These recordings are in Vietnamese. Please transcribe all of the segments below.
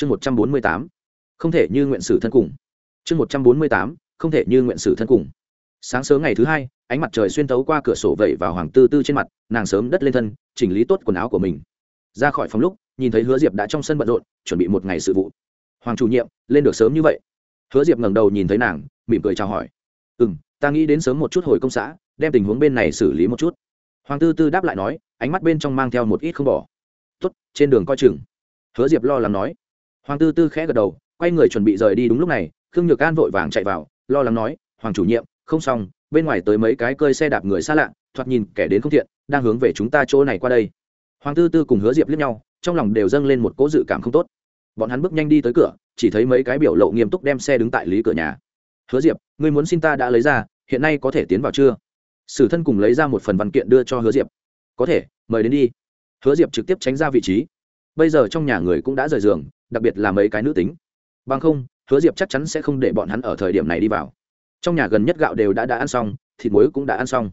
chương một trăm bốn mươi tám, không thể như nguyện sử thân cùng. Chương một trăm bốn mươi tám, không thể như nguyện sử thân cùng. Sáng sớm ngày thứ hai, ánh mặt trời xuyên tấu qua cửa sổ vẩy vào hoàng tư tư trên mặt, nàng sớm đất lên thân, chỉnh lý tốt quần áo của mình. Ra khỏi phòng lúc, nhìn thấy hứa diệp đã trong sân bận rộn, chuẩn bị một ngày sự vụ. Hoàng chủ nhiệm, lên được sớm như vậy. Hứa diệp ngẩng đầu nhìn thấy nàng, mỉm cười chào hỏi. Ừ m ta nghĩ đến sớm một chút hồi công xã, đem tình huống bên này xử lý một chút. Hoàng tư tư đáp lại nói, ánh mắt bên trong mang theo một ít không bỏ. Tuất trên đường coi chừng. Hứa diệp lo lắng nói hoàng tư tư khẽ gật đầu, quay người chuẩn bị rời đi đúng lúc này, khương nhược an vội vàng chạy vào, lo lắng nói, hoàng chủ nhiệm, không xong, bên ngoài tới mấy cái cơi xe đạp người xa lạ, thoạt nhìn kẻ đến không thiện, đang hướng về chúng ta chỗ này qua đây. Hoàng tư tư cùng hứa diệp liếc nhau, trong lòng đều dâng lên một cỗ dự cảm không tốt. Bọn hắn bước nhanh đi tới cửa, chỉ thấy mấy cái biểu lộ nghiêm túc đem xe đứng tại lý cửa nhà. Hứa diệp người muốn xin ta đã lấy ra, hiện nay có thể tiến vào chưa? Sử thân cùng lấy ra một phần văn kiện đưa cho hứa diệp. Có thể, mời đến đi. Hứa diệp trực tiếp tránh ra vị trí. Bây giờ trong nhà người cũng đã rời giường đặc biệt là mấy cái nữ tính. Bằng không, hứa diệp chắc chắn sẽ không để bọn hắn ở thời điểm này đi vào. Trong nhà gần nhất gạo đều đã đã ăn xong, thịt muối cũng đã ăn xong.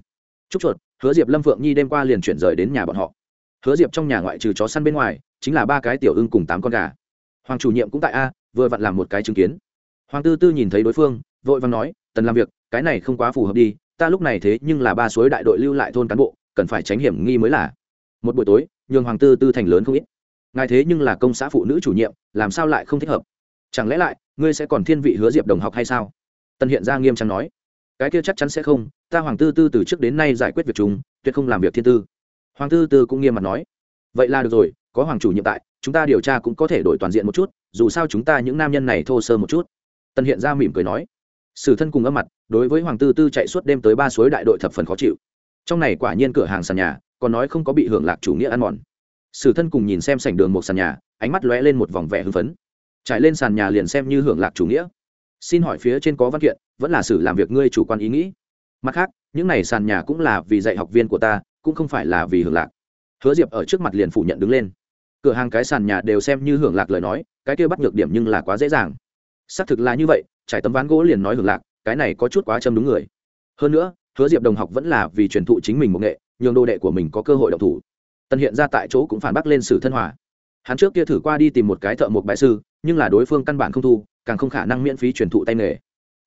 Chúc chuột, hứa diệp, lâm phượng nhi đêm qua liền chuyển rời đến nhà bọn họ. Hứa diệp trong nhà ngoại trừ chó săn bên ngoài, chính là ba cái tiểu ưng cùng tám con gà. Hoàng chủ nhiệm cũng tại a, vừa vặn làm một cái chứng kiến. Hoàng tư tư nhìn thấy đối phương, vội vàng nói, tần làm việc, cái này không quá phù hợp đi, ta lúc này thế nhưng là ba suối đại đội lưu lại thôn cán bộ, cần phải tránh hiểm nghi mới là. Một buổi tối, nhường hoàng tư tư thành lớn không ít ngài thế nhưng là công xã phụ nữ chủ nhiệm, làm sao lại không thích hợp? Chẳng lẽ lại, ngươi sẽ còn thiên vị hứa diệp đồng học hay sao? Tân hiện ra nghiêm trang nói. Cái kia chắc chắn sẽ không, ta hoàng tư tư từ trước đến nay giải quyết việc chúng, tuyệt không làm việc thiên tư. Hoàng tư tư cũng nghiêm mặt nói. Vậy là được rồi, có hoàng chủ nhiệm tại, chúng ta điều tra cũng có thể đổi toàn diện một chút, dù sao chúng ta những nam nhân này thô sơ một chút. Tân hiện ra mỉm cười nói. Sử thân cùng âm mặt, đối với hoàng tư tư chạy suốt đêm tới ba suối đại đội thập phần khó chịu. Trong này quả nhiên cửa hàng sàn nhà, còn nói không có bị hưởng lạc chủ nghĩa ăn mòn sử thân cùng nhìn xem sảnh đường một sàn nhà, ánh mắt lóe lên một vòng vẻ hưng phấn. Trải lên sàn nhà liền xem như hưởng lạc chủ nghĩa. Xin hỏi phía trên có văn kiện, vẫn là sử làm việc ngươi chủ quan ý nghĩ. Mặt khác, những này sàn nhà cũng là vì dạy học viên của ta, cũng không phải là vì hưởng lạc. Hứa diệp ở trước mặt liền phủ nhận đứng lên. Cửa hàng cái sàn nhà đều xem như hưởng lạc lời nói, cái kia bắt nhược điểm nhưng là quá dễ dàng. Xác thực là như vậy, trải tấm ván gỗ liền nói hưởng lạc, cái này có chút quá châm đúng người. Hơn nữa, hứa diệp đồng học vẫn là vì truyền thụ chính mình một nghệ, nhường đồ đệ của mình có cơ hội đọc thủ tần hiện ra tại chỗ cũng phản bác lên sử thân hòa. Hắn trước kia thử qua đi tìm một cái thợ một bại sư, nhưng là đối phương căn bản không thu, càng không khả năng miễn phí truyền thụ tay nghề.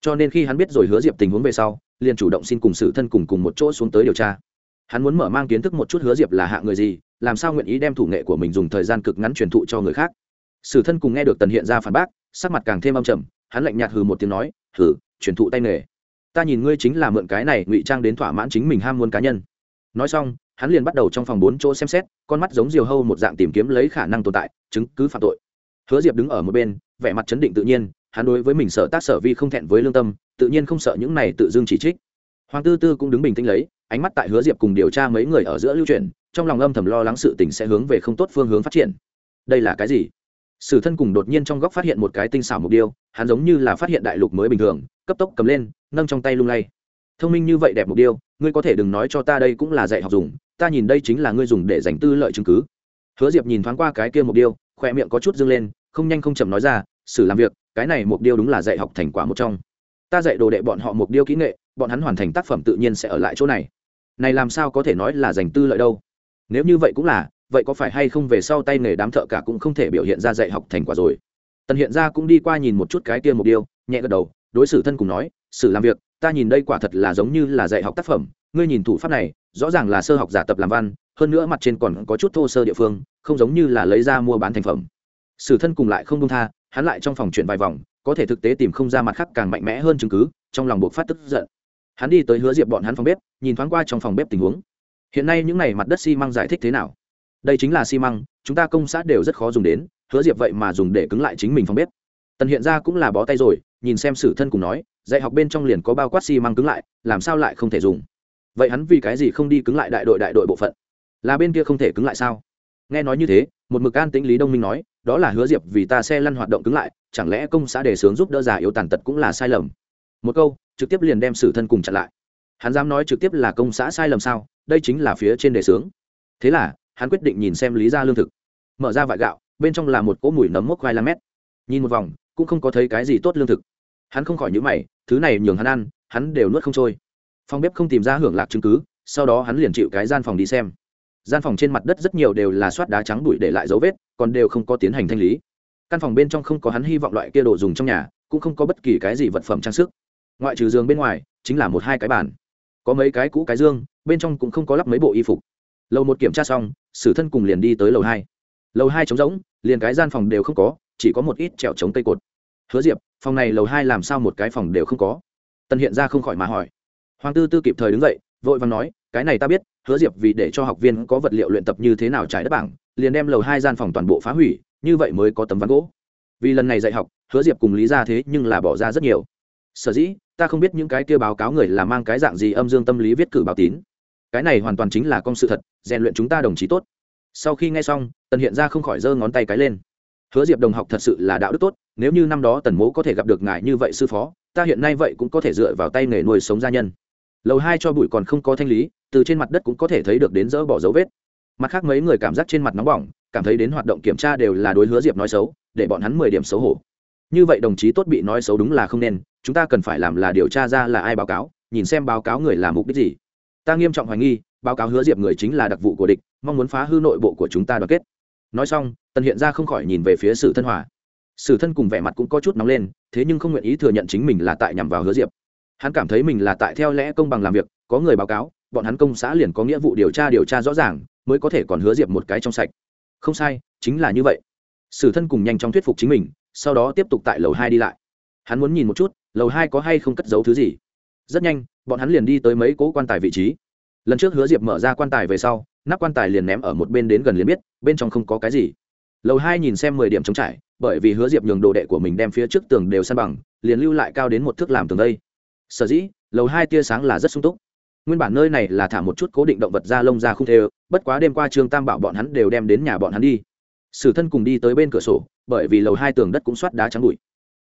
Cho nên khi hắn biết rồi hứa diệp tình huống về sau, liền chủ động xin cùng sử thân cùng cùng một chỗ xuống tới điều tra. Hắn muốn mở mang kiến thức một chút hứa diệp là hạ người gì, làm sao nguyện ý đem thủ nghệ của mình dùng thời gian cực ngắn truyền thụ cho người khác. Sử thân cùng nghe được tần hiện ra phản bác, sắc mặt càng thêm âm trầm, hắn lạnh nhạt hừ một tiếng nói, hừ, truyền thụ tay nghề. Ta nhìn ngươi chính là mượn cái này ngụy trang đến thỏa mãn chính mình ham muốn cá nhân. Nói xong hắn liền bắt đầu trong phòng bốn chỗ xem xét, con mắt giống diều hâu một dạng tìm kiếm lấy khả năng tồn tại, chứng cứ phạm tội. Hứa diệp đứng ở một bên, vẻ mặt chấn định tự nhiên, hắn đối với mình sợ tác sở vi không thẹn với lương tâm, tự nhiên không sợ những này tự dưng chỉ trích. Hoàng tư tư cũng đứng bình tĩnh lấy, ánh mắt tại hứa diệp cùng điều tra mấy người ở giữa lưu truyền trong lòng âm thầm lo lắng sự tình sẽ hướng về không tốt phương hướng phát triển. Đây là cái gì? Sử thân cùng đột nhiên trong góc phát hiện một cái tinh xảo mục điêu, hắn giống như là phát hiện đại lục mới bình thường, cấp tốc cầm lên, nâng trong tay lung lay. Thông minh như vậy đẹp mục điêu, ngươi có thể đừng nói cho ta đây cũng là dạy học dùng ta nhìn đây chính là ngươi dùng để dành tư lợi chứng cứ. Hứa diệp nhìn thoáng qua cái kia mục điêu khoe miệng có chút dâng lên, không nhanh không chậm nói ra xử làm việc, cái này mục điêu đúng là dạy học thành quả một trong. Ta dạy đồ đệ bọn họ mục điêu kỹ nghệ, bọn hắn hoàn thành tác phẩm tự nhiên sẽ ở lại chỗ này. Này làm sao có thể nói là dành tư lợi đâu? Nếu như vậy cũng là, vậy có phải hay không về sau tay nghề đám thợ cả cũng không thể biểu hiện ra dạy học thành quả rồi? Tần hiện ra cũng đi qua nhìn một chút cái kia mục điêu, nhẹ gật đầu, đối xử thân cùng nói xử làm việc, ta nhìn đây quả thật là giống như là dạy học tác phẩm ngươi nhìn thủ pháp này, rõ ràng là sơ học giả tập làm văn, hơn nữa mặt trên còn có chút thô sơ địa phương, không giống như là lấy ra mua bán thành phẩm. Sử thân cùng lại không công tha, hắn lại trong phòng chuyển vài vòng, có thể thực tế tìm không ra mặt khác càng mạnh mẽ hơn chứng cứ, trong lòng buộc phát tức giận. Hắn đi tới hứa diệp bọn hắn phòng bếp, nhìn thoáng qua trong phòng bếp tình huống. Hiện nay những n à y mặt đất xi măng giải thích thế nào? Đây chính là xi măng, chúng ta công xã đều rất khó dùng đến, hứa diệp vậy mà dùng để cứng lại chính mình phòng bếp. Tần hiện ra cũng là bó tay rồi, nhìn xem sử thân cùng nói, dạy học bên trong liền có bao quát xi măng cứng lại, làm sao lại không thể dùng? Vậy hắn vì cái gì không đi cứng lại đại đội đại đội bộ phận? Là bên kia không thể cứng lại sao? Nghe nói như thế, một mực an tĩnh lý đông minh nói, đó là hứa diệp vì ta xe lăn hoạt động cứng lại, chẳng lẽ công xã đề sướng giúp đỡ già yếu tàn tật cũng là sai lầm? Một câu, trực tiếp liền đem sử thân cùng chặn lại. Hắn dám nói trực tiếp là công xã sai lầm sao? Đây chính là phía trên đề sướng thế là, hắn quyết định nhìn xem lý ra lương thực. Mở ra vại gạo, bên trong là một cỗ mùi nấm mốc hai mươi mét. Nhìn một vòng, cũng không có thấy cái gì tốt lương thực. Hắn không khỏi nhữ mày, thứ này nhường hắn ăn, hắn đều nuốt không trôi phòng bếp không tìm ra hưởng lạc chứng cứ, sau đó hắn liền chịu cái gian phòng đi xem. Gian phòng trên mặt đất rất nhiều đều là soát đá trắng bụi để lại dấu vết, còn đều không có tiến hành thanh lý. Căn phòng bên trong không có hắn hy vọng loại kia đồ dùng trong nhà, cũng không có bất kỳ cái gì vật phẩm trang sức. Ngoại trừ giường bên ngoài, chính là một hai cái bàn. Có mấy cái cũ cái dương, bên trong cũng không có lắp mấy bộ y phục. Lầu một kiểm tra xong, sử thân cùng liền đi tới lầu hai. Lầu hai trống rỗng, liền cái gian phòng đều không có, chỉ có một ít trèo chống cây cột. Hứa diệp, phòng này lầu hai làm sao một cái phòng đều không có? Tần hiện ra không khỏi mà hỏi hoàng tư tư kịp thời đứng dậy, vội vàng nói, cái này ta biết, hứa diệp vì để cho học viên có vật liệu luyện tập như thế nào trải đất bảng, liền đem lầu hai gian phòng toàn bộ phá hủy, như vậy mới có tấm ván gỗ. Vì lần này dạy học, hứa diệp cùng lý ra thế nhưng là bỏ ra rất nhiều. Sở dĩ, ta không biết những cái kia báo cáo người là mang cái dạng gì âm dương tâm lý viết cử báo tín. Cái này hoàn toàn chính là công sự thật, rèn luyện chúng ta đồng chí tốt. Sau khi nghe xong, tần hiện ra không khỏi giơ ngón tay cái lên. Hứa diệp đồng học thật sự là đạo đức tốt, nếu như năm đó tần mố có thể gặp được ngài như vậy sư phó, ta hiện nay vậy cũng có thể dựa vào tay nghề nuôi sống gia nhân lầu hai cho bụi còn không có thanh lý, từ trên mặt đất cũng có thể thấy được đến dỡ bỏ dấu vết. Mặt khác mấy người cảm giác trên mặt nóng bỏng, cảm thấy đến hoạt động kiểm tra đều là đối hứa diệp nói xấu, để bọn hắn mười điểm xấu hổ. Như vậy đồng chí tốt bị nói xấu đúng là không nên, chúng ta cần phải làm là điều tra ra là ai báo cáo, nhìn xem báo cáo người làm mục đích gì. Ta nghiêm trọng hoài nghi, báo cáo hứa diệp người chính là đặc vụ của địch, mong muốn phá hư nội bộ của chúng ta đoàn kết. Nói xong, tần hiện ra không khỏi nhìn về phía sử thân hòa. Sử thân cùng vẻ mặt cũng có chút nóng lên, thế nhưng không nguyện ý thừa nhận chính mình là tại nhằm vào hứa diệp hắn cảm thấy mình là tại theo lẽ công bằng làm việc, có người báo cáo, bọn hắn công xã liền có nghĩa vụ điều tra điều tra rõ ràng, mới có thể còn hứa diệp một cái trong sạch. Không sai, chính là như vậy. Sử thân cùng nhanh chóng thuyết phục chính mình, sau đó tiếp tục tại lầu hai đi lại. Hắn muốn nhìn một chút, lầu hai có hay không cất giấu thứ gì. Rất nhanh, bọn hắn liền đi tới mấy cỗ quan tài vị trí. Lần trước hứa diệp mở ra quan tài về sau, nắp quan tài liền ném ở một bên đến gần liền biết, bên trong không có cái gì. Lầu hai nhìn xem mười điểm trống trải, bởi vì hứa diệp nhường đồ đệ của mình đem phía trước tường đều san bằng, liền lưu lại cao đến một thước làm tường đây sở dĩ, lầu hai tia sáng là rất sung túc. Nguyên bản nơi này là thả một chút cố định động vật da lông ra không thê bất quá đêm qua trương tam bảo bọn hắn đều đem đến nhà bọn hắn đi. Sử thân cùng đi tới bên cửa sổ, bởi vì lầu hai tường đất cũng soát đá trắng bụi.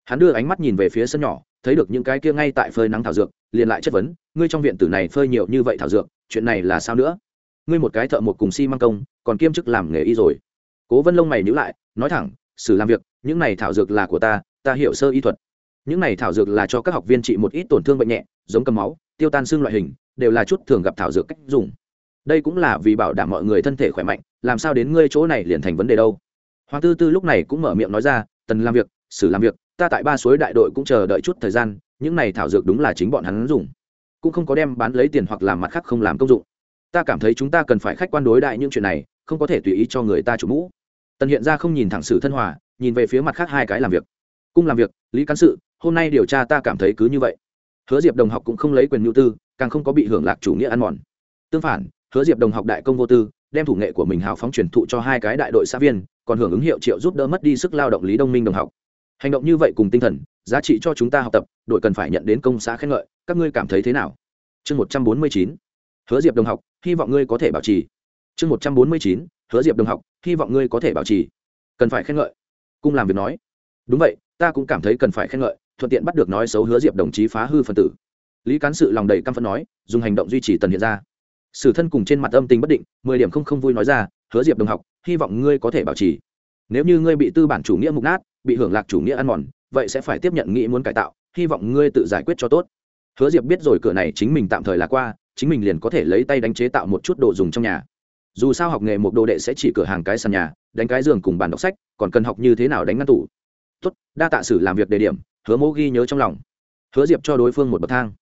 Hắn đưa ánh mắt nhìn về phía sân nhỏ, thấy được những cái kia ngay tại phơi nắng thảo dược, liền lại chất vấn, ngươi trong viện tử này phơi nhiều như vậy thảo dược, chuyện này là sao nữa? Ngươi một cái thợ một cùng si mang công, còn kiêm chức làm nghề y rồi. Cố vân lông mày nhữ lại, nói thẳng xử làm việc, những này thảo dược là của ta ta hiểu sơ y thuật những này thảo dược là cho các học viên trị một ít tổn thương bệnh nhẹ, giống cầm máu, tiêu tan xương loại hình, đều là chút thường gặp thảo dược cách dùng. Đây cũng là vì bảo đảm mọi người thân thể khỏe mạnh, làm sao đến ngươi chỗ này liền thành vấn đề đâu. Hoàng tư tư lúc này cũng mở miệng nói ra, tần làm việc, xử làm việc, ta tại ba suối đại đội cũng chờ đợi chút thời gian, những này thảo dược đúng là chính bọn hắn dùng. Cũng không có đem bán lấy tiền hoặc làm mặt khác không làm công dụng. Ta cảm thấy chúng ta cần phải khách quan đối đại những chuyện này, không có thể tùy ý cho người ta chủ mũ. Tần hiện ra không nhìn thẳng sử thân hòa, nhìn về phía mặt khác hai cái làm việc. Cung làm việc, lý cán sự hôm nay điều tra ta cảm thấy cứ như vậy. Hứa diệp đồng học cũng không lấy quyền nhu tư, càng không có bị hưởng lạc chủ nghĩa ăn mòn. Tương phản, hứa diệp đồng học đại công vô tư, đem thủ nghệ của mình hào phóng truyền thụ cho hai cái đại đội xã viên, còn hưởng ứng hiệu triệu giúp đỡ mất đi sức lao động lý đông minh đồng học. Hành động như vậy cùng tinh thần, giá trị cho chúng ta học tập, đội cần phải nhận đến công xã khen ngợi, các ngươi cảm thấy thế nào? Chương một trăm bốn mươi chín, hứa diệp đồng học, hy vọng ngươi có thể bảo trì. Chương một trăm bốn mươi chín, hứa diệp đồng học, hy vọng ngươi có thể bảo trì. Cần phải khen ngợi. Cung làm việc nói. Đúng vậy, ta cũng cảm thấy cần phải khen ngợi thuận tiện bắt được nói xấu hứa diệp đồng chí phá hư phần tử. Lý cán sự lòng đầy căm phẫn nói, dùng hành động duy trì tần hiện ra. Sử thân cùng trên mặt âm tình bất định, mười điểm không không vui nói ra, hứa diệp đồng học, hy vọng ngươi có thể bảo trì. Nếu như ngươi bị tư bản chủ nghĩa mục nát, bị hưởng lạc chủ nghĩa ăn mòn, vậy sẽ phải tiếp nhận nghĩ muốn cải tạo, hy vọng ngươi tự giải quyết cho tốt. Hứa diệp biết rồi cửa này chính mình tạm thời là qua, chính mình liền có thể lấy tay đánh chế tạo một chút đồ dùng trong nhà. Dù sao học nghề một đồ đệ sẽ chỉ cửa hàng cái sàn nhà, đánh cái giường cùng bàn đọc sách, còn cần học như thế nào đánh ngăn tủ? Tốt, đa tạ sử làm việc đề điểm hứa mẫu ghi nhớ trong lòng. Hứa diệp cho đối phương một bậc thang.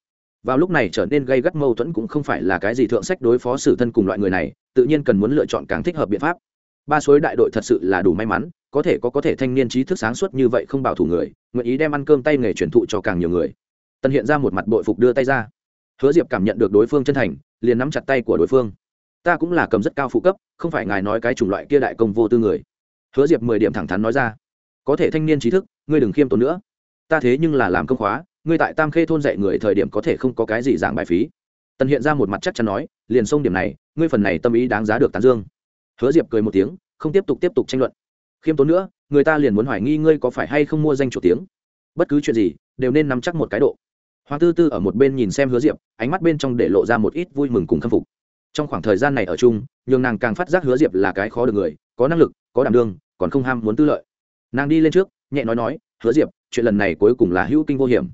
Vào lúc này trở nên gây gắt mâu thuẫn cũng không phải là cái gì thượng sách đối phó xử thân cùng loại người này, tự nhiên cần muốn lựa chọn càng thích hợp biện pháp. Ba suối đại đội thật sự là đủ may mắn, có thể có có thể thanh niên trí thức sáng suốt như vậy không bảo thủ người, nguyện ý đem ăn cơm tay nghề truyền thụ cho càng nhiều người. Tân hiện ra một mặt bội phục đưa tay ra. Hứa diệp cảm nhận được đối phương chân thành, liền nắm chặt tay của đối phương. Ta cũng là cầm rất cao phụ cấp, không phải ngài nói cái chủng loại kia đại công vô tư người. Hứa diệp mười điểm thẳng thắn nói ra. Có thể thanh niên trí thức, ngươi đừng khiêm tốn nữa ta thế nhưng là làm công khóa, ngươi tại tam khê thôn dạy người thời điểm có thể không có cái gì giảng bài phí. Tần hiện ra một mặt chắc chắn nói, liền xông điểm này, ngươi phần này tâm ý đáng giá được tán dương. Hứa diệp cười một tiếng, không tiếp tục tiếp tục tranh luận. Khiêm tốn nữa, người ta liền muốn hoài nghi ngươi có phải hay không mua danh chủ tiếng. Bất cứ chuyện gì, đều nên nắm chắc một cái độ. Hoàng tư tư ở một bên nhìn xem hứa diệp, ánh mắt bên trong để lộ ra một ít vui mừng cùng khâm phục. Trong khoảng thời gian này ở chung, nhường nàng càng phát giác hứa diệp là cái khó được người, có năng lực, có đảm đương, còn không ham muốn tư lợi. Nàng đi lên trước, nhẹ nói nói, hứa diệp chuyện lần này cuối cùng là hữu kinh vô hiểm.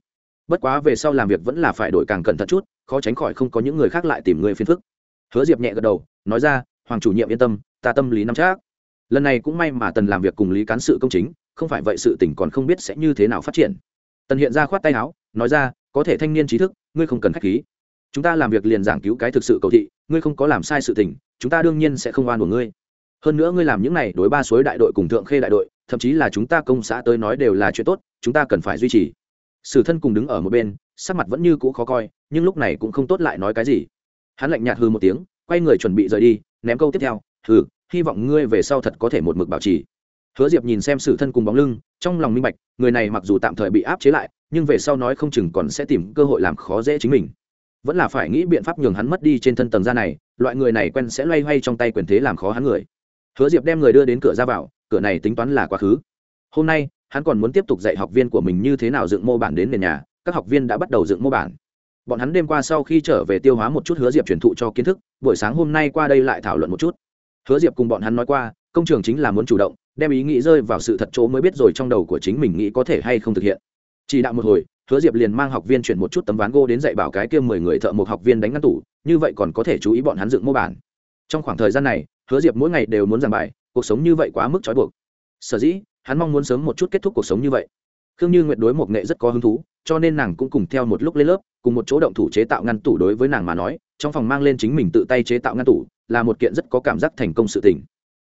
Bất quá về sau làm việc vẫn là phải đổi càng cẩn thận chút, khó tránh khỏi không có những người khác lại tìm người phiền phức. Hứa diệp nhẹ gật đầu, nói ra, hoàng chủ nhiệm yên tâm, ta tâm lý nắm chắc. Lần này cũng may mà tần làm việc cùng lý cán sự công chính, không phải vậy sự tình còn không biết sẽ như thế nào phát triển. Tần hiện ra khoát tay áo, nói ra, có thể thanh niên trí thức, ngươi không cần k h á c h khí. Chúng ta làm việc liền giảng cứu cái thực sự cầu thị, ngươi không có làm sai sự tình, chúng ta đương nhiên sẽ không oan của ngươi. Hơn nữa ngươi làm những này đối ba suối đại đội cùng thượng khê đại đội thậm chí là chúng ta công xã tới nói đều là chuyện tốt, chúng ta cần phải duy trì. Sử thân cùng đứng ở một bên, sắc mặt vẫn như cũ khó coi, nhưng lúc này cũng không tốt lại nói cái gì. Hắn lạnh nhạt hư một tiếng, quay người chuẩn bị rời đi, ném câu tiếp theo, hừ, hy vọng ngươi về sau thật có thể một mực bảo trì. Hứa diệp nhìn xem sử thân cùng bóng lưng, trong lòng minh bạch, người này mặc dù tạm thời bị áp chế lại, nhưng về sau nói không chừng còn sẽ tìm cơ hội làm khó dễ chính mình. Vẫn là phải nghĩ biện pháp nhường hắn mất đi trên thân tầng da này, loại người này quen sẽ loay hoay trong tay quyền thế làm khó hắn người. Hứa diệp đem người đưa đến cửa ra vào cửa này tính toán là quá khứ. Hôm nay, hắn còn muốn tiếp tục dạy học viên của mình như thế nào dựng mô bản đến nền nhà, các học viên đã bắt đầu dựng mô bản. Bọn hắn đêm qua sau khi trở về tiêu hóa một chút hứa diệp truyền thụ cho kiến thức, buổi sáng hôm nay qua đây lại thảo luận một chút. Hứa diệp cùng bọn hắn nói qua, công trường chính là muốn chủ động, đem ý nghĩ rơi vào sự thật chỗ mới biết rồi trong đầu của chính mình nghĩ có thể hay không thực hiện. Chỉ đạo một hồi, hứa diệp liền mang học viên chuyển một chút tấm ván gỗ đến dạy bảo cái kia mười người thợ một học viên đánh ngăn tủ, như vậy còn có thể chú ý bọn hắn dựng mô bản. Trong khoảng thời gian này, hứa diệp mỗi ngày đều muốn giảng bài cuộc sống như vậy quá mức trói buộc. Sở dĩ, hắn mong muốn sớm một chút kết thúc cuộc sống như vậy. Khương như nguyện đối một nghệ rất có hứng thú, cho nên nàng cũng cùng theo một lúc lên lớp, cùng một chỗ động thủ chế tạo ngăn tủ đối với nàng mà nói, trong phòng mang lên chính mình tự tay chế tạo ngăn tủ, là một kiện rất có cảm giác thành công sự tình.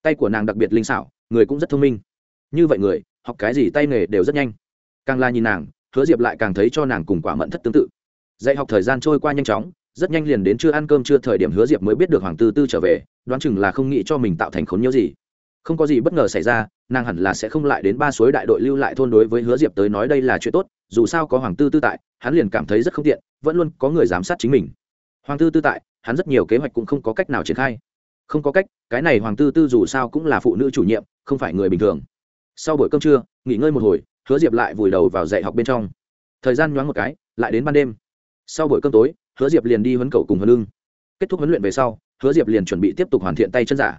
Tay của nàng đặc biệt linh xảo, người cũng rất thông minh. Như vậy người, học cái gì tay nghề đều rất nhanh. Càng la nhìn nàng, hứa diệp lại càng thấy cho nàng cùng quả mận thất tương tự. Dạy học thời gian trôi qua nhanh chóng, rất nhanh liền đến chưa ăn cơm chưa thời điểm hứa diệp mới biết được hoàng tư tư trở về, đoán chừng là không nghĩ cho mình tạo thành khốn nhớ gì không có gì bất ngờ xảy ra, nàng hẳn là sẽ không lại đến ba suối đại đội lưu lại thôn đối với hứa diệp tới nói đây là chuyện tốt, dù sao có hoàng tư tư tại, hắn liền cảm thấy rất không tiện, vẫn luôn có người giám sát chính mình. Hoàng tư tư tại, hắn rất nhiều kế hoạch cũng không có cách nào triển khai. Không có cách, cái này hoàng tư tư dù sao cũng là phụ nữ chủ nhiệm, không phải người bình thường. Sau buổi cơm trưa, nghỉ ngơi một hồi, hứa diệp lại vùi đầu vào dạy học bên trong. Thời gian nhoáng một cái, lại đến ban đêm. Sau buổi cơm tối, hứa diệp liền đi huấn cầu cùng huấn lương. kết thúc huấn luyện về sau, hứa diệp liền chuẩn bị tiếp tục hoàn thiện tay chân giả.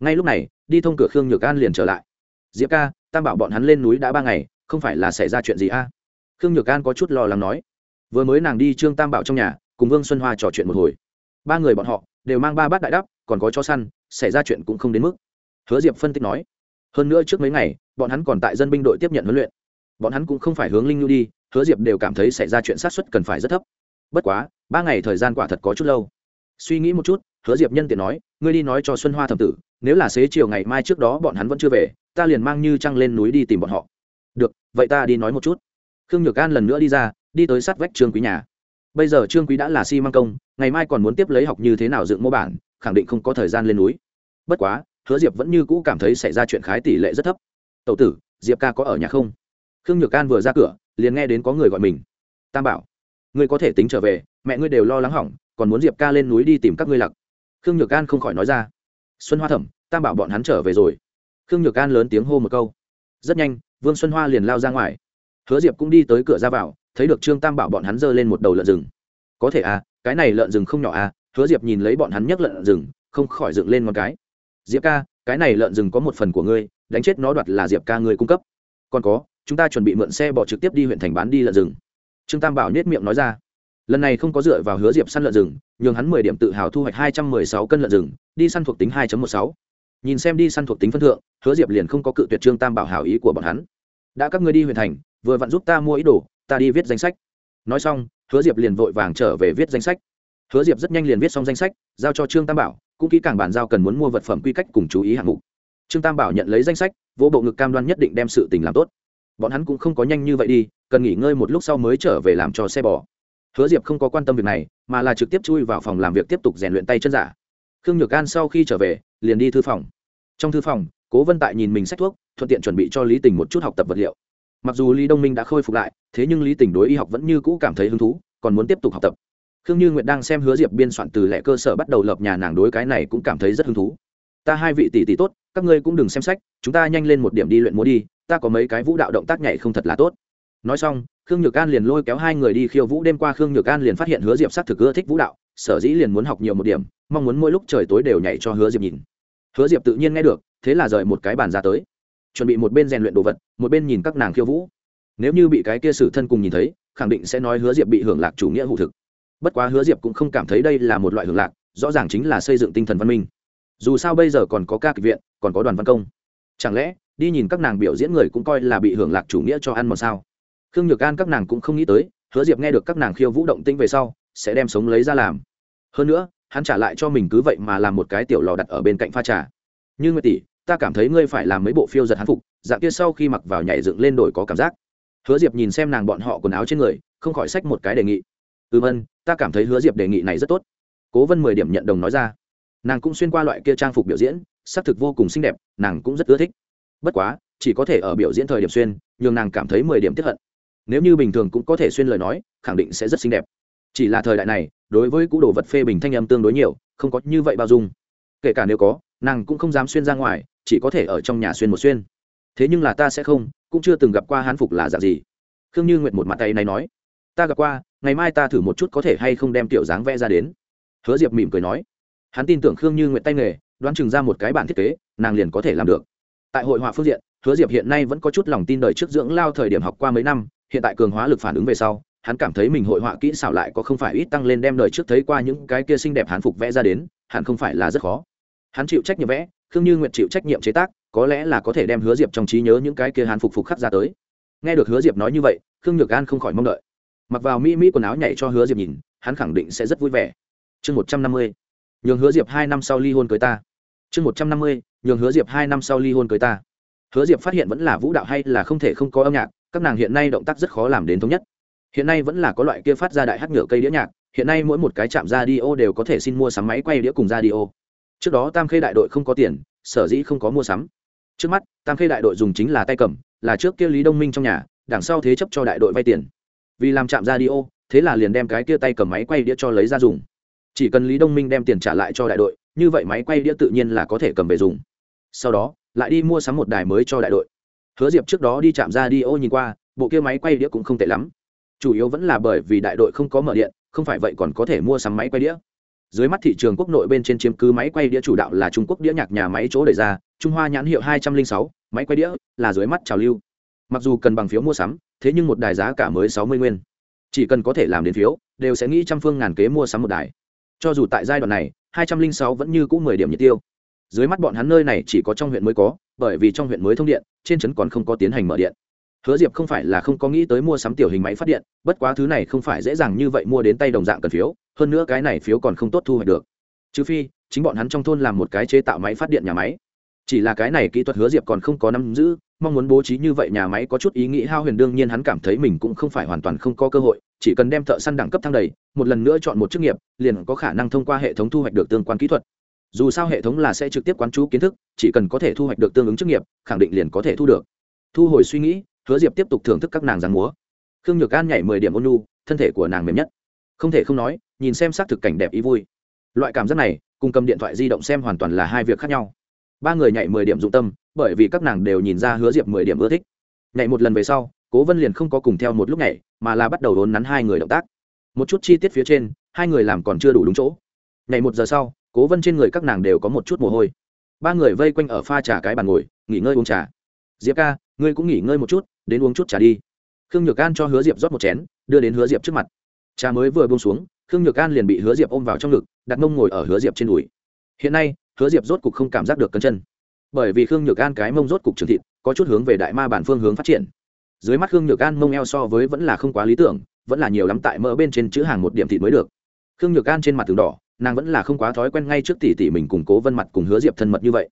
Ngay lúc này đi thông cửa khương nhược an liền trở lại. Diệp ca, tam bảo bọn hắn lên núi đã ba ngày, không phải là xảy ra chuyện gì a? À? khương nhược an có chút lo lắng nói. Vừa mới nàng đi trương tam bảo trong nhà, cùng vương xuân hoa trò chuyện một hồi. Ba người bọn họ đều mang ba bát đại đắp còn có cho săn, xảy ra chuyện cũng không đến mức. Hứa diệp phân tích nói. Hơn nữa trước mấy ngày, bọn hắn còn tại dân binh đội tiếp nhận huấn luyện. Bọn hắn cũng không phải hướng linh nhu đi, hứa diệp đều cảm thấy xảy ra chuyện sát xuất cần phải rất thấp. Bất quá, ba ngày thời gian quả thật có chút lâu. Suy nghĩ một chút hứa diệp nhân tiện nói, ngươi đi nói cho xuân hoa thầm tử, nếu là xế chiều ngày mai trước đó bọn hắn vẫn chưa về, ta liền mang như trăng lên núi đi tìm bọn họ. Được, vậy ta đi nói một chút. Khương nhược an lần nữa đi ra, đi tới sát vách trương quý nhà. Bây giờ trương quý đã là si-măng công, ngày mai còn muốn tiếp lấy học như thế nào dựng mô bản, khẳng định không có thời gian lên núi. Bất quá, hứa diệp vẫn như cũ cảm thấy xảy ra chuyện khái tỷ lệ rất thấp. Tậu tử, diệp ca có ở nhà không? Khương nhược an vừa ra cửa, liền nghe đến có người gọi mình. Tam bảo, ngươi có thể tính trở về, mẹ ngươi đều lo lắng hỏng, còn muốn diệp ca lên núi đi tìm các ngươi lặc khương nhược an không khỏi nói ra. Xuân hoa thẩm tam bảo bọn hắn trở về rồi. Khương nhược an lớn tiếng hô một câu. Rất nhanh, vương xuân hoa liền lao ra ngoài. Hứa diệp cũng đi tới cửa ra vào, thấy được trương tam bảo bọn hắn giơ lên một đầu lợn rừng. Có thể à cái này lợn rừng không nhỏ à hứa diệp nhìn lấy bọn hắn nhấc lợn rừng, không khỏi dựng lên một cái. Diệp ca, cái này lợn rừng có một phần của ngươi, đánh chết nó đoạt là diệp ca ngươi cung cấp. Còn có, chúng ta chuẩn bị mượn xe bỏ trực tiếp đi huyện thành bán đi lợn rừng. Trương tam bảo nết miệng nói ra lần này không có dựa vào hứa diệp săn lợn rừng, nhường hắn mười điểm tự hào thu hoạch hai trăm mười sáu cân lợn rừng, đi săn thuộc tính hai một sáu. Nhìn xem đi săn thuộc tính phân thượng, hứa diệp liền không có cự tuyệt trương tam bảo hảo ý của bọn hắn. Đã các ngươi đi huyện thành, vừa vặn giúp ta mua ý đồ, ta đi viết danh sách. Nói xong, hứa diệp liền vội vàng trở về viết danh sách. Hứa diệp rất nhanh liền viết xong danh sách, giao cho trương tam bảo, cũng kỹ càng bàn giao cần muốn mua vật phẩm quy cách cùng chú ý hạng mục. Trương tam bảo nhận lấy danh sách, vỗ bộ ngực cam đoan nhất định đem sự tình làm tốt. Bọn hắn cũng không có nhanh như vậy đi, cần nghỉ ngơi một lúc sau mới trở về làm cho xe bò hứa diệp không có quan tâm việc này, mà là trực tiếp chui vào phòng làm việc tiếp tục rèn luyện tay chân giả. Khương nhược an sau khi trở về, liền đi thư phòng. Trong thư phòng, cố vân tại nhìn mình sách thuốc, thuận tiện chuẩn bị cho lý tình một chút học tập vật liệu. Mặc dù lý đông minh đã khôi phục lại, thế nhưng lý tình đối y học vẫn như cũ cảm thấy hứng thú, còn muốn tiếp tục học tập. Khương như nguyệt đang xem hứa diệp biên soạn từ lẻ cơ sở bắt đầu lập nhà nàng đối cái này cũng cảm thấy rất hứng thú. Ta hai vị tỷ tỷ tốt, các ngươi cũng đừng xem sách, chúng ta nhanh lên một điểm đi luyện múa đi, ta có mấy cái vũ đạo động tác nhảy không thật là tốt nói xong, khương nhược an liền lôi kéo hai người đi khiêu vũ. Đêm qua khương nhược an liền phát hiện hứa diệp s á c thực ưa thích vũ đạo, sở dĩ liền muốn học nhiều một điểm, mong muốn mỗi lúc trời tối đều nhảy cho hứa diệp nhìn. Hứa diệp tự nhiên nghe được, thế là rời một cái bàn ra tới, chuẩn bị một bên rèn luyện đồ vật, một bên nhìn các nàng khiêu vũ. Nếu như bị cái kia sử thân cùng nhìn thấy, khẳng định sẽ nói hứa diệp bị hưởng lạc chủ nghĩa hụ thực. Bất quá hứa diệp cũng không cảm thấy đây là một loại hưởng lạc, rõ ràng chính là xây dựng tinh thần văn minh. Dù sao bây giờ còn có ca kịch viện, còn có đoàn văn công. Chẳng lẽ, đi nhìn các nàng biểu diễn người cũng coi là bị hưởng lạc chủ nghĩa cho ăn một sao? Khương nhược an các nàng cũng không nghĩ tới, hứa diệp nghe được các nàng khiêu vũ động tinh về sau, sẽ đem sống lấy ra làm. Hơn nữa, hắn trả lại cho mình cứ vậy mà làm một cái tiểu lò đặt ở bên cạnh pha trà. Như nguyệt tỷ, ta cảm thấy ngươi phải làm mấy bộ phiêu giật hắn phục, dạng kia sau khi mặc vào nhảy dựng lên đổi có cảm giác. Hứa diệp nhìn xem nàng bọn họ quần áo trên người, không khỏi sách một cái đề nghị. Ừ vân, ta cảm thấy hứa diệp đề nghị này rất tốt. Cố vân mười điểm nhận đồng nói ra. Nàng cũng xuyên qua loại kia trang phục biểu diễn xác thực vô cùng xinh đẹp, nàng cũng rất ưa thích. Bất quá, chỉ có thể ở biểu diễn thời điểm xuyên, nhường nàng cảm thấy mười điểm tiếp hận nếu như bình thường cũng có thể xuyên lời nói, khẳng định sẽ rất xinh đẹp. Chỉ là thời đại này, đối với cũ đồ vật phê bình thanh âm tương đối nhiều, không có như vậy bao dung. Kể cả nếu có, nàng cũng không dám xuyên ra ngoài, chỉ có thể ở trong nhà xuyên một xuyên. Thế nhưng là ta sẽ không, cũng chưa từng gặp qua hán phục là dạng gì. Khương như nguyệt một mặt tay này nói, ta gặp qua, ngày mai ta thử một chút có thể hay không đem tiểu dáng vẽ ra đến. Hứa diệp mỉm cười nói, hắn tin tưởng khương như nguyện tay nghề, đoán chừng ra một cái bản thiết kế, nàng liền có thể làm được. Tại hội họa phương diện, hứa diệp hiện nay vẫn có chút lòng tin đời trước dưỡng lao thời điểm học qua mấy năm hiện tại cường hóa lực phản ứng về sau, hắn cảm thấy mình hội họa kỹ xảo lại có không phải ít tăng lên đem đời trước thấy qua những cái kia xinh đẹp hán phục vẽ ra đến, hẳn không phải là rất khó. Hắn chịu trách nhiệm vẽ, khương như nguyệt chịu trách nhiệm chế tác, có lẽ là có thể đem hứa diệp trong trí nhớ những cái kia hán phục phục khắc ra tới. Nghe được hứa diệp nói như vậy, khương nhược an không khỏi mong đợi. Mặc vào mỹ mỹ quần áo nhảy cho hứa diệp nhìn, hắn khẳng định sẽ rất vui vẻ. Chương một trăm năm mươi, nhường hứa diệp hai năm sau ly hôn cưới ta. Chương một trăm năm mươi, nhường hứa diệp hai năm sau ly hôn cưới ta. Hứa diệp phát hiện vẫn là vũ đạo hay là không thể không có âm nhạc các nàng hiện nay động tác rất khó làm đến thống nhất. Hiện nay vẫn là có loại kia phát ra đại hát nhựa cây đĩa nhạc, hiện nay mỗi một cái chạm ra đi ô đều có thể xin mua sắm máy quay đĩa cùng ra đi ô trước đó tam khê đại đội không có tiền, sở dĩ không có mua sắm. Trước mắt, tam khê đại đội dùng chính là tay cầm, là trước kia lý đông minh trong nhà, đằng sau thế chấp cho đại đội vay tiền. Vì làm chạm ra đi ô thế là liền đem cái kia tay cầm máy quay đĩa cho lấy ra dùng. Chỉ cần lý đông minh đem tiền trả lại cho đại đội, như vậy máy quay đĩa tự nhiên là có thể cầm về dùng. Sau đó, lại đi mua sắm một đài mới cho đại đội hứa diệp trước đó đi chạm ra đi, ô, nhìn qua, bộ kia máy quay đĩa cũng không tệ lắm. Chủ yếu vẫn là bởi vì đại đội không có mở điện, không phải vậy còn có thể mua sắm máy quay đĩa. Dưới mắt thị trường quốc nội bên trên chiếm cứ máy quay đĩa chủ đạo là trung quốc đĩa nhạc nhà máy chỗ đẩy ra, trung hoa nhãn hiệu hai trăm linh sáu, máy quay đĩa là dưới mắt trào lưu. Mặc dù cần bằng phiếu mua sắm, thế nhưng một đài giá cả mới sáu mươi nguyên. Chỉ cần có thể làm đến phiếu, đều sẽ nghĩ trăm phương ngàn kế mua sắm một đài. Cho dù tại giai đoạn này, hai trăm linh sáu vẫn như cũ mười điểm nhiệt tiêu. Dưới mắt bọn hắn nơi này chỉ có trong huyện mới có bởi vì trong huyện mới thông điện, trên trấn còn không có tiến hành mở điện. Hứa diệp không phải là không có nghĩ tới mua sắm tiểu hình máy phát điện, bất quá thứ này không phải dễ dàng như vậy mua đến tay đồng dạng cần phiếu, hơn nữa cái này phiếu còn không tốt thu hoạch được. Trừ phi, chính bọn hắn trong thôn làm một cái chế tạo máy phát điện nhà máy. Chỉ là cái này kỹ thuật hứa diệp còn không có nắm giữ, mong muốn bố trí như vậy nhà máy có chút ý nghĩ hao huyền, đương nhiên hắn cảm thấy mình cũng không phải hoàn toàn không có cơ hội, chỉ cần đem thợ săn đẳng cấp thang đầy, một lần nữa chọn một chức nghiệp, liền có khả năng thông qua hệ thống thu hoạch được tương quan kỹ thuật dù sao hệ thống là sẽ trực tiếp quán chú kiến thức, chỉ cần có thể thu hoạch được tương ứng chức nghiệp, khẳng định liền có thể thu được. Thu hồi suy nghĩ, hứa diệp tiếp tục thưởng thức các nàng giáng múa. Khương nhược an nhảy mười điểm ôn nu thân thể của nàng mềm nhất. Không thể không nói, nhìn xem xác thực cảnh đẹp ý vui. Loại cảm giác này, cùng cầm điện thoại di động xem hoàn toàn là hai việc khác nhau. Ba người nhảy mười điểm dụng tâm, bởi vì các nàng đều nhìn ra hứa diệp mười điểm ưa thích. Nhảy một lần về sau, cố vân liền không có cùng theo một lúc nhảy, mà là bắt đầu đốn nắn hai người động tác. Một chút chi tiết phía trên, hai người làm còn chưa đủ đúng chỗ. Nhảy một giờ sau cố vân trên người các nàng đều có một chút mồ hôi. Ba người vây quanh ở pha trà cái bàn ngồi, nghỉ ngơi uống trà. Diệp ca, ngươi cũng nghỉ ngơi một chút, đến uống chút trà đi. Khương nhược an cho hứa diệp rót một chén, đưa đến hứa diệp trước mặt. Trà mới vừa buông xuống, khương nhược an liền bị hứa diệp ôm vào trong ngực, đặt mông ngồi ở hứa diệp trên đùi. Hiện nay, hứa diệp rốt cục không cảm giác được cân chân. Bởi vì khương nhược an cái mông rốt cục trường thịt, có chút hướng về đại ma bản phương hướng phát triển. Dưới mắt khương nhược an mông eo so với vẫn là không quá lý tưởng, vẫn là nhiều lắm tại mỡ bên trên chữ hàng một điểm thịt mới được. Khương nhược an trên mặt tường đỏ nàng vẫn là không quá thói quen ngay trước tỷ tỷ mình cùng cố vân mặt cùng hứa diệp thân mật như vậy.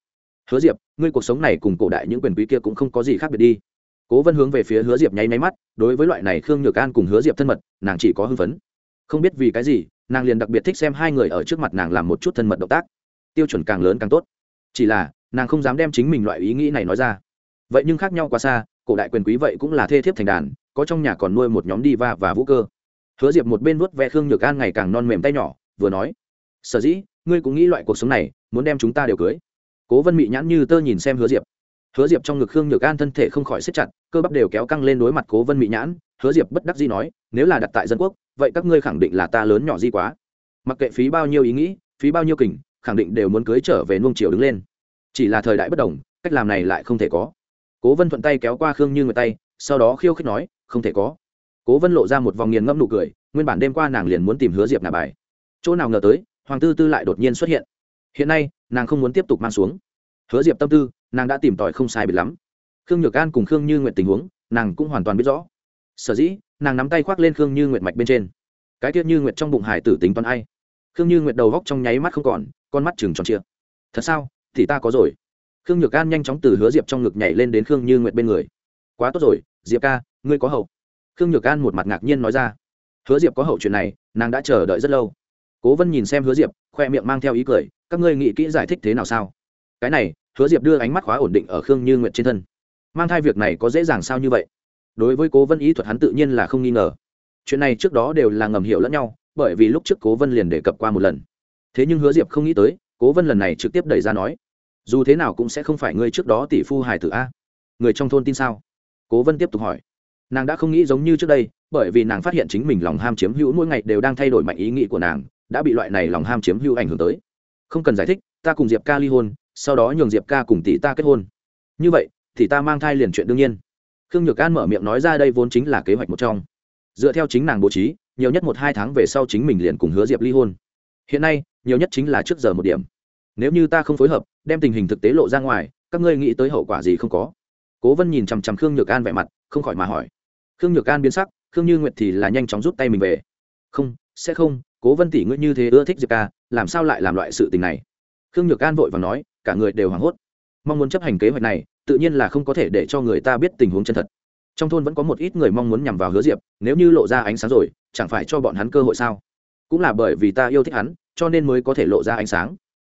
Hứa diệp, ngươi cuộc sống này cùng cổ đại những quyền quý kia cũng không có gì khác biệt đi. Cố vân hướng về phía hứa diệp nháy máy mắt, đối với loại này khương nhược an cùng hứa diệp thân mật, nàng chỉ có hưng phấn. Không biết vì cái gì, nàng liền đặc biệt thích xem hai người ở trước mặt nàng làm một chút thân mật động tác. Tiêu chuẩn càng lớn càng tốt. Chỉ là, nàng không dám đem chính mình loại ý nghĩ này nói ra. Vậy nhưng khác nhau quá xa, cổ đại quyền quý vậy cũng là thê thiếp thành đàn, có trong nhà còn nuôi một nhóm đi va và vũ cơ. Hứa diệp một bên vuốt ve khương nhược an ngày càng non mềm tay nhỏ, vừa nói sở dĩ, ngươi cũng nghĩ loại cuộc sống này, muốn đem chúng ta đều cưới. Cố vân mị nhãn như tơ nhìn xem hứa diệp. Hứa diệp trong ngực khương nhược an thân thể không khỏi xếp chặt, cơ bắp đều kéo căng lên đối mặt cố vân mị nhãn. Hứa diệp bất đắc dĩ nói, nếu là đặt tại dân quốc, vậy các ngươi khẳng định là ta lớn nhỏ di quá. Mặc kệ phí bao nhiêu ý nghĩ, phí bao nhiêu kình, khẳng định đều muốn cưới trở về nuông chiều đứng lên. Chỉ là thời đại bất đồng, cách làm này lại không thể có. Cố vân thuận tay kéo qua khương như người tay, sau đó khiêu khích nói, không thể có. Cố vân lộ ra một vòng nghiền ngẫm nụ cười, nguyên bản đêm qua nàng liền muốn tìm hứa diệp nà bài. Chỗ nào ngờ tới hoàng tư tư lại đột nhiên xuất hiện. Hiện nay, nàng không muốn tiếp tục mang xuống. Hứa diệp tâm tư, nàng đã tìm tòi không sai biệt lắm. Khương nhược an cùng khương như nguyện tình huống, nàng cũng hoàn toàn biết rõ. Sở dĩ, nàng nắm tay khoác lên khương như nguyện mạch bên trên. Cái tiết như nguyện trong bụng hải tử tính toán ai? Khương như nguyện đầu góc trong nháy mắt không còn, con mắt chừng tròn chia thật sao? Thì ta có rồi. Khương nhược an nhanh chóng từ hứa diệp trong ngực nhảy lên đến khương như nguyện bên người. Quá tốt rồi, diệp ca, ngươi có hậu. Khương nhược an một mặt ngạc nhiên nói ra. Hứa diệp có hậu chuyện này, nàng đã chờ đợi rất lâu cố vân nhìn xem hứa diệp, khoe miệng mang theo ý cười, các ngươi nghĩ kỹ giải thích thế nào sao? Cái này, hứa diệp đưa ánh mắt khóa ổn định ở khương như nguyện trên thân. Mang thai việc này có dễ dàng sao như vậy? Đối với cố vân ý thuật hắn tự nhiên là không nghi ngờ. Chuyện này trước đó đều là ngầm hiểu lẫn nhau, bởi vì lúc trước cố vân liền đề cập qua một lần. Thế nhưng hứa diệp không nghĩ tới, cố vân lần này trực tiếp đẩy ra nói, dù thế nào cũng sẽ không phải ngươi trước đó tỷ phu hải tử a. Người trong thôn tin sao? Cố vân tiếp tục hỏi. Nàng đã không nghĩ giống như trước đây, bởi vì nàng phát hiện chính mình lòng ham chiếm hữu mỗi ngày đều đang thay đổi mạnh ý nghĩ của nàng đã bị loại này lòng ham chiếm hữu ảnh hưởng tới. Không cần giải thích, ta cùng diệp ca ly hôn, sau đó nhường diệp ca cùng tỷ ta kết hôn. Như vậy thì ta mang thai liền chuyện đương nhiên. Khương nhược an mở miệng nói ra đây vốn chính là kế hoạch một trong. Dựa theo chính nàng bố trí, nhiều nhất một hai tháng về sau chính mình liền cùng hứa diệp ly hôn. Hiện nay, nhiều nhất chính là trước giờ một điểm. Nếu như ta không phối hợp, đem tình hình thực tế lộ ra ngoài, các ngươi nghĩ tới hậu quả gì không có? Cố vân nhìn chằm chằm khương nhược an vẻ mặt, không khỏi mà hỏi. Khương nhược an biến sắc, khương như nguyệt thì là nhanh chóng rút tay mình về. Không, sẽ không cố vân tỷ ngươi như thế ưa thích diệp ca, làm sao lại làm loại sự tình này? Khương nhược an vội và nói, cả người đều hoảng hốt. Mong muốn chấp hành kế hoạch này, tự nhiên là không có thể để cho người ta biết tình huống chân thật. Trong thôn vẫn có một ít người mong muốn nhằm vào hứa diệp, nếu như lộ ra ánh sáng rồi, chẳng phải cho bọn hắn cơ hội sao? Cũng là bởi vì ta yêu thích hắn, cho nên mới có thể lộ ra ánh sáng.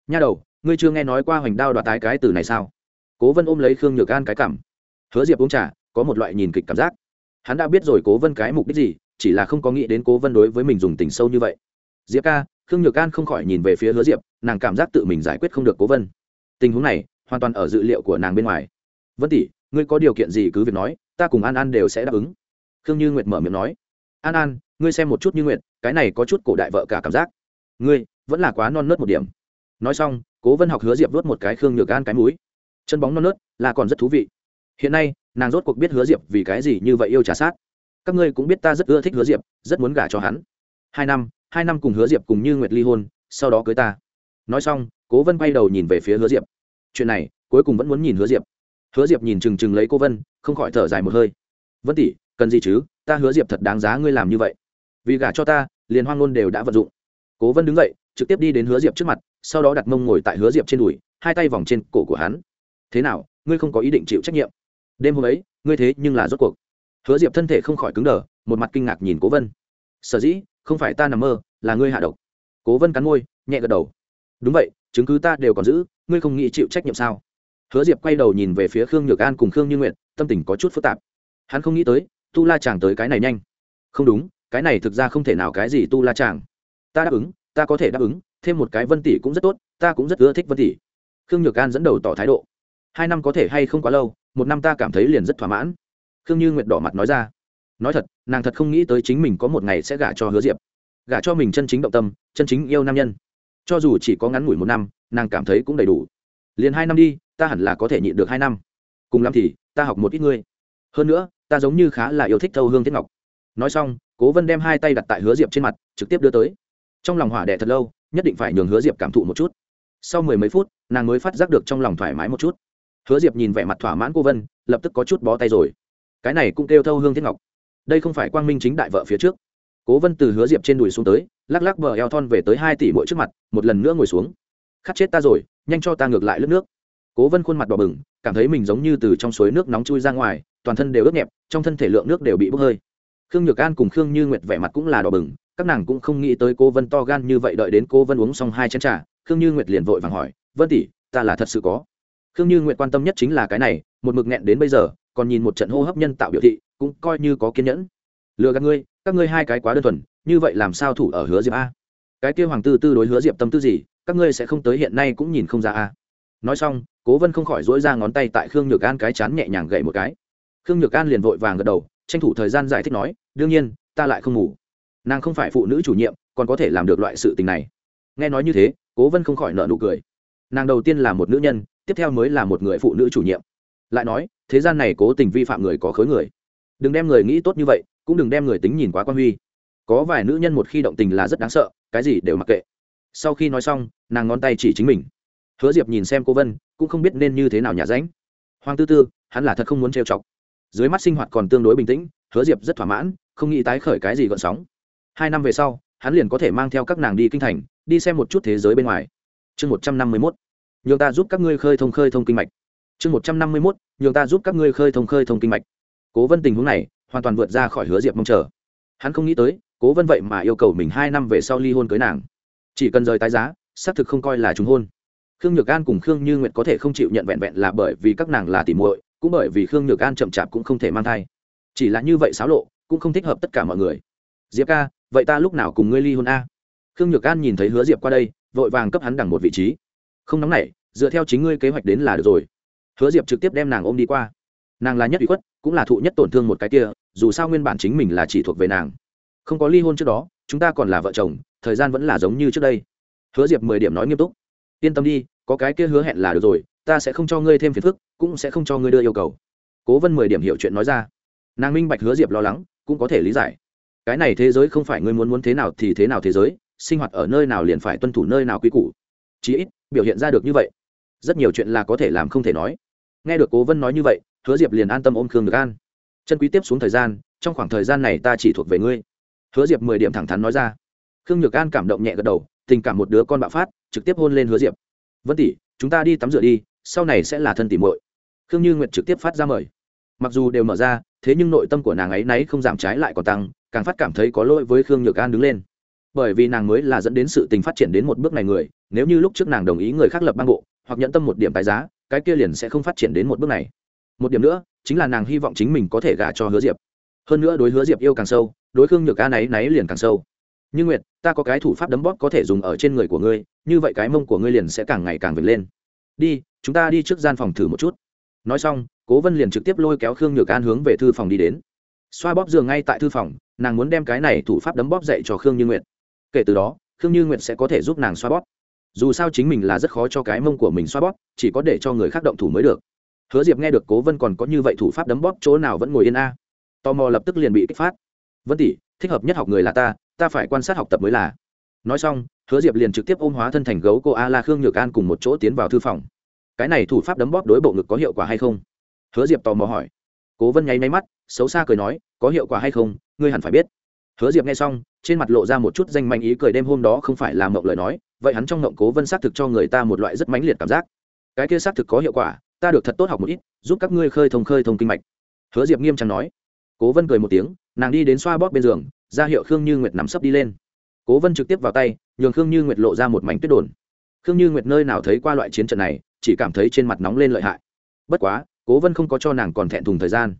Nha đầu, ngươi chưa nghe nói qua hoành đao đoạt tái cái từ này sao? Cố vân ôm lấy khương nhược an cái cảm. Hứa diệp uống trà, có một loại nhìn kịch cảm giác. Hắn đã biết rồi cố vân cái mục đích gì, chỉ là không có nghĩ đến cố vân đối với mình dùng tình sâu như vậy diệp ca, khương nhược an không khỏi nhìn về phía hứa diệp, nàng cảm giác tự mình giải quyết không được cố vân. Tình huống này, hoàn toàn ở dự liệu của nàng bên ngoài. Vân tỷ, ngươi có điều kiện gì cứ việc nói, ta cùng an an đều sẽ đáp ứng. Khương như nguyệt mở miệng nói. An an, ngươi xem một chút như nguyệt, cái này có chút cổ đại vợ cả cảm giác. Ngươi, vẫn là quá non nớt một điểm. Nói xong, cố vân học hứa diệp vớt một cái khương nhược an cái mũi. Chân bóng non nớt, là còn rất thú vị. Hiện nay, nàng rốt cuộc biết hứa diệp vì cái gì như vậy yêu trả sát. Các ngươi cũng biết ta rất ưa thích hứa diệp, rất muốn gả cho hắn. Hai năm hai năm cùng hứa diệp cùng như nguyệt ly hôn, sau đó cưới ta. Nói xong, cố vân quay đầu nhìn về phía hứa diệp. Chuyện này, cuối cùng vẫn muốn nhìn hứa diệp. Hứa diệp nhìn chừng chừng lấy cô vân, không khỏi thở dài một hơi. Vân tỷ, cần gì chứ? Ta hứa diệp thật đáng giá ngươi làm như vậy. Vì gả cho ta, liền hoang ngôn đều đã vận dụng. Cố vân đứng dậy, trực tiếp đi đến hứa diệp trước mặt, sau đó đặt mông ngồi tại hứa diệp trên đùi, hai tay vòng trên cổ của hắn. Thế nào, ngươi không có ý định chịu trách nhiệm? Đêm hôm ấy, ngươi thế nhưng là rốt cuộc. Hứa diệp thân thể không khỏi cứng đờ, một mặt kinh ngạc nhìn cố vân. Sở dĩ không phải ta nằm mơ, là ngươi hạ độc. Cố vân cắn môi, nhẹ gật đầu. Đúng vậy, chứng cứ ta đều còn giữ, ngươi không nghĩ chịu trách nhiệm sao? Hứa diệp quay đầu nhìn về phía khương nhược an cùng khương như nguyện tâm tình có chút phức tạp. Hắn không nghĩ tới, tu la chàng tới cái này nhanh. Không đúng, cái này thực ra không thể nào cái gì tu la chàng. Ta đáp ứng, ta có thể đáp ứng, thêm một cái vân tỷ cũng rất tốt, ta cũng rất ưa thích vân tỷ. Khương nhược an dẫn đầu tỏ thái độ. Hai năm có thể hay không quá lâu, một năm ta cảm thấy liền rất thỏa mãn. Khương như nguyệt đỏ mặt nói ra nói thật, nàng thật không nghĩ tới chính mình có một ngày sẽ gả cho hứa diệp. Gả cho mình chân chính động tâm, chân chính yêu nam nhân. Cho dù chỉ có ngắn ngủi một năm, nàng cảm thấy cũng đầy đủ. Liền hai năm đi, ta hẳn là có thể nhịn được hai năm. Cùng lắm thì, ta học một ít ngươi. Hơn nữa, ta giống như khá là yêu thích thâu hương thiết ngọc. Nói xong, cố vân đem hai tay đặt tại hứa diệp trên mặt, trực tiếp đưa tới. Trong lòng hỏa đẻ thật lâu, nhất định phải nhường hứa diệp cảm thụ một chút. Sau mười mấy phút, nàng mới phát giác được trong lòng thoải mái một chút. Hứa diệp nhìn vẻ mặt thỏa mãn cô vân, lập tức có chút bó tay rồi. Cái này cũng kêu thâu hương thiết ngọc đây không phải quang minh chính đại vợ phía trước. Cố vân từ hứa diệp trên đùi xuống tới, lắc lắc bờ eo thon về tới hai tỷ mỗi trước mặt, một lần nữa ngồi xuống. Khát chết ta rồi, nhanh cho ta ngược lại lướt nước. Cố vân khuôn mặt đỏ bừng, cảm thấy mình giống như từ trong suối nước nóng chui ra ngoài, toàn thân đều ướt nhẹp, trong thân thể lượng nước đều bị bốc hơi. Khương nhược an cùng khương như nguyệt vẻ mặt cũng là đỏ bừng, các nàng cũng không nghĩ tới cô vân to gan như vậy đợi đến cô vân uống xong hai chén t r à khương như nguyệt liền vội vàng hỏi, vân tỷ, ta là thật sự có? Khương như nguyệt quan tâm nhất chính là cái này, một mực nghẹn đến bây giờ còn nhìn một trận hô hấp nhân tạo biểu thị, cũng coi như có kiên nhẫn. Lừa gạt ngươi, các ngươi hai cái quá đơn thuần, như vậy làm sao thủ ở hứa diệp a? Cái kia hoàng tư tư đối hứa diệp tâm tư gì, các ngươi sẽ không tới hiện nay cũng nhìn không ra a. Nói xong, cố vân không khỏi dỗi ra ngón tay tại khương nhược an cái chán nhẹ nhàng gậy một cái. Khương nhược an liền vội vàng gật đầu, tranh thủ thời gian giải thích nói, đương nhiên, ta lại không ngủ. Nàng không phải phụ nữ chủ nhiệm, còn có thể làm được loại sự tình này. Nghe nói như thế, cố vân không khỏi nợ nụ cười. Nàng đầu tiên là một nữ nhân, tiếp theo mới là một người phụ nữ chủ nhiệm lại nói, thế gian này cố tình vi phạm người có khối người. Đừng đem người nghĩ tốt như vậy, cũng đừng đem người tính nhìn quá quan huy. Có vài nữ nhân một khi động tình là rất đáng sợ, cái gì đều mặc kệ. Sau khi nói xong, nàng ngón tay chỉ chính mình. Hứa diệp nhìn xem cô vân, cũng không biết nên như thế nào nhà ránh. Hoàng tư tư, hắn là thật không muốn trêu chọc. Dưới mắt sinh hoạt còn tương đối bình tĩnh, hứa diệp rất thỏa mãn, không nghĩ tái khởi cái gì gợn sóng. Hai năm về sau, hắn liền có thể mang theo các nàng đi kinh thành, đi xem một chút thế giới bên ngoài. Chương một trăm năm mươi mốt. Nhường ta giúp các ngươi khơi thông khơi thông kinh mạch chương một trăm năm mươi mốt, nhường ta giúp các ngươi khơi thông khơi thông kinh mạch. Cố vân tình huống này, hoàn toàn vượt ra khỏi hứa diệp mong chờ. Hắn không nghĩ tới, cố vân vậy mà yêu cầu mình hai năm về sau ly hôn cưới nàng. Chỉ cần rời tái giá, xác thực không coi là trùng hôn. Khương nhược an cùng khương như Nguyệt có thể không chịu nhận vẹn vẹn là bởi vì các nàng là tỉ muội, cũng bởi vì khương nhược an chậm chạp cũng không thể mang thai. Chỉ là như vậy xáo lộ, cũng không thích hợp tất cả mọi người. Diệp ca, vậy ta lúc nào cùng ngươi ly hôn a? Khương nhược an nhìn thấy hứa diệp qua đây, vội vàng cấp hắn đằng một vị trí. Không nóng nảy, dựa theo chính ngươi kế hoạch đến là được rồi hứa diệp trực tiếp đem nàng ôm đi qua. Nàng là nhất bị khuất, cũng là thụ nhất tổn thương một cái kia, dù sao nguyên bản chính mình là chỉ thuộc về nàng. Không có ly hôn trước đó, chúng ta còn là vợ chồng, thời gian vẫn là giống như trước đây. Hứa diệp mười điểm nói nghiêm túc. Yên tâm đi, có cái kia hứa hẹn là được rồi, ta sẽ không cho ngươi thêm phiền phức, cũng sẽ không cho ngươi đưa yêu cầu. Cố vân mười điểm hiểu chuyện nói ra. Nàng minh bạch hứa diệp lo lắng, cũng có thể lý giải. Cái này thế giới không phải ngươi muốn muốn thế nào thì thế nào thế giới, sinh hoạt ở nơi nào liền phải tuân thủ nơi nào quy củ. Chí ít, biểu hiện ra được như vậy. Rất nhiều chuyện là có thể làm không thể nói nghe được cố vân nói như vậy, hứa diệp liền an tâm ôm khương được an. Chân quý tiếp xuống thời gian, trong khoảng thời gian này ta chỉ thuộc về ngươi. Hứa diệp mười điểm thẳng thắn nói ra. Khương nhược an cảm động nhẹ gật đầu, tình cảm một đứa con bạo phát, trực tiếp hôn lên hứa diệp. Vân tỷ, chúng ta đi tắm rửa đi, sau này sẽ là thân tỷ muội. Khương như nguyệt trực tiếp phát ra mời. Mặc dù đều mở ra, thế nhưng nội tâm của nàng ấy náy không giảm trái lại còn tăng, càng phát cảm thấy có lỗi với khương nhược an đứng lên. Bởi vì nàng mới là dẫn đến sự tình phát triển đến một bước này người, nếu như lúc trước nàng đồng ý người khác lập ban bộ, hoặc nhận tâm một điểm tài giá cái kia liền sẽ không phát triển đến một bước này. Một điểm nữa, chính là nàng hy vọng chính mình có thể gả cho hứa diệp. Hơn nữa đối hứa diệp yêu càng sâu, đối khương nhược an ấy náy liền càng sâu. Như nguyệt, ta có cái thủ pháp đấm bóp có thể dùng ở trên người của ngươi, như vậy cái mông của ngươi liền sẽ càng ngày càng vệt lên. Đi, chúng ta đi trước gian phòng thử một chút. Nói xong, cố vân liền trực tiếp lôi kéo khương nhược an hướng về thư phòng đi đến. Xoa bóp giường ngay tại thư phòng, nàng muốn đem cái này thủ pháp đấm bóp dạy cho khương như nguyệt. Kể từ đó, khương như nguyệt sẽ có thể giúp nàng xoa bóp dù sao chính mình là rất khó cho cái mông của mình xoa bóp, chỉ có để cho người khác động thủ mới được. Hứa diệp nghe được cố vân còn có như vậy thủ pháp đấm bóp chỗ nào vẫn ngồi yên a. Tò mò lập tức liền bị kích phát. Vân tỷ, thích hợp nhất học người là ta ta phải quan sát học tập mới là. Nói xong, hứa diệp liền trực tiếp ôm hóa thân thành gấu cô a la khương nhược an cùng một chỗ tiến vào thư phòng. Cái này thủ pháp đấm bóp đối bộ ngực có hiệu quả hay không? Hứa diệp tò mò hỏi. Cố vân nháy máy mắt, xấu xa cười nói, có hiệu quả hay không, ngươi hẳn phải biết hứa diệp nghe xong, trên mặt lộ ra một chút danh manh ý cười đêm hôm đó không phải là mộng lời nói, vậy hắn trong mộng cố vân xác thực cho người ta một loại rất mãnh liệt cảm giác. Cái kia xác thực có hiệu quả, ta được thật tốt học một ít, giúp các ngươi khơi thông khơi thông kinh mạch. Hứa diệp nghiêm trang nói. Cố vân cười một tiếng, nàng đi đến xoa bóp bên giường ra hiệu khương như nguyệt nằm sấp đi lên. Cố vân trực tiếp vào tay, nhường khương như nguyệt lộ ra một mảnh tuyết đồn. Khương như nguyệt nơi nào thấy qua loại chiến trận này, chỉ cảm thấy trên mặt nóng lên lợi hại. Bất quá, cố vân không có cho nàng còn thẹn thùng thời gian.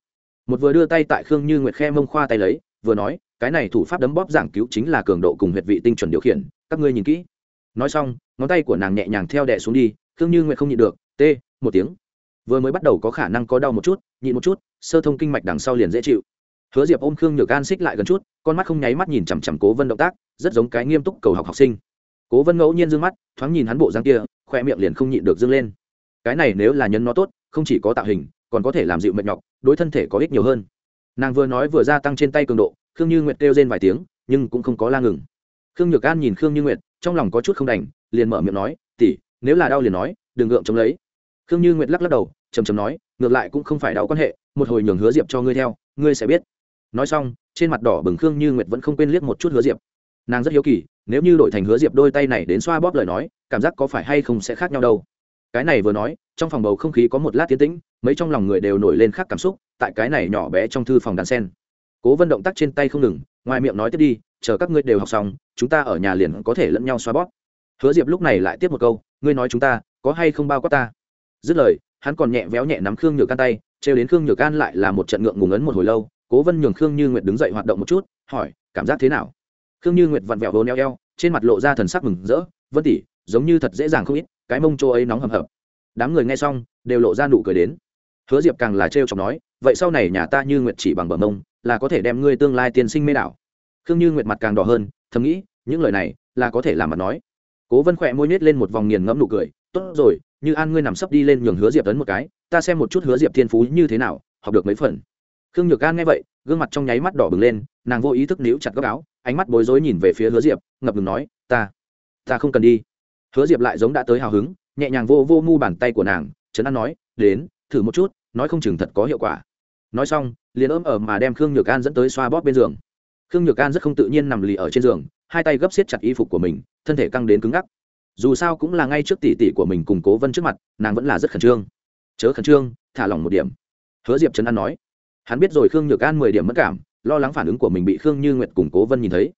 Một vừa đưa tay tại khương như nguyệt khe mông khoa tay lấy, vừa nói cái này thủ pháp đấm bóp giảng cứu chính là cường độ cùng huyệt vị tinh chuẩn điều khiển, các ngươi nhìn kỹ. Nói xong, ngón tay của nàng nhẹ nhàng theo đẻ xuống đi, khương như nguyện không nhịn được, t, một tiếng. Vừa mới bắt đầu có khả năng có đau một chút, nhịn một chút, sơ thông kinh mạch đằng sau liền dễ chịu. Hứa diệp ôm khương nhược an xích lại gần chút, con mắt không nháy mắt nhìn chằm chằm cố vân động tác, rất giống cái nghiêm túc cầu học học sinh. Cố vân ngẫu nhiên d ư ơ n g mắt, thoáng nhìn hắn bộ răng kia, khoe miệng liền không nhịn được dâng lên. Cái này nếu là nhân nó tốt, không chỉ có tạo hình, còn có thể làm dịu mệt nhọc, đối thân thể có ích nhiều hơn. Nàng vừa nói vừa gia tăng trên tay cường độ khương như nguyệt kêu rên vài tiếng, nhưng cũng không có la ngừng. Khương nhược an nhìn khương như nguyệt, trong lòng có chút không đành, liền mở miệng nói tỉ nếu là đau liền nói, đừng gượng chống lấy. Khương như nguyệt lắc lắc đầu chầm chầm nói, ngược lại cũng không phải đau quan hệ, một hồi nhường hứa diệp cho ngươi theo, ngươi sẽ biết. Nói xong, trên mặt đỏ bừng khương như nguyệt vẫn không quên liếc một chút hứa diệp. Nàng rất hiếu kỳ, nếu như đổi thành hứa diệp đôi tay này đến xoa bóp lời nói, cảm giác có phải hay không sẽ khác nhau đâu. Cái này vừa nói, trong phòng bầu không khí có một lát tiến tĩnh, mấy trong lòng người đều nổi lên khác cảm xúc, tại cái này nhỏ bé trong thư phòng đàn sen cố vân động tác trên tay không ngừng, ngoài miệng nói tiếp đi, chờ các ngươi đều học xong, chúng ta ở nhà liền có thể lẫn nhau xoa bóp. Hứa diệp lúc này lại tiếp một câu, ngươi nói chúng ta, có hay không bao quát ta? Dứt lời, hắn còn nhẹ véo nhẹ nắm khương nhược can tay, trêu đến khương nhược can lại là một trận ngượng ngùng ấn một hồi lâu, cố vân nhường khương như nguyệt đứng dậy hoạt động một chút, hỏi, cảm giác thế nào? Khương như nguyệt vặn vẹo hố neo eo, trên mặt lộ ra thần sắc mừng rỡ, vân tỉ giống như thật dễ dàng không ít, cái mông chỗ ấy nóng hầm hập. Đám người nghe xong, đều lộ ra nụ cười đến. Hứa diệp càng là trêu chọc nói vậy sau này nhà ta như nguyệt chỉ bằng bờ mông, là có thể đem ngươi tương lai tiên sinh mê đảo. Khương như nguyệt mặt càng đỏ hơn, thầm nghĩ, những lời này là có thể làm mặt nói. Cố vân khỏe môi nhét lên một vòng nghiền ngẫm nụ cười, tốt rồi, như an ngươi nằm sấp đi lên nhường hứa diệp tấn một cái, ta xem một chút hứa diệp thiên phú như thế nào, học được mấy phần. Khương nhược an nghe vậy, gương mặt trong nháy mắt đỏ bừng lên, nàng vô ý thức níu chặt góc áo, ánh mắt bối rối nhìn về phía hứa diệp, ngập ngừng nói, ta ta không cần đi. Hứa diệp lại giống đã tới hào hứng, nhẹ nhàng vô vô mu bàn tay của nàng trấn an nói, đến, thử một chút, nói không chừng thật có hiệu quả nói xong, liền ôm ở mà đem khương nhược an dẫn tới xoa bóp bên giường. Khương nhược an rất không tự nhiên nằm lì ở trên giường, hai tay gấp xiết chặt y phục của mình, thân thể căng đến cứng ngắc. Dù sao cũng là ngay trước tỷ tỷ của mình cùng cố vân trước mặt, nàng vẫn là rất khẩn trương. Chớ khẩn trương, thả lỏng một điểm. Hứa diệp trấn an nói. Hắn biết rồi khương nhược an mười điểm mất cảm, lo lắng phản ứng của mình bị khương như nguyệt cùng cố vân nhìn thấy.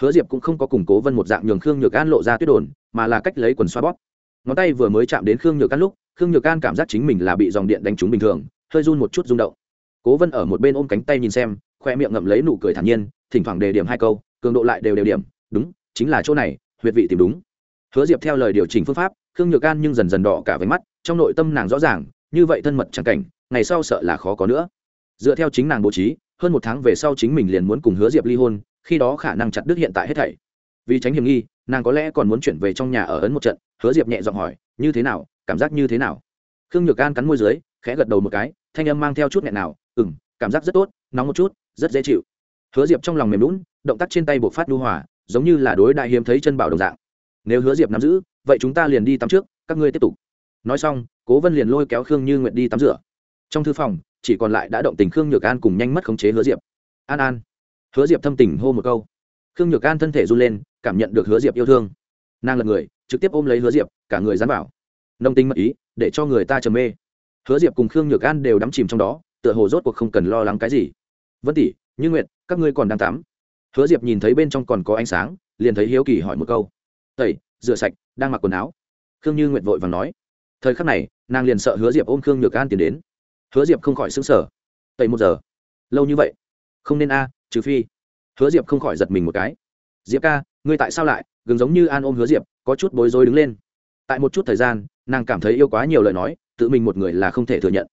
Hứa diệp cũng không có cùng cố vân một dạng nhường khương nhược an lộ ra tuyết đồn, mà là cách lấy quần xoa bóp. Ngón tay vừa mới chạm đến khương nhược an lúc, khương nhược an cảm giác chính mình là bị dòng điện đánh trúng bình thường, hơi run một chút rung động cố vân ở một bên ôm cánh tay nhìn xem, khoe miệng ngậm lấy nụ cười thản nhiên, thỉnh thoảng đề điểm hai câu, cường độ lại đều đều điểm, đúng, chính là chỗ này, huyệt vị tìm đúng. Hứa diệp theo lời điều chỉnh phương pháp, khương nhược an nhưng dần dần đỏ cả váy mắt, trong nội tâm nàng rõ ràng, như vậy thân mật chẳng cảnh, ngày sau sợ là khó có nữa. Dựa theo chính nàng bố trí, hơn một tháng về sau chính mình liền muốn cùng hứa diệp ly hôn, khi đó khả năng chặt đứt hiện tại hết thảy. Vì tránh hiểm nghi, nàng có lẽ còn muốn chuyển về trong nhà ở ấn một trận, hứa diệp nhẹ giọng hỏi, như thế nào, cảm giác như thế nào? Khương nhược an cắn môi dưới, khẽ gật đầu một cái, thanh âm mang theo chút nghẹn nào ừ m cảm giác rất tốt, nóng một chút, rất dễ chịu. Hứa diệp trong lòng mềm lún động tác trên tay buộc phát lưu hỏa giống như là đối đại hiếm thấy chân bảo đồng dạng. Nếu hứa diệp nắm giữ, vậy chúng ta liền đi tắm trước, các ngươi tiếp tục. Nói xong, cố vân liền lôi kéo khương như nguyện đi tắm rửa. Trong thư phòng, chỉ còn lại đã động tình khương nhược an cùng nhanh mất khống chế hứa diệp. An an. Hứa diệp thâm tình hô một câu. Khương nhược an thân thể run lên, cảm nhận được hứa diệp yêu thương. Nàng là người, trực tiếp ôm lấy hứa diệp, cả người dán vào. Nông tinh mật ý, để cho người ta trầm mê. Hứa diệp cùng khương nhược an đều đắm chìm trong đó tựa hồ rốt cuộc không cần lo lắng cái gì. Vân tỷ như Nguyệt, các ngươi còn đang tắm. Hứa diệp nhìn thấy bên trong còn có ánh sáng liền thấy hiếu kỳ hỏi một câu. Tẩy rửa sạch đang mặc quần áo. Khương như nguyện vội và nói. Thời khắc này nàng liền sợ hứa diệp ôm khương nhược an tiến đến. Hứa diệp không khỏi xứng sở tẩy một giờ. Lâu như vậy. Không nên a trừ phi. Hứa diệp không khỏi giật mình một cái. Diệp ca ngươi tại sao lại? Gừng giống như an ôm hứa diệp có chút bối rối đứng lên. Tại một chút thời gian nàng cảm thấy yêu quá nhiều lời nói tự mình một người là không thể thừa nhận.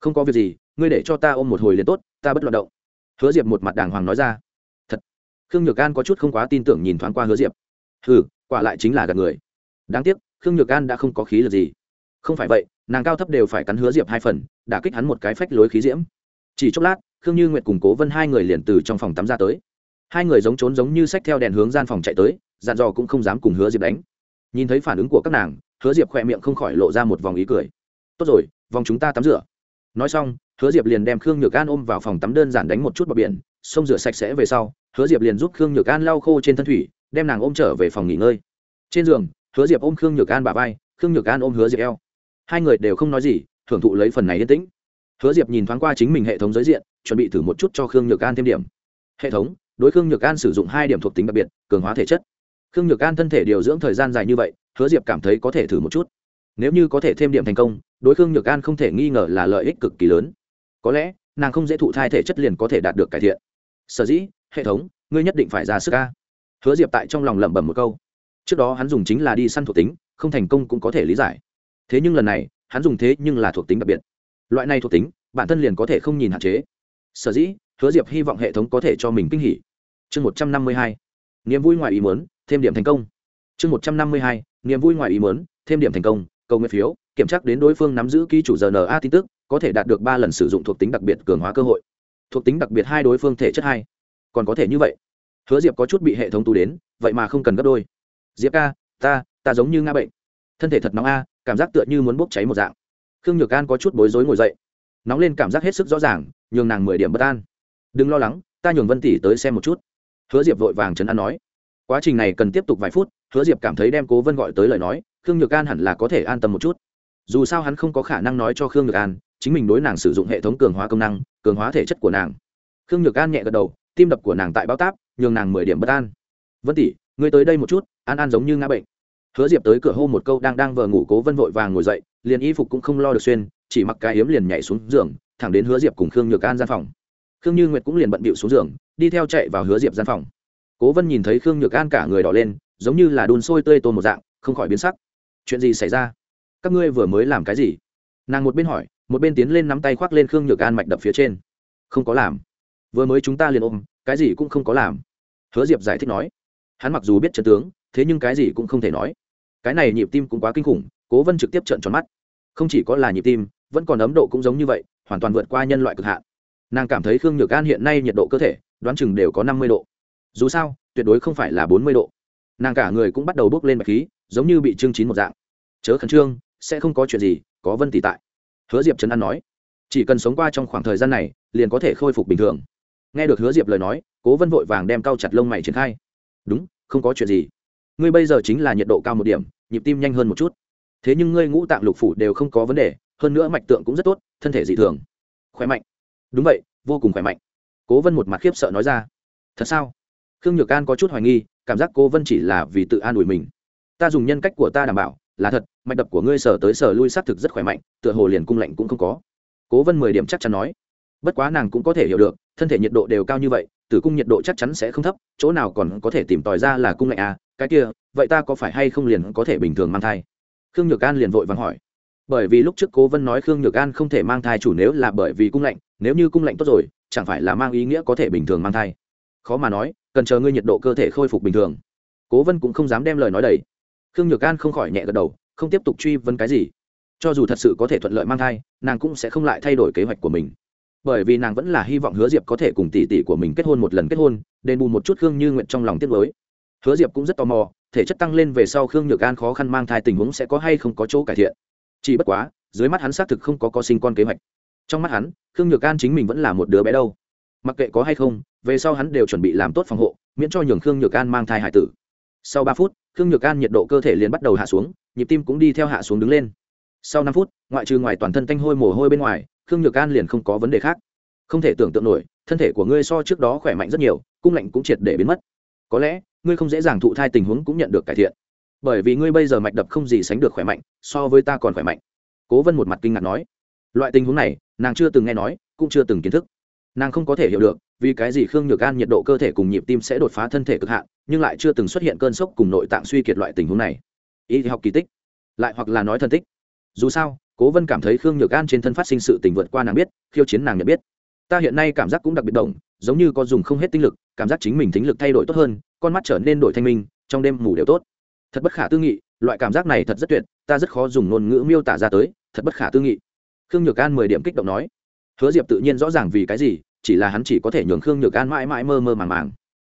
Không có việc gì ngươi để cho ta ôm một hồi liền tốt, ta bất loạt động. Hứa diệp một mặt đàng hoàng nói ra. Thật. Khương nhược an có chút không quá tin tưởng nhìn thoáng qua hứa diệp. Ừ quả lại chính là gạt người. Đáng tiếc, khương nhược an đã không có khí lực gì. Không phải vậy, nàng cao thấp đều phải cắn hứa diệp hai phần, đã kích hắn một cái phách lối khí diễm. Chỉ chốc lát, khương như nguyệt cùng cố vân hai người liền từ trong phòng tắm ra tới. Hai người giống trốn giống như sách theo đèn hướng gian phòng chạy tới, dặn dò cũng không dám cùng hứa diệp đánh. Nhìn thấy phản ứng của các nàng, hứa diệp khỏe miệng không khỏi lộ ra một vòng ý cười. Tốt rồi, vòng chúng ta tắm rửa nói xong, hứa diệp liền đem khương nhược an ôm vào phòng tắm đơn giản đánh một chút bờ biển xông rửa sạch sẽ về sau, hứa diệp liền giúp khương nhược an lau khô trên thân thủy, đem nàng ôm trở về phòng nghỉ ngơi. Trên giường, hứa diệp ôm khương nhược an bà vai, khương nhược an ôm hứa diệp eo. Hai người đều không nói gì, thưởng thụ lấy phần này yên tĩnh. Hứa diệp nhìn thoáng qua chính mình hệ thống giới diện, chuẩn bị thử một chút cho khương nhược an thêm điểm. Hệ thống, đối khương nhược an sử dụng hai điểm thuộc tính đặc biệt, cường hóa thể chất. Khương nhược an thân thể điều dưỡng thời gian dài như vậy, hứa diệp cảm thấy có thể thử một chút. Nếu như có thể thêm điểm thành công đối khương nhược an không thể nghi ngờ là lợi ích cực kỳ lớn. Có lẽ, nàng không dễ thụ thai thể chất liền có thể đạt được cải thiện. Sở dĩ, hệ thống, ngươi nhất định phải ra sức ca hứa diệp tại trong lòng lẩm bẩm một câu. Trước đó hắn dùng chính là đi săn thuộc tính, không thành công cũng có thể lý giải. Thế nhưng lần này, hắn dùng thế nhưng là thuộc tính đặc biệt. Loại này thuộc tính, bản thân liền có thể không nhìn hạn chế. Sở dĩ, hứa diệp hy vọng hệ thống có thể cho mình kinh hỉ. Chương một trăm năm mươi hai. Niềm vui ngoài ý muốn, thêm điểm thành công. Chương một trăm năm mươi hai. Niềm vui ngoài ý muốn, thêm điểm thành công cầu nguyện phiếu, kiểm tra đến đối phương nắm giữ ký chủ rna tin tức, có thể đạt được ba lần sử dụng thuộc tính đặc biệt cường hóa cơ hội. Thuộc tính đặc biệt hai đối phương thể chất hai. Còn có thể như vậy. Hứa diệp có chút bị hệ thống tu đến, vậy mà không cần gấp đôi. Diệp ca, ta ta giống như nga bệnh. Thân thể thật nóng a, cảm giác tựa như muốn bốc cháy một dạng. Khương nhược an có chút bối rối ngồi dậy. Nóng lên cảm giác hết sức rõ ràng, nhường nàng mười điểm bất an. Đừng lo lắng, ta nhường vân tỷ tới xem một chút. Hứa diệp vội vàng chấn an nói. Quá trình này cần tiếp tục vài phút hứa diệp cảm thấy đem cố vân gọi tới lời nói, khương nhược an hẳn là có thể an tâm một chút. Dù sao hắn không có khả năng nói cho khương nhược an, chính mình đối nàng sử dụng hệ thống cường hóa công năng, cường hóa thể chất của nàng. Khương nhược an nhẹ gật đầu, tim đập của nàng tại bao táp, nhường nàng mười điểm bất an. Vân tỷ, ngươi tới đây một chút, an an giống như ngã bệnh. Hứa diệp tới cửa hô một câu đang đang vờ ngủ cố vân vội vàng ngồi dậy, liền y phục cũng không lo được xuyên, chỉ mặc cái hiếm liền nhảy xuống giường, thẳng đến hứa diệp cùng khương nhược an gian phòng. Khương như nguyệt cũng liền bận bịu xuống giường, đi theo chạy vào hứa diệp gian phòng. Cố vân nhìn thấy khương nhược an cả người đỏ lên giống như là đun sôi tươi tôn một dạng, không khỏi biến sắc. Chuyện gì xảy ra? Các ngươi vừa mới làm cái gì? Nàng một bên hỏi, một bên tiến lên nắm tay khoác lên khương nhược an mạch đập phía trên. Không có làm. Vừa mới chúng ta liền ôm, cái gì cũng không có làm. Hứa diệp giải thích nói. Hắn mặc dù biết trận tướng, thế nhưng cái gì cũng không thể nói. Cái này nhịp tim cũng quá kinh khủng, cố vân trực tiếp trợn tròn mắt. Không chỉ có là nhịp tim, vẫn còn ấm độ cũng giống như vậy, hoàn toàn vượt qua nhân loại cực hạn. Nàng cảm thấy khương nhược an hiện nay nhiệt độ cơ thể, đoán chừng đều có năm mươi độ. Dù sao, tuyệt đối không phải là bốn mươi độ nàng cả người cũng bắt đầu bốc lên bạch khí, giống như bị trương chín một dạng. Chớ khẩn trương, sẽ không có chuyện gì, có vân tỷ tại. Hứa diệp trấn an nói. Chỉ cần sống qua trong khoảng thời gian này, liền có thể khôi phục bình thường. Nghe được hứa diệp lời nói, cố vân vội vàng đem cau chặt lông mày triển khai. Đúng, không có chuyện gì. Ngươi bây giờ chính là nhiệt độ cao một điểm, nhịp tim nhanh hơn một chút. Thế nhưng ngươi ngũ tạng lục phủ đều không có vấn đề, hơn nữa mạch tượng cũng rất tốt, thân thể dị thường. Khỏe mạnh. Đúng vậy, vô cùng khỏe mạnh. Cố vân một mặt khiếp sợ nói ra. Thật sao? Khương nhược an có chút hoài nghi cảm giác cô vân chỉ là vì tự an ủi mình. Ta dùng nhân cách của ta đảm bảo, là thật, mạch đập của ngươi sở tới sở lui xác thực rất khỏe mạnh, tựa hồ liền cung lạnh cũng không có. Cố vân mười điểm chắc chắn nói. Bất quá nàng cũng có thể hiểu được, thân thể nhiệt độ đều cao như vậy, tử cung nhiệt độ chắc chắn sẽ không thấp, chỗ nào còn có thể tìm tòi ra là cung lạnh à cái kia, vậy ta có phải hay không liền có thể bình thường mang thai? Khương nhược an liền vội vàng hỏi. Bởi vì lúc trước cố vân nói khương nhược an không thể mang thai chủ nếu là bởi vì cung lạnh nếu như cung lạnh tốt rồi, chẳng phải là mang ý nghĩa có thể bình thường mang thai? Khó mà nói cần chờ ngươi nhiệt độ cơ thể khôi phục bình thường. Cố vân cũng không dám đem lời nói đầy. Khương nhược an không khỏi nhẹ gật đầu, không tiếp tục truy vấn cái gì. Cho dù thật sự có thể thuận lợi mang thai, nàng cũng sẽ không lại thay đổi kế hoạch của mình. Bởi vì nàng vẫn là hy vọng hứa diệp có thể cùng tỷ tỷ của mình kết hôn một lần kết hôn, đền bù một chút khương như nguyện trong lòng tiết mới hứa diệp cũng rất tò mò, thể chất tăng lên về sau khương nhược an khó khăn mang thai tình huống sẽ có hay không có chỗ cải thiện. Chỉ bất quá, dưới mắt hắn xác thực không có có sinh con kế hoạch. Trong mắt hắn, khương nhược an chính mình vẫn là một đứa bé đâu mặc kệ có hay không, về sau hắn đều chuẩn bị làm tốt phòng hộ, miễn cho nhường khương nhược an mang thai hải tử. Sau ba phút, khương nhược an nhiệt độ cơ thể liền bắt đầu hạ xuống, nhịp tim cũng đi theo hạ xuống đứng lên. Sau năm phút, ngoại trừ ngoài toàn thân tanh hôi mồ hôi bên ngoài, khương nhược an liền không có vấn đề khác. Không thể tưởng tượng nổi, thân thể của ngươi so trước đó khỏe mạnh rất nhiều, cung lạnh cũng triệt để biến mất. Có lẽ, ngươi không dễ dàng thụ thai tình huống cũng nhận được cải thiện. Bởi vì ngươi bây giờ mạch đập không gì sánh được khỏe mạnh, so với ta còn khỏe mạnh. Cố vân một mặt kinh ngạc nói. Loại tình huống này, nàng chưa từng nghe nói, cũng chưa từng kiến thức nàng không có thể hiểu được, vì cái gì khương nhược an nhiệt độ cơ thể cùng nhịp tim sẽ đột phá thân thể cực hạn, nhưng lại chưa từng xuất hiện cơn sốc cùng nội tạng suy kiệt loại tình huống này. Y học kỳ tích, lại hoặc là nói thân tích. Dù sao, cố vân cảm thấy khương nhược an trên thân phát sinh sự tình vượt qua nàng biết, khiêu chiến nàng nhận biết. Ta hiện nay cảm giác cũng đặc biệt động, giống như có dùng không hết tinh lực, cảm giác chính mình tính lực thay đổi tốt hơn, con mắt trở nên đổi thanh minh, trong đêm ngủ đều tốt. Thật bất khả tư nghị, loại cảm giác này thật rất tuyệt, ta rất khó dùng ngôn ngữ miêu tả ra tới, thật bất khả tư nghị. Khương nhược an mười điểm kích động nói. Hứa diệp tự nhiên rõ ràng vì cái gì chỉ là hắn chỉ có thể nhường khương nhược an mãi mãi mơ mơ màng màng.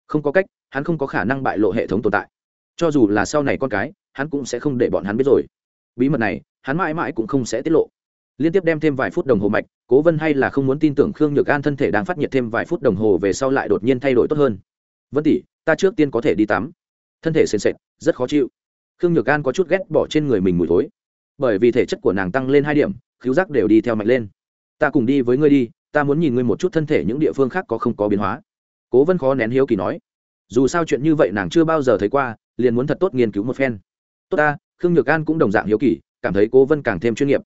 Không có cách, hắn không có khả năng bại lộ hệ thống tồn tại. Cho dù là sau này con cái, hắn cũng sẽ không để bọn hắn biết rồi. Bí mật này, hắn mãi mãi cũng không sẽ tiết lộ. Liên tiếp đem thêm vài phút đồng hồ mạch, cố vân hay là không muốn tin tưởng khương nhược an thân thể đang phát nhiệt thêm vài phút đồng hồ về sau lại đột nhiên thay đổi tốt hơn. Vân tỷ, ta trước tiên có thể đi tắm. Thân thể sền sệt, rất khó chịu. Khương nhược an có chút ghét bỏ trên người mình mùi thối. Bởi vì thể chất của nàng tăng lên hai điểm khiếu giác đều đi theo mạnh lên. Ta cùng đi với ngươi đi ta muốn nhìn ngươi một chút thân thể những địa phương khác có không có biến hóa. Cố vân khó nén hiếu kỳ nói, dù sao chuyện như vậy nàng chưa bao giờ thấy qua, liền muốn thật tốt nghiên cứu một phen. Tốt ta, khương nhược an cũng đồng dạng hiếu kỳ, cảm thấy cố vân càng thêm chuyên nghiệp.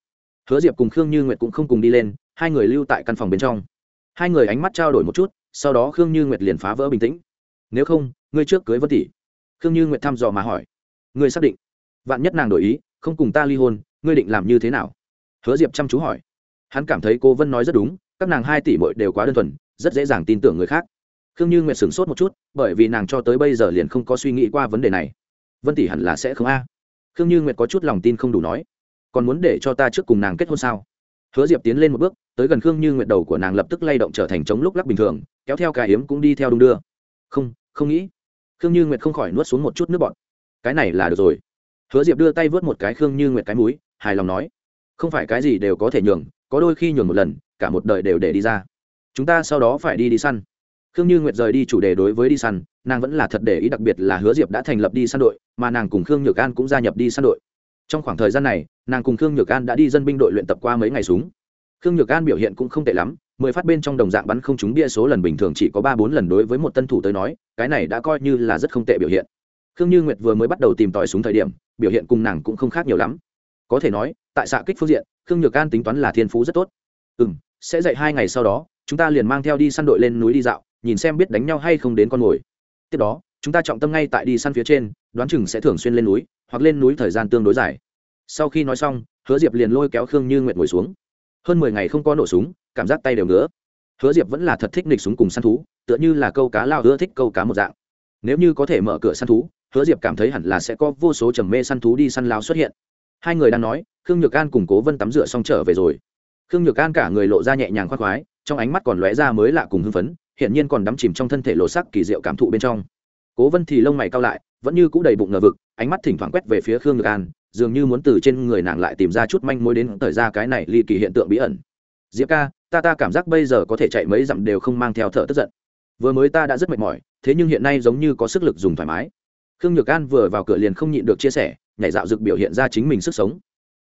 Hứa diệp cùng khương như nguyệt cũng không cùng đi lên, hai người lưu tại căn phòng bên trong. Hai người ánh mắt trao đổi một chút, sau đó khương như nguyệt liền phá vỡ bình tĩnh. Nếu không, ngươi trước cưới vân tỷ. Khương như nguyệt thăm dò mà hỏi. Ngươi xác định. Vạn nhất nàng đổi ý, không cùng ta ly hôn, ngươi định làm như thế nào? Hứa diệp chăm chú hỏi. Hắn cảm thấy cô vân nói rất đúng các nàng hai tỷ bội đều quá đơn thuần, rất dễ dàng tin tưởng người khác. Khương như nguyệt sửng sốt một chút, bởi vì nàng cho tới bây giờ liền không có suy nghĩ qua vấn đề này. Vân tỷ hẳn là sẽ không a. Khương như nguyệt có chút lòng tin không đủ nói. Còn muốn để cho ta trước cùng nàng kết hôn sao? Hứa diệp tiến lên một bước, tới gần khương như nguyệt đầu của nàng lập tức lay động trở thành trống lúc lắc bình thường, kéo theo cái hiếm cũng đi theo đung đưa. Không không nghĩ. Khương như nguyệt không khỏi nuốt xuống một chút nước bọt. Cái này là được rồi. Hứa diệp đưa tay vớt một cái khương như nguyệt cái múi hài lòng nói. Không phải cái gì đều có thể nhường, có đôi khi nhường một lần cả một đời đều để đi ra. Chúng ta sau đó phải đi đi săn. Khương như nguyệt rời đi chủ đề đối với đi săn, nàng vẫn là thật để ý, đặc biệt là hứa diệp đã thành lập đi săn đội, mà nàng cùng khương nhược an cũng gia nhập đi săn đội. Trong khoảng thời gian này, nàng cùng khương nhược an đã đi dân binh đội luyện tập qua mấy ngày súng. Khương nhược an biểu hiện cũng không tệ lắm, mười phát bên trong đồng dạng bắn không trúng bia số lần bình thường chỉ có ba bốn lần đối với một tân thủ tới nói, cái này đã coi như là rất không tệ biểu hiện. Khương như nguyệt vừa mới bắt đầu tìm tòi súng thời điểm, biểu hiện cùng nàng cũng không khác nhiều lắm. Có thể nói, tại xạ kích phương diện, khương nhược an tính toán là thiên phú rất tốt ừ m sẽ dạy hai ngày sau đó, chúng ta liền mang theo đi săn đội lên núi đi dạo, nhìn xem biết đánh nhau hay không đến con mồi. Tiếp đó, chúng ta trọng tâm ngay tại đi săn phía trên, đoán chừng sẽ thường xuyên lên núi, hoặc lên núi thời gian tương đối dài. Sau khi nói xong, hứa diệp liền lôi kéo khương như nguyện ngồi xuống. Hơn mười ngày không có nổ súng, cảm giác tay đều ngứa. Hứa diệp vẫn là thật thích nịch súng cùng săn thú, tựa như là câu cá lao hứa thích câu cá một dạng. Nếu như có thể mở cửa săn thú, hứa diệp cảm thấy hẳn là sẽ có vô số trầm mê săn thú đi săn lao xuất hiện. Hai người đang nói, khương nhược an cùng cố vân tắm rửa xong trở về rồi khương nhược an cả người lộ ra nhẹ nhàng khoác khoái, trong ánh mắt còn lóe ra mới lạ cùng hưng phấn, hiển nhiên còn đắm chìm trong thân thể lộ sắc kỳ diệu cảm thụ bên trong. Cố vân thì lông mày cao lại, vẫn như c ũ đầy bụng ngờ vực, ánh mắt thỉnh thoảng quét về phía khương nhược an, dường như muốn từ trên người nàng lại tìm ra chút manh mối đến thời ra cái này ly kỳ hiện tượng bí ẩn. Diệp ca, ta ta cảm giác bây giờ có thể chạy mấy dặm đều không mang theo thở tức giận. Vừa mới ta đã rất mệt mỏi, thế nhưng hiện nay giống như có sức lực dùng thoải mái. Khương nhược an vừa vào cửa liền không nhịn được chia sẻ, nhảy dạo dực biểu hiện ra chính mình sức sống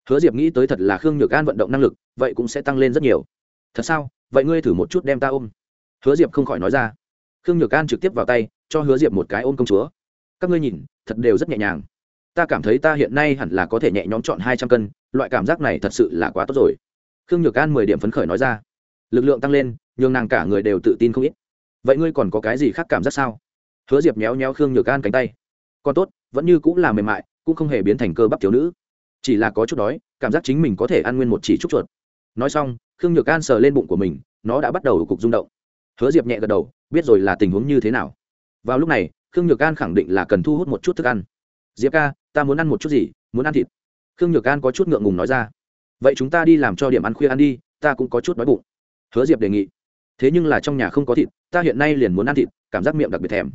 hứa diệp nghĩ tới thật là khương nhược an vận động năng lực, vậy cũng sẽ tăng lên rất nhiều. Thật sao? Vậy ngươi thử một chút đem ta ôm. Hứa diệp không khỏi nói ra. Khương nhược an trực tiếp vào tay, cho hứa diệp một cái ôm công chúa. Các ngươi nhìn, thật đều rất nhẹ nhàng. Ta cảm thấy ta hiện nay hẳn là có thể nhẹ nhõm chọn hai trăm cân, loại cảm giác này thật sự là quá tốt rồi. Khương nhược an mười điểm phấn khởi nói ra. Lực lượng tăng lên, nhường nàng cả người đều tự tin không ít. Vậy ngươi còn có cái gì khác cảm giác sao? Hứa diệp méo méo khương nhược an cánh tay. Còn tốt, vẫn như cũng là mềm mại, cũng không hề biến thành cơ bắp thiếu nữ chỉ là có chút đói, cảm giác chính mình có thể ăn nguyên một chỉ trúc chuột. Nói xong, khương nhược an sờ lên bụng của mình, nó đã bắt đầu cục rung động. Hứa diệp nhẹ gật đầu, biết rồi là tình huống như thế nào. Vào lúc này, khương nhược an khẳng định là cần thu hút một chút thức ăn. Diệp ca, ta muốn ăn một chút gì? Muốn ăn thịt. Khương nhược an có chút ngượng ngùng nói ra. Vậy chúng ta đi làm cho điểm ăn khuya ăn đi, ta cũng có chút đói bụng. Hứa diệp đề nghị. Thế nhưng là trong nhà không có thịt, ta hiện nay liền muốn ăn thịt, cảm giác miệng đặc biệt thèm.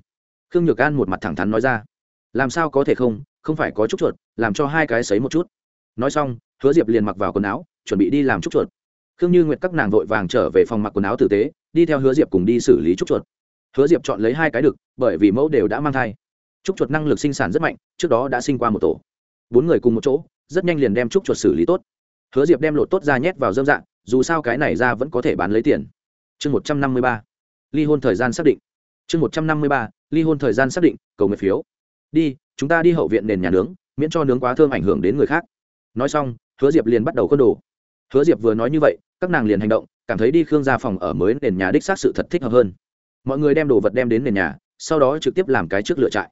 Khương nhược an một mặt thẳng thắn nói ra. Làm sao có thể không? Không phải có chút chuột, làm cho hai cái sấy một chút nói xong, hứa diệp liền mặc vào quần áo, chuẩn bị đi làm trúc chuột. Khương như nguyệt các nàng vội vàng trở về phòng mặc quần áo tử tế, đi theo hứa diệp cùng đi xử lý trúc chuột. Hứa diệp chọn lấy hai cái đực, bởi vì mẫu đều đã mang thai. Trúc chuột năng lực sinh sản rất mạnh, trước đó đã sinh qua một tổ. Bốn người cùng một chỗ, rất nhanh liền đem trúc chuột xử lý tốt. Hứa diệp đem lột tốt ra nhét vào dâm dạng dù sao cái này ra vẫn có thể bán lấy tiền. Chương một trăm năm mươi ba. Ly hôn thời gian xác định. Chương một trăm năm mươi ba. Ly hôn thời gian xác định, cầu nguyện phiếu. Đi, chúng ta đi hậu viện nền nhà nướng, miễn cho nướng quá thơm ảnh hưởng đến người khác nói xong, hứa diệp liền bắt đầu côn đồ. Hứa diệp vừa nói như vậy, các nàng liền hành động, cảm thấy đi khương ra phòng ở mới nền nhà đích xác sự thật thích hợp hơn. Mọi người đem đồ vật đem đến nền nhà, sau đó trực tiếp làm cái trước lựa trại.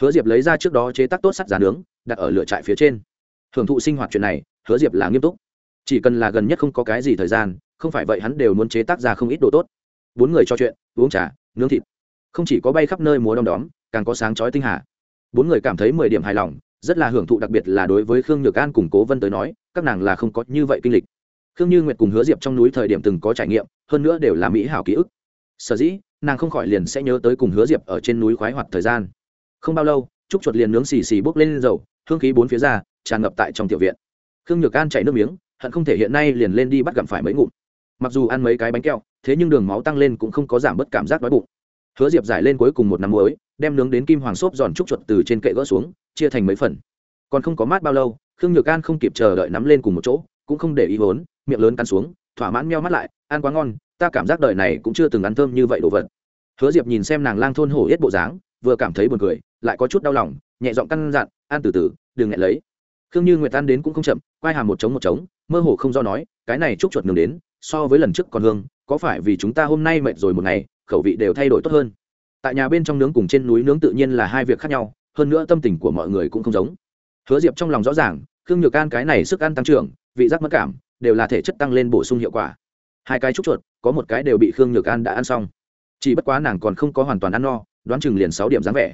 Hứa diệp lấy ra trước đó chế tác tốt sắt giá nướng, đặt ở lựa trại phía trên. Hưởng thụ sinh hoạt chuyện này, hứa diệp là nghiêm túc. Chỉ cần là gần nhất không có cái gì thời gian, không phải vậy hắn đều muốn chế tác ra không ít đồ tốt. Bốn người cho chuyện, uống trà, nướng thịt. Không chỉ có bay khắp nơi múa đom đóm, càng có sáng chói tinh hà. Bốn người cảm thấy mười điểm hài lòng rất là hưởng thụ, đặc biệt là đối với khương nhược an cùng cố vân tới nói, các nàng là không có như vậy kinh lịch. Khương như nguyệt cùng hứa diệp trong núi thời điểm từng có trải nghiệm, hơn nữa đều là mỹ hảo ký ức. Sở dĩ, nàng không khỏi liền sẽ nhớ tới cùng hứa diệp ở trên núi khoái hoạt thời gian. Không bao lâu, trúc chuột liền nướng xì xì bốc lên dầu, hương khí bốn phía ra, tràn ngập tại trong tiểu viện. Khương nhược an chảy nước miếng, hận không thể hiện nay liền lên đi bắt gặm phải mấy ngụm. Mặc dù ăn mấy cái bánh kẹo, thế nhưng đường máu tăng lên cũng không có giảm bớt cảm giác đói bụng. Hứa diệp giải lên cuối cùng một năm mới đem nướng đến kim hoàng xốp giòn trúc chuột từ trên kệ gỡ xuống, chia thành mấy phần. Còn không có mát bao lâu, khương nhược an không kịp chờ đợi nắm lên cùng một chỗ, cũng không để ý vốn, miệng lớn cắn xuống, thỏa mãn meo mắt lại, ăn quá ngon, ta cảm giác đời này cũng chưa từng ăn thơm như vậy đồ vật. Hứa diệp nhìn xem nàng lang thôn hổ hết bộ dáng, vừa cảm thấy buồn cười, lại có chút đau lòng, nhẹ giọng căn dặn ăn từ từ, đừng ngại lấy. Khương như nguyệt tan đến cũng không chậm quai hàm một trống một trống, mơ hồ không do nói, cái này chúc chuột nướng đến, so với lần trước còn hương, có phải vì chúng ta hôm nay mệt rồi một ngày, khẩu vị đều thay đổi tốt hơn? Tại nhà bên trong nướng cùng trên núi nướng tự nhiên là hai việc khác nhau, hơn nữa tâm tình của mọi người cũng không giống. Hứa diệp trong lòng rõ ràng, khương nhược an cái này sức ăn tăng trưởng, vị giác mất cảm, đều là thể chất tăng lên bổ sung hiệu quả. Hai cái trúc chuột, có một cái đều bị khương nhược an đã ăn xong. Chỉ bất quá nàng còn không có hoàn toàn ăn no, đoán chừng liền sáu điểm dáng vẻ.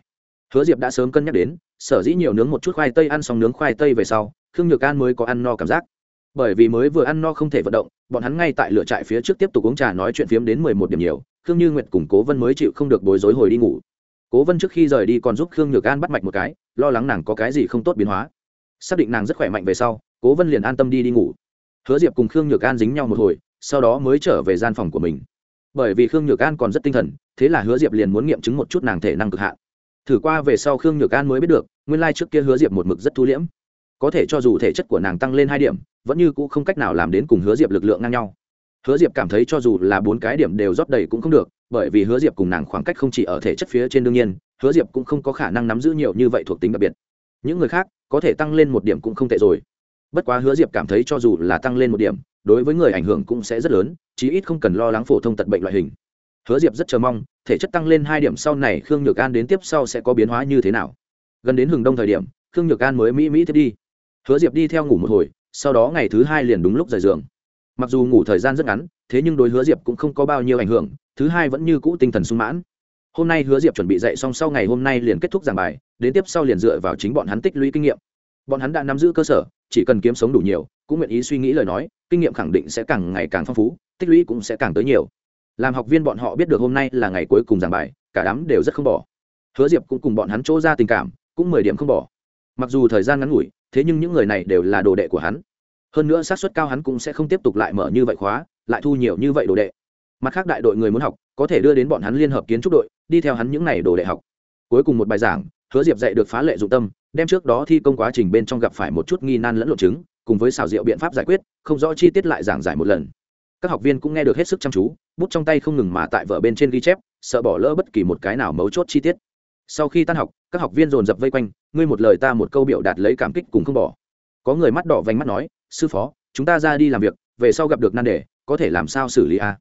Hứa diệp đã sớm cân nhắc đến, sở dĩ nhiều nướng một chút khoai tây ăn xong nướng khoai tây về sau, khương nhược an mới có ăn no cảm giác. Bởi vì mới vừa ăn no không thể vận động, bọn hắn ngay tại lửa trại phía trước tiếp tục uống trà nói chuyện phiếm đến mười một điểm nhiều khương như nguyệt cùng cố vân mới chịu không được bối rối hồi đi ngủ. Cố vân trước khi rời đi còn giúp khương nhược an bắt mạch một cái, lo lắng nàng có cái gì không tốt biến hóa. Xác định nàng rất khỏe mạnh về sau, cố vân liền an tâm đi đi ngủ. Hứa diệp cùng khương nhược an dính nhau một hồi, sau đó mới trở về gian phòng của mình. Bởi vì khương nhược an còn rất tinh thần, thế là hứa diệp liền muốn nghiệm chứng một chút nàng thể năng cực hạn. Thử qua về sau khương nhược an mới biết được, nguyên lai trước kia hứa diệp một mực rất thu liễm. Có thể cho dù thể chất của nàng tăng lên hai điểm, vẫn như cũ không cách nào làm đến cùng hứa diệp lực lượng ngang nhau hứa diệp cảm thấy cho dù là bốn cái điểm đều rót đầy cũng không được, bởi vì hứa diệp cùng nàng khoảng cách không chỉ ở thể chất phía trên đương nhiên, hứa diệp cũng không có khả năng nắm giữ nhiều như vậy thuộc tính đặc biệt. Những người khác, có thể tăng lên một điểm cũng không tệ rồi. Bất quá hứa diệp cảm thấy cho dù là tăng lên một điểm, đối với người ảnh hưởng cũng sẽ rất lớn, chí ít không cần lo lắng phổ thông tật bệnh loại hình. Hứa diệp rất chờ mong, thể chất tăng lên hai điểm sau này khương nhược an đến tiếp sau sẽ có biến hóa như thế nào. Gần đến hừng đông thời điểm, khương nhược an mới mỹ mỹ thiết đi. Hứa diệp đi theo ngủ một hồi, sau đó ngày thứ hai liền đúng lúc rời giường mặc dù ngủ thời gian rất ngắn, thế nhưng đối hứa diệp cũng không có bao nhiêu ảnh hưởng, thứ hai vẫn như cũ tinh thần sung mãn. Hôm nay hứa diệp chuẩn bị dậy xong sau ngày hôm nay liền kết thúc giảng bài, đến tiếp sau liền dựa vào chính bọn hắn tích lũy kinh nghiệm. Bọn hắn đã nắm giữ cơ sở, chỉ cần kiếm sống đủ nhiều, cũng nguyện ý suy nghĩ lời nói, kinh nghiệm khẳng định sẽ càng ngày càng phong phú, tích lũy cũng sẽ càng tới nhiều. Làm học viên bọn họ biết được hôm nay là ngày cuối cùng giảng bài, cả đám đều rất không bỏ. Hứa diệp cũng cùng bọn hắn chỗ ra tình cảm, cũng mười điểm không bỏ. Mặc dù thời gian ngắn ngủi, thế nhưng những người này đều là đồ đệ của hắn hơn nữa xác suất cao hắn cũng sẽ không tiếp tục lại mở như vậy khóa, lại thu nhiều như vậy đồ đệ. Mặt khác đại đội người muốn học, có thể đưa đến bọn hắn liên hợp kiến trúc đội, đi theo hắn những n à y đồ đệ học. Cuối cùng một bài giảng, hứa diệp dạy được phá lệ dụng tâm, đem trước đó thi công quá trình bên trong gặp phải một chút nghi nan lẫn lộn chứng, cùng với xào rượu biện pháp giải quyết, không rõ chi tiết lại giảng giải một lần. Các học viên cũng nghe được hết sức chăm chú, bút trong tay không ngừng mà tại vở bên trên ghi chép, sợ bỏ lỡ bất kỳ một cái nào mấu chốt chi tiết. Sau khi tan học, các học viên dồn dập vây quanh, ngươi một lời ta một câu biểu đạt lấy cảm kích cùng không bỏ. Có người mắt đỏ vành mắt nói sư phó, chúng ta ra đi làm việc, về sau gặp được nan đề, có thể làm sao xử lý a?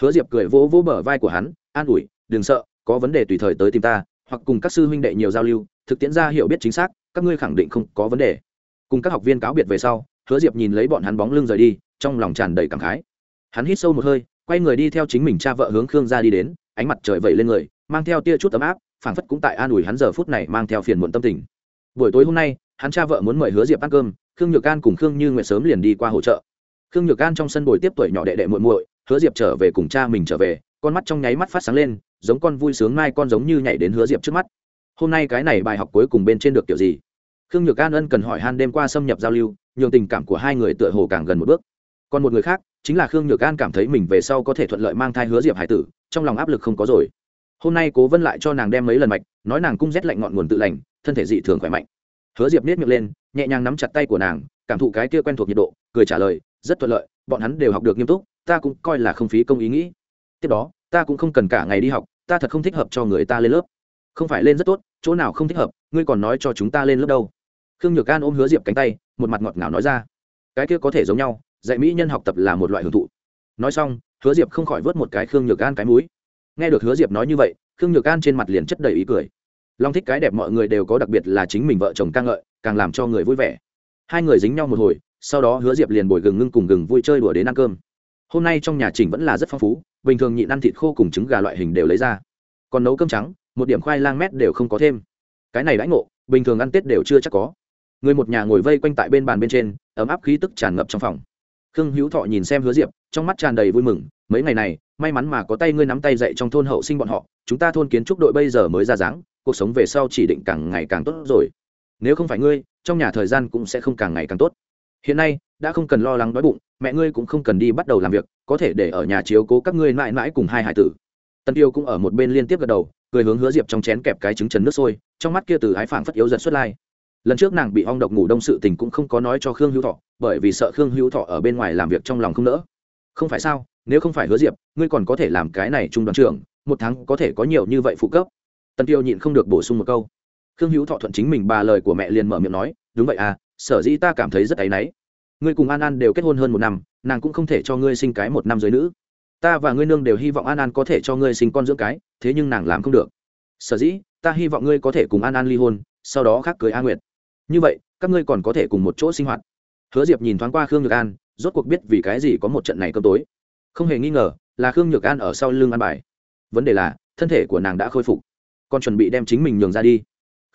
Hứa diệp cười vỗ vỗ bờ vai của hắn, an ủi, đừng sợ, có vấn đề tùy thời tới tìm ta, hoặc cùng các sư huynh đệ nhiều giao lưu, thực tiễn ra hiểu biết chính xác, các ngươi khẳng định không có vấn đề. Cùng các học viên cáo biệt về sau, hứa diệp nhìn lấy bọn hắn bóng lưng rời đi, trong lòng tràn đầy cảm khái. Hắn hít sâu một hơi, quay người đi theo chính mình cha vợ hướng khương ra đi đến, ánh mặt trời vẩy lên người, mang theo tia chút ấm áp, phảng phất cũng tại an ủi hắn giờ phút này mang theo phiền muộn tâm tình. Buổi tối hôm nay, hắn cha vợ muốn mời hứa diệp ăn cơm khương nhược an cùng khương như nguyện sớm liền đi qua hỗ trợ khương nhược an trong sân bồi tiếp tuổi nhỏ đệ đệ muội muội, hứa diệp trở về cùng cha mình trở về, con mắt trong nháy mắt phát sáng lên, giống con vui sướng mai con giống như nhảy đến hứa diệp trước mắt. Hôm nay cái này bài học cuối cùng bên trên được kiểu gì? Khương nhược an ân cần hỏi han đêm qua xâm nhập giao lưu, nhường tình cảm của hai người tựa hồ càng gần một bước. Còn một người khác, chính là khương nhược an cảm thấy mình về sau có thể thuận lợi mang thai hứa diệp hải tử, trong lòng áp lực không có rồi. Hôm nay cố vân lại cho nàng đem mấy lần mạch, nói nàng cung rét lạnh ngọn nguồn tự lành, thân thể dị thường khỏe mạnh hứa diệp nếp miệng lên, nhẹ nhàng nắm chặt tay của nàng, cảm thụ cái kia quen thuộc nhiệt độ, cười trả lời, rất thuận lợi, bọn hắn đều học được nghiêm túc, ta cũng coi là không phí công ý nghĩ. Tiếp đó, ta cũng không cần cả ngày đi học, ta thật không thích hợp cho người ta lên lớp. Không phải lên rất tốt, chỗ nào không thích hợp, ngươi còn nói cho chúng ta lên lớp đâu. Khương nhược an ôm hứa diệp cánh tay, một mặt ngọt ngào nói ra. Cái kia có thể giống nhau, dạy mỹ nhân học tập là một loại hưởng thụ. Nói xong, hứa diệp không khỏi vớt một cái khương nhược an cái mũi. Nghe được hứa diệp nói như vậy, khương nhược an trên mặt liền chất đầy ý cười long thích cái đẹp mọi người đều có đặc biệt là chính mình vợ chồng ca ngợi, càng làm cho người vui vẻ. Hai người dính nhau một hồi, sau đó hứa diệp liền bồi gừng ngưng cùng gừng vui chơi đùa đến ăn cơm. Hôm nay trong nhà chỉnh vẫn là rất phong phú, bình thường nhịn ăn thịt khô cùng trứng gà loại hình đều lấy ra. Còn nấu cơm trắng, một điểm khoai lang mét đều không có thêm. Cái này đãi ngộ, bình thường ăn tết đều chưa chắc có. Người một nhà ngồi vây quanh tại bên bàn bên trên, ấm áp khí tức tràn ngập trong phòng. Khương hữu thọ nhìn xem hứa diệp, trong mắt tràn đầy vui mừng, mấy ngày này, may mắn mà có tay ngươi nắm tay dậy trong thôn hậu sinh bọn họ, chúng ta thôn kiến trúc đội bây giờ mới ra dáng cuộc sống về sau chỉ định càng ngày càng tốt rồi. Nếu không phải ngươi, trong nhà thời gian cũng sẽ không càng ngày càng tốt. Hiện nay, đã không cần lo lắng đói bụng, mẹ ngươi cũng không cần đi bắt đầu làm việc, có thể để ở nhà chiếu cố các ngươi mãi mãi cùng hai hải tử. Tân tiêu cũng ở một bên liên tiếp gật đầu, cười hướng hứa diệp trong chén kẹp cái trứng trần nước sôi, trong mắt kia từ ái phảng phất yếu dần xuất lai. Lần trước nàng bị ong độc ngủ đông sự tình cũng không có nói cho khương hữu thọ, bởi vì sợ khương hữu thọ ở bên ngoài làm việc trong lòng không nỡ. Không phải sao, nếu không phải hứa diệp, ngươi còn có thể làm cái này trung đoàn trưởng, một tháng có thể có nhiều như vậy phụ cấp tần tiêu nhịn không được bổ sung một câu. Khương hữu thọ thuận chính mình bà lời của mẹ liền mở miệng nói, đúng vậy à sở dĩ ta cảm thấy rất áy náy. Ngươi cùng an an đều kết hôn hơn một năm, nàng cũng không thể cho ngươi sinh cái một năm dưới nữ. Ta và ngươi nương đều hy vọng an an có thể cho ngươi sinh con dưỡng cái, thế nhưng nàng làm không được. Sở dĩ, ta hy vọng ngươi có thể cùng an an ly hôn, sau đó khác cưới a nguyệt. Như vậy, các ngươi còn có thể cùng một chỗ sinh hoạt. Hứa diệp nhìn thoáng qua khương nhược an, rốt cuộc biết vì cái gì có một trận này cơm tối. Không hề nghi ngờ là khương nhược an ở sau lưng an bài. Vấn đề là, thân thể của nàng đã khôi phục còn chuẩn bị đem chính mình nhường ra đi.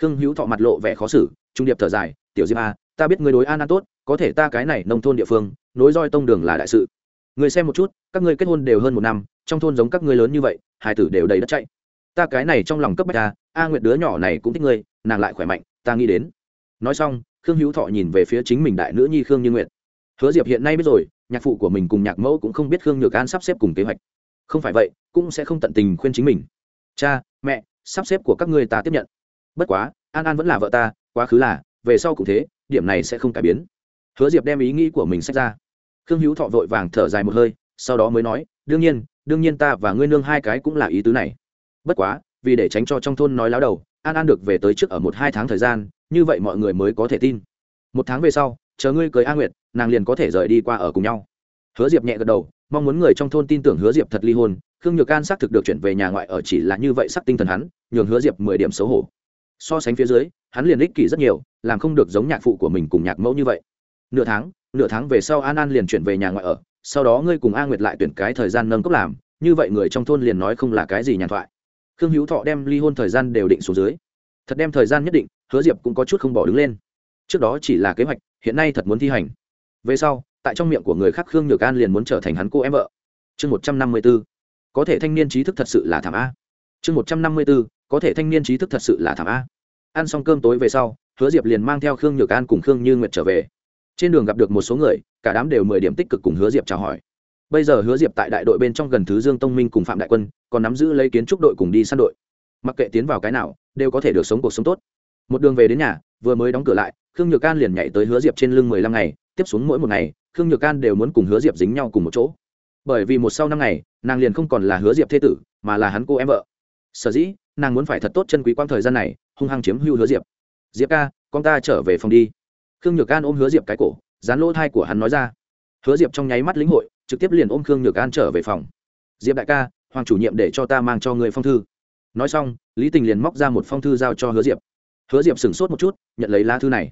Khương hữu thọ mặt lộ vẻ khó xử trung điệp thở dài tiểu diệp a à, ta biết ngươi đối an an tốt có thể ta cái này nông thôn địa phương nối roi tông đường là đại sự. Người xem một chút các ngươi kết hôn đều hơn một năm trong thôn giống các ngươi lớn như vậy hai tử đều đầy đất chạy. Ta cái này trong lòng cấp bách ta a nguyệt đứa nhỏ này cũng thích ngươi nàng lại khỏe mạnh ta nghĩ đến. Nói xong khương hữu thọ nhìn về phía chính mình đại nữ nhi khương như nguyệt. Hứa diệp hiện nay biết rồi nhạc phụ của mình cùng nhạc mẫu cũng không biết khương nhược an sắp xếp cùng kế hoạch. Không phải vậy cũng sẽ không tận tình khuyên chính mình. Cha mẹ sắp xếp của các ngươi ta tiếp nhận. Bất quá, an an vẫn là vợ ta, quá khứ là, về sau cũng thế, điểm này sẽ không cải biến. Hứa diệp đem ý nghĩ của mình sách ra. Khương hữu thọ vội vàng thở dài một hơi, sau đó mới nói, đương nhiên đương nhiên ta và ngươi nương hai cái cũng là ý tứ này. Bất quá, vì để tránh cho trong thôn nói láo đầu, an an được về tới trước ở một hai tháng thời gian, như vậy mọi người mới có thể tin. Một tháng về sau, chờ ngươi cưới a nguyệt, nàng liền có thể rời đi qua ở cùng nhau. Hứa diệp nhẹ gật đầu, mong muốn người trong thôn tin tưởng hứa diệp thật ly hôn. Khương nhược an xác thực được chuyển về nhà ngoại ở chỉ là như vậy sắc tinh thần hắn nhường hứa diệp mười điểm xấu hổ. So sánh phía dưới, hắn liền ích kỷ rất nhiều, làm không được giống nhạc phụ của mình cùng nhạc mẫu như vậy. Nửa tháng nửa tháng về sau an an liền chuyển về nhà ngoại ở, sau đó ngươi cùng a nguyệt lại tuyển cái thời gian nâng cấp làm, như vậy người trong thôn liền nói không là cái gì nhàn thoại. Khương hữu thọ đem ly hôn thời gian đều định xuống dưới. Thật đem thời gian nhất định, hứa diệp cũng có chút không bỏ đứng lên. Trước đó chỉ là kế hoạch, hiện nay thật muốn thi hành. Về sau, tại trong miệng của người khác khương nhược an liền muốn trở thành hắn cô em vợ. Chương một trăm năm mươi b ố có thể thanh niên trí thức thật sự là thảm a. Chương một trăm năm mươi b ố có thể thanh niên trí thức thật sự là thảm a. Ăn xong cơm tối về sau, hứa diệp liền mang theo khương nhược an cùng khương như nguyệt trở về. Trên đường gặp được một số người, cả đám đều mười điểm tích cực cùng hứa diệp chào hỏi. Bây giờ hứa diệp tại đại đội bên trong gần thứ dương tông minh cùng phạm đại quân, còn nắm giữ lấy kiến trúc đội cùng đi săn đội. Mặc kệ tiến vào cái nào, đều có thể được sống cuộc sống tốt. Một đường về đến nhà, vừa mới đóng cửa lại, khương nhược can liền nhảy tới hứa diệp trên lưng mười lăm ngày, tiếp xuống mỗi một ngày, khương nhược can đều muốn cùng hứa diệp dính nhau cùng một chỗ. Bởi vì một sau năm ngày, nàng liền không còn là hứa diệp thế tử, mà là hắn cô em vợ. Sở dĩ nàng muốn phải thật tốt chân quý quang thời gian này, hung hăng chiếm hưu hứa diệp. Diệp ca, con ta trở về phòng đi. Khương nhược an ôm hứa diệp cái cổ, dán lỗ thai của hắn nói ra. Hứa diệp trong nháy mắt lĩnh hội, trực tiếp liền ôm khương nhược an trở về phòng. Diệp đại ca, hoàng chủ nhiệm để cho ta mang cho người phong thư. Nói xong, lý tình liền móc ra một phong thư giao cho hứa diệp. Hứa diệp sửng sốt một chút, nhận lấy lá thư này.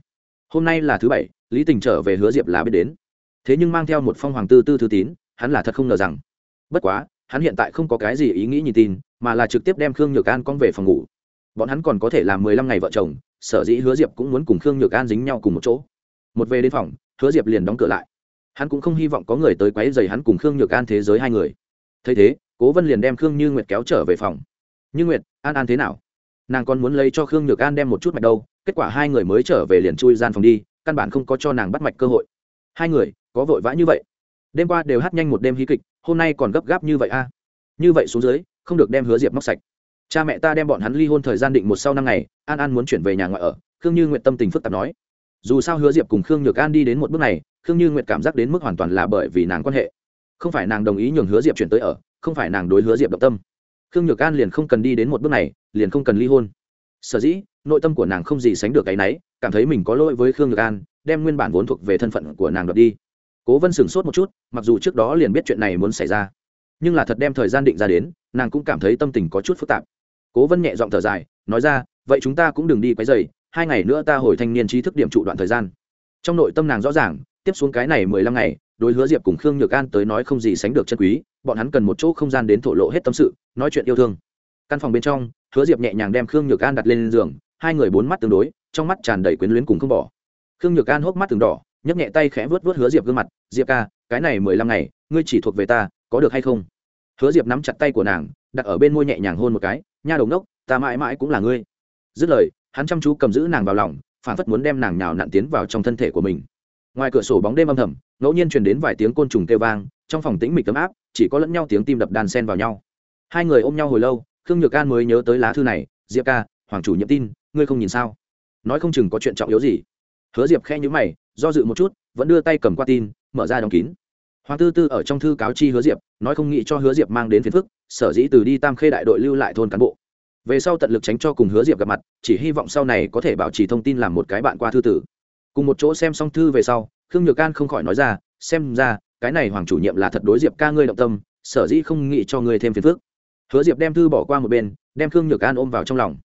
Hôm nay là thứ bảy, lý tình trở về hứa diệp là biết đến. Thế nhưng mang theo một phong hoàng tư tư thư tín, hắn là thật không ngờ rằng. Bất quá, hắn hiện tại không có cái gì ý nghĩ nhìn tin mà là trực tiếp đem khương nhược an con về phòng ngủ. Bọn hắn còn có thể làm mười lăm ngày vợ chồng, sở dĩ hứa diệp cũng muốn cùng khương nhược an dính nhau cùng một chỗ. Một về đến phòng, hứa diệp liền đóng cửa lại. Hắn cũng không hy vọng có người tới quấy dày hắn cùng khương nhược an thế giới hai người. Thấy thế, cố vân liền đem khương như nguyệt kéo trở về phòng. Như nguyệt, an an thế nào? Nàng còn muốn lấy cho khương nhược an đem một chút mạch đâu, kết quả hai người mới trở về liền chui gian phòng đi, căn bản không có cho nàng bắt mạch cơ hội. Hai người, có vội vã như vậy? Đêm qua đều hát nhanh một đêm hí kịch, hôm nay còn gấp gáp như vậy a. À? như vậy xuống dưới không được đem hứa diệp móc sạch. Cha mẹ ta đem bọn hắn ly hôn thời gian định một sau năm ngày, an an muốn chuyển về nhà ngoại ở, khương như nguyện tâm tình phức tạp nói. Dù sao hứa diệp cùng khương nhược an đi đến một bước này, khương như nguyện cảm giác đến mức hoàn toàn là bởi vì nàng quan hệ. Không phải nàng đồng ý nhường hứa diệp chuyển tới ở, không phải nàng đối hứa diệp động tâm. Khương nhược an liền không cần đi đến một bước này, liền không cần ly hôn. Sở dĩ, nội tâm của nàng không gì sánh được cái náy, cảm thấy mình có lỗi với khương nhược an, đem nguyên bản vốn thuộc về thân phận của nàng đoạt đi. Cố vân sửng sốt một chút, mặc dù trước đó liền biết chuyện này muốn xảy ra nhưng là thật đem thời gian định ra đến, nàng cũng cảm thấy tâm tình có chút phức tạp. Cố vân nhẹ giọng thở dài, nói ra, vậy chúng ta cũng đừng đi quấy dày hai ngày nữa ta hồi thanh niên trí thức điểm trụ đoạn thời gian. Trong nội tâm nàng rõ ràng, tiếp xuống cái này mười lăm ngày, đối hứa diệp cùng khương nhược an tới nói không gì sánh được chân quý, bọn hắn cần một chỗ không gian đến thổ lộ hết tâm sự, nói chuyện yêu thương. Căn phòng bên trong, hứa diệp nhẹ nhàng đem khương nhược an đặt lên giường, hai người bốn mắt tương đối, trong mắt tràn đầy quyến luyến cùng không bỏ. Khương nhược an hốc mắt từng đỏ, nhấc nhẹ tay khẽ vớt vớt hứa diệp gương mặt, diệp ca, cái này mười lăm ngày, ngươi chỉ thuộc về ta, có được hay không? Hứa diệp nắm chặt tay của nàng, đặt ở bên môi nhẹ nhàng hôn một cái, nha đầu đốc, ta mãi mãi cũng là ngươi. Dứt lời, hắn chăm chú cầm giữ nàng vào lòng, phản phất muốn đem nàng nhào nặn tiến vào trong thân thể của mình. Ngoài cửa sổ bóng đêm âm thầm, ngẫu nhiên truyền đến vài tiếng côn trùng kêu vang, trong phòng tĩnh mịch tấm áp, chỉ có lẫn nhau tiếng tim đập đàn sen vào nhau. Hai người ôm nhau hồi lâu, khương nhược an mới nhớ tới lá thư này, diệp ca, hoàng chủ nhiệm tin, ngươi không nhìn sao? Nói không chừng có chuyện trọng yếu gì. Hứa diệp khe nhữ mày, do dự một chút, vẫn đưa tay cầm qua tin, mở ra đóng kín. Hoàng tư tư ở trong thư cáo chi hứa diệp nói không nghĩ cho hứa diệp mang đến phiền phức, sở dĩ từ đi tam khê đại đội lưu lại thôn cán bộ. Về sau tận lực tránh cho cùng hứa diệp gặp mặt, chỉ hy vọng sau này có thể bảo trì thông tin làm một cái bạn qua thư tử. Cùng một chỗ xem xong thư về sau, khương nhược can không khỏi nói ra, xem ra, cái này hoàng chủ nhiệm là thật đối diệp ca ngươi động tâm, sở dĩ không nghĩ cho ngươi thêm phiền phức. Hứa diệp đem thư bỏ qua một bên, đem khương nhược can ôm vào trong lòng.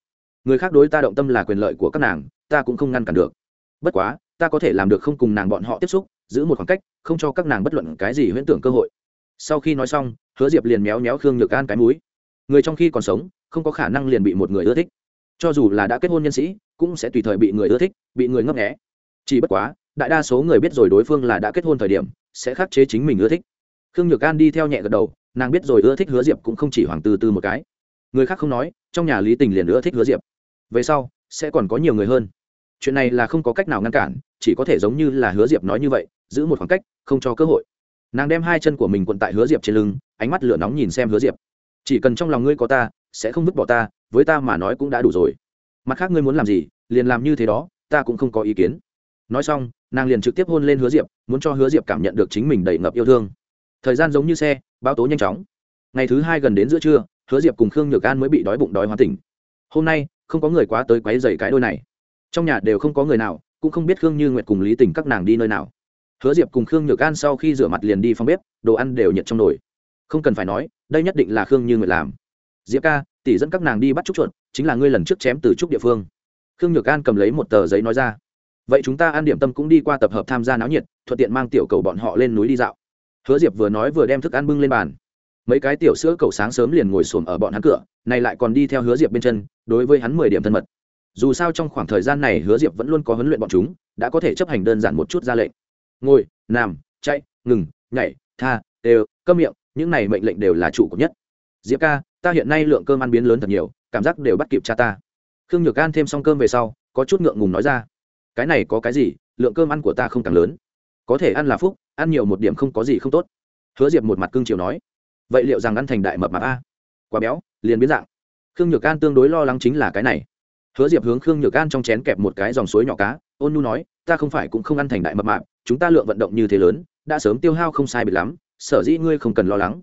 Người khác đối ta động tâm là quyền lợi của các nàng, ta cũng không ngăn cản được. Bất quá, ta có thể làm được không cùng nàng bọn họ tiếp xúc, giữ một khoảng cách, không cho các nàng bất luận cái gì huyễn tưởng cơ hội sau khi nói xong, hứa diệp liền méo méo khương nhược an cái múi người trong khi còn sống, không có khả năng liền bị một người ưa thích. Cho dù là đã kết hôn nhân sĩ, cũng sẽ tùy thời bị người ưa thích, bị người ngấp nghẽ chỉ bất quá, đại đa số người biết rồi đối phương là đã kết hôn thời điểm, sẽ khắc chế chính mình ưa thích. Khương nhược an đi theo nhẹ gật đầu, nàng biết rồi ưa thích hứa diệp cũng không chỉ hoàng tư tư một cái. Người khác không nói, trong nhà lý tình liền ưa thích hứa diệp. Về sau, sẽ còn có nhiều người hơn. Chuyện này là không có cách nào ngăn cản, chỉ có thể giống như là hứa diệp nói như vậy, giữ một khoảng cách, không cho cơ hội nàng đem hai chân của mình quận tại hứa diệp trên lưng, ánh mắt lửa nóng nhìn xem hứa diệp. Chỉ cần trong lòng ngươi có ta, sẽ không vứt bỏ ta, với ta mà nói cũng đã đủ rồi. Mặt khác ngươi muốn làm gì, liền làm như thế đó, ta cũng không có ý kiến. Nói xong, nàng liền trực tiếp hôn lên hứa diệp, muốn cho hứa diệp cảm nhận được chính mình đầy ngập yêu thương. Thời gian giống như xe báo tố nhanh chóng. Ngày thứ hai gần đến giữa trưa, hứa diệp cùng khương nhược an mới bị đói bụng đói hóa tỉnh. Hôm nay, không có người quá tới quấy dày cái đôi này. Trong nhà đều không có người nào, cũng không biết khương như nguyệt cùng lý tình các nàng đi nơi nào hứa diệp cùng khương nhược an sau khi rửa mặt liền đi phòng bếp, đồ ăn đều nhiệt trong nồi. Không cần phải nói, đây nhất định là khương như nguyệt làm. Diệp ca, tỷ dẫn các nàng đi bắt trúc chuột, chính là ngươi lần trước chém từ trúc địa phương. Khương nhược an cầm lấy một tờ giấy nói ra. Vậy chúng ta ăn điểm tâm cũng đi qua tập hợp tham gia náo nhiệt, thuận tiện mang tiểu cầu bọn họ lên núi đi dạo. Hứa diệp vừa nói vừa đem thức ăn bưng lên bàn. Mấy cái tiểu sữa cầu sáng sớm liền ngồi xổm ở bọn hắn cửa, này lại còn đi theo hứa diệp bên chân, đối với hắn mười điểm thân mật. Dù sao trong khoảng thời gian này hứa diệp vẫn luôn có huấn luyện bọn chúng, đã có thể chấp hành đơn giản một chút ra lệnh ngồi, nằm, chạy, ngừng, nhảy, tha, đều cơm miệng, những này mệnh lệnh đều là chủ cấp nhất. Diệp ca, ta hiện nay lượng cơm ăn biến lớn thật nhiều, cảm giác đều bắt kịp cha ta. Khương nhược an thêm xong cơm về sau, có chút ngượng ngùng nói ra, cái này có cái gì, lượng cơm ăn của ta không càng lớn. Có thể ăn là phúc, ăn nhiều một điểm không có gì không tốt. Hứa diệp một mặt cương chiều nói, vậy liệu rằng ăn thành đại mập mạp a? Quá béo, liền biến dạng. Khương nhược an tương đối lo lắng chính là cái này. Hứa diệp hướng khương nhược an trong chén kẹp một cái dòng suối nhỏ cá, ôn nu nói, ta không phải cũng không ăn thành đại mập mạp chúng ta lượng vận động như thế lớn, đã sớm tiêu hao không sai biệt lắm, sở dĩ ngươi không cần lo lắng.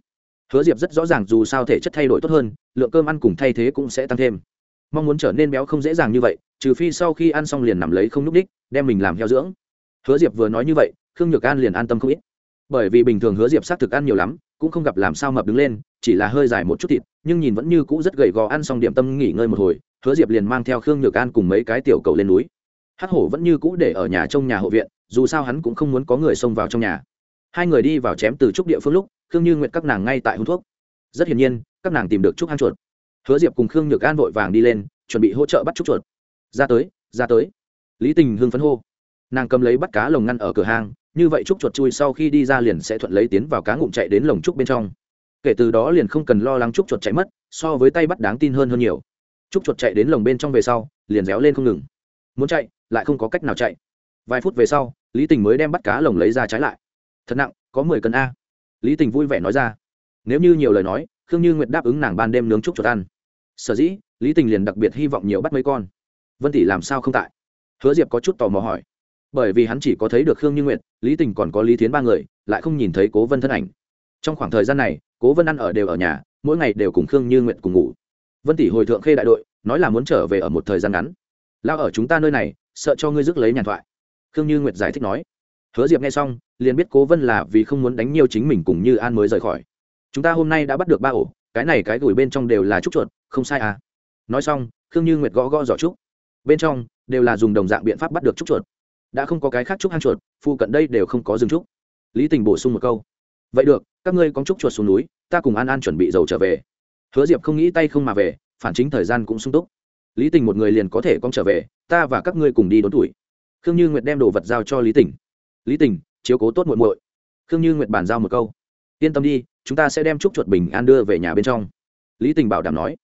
Hứa diệp rất rõ ràng dù sao thể chất thay đổi tốt hơn, lượng cơm ăn cùng thay thế cũng sẽ tăng thêm. Mong muốn trở nên béo không dễ dàng như vậy, trừ phi sau khi ăn xong liền nằm lấy không n ú c đích, đem mình làm heo dưỡng. Hứa diệp vừa nói như vậy, khương nhược an liền an tâm không ít. Bởi vì bình thường hứa diệp xác thực ăn nhiều lắm, cũng không gặp làm sao mập đứng lên, chỉ là hơi dài một chút thịt, nhưng nhìn vẫn như cũ rất gầy gò ăn xong điểm tâm nghỉ ngơi một hồi, hứa diệp liền mang theo khương nhược an cùng mấy cái tiểu cầu lên núi. Hắc hổ vẫn như cũ để ở nhà trong nhà hộ viện dù sao hắn cũng không muốn có người xông vào trong nhà. Hai người đi vào chém từ trúc địa phương lúc, khương như nguyện các nàng ngay tại hút thuốc. Rất hiển nhiên, các nàng tìm được trúc ăn chuột. Hứa diệp cùng khương nhược an vội vàng đi lên, chuẩn bị hỗ trợ bắt trúc chuột. Ra tới ra tới. Lý tình hưng phấn hô. Nàng cầm lấy bắt cá lồng ngăn ở cửa hàng như vậy trúc chuột chui sau khi đi ra liền sẽ thuận lấy tiến vào cá ngụm chạy đến lồng trúc bên trong. Kể từ đó liền không cần lo lắng trúc chuột chạy mất, so với tay bắt đáng tin hơn hơn nhiều. Trúc chuột chạy đến lồng bên trong về sau, liền réo lên không ngừng. Muốn chạy, lại không có cách nào chạy vài phút về sau, lý tình mới đem bắt cá lồng lấy ra trái lại. Thật nặng, có mười cân a. Lý tình vui vẻ nói ra. Nếu như nhiều lời nói, khương như nguyệt đáp ứng nàng ban đêm nướng chúc chuột ăn. Sở dĩ, lý tình liền đặc biệt hy vọng nhiều bắt mấy con. Vân tỷ làm sao không tại? Hứa diệp có chút tò mò hỏi. Bởi vì hắn chỉ có thấy được khương như nguyệt, lý tình còn có lý tiến ba người, lại không nhìn thấy cố vân thân ảnh. Trong khoảng thời gian này, cố vân ăn ở đều ở nhà, mỗi ngày đều cùng khương như nguyệt cùng ngủ. Vân tỷ hồi thượng khê đại đội, nói là muốn trở về ở một thời gian ngắn. Lao ở chúng ta nơi này, sợ cho ngươi rước lấy nhàn thoại khương như nguyệt giải thích nói. Hứa diệp nghe xong, liền biết cố vân là vì không muốn đánh nhiều chính mình cùng như an mới rời khỏi. Chúng ta hôm nay đã bắt được ba ổ, cái này cái gửi bên trong đều là trúc chuột, không sai à. Nói xong, khương như nguyệt gõ gõ giỏ trúc. Bên trong đều là dùng đồng dạng biện pháp bắt được trúc chuột. Đã không có cái khác trúc hang chuột phụ cận đây đều không có rừng trúc. Lý tình bổ sung một câu. Vậy được, các ngươi có trúc chuột xuống núi, ta cùng an an chuẩn bị dầu trở về. Hứa diệp không nghĩ tay không mà về, phản chính thời gian cũng sung túc. Lý tình một người liền có thể con trở về, ta và các ngươi cùng đi đốn tuổi khương như nguyệt đem đồ vật giao cho lý Tỉnh. lý Tỉnh, chiếu cố tốt muội muội. Khương như nguyệt bàn giao một câu. Yên tâm đi chúng ta sẽ đem chúc chuột bình an đưa về nhà bên trong. Lý tình bảo đảm nói.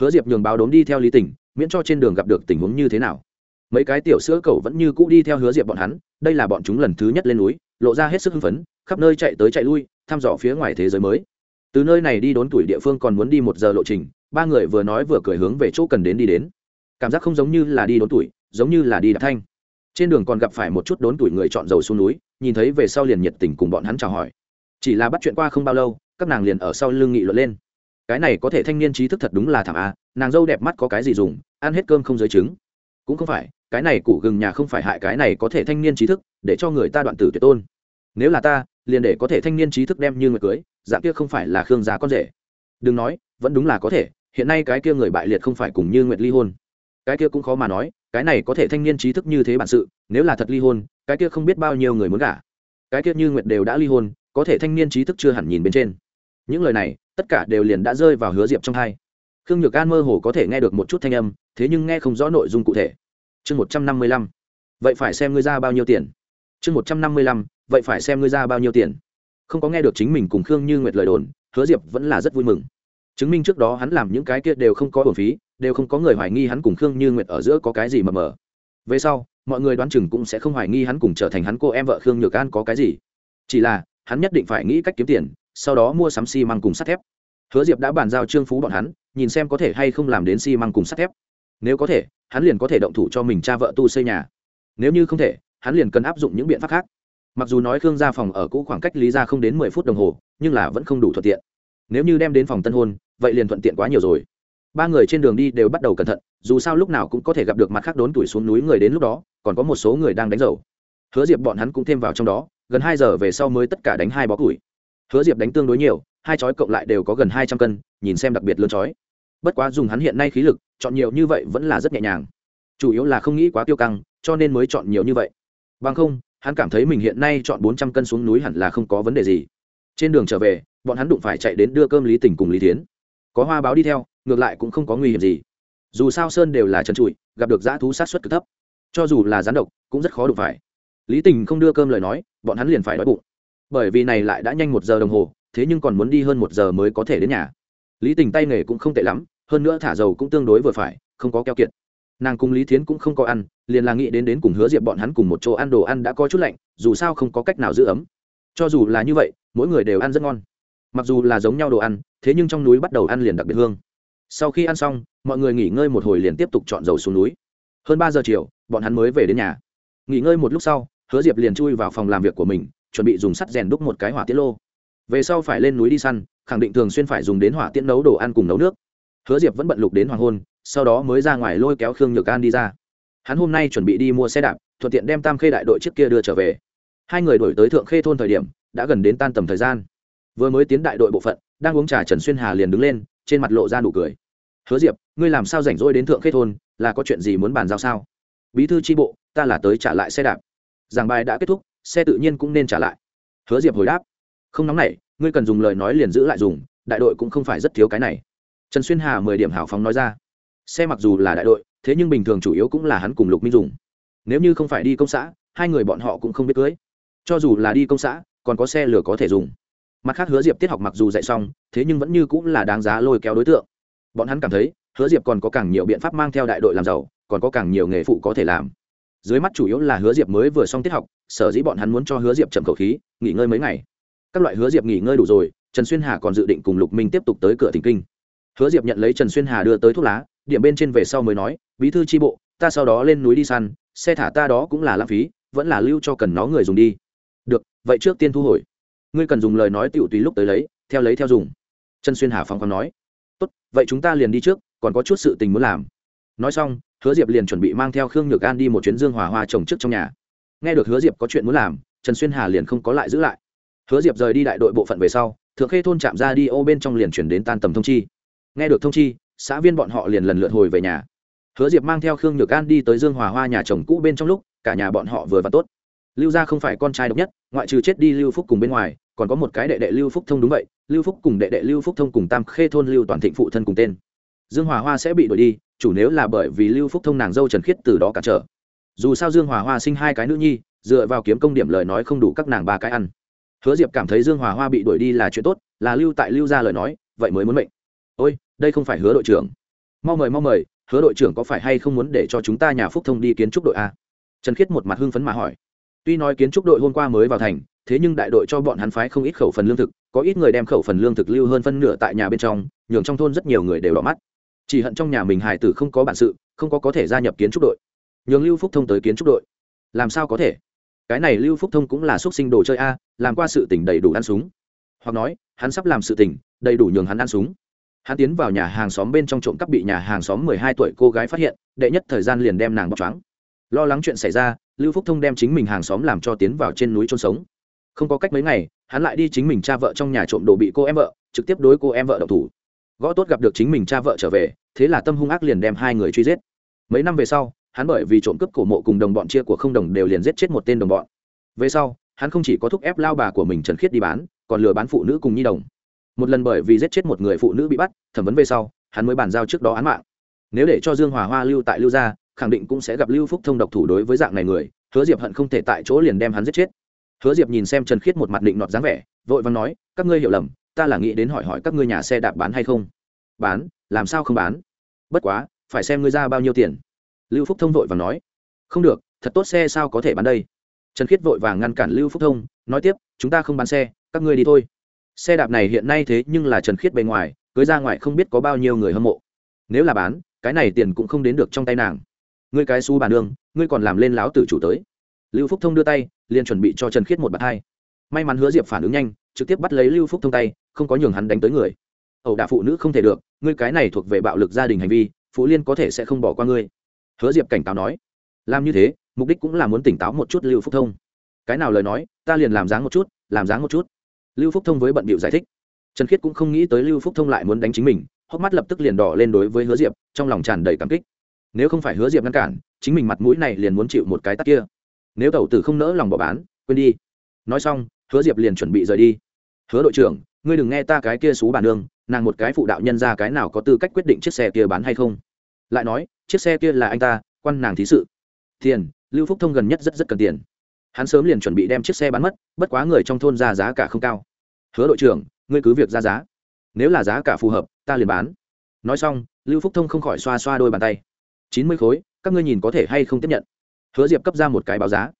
Hứa diệp nhường báo đốm đi theo lý tình miễn cho trên đường gặp được tình huống như thế nào. Mấy cái tiểu sữa cậu vẫn như cũ đi theo hứa diệp bọn hắn đây là bọn chúng lần thứ nhất lên núi lộ ra hết sức hưng phấn khắp nơi chạy tới chạy lui thăm dò phía ngoài thế giới mới. Từ nơi này đi đốn tuổi địa phương còn muốn đi một giờ lộ trình ba người vừa nói vừa cười hướng về chỗ cần đến đi đến. Cảm giác không giống như là đi đốn tuổi giống như là đi đạp thanh trên đường còn gặp phải một chút đốn tuổi người chọn dầu xuống núi, nhìn thấy về sau liền nhiệt tình cùng bọn hắn chào hỏi. Chỉ là bắt chuyện qua không bao lâu, các nàng liền ở sau lưng nghị luận lên. Cái này có thể thanh niên trí thức thật đúng là thảm a, nàng dâu đẹp mắt có cái gì dùng, ăn hết cơm không giới trứng. Cũng không phải, cái này củ gừng nhà không phải hại cái này có thể thanh niên trí thức, để cho người ta đoạn tử tuyệt tôn. Nếu là ta, liền để có thể thanh niên trí thức đem như người cưới, dạng kia không phải là khương gia con rể. Đừng nói, vẫn đúng là có thể, hiện nay cái kia người bại liệt không phải cùng như nguyện ly hôn cái kia cũng khó mà nói, cái này có thể thanh niên trí thức như thế bản sự, nếu là thật ly hôn, cái kia không biết bao nhiêu người muốn gả. Cái kia như nguyệt đều đã ly hôn, có thể thanh niên trí thức chưa hẳn nhìn bên trên. Những lời này, tất cả đều liền đã rơi vào hứa diệp trong hai. Khương nhược an mơ hồ có thể nghe được một chút thanh âm, thế nhưng nghe không rõ nội dung cụ thể. Chương một trăm năm mươi lăm. Vậy phải xem ngươi ra bao nhiêu tiền. Chương một trăm năm mươi lăm. Vậy phải xem ngươi ra bao nhiêu tiền. Không có nghe được chính mình cùng khương như nguyệt lời đồn, hứa diệp vẫn là rất vui mừng. Chứng minh trước đó hắn làm những cái kia đều không có bổn phí đều không có người hoài nghi hắn cùng khương như nguyệt ở giữa có cái gì mờ mờ. Về sau, mọi người đoán chừng cũng sẽ không hoài nghi hắn cùng trở thành hắn cô em vợ khương nhược an có cái gì. Chỉ là, hắn nhất định phải nghĩ cách kiếm tiền, sau đó mua sắm xi măng cùng sắt thép. Hứa diệp đã bàn giao trương phú bọn hắn, nhìn xem có thể hay không làm đến xi măng cùng sắt thép. Nếu có thể, hắn liền có thể động thủ cho mình cha vợ tu xây nhà. Nếu như không thể, hắn liền cần áp dụng những biện pháp khác. Mặc dù nói khương gia phòng ở cũ khoảng cách lý ra không đến mười phút đồng hồ, nhưng là vẫn không đủ thuận tiện. Nếu như đem đến phòng tân hôn, vậy liền thuận tiện quá nhiều rồi ba người trên đường đi đều bắt đầu cẩn thận, dù sao lúc nào cũng có thể gặp được mặt khác đốn tuổi xuống núi người đến lúc đó, còn có một số người đang đánh dầu. Hứa diệp bọn hắn cũng thêm vào trong đó, gần hai giờ về sau mới tất cả đánh hai bó củi. Hứa diệp đánh tương đối nhiều, hai chói cộng lại đều có gần hai trăm cân, nhìn xem đặc biệt lớn chói. Bất quá dùng hắn hiện nay khí lực, chọn nhiều như vậy vẫn là rất nhẹ nhàng. Chủ yếu là không nghĩ quá tiêu căng, cho nên mới chọn nhiều như vậy. Bằng không, hắn cảm thấy mình hiện nay chọn bốn trăm cân xuống núi hẳn là không có vấn đề gì. Trên đường trở về, bọn hắn đụng phải chạy đến đưa cơm lý tình cùng lý tiến có hoa báo đi theo ngược lại cũng không có nguy hiểm gì. Dù sao sơn đều là trần trụi, gặp được dã thú sát xuất cực thấp. Cho dù là rắn độc, cũng rất khó đụng phải. Lý tình không đưa cơm lời nói, bọn hắn liền phải đói bụng. Bởi vì này lại đã nhanh một giờ đồng hồ, thế nhưng còn muốn đi hơn một giờ mới có thể đến nhà. Lý tình tay nghề cũng không tệ lắm, hơn nữa thả dầu cũng tương đối vừa phải, không có keo kiệt. Nàng cùng lý thiến cũng không có ăn, liền là nghĩ đến đến cùng hứa diệp bọn hắn cùng một chỗ ăn đồ ăn đã có chút lạnh, dù sao không có cách nào giữ ấm. Cho dù là như vậy, mỗi người đều ăn rất ngon. Mặc dù là giống nhau đồ ăn, thế nhưng trong núi bắt đầu ăn liền đặc biệt hương sau khi ăn xong, mọi người nghỉ ngơi một hồi liền tiếp tục chọn dầu xuống núi. Hơn ba giờ chiều, bọn hắn mới về đến nhà. Nghỉ ngơi một lúc sau, hứa diệp liền chui vào phòng làm việc của mình, chuẩn bị dùng sắt rèn đúc một cái hỏa tiết lô. Về sau phải lên núi đi săn, khẳng định thường xuyên phải dùng đến hỏa tiễn nấu đồ ăn cùng nấu nước. Hứa diệp vẫn bận lục đến hoàng hôn, sau đó mới ra ngoài lôi kéo khương nhược an đi ra. Hắn hôm nay chuẩn bị đi mua xe đạp, thuận tiện đem tam khê đại đội trước kia đưa trở về. Hai người đổi tới thượng khê thôn thời điểm, đã gần đến tan tầm thời gian. Vừa mới tiến đại đội bộ phận, đang uống trà trần xuyên hà liền đứng lên trên mặt lộ ra nụ cười. Hứa diệp, ngươi làm sao rảnh rỗi đến thượng khê thôn, là có chuyện gì muốn bàn giao sao? Bí thư tri bộ, ta là tới trả lại xe đạp. Giảng bài đã kết thúc, xe tự nhiên cũng nên trả lại. Hứa diệp hồi đáp. Không nóng nảy, ngươi cần dùng lời nói liền giữ lại dùng, đại đội cũng không phải rất thiếu cái này. Trần xuyên hà mười điểm hào phóng nói ra. Xe mặc dù là đại đội, thế nhưng bình thường chủ yếu cũng là hắn cùng lục minh dùng. Nếu như không phải đi công xã, hai người bọn họ cũng không biết cưới. Cho dù là đi công xã, còn có xe lửa có thể dùng mặt khác hứa diệp tiết học mặc dù dạy xong, thế nhưng vẫn như cũng là đáng giá lôi kéo đối tượng. Bọn hắn cảm thấy, hứa diệp còn có càng nhiều biện pháp mang theo đại đội làm giàu, còn có càng nhiều nghề phụ có thể làm. Dưới mắt chủ yếu là hứa diệp mới vừa xong tiết học, sở dĩ bọn hắn muốn cho hứa diệp chậm khẩu khí, nghỉ ngơi mấy ngày. Các loại hứa diệp nghỉ ngơi đủ rồi, trần xuyên hà còn dự định cùng lục minh tiếp tục tới cửa thỉnh kinh. Hứa diệp nhận lấy trần xuyên hà đưa tới thuốc lá, điểm bên trên về sau mới nói, bí thư tri bộ, ta sau đó lên núi đi săn, xe thả ta đó cũng là lãng phí, vẫn là lưu cho cần nó người dùng đi. Được, vậy trước tiên thu hồi ngươi cần dùng lời nói tiểu tùy lúc tới lấy, theo lấy theo dùng. Trần xuyên hà phong còn nói. Tốt, vậy chúng ta liền đi trước, còn có chút sự tình muốn làm. Nói xong, hứa diệp liền chuẩn bị mang theo khương nhược an đi một chuyến dương hòa hoa trồng trước trong nhà. Nghe được hứa diệp có chuyện muốn làm, trần xuyên hà liền không có lại giữ lại. Hứa diệp rời đi đại đội bộ phận về sau, thượng khê thôn chạm ra đi ô bên trong liền chuyển đến tan tầm thông chi. Nghe được thông chi, xã viên bọn họ liền lần lượt hồi về nhà. Hứa diệp mang theo khương nhược an đi tới dương hòa hoa nhà chồng cũ bên trong lúc, cả nhà bọn họ vừa và tốt. Lưu gia không phải con trai độc nhất, ngoại trừ chết đi lưu phúc cùng bên ngoài còn có một cái đệ đệ lưu phúc thông đúng vậy, lưu phúc cùng đệ đệ lưu phúc thông cùng tam khê thôn lưu toàn thịnh phụ thân cùng tên. Dương hòa hoa sẽ bị đuổi đi, chủ nếu là bởi vì lưu phúc thông nàng dâu trần khiết từ đó cản trở. Dù sao dương hòa hoa sinh hai cái nữ nhi, dựa vào kiếm công điểm lời nói không đủ các nàng ba cái ăn. Hứa diệp cảm thấy dương hòa hoa bị đuổi đi là chuyện tốt, là lưu tại lưu ra lời nói, vậy mới muốn mệnh. Ôi, đây không phải hứa đội trưởng. Mau mời mau mời, hứa đội trưởng có phải hay không muốn để cho chúng ta nhà phúc thông đi kiến trúc đội a? Trần khiết một mặt hưng phấn mà hỏi. Tuy nói kiến trúc đội hôm qua mới vào thành thế nhưng đại đội cho bọn hắn phái không ít khẩu phần lương thực, có ít người đem khẩu phần lương thực lưu hơn phân nửa tại nhà bên trong, nhường trong thôn rất nhiều người đều đỏ mắt. Chỉ hận trong nhà mình Hải tử không có bản sự, không có có thể gia nhập kiến trúc đội. Nhường lưu phúc thông tới kiến trúc đội. Làm sao có thể? Cái này lưu phúc thông cũng là x u ấ t sinh đồ chơi a, làm qua sự tỉnh đầy đủ ăn súng. Hoặc nói, hắn sắp làm sự tỉnh đầy đủ nhường hắn ăn súng. Hắn tiến vào nhà hàng xóm bên trong trộm cắp bị nhà hàng xóm mười hai tuổi cô gái phát hiện, đệ nhất thời gian liền đem nàng bọc trắng lo lắng chuyện xảy ra, lưu phúc thông đem chính mình hàng xóm làm cho tiến vào trên núi trôn sống không có cách mấy ngày, hắn lại đi chính mình cha vợ trong nhà trộm đồ bị cô em vợ, trực tiếp đối cô em vợ độc thủ. Gõ tốt gặp được chính mình cha vợ trở về, thế là tâm hung ác liền đem hai người truy giết. Mấy năm về sau, hắn bởi vì trộm cướp cổ mộ cùng đồng bọn chia của không đồng đều liền giết chết một tên đồng bọn. Về sau, hắn không chỉ có thúc ép lao bà của mình trần khiết đi bán, còn lừa bán phụ nữ cùng nhi đồng. Một lần bởi vì giết chết một người phụ nữ bị bắt, thẩm vấn về sau, hắn mới bàn giao trước đó án mạng. Nếu để cho dương hòa hoa lưu tại lưu gia, khẳng định cũng sẽ gặp lưu phúc thông độc thủ đối với dạng này người, hứa diệp hận không thể tại chỗ liền đem hắn giết chết hứa diệp nhìn xem trần khiết một mặt định nọt dáng vẻ, vội vàng nói, các ngươi hiểu lầm, ta là nghĩ đến hỏi hỏi các ngươi nhà xe đạp bán hay không? Bán? Làm sao không bán? Bất quá, phải xem ngươi ra bao nhiêu tiền. Lưu phúc thông vội vàng nói, không được, thật tốt xe sao có thể bán đây? Trần khiết vội vàng ngăn cản lưu phúc thông, nói tiếp, chúng ta không bán xe, các ngươi đi thôi. Xe đạp này hiện nay thế nhưng là trần khiết bề ngoài, cưới ra ngoài không biết có bao nhiêu người hâm mộ. Nếu là bán, cái này tiền cũng không đến được trong tay nàng. Ngươi cái su bàn đường ngươi còn làm lên láo tử chủ tới. Lưu phúc thông đưa tay liền chuẩn bị cho trần khiết một bạt hai. May mắn hứa diệp phản ứng nhanh, trực tiếp bắt lấy lưu phúc thông tay, không có nhường hắn đánh tới người. Ẩu đả phụ nữ không thể được, ngươi cái này thuộc về bạo lực gia đình hành vi phụ liên có thể sẽ không bỏ qua ngươi. Hứa diệp cảnh cáo nói. Làm như thế, mục đích cũng là muốn tỉnh táo một chút lưu phúc thông. Cái nào lời nói, ta liền làm dáng một chút, làm dáng một chút. Lưu phúc thông với bận bịu giải thích. Trần khiết cũng không nghĩ tới lưu phúc thông lại muốn đánh chính mình, hốc mắt lập tức liền đỏ lên đối với hứa diệp, trong lòng tràn đầy cảm kích. Nếu không phải hứa diệp ngăn cản, chính mình mặt mũi này liền muốn chịu một cái tắt kia nếu tàu tử không nỡ lòng bỏ bán, quên đi. Nói xong, hứa diệp liền chuẩn bị rời đi. Hứa đội trưởng, ngươi đừng nghe ta cái kia xú bản nương, nàng một cái phụ đạo nhân ra cái nào có tư cách quyết định chiếc xe kia bán hay không? Lại nói, chiếc xe kia là anh ta, quan nàng thí sự. Tiền, lưu phúc thông gần nhất rất rất cần tiền. Hắn sớm liền chuẩn bị đem chiếc xe bán mất, bất quá người trong thôn ra giá cả không cao. Hứa đội trưởng, ngươi cứ việc ra giá. Nếu là giá cả phù hợp, ta liền bán. Nói xong, lưu phúc thông không khỏi xoa xoa đôi bàn tay. Chín mươi khối, các ngươi nhìn có thể hay không tiếp nhận? Hứa diệp cấp ra một cái báo giá.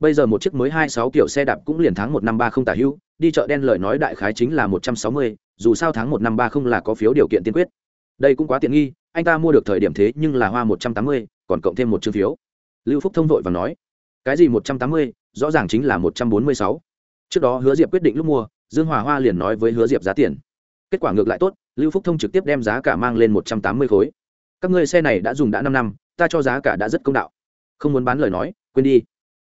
Bây giờ một chiếc mới hai sáu kiểu xe đạp cũng liền tháng một năm ba không tả hữu, đi chợ đen lời nói đại khái chính là một trăm sáu mươi, dù sao tháng một năm ba không là có phiếu điều kiện tiên quyết. Đây cũng quá tiện nghi, anh ta mua được thời điểm thế nhưng là hoa một trăm tám mươi, còn cộng thêm một chương phiếu. Lưu phúc thông vội và nói, cái gì một trăm tám mươi? Rõ ràng chính là một trăm bốn mươi sáu. Trước đó hứa diệp quyết định lúc mua, dương hòa hoa liền nói với hứa diệp giá tiền. Kết quả ngược lại tốt, lưu phúc thông trực tiếp đem giá cả mang lên một trăm tám mươi khối. Các ngươi xe này đã dùng đã năm năm, ta cho giá cả đã rất công đạo không muốn bán lời nói, quên đi.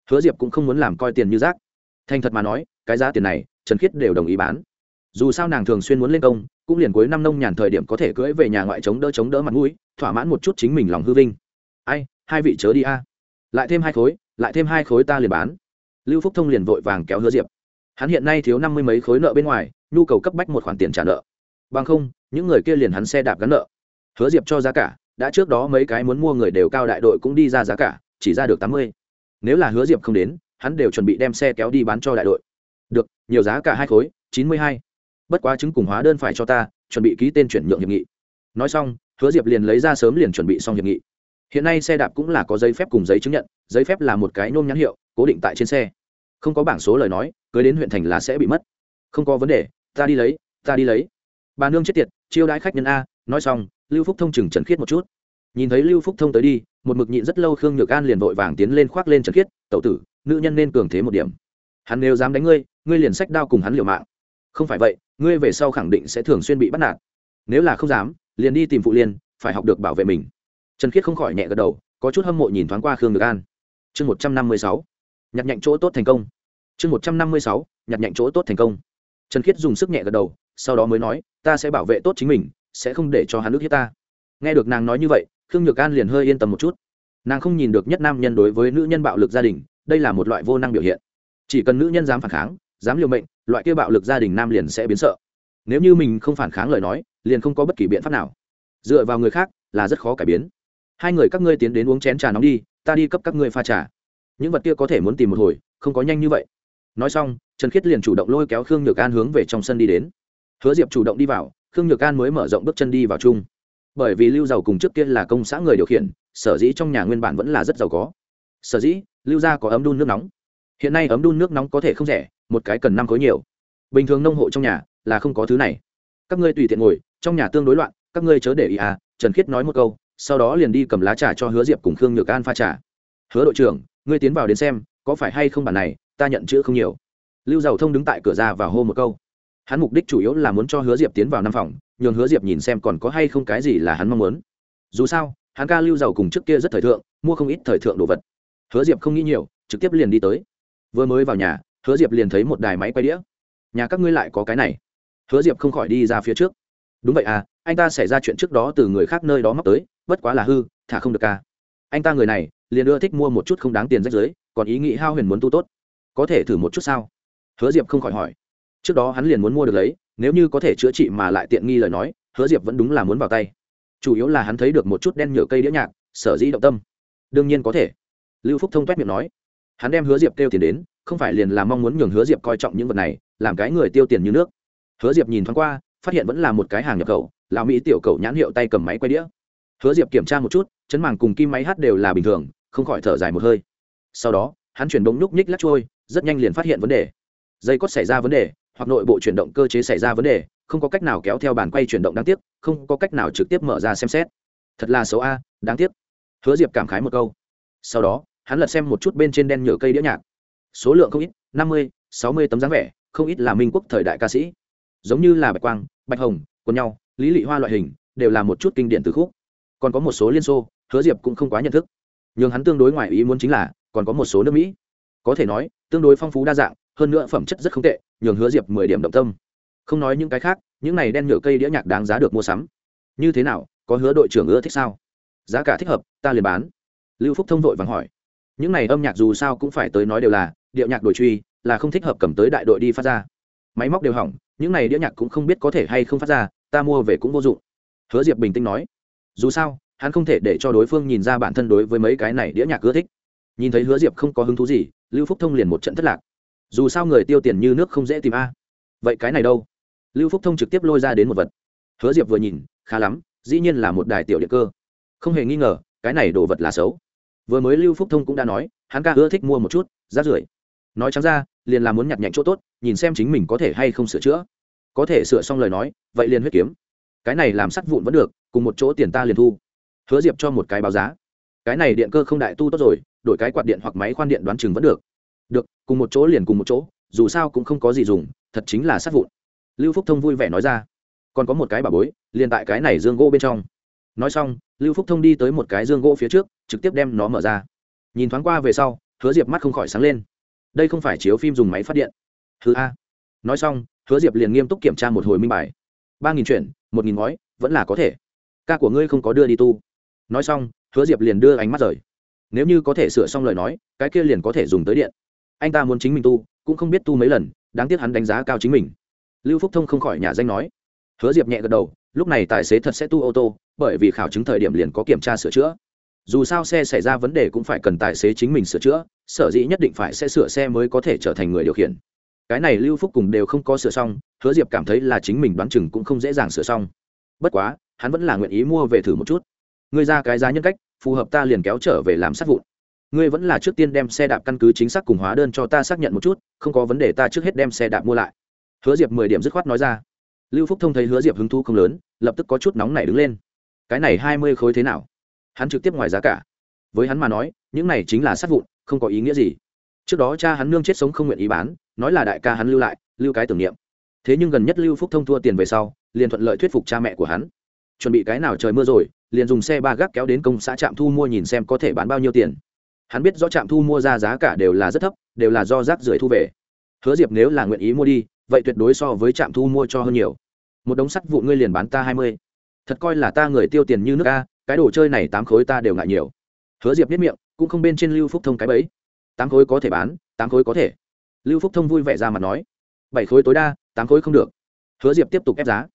Hứa diệp cũng không muốn làm coi tiền như rác. Thành thật mà nói, cái giá tiền này, trần khiết đều đồng ý bán. Dù sao nàng thường xuyên muốn lên công, cũng liền cuối năm nông nhàn thời điểm có thể cưỡi về nhà ngoại chống đỡ chống đỡ mặt mũi, thỏa mãn một chút chính mình lòng hư vinh. Ai, hai vị chớ đi a. Lại thêm hai khối, lại thêm hai khối ta liền bán. Lưu phúc thông liền vội vàng kéo hứa diệp. Hắn hiện nay thiếu năm mươi mấy khối nợ bên ngoài, nhu cầu cấp bách một khoản tiền trả nợ. Bằng không, những người kia liền hắn xe đạp gắn nợ. Hứa diệp cho giá cả, đã trước đó mấy cái muốn mua người đều cao đại đội cũng đi ra giá cả chỉ ra được tám mươi. Nếu là hứa diệp không đến, hắn đều chuẩn bị đem xe kéo đi bán cho đại đội. Được, nhiều giá cả hai khối, chín mươi hai. Bất quá chứng cùng hóa đơn phải cho ta, chuẩn bị ký tên chuyển nhượng hiệp nghị. Nói xong, hứa diệp liền lấy ra sớm liền chuẩn bị xong hiệp nghị. Hiện nay xe đạp cũng là có giấy phép cùng giấy chứng nhận, giấy phép là một cái nôm nhãn hiệu, cố định tại trên xe. Không có bảng số lời nói, cưới đến huyện thành là sẽ bị mất. Không có vấn đề, ta đi lấy, ta đi lấy. Bà nương chết tiệt, chiêu đãi khách nhân a, nói xong, lưu phúc thông chừng trần khiết một chút. Nhìn thấy lưu phúc thông tới đi một mực nhịn rất lâu khương nhược an liền vội vàng tiến lên khoác lên trần khiết tậu tử, nữ nhân nên cường thế một điểm. Hắn nếu dám đánh ngươi ngươi liền sách đao cùng hắn liều mạng. Không phải vậy, ngươi về sau khẳng định sẽ thường xuyên bị bắt nạt. Nếu là không dám, liền đi tìm phụ liên, phải học được bảo vệ mình. Trần khiết không khỏi nhẹ gật đầu, có chút hâm mộ nhìn thoáng qua khương nhược an. Chương một trăm năm mươi sáu, nhặt nhạnh chỗ tốt thành công. Chương một trăm năm mươi sáu, nhặt nhạnh chỗ tốt thành công. Trần khiết dùng sức nhẹ gật đầu, sau đó mới nói, ta sẽ bảo vệ tốt chính mình, sẽ không để cho hắn ước hiếp ta. Nghe được nàng nói như vậy khương nhược an liền hơi yên tâm một chút. Nàng không nhìn được nhất nam nhân đối với nữ nhân bạo lực gia đình, đây là một loại vô năng biểu hiện. Chỉ cần nữ nhân dám phản kháng, dám liều mệnh, loại kia bạo lực gia đình nam liền sẽ biến sợ. Nếu như mình không phản kháng lời nói, liền không có bất kỳ biện pháp nào. Dựa vào người khác là rất khó cải biến. Hai người các ngươi tiến đến uống chén trà nóng đi, ta đi cấp các ngươi pha trà. Những vật kia có thể muốn tìm một hồi, không có nhanh như vậy. Nói xong, trần khiết liền chủ động lôi kéo khương nhược an hướng về trong sân đi đến. Hứa diệp chủ động đi vào, khương nhược an mới mở rộng bước chân đi vào chung bởi vì lưu giàu cùng trước kia là công xã người điều khiển, sở dĩ trong nhà nguyên bản vẫn là rất giàu có. Sở dĩ, lưu gia có ấm đun nước nóng. Hiện nay ấm đun nước nóng có thể không rẻ, một cái cần năm khối nhiều. Bình thường nông hộ trong nhà là không có thứ này. Các ngươi tùy tiện ngồi, trong nhà tương đối loạn, các ngươi chớ để ý à trần khiết nói một câu, sau đó liền đi cầm lá trà cho hứa diệp cùng khương nhược an pha trà. Hứa đội trưởng, ngươi tiến vào đến xem, có phải hay không bản này, ta nhận chữ không nhiều. Lưu giàu thông đứng tại cửa ra và hô một câu. Hắn mục đích chủ yếu là muốn cho hứa diệp tiến vào năm phòng nhường hứa diệp nhìn xem còn có hay không cái gì là hắn mong muốn. Dù sao, hắn ca lưu giàu cùng trước kia rất thời thượng, mua không ít thời thượng đồ vật. Hứa diệp không nghĩ nhiều, trực tiếp liền đi tới. Vừa mới vào nhà, hứa diệp liền thấy một đài máy quay đĩa. Nhà các ngươi lại có cái này. Hứa diệp không khỏi đi ra phía trước. Đúng vậy à anh ta xảy ra chuyện trước đó từ người khác nơi đó móc tới, bất quá là hư, thả không được ca anh ta người này, liền ưa thích mua một chút không đáng tiền rách giới còn ý nghĩ hao huyền muốn tu tốt. Có thể thử một chút sao? Hứa diệp không khỏi hỏi trước đó hắn liền muốn mua được lấy, nếu như có thể chữa trị mà lại tiện nghi lời nói, hứa diệp vẫn đúng là muốn vào tay. Chủ yếu là hắn thấy được một chút đen nhựa cây đĩa nhạc, sở dĩ động tâm. Đương nhiên có thể. Lưu phúc thông t miệng nói. Hắn đem hứa diệp kêu tiền đến, không phải liền là mong muốn nhường hứa diệp coi trọng những vật này, làm cái người tiêu tiền như nước. Hứa diệp nhìn thoáng qua, phát hiện vẫn là một cái hàng nhập khẩu, lão mỹ tiểu cầu nhãn hiệu tay cầm máy quay đĩa. Hứa diệp kiểm tra một chút, chấn màng cùng kim máy hát đều là bình thường, không khỏi thở dài một hơi. Sau đó, hắn chuyển bóng núc nhích lắc trôi rất nhanh liền phát hiện vấn đề. Dây cót xảy ra vấn đề hoặc nội bộ chuyển động cơ chế xảy ra vấn đề, không có cách nào kéo theo bàn quay chuyển động đáng tiếc, không có cách nào trực tiếp mở ra xem xét. Thật là xấu a, đáng tiếc. Hứa diệp cảm khái một câu. Sau đó, hắn lật xem một chút bên trên đen nhựa cây đĩa nhạc. Số lượng không ít, năm mươi, sáu mươi tấm dáng vẻ, không ít là minh quốc thời đại ca sĩ. Giống như là bạch quang, bạch hồng, quần nhau, lý lị hoa loại hình, đều là một chút kinh điển từ khúc. Còn có một số liên xô, hứa diệp cũng không quá nhận thức. Nhưng hắn tương đối ngoài ý muốn chính là, còn có một số nước mỹ. Có thể nói, tương đối phong phú đa dạng, hơn nữa phẩm chất rất không tệ nhường hứa diệp mười điểm động tâm. Không nói những cái khác, những này đen nhựa cây đĩa nhạc đáng giá được mua sắm. Như thế nào, có hứa đội trưởng ưa thích sao? Giá cả thích hợp, ta liền bán. Lưu phúc thông vội vàng hỏi. Những này âm nhạc dù sao cũng phải tới nói đều là, điệu nhạc đổi truy, là không thích hợp cầm tới đại đội đi phát ra. Máy móc đều hỏng, những này đĩa nhạc cũng không biết có thể hay không phát ra, ta mua về cũng vô dụng. Hứa diệp bình tĩnh nói. Dù sao, hắn không thể để cho đối phương nhìn ra bản thân đối với mấy cái này đĩa nhạc ưa thích. Nhìn thấy hứa diệp không có hứng thú gì, lưu phúc thông liền một trận thất lạc dù sao người tiêu tiền như nước không dễ tìm a. Vậy cái này đâu? Lưu phúc thông trực tiếp lôi ra đến một vật. Hứa diệp vừa nhìn, khá lắm, dĩ nhiên là một đài tiểu điện cơ. Không hề nghi ngờ, cái này đồ vật là xấu. Vừa mới lưu phúc thông cũng đã nói, hắn ca ưa thích mua một chút rác rưởi nói trắng ra, liền là muốn nhặt nhạnh chỗ tốt, nhìn xem chính mình có thể hay không sửa chữa. Có thể sửa xong lời nói, vậy liền huyết kiếm. Cái này làm sắt vụn vẫn được, cùng một chỗ tiền ta liền thu. Hứa diệp cho một cái báo giá. Cái này điện cơ không đại tu tốt rồi, đổi cái quạt điện hoặc máy khoan điện đoán chừng vẫn được được, cùng một chỗ liền cùng một chỗ, dù sao cũng không có gì dùng, thật chính là sát vụn. Lưu phúc thông vui vẻ nói ra. Còn có một cái bà bối, liền tại cái này dương gỗ bên trong. Nói xong, lưu phúc thông đi tới một cái dương gỗ phía trước, trực tiếp đem nó mở ra. Nhìn thoáng qua về sau, hứa diệp mắt không khỏi sáng lên. Đây không phải chiếu phim dùng máy phát điện. Thứ a. Nói xong, hứa diệp liền nghiêm túc kiểm tra một hồi minh bài. Ba nghìn chuyển, một nghìn ngói, vẫn là có thể. Ca của ngươi không có đưa đi tu. Nói xong, hứa diệp liền đưa ánh mắt rời. Nếu như có thể sửa xong lời nói, cái kia liền có thể dùng tới điện anh ta muốn chính mình tu, cũng không biết tu mấy lần, đáng tiếc hắn đánh giá cao chính mình. Lưu phúc thông không khỏi nhà danh nói. Hứa diệp nhẹ gật đầu, lúc này tài xế thật sẽ tu ô tô, bởi vì khảo chứng thời điểm liền có kiểm tra sửa chữa. Dù sao xe xảy ra vấn đề cũng phải cần tài xế chính mình sửa chữa, sở dĩ nhất định phải sẽ sửa xe mới có thể trở thành người điều khiển. Cái này lưu phúc cùng đều không có sửa xong, hứa diệp cảm thấy là chính mình đoán chừng cũng không dễ dàng sửa xong. Bất quá, hắn vẫn là nguyện ý mua về thử một chút. Ngươi ra cái giá nhân cách, phù hợp ta liền kéo trở về làm sát vụn ngươi vẫn là trước tiên đem xe đạp căn cứ chính xác cùng hóa đơn cho ta xác nhận một chút, không có vấn đề ta trước hết đem xe đạp mua lại. Hứa diệp mười điểm dứt khoát nói ra. Lưu phúc thông thấy hứa diệp hứng thu không lớn, lập tức có chút nóng nảy đứng lên. Cái này hai mươi khối thế nào? Hắn trực tiếp ngoài giá cả. Với hắn mà nói, những này chính là sát vụn, không có ý nghĩa gì. Trước đó cha hắn nương chết sống không nguyện ý bán, nói là đại ca hắn lưu lại, lưu cái tưởng niệm. Thế nhưng gần nhất lưu phúc thông thua tiền về sau, liền thuận lợi thuyết phục cha mẹ của hắn. Chuẩn bị cái nào trời mưa rồi, liền dùng xe ba gác kéo đến công xã trạm thu mua nhìn xem có thể bán bao nhiêu tiền hắn biết rõ trạm thu mua ra giá cả đều là rất thấp, đều là do rác rưởi thu về. Hứa diệp nếu là nguyện ý mua đi, vậy tuyệt đối so với trạm thu mua cho hơn nhiều. Một đống sắt vụ ngươi liền bán ta hai mươi. Thật coi là ta người tiêu tiền như nước a, cái đồ chơi này tám khối ta đều ngại nhiều. Hứa diệp biết miệng, cũng không bên trên lưu phúc thông cái bấy tám khối có thể bán, tám khối có thể. Lưu phúc thông vui vẻ ra mặt nói, bảy khối tối đa, tám khối không được. Hứa diệp tiếp tục ép giá.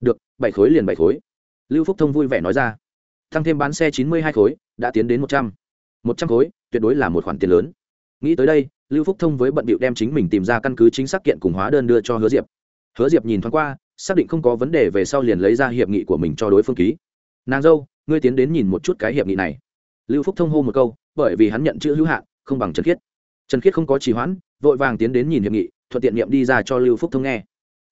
Được, bảy khối liền bảy khối. Lưu phúc thông vui vẻ nói ra tăng thêm bán xe chín mươi hai khối, đã tiến đến một trăm. Một trăm khối tuyệt đối là một khoản tiền lớn. Nghĩ tới đây, lưu phúc thông với bận bịu đem chính mình tìm ra căn cứ chính xác kiện cùng hóa đơn đưa cho hứa diệp. Hứa diệp nhìn thoáng qua, xác định không có vấn đề về sau liền lấy ra hiệp nghị của mình cho đối phương ký. Nàng dâu, ngươi tiến đến nhìn một chút cái hiệp nghị này. Lưu phúc thông hô một câu, bởi vì hắn nhận chữ hữu hạn, không bằng trần khiết. Trần khiết không có trì hoãn, vội vàng tiến đến nhìn hiệp nghị, thuận tiện niệm đi ra cho lưu phúc thông nghe.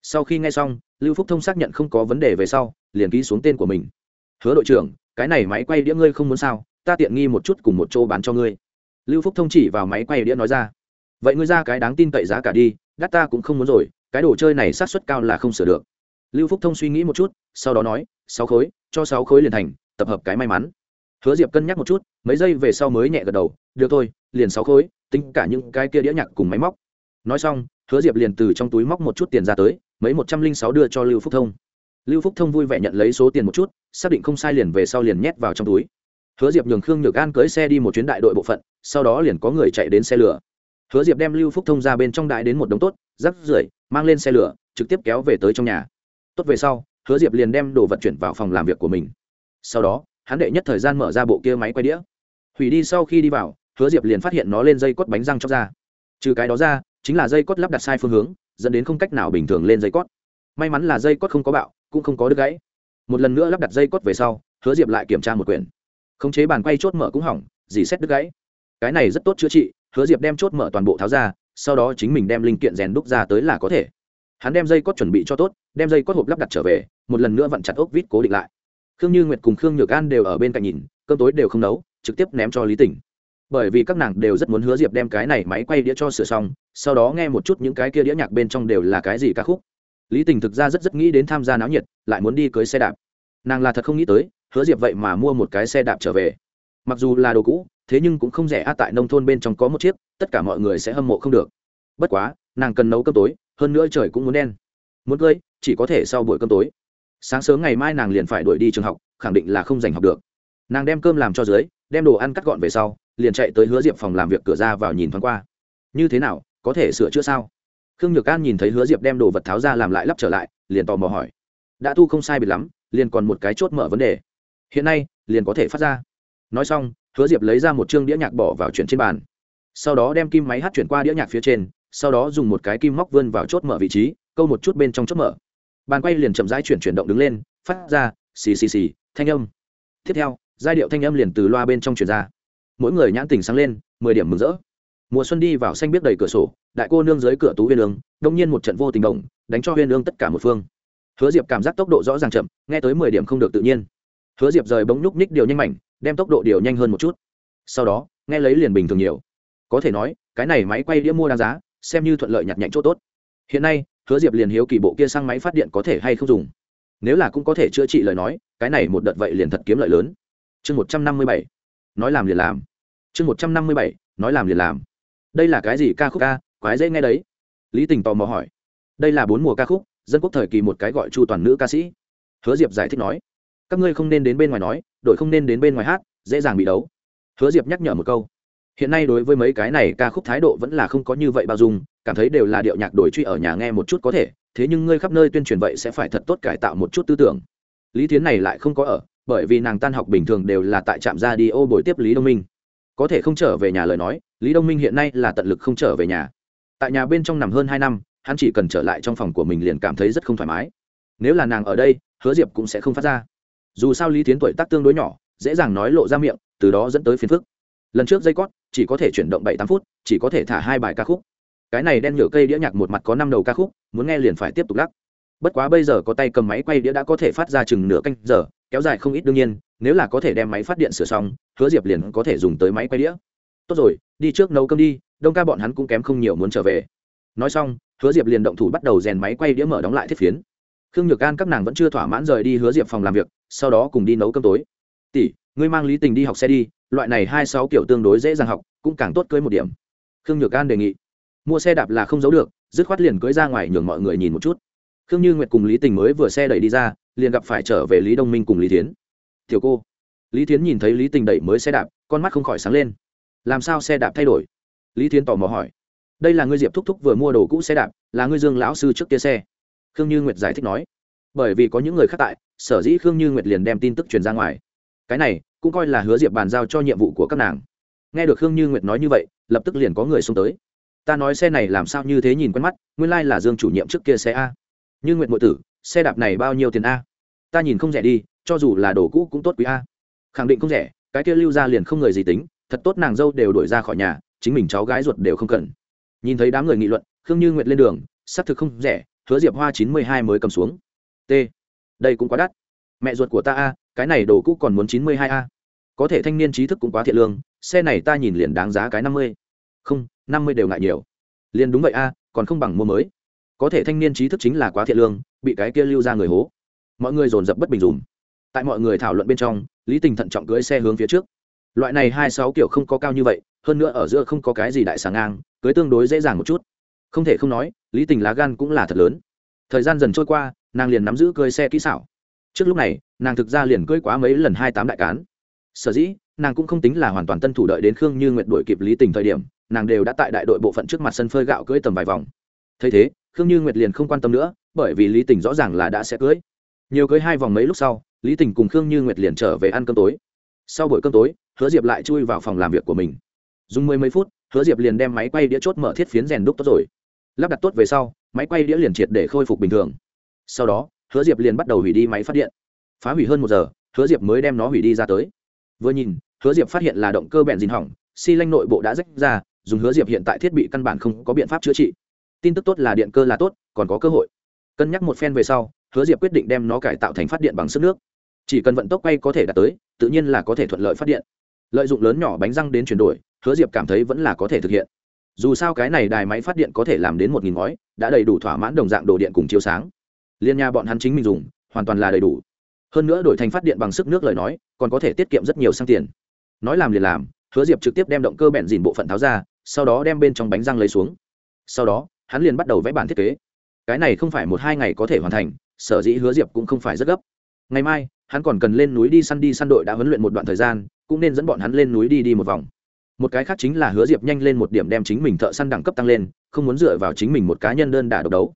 Sau khi nghe xong, lưu phúc thông xác nhận không có vấn đề về sau, liền ký xuống tên của mình. Hứa đội trưởng, cái này máy quay đĩa ngươi không muốn sao? Ta tiện nghi một chút cùng một chỗ bán cho ngươi lưu phúc thông chỉ vào máy quay đĩa nói ra. Vậy ngươi ra cái đáng tin cậy giá cả đi, đắt ta cũng không muốn rồi, cái đồ chơi này sát xuất cao là không sửa được. Lưu phúc thông suy nghĩ một chút, sau đó nói, sáu khối, cho sáu khối liền thành, tập hợp cái may mắn. Hứa diệp cân nhắc một chút, mấy giây về sau mới nhẹ gật đầu, được thôi, liền sáu khối, tính cả những cái kia đĩa nhạc cùng máy móc. Nói xong, hứa diệp liền từ trong túi móc một chút tiền ra tới, mấy một trăm linh sáu đưa cho lưu phúc thông. Lưu phúc thông vui vẻ nhận lấy số tiền một chút, xác định không sai liền về sau liền nhét vào trong túi hứa diệp nhường khương nhược an cưới xe đi một chuyến đại đội bộ phận, sau đó liền có người chạy đến xe lửa. Hứa diệp đem lưu phúc thông ra bên trong đại đến một đống tốt, rắc rưởi, mang lên xe lửa, trực tiếp kéo về tới trong nhà. Tốt về sau, hứa diệp liền đem đồ vật chuyển vào phòng làm việc của mình. Sau đó, hắn đệ nhất thời gian mở ra bộ kia máy quay đĩa. Hủy đi sau khi đi vào, hứa diệp liền phát hiện nó lên dây cốt bánh răng chóc ra. Trừ cái đó ra, chính là dây cốt lắp đặt sai phương hướng, dẫn đến không cách nào bình thường lên dây cốt. May mắn là dây cốt không có bạo, cũng không có đứt gãy. Một lần nữa lắp đặt dây cốt về sau, hứa diệp lại kiểm tra một quyển khống chế bàn quay chốt mở cũng hỏng, dì xét đứt gãy. Cái này rất tốt chữa trị, hứa diệp đem chốt mở toàn bộ tháo ra, sau đó chính mình đem linh kiện rèn đúc ra tới là có thể. Hắn đem dây cót chuẩn bị cho tốt, đem dây cót hộp lắp đặt trở về, một lần nữa vặn chặt ốc vít cố định lại. Khương như nguyệt cùng khương nhược an đều ở bên cạnh nhìn, cơm tối đều không nấu, trực tiếp ném cho lý tỉnh bởi vì các nàng đều rất muốn hứa diệp đem cái này máy quay đĩa cho sửa xong, sau đó nghe một chút những cái kia đĩa nhạc bên trong đều là cái gì ca khúc. Lý tình thực ra rất rất nghĩ đến tham gia náo nhiệt, lại muốn đi cưới xe đạp. Nàng là thật không nghĩ tới hứa diệp vậy mà mua một cái xe đạp trở về. Mặc dù là đồ cũ, thế nhưng cũng không rẻ a tại nông thôn bên trong có một chiếc, tất cả mọi người sẽ hâm mộ không được. Bất quá, nàng cần nấu cơm tối, hơn nữa trời cũng muốn đen. Muốn cưới chỉ có thể sau buổi cơm tối. Sáng sớm ngày mai nàng liền phải đuổi đi trường học, khẳng định là không giành học được. Nàng đem cơm làm cho dưới, đem đồ ăn cắt gọn về sau, liền chạy tới hứa diệp phòng làm việc cửa ra vào nhìn thoáng qua. Như thế nào, có thể sửa chữa sao? Khương nhược an nhìn thấy hứa diệp đem đồ vật tháo ra làm lại lắp trở lại, liền tò mò hỏi. Đã thu không sai biệt lắm, liền còn một cái chốt mở vấn đề hiện nay, liền có thể phát ra. Nói xong, hứa diệp lấy ra một chương đĩa nhạc bỏ vào chuyển trên bàn. Sau đó đem kim máy hát chuyển qua đĩa nhạc phía trên, sau đó dùng một cái kim móc vươn vào chốt mở vị trí, câu một chút bên trong chốt mở. Bàn quay liền chậm rãi chuyển chuyển động đứng lên, phát ra xì xì xì thanh âm. Tiếp theo, giai điệu thanh âm liền từ loa bên trong chuyển ra. Mỗi người nhãn tình sáng lên, mười điểm mừng rỡ. Mùa xuân đi vào xanh biết đầy cửa sổ, đại cô nương dưới cửa tú huyên ương, đông nhiên một trận vô tình động, đánh cho huyên ương tất cả một phương. Hứa diệp cảm giác tốc độ rõ ràng chậm, nghe tới mười điểm không được tự nhiên hứa diệp rời bóng nhúc nhích điều nhanh mảnh, đem tốc độ điều nhanh hơn một chút. Sau đó, nghe lấy liền bình thường nhiều. Có thể nói, cái này máy quay đĩa mua đáng giá, xem như thuận lợi nhặt nhạnh chỗ tốt. Hiện nay, hứa diệp liền hiếu kỳ bộ kia sang máy phát điện có thể hay không dùng. Nếu là cũng có thể chữa trị lời nói, cái này một đợt vậy liền thật kiếm lợi lớn. Chương một trăm năm mươi bảy, nói làm liền làm. Chương một trăm năm mươi bảy, nói làm liền làm. Đây là cái gì ca khúc ca? Quái dễ nghe đấy. Lý tình tò mò hỏi. Đây là bốn mùa ca khúc, dân quốc thời kỳ một cái gọi chu toàn nữ ca sĩ. Hứa diệp giải thích nói các ngươi không nên đến bên ngoài nói đội không nên đến bên ngoài hát, dễ dàng bị đấu. Hứa diệp nhắc nhở một câu. Hiện nay đối với mấy cái này ca khúc thái độ vẫn là không có như vậy bao dung, cảm thấy đều là điệu nhạc đổi truy ở nhà nghe một chút có thể, thế nhưng ngươi khắp nơi tuyên truyền vậy sẽ phải thật tốt cải tạo một chút tư tưởng. Lý Thiến này lại không có ở, bởi vì nàng tan học bình thường đều là tại trạm ra đi ô buổi tiếp lý đông minh. Có thể không trở về nhà lời nói, lý đông minh hiện nay là tận lực không trở về nhà. Tại nhà bên trong nằm hơn hai năm, hắn chỉ cần trở lại trong phòng của mình liền cảm thấy rất không thoải mái. Nếu là nàng ở đây, hứa diệp cũng sẽ không phát ra dù sao lý tiến tuổi tác tương đối nhỏ, dễ dàng nói lộ ra miệng, từ đó dẫn tới phiền phức. Lần trước dây cót, chỉ có thể chuyển động bảy tám phút, chỉ có thể thả hai bài ca khúc. Cái này đen nhựa cây đĩa nhạc một mặt có năm đầu ca khúc, muốn nghe liền phải tiếp tục lắc. Bất quá bây giờ có tay cầm máy quay đĩa đã có thể phát ra chừng nửa canh giờ, kéo dài không ít đương nhiên, nếu là có thể đem máy phát điện sửa xong, hứa diệp liền có thể dùng tới máy quay đĩa. Tốt rồi, đi trước nấu cơm đi, đông ca bọn hắn cũng kém không nhiều muốn trở về. Nói xong, hứa diệp liền động thủ bắt đầu rèn máy quay đĩa mở đóng lại thiết phiến khương nhược an các nàng vẫn chưa thỏa mãn rời đi hứa diệp phòng làm việc, sau đó cùng đi nấu cơm tối. Tỷ, ngươi mang lý tình đi học xe đi, loại này hai sáu kiểu tương đối dễ dàng học, cũng càng tốt cưới một điểm. Khương nhược an đề nghị. Mua xe đạp là không giấu được, dứt khoát liền cưới ra ngoài nhường mọi người nhìn một chút. Khương như nguyệt cùng lý tình mới vừa xe đẩy đi ra, liền gặp phải trở về lý đông minh cùng lý tiến tiểu cô. Lý tiến nhìn thấy lý tình đẩy mới xe đạp, con mắt không khỏi sáng lên. Làm sao xe đạp thay đổi? Lý tiến tò mò hỏi. Đây là ngươi diệp thúc thúc vừa mua đồ cũ xe đạp, là ngươi dương lão sư trước kia xe khương như nguyệt giải thích nói. Bởi vì có những người khác tại, sở dĩ khương như nguyệt liền đem tin tức truyền ra ngoài. Cái này, cũng coi là hứa diệp bàn giao cho nhiệm vụ của các nàng. Nghe được khương như nguyệt nói như vậy, lập tức liền có người xông tới. Ta nói xe này làm sao như thế nhìn quen mắt, nguyên lai là dương chủ nhiệm trước kia xe a. Như nguyệt ngụy tử, xe đạp này bao nhiêu tiền a? Ta nhìn không rẻ đi, cho dù là đồ cũ cũng tốt quý a. Khẳng định không rẻ, cái kia lưu ra liền không người gì tính, thật tốt nàng dâu đều đuổi ra khỏi nhà, chính mình cháu gái ruột đều không cần. Nhìn thấy đám người nghị luận, khương như nguyệt lên đường, xác thực không rẻ hứa diệp hoa chín mươi hai mới cầm xuống. T. Đây cũng quá đắt. Mẹ ruột của ta a, cái này đồ cũ còn muốn chín mươi hai a. Có thể thanh niên trí thức cũng quá thiện lương, xe này ta nhìn liền đáng giá cái năm mươi. Không, năm mươi đều ngại nhiều. Liền đúng vậy a, còn không bằng mua mới. Có thể thanh niên trí thức chính là quá thiện lương, bị cái kia lưu ra người hố. Mọi người dồn dập bất bình dùm. Tại mọi người thảo luận bên trong, lý tình thận trọng cưỡi xe hướng phía trước. Loại này hai sáu kiểu không có cao như vậy, hơn nữa ở giữa không có cái gì đại sáng ngang, cưới tương đối dễ dàng một chút không thể không nói, lý tình lá gan cũng là thật lớn. Thời gian dần trôi qua, nàng liền nắm giữ cưới xe kỹ xảo. Trước lúc này, nàng thực ra liền cưới quá mấy lần hai tám đại cán. Sở dĩ, nàng cũng không tính là hoàn toàn tân thủ đợi đến khương như nguyện đội kịp lý tình thời điểm, nàng đều đã tại đại đội bộ phận trước mặt sân phơi gạo cưới tầm vài vòng. Thấy thế, khương như nguyệt liền không quan tâm nữa, bởi vì lý tình rõ ràng là đã sẽ cưới. Nhiều cưới hai vòng mấy lúc sau, lý tình cùng khương như nguyệt liền trở về ăn cơm tối. Sau buổi cơm tối, hứa diệp lại chui vào phòng làm việc của mình. Dùng mười mấy phút, hứa diệp liền đem máy quay đĩa chốt mở thiết phiến rèn đúc tốt rồi lắp đặt tốt về sau, máy quay đĩa liền triệt để khôi phục bình thường. Sau đó, hứa diệp liền bắt đầu hủy đi máy phát điện. Phá hủy hơn một giờ, hứa diệp mới đem nó hủy đi ra tới. Vừa nhìn, hứa diệp phát hiện là động cơ bẹn dìn hỏng, xi lanh nội bộ đã rách ra, dùng hứa diệp hiện tại thiết bị căn bản không có biện pháp chữa trị. Tin tức tốt là điện cơ là tốt, còn có cơ hội. Cân nhắc một phen về sau, hứa diệp quyết định đem nó cải tạo thành phát điện bằng sức nước. Chỉ cần vận tốc quay có thể đạt tới, tự nhiên là có thể thuận lợi phát điện. Lợi dụng lớn nhỏ bánh răng đến chuyển đổi, hứa diệp cảm thấy vẫn là có thể thực hiện dù sao cái này đài máy phát điện có thể làm đến một nghìn ngói, đã đầy đủ thỏa mãn đồng dạng đồ điện cùng chiếu sáng. Liên nha bọn hắn chính mình dùng, hoàn toàn là đầy đủ. Hơn nữa đổi thành phát điện bằng sức nước lời nói, còn có thể tiết kiệm rất nhiều sang tiền. Nói làm liền làm, hứa diệp trực tiếp đem động cơ bẹn dìn bộ phận tháo ra, sau đó đem bên trong bánh răng lấy xuống. Sau đó, hắn liền bắt đầu vẽ bản thiết kế. Cái này không phải một hai ngày có thể hoàn thành, sở dĩ hứa diệp cũng không phải rất gấp. Ngày mai, hắn còn cần lên núi đi săn đi săn đội đã huấn luyện một đoạn thời gian, cũng nên dẫn bọn hắn lên núi đi đi một vòng một cái khác chính là hứa diệp nhanh lên một điểm đem chính mình thợ săn đẳng cấp tăng lên, không muốn dựa vào chính mình một cá nhân đơn đả độc đấu.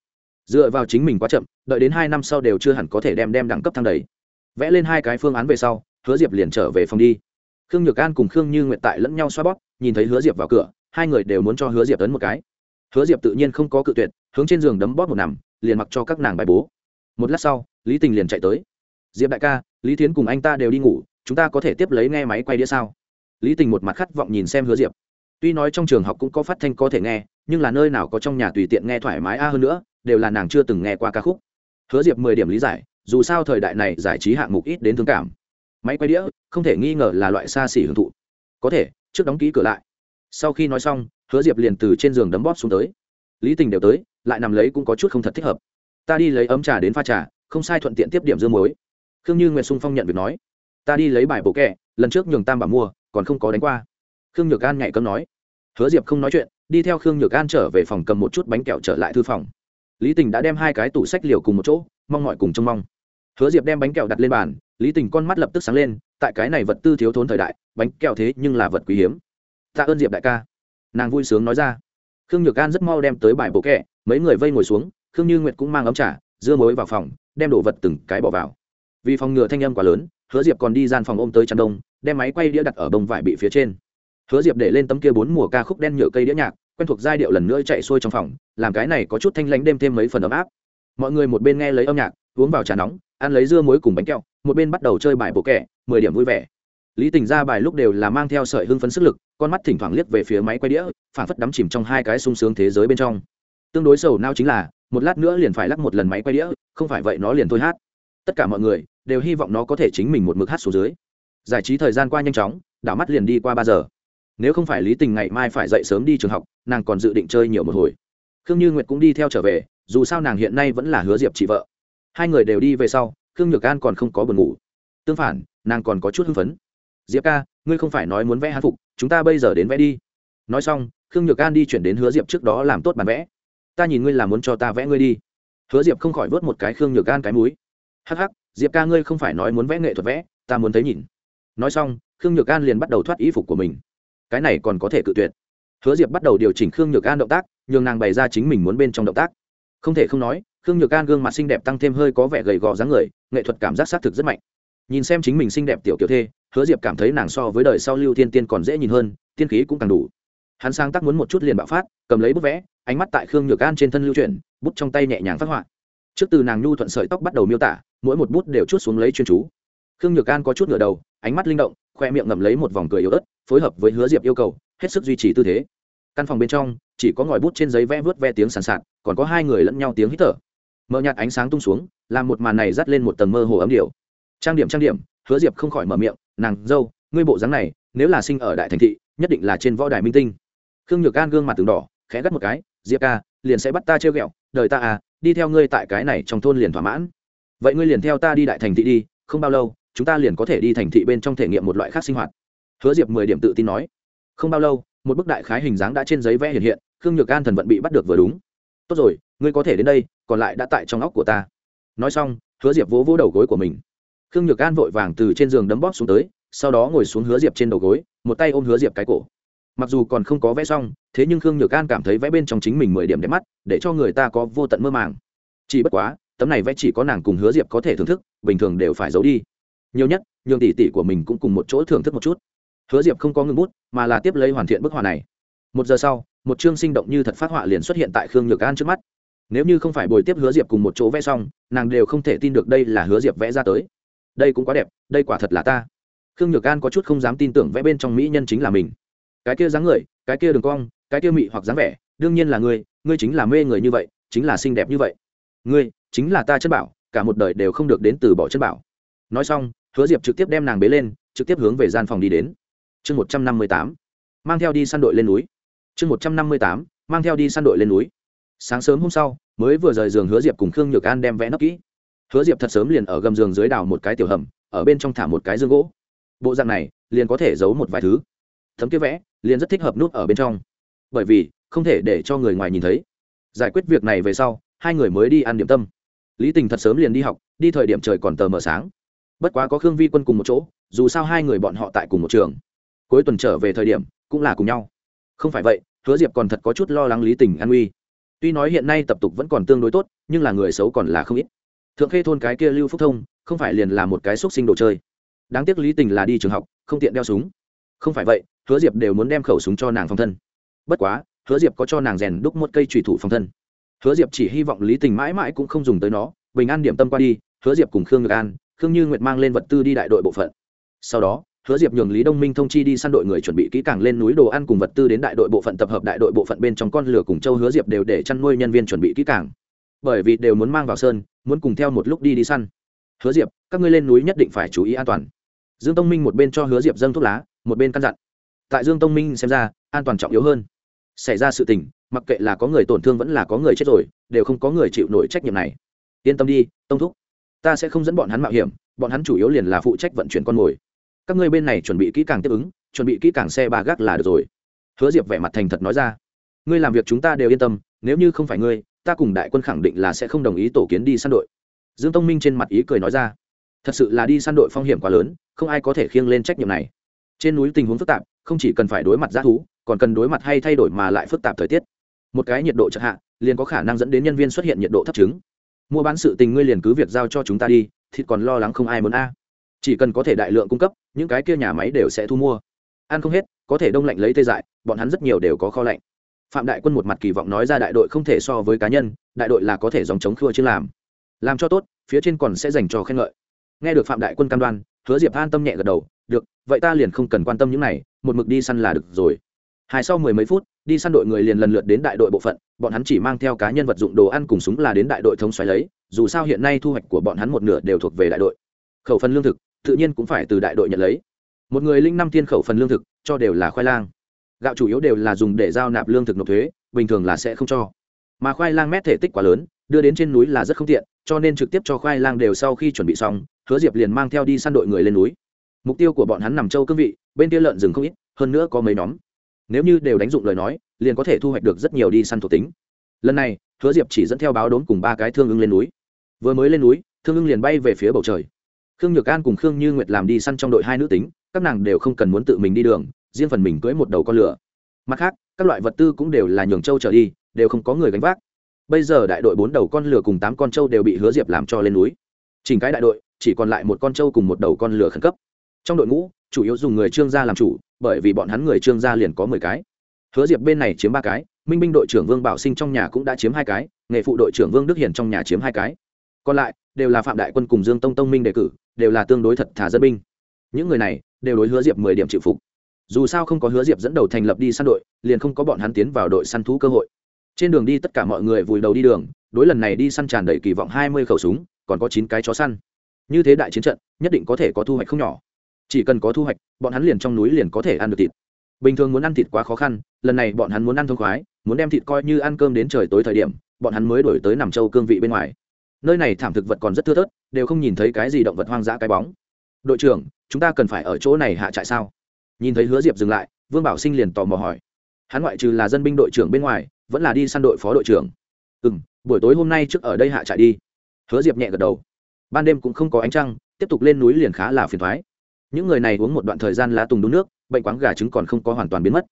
Dựa vào chính mình quá chậm, đợi đến hai năm sau đều chưa hẳn có thể đem đem đẳng cấp thăng đầy. Vẽ lên hai cái phương án về sau, hứa diệp liền trở về phòng đi. Khương nhược an cùng khương như nguyện tại lẫn nhau xoa bóp, nhìn thấy hứa diệp vào cửa, hai người đều muốn cho hứa diệp ấn một cái. Hứa diệp tự nhiên không có cự tuyệt, hướng trên giường đấm bóp một nằm, liền mặc cho các nàng bài bố. Một lát sau, lý tình liền chạy tới. Diệp đại ca, lý thiến cùng anh ta đều đi ngủ, chúng ta có thể tiếp lấy nghe máy quay đĩa sao? Lý tình một mặt khát vọng nhìn xem hứa diệp. Tuy nói trong trường học cũng có phát thanh có thể nghe, nhưng là nơi nào có trong nhà tùy tiện nghe thoải mái a hơn nữa, đều là nàng chưa từng nghe qua ca khúc. Hứa diệp mười điểm lý giải, dù sao thời đại này giải trí hạng mục ít đến thương cảm. Máy quay đĩa, không thể nghi ngờ là loại xa xỉ hưởng thụ. Có thể, trước đóng ký cửa lại. Sau khi nói xong, hứa diệp liền từ trên giường đấm bóp xuống tới. Lý tình đều tới, lại nằm lấy cũng có chút không thật thích hợp. Ta đi lấy ấm trà đến pha trà, không sai thuận tiện tiếp điểm dương muối. Khương như nguyệt sung phong nhận việc nói. Ta đi lấy bài bộ kẹ, lần trước nhường tam bà mua còn không có đánh qua. Khương nhược an nhảy cấm nói. Hứa diệp không nói chuyện, đi theo khương nhược an trở về phòng cầm một chút bánh kẹo trở lại thư phòng. Lý tình đã đem hai cái tủ sách liều cùng một chỗ, mong mọi cùng trông mong. Hứa diệp đem bánh kẹo đặt lên bàn, lý tình con mắt lập tức sáng lên, tại cái này vật tư thiếu thốn thời đại, bánh kẹo thế nhưng là vật quý hiếm. Tạ ơn diệp đại ca. Nàng vui sướng nói ra. Khương nhược an rất mau đem tới bài bộ kẹ, mấy người vây ngồi xuống, khương như nguyệt cũng mang ấm trà, dưa muối vào phòng, đem đồ vật từng cái bỏ vào. Vì phòng ngừa thanh âm quá lớn, hứa diệp còn đi gian phòng ôm tới chăn đông đem máy quay đĩa đặt ở bông vải bị phía trên. Hứa diệp để lên tấm kia bốn mùa ca khúc đen nhựa cây đĩa nhạc, quen thuộc giai điệu lần nữa chạy xuôi trong phòng, làm cái này có chút thanh lãnh đêm thêm mấy phần ấm áp. Mọi người một bên nghe lấy âm nhạc, uống vào trà nóng, ăn lấy dưa muối cùng bánh kẹo, một bên bắt đầu chơi bài bộ kẻ, mười điểm vui vẻ. Lý tình ra bài lúc đều là mang theo sợi hưng phấn sức lực, con mắt thỉnh thoảng liếc về phía máy quay đĩa phản phất đắm chìm trong hai cái sung sướng thế giới bên trong. Tương đối sầu nao chính là, một lát nữa liền phải lắc một lần máy quay đĩa, không phải vậy nó liền thôi hát. Tất cả mọi người đều hy vọng nó có thể chính mình một mực hát xuống dưới giải trí thời gian qua nhanh chóng, đảo mắt liền đi qua ba giờ. Nếu không phải lý tình ngày mai phải dậy sớm đi trường học, nàng còn dự định chơi nhiều một hồi. Khương như nguyệt cũng đi theo trở về, dù sao nàng hiện nay vẫn là hứa diệp chị vợ. Hai người đều đi về sau, khương nhược an còn không có buồn ngủ. Tương phản, nàng còn có chút hưng phấn. Diệp ca, ngươi không phải nói muốn vẽ hán phục, chúng ta bây giờ đến vẽ đi. Nói xong, khương nhược an đi chuyển đến hứa diệp trước đó làm tốt bản vẽ. Ta nhìn ngươi là muốn cho ta vẽ ngươi đi. Hứa diệp không khỏi vớt một cái khương nhược an cái múi hắc hắc, diệp ca ngươi không phải nói muốn vẽ nghệ thuật vẽ, ta muốn thấy nhìn nói xong, khương nhược an liền bắt đầu thoát ý phục của mình. Cái này còn có thể cự tuyệt. Hứa diệp bắt đầu điều chỉnh khương nhược an động tác, nhường nàng bày ra chính mình muốn bên trong động tác. Không thể không nói, khương nhược an gương mặt xinh đẹp tăng thêm hơi có vẻ gầy gò dáng người, nghệ thuật cảm giác xác thực rất mạnh. Nhìn xem chính mình xinh đẹp tiểu kiểu thê, hứa diệp cảm thấy nàng so với đời sau lưu thiên tiên còn dễ nhìn hơn, tiên khí cũng càng đủ. Hắn sang tác muốn một chút liền bạo phát, cầm lấy bút vẽ, ánh mắt tại khương nhược an trên thân lưu chuyển, bút trong tay nhẹ nhàng phát họa. Trước từ nàng nhu thuận sợi tóc bắt đầu miêu tả, mỗi một bút đều chút xuống lấy chuyên chú khương nhược an có chút ngửa đầu, ánh mắt linh động, khoe miệng ngậm lấy một vòng cười yếu ớt, phối hợp với hứa diệp yêu cầu, hết sức duy trì tư thế. Căn phòng bên trong, chỉ có ngòi bút trên giấy vẽ vớt ve tiếng sàn sạt, còn có hai người lẫn nhau tiếng hít thở. Mờ nhạt ánh sáng tung xuống, làm một màn này dắt lên một tầng mơ hồ ấm điệu. Trang điểm trang điểm, hứa diệp không khỏi mở miệng, nàng, dâu, ngươi bộ dáng này, nếu là sinh ở đại thành thị, nhất định là trên võ đài minh tinh. Khương nhược an gương mặt từng đỏ, khẽ gắt một cái, diệp ca, liền sẽ bắt ta treo ghẹo, đời ta à đi theo ngươi tại cái này trong thôn liền thỏa mãn. Vậy ngươi liền theo ta đi đại thành thị đi, không bao lâu chúng ta liền có thể đi thành thị bên trong thể nghiệm một loại khác sinh hoạt. Hứa diệp mười điểm tự tin nói. Không bao lâu, một bức đại khái hình dáng đã trên giấy vẽ hiện hiện, khương nhược an thần vận bị bắt được vừa đúng. Tốt rồi, ngươi có thể đến đây, còn lại đã tại trong óc của ta. Nói xong, hứa diệp vỗ vỗ đầu gối của mình. Khương nhược an vội vàng từ trên giường đấm bóp xuống tới, sau đó ngồi xuống hứa diệp trên đầu gối, một tay ôm hứa diệp cái cổ. Mặc dù còn không có vẽ xong, thế nhưng khương nhược an cảm thấy vẽ bên trong chính mình mười điểm đẹp mắt, để cho người ta có vô tận mơ màng. Chỉ bất quá, tấm này vẽ chỉ có nàng cùng hứa diệp có thể thưởng thức, bình thường đều phải giấu đi nhiều nhất, nhường tỷ tỷ của mình cũng cùng một chỗ thưởng thức một chút. Hứa diệp không có ngừng bút, mà là tiếp lấy hoàn thiện bức họa này. Một giờ sau, một chương sinh động như thật phát họa liền xuất hiện tại khương nhược an trước mắt. Nếu như không phải bồi tiếp hứa diệp cùng một chỗ vẽ xong, nàng đều không thể tin được đây là hứa diệp vẽ ra tới. Đây cũng quá đẹp, đây quả thật là ta. Khương nhược an có chút không dám tin tưởng vẽ bên trong mỹ nhân chính là mình. Cái kia dáng người, cái kia đường cong, cái kia mị hoặc dáng vẻ, đương nhiên là ngươi ngươi chính là mê người như vậy, chính là xinh đẹp như vậy. Ngươi, chính là ta chân bảo, cả một đời đều không được đến từ bỏ chân bảo. Nói xong hứa diệp trực tiếp đem nàng bế lên, trực tiếp hướng về gian phòng đi đến. Chương một trăm năm mươi tám, mang theo đi săn đội lên núi. Chương một trăm năm mươi tám, mang theo đi săn đội lên núi. Sáng sớm hôm sau, mới vừa rời giường hứa diệp cùng khương nhược an đem vẽ nắp kỹ. Hứa diệp thật sớm liền ở gầm giường dưới đào một cái tiểu hầm, ở bên trong thả một cái dương gỗ. Bộ dạng này, liền có thể giấu một vài thứ. Thấm kia vẽ, liền rất thích hợp nút ở bên trong. Bởi vì, không thể để cho người ngoài nhìn thấy. Giải quyết việc này về sau, hai người mới đi ăn điểm tâm. Lý tình thật sớm liền đi học, đi thời điểm trời còn tờ mờ sáng bất quá có khương vi quân cùng một chỗ, dù sao hai người bọn họ tại cùng một trường. Cuối tuần trở về thời điểm, cũng là cùng nhau. Không phải vậy, hứa diệp còn thật có chút lo lắng lý tình an uy. Tuy nói hiện nay tập tục vẫn còn tương đối tốt, nhưng là người xấu còn là không ít. Thượng khê thôn cái kia lưu phúc thông, không phải liền là một cái xúc sinh đồ chơi. Đáng tiếc lý tình là đi trường học, không tiện đeo súng. Không phải vậy, hứa diệp đều muốn đem khẩu súng cho nàng phòng thân. Bất quá, hứa diệp có cho nàng rèn đúc một cây trùy thủ phòng thân. Hứa diệp chỉ hy vọng lý tình mãi mãi cũng không dùng tới nó, bình an điểm tâm qua đi, hứa diệp cùng khương ngược an khương như nguyệt mang lên vật tư đi đại đội bộ phận. Sau đó, hứa diệp nhường lý đông minh thông chi đi săn đội người chuẩn bị kỹ càng lên núi đồ ăn cùng vật tư đến đại đội bộ phận tập hợp đại đội bộ phận bên trong con lửa cùng châu hứa diệp đều để chăn nuôi nhân viên chuẩn bị kỹ càng. Bởi vì đều muốn mang vào sơn, muốn cùng theo một lúc đi đi săn. Hứa diệp, các ngươi lên núi nhất định phải chú ý an toàn. Dương tông minh một bên cho hứa diệp dâng thuốc lá, một bên căn dặn. Tại dương tông minh xem ra, an toàn trọng yếu hơn. Xảy ra sự tình, mặc kệ là có người tổn thương vẫn là có người chết rồi, đều không có người chịu nổi trách nhiệm này. Yên tâm đi, tông thúc ta sẽ không dẫn bọn hắn mạo hiểm, bọn hắn chủ yếu liền là phụ trách vận chuyển con mồi. Các ngươi bên này chuẩn bị kỹ càng tiếp ứng, chuẩn bị kỹ càng xe ba gác là được rồi. Hứa diệp vẻ mặt thành thật nói ra. Ngươi làm việc chúng ta đều yên tâm, nếu như không phải ngươi, ta cùng đại quân khẳng định là sẽ không đồng ý tổ kiến đi săn đội. Dương tông minh trên mặt ý cười nói ra. Thật sự là đi săn đội phong hiểm quá lớn, không ai có thể khiêng lên trách nhiệm này. Trên núi tình huống phức tạp, không chỉ cần phải đối mặt g thú, còn cần đối mặt hay thay đổi mà lại phức tạp thời tiết. Một cái nhiệt độ chậm hạ, liền có khả năng dẫn đến nhân viên xuất hiện nhiệt độ thấp chứng mua bán sự tình ngươi liền cứ việc giao cho chúng ta đi thịt còn lo lắng không ai muốn a. Chỉ cần có thể đại lượng cung cấp, những cái kia nhà máy đều sẽ thu mua. Ăn không hết, có thể đông lạnh lấy tê dại, bọn hắn rất nhiều đều có kho lạnh. Phạm đại quân một mặt kỳ vọng nói ra đại đội không thể so với cá nhân, đại đội là có thể dòng chống khua chứ làm. Làm cho tốt, phía trên còn sẽ dành cho khen ngợi. Nghe được phạm đại quân cam đoan, hứa diệp an tâm nhẹ gật đầu, được, vậy ta liền không cần quan tâm những này, một mực đi săn là được rồi. Hai sau mười mấy phút, đi săn đội người liền lần lượt đến đại đội bộ phận bọn hắn chỉ mang theo cá nhân vật dụng đồ ăn cùng súng là đến đại đội thống xoáy lấy, dù sao hiện nay thu hoạch của bọn hắn một nửa đều thuộc về đại đội. Khẩu phần lương thực, tự nhiên cũng phải từ đại đội nhận lấy. Một người linh năm thiên khẩu phần lương thực, cho đều là khoai lang. Gạo chủ yếu đều là dùng để giao nạp lương thực nộp thuế, bình thường là sẽ không cho. Mà khoai lang mét thể tích quá lớn, đưa đến trên núi là rất không tiện, cho nên trực tiếp cho khoai lang đều sau khi chuẩn bị xong, hứa diệp liền mang theo đi săn đội người lên núi. Mục tiêu của bọn hắn nằm châu cương vị, bên kia lợn rừng không ít, hơn nữa có mấy nhóm nếu như đều đánh dụng lời nói, liền có thể thu hoạch được rất nhiều đi săn thuộc tính. Lần này, hứa diệp chỉ dẫn theo báo đốn cùng ba cái thương ưng lên núi. Vừa mới lên núi, thương ưng liền bay về phía bầu trời. Khương nhược an cùng khương như nguyệt làm đi săn trong đội hai nữ tính, các nàng đều không cần muốn tự mình đi đường, riêng phần mình cưỡi một đầu con lửa. Mặt khác, các loại vật tư cũng đều là nhường châu trở đi, đều không có người gánh vác. Bây giờ đại đội bốn đầu con lửa cùng tám con trâu đều bị hứa diệp làm cho lên núi. Chỉnh cái đại đội, chỉ còn lại một con trâu cùng một đầu con lửa khẩn cấp. Trong đội ngũ chủ yếu dùng người trương gia làm chủ, bởi vì bọn hắn người trương gia liền có mười cái. Hứa diệp bên này chiếm ba cái, minh binh đội trưởng vương bảo sinh trong nhà cũng đã chiếm hai cái, nghề phụ đội trưởng vương đức hiển trong nhà chiếm hai cái. Còn lại, đều là phạm đại quân cùng dương tông tông minh đề cử, đều là tương đối thật thà dân binh. Những người này, đều đối hứa diệp mười điểm chịu phục. Dù sao không có hứa diệp dẫn đầu thành lập đi săn đội, liền không có bọn hắn tiến vào đội săn thú cơ hội. Trên đường đi tất cả mọi người vùi đầu đi đường, đối lần này đi săn tràn đầy kỳ vọng hai mươi khẩu súng, còn có chín cái chó săn. Như thế đại chiến trận, nhất định có thể có thu hoạch không nhỏ chỉ cần có thu hoạch, bọn hắn liền trong núi liền có thể ăn được thịt. Bình thường muốn ăn thịt quá khó khăn, lần này bọn hắn muốn ăn thông khoái, muốn đem thịt coi như ăn cơm đến trời tối thời điểm, bọn hắn mới đổi tới nằm châu cương vị bên ngoài. Nơi này thảm thực vật còn rất thưa thớt, đều không nhìn thấy cái gì động vật hoang dã cái bóng. Đội trưởng, chúng ta cần phải ở chỗ này hạ trại sao? Nhìn thấy hứa diệp dừng lại, vương bảo sinh liền tò mò hỏi. Hắn ngoại trừ là dân binh đội trưởng bên ngoài, vẫn là đi săn đội phó đội trưởng. Ừ m buổi tối hôm nay trước ở đây hạ trại đi. Hứa diệp nhẹ gật đầu. Ban đêm cũng không có ánh trăng, tiếp tục lên núi liền khá là phiền thoái những người này uống một đoạn thời gian lá tùng đúng nước, bệnh quáng gà trứng còn không có hoàn toàn biến mất.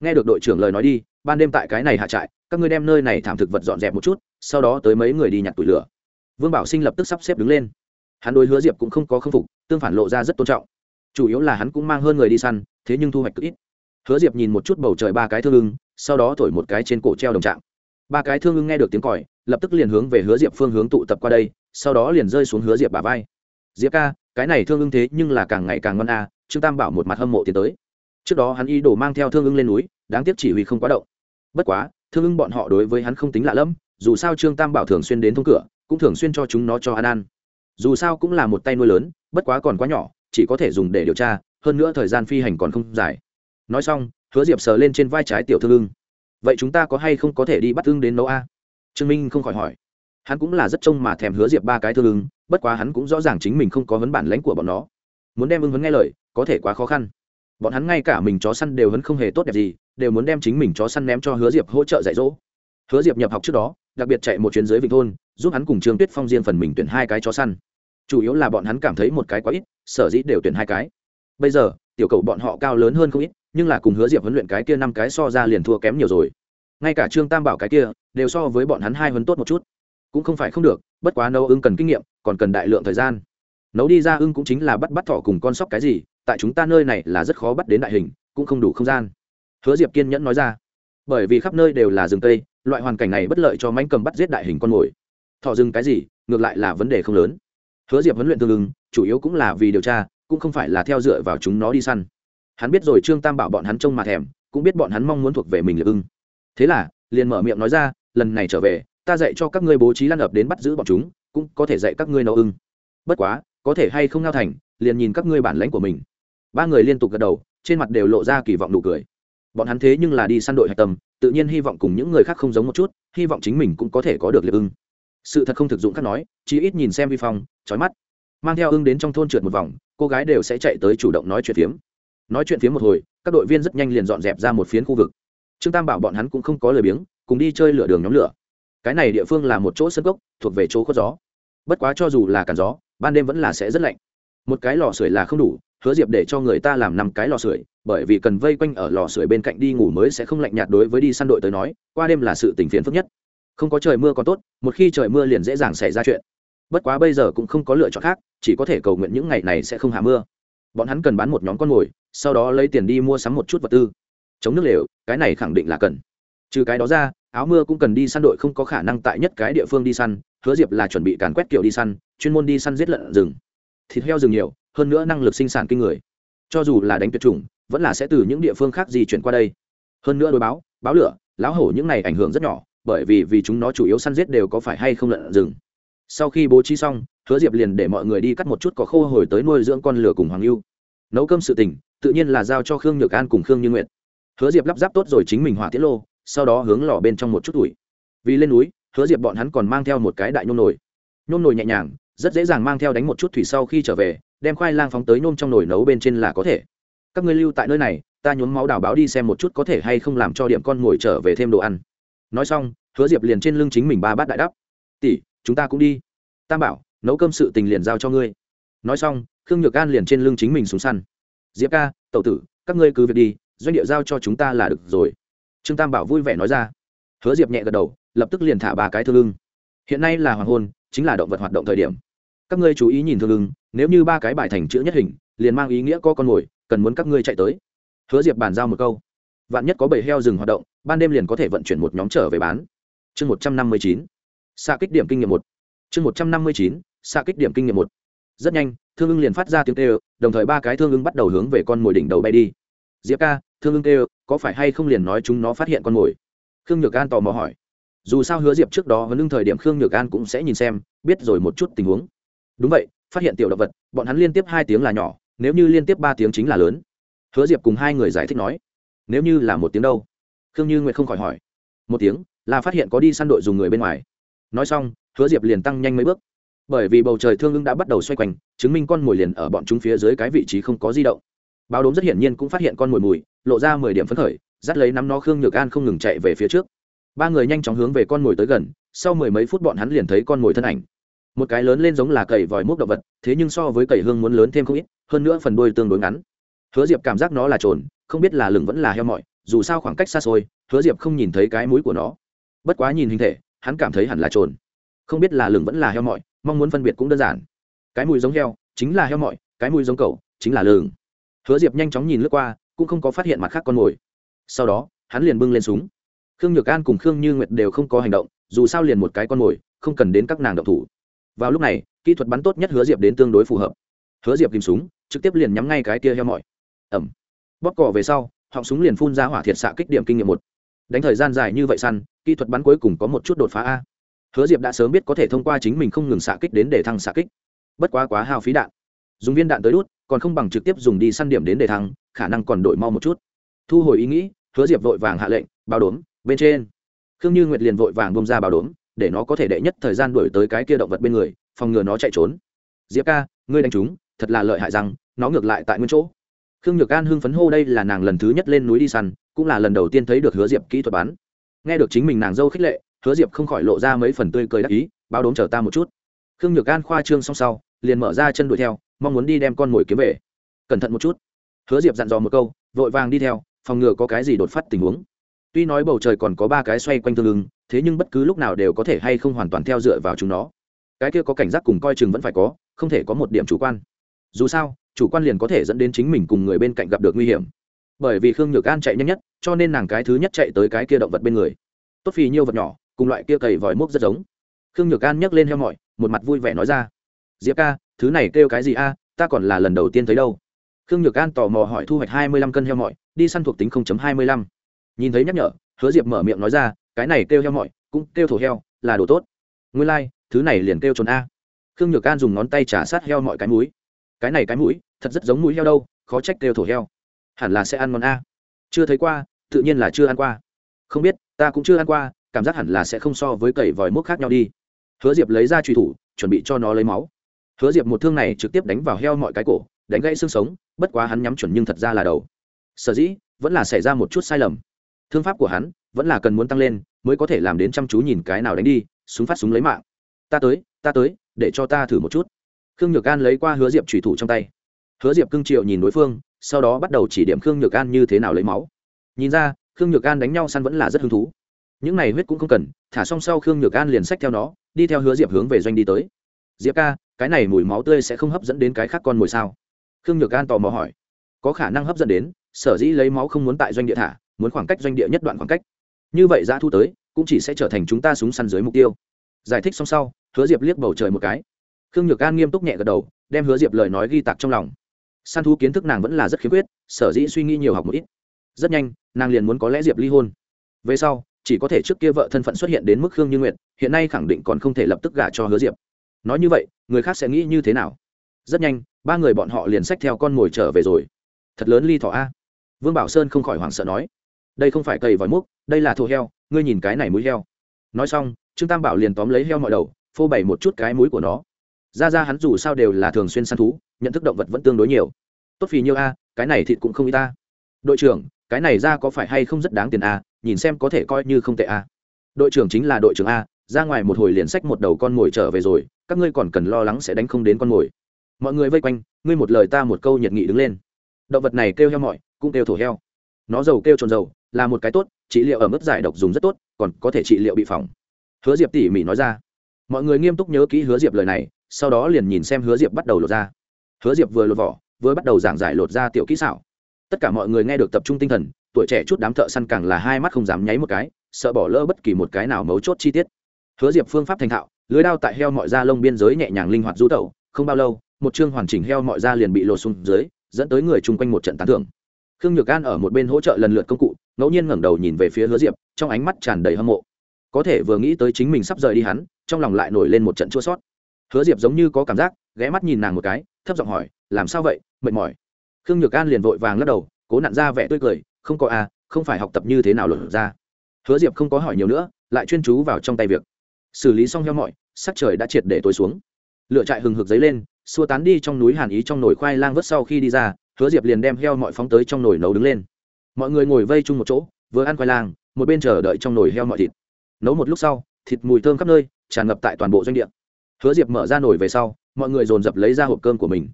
Nghe được đội trưởng lời nói đi, ban đêm tại cái này hạ trại, các ngươi đem nơi này thảm thực vật dọn dẹp một chút, sau đó tới mấy người đi nhặt tủi lửa. Vương bảo sinh lập tức sắp xếp đứng lên. Hắn đối hứa diệp cũng không có khâm phục, tương phản lộ ra rất tôn trọng. Chủ yếu là hắn cũng mang hơn người đi săn, thế nhưng thu hoạch cực ít. Hứa diệp nhìn một chút bầu trời ba cái thương ưng, sau đó thổi một cái trên cổ treo đồng trạng. Ba cái thương ưng nghe được tiếng còi, lập tức liền hướng về hứa diệp phương hướng tụ tập qua đây, sau đó liền rơi xuống hứa diệp bà vai. Diệp ca cái này thương ưng thế nhưng là càng ngày càng ngon a, trương tam bảo một mặt hâm mộ tiến tới. Trước đó hắn y đổ mang theo thương ưng lên núi, đáng tiếc chỉ huy không quá động. Bất quá, thương ưng bọn họ đối với hắn không tính lạ lẫm, dù sao trương tam bảo thường xuyên đến thông cửa, cũng thường xuyên cho chúng nó cho ăn ăn. Dù sao cũng là một tay nuôi lớn, bất quá còn quá nhỏ, chỉ có thể dùng để điều tra, hơn nữa thời gian phi hành còn không dài. Nói xong, hứa diệp sờ lên trên vai trái tiểu thương ưng. Vậy chúng ta có hay không có thể đi bắt ưng đến nấu a? Trương minh không khỏi hỏi. Hắn cũng là rất trông mà thèm hứa diệp ba cái thương ưng bất quá hắn cũng rõ ràng chính mình không có vấn bản lãnh của bọn nó. Muốn đem ưng vấn nghe lời, có thể quá khó khăn. Bọn hắn ngay cả mình chó săn đều vẫn không hề tốt đẹp gì, đều muốn đem chính mình chó săn ném cho hứa diệp hỗ trợ dạy dỗ. Hứa diệp nhập học trước đó, đặc biệt chạy một chuyến dưới vịnh thôn, giúp hắn cùng trương tuyết phong riêng phần mình tuyển hai cái chó săn. Chủ yếu là bọn hắn cảm thấy một cái quá ít, sở dĩ đều tuyển hai cái. Bây giờ, tiểu cầu bọn họ cao lớn hơn không ít, nhưng là cùng hứa diệp huấn luyện cái kia năm cái so ra liền thua kém nhiều rồi. Ngay cả trương tam bảo cái kia, đều so với bọn hắn hai huấn tốt một chút. Cũng không phải không được, bất quá nấu ưng cần kinh nghiệm còn cần đại lượng thời gian. Nấu đi ra ưng cũng chính là bắt bắt thỏ cùng con sóc cái gì, tại chúng ta nơi này là rất khó bắt đến đại hình, cũng không đủ không gian. Hứa diệp kiên nhẫn nói ra. Bởi vì khắp nơi đều là rừng tây loại hoàn cảnh này bất lợi cho mánh cầm bắt giết đại hình con mồi. Thỏ rừng cái gì, ngược lại là vấn đề không lớn. Hứa diệp huấn luyện tương ứng chủ yếu cũng là vì điều tra, cũng không phải là theo dựa vào chúng nó đi săn. Hắn biết rồi trương tam bảo bọn hắn trông mà thèm, cũng biết bọn hắn mong muốn thuộc về mình liệp ưng. Thế là, liền mở miệng nói ra, lần này trở về, ta dạy cho các ngươi bố trí lan ập đến bắt giữ bọn chúng cũng có thể dạy các ngươi nấu ưng. Bất quá, có thể hay không ngao thành, liền nhìn các ngươi bản lãnh của mình. Ba người liên tục gật đầu, trên mặt đều lộ ra kỳ vọng nụ cười. Bọn hắn thế nhưng là đi săn đội hạch tâm, tự nhiên hy vọng cùng những người khác không giống một chút, hy vọng chính mình cũng có thể có được liệp ưng. Sự thật không thực dụng khác nói, chí ít nhìn xem vi phong trói mắt. Mang theo ưng đến trong thôn trượt một vòng, cô gái đều sẽ chạy tới chủ động nói chuyện phiếm. Nói chuyện phiếm một hồi, các đội viên rất nhanh liền dọn dẹp ra một phiến khu vực. Trương tam bảo bọn hắn cũng không có lời biếng, cùng đi chơi lửa đường nhóm lửa cái này địa phương là một chỗ sân gốc thuộc về chỗ có gió. Bất quá cho dù là cản gió, ban đêm vẫn là sẽ rất lạnh. Một cái lò sưởi là không đủ, hứa diệp để cho người ta làm năm cái lò sưởi, bởi vì cần vây quanh ở lò sưởi bên cạnh đi ngủ mới sẽ không lạnh nhạt đối với đi săn đội tới nói, qua đêm là sự tình phiền phức nhất. Không có trời mưa còn tốt, một khi trời mưa liền dễ dàng xảy ra chuyện. Bất quá bây giờ cũng không có lựa chọn khác, chỉ có thể cầu nguyện những ngày này sẽ không hạ mưa. Bọn hắn cần bán một nhóm con mồi, sau đó lấy tiền đi mua sắm một chút vật tư. Chống nước lều, cái này khẳng định là cần. Trừ cái đó ra áo mưa cũng cần đi săn đội, không có khả năng tại nhất cái địa phương đi săn, hứa diệp là chuẩn bị càn quét kiểu đi săn, chuyên môn đi săn giết lợn rừng. Thịt heo rừng nhiều, hơn nữa năng lực sinh sản kinh người. Cho dù là đánh tuyệt chủng, vẫn là sẽ từ những địa phương khác di chuyển qua đây. Hơn nữa đôi báo báo lửa, lão hổ những này ảnh hưởng rất nhỏ, bởi vì vì chúng nó chủ yếu săn giết đều có phải hay không lợn rừng. Sau khi bố trí xong, hứa diệp liền để mọi người đi cắt một chút cỏ khô hồi tới nuôi dưỡng con lửa cùng hoàng lưu nấu cơm sự tình, tự nhiên là giao cho khương nhược an cùng khương như Nguyệt. hứa diệp lắp ráp tốt rồi chính mình hỏa tiết lô sau đó hướng lò bên trong một chút tuổi vì lên núi, hứa diệp bọn hắn còn mang theo một cái đại nhôm nồi. Nhôm nồi nhẹ nhàng, rất dễ dàng mang theo đánh một chút thủy sau khi trở về, đem khoai lang phóng tới nhôm trong nồi nấu bên trên là có thể. Các ngươi lưu tại nơi này, ta nhuốm máu đào báo đi xem một chút có thể hay không làm cho điểm con ngồi trở về thêm đồ ăn. Nói xong, hứa diệp liền trên lưng chính mình ba bát đại đắp tỷ, chúng ta cũng đi. Tam bảo, nấu cơm sự tình liền giao cho ngươi. Nói xong, khương nhược an liền trên lưng chính mình xuống săn. Diệp ca tậu tử, các ngươi cứ việc đi, doanh địa giao cho chúng ta là được rồi trương tam bảo vui vẻ nói ra. Hứa diệp nhẹ gật đầu, lập tức liền thả ba cái thương lưng hiện nay là hoàng hôn, chính là động vật hoạt động thời điểm. Các ngươi chú ý nhìn thương lưng nếu như ba cái bài thành chữ nhất hình, liền mang ý nghĩa có con mồi, cần muốn các ngươi chạy tới. Hứa diệp bàn giao một câu. Vạn nhất có bầy heo rừng hoạt động, ban đêm liền có thể vận chuyển một nhóm trở về bán. Chương một trăm năm mươi chín. Xa kích điểm kinh nghiệm một. Chương một trăm năm mươi chín xa kích điểm kinh nghiệm một. Rất nhanh, thương ưng liền phát ra tiếng tê đồng thời ba cái thương ưng bắt đầu hướng về con mồi đỉnh đầu bay đi. Diệp ca thương ưng kêu, có phải hay không liền nói chúng nó phát hiện con mồi? Khương nhược an tò mò hỏi. Dù sao hứa diệp trước đó hơn lưng thời điểm khương nhược an cũng sẽ nhìn xem, biết rồi một chút tình huống. Đúng vậy, phát hiện tiểu động vật, bọn hắn liên tiếp hai tiếng là nhỏ, nếu như liên tiếp ba tiếng chính là lớn. Hứa diệp cùng hai người giải thích nói. Nếu như là một tiếng đâu? Khương như nguyệt không khỏi hỏi. Một tiếng, là phát hiện có đi săn đội dùng người bên ngoài. Nói xong, hứa diệp liền tăng nhanh mấy bước. Bởi vì bầu trời thương ưng đã bắt đầu xoay quanh, chứng minh con mồi liền ở bọn chúng phía dưới cái vị trí không có di động báo đốm rất hiển nhiên cũng phát hiện con mồi mùi, lộ ra mười điểm phấn khởi, dắt lấy nắm nó khương nhược an không ngừng chạy về phía trước. Ba người nhanh chóng hướng về con mồi tới gần, sau mười mấy phút bọn hắn liền thấy con mồi thân ảnh. Một cái lớn lên giống là cầy vòi múc động vật, thế nhưng so với cầy hương muốn lớn thêm không ít, hơn nữa phần đuôi tương đối ngắn. Hứa diệp cảm giác nó là trồn, không biết là lừng vẫn là heo mọi dù sao khoảng cách xa xôi, hứa diệp không nhìn thấy cái mũi của nó. Bất quá nhìn hình thể, hắn cảm thấy hẳn là trồn. Không biết là lừng vẫn là heo mọi mong muốn phân biệt cũng đơn giản. Cái mùi giống heo, chính là heo mọi cái mùi giống cầu chính là lừng hứa diệp nhanh chóng nhìn lướt qua, cũng không có phát hiện mặt khác con mồi. Sau đó, hắn liền bưng lên súng. Khương nhược an cùng khương như nguyệt đều không có hành động, dù sao liền một cái con mồi, không cần đến các nàng động thủ. Vào lúc này, kỹ thuật bắn tốt nhất hứa diệp đến tương đối phù hợp. Hứa diệp tìm súng, trực tiếp liền nhắm ngay cái kia heo mỏi. Ẩm bóp cỏ về sau, họng súng liền phun ra hỏa thiệt xạ kích điểm kinh nghiệm một. Đánh thời gian dài như vậy săn, kỹ thuật bắn cuối cùng có một chút đột phá a. Hứa diệp đã sớm biết có thể thông qua chính mình không ngừng xạ kích đến để thăng xạ kích. Bất quá quá hao phí đạn dùng viên đạn tới đút, còn không bằng trực tiếp dùng đi săn điểm đến để thắng khả năng còn đổi mau một chút. Thu hồi ý nghĩ, hứa diệp vội vàng hạ lệnh bao đốm, bên trên. Khương như nguyệt liền vội vàng bông ra bao đốm, để nó có thể đệ nhất thời gian đuổi tới cái kia động vật bên người, phòng ngừa nó chạy trốn. Diệp ca, ngươi đánh chúng, thật là lợi hại rằng nó ngược lại tại nguyên chỗ. Khương nhược an hưng phấn hô, đây là nàng lần thứ nhất lên núi đi săn, cũng là lần đầu tiên thấy được hứa diệp kỹ thuật bắn. Nghe được chính mình nàng dâu khích lệ, hứa diệp không khỏi lộ ra mấy phần tươi cười đắc ý bao đốm chờ ta một chút. Khương nhược an khoa trương xong sau, liền mở ra chân đuổi theo mong muốn đi đem con mồi kiếm về. Cẩn thận một chút. Hứa diệp dặn dò một câu, vội vàng đi theo, phòng ngừa có cái gì đột phát tình huống. Tuy nói bầu trời còn có ba cái xoay quanh tương ứng, thế nhưng bất cứ lúc nào đều có thể hay không hoàn toàn theo dựa vào chúng nó. Cái kia có cảnh giác cùng coi chừng vẫn phải có, không thể có một điểm chủ quan. Dù sao, chủ quan liền có thể dẫn đến chính mình cùng người bên cạnh gặp được nguy hiểm. Bởi vì khương nhược an chạy nhanh nhất, cho nên nàng cái thứ nhất chạy tới cái kia động vật bên người. Tốt phì nhiều vật nhỏ, cùng loại kia cầy vòi mốc rất giống. Khương nhược an nhấc lên heo mọi một mặt vui vẻ nói ra. Diệp ca thứ này kêu cái gì a ta còn là lần đầu tiên thấy đâu. Khương nhược an tò mò hỏi thu hoạch hai mươi lăm cân heo mọi đi săn thuộc tính hai mươi lăm. Nhìn thấy nhắc nhở hứa diệp mở miệng nói ra cái này kêu heo mọi cũng kêu thổ heo là đồ tốt. Nguyên lai、like, thứ này liền kêu trốn a. Khương nhược an dùng ngón tay trả sát heo mọi cái mũi. Cái này cái mũi thật rất giống mũi heo đâu khó trách kêu thổ heo. Hẳn là sẽ ăn món a. Chưa thấy qua tự nhiên là chưa ăn qua. Không biết ta cũng chưa ăn qua cảm giác hẳn là sẽ không so với cầy vòi mốc khác nhau đi. Hứa diệp lấy ra truy thủ chuẩn bị cho nó lấy máu hứa diệp một thương này trực tiếp đánh vào heo mọi cái cổ, đánh gãy xương sống, bất quá hắn nhắm chuẩn nhưng thật ra là đầu. Sở dĩ, vẫn là xảy ra một chút sai lầm. Thương pháp của hắn vẫn là cần muốn tăng lên, mới có thể làm đến chăm chú nhìn cái nào đánh đi, súng phát súng lấy mạng. Ta tới ta tới, để cho ta thử một chút. Khương nhược an lấy qua hứa diệp trùy thủ trong tay. Hứa diệp cưng triệu nhìn đối phương, sau đó bắt đầu chỉ điểm khương nhược an như thế nào lấy máu. Nhìn ra, khương nhược an đánh nhau săn vẫn là rất hứng thú. Những này huyết cũng không cần, thả xong sau khương nhược an liền xách theo nó, đi theo hứa diệp hướng về doanh đi tới diệp ca, cái này mùi máu tươi sẽ không hấp dẫn đến cái khác con mồi sao? Khương nhược an tò mò hỏi. Có khả năng hấp dẫn đến, sở dĩ lấy máu không muốn tại doanh địa thả, muốn khoảng cách doanh địa nhất đoạn khoảng cách. Như vậy ra thu tới, cũng chỉ sẽ trở thành chúng ta súng săn dưới mục tiêu. Giải thích xong sau, hứa diệp liếc bầu trời một cái. Khương nhược an nghiêm túc nhẹ gật đầu, đem hứa diệp lời nói ghi tạc trong lòng. Săn thú kiến thức nàng vẫn là rất khiếm khuyết, sở dĩ suy nghĩ nhiều học một ít. Rất nhanh, nàng liền muốn có lẽ diệp ly hôn. Về sau, chỉ có thể trước kia vợ thân phận xuất hiện đến mức khương như nguyệt, hiện nay khẳng định còn không thể lập tức gả cho hứa diệp nói như vậy, người khác sẽ nghĩ như thế nào? Rất nhanh, ba người bọn họ liền xách theo con mồi trở về rồi. Thật lớn ly thỏ a. Vương bảo sơn không khỏi hoảng sợ nói. Đây không phải cầy vòi múc, đây là thô heo, ngươi nhìn cái này mũi heo. Nói xong, trương tam bảo liền tóm lấy heo mọi đầu, phô bày một chút cái mũi của nó. Ra ra hắn dù sao đều là thường xuyên săn thú, nhận thức động vật vẫn tương đối nhiều. Tốt phì nhiêu a, cái này thịt cũng không y ta. Đội trưởng, cái này ra có phải hay không rất đáng tiền a, nhìn xem có thể coi như không tệ a. Đội trưởng chính là đội trưởng a ra ngoài một hồi liền sách một đầu con mồi trở về rồi, các ngươi còn cần lo lắng sẽ đánh không đến con mồi. Mọi người vây quanh, ngươi một lời ta một câu nhiệt nghị đứng lên. Động vật này kêu heo mọi, cũng kêu thổ heo. Nó dầu kêu trồn dầu là một cái tốt, trị liệu ở mức giải độc dùng rất tốt, còn có thể trị liệu bị phỏng. Hứa diệp tỉ mỉ nói ra. Mọi người nghiêm túc nhớ kỹ hứa diệp lời này, sau đó liền nhìn xem hứa diệp bắt đầu lột ra hứa diệp vừa lột vỏ, vừa bắt đầu giảng giải lột ra tiểu kỹ xảo. Tất cả mọi người nghe được tập trung tinh thần, tuổi trẻ chút đám thợ săn càng là hai mắt không dám nháy một cái, sợ bỏ lỡ bất kỳ một cái nào mấu chốt chi tiết hứa diệp phương pháp thành thạo, lưới đao tại heo mọi da lông biên giới nhẹ nhàng linh hoạt du tẩu, không bao lâu, một chương hoàn chỉnh heo mọi da liền bị lột xuống dưới, dẫn tới người chung quanh một trận tán thưởng. Khương nhược an ở một bên hỗ trợ lần lượt công cụ, ngẫu nhiên ngẩng đầu nhìn về phía hứa diệp, trong ánh mắt tràn đầy hâm mộ. Có thể vừa nghĩ tới chính mình sắp rời đi hắn, trong lòng lại nổi lên một trận chua sót. Hứa diệp giống như có cảm giác, ghé mắt nhìn nàng một cái, thấp giọng hỏi, làm sao vậy? Mệt mỏi? Khương nhược an liền vội vàng lắc đầu, cố nặn ra vẻ tươi cười, không có à không phải học tập như thế nào lột ra. Hứa diệp không có hỏi nhiều nữa, lại chuyên chú vào trong tay việc xử lý xong heo mọi, sắc trời đã triệt để tối xuống. Lựa trại hừng hực dấy lên, xua tán đi trong núi hàn ý trong nồi khoai lang vớt sau khi đi ra, hứa diệp liền đem heo mọi phóng tới trong nồi nấu đứng lên. Mọi người ngồi vây chung một chỗ, vừa ăn khoai lang, một bên chờ đợi trong nồi heo mọi thịt. Nấu một lúc sau, thịt mùi thơm khắp nơi, tràn ngập tại toàn bộ doanh địa. Hứa diệp mở ra nồi về sau, mọi người dồn dập lấy ra hộp cơm của mình.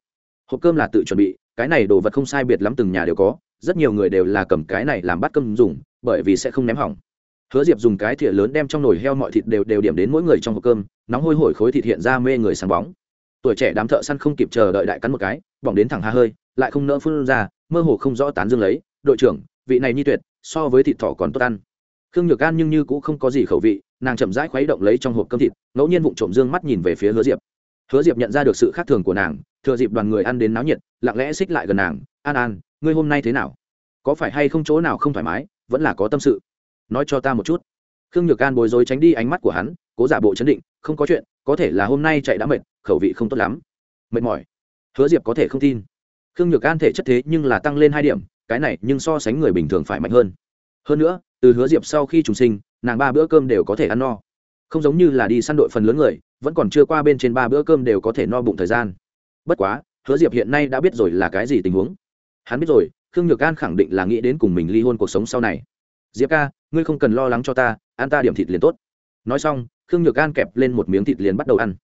Hộp cơm là tự chuẩn bị, cái này đồ vật không sai biệt lắm từng nhà đều có, rất nhiều người đều là cầm cái này làm bát cơm dùng, bởi vì sẽ không ném hỏng hứa diệp dùng cái thìa lớn đem trong nồi heo mọi thịt đều đều điểm đến mỗi người trong hộp cơm, nóng hôi hổi khối thịt hiện ra mê người sáng bóng. Tuổi trẻ đám thợ săn không kịp chờ đợi đại cắn một cái, bỏng đến thẳng hà hơi, lại không nỡ phun ra, mơ hồ không rõ tán dương lấy. Đội trưởng, vị này nhi tuyệt, so với thịt thỏ còn tốt ăn. Khương nhược an nhưng như cũng không có gì khẩu vị, nàng chậm rãi khuấy động lấy trong hộp cơm thịt, ngẫu nhiên vụng trộm dương mắt nhìn về phía hứa diệp. Hứa diệp nhận ra được sự khác thường của nàng, thừa dịp đoàn người ăn đến náo nhiệt, lặng lẽ xích lại gần nàng, an an, ngươi hôm nay thế nào? Có phải hay không chỗ nào không thoải mái? Vẫn là có tâm sự nói cho ta một chút. Khương nhược an bối rối tránh đi ánh mắt của hắn, cố giả bộ chấn định, không có chuyện, có thể là hôm nay chạy đã mệt, khẩu vị không tốt lắm. Mệt mỏi. Hứa diệp có thể không tin. Khương nhược an thể chất thế nhưng là tăng lên hai điểm, cái này nhưng so sánh người bình thường phải mạnh hơn. Hơn nữa, từ hứa diệp sau khi trùng sinh, nàng ba bữa cơm đều có thể ăn no. Không giống như là đi săn đội phần lớn người, vẫn còn chưa qua bên trên ba bữa cơm đều có thể no bụng thời gian. Bất quá, hứa diệp hiện nay đã biết rồi là cái gì tình huống. Hắn biết rồi, khương nhược an khẳng định là nghĩ đến cùng mình ly hôn cuộc sống sau này. Diệp ca ngươi không cần lo lắng cho ta, ăn ta điểm thịt liền tốt. Nói xong, khương nhược gan kẹp lên một miếng thịt liền bắt đầu ăn.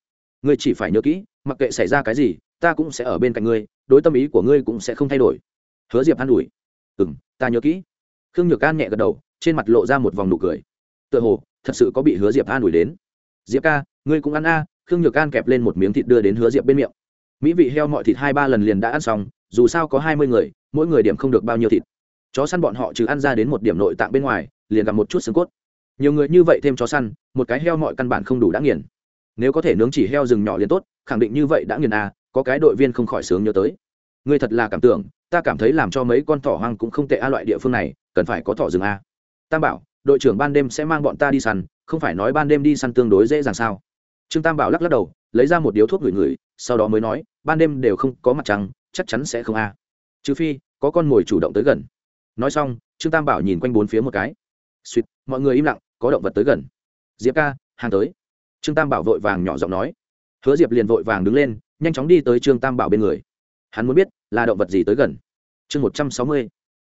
Ngươi chỉ phải nhớ kỹ, mặc kệ xảy ra cái gì, ta cũng sẽ ở bên cạnh ngươi, đối tâm ý của ngươi cũng sẽ không thay đổi. Hứa diệp an ủi. Ừ m ta nhớ kỹ. Khương nhược an nhẹ gật đầu, trên mặt lộ ra một vòng nụ cười. Tựa hồ, thật sự có bị hứa diệp an ủi đến. Diệp ca, ngươi cũng ăn a, khương nhược an kẹp lên một miếng thịt đưa đến hứa diệp bên miệng. Mỹ vị heo mọi thịt hai ba lần liền đã ăn xong, dù sao có hai mươi người, mỗi người điểm không được bao nhiêu thịt. Chó săn bọn họ trừ ăn ra đến một điểm nội tạng bên ngoài liền gặp một chút xương cốt. Nhiều người như vậy thêm chó săn, một cái heo mọi căn bản không đủ đã nghiền. Nếu có thể nướng chỉ heo rừng nhỏ liền tốt, khẳng định như vậy đã nghiền à có cái đội viên không khỏi sướng nhớ tới. Ngươi thật là cảm tưởng, ta cảm thấy làm cho mấy con thỏ hoang cũng không tệ a loại địa phương này, cần phải có thỏ rừng a tam bảo, đội trưởng ban đêm sẽ mang bọn ta đi săn, không phải nói ban đêm đi săn tương đối dễ dàng sao? Trương tam bảo lắc lắc đầu, lấy ra một điếu thuốc ngửi ngửi, sau đó mới nói, ban đêm đều không có mặt trăng, chắc chắn sẽ không a. Trừ phi, có con mồi chủ động tới gần. Nói xong, trương tam bảo nhìn quanh bốn phía một cái suýt mọi người im lặng, có động vật tới gần. Diệp ca, hàng tới. Trương tam bảo vội vàng nhỏ giọng nói. Hứa diệp liền vội vàng đứng lên, nhanh chóng đi tới trương tam bảo bên người. Hắn muốn biết, là động vật gì tới gần? Chương một trăm sáu mươi.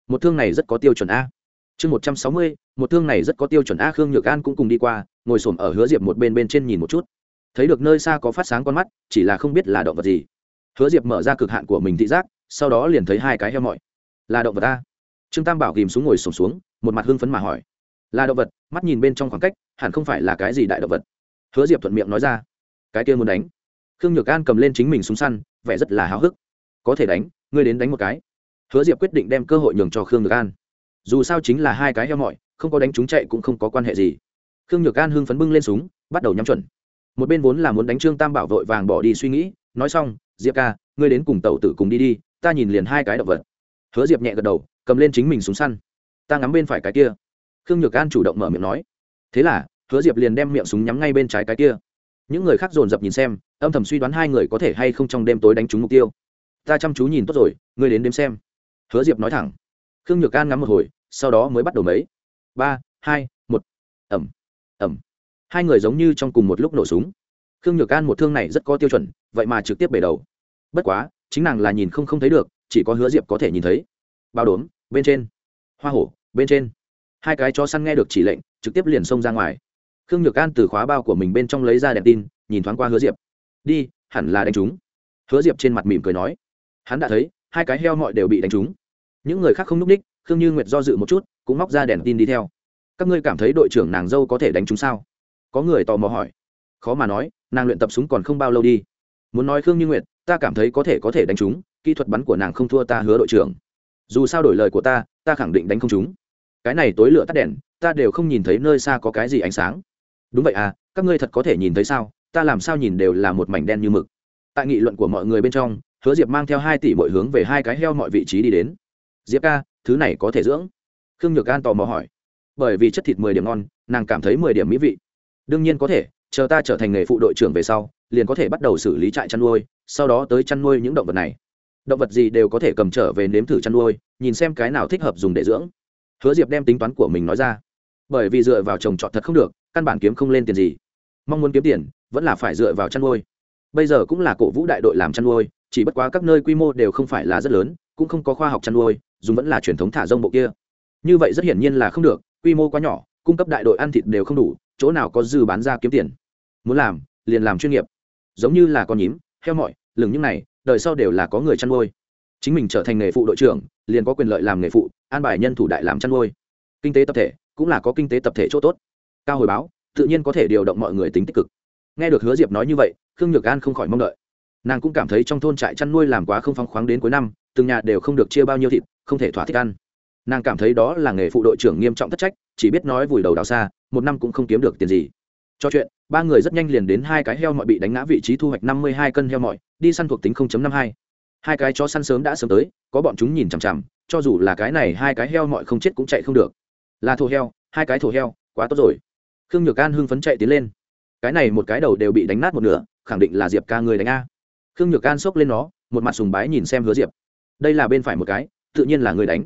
Một thương này rất có tiêu chuẩn a. Chương một trăm sáu mươi, một thương này rất có tiêu chuẩn a, khương nhược an cũng cùng đi qua, ngồi s ổ m ở hứa diệp một bên bên trên nhìn một chút. Thấy được nơi xa có phát sáng con mắt, chỉ là không biết là động vật gì. Hứa diệp mở ra cực hạn của mình thị giác, sau đó liền thấy hai cái heo mọi là động vật a. Trương tam bảo ghìm xuống ngồi sổm xuống, một mặt hưng phấn mà hỏi là động vật, mắt nhìn bên trong khoảng cách, hẳn không phải là cái gì đại động vật. Hứa diệp thuận miệng nói ra, cái kia muốn đánh. Khương nhược an cầm lên chính mình súng săn, vẻ rất là háo hức. Có thể đánh, ngươi đến đánh một cái. Hứa diệp quyết định đem cơ hội nhường cho khương nhược an. Dù sao chính là hai cái heo mọi, không có đánh chúng chạy cũng không có quan hệ gì. Khương nhược an hưng phấn bưng lên súng, bắt đầu nhắm chuẩn. Một bên vốn là muốn đánh trương tam bảo vội vàng bỏ đi suy nghĩ, nói xong, diệp ca, ngươi đến cùng tàu tử cùng đi đi, ta nhìn liền hai cái động vật. Hứa diệp nhẹ gật đầu, cầm lên chính mình súng săn. Ta ngắm bên phải cái kia khương nhược an chủ động mở miệng nói. Thế là, hứa diệp liền đem miệng súng nhắm ngay bên trái cái kia. Những người khác dồn dập nhìn xem, âm thầm suy đoán hai người có thể hay không trong đêm tối đánh trúng mục tiêu. Ta chăm chú nhìn tốt rồi, ngươi đến đếm xem. Hứa diệp nói thẳng. Khương nhược an ngắm một hồi, sau đó mới bắt đầu mấy. Ba, hai, một. Ẩm ẩm. Hai người giống như trong cùng một lúc nổ súng. Khương nhược an một thương này rất có tiêu chuẩn, vậy mà trực tiếp bể đầu. Bất quá, chính nàng là nhìn không không thấy được, chỉ có hứa diệp có thể nhìn thấy. Bao đốm, bên trên. Hoa hổ, bên trên hai cái chó săn nghe được chỉ lệnh, trực tiếp liền xông ra ngoài. Khương nhược an từ khóa bao của mình bên trong lấy ra đèn tin, nhìn thoáng qua hứa diệp. Đi, hẳn là đánh chúng. Hứa diệp trên mặt mỉm cười nói. Hắn đã thấy, hai cái heo mọi đều bị đánh trúng. Những người khác không n ú c ních khương như nguyệt do dự một chút, cũng móc ra đèn tin đi theo. Các ngươi cảm thấy đội trưởng nàng dâu có thể đánh chúng sao? Có người tò mò hỏi. Khó mà nói, nàng luyện tập súng còn không bao lâu đi. Muốn nói khương như nguyệt, ta cảm thấy có thể có thể đánh chúng, kỹ thuật bắn của nàng không thua ta hứa đội trưởng. Dù sao đổi lời của ta ta khẳng định đánh không chúng cái này tối lửa tắt đèn, ta đều không nhìn thấy nơi xa có cái gì ánh sáng. Đúng vậy à các ngươi thật có thể nhìn thấy sao? Ta làm sao nhìn đều là một mảnh đen như mực. Tại nghị luận của mọi người bên trong, hứa diệp mang theo hai tỷ mọi hướng về hai cái heo mọi vị trí đi đến. Diệp ca, thứ này có thể dưỡng. Khương nhược an tò mò hỏi. Bởi vì chất thịt mười điểm ngon, nàng cảm thấy mười điểm mỹ vị. Đương nhiên có thể, chờ ta trở thành nghề phụ đội trưởng về sau, liền có thể bắt đầu xử lý trại chăn nuôi, sau đó tới chăn nuôi những động vật này. Động vật gì đều có thể cầm trở về nếm thử chăn nuôi, nhìn xem cái nào thích hợp dùng để dưỡng hứa diệp đem tính toán của mình nói ra. Bởi vì dựa vào trồng trọt thật không được, căn bản kiếm không lên tiền gì. Mong muốn kiếm tiền, vẫn là phải dựa vào chăn nuôi. Bây giờ cũng là cổ vũ đại đội làm chăn nuôi, chỉ bất quá các nơi quy mô đều không phải là rất lớn, cũng không có khoa học chăn nuôi, dùng vẫn là truyền thống thả rông bộ kia. Như vậy rất hiển nhiên là không được, quy mô quá nhỏ, cung cấp đại đội ăn thịt đều không đủ, chỗ nào có dư bán ra kiếm tiền. Muốn làm, liền làm chuyên nghiệp. Giống như là con nhím, heo mọi lừng những này, đời sau đều là có người chăn nuôi chính mình trở thành nghề phụ đội trưởng, liền có quyền lợi làm nghề phụ, an bài nhân thủ đại làm chăn nuôi. Kinh tế tập thể cũng là có kinh tế tập thể chỗ tốt. Cao hồi báo, tự nhiên có thể điều động mọi người tính tích cực. Nghe được hứa diệp nói như vậy, khương nhược an không khỏi mong đợi. Nàng cũng cảm thấy trong thôn trại chăn nuôi làm quá không phong khoáng đến cuối năm, từng nhà đều không được chia bao nhiêu thịt, không thể thỏa thích ăn. Nàng cảm thấy đó là nghề phụ đội trưởng nghiêm trọng thất trách, chỉ biết nói vùi đầu đào xa, một năm cũng không kiếm được tiền gì. Cho chuyện, ba người rất nhanh liền đến hai cái heo mọi bị đánh ngã vị trí thu hoạch năm mươi hai cân heo mọi, đi săn thuộc tính năm hai hai cái chó săn sớm đã sớm tới, có bọn chúng nhìn chằm chằm, cho dù là cái này hai cái heo mọi không chết cũng chạy không được. Là thổ heo, hai cái thổ heo, quá tốt rồi. Khương nhược an hưng phấn chạy tiến lên. Cái này một cái đầu đều bị đánh nát một nửa, khẳng định là diệp ca người đánh a. Khương nhược an xốc lên nó, một mặt sùng bái nhìn xem hứa diệp. Đây là bên phải một cái, tự nhiên là người đánh.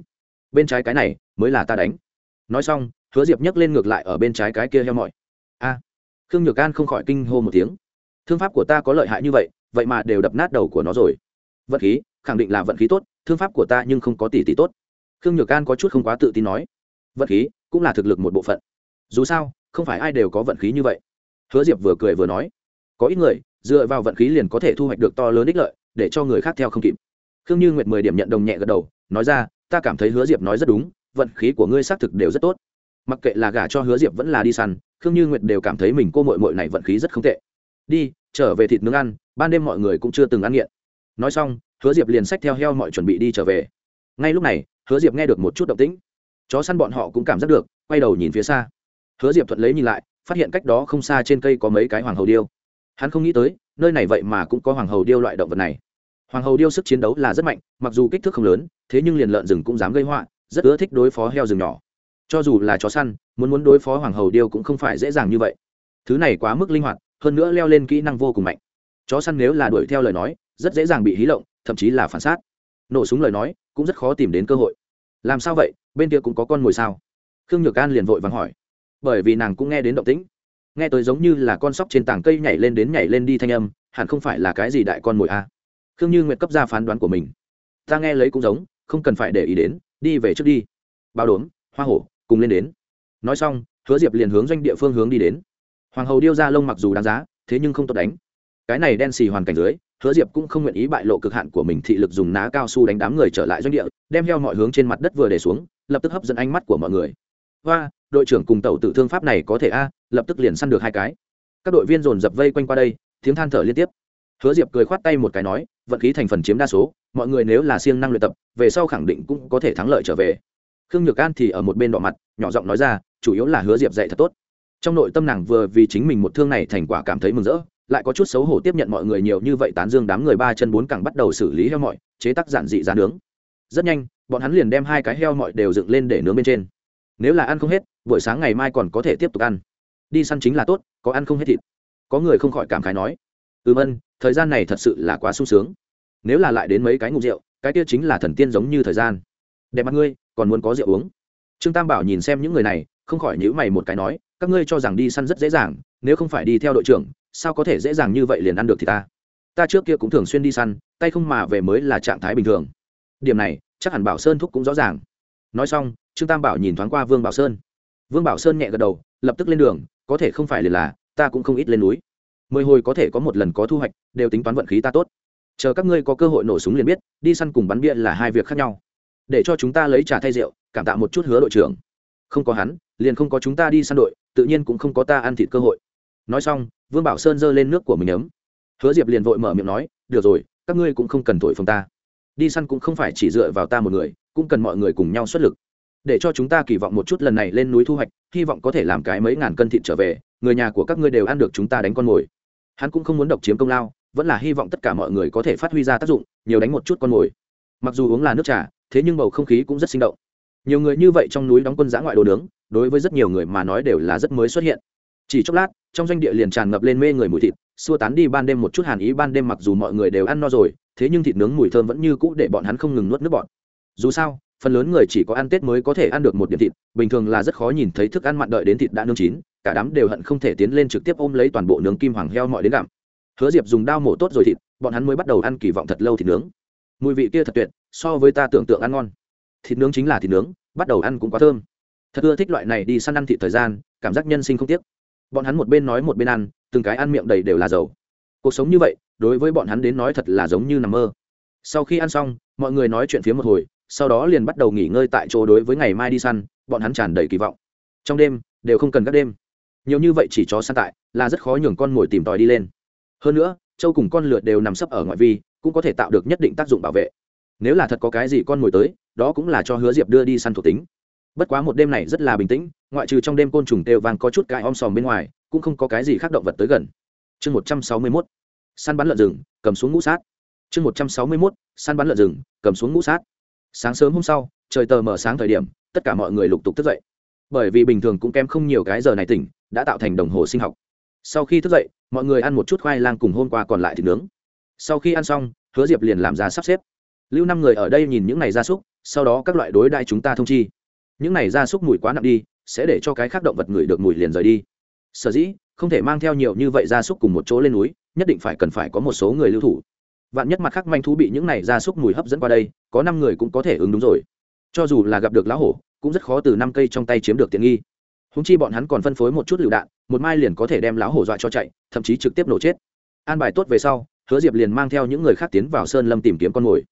Bên trái cái này, mới là ta đánh. Nói xong, hứa diệp nhấc lên ngược lại ở bên trái cái kia heo mọi. A. Khương nhược an không khỏi kinh hô một tiếng. Thương pháp của ta có lợi hại như vậy vậy mà đều đập nát đầu của nó rồi vận khí, khẳng định là vận khí tốt, thương pháp của ta nhưng không có tỷ tỷ tốt. Khương nhược an có chút không quá tự tin nói. Vận khí cũng là thực lực một bộ phận. Dù sao, không phải ai đều có vận khí như vậy. Hứa diệp vừa cười vừa nói. Có ít người, dựa vào vận khí liền có thể thu hoạch được to lớn ích lợi, để cho người khác theo không kịp. Khương như nguyệt mười điểm nhận đồng nhẹ gật đầu, nói ra, ta cảm thấy hứa diệp nói rất đúng, vận khí của ngươi xác thực đều rất tốt. Mặc kệ là gả cho hứa diệp vẫn là đi săn, khương như nguyệt đều cảm thấy mình cô mội mội này vận khí rất không tệ. Đi, trở về thịt nướng ăn, ban đêm mọi người cũng chưa từng ăn nghiện nói xong, hứa diệp liền xách theo heo mọi chuẩn bị đi trở về. Ngay lúc này, hứa diệp nghe được một chút động tĩnh. Chó săn bọn họ cũng cảm giác được, quay đầu nhìn phía xa. Hứa diệp thuận lấy nhìn lại, phát hiện cách đó không xa trên cây có mấy cái hoàng hầu điêu. Hắn không nghĩ tới, nơi này vậy mà cũng có hoàng hầu điêu loại động vật này. Hoàng hầu điêu sức chiến đấu là rất mạnh, mặc dù kích thước không lớn, thế nhưng liền lợn rừng cũng dám gây họa, rất ưa thích đối phó heo rừng nhỏ. Cho dù là chó săn, muốn muốn đối phó hoàng hầu điêu cũng không phải dễ dàng như vậy. Thứ này quá mức linh hoạt, hơn nữa leo lên kỹ năng vô cùng mạnh. Chó săn nếu là đuổi theo lời nói rất dễ dàng bị hí lộng, thậm chí là phản xác. Nổ súng lời nói, cũng rất khó tìm đến cơ hội. Làm sao vậy? Bên kia cũng có con mồi sao? Khương nhược an liền vội vàng hỏi. Bởi vì nàng cũng nghe đến động tĩnh. Nghe tới giống như là con sóc trên tảng cây nhảy lên đến nhảy lên đi thanh âm, hẳn không phải là cái gì đại con mồi a à? khương như nguyện cấp ra phán đoán của mình. Ta nghe lấy cũng giống, không cần phải để ý đến, đi về trước đi. Bao đốm, hoa hổ, cùng lên đến. Nói xong, hứa diệp liền hướng doanh địa phương hướng đi đến. Hoàng hầu điêu ra lông mặc dù đáng giá, thế nhưng không tốt đánh. Cái này đen xì hoàn cảnh dưới hứa diệp cũng không nguyện ý bại lộ cực hạn của mình thị lực dùng ná cao su đánh đám người trở lại doanh địa, đem heo mọi hướng trên mặt đất vừa để xuống, lập tức hấp dẫn ánh mắt của mọi người. Và đội trưởng cùng tàu tự thương pháp này có thể a? lập tức liền săn được hai cái. Các đội viên dồn dập vây quanh qua đây, tiếng than thở liên tiếp. Hứa diệp cười khoát tay một cái nói, vận khí thành phần chiếm đa số, mọi người nếu là siêng năng luyện tập, về sau khẳng định cũng có thể thắng lợi trở về. Khương nhược an thì ở một bên đỏ mặt, nhỏ giọng nói ra, chủ yếu là hứa diệp dạy thật tốt. Trong nội tâm nàng vừa vì chính mình một thương này thành quả cảm thấy mừng rỡ lại có chút xấu hổ tiếp nhận mọi người nhiều như vậy tán dương đám người ba chân bốn cẳng bắt đầu xử lý heo mọi, chế tác giản dị giá nướng. Rất nhanh, bọn hắn liền đem hai cái heo mọi đều dựng lên để nướng bên trên. Nếu là ăn không hết, buổi sáng ngày mai còn có thể tiếp tục ăn. Đi săn chính là tốt, có ăn không hết thịt. Có người không khỏi cảm khái nói. Ừm ân thời gian này thật sự là quá sung sướng. Nếu là lại đến mấy cái ngục rượu, cái kia chính là thần tiên giống như thời gian. Đẹp mặt ngươi, còn muốn có rượu uống. Trương tam bảo nhìn xem những người này, không khỏi nhữ mày một cái nói, các ngươi cho rằng đi săn rất dễ dàng, nếu không phải đi theo đội trưởng sao có thể dễ dàng như vậy liền ăn được thì ta? Ta trước kia cũng thường xuyên đi săn, tay không mà về mới là trạng thái bình thường. Điểm này, chắc hẳn bảo sơn thúc cũng rõ ràng. Nói xong, trương tam bảo nhìn thoáng qua vương bảo sơn. Vương bảo sơn nhẹ gật đầu, lập tức lên đường, có thể không phải liền là, ta cũng không ít lên núi. Mười hồi có thể có một lần có thu hoạch, đều tính toán vận khí ta tốt. Chờ các ngươi có cơ hội nổ súng liền biết, đi săn cùng bắn bia là hai việc khác nhau. Để cho chúng ta lấy trà thay rượu, cảm tạ một chút hứa đội trưởng. Không có hắn, liền không có chúng ta đi săn đội, tự nhiên cũng không có ta ăn thịt cơ hội. Nói xong vương bảo sơn giơ lên nước của mình ấm. Hứa diệp liền vội mở miệng nói, được rồi, các ngươi cũng không cần thổi phồng ta. Đi săn cũng không phải chỉ dựa vào ta một người, cũng cần mọi người cùng nhau xuất lực. Để cho chúng ta kỳ vọng một chút lần này lên núi thu hoạch, hy vọng có thể làm cái mấy ngàn cân thịt trở về, người nhà của các ngươi đều ăn được chúng ta đánh con mồi. Hắn cũng không muốn độc chiếm công lao, vẫn là hy vọng tất cả mọi người có thể phát huy ra tác dụng, nhiều đánh một chút con mồi. Mặc dù uống là nước trà, thế nhưng bầu không khí cũng rất sinh động. Nhiều người như vậy trong núi đóng quân giã ngoại đồ nướng, đối với rất nhiều người mà nói đều là rất mới xuất hiện chỉ chốc lát, trong doanh địa liền tràn ngập lên mê người mùi thịt, xua tán đi ban đêm một chút hàn ý, ban đêm mặc dù mọi người đều ăn no rồi, thế nhưng thịt nướng mùi thơm vẫn như cũ để bọn hắn không ngừng nuốt nước bọn dù sao, phần lớn người chỉ có ăn tết mới có thể ăn được một điểm thịt, bình thường là rất khó nhìn thấy thức ăn mặn đợi đến thịt đã nướng chín, cả đám đều hận không thể tiến lên trực tiếp ôm lấy toàn bộ nướng kim hoàng heo mọi đến gặm. Hứa diệp dùng dao mổ tốt rồi thịt, bọn hắn mới bắt đầu ăn kỳ vọng thật lâu thịt nướng. Mùi vị kia thật tuyệt, so với ta tưởng tượng ăn ngon. Thịt nướng chính là thịt nướng, bắt đầu ăn cũng quá thơm. Thật ưa thích loại này đi săn ăn thịt thời gian, cảm giác nhân sinh không tiếc bọn hắn một bên nói một bên ăn, từng cái ăn miệng đầy đều là dầu. Cuộc sống như vậy, đối với bọn hắn đến nói thật là giống như nằm mơ. Sau khi ăn xong, mọi người nói chuyện phía một hồi, sau đó liền bắt đầu nghỉ ngơi tại chỗ đối với ngày mai đi săn, bọn hắn tràn đầy kỳ vọng. Trong đêm, đều không cần các đêm. Nhiều như vậy chỉ chó săn tại, là rất khó nhường con mồi tìm tòi đi lên. Hơn nữa châu cùng con lượt đều nằm sấp ở ngoại vi, cũng có thể tạo được nhất định tác dụng bảo vệ. Nếu là thật có cái gì con mồi tới, đó cũng là cho hứa diệp đưa đi săn thuộc tính. Bất quá một đêm này rất là bình tĩnh ngoại trừ trong đêm côn trùng têu vàng có chút cãi om sòm bên ngoài, cũng không có cái gì khác động vật tới gần. Chương một trăm sáu mươi mốt, săn bắn lợn rừng, cầm xuống ngũ sát. Chương một trăm sáu mươi mốt, săn bắn lợn rừng, cầm xuống ngũ sát. Sáng sớm hôm sau, trời tờ mở sáng thời điểm, tất cả mọi người lục tục thức dậy. Bởi vì bình thường cũng kém không nhiều cái giờ này tỉnh, đã tạo thành đồng hồ sinh học. Sau khi thức dậy, mọi người ăn một chút khoai lang cùng hôm qua còn lại thịt nướng. Sau khi ăn xong, hứa diệp liền làm ra sắp xếp. Lưu năm người ở đây nhìn những n à y gia súc, sau đó các loại đối đại chúng ta thông chi. Những n à y gia súc mùi quá nặng đi sẽ để cho cái khác động vật ngửi được mùi liền rời đi. Sở dĩ, không thể mang theo nhiều như vậy gia súc cùng một chỗ lên núi, nhất định phải cần phải có một số người lưu thủ. Vạn nhất mặt khác manh thú bị những này gia súc mùi hấp dẫn qua đây, có năm người cũng có thể ứng đúng rồi. Cho dù là gặp được lá hổ, cũng rất khó từ năm cây trong tay chiếm được tiện nghi. Húng chi bọn hắn còn phân phối một chút lựu đạn, một mai liền có thể đem lá hổ dọa cho chạy, thậm chí trực tiếp nổ chết. An bài tốt về sau, hứa diệp liền mang theo những người khác tiến vào sơn lâm tìm kiếm con mồi.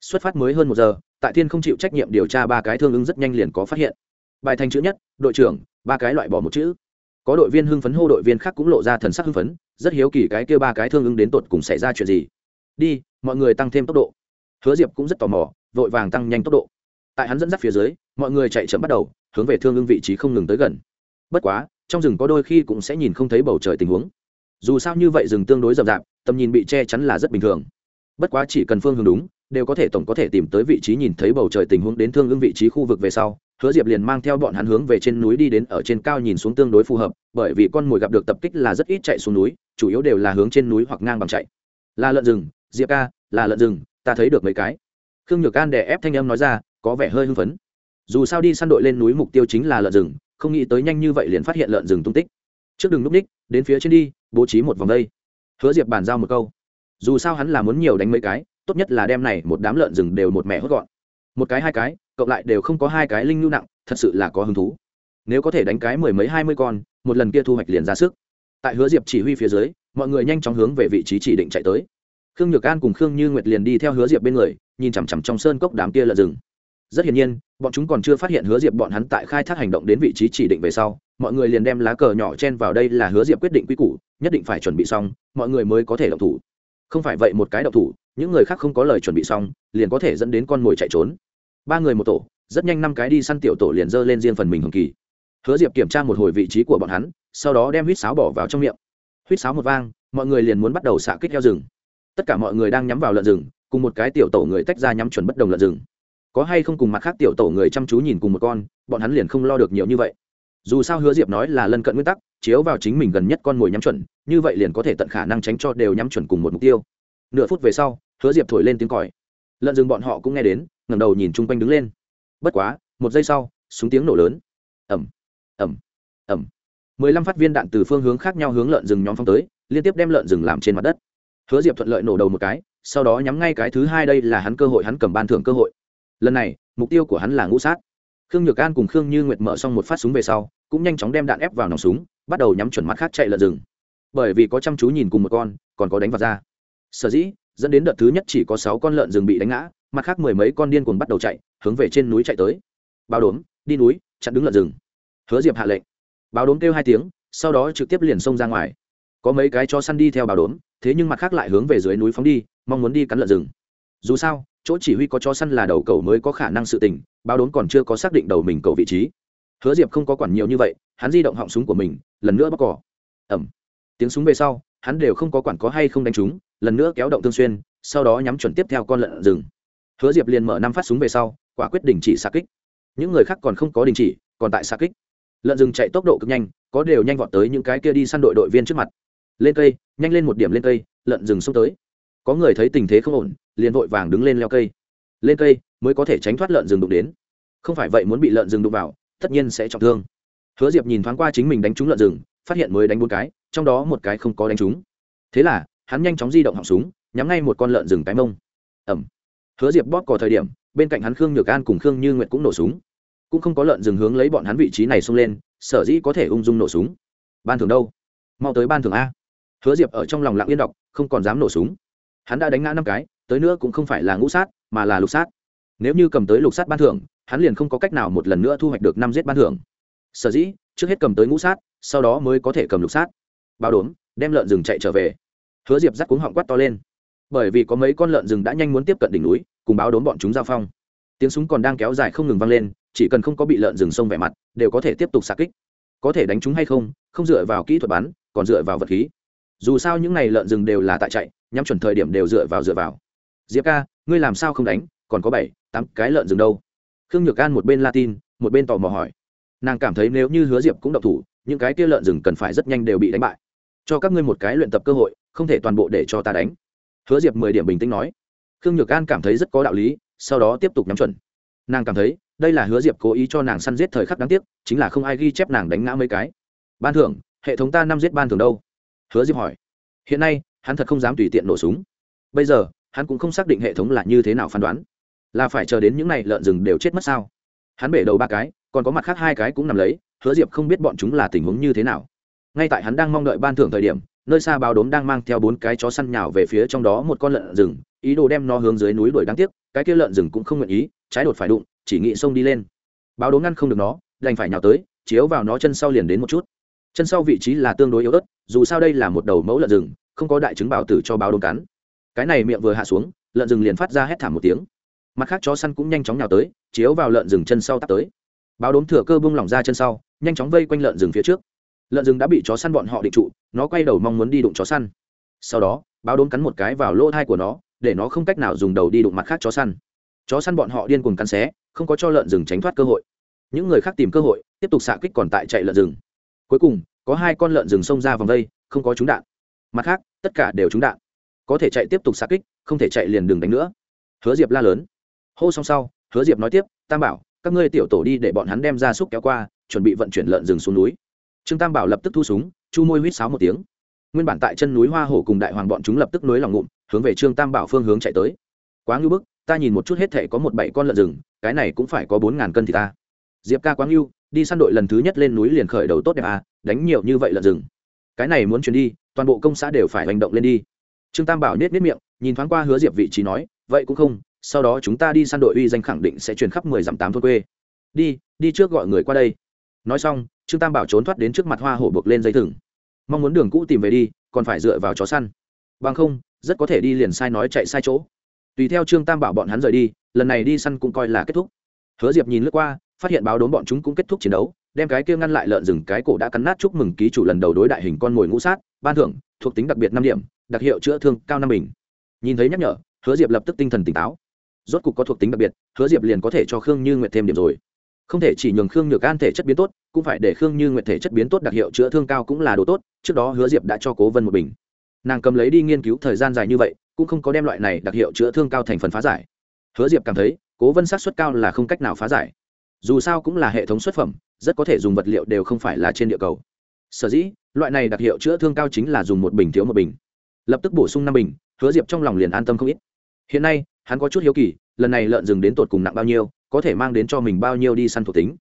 Xuất phát mới hơn một giờ, tại thiên không chịu trách nhiệm điều tra ba cái thương ứng rất nhanh liền có phát hiện bài thành chữ nhất, đội trưởng, ba cái loại bỏ một chữ. Có đội viên hưng phấn hô đội viên khác cũng lộ ra thần sắc hưng phấn, rất hiếu kỳ cái kia ba cái thương ứng đến tột cùng xảy ra chuyện gì. Đi, mọi người tăng thêm tốc độ. Hứa diệp cũng rất tò mò, vội vàng tăng nhanh tốc độ. Tại hắn dẫn dắt phía dưới, mọi người chạy chậm bắt đầu, hướng về thương ứng vị trí không ngừng tới gần. Bất quá, trong rừng có đôi khi cũng sẽ nhìn không thấy bầu trời tình huống. Dù sao như vậy rừng tương đối rậm rạp, tầm nhìn bị che chắn là rất bình thường bất quá chỉ cần phương hướng đúng, đều có thể tổng có thể tìm tới vị trí nhìn thấy bầu trời tình huống đến thương ứng vị trí khu vực về sau. Hứa diệp liền mang theo bọn hắn hướng về trên núi đi đến, ở trên cao nhìn xuống tương đối phù hợp, bởi vì con mồi gặp được tập kích là rất ít chạy xuống núi, chủ yếu đều là hướng trên núi hoặc ngang bằng chạy. Là lợn rừng, diệp ca, là lợn rừng, ta thấy được mấy cái. Khương nhược an đè ép thanh âm nói ra, có vẻ hơi hưng phấn. Dù sao đi săn đội lên núi mục tiêu chính là lợn rừng, không nghĩ tới nhanh như vậy liền phát hiện lợn rừng tung tích. Trước đường núp ních, đến phía trên đi, bố trí một vòng đây. Hứa diệp bàn giao một câu dù sao hắn là muốn nhiều đánh mấy cái, tốt nhất là đem này một đám lợn rừng đều một mẹ hốt gọn. Một cái, hai cái, cộng lại đều không có hai cái linh nhu nặng, thật sự là có hứng thú. Nếu có thể đánh cái mười mấy, hai mươi con, một lần kia thu hoạch liền ra sức. Tại hứa diệp chỉ huy phía dưới, mọi người nhanh chóng hướng về vị trí chỉ định chạy tới. Khương nhược an cùng khương như nguyệt liền đi theo hứa diệp bên người, nhìn chằm chằm trong sơn cốc đám kia lợn rừng. Rất hiển nhiên, bọn chúng còn chưa phát hiện hứa diệp bọn hắn tại khai thác hành động đến vị trí chỉ định về sau, mọi người liền đem lá cờ nhỏ chen vào đây là hứa diệp quyết định quy củ, nhất định phải chuẩn bị xong, mọi người mới có thể động thủ không phải vậy một cái động thủ, những người khác không có lời chuẩn bị xong, liền có thể dẫn đến con mồi chạy trốn. Ba người một tổ, rất nhanh năm cái đi săn tiểu tổ liền dơ lên riêng phần mình hồng kỳ. Hứa diệp kiểm tra một hồi vị trí của bọn hắn, sau đó đem huýt sáo bỏ vào trong miệng. Huýt sáo một vang, mọi người liền muốn bắt đầu xạ kích theo rừng. Tất cả mọi người đang nhắm vào lợn rừng, cùng một cái tiểu tổ người tách ra nhắm chuẩn bất đồng lợn rừng. Có hay không cùng mặt khác tiểu tổ người chăm chú nhìn cùng một con, bọn hắn liền không lo được nhiều như vậy dù sao hứa diệp nói là lân cận nguyên tắc, chiếu vào chính mình gần nhất con mồi nhắm chuẩn, như vậy liền có thể tận khả năng tránh cho đều nhắm chuẩn cùng một mục tiêu. Nửa phút về sau, hứa diệp thổi lên tiếng còi. Lợn rừng bọn họ cũng nghe đến, ngẩng đầu nhìn chung quanh đứng lên. Bất quá, một giây sau, súng tiếng nổ lớn. Ẩm ẩm ẩm mười lăm phát viên đạn từ phương hướng khác nhau hướng lợn rừng nhóm phong tới, liên tiếp đem lợn rừng làm trên mặt đất. Hứa diệp thuận lợi nổ đầu một cái, sau đó nhắm ngay cái thứ hai đây là hắn cơ hội, hắn cầm ban thưởng cơ hội. Lần này, mục tiêu của hắn là ngũ sát khương nhược an cùng khương như nguyệt mở xong một phát súng về sau, cũng nhanh chóng đem đạn ép vào nòng súng, bắt đầu nhắm chuẩn mắt khác chạy lợn rừng. Bởi vì có chăm chú nhìn cùng một con, còn có đánh vào ra sở dĩ, dẫn đến đợt thứ nhất chỉ có sáu con lợn rừng bị đánh ngã, mặt khác mười mấy con điên cuồng bắt đầu chạy, hướng về trên núi chạy tới. Báo đốm, đi núi, chặn đứng lợn rừng. Hứa diệp hạ lệnh. Báo đốm kêu hai tiếng, sau đó trực tiếp liền xông ra ngoài. Có mấy cái cho săn đi theo báo đốm, thế nhưng mặt khác lại hướng về dưới núi phóng đi, mong muốn đi cắn lợn rừng. Dù sao, chỗ chỉ huy có cho săn là đầu cầu mới có khả năng sự tình báo đốn còn chưa có xác định đầu mình cầu vị trí. Hứa diệp không có quản nhiều như vậy hắn di động họng súng của mình lần nữa bóc cỏ. Ẩm. Tiếng súng về sau hắn đều không có quản có hay không đánh chúng, lần nữa kéo động thương xuyên sau đó nhắm chuẩn tiếp theo con lợn rừng. Hứa diệp liền mở năm phát súng về sau quả quyết đình chỉ xa kích. Những người khác còn không có đình chỉ còn tại xa kích. Lợn rừng chạy tốc độ cực nhanh có đều nhanh vọt tới những cái kia đi săn đội đội viên trước mặt. Lên cây nhanh lên một điểm lên cây lợn rừng xông tới. Có người thấy tình thế không ổn liền vội vàng đứng lên leo cây. Lên cây mới có thể tránh thoát lợn rừng đụng đến. Không phải vậy muốn bị lợn rừng đụng vào, tất nhiên sẽ trọng thương. Hứa diệp nhìn thoáng qua chính mình đánh trúng lợn rừng, phát hiện mới đánh bốn cái, trong đó một cái không có đánh trúng. Thế là, hắn nhanh chóng di động họng súng, nhắm ngay một con lợn rừng cái mông. Ẩm. Hứa diệp bóp cò thời điểm, bên cạnh hắn khương nhược an cùng khương như nguyệt cũng nổ súng. Cũng không có lợn rừng hướng lấy bọn hắn vị trí này xông lên, sở dĩ có thể ung dung nổ súng. Ban thường đâu? Mau tới ban thường a. Hứa diệp ở trong lòng lặng yên đọc, không còn dám nổ súng. Hắn đã đánh ngã năm cái, tới nữa cũng không phải là ngũ sát, mà là lục sát nếu như cầm tới lục sát ban thưởng, hắn liền không có cách nào một lần nữa thu hoạch được năm giết ban thưởng. Sở dĩ, trước hết cầm tới ngũ sát, sau đó mới có thể cầm lục sát. Bao đốm, đem lợn rừng chạy trở về. Hứa diệp dắt cuống họng quát to lên. Bởi vì có mấy con lợn rừng đã nhanh muốn tiếp cận đỉnh núi, cùng báo đốm bọn chúng giao phong. Tiếng súng còn đang kéo dài không ngừng vang lên, chỉ cần không có bị lợn rừng xông vẻ mặt, đều có thể tiếp tục xạ kích. Có thể đánh chúng hay không không dựa vào kỹ thuật bắn, còn dựa vào vật khí. Dù sao những n à y lợn rừng đều là tại chạy, nhắm chuẩn thời điểm đều dựa vào dựa vào. Diệp ca, ngươi làm sao không đánh? Còn có bảy, tám cái lợn rừng đâu. Khương nhược an một bên latin, một bên tò mò hỏi. Nàng cảm thấy nếu như hứa diệp cũng độc thủ, những cái kia lợn rừng cần phải rất nhanh đều bị đánh bại. Cho các ngươi một cái luyện tập cơ hội, không thể toàn bộ để cho ta đánh. Hứa diệp mười điểm bình tĩnh nói. Khương nhược an cảm thấy rất có đạo lý, sau đó tiếp tục nhắm chuẩn. Nàng cảm thấy, đây là hứa diệp cố ý cho nàng săn giết thời khắc đáng tiếc, chính là không ai ghi chép nàng đánh ngã mấy cái. Ban thưởng, hệ thống ta năm giết ban thưởng đâu? Hứa diệp hỏi. Hiện nay, hắn thật không dám tùy tiện nổ súng. Bây giờ, hắn cũng không xác định hệ thống là như thế nào phán đoán là phải chờ đến những n à y lợn rừng đều chết mất sao? Hắn bể đầu ba cái, còn có mặt khác hai cái cũng nằm lấy, hứa diệp không biết bọn chúng là tình huống như thế nào. Ngay tại hắn đang mong đợi ban thưởng thời điểm, nơi xa báo đốm đang mang theo bốn cái chó săn nhào về phía trong đó một con lợn rừng, ý đồ đem nó hướng dưới núi đuổi đáng tiếc, cái kia lợn rừng cũng không nguyện ý, trái đột phải đụng, chỉ nghĩ xông đi lên. Báo đốm ngăn không được nó, đành phải nhào tới, chiếu vào nó chân sau liền đến một chút. Chân sau vị trí là tương đối yếu ớt, dù sao đây là một đầu mẫu lợn rừng, không có đại chứng bảo tử cho báo đốm cắn. Cái này miệng vừa hạ xuống, lợn rừng liền phát ra hét thảm một tiếng mặt khác chó săn cũng nhanh chóng nhào tới, chiếu vào lợn rừng chân sau tắt tới. Báo đốm thừa cơ bung lỏng ra chân sau, nhanh chóng vây quanh lợn rừng phía trước. Lợn rừng đã bị chó săn bọn họ định trụ, nó quay đầu mong muốn đi đụng chó săn. Sau đó, báo đốm cắn một cái vào lỗ thai của nó, để nó không cách nào dùng đầu đi đụng mặt khác chó săn. Chó săn bọn họ điên cuồng cắn xé, không có cho lợn rừng tránh thoát cơ hội. Những người khác tìm cơ hội, tiếp tục xạ kích còn tại chạy lợn rừng. Cuối cùng, có hai con lợn rừng xông ra vòng vây không có trúng đạn. Mặt khác, tất cả đều trúng đạn. Có thể chạy tiếp tục xạ kích, không thể chạy liền đường đánh nữa. Hứa diệp la lớn hô xong sau, hứa diệp nói tiếp, tam bảo, các ngươi tiểu tổ đi để bọn hắn đem ra xúc kéo qua, chuẩn bị vận chuyển lợn rừng xuống núi. Trương tam bảo lập tức thu súng, chu môi huýt sáo một tiếng. Nguyên bản tại chân núi hoa hổ cùng đại hoàng bọn chúng lập tức nối lòng ngụm, hướng về trương tam bảo phương hướng chạy tới. Quá ngưu bức, ta nhìn một chút hết thể có một bảy con lợn rừng, cái này cũng phải có bốn ngàn cân thì ta. Diệp ca quá ngưu đi săn đội lần thứ nhất lên núi liền khởi đầu tốt đẹp à đánh nhiều như vậy lợn rừng. Cái này muốn chuyển đi, toàn bộ công xã đều phải hành động lên đi. Trương tam bảo nết nết miệng, nhìn thoáng qua hứa diệp vị trí nói, vậy cũng không sau đó chúng ta đi săn đội uy danh khẳng định sẽ truyền khắp mười dặm tám thôn quê. Đi đi trước gọi người qua đây. Nói xong, trương tam bảo trốn thoát đến trước mặt hoa hổ buộc lên dây thừng. Mong muốn đường cũ tìm về đi, còn phải dựa vào chó săn. Bằng không, rất có thể đi liền sai nói chạy sai chỗ. Tùy theo trương tam bảo bọn hắn rời đi, lần này đi săn cũng coi là kết thúc. Hứa diệp nhìn lướt qua, phát hiện báo đốn bọn chúng cũng kết thúc chiến đấu, đem cái kia ngăn lại lợn rừng cái cổ đã cắn nát chúc mừng ký chủ lần đầu đối đại hình con mồi ngũ sát, ban thưởng, thuộc tính đặc biệt năm điểm, đặc hiệu chữa thương cao năm bình. Nhìn thấy nhắc nhở, hứa diệp lập tức tinh thần tỉnh táo rốt cục có thuộc tính đặc biệt, hứa diệp liền có thể cho khương như nguyệt thêm điểm rồi. Không thể chỉ nhường khương nhược an thể chất biến tốt, cũng phải để khương như nguyệt thể chất biến tốt đặc hiệu chữa thương cao cũng là đồ tốt, trước đó hứa diệp đã cho cố vân một bình. Nàng cầm lấy đi nghiên cứu thời gian dài như vậy, cũng không có đem loại này đặc hiệu chữa thương cao thành phần phá giải. Hứa diệp cảm thấy, cố vân sát xuất cao là không cách nào phá giải. Dù sao cũng là hệ thống xuất phẩm, rất có thể dùng vật liệu đều không phải là trên địa cầu. Sở dĩ, loại này đặc hiệu chữa thương cao chính là dùng một bình thiếu một bình. Lập tức bổ sung năm bình, hứa diệp trong lòng liền an tâm không ít. Hiện nay hắn có chút hiếu kỳ, lần này lợn rừng đến tột cùng nặng bao nhiêu, có thể mang đến cho mình bao nhiêu đi săn thuộc tính.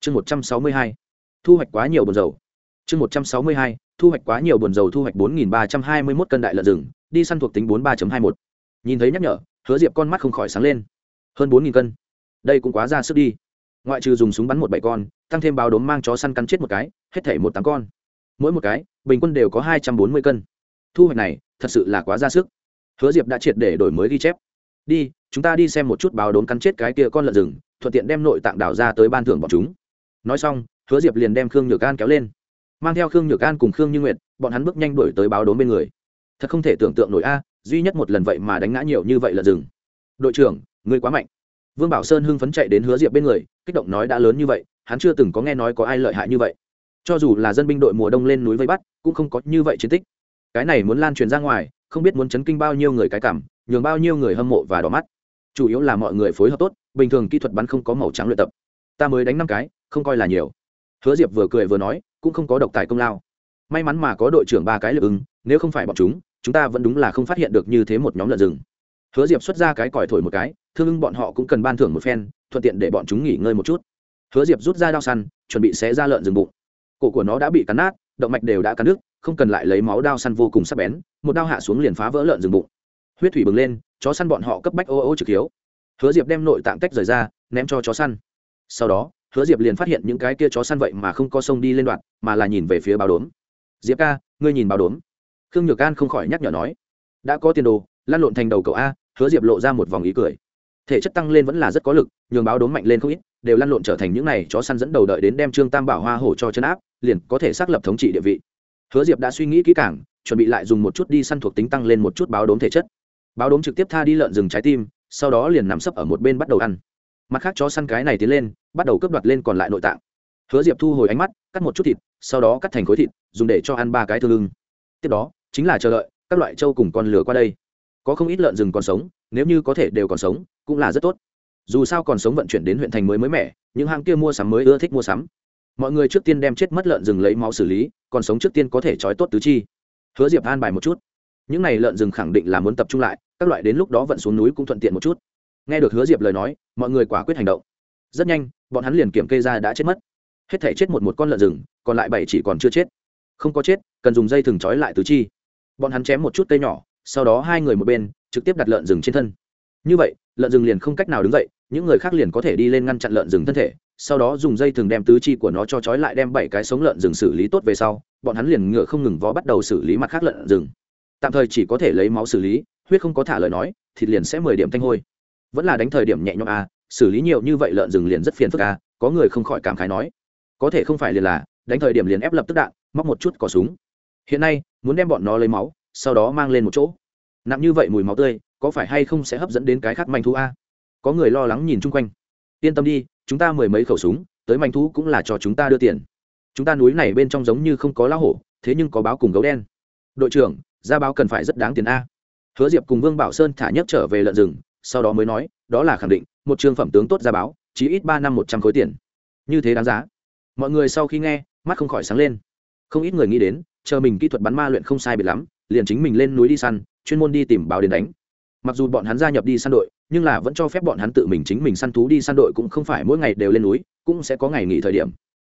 Chương một trăm sáu mươi hai, thu hoạch quá nhiều buồn dầu. Chương một trăm sáu mươi hai, thu hoạch quá nhiều buồn dầu thu hoạch bốn nghìn ba trăm hai mươi mốt cân đại lợn rừng, đi săn thuộc tính bốn ba hai một. Nhìn thấy nhắc nhở, hứa diệp con mắt không khỏi sáng lên. Hơn bốn nghìn cân. Đây cũng quá ra sức đi. Ngoại trừ dùng súng bắn một bảy con, tăng thêm báo đốm mang chó săn cắn chết một cái, hết thể một tám con. Mỗi một cái, bình quân đều có hai trăm bốn mươi cân. Thu hoạch này, thật sự là quá ra sức. Hứa diệp đã triệt để đổi mới ghi chép đi, chúng ta đi xem một chút báo đốn cắn chết cái kia con lợn rừng, thuận tiện đem nội tạng đảo ra tới ban thưởng bọn chúng. Nói xong, hứa diệp liền đem khương nhược an kéo lên. Mang theo khương nhược an cùng khương như nguyệt, bọn hắn bước nhanh đuổi tới báo đốn bên người. Thật không thể tưởng tượng nổi a, duy nhất một lần vậy mà đánh ngã nhiều như vậy lợn rừng. Đội trưởng, ngươi quá mạnh. Vương bảo sơn hưng phấn chạy đến hứa diệp bên người, kích động nói đã lớn như vậy, hắn chưa từng có nghe nói có ai lợi hại như vậy. Cho dù là dân binh đội mùa đông lên núi vây bắt, cũng không có như vậy chiến tích. Cái này muốn lan truyền ra ngoài, không biết muốn chấn kinh bao nhiêu người cái cảm nhường bao nhiêu người hâm mộ và đỏ mắt. Chủ yếu là mọi người phối hợp tốt, bình thường kỹ thuật bắn không có màu trắng luyện tập. Ta mới đánh năm cái, không coi là nhiều. Hứa diệp vừa cười vừa nói, cũng không có độc tài công lao. May mắn mà có đội trưởng ba cái lực ứng, nếu không phải bọn chúng chúng ta vẫn đúng là không phát hiện được như thế một nhóm lợn rừng. Hứa diệp xuất ra cái còi thổi một cái, thương ưng bọn họ cũng cần ban thưởng một phen, thuận tiện để bọn chúng nghỉ ngơi một chút. Hứa diệp rút ra đao săn, chuẩn bị xé ra lợn rừng bụng. Cổ của nó đã bị cắn nát, động mạch đều đã cắn đứt, không cần lại lấy máu đao săn vô cùng sắc bén, một đao hạ xuống liền phá vỡ lợn rừng bụng huyết thủy bừng lên, chó săn bọn họ cấp bách ô ô trực hiếu. Hứa diệp đem nội tạng tách rời ra, ném cho chó săn. Sau đó, hứa diệp liền phát hiện những cái kia chó săn vậy mà không có sông đi lên đoạn, mà là nhìn về phía báo đốm. Diệp ca, ngươi nhìn báo đốm. Khương nhược an không khỏi nhắc nhở nói. Đã có tiền đồ, lan lộn thành đầu cậu a. Hứa diệp lộ ra một vòng ý cười. Thể chất tăng lên vẫn là rất có lực, nhường báo đốm mạnh lên không ít, đều lăn lộn trở thành những này chó săn dẫn đầu đợi đến đem trương tam bảo hoa hổ cho chân áp, liền có thể xác lập thống trị địa vị. Hứa diệp đã suy nghĩ kỹ càng, chuẩn bị lại dùng một chút đi săn thuộc tính tăng lên một chút báo đốm thể chất báo đốm trực tiếp tha đi lợn rừng trái tim, sau đó liền nằm sấp ở một bên bắt đầu ăn. Mặt khác chó săn cái này tiến lên, bắt đầu cướp đoạt lên còn lại nội tạng. Hứa diệp thu hồi ánh mắt, cắt một chút thịt, sau đó cắt thành khối thịt, dùng để cho ăn ba cái thương lưng tiếp đó, chính là chờ đợi, các loại trâu cùng con lửa qua đây. Có không ít lợn rừng còn sống, nếu như có thể đều còn sống, cũng là rất tốt. Dù sao còn sống vận chuyển đến huyện thành mới mới mẻ, những hãng kia mua sắm mới ưa thích mua sắm. Mọi người trước tiên đem chết mất lợn rừng lấy máu xử lý, còn sống trước tiên có thể trói tốt tứ chi. Hứa diệp an bài một chút. Những n à y lợn rừng khẳng định là muốn tập trung lại các loại đến lúc đó vận xuống núi cũng thuận tiện một chút. Nghe được hứa diệp lời nói, mọi người quả quyết hành động. Rất nhanh, bọn hắn liền kiểm kê ra đã chết mất. Hết thể chết một một con lợn rừng, còn lại bảy chỉ còn chưa chết. Không có chết, cần dùng dây thừng trói lại tứ chi. Bọn hắn chém một chút cây nhỏ, sau đó hai người một bên, trực tiếp đặt lợn rừng trên thân. Như vậy, lợn rừng liền không cách nào đứng dậy, những người khác liền có thể đi lên ngăn chặn lợn rừng thân thể, sau đó dùng dây thừng đem tứ chi của nó cho trói lại đem bảy cái sống lợn rừng xử lý tốt về sau, bọn hắn liền ngựa không ngừng vó bắt đầu xử lý mặt khác lợn rừng. Tạm thời chỉ có thể lấy máu xử lý huyết không có thả lời nói, thịt liền sẽ mười điểm thanh hôi. Vẫn là đánh thời điểm nhẹ nhõm a xử lý nhiều như vậy lợn rừng liền rất phiền phức a có người không khỏi cảm khái nói. Có thể không phải liền là, đánh thời điểm liền ép lập tức đạn, móc một chút cỏ súng. Hiện nay, muốn đem bọn nó lấy máu, sau đó mang lên một chỗ. Nặng như vậy mùi máu tươi, có phải hay không sẽ hấp dẫn đến cái khác manh thú a có người lo lắng nhìn chung quanh. Yên tâm đi, chúng ta mười mấy khẩu súng, tới manh thú cũng là cho chúng ta đưa tiền. Chúng ta núi này bên trong giống như không có lá hổ, thế nhưng có báo cùng gấu đen. Đội trưởng, ra báo cần phải rất đáng tiền a hứa diệp cùng vương bảo sơn thả nhất trở về lợn rừng, sau đó mới nói, đó là khẳng định, một trường phẩm tướng tốt ra báo chỉ ít ba năm một trăm khối tiền. Như thế đáng giá. Mọi người sau khi nghe, mắt không khỏi sáng lên. Không ít người nghĩ đến, chờ mình kỹ thuật bắn ma luyện không sai biệt lắm, liền chính mình lên núi đi săn, chuyên môn đi tìm báo đến đánh. Mặc dù bọn hắn gia nhập đi săn đội, nhưng là vẫn cho phép bọn hắn tự mình chính mình săn thú đi săn đội cũng không phải mỗi ngày đều lên núi, cũng sẽ có ngày nghỉ thời điểm.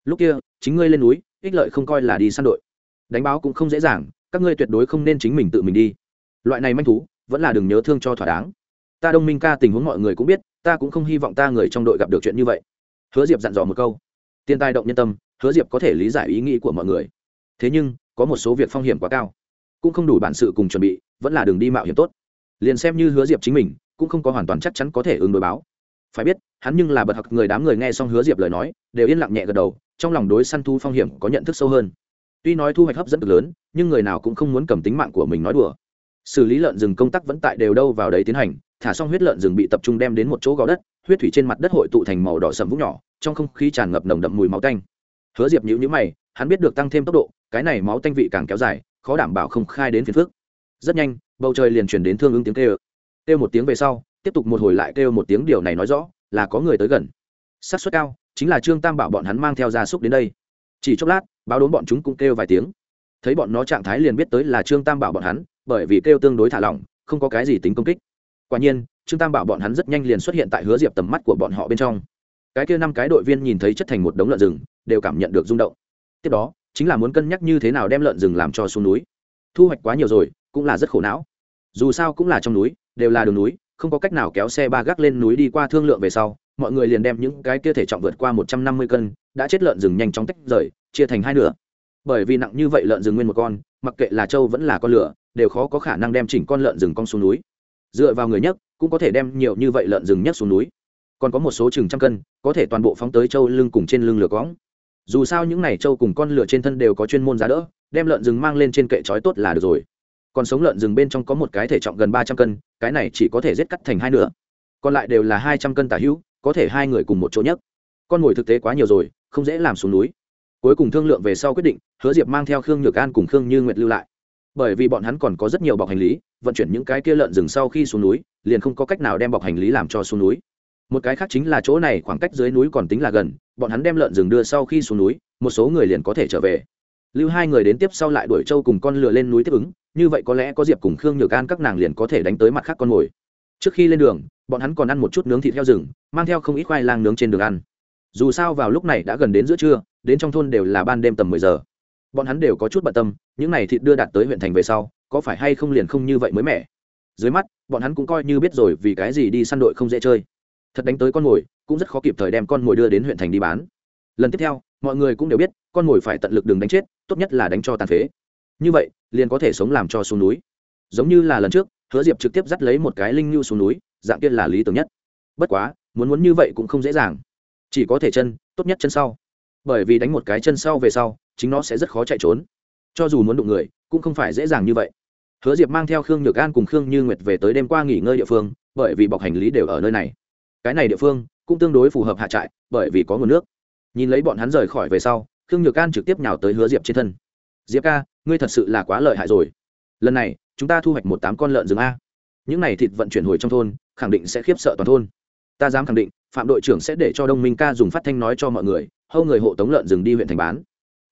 Lúc kia, chính ngươi lên núi, ích lợi không coi là đi săn đội. Đánh báo cũng không dễ dàng, các ngươi tuyệt đối không nên chính mình tự mình đi loại này manh thú, vẫn là đừng nhớ thương cho thỏa đáng. Ta đông minh ca tình huống mọi người cũng biết, ta cũng không hy vọng ta người trong đội gặp được chuyện như vậy. Hứa diệp dặn dò một câu. Tiền tài động nhân tâm, hứa diệp có thể lý giải ý nghĩ của mọi người. Thế nhưng, có một số việc phong hiểm quá cao. Cũng không đủ bản sự cùng chuẩn bị, vẫn là đường đi mạo hiểm tốt. Liền xem như hứa diệp chính mình, cũng không có hoàn toàn chắc chắn có thể ứng đối báo. Phải biết, hắn nhưng là bật học người đám người nghe xong hứa diệp lời nói, đều yên lặng nhẹ gật đầu, trong lòng đối săn thu phong hiểm có nhận thức sâu hơn. Tuy nói thu hoạch hấp dẫn cực lớn, nhưng người nào cũng không muốn cầm tính mạng của mình nói đùa xử lý lợn rừng công tác vẫn tại đều đâu vào đấy tiến hành, thả xong huyết lợn rừng bị tập trung đem đến một chỗ gò đất, huyết thủy trên mặt đất hội tụ thành màu đỏ sầm vũng nhỏ, trong không khí tràn ngập nồng đậm mùi máu tanh. Hứa diệp nhữ nhữ mày, hắn biết được tăng thêm tốc độ, cái này máu tanh vị càng kéo dài, khó đảm bảo không khai đến phiền phước rất nhanh, bầu trời liền chuyển đến thương ứng tiếng kêu. Kêu một tiếng về sau, tiếp tục một hồi lại kêu một tiếng điều này nói rõ, là có người tới gần. Xác suất cao, chính là trương tam bảo bọn hắn mang theo gia súc đến đây. Chỉ chốc lát, báo đốn bọn chúng cũng kêu vài tiếng. Thấy bọn nó trạng thái liền biết tới là trương tam bảo bọn hắn bởi vì kêu tương đối thả lỏng, không có cái gì tính công kích. Quả nhiên, trương tam bảo bọn hắn rất nhanh liền xuất hiện tại hứa diệp tầm mắt của bọn họ bên trong. Cái kia năm cái đội viên nhìn thấy chất thành một đống lợn rừng, đều cảm nhận được rung động. Tiếp đó, chính là muốn cân nhắc như thế nào đem lợn rừng làm cho xuống núi. Thu hoạch quá nhiều rồi, cũng là rất khổ não. Dù sao cũng là trong núi, đều là đường núi, không có cách nào kéo xe ba gác lên núi đi qua thương lượng về sau, mọi người liền đem những cái kia thể trọng vượt qua một trăm năm mươi cân, đã chết lợn rừng nhanh chóng tách rời, chia thành hai nửa. Bởi vì nặng như vậy lợn rừng nguyên một con, mặc kệ là trâu vẫn là con lửa đều khó có khả năng đem chỉnh con lợn rừng con xuống núi. Dựa vào người nhất cũng có thể đem nhiều như vậy lợn rừng nhất xuống núi. Còn có một số chừng trăm cân, có thể toàn bộ phóng tới châu lưng cùng trên lưng lửa cóng dù sao những này châu cùng con lửa trên thân đều có chuyên môn giá đỡ, đem lợn rừng mang lên trên kệ trói tốt là được rồi. Còn sống lợn rừng bên trong có một cái thể trọng gần ba trăm cân, cái này chỉ có thể giết cắt thành hai nửa. Còn lại đều là hai trăm cân tả hữu, có thể hai người cùng một chỗ nhất con mồi thực tế quá nhiều rồi, không dễ làm xuống núi. Cuối cùng thương lượng về sau quyết định, hứa diệp mang theo khương nhược an cùng khương như nguyệt lưu lại bởi vì bọn hắn còn có rất nhiều bọc hành lý, vận chuyển những cái kia lợn rừng sau khi xuống núi, liền không có cách nào đem bọc hành lý làm cho xuống núi. Một cái khác chính là chỗ này khoảng cách dưới núi còn tính là gần, bọn hắn đem lợn rừng đưa sau khi xuống núi, một số người liền có thể trở về. Lưu hai người đến tiếp sau lại đuổi trâu cùng con lừa lên núi tiếp ứng, như vậy có lẽ có diệp cùng khương nhược an các nàng liền có thể đánh tới mặt khác con mồi. Trước khi lên đường, bọn hắn còn ăn một chút nướng thịt heo rừng, mang theo không ít khoai lang nướng trên đường ăn. Dù sao vào lúc này đã gần đến giữa trưa, đến trong thôn đều là ban đêm tầm mười giờ. Bọn hắn đều có chút bận tâm những này thịt đưa đạt tới huyện thành về sau, có phải hay không liền không như vậy mới mẻ? Dưới mắt, bọn hắn cũng coi như biết rồi vì cái gì đi săn đội không dễ chơi. Thật đánh tới con mồi, cũng rất khó kịp thời đem con mồi đưa đến huyện thành đi bán. Lần tiếp theo, mọi người cũng đều biết, con mồi phải tận lực đừng đánh chết, tốt nhất là đánh cho tàn phế. Như vậy, liền có thể sống làm cho xuống núi. Giống như là lần trước, hứa diệp trực tiếp dắt lấy một cái linh nhu xuống núi, dạng kia là lý tưởng nhất. Bất quá, muốn muốn như vậy cũng không dễ dàng. Chỉ có thể chân, tốt nhất chân sau. Bởi vì đánh một cái chân sau về sau, chính nó sẽ rất khó chạy trốn cho dù muốn đụng người, cũng không phải dễ dàng như vậy. Hứa diệp mang theo khương nhược an cùng khương như nguyệt về tới đêm qua nghỉ ngơi địa phương, bởi vì bọc hành lý đều ở nơi này. Cái này địa phương cũng tương đối phù hợp hạ trại, bởi vì có nguồn nước. Nhìn lấy bọn hắn rời khỏi về sau, khương nhược an trực tiếp nhào tới hứa diệp trên thân. Diệp ca, ngươi thật sự là quá lợi hại rồi. Lần này, chúng ta thu hoạch một tám con lợn rừng a. Những này thịt vận chuyển hồi trong thôn, khẳng định sẽ khiếp sợ toàn thôn. Ta dám khẳng định, phạm đội trưởng sẽ để cho đông minh ca dùng phát thanh nói cho mọi người, hâu người hộ tống lợn rừng đi huyện thành bán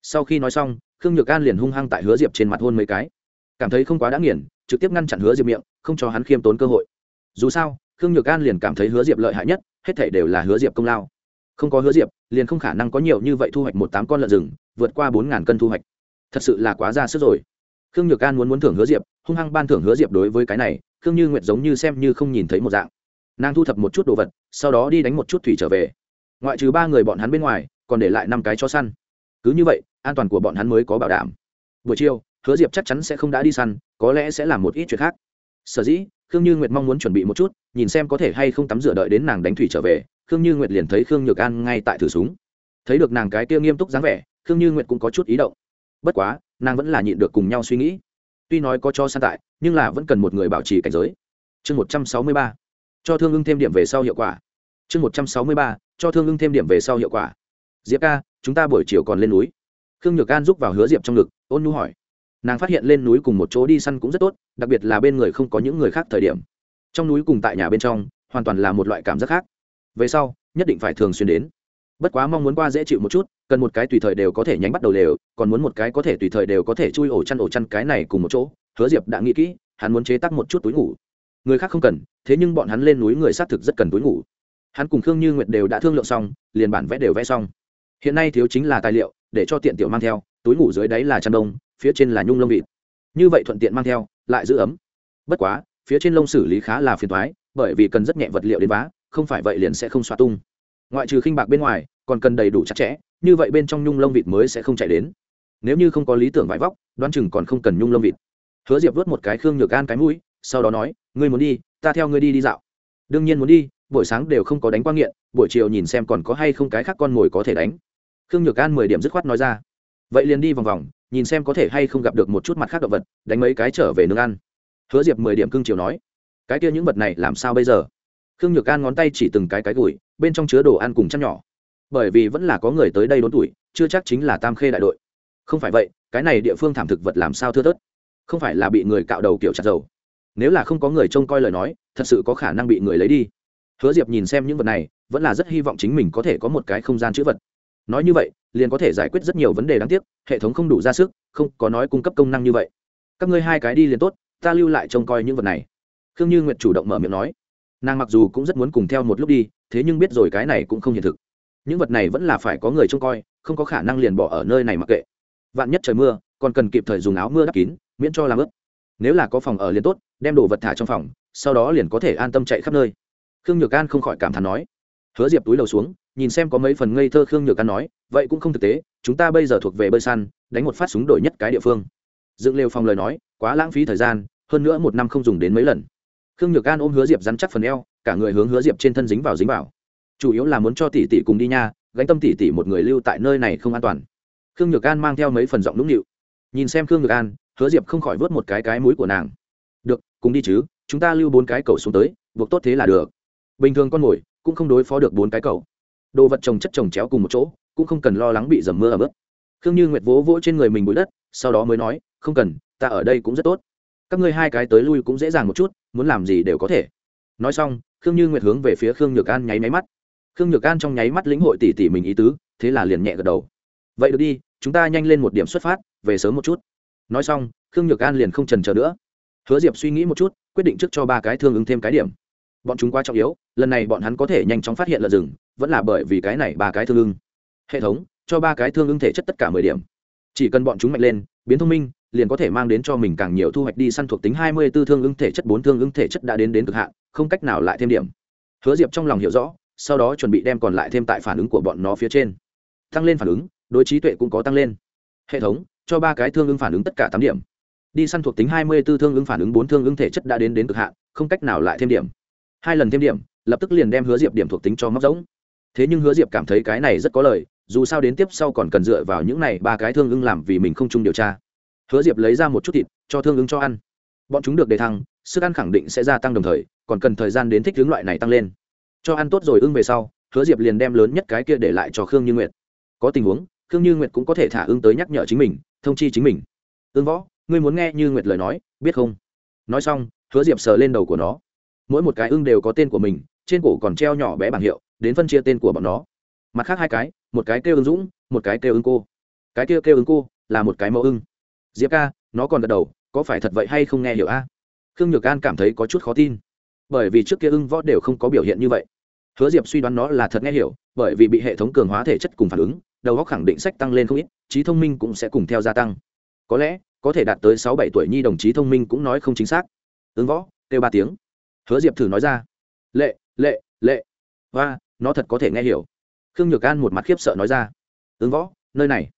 sau khi nói xong, khương nhược an liền hung hăng tại hứa diệp trên mặt hôn mấy cái. Cảm thấy không quá đã nghiền, trực tiếp ngăn chặn hứa diệp miệng, không cho hắn khiêm tốn cơ hội. Dù sao, khương nhược an liền cảm thấy hứa diệp lợi hại nhất, hết thể đều là hứa diệp công lao. Không có hứa diệp, liền không khả năng có nhiều như vậy thu hoạch một tám con lợn rừng, vượt qua bốn ngàn cân thu hoạch. Thật sự là quá ra sức rồi. Khương nhược an muốn muốn thưởng hứa diệp, hung hăng ban thưởng hứa diệp đối với cái này, khương như nguyện giống như xem như không nhìn thấy một dạng. Nàng thu thập một chút đồ vật, sau đó đi đánh một chút thủy trở về. Ngoại trừ ba người bọn hắn bên ngoài, còn để lại năm cái cho săn. Cứ như vậy an toàn của bọn hắn mới có bảo đảm. Buổi chiều, hứa diệp chắc chắn sẽ không đã đi săn, có lẽ sẽ làm một ít chuyện khác. Sở dĩ, khương như nguyệt mong muốn chuẩn bị một chút, nhìn xem có thể hay không tắm rửa đợi đến nàng đánh thủy trở về, khương như nguyệt liền thấy khương nhược an ngay tại thử súng. Thấy được nàng cái kia nghiêm túc dáng vẻ, khương như nguyệt cũng có chút ý động. Bất quá, nàng vẫn là nhịn được cùng nhau suy nghĩ. Tuy nói có cho săn tại, nhưng là vẫn cần một người bảo trì cảnh giới. Chương một trăm sáu mươi ba, cho thương ưng thêm điểm về sau hiệu quả. Chương một trăm sáu mươi ba, cho thương ưng thêm điểm về sau hiệu quả. Diệp ca, chúng ta buổi chiều còn lên núi khương nhược an giúp vào hứa diệp trong ngực, ôn nhu hỏi. Nàng phát hiện lên núi cùng một chỗ đi săn cũng rất tốt, đặc biệt là bên người không có những người khác thời điểm. Trong núi cùng tại nhà bên trong, hoàn toàn là một loại cảm giác khác. Về sau, nhất định phải thường xuyên đến. Bất quá mong muốn qua dễ chịu một chút, cần một cái tùy thời đều có thể nhánh bắt đầu lều còn muốn một cái có thể tùy thời đều có thể chui ổ chăn ổ chăn cái này cùng một chỗ, hứa diệp đã nghĩ kỹ, hắn muốn chế tác một chút túi ngủ. Người khác không cần, thế nhưng bọn hắn lên núi người xác thực rất cần túi ngủ. Hắn cùng khương như nguyệt đều đã thương lượng xong, liền bản vẽ đều vẽ xong hiện nay thiếu chính là tài liệu, để cho tiện tiểu mang theo, túi ngủ dưới đáy là chăn đông, phía trên là nhung lông vịt. Như vậy thuận tiện mang theo, lại giữ ấm. Bất quá, phía trên lông xử lý khá là phiền thoái bởi vì cần rất nhẹ vật liệu đến vá, không phải vậy liền sẽ không xoa tung. Ngoại trừ khinh bạc bên ngoài, còn cần đầy đủ chặt chẽ, như vậy bên trong nhung lông vịt mới sẽ không chạy đến. Nếu như không có lý tưởng vải vóc, đoán chừng còn không cần nhung lông vịt. Hứa diệp vớt một cái khương nhược gan cái mũi, sau đó nói, ngươi muốn đi, ta theo ngươi đi đi dạo. Đương nhiên muốn đi, buổi sáng đều không có đánh quang nghiện, buổi chiều nhìn xem còn có hay không cái khác con mồi có thể đánh khương nhược an mười điểm dứt khoát nói ra. Vậy liền đi vòng vòng, nhìn xem có thể hay không gặp được một chút mặt khác động vật, đánh mấy cái trở về nương ăn. Hứa diệp mười điểm cương chiều nói, cái kia những vật này làm sao bây giờ? Khương nhược an ngón tay chỉ từng cái cái gùi, bên trong chứa đồ ăn cùng chăn nhỏ. Bởi vì vẫn là có người tới đây đốn tuổi, chưa chắc chính là tam khê đại đội. Không phải vậy, cái này địa phương thảm thực vật làm sao thưa thớt? Không phải là bị người cạo đầu kiểu chặt dầu. Nếu là không có người trông coi lời nói, thật sự có khả năng bị người lấy đi. Hứa diệp nhìn xem những vật này, vẫn là rất hy vọng chính mình có thể có một cái không gian chữ vật nói như vậy, liền có thể giải quyết rất nhiều vấn đề đáng tiếc, hệ thống không đủ ra sức, không có nói cung cấp công năng như vậy. Các ngươi hai cái đi liền tốt, ta lưu lại trông coi những vật này. Khương như nguyệt chủ động mở miệng nói. Nàng mặc dù cũng rất muốn cùng theo một lúc đi, thế nhưng biết rồi cái này cũng không hiện thực. Những vật này vẫn là phải có người trông coi, không có khả năng liền bỏ ở nơi này mặc kệ. Vạn nhất trời mưa, còn cần kịp thời dùng áo mưa đắp kín, miễn cho làm ướt. Nếu là có phòng ở liền tốt, đem đồ vật thả trong phòng, sau đó liền có thể an tâm chạy khắp nơi. Khương nhược an không khỏi cảm thán nói. Hứa diệp túi đầu xuống nhìn xem có mấy phần ngây thơ khương nhược an nói, vậy cũng không thực tế, chúng ta bây giờ thuộc về bơi săn, đánh một phát súng đổi nhất cái địa phương. Dựng lều phòng lời nói, quá lãng phí thời gian, hơn nữa một năm không dùng đến mấy lần. Khương nhược an ôm hứa diệp dắn chắc phần eo, cả người hướng hứa diệp trên thân dính vào dính vào. Chủ yếu là muốn cho tỷ tỷ cùng đi nha, gánh tâm tỷ tỷ một người lưu tại nơi này không an toàn. Khương nhược an mang theo mấy phần giọng nũng nịu. Nhìn xem khương nhược an, hứa diệp không khỏi vớt một cái cái mũi của nàng. Được, cùng đi chứ, chúng ta lưu bốn cái cầu xuống tới, buộc tốt thế là được. Bình thường con mồi cũng không đối phó được bốn cái cầu đồ vật trồng chất trồng chéo cùng một chỗ, cũng không cần lo lắng bị dầm mưa ở bước khương như nguyệt vỗ vỗ trên người mình bụi đất, sau đó mới nói, không cần, ta ở đây cũng rất tốt. Các ngươi hai cái tới lui cũng dễ dàng một chút, muốn làm gì đều có thể. Nói xong, khương như nguyệt hướng về phía khương nhược an nháy máy mắt. Khương nhược an trong nháy mắt lĩnh hội tỉ tỉ mình ý tứ, thế là liền nhẹ gật đầu. Vậy được đi, chúng ta nhanh lên một điểm xuất phát, về sớm một chút. Nói xong, khương nhược an liền không trần chờ nữa. Hứa diệp suy nghĩ một chút, quyết định trước cho ba cái thương ứng thêm cái điểm. Bọn chúng quá trọng yếu, lần này bọn hắn có thể nhanh chóng phát hiện lợn rừng vẫn là bởi vì cái này ba cái thương ưng. Hệ thống, cho ba cái thương ưng thể chất tất cả mười điểm. Chỉ cần bọn chúng mạnh lên, biến thông minh, liền có thể mang đến cho mình càng nhiều thu hoạch đi săn thuộc tính hai mươi 24 thương ưng thể chất, bốn thương ưng thể chất đã đến đến cực hạn, không cách nào lại thêm điểm. Hứa diệp trong lòng hiểu rõ, sau đó chuẩn bị đem còn lại thêm tại phản ứng của bọn nó phía trên. Tăng lên phản ứng, đối trí tuệ cũng có tăng lên. Hệ thống, cho ba cái thương ưng phản ứng tất cả tám điểm. Đi săn thuộc tính hai mươi 24 thương ưng phản ứng, bốn thương ưng thể chất đã đến đến cực hạn, không cách nào lại thêm điểm. Hai lần thêm điểm, lập tức liền đem hứa diệp điểm thuộc tính cho móc rỗng thế nhưng hứa diệp cảm thấy cái này rất có lời, dù sao đến tiếp sau còn cần dựa vào những này ba cái thương ưng làm vì mình không chung điều tra. Hứa diệp lấy ra một chút thịt, cho thương ưng cho ăn. Bọn chúng được đề thăng, sức ăn khẳng định sẽ gia tăng đồng thời, còn cần thời gian đến thích hướng loại này tăng lên. Cho ăn tốt rồi ưng về sau, hứa diệp liền đem lớn nhất cái kia để lại cho khương như nguyệt. Có tình huống, khương như nguyệt cũng có thể thả ưng tới nhắc nhở chính mình, thông chi chính mình. Ương võ, ngươi muốn nghe như nguyệt lời nói, biết không? Nói xong, hứa diệp sờ lên đầu của nó. Mỗi một cái ưng đều có tên của mình, trên cổ còn treo nhỏ bé bảng hiệu đến phân chia tên của bọn nó. Mặt khác hai cái, một cái kêu ứng dũng, một cái kêu ứng cô. Cái kia kêu ứng cô là một cái mẫu ưng. Diệp ca, nó còn gật đầu, có phải thật vậy hay không nghe hiểu a? Khương nhược an cảm thấy có chút khó tin. Bởi vì trước kia ưng võ đều không có biểu hiện như vậy. Hứa diệp suy đoán nó là thật nghe hiểu, bởi vì bị hệ thống cường hóa thể chất cùng phản ứng, đầu óc khẳng định sách tăng lên không ít, trí thông minh cũng sẽ cùng theo gia tăng. Có lẽ, có thể đạt tới sáu bảy tuổi nhi đồng chí thông minh cũng nói không chính xác. Ứng võ, kêu ba tiếng. Hứa diệp thử nói ra. Lệ lệ lệ. Và nó thật có thể nghe hiểu. Khương nhược an một mặt khiếp sợ nói ra. Ứng võ, nơi này.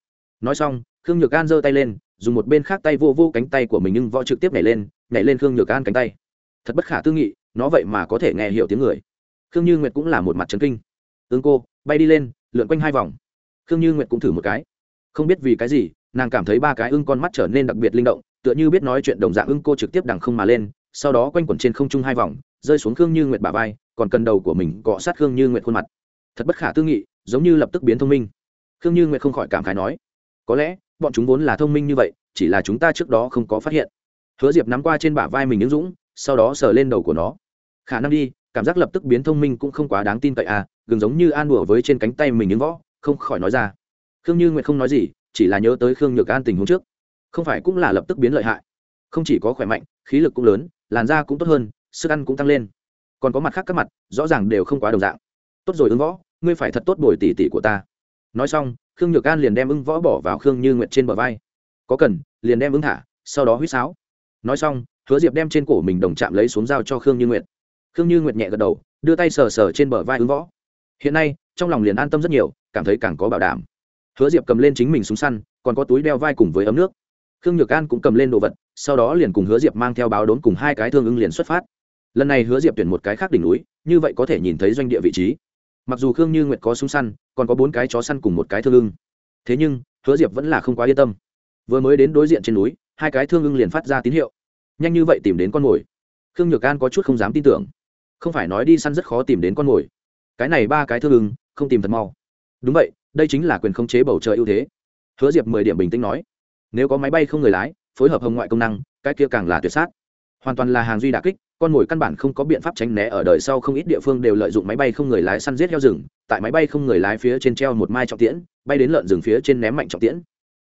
Nói xong, khương nhược an giơ tay lên, dùng một bên khác tay vô vô cánh tay của mình nhưng võ trực tiếp nhảy lên nhảy lên khương nhược an cánh tay. Thật bất khả tư nghị, nó vậy mà có thể nghe hiểu tiếng người. Khương như nguyệt cũng là một mặt trấn kinh. Ứng cô, bay đi lên, lượn quanh hai vòng. Khương như nguyệt cũng thử một cái. Không biết vì cái gì, nàng cảm thấy ba cái ưng con mắt trở nên đặc biệt linh động, tựa như biết nói chuyện đồng dạng ưng cô trực tiếp đằng không mà lên, sau đó quanh quẩn trên không trung hai vòng, rơi xuống khương như nguyệt bà vai còn cần đầu của mình cọ sát khương như nguyệt khuôn mặt. Thật bất khả tư nghị, giống như lập tức biến thông minh. Khương như nguyệt không khỏi cảm khái nói, có lẽ, bọn chúng vốn là thông minh như vậy, chỉ là chúng ta trước đó không có phát hiện. Hứa diệp nắm qua trên bả vai mình những dũng, sau đó sờ lên đầu của nó. Khả năng đi, cảm giác lập tức biến thông minh cũng không quá đáng tin cậy à gừng giống như an đùa với trên cánh tay mình những võ, không khỏi nói ra. Khương như nguyệt không nói gì, chỉ là nhớ tới khương nhược an tình huống trước. Không phải cũng là lập tức biến lợi hại. Không chỉ có khỏe mạnh, khí lực cũng lớn, làn da cũng tốt hơn, sức ăn cũng tăng lên còn có mặt khác các mặt, rõ ràng đều không quá đồng dạng. Tốt rồi, ứng võ, ngươi phải thật tốt bồi tỉ tỉ của ta. Nói xong, khương nhược an liền đem ưng võ bỏ vào khương như nguyệt trên bờ vai. Có cần, liền đem ứng thả, sau đó huýt sáo. Nói xong, hứa diệp đem trên cổ mình đồng chạm lấy xuống dao cho khương như nguyệt. Khương như nguyệt nhẹ gật đầu, đưa tay sờ sờ trên bờ vai ứng võ. Hiện nay, trong lòng liền an tâm rất nhiều, cảm thấy càng có bảo đảm. Hứa diệp cầm lên chính mình súng săn, còn có túi đeo vai cùng với ấm nước. Khương nhược an cũng cầm lên đồ vật, sau đó liền cùng hứa diệp mang theo báo đốn cùng hai cái thương ưng liền xuất phát lần này hứa diệp tuyển một cái khác đỉnh núi, như vậy có thể nhìn thấy doanh địa vị trí. Mặc dù khương như nguyệt có súng săn, còn có bốn cái chó săn cùng một cái thương ưng. Thế nhưng, hứa diệp vẫn là không quá yên tâm. Vừa mới đến đối diện trên núi, hai cái thương ưng liền phát ra tín hiệu. Nhanh như vậy tìm đến con mồi. Khương nhược an có chút không dám tin tưởng. Không phải nói đi săn rất khó tìm đến con mồi. Cái này ba cái thương ưng, không tìm thật mau. Đúng vậy, đây chính là quyền khống chế bầu trời ưu thế. Hứa diệp mười điểm bình tĩnh nói. Nếu có máy bay không người lái, phối hợp hồng ngoại công năng, cái kia càng là tuyệt sát. Hoàn toàn là hàng duy đà kích con mồi căn bản không có biện pháp tránh né, ở đời sau không ít địa phương đều lợi dụng máy bay không người lái săn giết heo rừng, tại máy bay không người lái phía trên treo một mai trọng tiễn, bay đến lợn rừng phía trên ném mạnh trọng tiễn.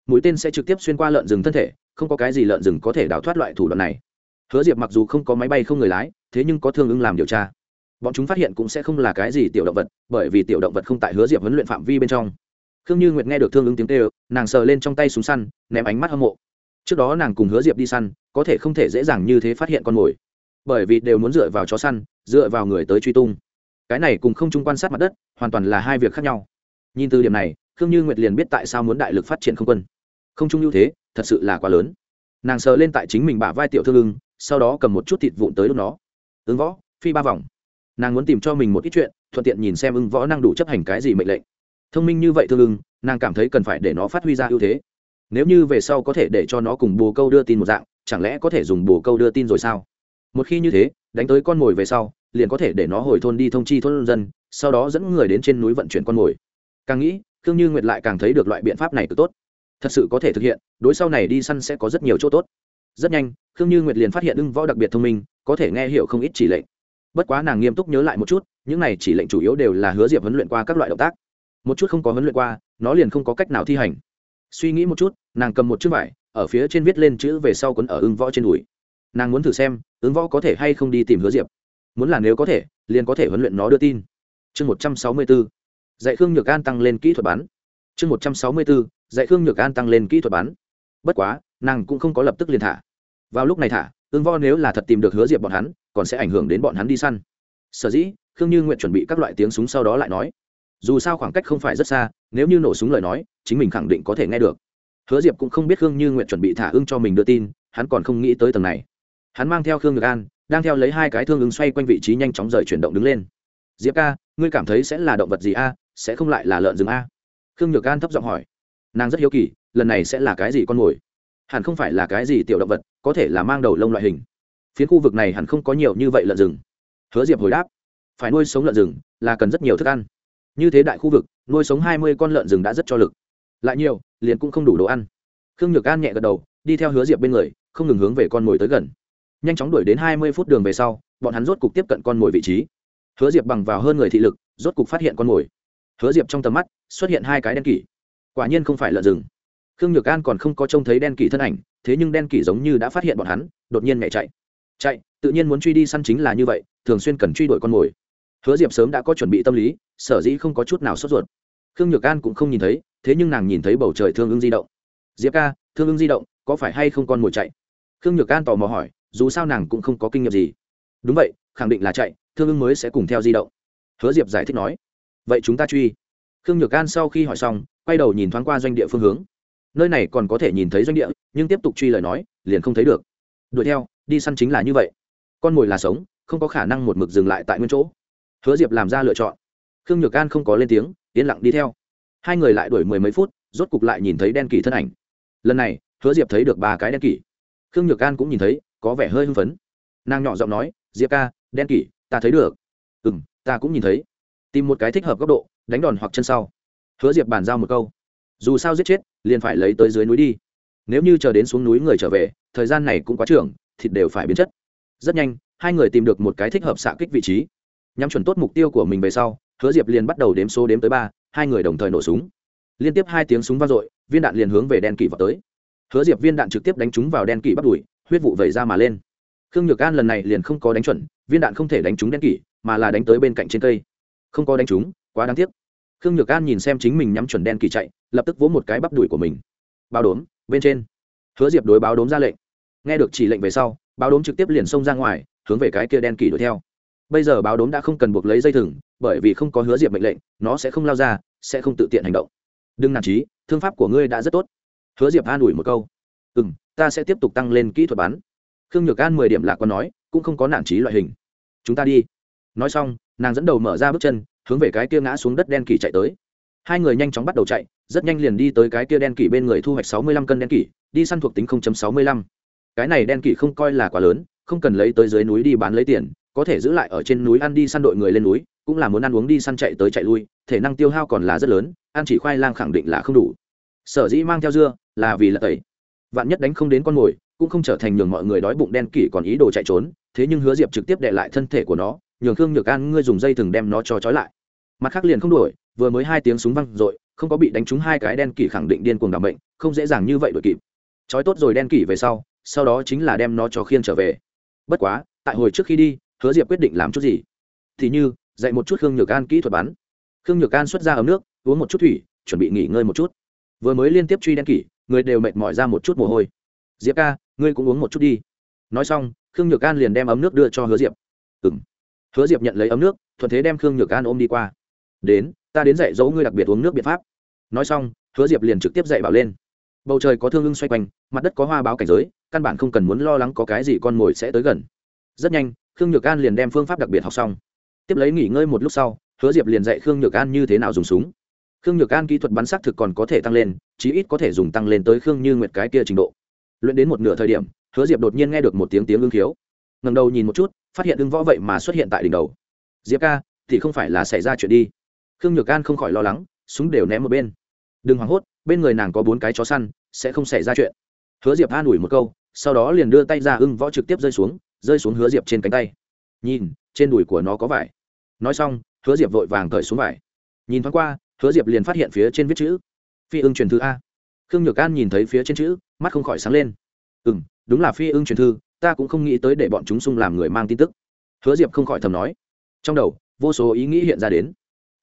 Mũi tên sẽ trực tiếp xuyên qua lợn rừng thân thể, không có cái gì lợn rừng có thể đào thoát loại thủ đoạn này. Hứa diệp mặc dù không có máy bay không người lái, thế nhưng có thương ứng làm điều tra. Bọn chúng phát hiện cũng sẽ không là cái gì tiểu động vật, bởi vì tiểu động vật không tại hứa diệp huấn luyện phạm vi bên trong. Khương như nguyệt nghe được thương ứng tiếng tê nàng sờ lên trong tay súng săn, ném ánh mắt hâm mộ. Trước đó nàng cùng hứa diệp đi săn, có thể không thể dễ dàng như thế phát hiện con mồi bởi vì đều muốn dựa vào chó săn, dựa vào người tới truy tung. Cái này cùng không chung quan sát mặt đất, hoàn toàn là hai việc khác nhau. Nhìn từ điểm này, khương như nguyệt liền biết tại sao muốn đại lực phát triển không quân. Không chung ưu thế, thật sự là quá lớn. Nàng sờ lên tại chính mình bả vai tiểu thương ưng, sau đó cầm một chút thịt vụn tới lúc nó. Ứng võ, phi ba vòng. Nàng muốn tìm cho mình một ít chuyện, thuận tiện nhìn xem ưng võ năng đủ chấp hành cái gì mệnh lệnh. Thông minh như vậy thương ưng, nàng cảm thấy cần phải để nó phát huy ra ưu thế. Nếu như về sau có thể để cho nó cùng bồ câu đưa tin một dạng, chẳng lẽ có thể dùng bồ câu đưa tin rồi sao? Một khi như thế, đánh tới con mồi về sau, liền có thể để nó hồi thôn đi thông chi thôn dân, sau đó dẫn người đến trên núi vận chuyển con mồi. Càng nghĩ, khương như nguyệt lại càng thấy được loại biện pháp này cực tốt. Thật sự có thể thực hiện, đối sau này đi săn sẽ có rất nhiều chỗ tốt. Rất nhanh, khương như nguyệt liền phát hiện ưng võ đặc biệt thông minh, có thể nghe hiểu không ít chỉ lệnh. Bất quá nàng nghiêm túc nhớ lại một chút, những này chỉ lệnh chủ yếu đều là hứa diệp huấn luyện qua các loại động tác. Một chút không có huấn luyện qua, nó liền không có cách nào thi hành. Suy nghĩ một chút, nàng cầm một chiếc vải, ở phía trên viết lên chữ về sau quấn ở ưng võ trên đùi nàng muốn thử xem, ứng võ có thể hay không đi tìm hứa diệp. Muốn là nếu có thể, liền có thể huấn luyện nó đưa tin. Chương một trăm sáu mươi b ố dạy khương nhược an tăng lên kỹ thuật bắn. Chương một trăm sáu mươi b ố dạy khương nhược an tăng lên kỹ thuật bắn. Bất quá, nàng cũng không có lập tức liền thả. Vào lúc này thả, ứng võ nếu là thật tìm được hứa diệp bọn hắn, còn sẽ ảnh hưởng đến bọn hắn đi săn. Sở dĩ, khương như nguyện chuẩn bị các loại tiếng súng sau đó lại nói. Dù sao khoảng cách không phải rất xa, nếu như nổ súng lời nói, chính mình khẳng định có thể nghe được. Hứa diệp cũng không biết khương như nguyện chuẩn bị thả ưng cho mình đưa tin, hắn còn không nghĩ tới tầng này hắn mang theo khương nhược an, đang theo lấy hai cái thương ứng xoay quanh vị trí nhanh chóng rời chuyển động đứng lên. Diệp ca, ngươi cảm thấy sẽ là động vật gì a? Sẽ không lại là lợn rừng a? Khương nhược an thấp giọng hỏi. Nàng rất hiếu kỳ, lần này sẽ là cái gì con mồi? Hẳn không phải là cái gì tiểu động vật, có thể là mang đầu lông loại hình. Phiến khu vực này hẳn không có nhiều như vậy lợn rừng. Hứa diệp hồi đáp. Phải nuôi sống lợn rừng là cần rất nhiều thức ăn. Như thế đại khu vực, nuôi sống hai mươi con lợn rừng đã rất cho lực. Lại nhiều, liền cũng không đủ đồ ăn. Khương nhược an nhẹ gật đầu, đi theo hứa diệp bên người, không ngừng hướng về con mồi tới gần nhanh chóng đuổi đến hai mươi phút đường về sau, bọn hắn rốt cục tiếp cận con mồi vị trí. Hứa diệp bằng vào hơn người thị lực, rốt cục phát hiện con mồi. Hứa diệp trong tầm mắt, xuất hiện hai cái đen kỷ. Quả nhiên không phải lợn rừng. Khương nhược an còn không có trông thấy đen kỷ thân ảnh, thế nhưng đen kỷ giống như đã phát hiện bọn hắn, đột nhiên nhảy chạy. Chạy, tự nhiên muốn truy đi săn chính là như vậy, thường xuyên cần truy đuổi con mồi. Hứa diệp sớm đã có chuẩn bị tâm lý, sở dĩ không có chút nào sốt ruột. Khương nhược an cũng không nhìn thấy, thế nhưng nàng nhìn thấy bầu trời thương ưng di động. Diệp ca, thương ưng di động, có phải hay không con mồi chạy? Khương nhược an tò mò hỏi dù sao nàng cũng không có kinh nghiệm gì. Đúng vậy, khẳng định là chạy, thương ưng mới sẽ cùng theo di động. Hứa diệp giải thích nói. Vậy chúng ta truy. Khương nhược an sau khi hỏi xong, quay đầu nhìn thoáng qua doanh địa phương hướng. Nơi này còn có thể nhìn thấy doanh địa, nhưng tiếp tục truy lời nói, liền không thấy được. Đuổi theo, đi săn chính là như vậy. Con mồi là sống, không có khả năng một mực dừng lại tại nguyên chỗ. Hứa diệp làm ra lựa chọn. Khương nhược an không có lên tiếng, yên lặng đi theo. Hai người lại đuổi mười mấy phút, rốt cục lại nhìn thấy đen kỳ thân ảnh. Lần này, hứa diệp thấy được ba cái đen kỳ khương nhược an cũng nhìn thấy có vẻ hơi hưng phấn. Nàng nhỏ giọng nói, diệp ca, đen kỷ, ta thấy được. Ừ m ta cũng nhìn thấy. Tìm một cái thích hợp góc độ, đánh đòn hoặc chân sau. Hứa diệp bàn giao một câu. Dù sao giết chết, liền phải lấy tới dưới núi đi. Nếu như chờ đến xuống núi người trở về, thời gian này cũng quá trưởng, thịt đều phải biến chất. Rất nhanh, hai người tìm được một cái thích hợp xạ kích vị trí. Nhắm chuẩn tốt mục tiêu của mình về sau, hứa diệp liền bắt đầu đếm số đếm tới ba, hai người đồng thời nổ súng. Liên tiếp hai tiếng súng vang dội, viên đạn liền hướng về đen kỷ vào tới. Hứa diệp viên đạn trực tiếp đánh trúng vào đen kỷ bắt đùi huyết vụ vẩy ra mà lên. Khương nhược an lần này liền không có đánh chuẩn, viên đạn không thể đánh trúng đen kỷ, mà là đánh tới bên cạnh trên cây. Không có đánh trúng, quá đáng tiếc. Khương nhược an nhìn xem chính mình nhắm chuẩn đen kỷ chạy, lập tức vỗ một cái bắp đùi của mình. Báo đốm, bên trên. Hứa diệp đối báo đốm ra lệnh. Nghe được chỉ lệnh về sau, báo đốm trực tiếp liền xông ra ngoài, hướng về cái kia đen kỷ đuổi theo. Bây giờ báo đốm đã không cần buộc lấy dây thừng, bởi vì không có hứa diệp mệnh lệnh, nó sẽ không lao ra, sẽ không tự tiện hành động. Đừng nản trí thương pháp của ngươi đã rất tốt. Hứa diệp an ủi một câu. Ừ m ta sẽ tiếp tục tăng lên kỹ thuật bắn. Khương nhược an mười điểm lạc còn nói cũng không có nản trí loại hình. Chúng ta đi. Nói xong nàng dẫn đầu mở ra bước chân hướng về cái kia ngã xuống đất đen kỳ chạy tới. Hai người nhanh chóng bắt đầu chạy rất nhanh liền đi tới cái kia đen kỷ bên người thu hoạch sáu mươi lăm cân đen kỷ, đi săn thuộc tính sáu mươi lăm. Cái này đen kỷ không coi là quá lớn không cần lấy tới dưới núi đi bán lấy tiền có thể giữ lại ở trên núi ăn đi săn đội người lên núi cũng là muốn ăn uống đi săn chạy tới chạy lui thể năng tiêu hao còn là rất lớn ăn chỉ khoai lang khẳng định là không đủ. Sở dĩ mang theo dưa là vì là tẩy vạn nhất đánh không đến con mồi, cũng không trở thành nhường mọi người đói bụng đen kỷ còn ý đồ chạy trốn, thế nhưng hứa diệp trực tiếp đệ lại thân thể của nó, nhường khương nhược an ngươi dùng dây thừng đem nó cho trói lại. Mặt khác liền không đổi vừa mới hai tiếng súng văng r ộ i không có bị đánh trúng hai cái đen kỷ khẳng định điên cuồng đảm bệnh không dễ dàng như vậy đổi kịp. Trói tốt rồi đen kỷ về sau sau đó chính là đem nó cho khiên trở về. Bất quá, tại hồi trước khi đi, hứa diệp quyết định làm chút gì? Thì như, dạy một chút khương nhược an kỹ thuật bắn. Khương nhược an xuất ra ấm nước, uống một chút thủy, chuẩn bị nghỉ ngơi một chút. Vừa mới liên tiếp truy đen kỷ người đều mệt mỏi ra một chút mồ hôi. Diệp ca, ngươi cũng uống một chút đi. Nói xong, khương nhược an liền đem ấm nước đưa cho hứa diệp. Ừ m hứa diệp nhận lấy ấm nước, thuận thế đem khương nhược an ôm đi qua. Đến, ta đến dạy dỗ ngươi đặc biệt uống nước biện pháp. Nói xong, hứa diệp liền trực tiếp dạy bảo lên. Bầu trời có thương ưng xoay quanh, mặt đất có hoa báo cảnh giới, căn bản không cần muốn lo lắng có cái gì con mồi sẽ tới gần. Rất nhanh, khương nhược an liền đem phương pháp đặc biệt học xong. Tiếp lấy nghỉ ngơi một lúc sau, hứa diệp liền dạy khương nhược an như thế nào dùng súng khương nhược an kỹ thuật bắn xác thực còn có thể tăng lên, chí ít có thể dùng tăng lên tới khương như nguyệt cái kia trình độ. Luyện đến một nửa thời điểm, hứa diệp đột nhiên nghe được một tiếng tiếng ưng khiếu. Ngầm đầu nhìn một chút, phát hiện ưng võ vậy mà xuất hiện tại đỉnh đầu. Diệp ca, thì không phải là xảy ra chuyện đi. Khương nhược an không khỏi lo lắng, súng đều ném một bên. Đừng hoảng hốt, bên người nàng có bốn cái chó săn, sẽ không xảy ra chuyện. Hứa diệp an ủi một câu, sau đó liền đưa tay ra ưng võ trực tiếp rơi xuống rơi xuống hứa diệp trên cánh tay. Nhìn, trên đùi của nó có vải. Nói xong, hứa diệp vội vàng cởi xuống vải. Nhìn thoáng qua hứa diệp liền phát hiện phía trên viết chữ. Phi ưng truyền thư a. Khương nhược an nhìn thấy phía trên chữ, mắt không khỏi sáng lên. Ừ m đúng là phi ưng truyền thư, ta cũng không nghĩ tới để bọn chúng sung làm người mang tin tức. Hứa diệp không khỏi thầm nói. Trong đầu, vô số ý nghĩ hiện ra đến.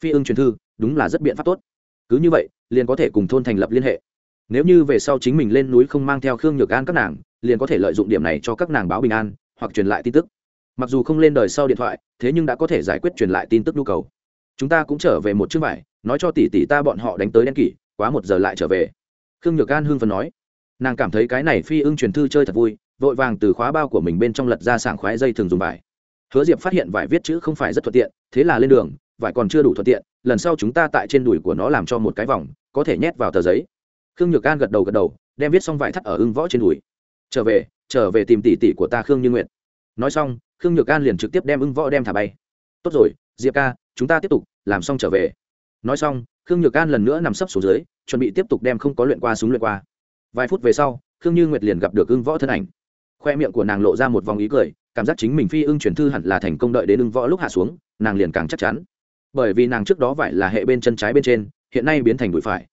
Phi ưng truyền thư, đúng là rất biện pháp tốt. Cứ như vậy, liền có thể cùng thôn thành lập liên hệ. Nếu như về sau chính mình lên núi không mang theo khương nhược an các nàng, liền có thể lợi dụng điểm này cho các nàng báo bình an, hoặc truyền lại tin tức. Mặc dù không lên đời sau điện thoại, thế nhưng đã có thể giải quyết truyền lại tin tức nhu cầu. Chúng ta cũng trở về một chương vải nói cho tỷ tỷ ta bọn họ đánh tới đen kỷ, quá một giờ lại trở về. Khương nhược an hưng phần nói. Nàng cảm thấy cái này phi ưng truyền thư chơi thật vui, vội vàng từ khóa bao của mình bên trong lật ra sảng khoái dây thường dùng vải. Hứa diệp phát hiện vải viết chữ không phải rất thuận tiện, thế là lên đường, vải còn chưa đủ thuận tiện, lần sau chúng ta tại trên đùi của nó làm cho một cái vòng, có thể nhét vào tờ giấy. Khương nhược an gật đầu gật đầu, đem viết xong vải thắt ở ưng võ trên đùi. Trở về trở về tìm tỷ tỷ của ta khương như nguyện nói xong, khương nhược an liền trực tiếp đem ưng võ đem thả bay. Tốt rồi, diệp ca, chúng ta tiếp tục, làm xong trở về nói xong, khương nhược an lần nữa nằm sấp xuống dưới, chuẩn bị tiếp tục đem không có luyện qua súng luyện qua. Vài phút về sau, khương như nguyệt liền gặp được ưng võ thân ảnh. Khoe miệng của nàng lộ ra một vòng ý cười, cảm giác chính mình phi ưng chuyển thư hẳn là thành công đợi đến ưng võ lúc hạ xuống, nàng liền càng chắc chắn. Bởi vì nàng trước đó vải là hệ bên chân trái bên trên, hiện nay biến thành đùi phải.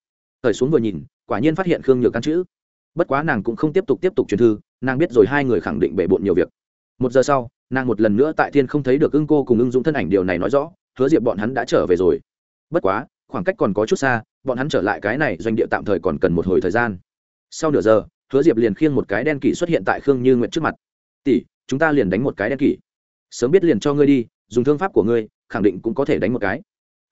Thời xuống vừa nhìn, quả nhiên phát hiện khương nhược căn chữ. Bất quá nàng cũng không tiếp tục tiếp tục truyền thư, nàng biết rồi hai người khẳng định bể bộn nhiều việc. Một giờ sau, nàng một lần nữa tại thiên không thấy được ưng cô cùng ưng dũng thân ảnh, điều này nói rõ, hứa diệp bọn hắn đã trở về rồi bất quá, khoảng cách còn có chút xa, bọn hắn trở lại cái này doanh địa tạm thời còn cần một hồi thời gian. Sau nửa giờ, hứa diệp liền khiêng một cái đen kỷ xuất hiện tại khương như nguyện trước mặt. Tỷ, chúng ta liền đánh một cái đen kỷ. Sớm biết liền cho ngươi đi, dùng thương pháp của ngươi, khẳng định cũng có thể đánh một cái.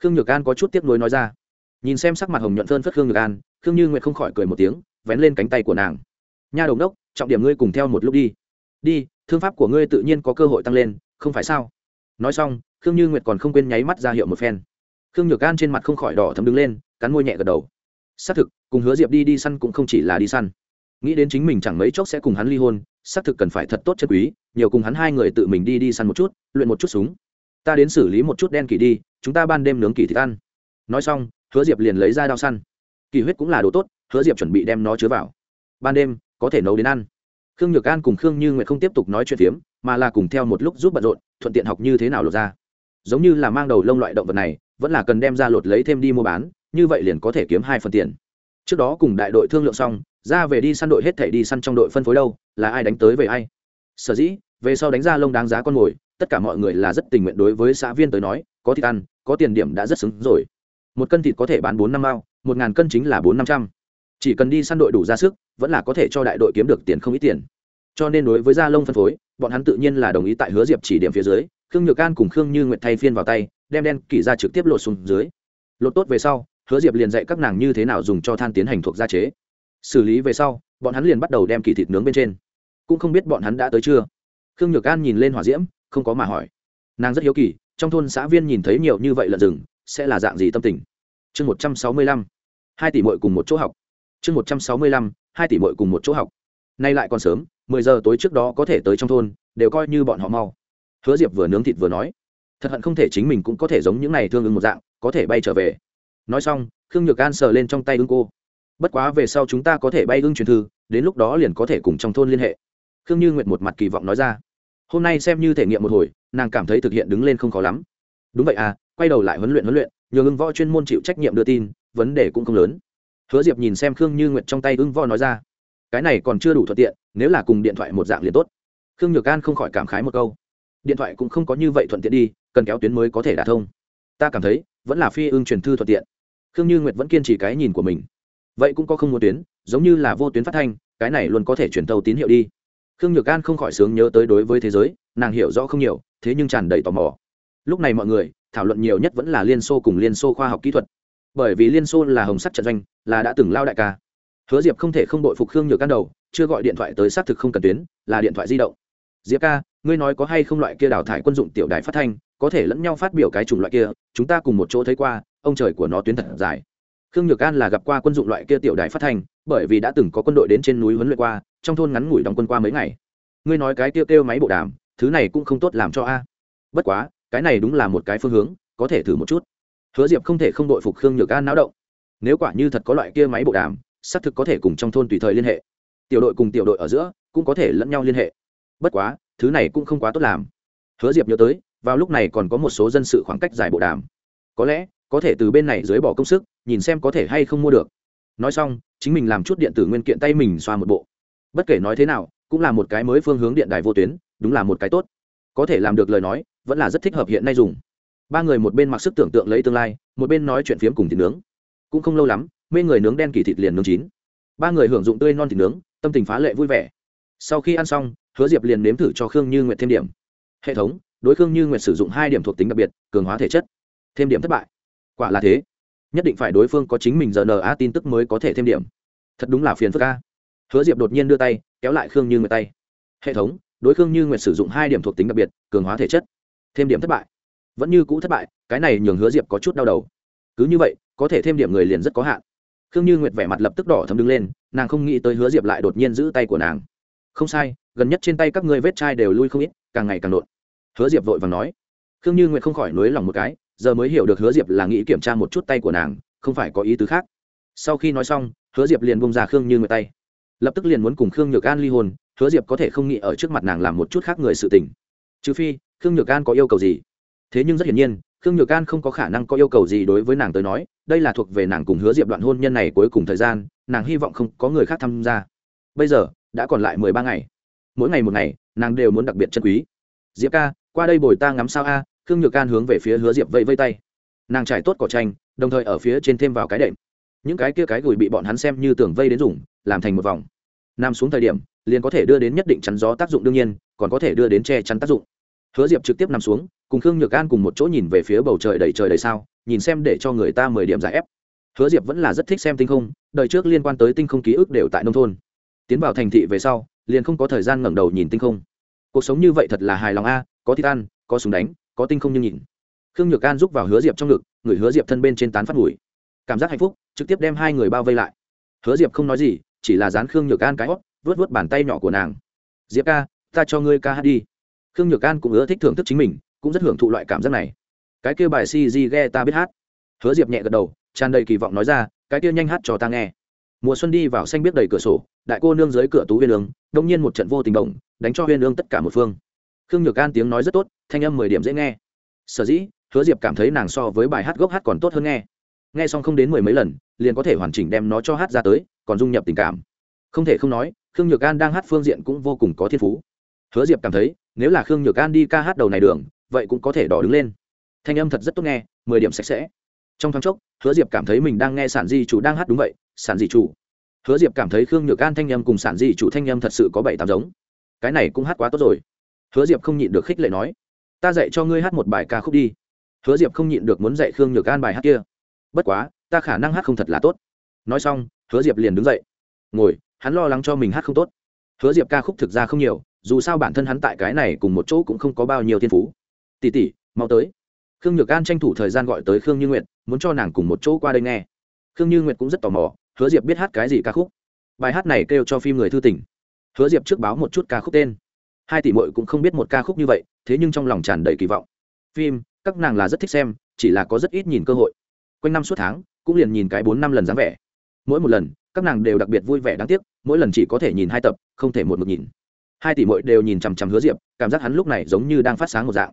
Khương nhược an có chút tiếc nuối nói ra. Nhìn xem sắc mặt hồng nhuận phơn phất khương nhược an, khương như nguyệt không khỏi cười một tiếng, vén lên cánh tay của nàng. Nha đồng đốc trọng điểm ngươi cùng theo một lúc đi. Đi, thương pháp của ngươi tự nhiên có cơ hội tăng lên, không phải sao? Nói xong, khương như nguyệt còn không quên nháy mắt ra hiệu một phen khương nhược an trên mặt không khỏi đỏ thấm đứng lên, cắn môi nhẹ gật đầu. Xác thực, cùng hứa diệp đi đi săn cũng không chỉ là đi săn. Nghĩ đến chính mình chẳng mấy chốc sẽ cùng hắn ly hôn, xác thực cần phải thật tốt chân quý, nhiều cùng hắn hai người tự mình đi đi săn một chút, luyện một chút súng. Ta đến xử lý một chút đen kỳ đi, chúng ta ban đêm nướng kỳ thịt ăn. Nói xong, hứa diệp liền lấy ra đao săn. Kỳ huyết cũng là đồ tốt, hứa diệp chuẩn bị đem nó chứa vào. Ban đêm, có thể nấu đến ăn. Khương nhược an cùng khương như nguyệt không tiếp tục nói chuyện phiếm, mà là cùng theo một lúc giúp bận rộn, thuận tiện học như thế nào lột ra. Giống như là mang đầu lông loại động vật này vẫn là cần đem ra lột lấy thêm đi mua bán, như vậy liền có thể kiếm hai phần tiền. Trước đó cùng đại đội thương lượng xong, ra về đi săn đội hết thể đi săn trong đội phân phối đâu, là ai đánh tới về ai. Sở dĩ, về sau đánh ra lông đáng giá con mồi, tất cả mọi người là rất tình nguyện đối với xã viên tới nói, có thịt ăn, có tiền điểm đã rất xứng rồi. Một cân thịt có thể bán bốn năm mao, một ngàn cân chính là bốn năm trăm. Chỉ cần đi săn đội đủ ra sức, vẫn là có thể cho đại đội kiếm được tiền không ít tiền. Cho nên đối với gia lông phân phối bọn hắn tự nhiên là đồng ý tại hứa diệp chỉ điểm phía dưới, khương nhược an cùng khương như nguyệt thay phiên vào tay, đem đen kỷ ra trực tiếp lột xuống dưới. Lột tốt về sau, hứa diệp liền dạy các nàng như thế nào dùng cho than tiến hành thuộc gia chế. Xử lý về sau, bọn hắn liền bắt đầu đem kỳ thịt nướng bên trên. Cũng không biết bọn hắn đã tới chưa. Khương nhược an nhìn lên hỏa diễm, không có mà hỏi. Nàng rất hiếu kỳ, trong thôn xã viên nhìn thấy nhiều như vậy lợn rừng, sẽ là dạng gì tâm tình? Chương một trăm sáu mươi lăm, hai tỷ mội cùng một chỗ học. Chương một trăm sáu mươi lăm, hai tỷ mội cùng một chỗ học. Nay lại còn sớm mười giờ tối trước đó có thể tới trong thôn, đều coi như bọn họ mau. Hứa diệp vừa nướng thịt vừa nói, thật hận không thể chính mình cũng có thể giống những này thương ứng một dạng, có thể bay trở về. Nói xong, khương nhược an sờ lên trong tay ưng cô. Bất quá về sau chúng ta có thể bay ưng truyền thư, đến lúc đó liền có thể cùng trong thôn liên hệ. Khương như nguyệt một mặt kỳ vọng nói ra. Hôm nay xem như thể nghiệm một hồi, nàng cảm thấy thực hiện đứng lên không khó lắm. Đúng vậy à quay đầu lại huấn luyện huấn luyện nhờ ưng võ chuyên môn chịu trách nhiệm đưa tin, vấn đề cũng không lớn. Hứa diệp nhìn xem khương như nguyệt trong tay ưng võ nói ra. Cái này còn chưa đủ thuận tiện nếu là cùng điện thoại một dạng liền tốt. Khương nhược an không khỏi cảm khái một câu. Điện thoại cũng không có như vậy thuận tiện đi, cần kéo tuyến mới có thể đả thông. Ta cảm thấy, vẫn là phi ưng truyền thư thuận tiện. Khương như nguyệt vẫn kiên trì cái nhìn của mình. Vậy cũng có không muốn tuyến, giống như là vô tuyến phát thanh, cái này luôn có thể truyền tàu tín hiệu đi. Khương nhược an không khỏi sướng nhớ tới đối với thế giới, nàng hiểu rõ không nhiều, thế nhưng tràn đầy tò mò. Lúc này mọi người, thảo luận nhiều nhất vẫn là liên xô cùng liên xô khoa học kỹ thuật. Bởi vì liên xô là hồng sắt trận doanh, là đã từng lao đại ca hứa diệp không thể không đội phục khương nhược can đầu, chưa gọi điện thoại tới xác thực không cần tuyến, là điện thoại di động. Diệp ca, ngươi nói có hay không loại kia đào thải quân dụng tiểu đài phát thanh, có thể lẫn nhau phát biểu cái chủng loại kia, chúng ta cùng một chỗ thấy qua, ông trời của nó tuyến thật dài. Khương nhược an là gặp qua quân dụng loại kia tiểu đài phát thanh, bởi vì đã từng có quân đội đến trên núi huấn luyện qua, trong thôn ngắn ngủi đóng quân qua mấy ngày. Ngươi nói cái tiêu kêu máy bộ đàm, thứ này cũng không tốt làm cho a. Bất quá, cái này đúng là một cái phương hướng, có thể thử một chút. Hứa diệp không thể không đội phục khương nhược an náo động. Nếu quả như thật có loại kia máy bộ đàm xác thực có thể cùng trong thôn tùy thời liên hệ. Tiểu đội cùng tiểu đội ở giữa cũng có thể lẫn nhau liên hệ. Bất quá, thứ này cũng không quá tốt làm. Hứa diệp nhớ tới, vào lúc này còn có một số dân sự khoảng cách dài bộ đàm. Có lẽ, có thể từ bên này dưới bỏ công sức, nhìn xem có thể hay không mua được. Nói xong, chính mình làm chút điện tử nguyên kiện tay mình xoa một bộ. Bất kể nói thế nào, cũng là một cái mới phương hướng điện đài vô tuyến, đúng là một cái tốt. Có thể làm được lời nói, vẫn là rất thích hợp hiện nay dùng. Ba người một bên mặc sức tưởng tượng lấy tương lai, một bên nói chuyện phiếm cùng thịt nướng. Cũng không lâu lắm mê người nướng đen kỳ thịt liền nướng chín. Ba người hưởng dụng tươi non thịt nướng, tâm tình phá lệ vui vẻ. Sau khi ăn xong, hứa diệp liền nếm thử cho khương như nguyệt thêm điểm. Hệ thống, đối khương như nguyệt sử dụng hai điểm thuộc tính đặc biệt, cường hóa thể chất. Thêm điểm thất bại. Quả là thế. Nhất định phải đối phương có chính mình giờ na tin tức mới có thể thêm điểm. Thật đúng là phiền phức ca hứa diệp đột nhiên đưa tay, kéo lại khương như nguyệt tay. Hệ thống, đối khương như nguyệt sử dụng hai điểm thuộc tính đặc biệt, cường hóa thể chất. Thêm điểm thất bại. Vẫn như cũ thất bại, cái này nhường hứa diệp có chút đau đầu. Cứ như vậy, có thể thêm điểm người liền rất có hạn khương như nguyệt vẻ mặt lập tức đỏ thấm đứng lên, nàng không nghĩ tới hứa diệp lại đột nhiên giữ tay của nàng. Không sai, gần nhất trên tay các ngươi vết chai đều lui không ít, càng ngày càng nộn hứa diệp vội và nói. Khương như nguyệt không khỏi nối lòng một cái, giờ mới hiểu được hứa diệp là nghĩ kiểm tra một chút tay của nàng, không phải có ý tứ khác. Sau khi nói xong, hứa diệp liền bông ra khương như nguyệt tay. Lập tức liền muốn cùng khương nhược an ly hôn, hứa diệp có thể không nghĩ ở trước mặt nàng làm một chút khác người sự tình. Trừ phi, khương nhược an có yêu cầu gì? Thế nhưng rất hiển nhiên khương nhược an không có khả năng có yêu cầu gì đối với nàng tới nói, đây là thuộc về nàng cùng hứa diệp đoạn hôn nhân này cuối cùng thời gian, nàng hy vọng không có người khác tham gia. Bây giờ, đã còn lại mười ba ngày. Mỗi ngày một ngày, nàng đều muốn đặc biệt chân quý. Diệp ca, qua đây bồi ta ngắm sao a? Khương nhược Can hướng về phía hứa diệp vẫy vây tay. Nàng trải tốt cỏ tranh đồng thời ở phía trên thêm vào cái đệm. Những cái kia cái gùi bị bọn hắn xem như tường vây đến dùng, làm thành một vòng. Nằm xuống thời điểm, liền có thể đưa đến nhất định chắn gió tác dụng đương nhiên, còn có thể đưa đến che chắn tác dụng. Hứa diệp trực tiếp nằm xuống cùng khương nhược an cùng một chỗ nhìn về phía bầu trời đầy trời đầy sao, nhìn xem để cho người ta mười điểm giải ép. Hứa diệp vẫn là rất thích xem tinh không, đời trước liên quan tới tinh không ký ức đều tại nông thôn. Tiến vào thành thị về sau, liền không có thời gian ngẩng đầu nhìn tinh không. Cuộc sống như vậy thật là hài lòng a, có thịt ăn, có súng đánh, có tinh không như nhìn. Khương nhược an giúp vào hứa diệp trong ngực, người hứa diệp thân bên trên tán phát mùi. Cảm giác hạnh phúc, trực tiếp đem hai người bao vây lại. Hứa diệp không nói gì, chỉ là dán khương nhược an cái hót vớt vớt bàn tay nhỏ của nàng. Diệp ca, ta cho ngươi ca hát đi. Khương nhược an cũng ưa thích thưởng thức chính mình cũng rất hưởng thụ loại cảm giác này. Cái kia bài si di ghe ta biết hát. Hứa diệp nhẹ gật đầu, tràn đầy kỳ vọng nói ra, cái kia nhanh hát cho ta nghe. Mùa xuân đi vào xanh biết đầy cửa sổ, đại cô nương dưới cửa tú huyên ương, đông nhiên một trận vô tình bổng đánh cho huyên ương tất cả một phương. Khương nhược an tiếng nói rất tốt, thanh âm mười điểm dễ nghe. Sở dĩ, hứa diệp cảm thấy nàng so với bài hát gốc hát còn tốt hơn nghe. Nghe xong không đến mười mấy lần, liền có thể hoàn chỉnh đem nó cho hát ra tới, còn dung nhập tình cảm. Không thể không nói, khương nhược an đang hát phương diện cũng vô cùng có thiên phú. Hứa diệp cảm thấy, nếu là khương nhược an đi ca hát đầu này đường vậy cũng có thể đỏ đứng lên. Thanh âm thật rất tốt nghe, mười điểm sạch sẽ. Trong thoáng chốc, hứa diệp cảm thấy mình đang nghe sản di chủ đang hát đúng vậy, sản di chủ. Hứa diệp cảm thấy khương nhược an thanh âm cùng sản di chủ thanh âm thật sự có bảy tám giống. Cái này cũng hát quá tốt rồi. Hứa diệp không nhịn được khích lệ nói, ta dạy cho ngươi hát một bài ca khúc đi. Hứa diệp không nhịn được muốn dạy khương nhược an bài hát kia. Bất quá, ta khả năng hát không thật là tốt. Nói xong, hứa diệp liền đứng dậy. Ngồi, hắn lo lắng cho mình hát không tốt. Hứa diệp ca khúc thực ra không nhiều, dù sao bản thân hắn tại cái này cùng một chỗ cũng không có bao nhiêu thiên phú tỉ tỉ mau tới. Khương nhược an tranh thủ thời gian gọi tới khương như nguyệt, muốn cho nàng cùng một chỗ qua đây nghe. Khương như nguyệt cũng rất tò mò, hứa diệp biết hát cái gì ca khúc. Bài hát này kêu cho phim người thư tỉnh hứa diệp trước báo một chút ca khúc tên. Hai tỷ mội cũng không biết một ca khúc như vậy, thế nhưng trong lòng tràn đầy kỳ vọng. Phim, các nàng là rất thích xem, chỉ là có rất ít nhìn cơ hội. Quanh năm suốt tháng, cũng liền nhìn cái bốn năm lần dáng vẻ. Mỗi một lần, các nàng đều đặc biệt vui vẻ đáng tiếc, mỗi lần chỉ có thể nhìn hai tập, không thể một mực nhìn. Hai tỷ mội đều nhìn chằm chằm hứa diệp, cảm giác hắn lúc này giống như đang phát sáng một dạng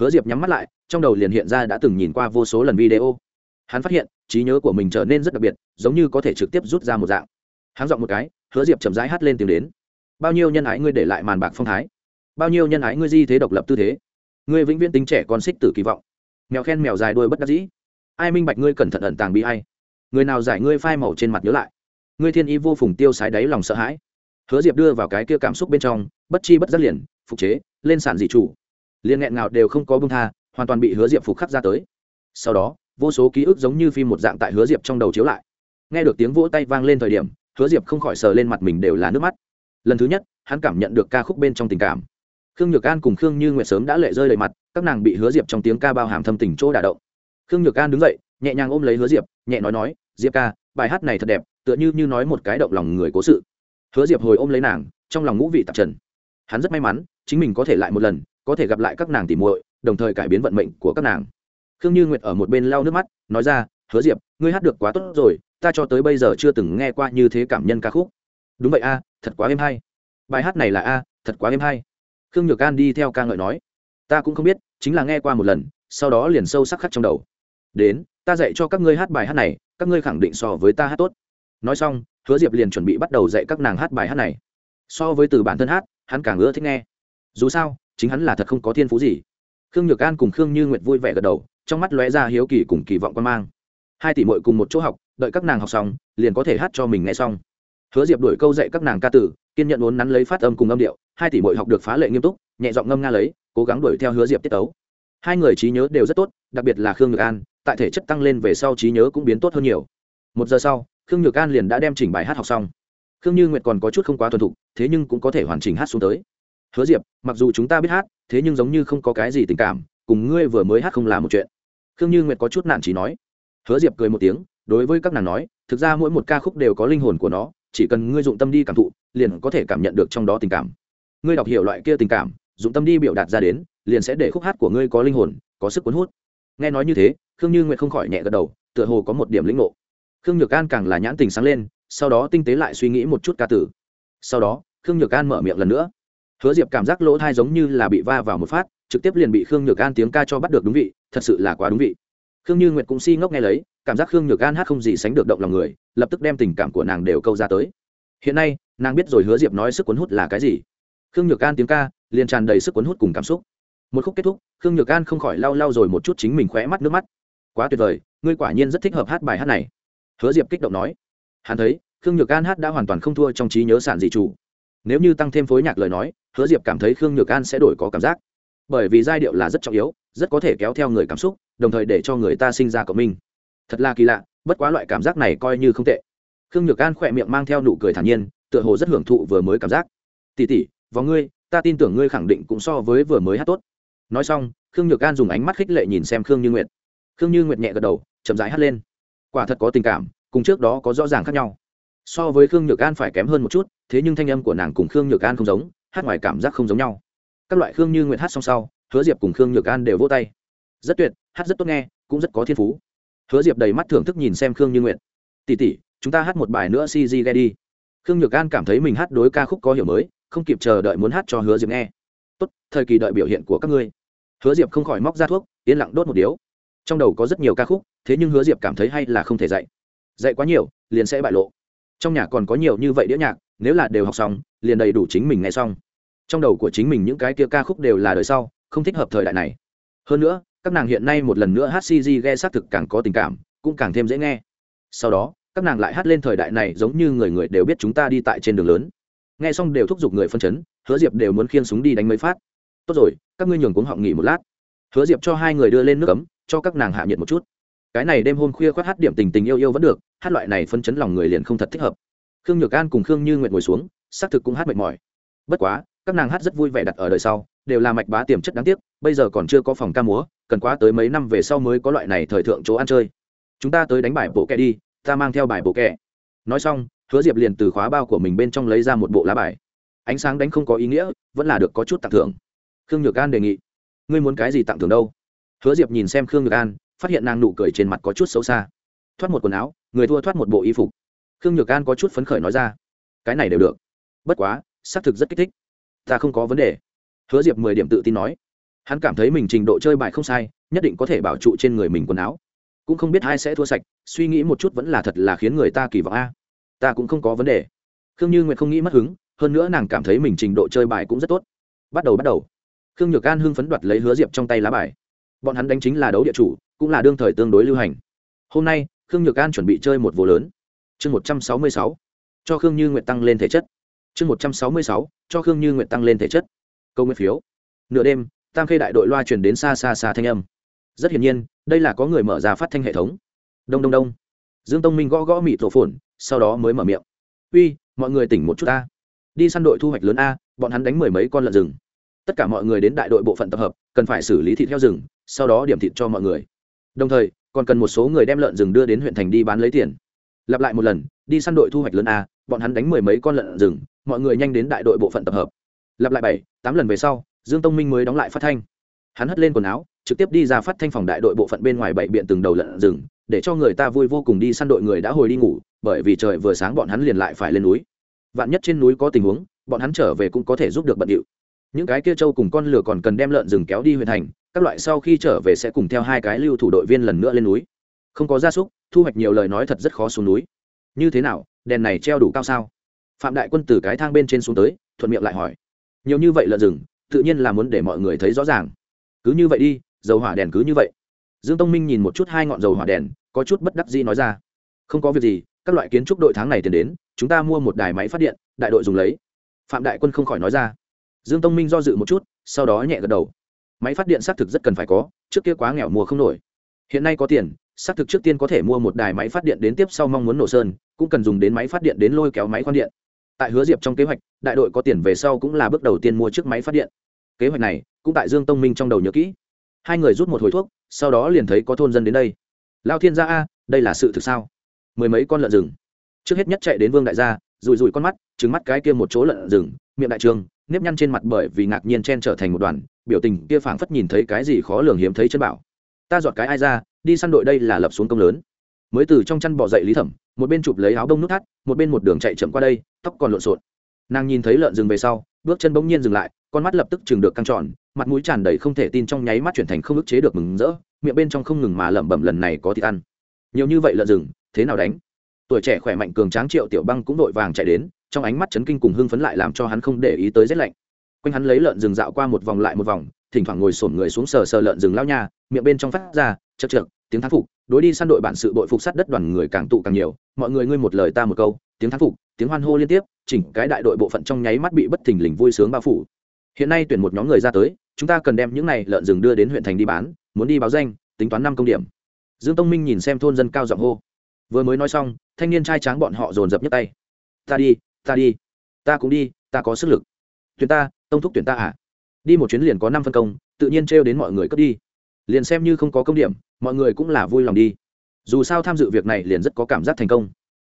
hứa diệp nhắm mắt lại trong đầu liền hiện ra đã từng nhìn qua vô số lần video. Hắn phát hiện trí nhớ của mình trở nên rất đặc biệt giống như có thể trực tiếp rút ra một dạng. Hắn dọn một cái hứa diệp chậm rãi hát lên tiếng đến. Bao nhiêu nhân ái ngươi để lại màn bạc phong thái? Bao nhiêu nhân ái ngươi di thế độc lập tư thế? Ngươi vĩnh viễn tính trẻ con xích tử kỳ vọng. Mèo khen mèo dài đuôi bất đắc dĩ. Ai minh bạch ngươi cẩn thận ẩn tàng bị ai, người nào giải ngươi phai màu trên mặt nhớ lại? Ngươi thiên y vô phùng tiêu sái đáy lòng sợ hãi. Hứa diệp đưa vào cái kia cảm xúc bên trong bất chi bất giác liền phục chế lên sàn dị chủ liên nghẹn nào đều không có bưng tha, hoàn toàn bị hứa diệp phục khắc ra tới. Sau đó, vô số ký ức giống như phim một dạng tại hứa diệp trong đầu chiếu lại. Nghe được tiếng vỗ tay vang lên thời điểm, hứa diệp không khỏi sờ lên mặt mình đều là nước mắt. Lần thứ nhất, hắn cảm nhận được ca khúc bên trong tình cảm. Khương nhược an cùng khương như nguyệt sớm đã lệ rơi đầy mặt, các nàng bị hứa diệp trong tiếng ca bao hàm thâm tình chỗ đả động. Khương nhược an đứng dậy, nhẹ nhàng ôm lấy hứa diệp, nhẹ nói nói, diệp ca, bài hát này thật đẹp, tựa như như nói một cái động lòng người cố sự. Hứa diệp hồi ôm lấy nàng, trong lòng ngũ vị tạp trần. Hắn rất may mắn, chính mình có thể lại một lần có thể gặp lại các nàng tỉ muội, đồng thời cải biến vận mệnh của các nàng. Khương như nguyệt ở một bên lau nước mắt, nói ra, hứa diệp, ngươi hát được quá tốt rồi, ta cho tới bây giờ chưa từng nghe qua như thế cảm nhân ca khúc. Đúng vậy a, thật quá êm hay. Bài hát này là a, thật quá êm hay. Khương nhược an đi theo ca ngợi nói, ta cũng không biết, chính là nghe qua một lần, sau đó liền sâu sắc khắc trong đầu. Đến, ta dạy cho các ngươi hát bài hát này, các ngươi khẳng định so với ta hát tốt. Nói xong, hứa diệp liền chuẩn bị bắt đầu dạy các nàng hát bài hát này. So với từ bản thân hát, hắn càng ưa thích nghe. Dù sao chính hắn là thật không có thiên phú gì. Khương nhược an cùng khương như nguyệt vui vẻ gật đầu, trong mắt lóe ra hiếu kỳ cùng kỳ vọng quan mang. Hai tỷ mội cùng một chỗ học, đợi các nàng học xong, liền có thể hát cho mình nghe xong. Hứa diệp đổi câu dạy các nàng ca tử, kiên nhận uốn nắn lấy phát âm cùng âm điệu, hai tỷ mội học được phá lệ nghiêm túc, nhẹ giọng ngâm nga lấy, cố gắng đuổi theo hứa diệp tiết tấu. Hai người trí nhớ đều rất tốt, đặc biệt là khương nhược an, tại thể chất tăng lên về sau trí nhớ cũng biến tốt hơn nhiều. Một giờ sau, khương nhược an liền đã đem chỉnh bài hát học xong. Khương như nguyệt còn có chút không quá thuần thục, thế nhưng cũng có thể hoàn chỉnh hát xuống tới hứa diệp, mặc dù chúng ta biết hát, thế nhưng giống như không có cái gì tình cảm, cùng ngươi vừa mới hát không là một chuyện. Khương như nguyệt có chút nản trí nói. Hứa diệp cười một tiếng, đối với các nàng nói, thực ra mỗi một ca khúc đều có linh hồn của nó, chỉ cần ngươi dụng tâm đi cảm thụ, liền có thể cảm nhận được trong đó tình cảm. Ngươi đọc hiểu loại kia tình cảm, dụng tâm đi biểu đạt ra đến, liền sẽ để khúc hát của ngươi có linh hồn, có sức cuốn hút. Nghe nói như thế, khương như nguyệt không khỏi nhẹ gật đầu, tựa hồ có một điểm lĩnh ngộ. Khương nhược an càng là nhãn tình sáng lên, sau đó tinh tế lại suy nghĩ một chút ca tử. Sau đó, khương nhược an mở miệng lần nữa hứa diệp cảm giác lỗ thai giống như là bị va vào một phát, trực tiếp liền bị khương nhược an tiếng ca cho bắt được đúng vị, thật sự là quá đúng vị. Khương như nguyệt cũng si ngốc nghe lấy, cảm giác khương nhược an hát không gì sánh được động lòng người, lập tức đem tình cảm của nàng đều câu ra tới. Hiện nay, nàng biết rồi hứa diệp nói sức cuốn hút là cái gì. Khương nhược an tiếng ca, liền tràn đầy sức cuốn hút cùng cảm xúc. Một khúc kết thúc, khương nhược an không khỏi lau lau rồi một chút chính mình khóe mắt nước mắt. Quá tuyệt vời, ngươi quả nhiên rất thích hợp hát bài hát này. Hứa diệp kích động nói. Hắn thấy, khương nhược an hát đã hoàn toàn không thua trong trí nhớ sản dị chủ nếu như tăng thêm phối nhạc lời nói, hứa diệp cảm thấy khương nhược an sẽ đổi có cảm giác. Bởi vì giai điệu là rất trọng yếu, rất có thể kéo theo người cảm xúc, đồng thời để cho người ta sinh ra cộng minh. Thật là kỳ lạ, bất quá loại cảm giác này coi như không tệ. Khương nhược an khỏe miệng mang theo nụ cười thản nhiên, tựa hồ rất hưởng thụ vừa mới cảm giác. Tỉ tỉ vào ngươi, ta tin tưởng ngươi khẳng định cũng so với vừa mới hát tốt. Nói xong, khương nhược an dùng ánh mắt khích lệ nhìn xem khương như nguyệt. Khương như nguyệt nhẹ gật đầu, chậm rãi hát lên. Quả thật có tình cảm, cùng trước đó có rõ ràng khác nhau so với khương nhược an phải kém hơn một chút, thế nhưng thanh âm của nàng cùng khương nhược an không giống, hát ngoài cảm giác không giống nhau. Các loại khương như nguyện hát xong sau, hứa diệp cùng khương nhược an đều vỗ tay. Rất tuyệt, hát rất tốt nghe, cũng rất có thiên phú. Hứa diệp đầy mắt thưởng thức nhìn xem khương như nguyện tỉ tỉ chúng ta hát một bài nữa cg ghe đi. Khương nhược an cảm thấy mình hát đối ca khúc có hiểu mới, không kịp chờ đợi muốn hát cho hứa diệp nghe. Tốt, thời kỳ đợi biểu hiện của các ngươi. Hứa diệp không khỏi móc ra thuốc, yên lặng đốt một điếu. Trong đầu có rất nhiều ca khúc, thế nhưng hứa diệp cảm thấy hay là không thể dạy. Dạy quá nhiều, liền sẽ bại lộ trong nhà còn có nhiều như vậy đĩa nhạc, nếu là đều học xong, liền đầy đủ chính mình nghe xong. Trong đầu của chính mình những cái kia ca khúc đều là đời sau, không thích hợp thời đại này. Hơn nữa, các nàng hiện nay một lần nữa hát cg ghe xác thực càng có tình cảm, cũng càng thêm dễ nghe. Sau đó, các nàng lại hát lên thời đại này giống như người người đều biết chúng ta đi tại trên đường lớn. Nghe xong đều thúc giục người phân chấn, hứa diệp đều muốn khiêng súng đi đánh mấy phát. Tốt rồi, các ngươi nhường cuống họng nghỉ một lát. Hứa diệp cho hai người đưa lên nước ấm, cho các nàng hạ nhiệt một chút. Cái này đêm hôm khuya khoác hát điểm tình tình yêu yêu vẫn được hát loại này phân chấn lòng người liền không thật thích hợp. Khương nhược an cùng khương như nguyện ngồi xuống, xác thực cũng hát mệt mỏi. Bất quá, các nàng hát rất vui vẻ đặt ở đời sau, đều là mạch bá tiềm chất đáng tiếc, bây giờ còn chưa có phòng ca múa, cần quá tới mấy năm về sau mới có loại này thời thượng chỗ ăn chơi. Chúng ta tới đánh bài bộ kẹ đi, ta mang theo bài bộ kẹ. Nói xong, hứa diệp liền từ khóa bao của mình bên trong lấy ra một bộ lá bài. Ánh sáng đánh không có ý nghĩa, vẫn là được có chút tặng thưởng. Khương nhược an đề nghị. Ngươi muốn cái gì tặng thưởng đâu? Hứa diệp nhìn xem khương nhược an, phát hiện nàng nụ cười trên mặt có chút xấu xa. Thoát một quần áo người thua thoát một bộ y phục. Khương nhược an có chút phấn khởi nói ra, cái này đều được. Bất quá, xác thực rất kích thích. Ta không có vấn đề. Hứa diệp mười điểm tự tin nói. Hắn cảm thấy mình trình độ chơi bài không sai, nhất định có thể bảo trụ trên người mình quần áo. Cũng không biết ai sẽ thua sạch, suy nghĩ một chút vẫn là thật là khiến người ta kỳ vọng a. Ta cũng không có vấn đề. Khương như nguyệt không nghĩ mất hứng, hơn nữa nàng cảm thấy mình trình độ chơi bài cũng rất tốt. Bắt đầu bắt đầu. Khương nhược an hưng phấn đoạt lấy hứa diệp trong tay lá bài. Bọn hắn đánh chính là đấu địa chủ, cũng là đương thời tương đối lưu hành. Hôm nay khương nhược an chuẩn bị chơi một vô lớn. Chương một trăm sáu mươi sáu, cho khương như nguyện tăng lên thể chất. Chương một trăm sáu mươi sáu, cho khương như nguyện tăng lên thể chất. Câu nguyên phiếu. Nửa đêm, tam khê đại đội loa chuyển đến xa xa xa thanh âm. Rất hiển nhiên, đây là có người mở ra phát thanh hệ thống. Đông đông đông. Dương tông minh gõ gõ mịt rổ phồn, sau đó mới mở miệng. Uy, mọi người tỉnh một chút ta. Đi săn đội thu hoạch lớn a, bọn hắn đánh mười mấy con lợn rừng. Tất cả mọi người đến đại đội bộ phận tập hợp, cần phải xử lý thịt theo rừng, sau đó điểm thịt cho mọi người. Đồng thời còn cần một số người đem lợn rừng đưa đến huyện thành đi bán lấy tiền. Lặp lại một lần, đi săn đội thu hoạch lớn a, bọn hắn đánh mười mấy con lợn rừng, mọi người nhanh đến đại đội bộ phận tập hợp. Lặp lại bảy, tám lần về sau, dương tông minh mới đóng lại phát thanh. Hắn hất lên quần áo, trực tiếp đi ra phát thanh phòng đại đội bộ phận bên ngoài bảy biện từng đầu lợn rừng, để cho người ta vui vô cùng đi săn đội người đã hồi đi ngủ, bởi vì trời vừa sáng bọn hắn liền lại phải lên núi. Vạn nhất trên núi có tình huống, bọn hắn trở về cũng có thể giúp được bận điệu. Những cái kia trâu cùng con lửa còn cần đem lợn rừng kéo đi huyện thành các loại sau khi trở về sẽ cùng theo hai cái lưu thủ đội viên lần nữa lên núi. Không có gia súc, thu hoạch nhiều lời nói thật rất khó xuống núi. Như thế nào, đèn này treo đủ cao sao? Phạm đại quân từ cái thang bên trên xuống tới, thuận miệng lại hỏi. Nhiều như vậy lợn rừng, tự nhiên là muốn để mọi người thấy rõ ràng. Cứ như vậy đi, dầu hỏa đèn cứ như vậy. Dương tông minh nhìn một chút hai ngọn dầu hỏa đèn, có chút bất đắc dĩ nói ra. Không có việc gì, các loại kiến trúc đội tháng này tiền đến, chúng ta mua một đài máy phát điện, đại đội dùng lấy. Phạm đại quân không khỏi nói ra. Dương tông minh do dự một chút, sau đó nhẹ gật đầu máy phát điện xác thực rất cần phải có, trước kia quá nghèo mua không nổi. Hiện nay có tiền, xác thực trước tiên có thể mua một đài máy phát điện đến tiếp sau mong muốn nổ sơn, cũng cần dùng đến máy phát điện đến lôi kéo máy khoan điện. Tại hứa diệp trong kế hoạch, đại đội có tiền về sau cũng là bước đầu tiên mua chiếc máy phát điện. Kế hoạch này, cũng tại dương tông minh trong đầu nhớ kỹ. Hai người rút một hồi thuốc, sau đó liền thấy có thôn dân đến đây. Lao thiên gia a, đây là sự thực sao? Mười mấy con lợn rừng. Trước hết nhất chạy đến vương đại gia rùi rùi con mắt trứng mắt cái kia một chỗ lợn rừng, miệng đại trường, nếp nhăn trên mặt bởi vì ngạc nhiên chen trở thành một đoàn biểu tình kia phảng phất nhìn thấy cái gì khó lường hiếm thấy chân bảo. Ta dọn cái ai ra, đi săn đội đây là lập xuống công lớn. Mới từ trong chăn bỏ dậy lý thẩm, một bên chụp lấy áo đông nút thắt, một bên một đường chạy chậm qua đây, tóc còn lộn xộn. Nàng nhìn thấy lợn rừng về sau, bước chân bỗng nhiên dừng lại, con mắt lập tức chừng được căng tròn, mặt mũi tràn đầy không thể tin trong nháy mắt chuyển thành không ức chế được mừng rỡ, miệng bên trong không ngừng mà lẩm bẩm lần này có thịt ăn. Nhiều như vậy lợn rừng, thế nào đánh? Tuổi trẻ khỏe mạnh cường tráng triệu tiểu băng cũng đội vàng chạy đến, trong ánh mắt chấn kinh cùng hưng phấn lại làm cho hắn không để ý tới rét lạnh quanh hắn lấy lợn rừng dạo qua một vòng lại một vòng, thỉnh thoảng ngồi sổm người xuống sờ sờ lợn rừng lao nha, miệng bên trong phát ra chật chật tiếng thán phục, đối đi săn đội bản sự bội phục sát đất đoàn người càng tụ càng nhiều. Mọi người ngươi một lời ta một câu, tiếng thán phục, tiếng hoan hô liên tiếp, chỉnh cái đại đội bộ phận trong nháy mắt bị bất thình lình vui sướng bao phủ. Hiện nay tuyển một nhóm người ra tới, chúng ta cần đem những này lợn rừng đưa đến huyện thành đi bán, muốn đi báo danh, tính toán năm công điểm. Dương tông minh nhìn xem thôn dân cao giọng hô. Vừa mới nói xong, thanh niên trai tráng bọn họ dồn dập nhấc tay. Ta đi ta đi, ta cũng đi, ta có sức lực. Tuyển ta tông thúc tuyển ta à? Đi một chuyến liền có năm phân công, tự nhiên trêu đến mọi người cất đi. Liền xem như không có công điểm, mọi người cũng là vui lòng đi. Dù sao tham dự việc này liền rất có cảm giác thành công.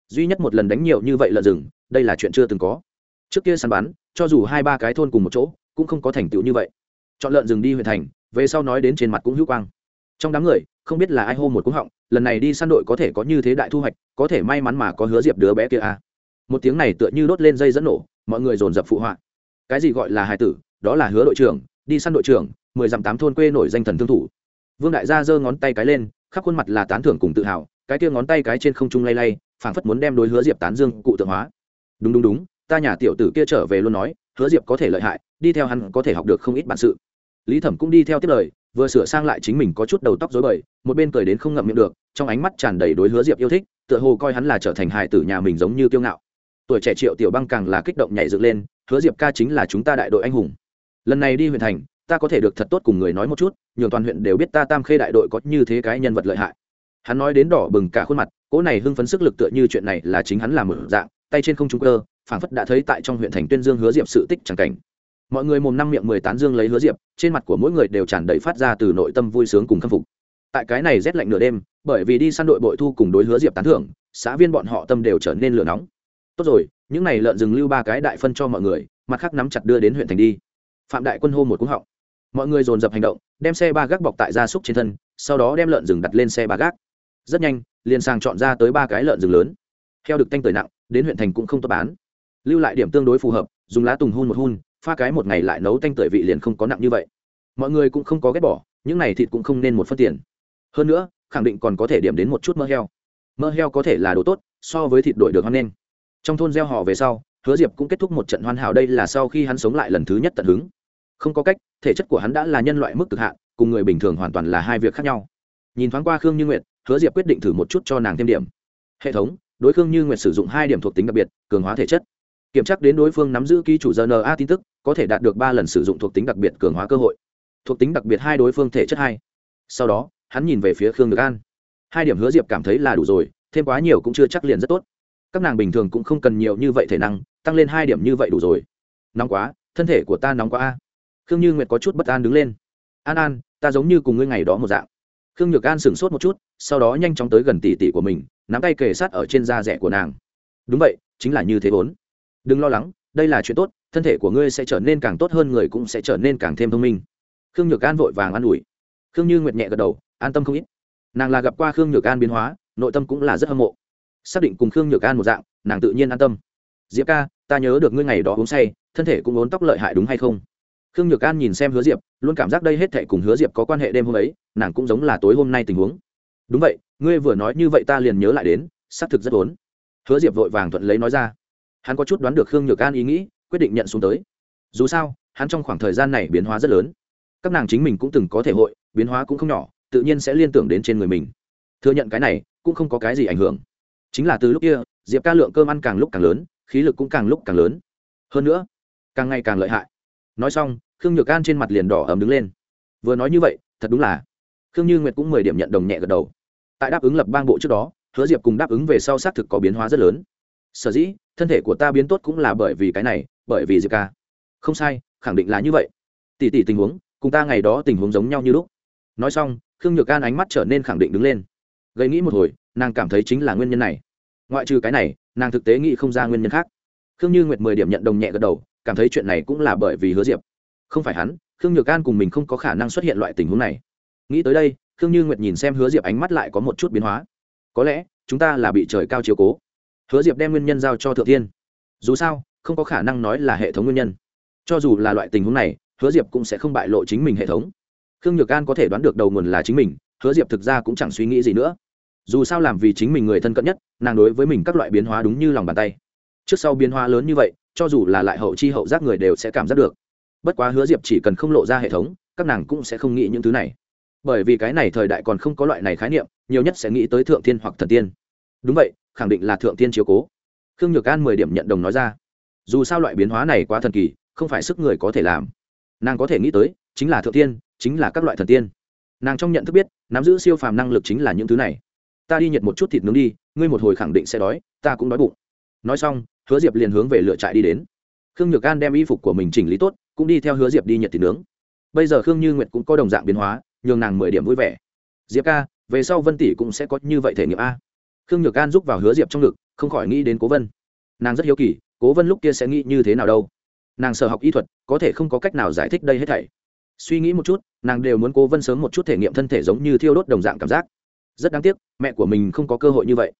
Duy nhất một lần đánh nhiều như vậy lợn rừng, đây là chuyện chưa từng có. Trước kia săn bắn, cho dù hai ba cái thôn cùng một chỗ, cũng không có thành tựu như vậy. Chọn lợn rừng đi huyện thành, về sau nói đến trên mặt cũng hữu quang. Trong đám người, không biết là ai hô một cúng họng, lần này đi săn đội có thể có như thế đại thu hoạch, có thể may mắn mà có hứa diệp đứa bé kia à. một tiếng này tựa như đốt lên dây dẫn nổ, mọi người dồn dập phụ họa cái gì gọi là hài tử, đó là hứa đội trưởng, đi săn đội trưởng, mười dặm tám thôn quê nổi danh thần thương thủ. Vương đại gia giơ ngón tay cái lên, khắp khuôn mặt là tán thưởng cùng tự hào, cái kia ngón tay cái trên không trung lay lay, phảng phất muốn đem đối hứa diệp tán dương cụ tượng hóa. Đúng đúng đúng, ta nhà tiểu tử kia trở về luôn nói, hứa diệp có thể lợi hại, đi theo hắn có thể học được không ít bản sự. Lý thẩm cũng đi theo tiếp lời, vừa sửa sang lại chính mình có chút đầu tóc dối bời, một bên cười đến không ngậm miệng được, trong ánh mắt tràn đầy đối hứa diệp yêu thích, tựa hồ coi hắn là trở thành hài tử nhà mình giống như kiêu ngạo. Tuổi trẻ triệu tiểu băng càng là kích động nhảy dựng lên hứa diệp ca chính là chúng ta đại đội anh hùng. Lần này đi huyện thành, ta có thể được thật tốt cùng người nói một chút, nhường toàn huyện đều biết ta tam khê đại đội có như thế cái nhân vật lợi hại. Hắn nói đến đỏ bừng cả khuôn mặt, cỗ này hưng phấn sức lực tựa như chuyện này là chính hắn làm mở dạng, tay trên không trung cơ, phảng phất đã thấy tại trong huyện thành tuyên dương hứa diệp sự tích chẳng cảnh. Mọi người mồm năm miệng mười tán dương lấy hứa diệp, trên mặt của mỗi người đều tràn đầy phát ra từ nội tâm vui sướng cùng khâm phục. Tại cái này rét lạnh nửa đêm, bởi vì đi săn đội bội thu cùng đối hứa diệp tán thưởng, xã viên bọn họ tâm đều trở nên lửa nóng tốt rồi, những n à y lợn rừng lưu ba cái đại phân cho mọi người, mặt khác nắm chặt đưa đến huyện thành đi. Phạm đại quân hô một cúng họng. Mọi người dồn dập hành động, đem xe ba gác bọc tại gia súc trên thân, sau đó đem lợn rừng đặt lên xe ba gác. Rất nhanh, liền sàng chọn ra tới ba cái lợn rừng lớn. Heo được tanh tời nặng, đến huyện thành cũng không tốt bán. Lưu lại điểm tương đối phù hợp, dùng lá tùng hun một hun, pha cái một ngày lại nấu tanh tưởi vị liền không có nặng như vậy. Mọi người cũng không có ghét bỏ, những này thịt cũng không nên một phân tiền. Hơn nữa, khẳng định còn có thể điểm đến một chút mỡ heo. Mỡ heo có thể là đồ tốt, so với thịt đổi được hoan nên trong thôn gieo họ về sau, hứa diệp cũng kết thúc một trận hoàn hảo đây là sau khi hắn sống lại lần thứ nhất tận hứng. Không có cách, thể chất của hắn đã là nhân loại mức cực hạn, cùng người bình thường hoàn toàn là hai việc khác nhau. Nhìn thoáng qua khương như nguyệt, hứa diệp quyết định thử một chút cho nàng thêm điểm. Hệ thống, đối khương như nguyệt sử dụng hai điểm thuộc tính đặc biệt, cường hóa thể chất. Kiểm tra đến đối phương nắm giữ ký chủ rna tin tức, có thể đạt được ba lần sử dụng thuộc tính đặc biệt cường hóa cơ hội. Thuộc tính đặc biệt hai đối phương thể chất hai. Sau đó, hắn nhìn về phía khương được an. Hai điểm hứa diệp cảm thấy là đủ rồi, thêm quá nhiều cũng chưa chắc liền rất tốt các nàng bình thường cũng không cần nhiều như vậy thể năng, tăng lên hai điểm như vậy đủ rồi. Nóng quá, thân thể của ta nóng quá a. Khương như nguyệt có chút bất an đứng lên. An an, ta giống như cùng ngươi ngày đó một dạng. Khương nhược an sửng sốt một chút, sau đó nhanh chóng tới gần tỉ tỉ của mình, nắm tay kề sát ở trên da rẻ của nàng. Đúng vậy, chính là như thế vốn đừng lo lắng, đây là chuyện tốt, thân thể của ngươi sẽ trở nên càng tốt hơn, người cũng sẽ trở nên càng thêm thông minh. Khương nhược an vội vàng an ủi. Khương như nguyệt nhẹ gật đầu, an tâm không ít. Nàng là gặp qua khương nhược an biến hóa, nội tâm cũng là rất hâm mộ xác định cùng khương nhược an một dạng, nàng tự nhiên an tâm. Diệp ca, ta nhớ được ngươi ngày đó uống say, thân thể cũng ốn tóc lợi hại đúng hay không? Khương nhược an nhìn xem hứa diệp, luôn cảm giác đây hết thệ cùng hứa diệp có quan hệ đêm hôm ấy, nàng cũng giống là tối hôm nay tình huống. Đúng vậy, ngươi vừa nói như vậy ta liền nhớ lại đến, xác thực rất ốn hứa diệp vội vàng thuận lấy nói ra. Hắn có chút đoán được khương nhược an ý nghĩ, quyết định nhận xuống tới. Dù sao, hắn trong khoảng thời gian này biến hóa rất lớn. Các nàng chính mình cũng từng có thể hội, biến hóa cũng không nhỏ, tự nhiên sẽ liên tưởng đến trên người mình. Thừa nhận cái này, cũng không có cái gì ảnh hưởng chính là từ lúc kia, diệp ca lượng cơm ăn càng lúc càng lớn, khí lực cũng càng lúc càng lớn. Hơn nữa, càng ngày càng lợi hại. Nói xong, khương nhược an trên mặt liền đỏ ấm đứng lên. Vừa nói như vậy, thật đúng là. Khương như nguyệt cũng mười điểm nhận đồng nhẹ gật đầu. Tại đáp ứng lập bang bộ trước đó, hứa diệp cùng đáp ứng về sau xác thực có biến hóa rất lớn. Sở dĩ, thân thể của ta biến tốt cũng là bởi vì cái này, bởi vì diệp ca. Không sai, khẳng định là như vậy. Tỷ tỷ tình huống, cùng ta ngày đó tình huống giống nhau như lúc. Nói xong, khương nhược an ánh mắt trở nên khẳng định đứng lên. Gây nghĩ một hồi nàng cảm thấy chính là nguyên nhân này. Ngoại trừ cái này, nàng thực tế nghĩ không ra nguyên nhân khác. Khương như nguyệt mười điểm nhận đồng nhẹ gật đầu, cảm thấy chuyện này cũng là bởi vì hứa diệp. Không phải hắn, khương nhược an cùng mình không có khả năng xuất hiện loại tình huống này. Nghĩ tới đây, khương như nguyệt nhìn xem hứa diệp ánh mắt lại có một chút biến hóa. Có lẽ, chúng ta là bị trời cao chiếu cố. Hứa diệp đem nguyên nhân giao cho thượng thiên. Dù sao, không có khả năng nói là hệ thống nguyên nhân. Cho dù là loại tình huống này, hứa diệp cũng sẽ không bại lộ chính mình hệ thống. Khương nhược an có thể đoán được đầu nguồn là chính mình, hứa diệp thực ra cũng chẳng suy nghĩ gì nữa dù sao làm vì chính mình người thân cận nhất, nàng đối với mình các loại biến hóa đúng như lòng bàn tay. Trước sau biến hóa lớn như vậy, cho dù là lại hậu chi hậu giác người đều sẽ cảm giác được. Bất quá hứa diệp chỉ cần không lộ ra hệ thống, các nàng cũng sẽ không nghĩ những thứ này. Bởi vì cái này thời đại còn không có loại này khái niệm, nhiều nhất sẽ nghĩ tới thượng tiên hoặc thần tiên. Đúng vậy, khẳng định là thượng tiên chiếu cố. Khương nhược an mười điểm nhận đồng nói ra. Dù sao loại biến hóa này quá thần kỳ, không phải sức người có thể làm. Nàng có thể nghĩ tới, chính là thượng tiên chính là các loại thần tiên. Nàng trong nhận thức biết, nắm giữ siêu phàm năng lực chính là những thứ này ta đi nhiệt một chút thịt nướng đi, ngươi một hồi khẳng định sẽ đói, ta cũng đói bụng. Nói xong, hứa diệp liền hướng về lựa trại đi đến. Khương nhược an đem y phục của mình chỉnh lý tốt, cũng đi theo hứa diệp đi nhiệt thịt nướng. Bây giờ khương như nguyệt cũng có đồng dạng biến hóa, nhường nàng mười điểm vui vẻ. Diệp ca, về sau vân tỷ cũng sẽ có như vậy thể nghiệm a. Khương nhược an giúp vào hứa diệp trong ngực, không khỏi nghĩ đến cố vân. Nàng rất hiếu kỳ, cố vân lúc kia sẽ nghĩ như thế nào đâu. Nàng sở học y thuật, có thể không có cách nào giải thích đây hết thảy. Suy nghĩ một chút, nàng đều muốn cố vân sớm một chút thể nghiệm thân thể giống như thiêu đốt đồng dạng cảm giác rất đáng tiếc, mẹ của mình không có cơ hội như vậy.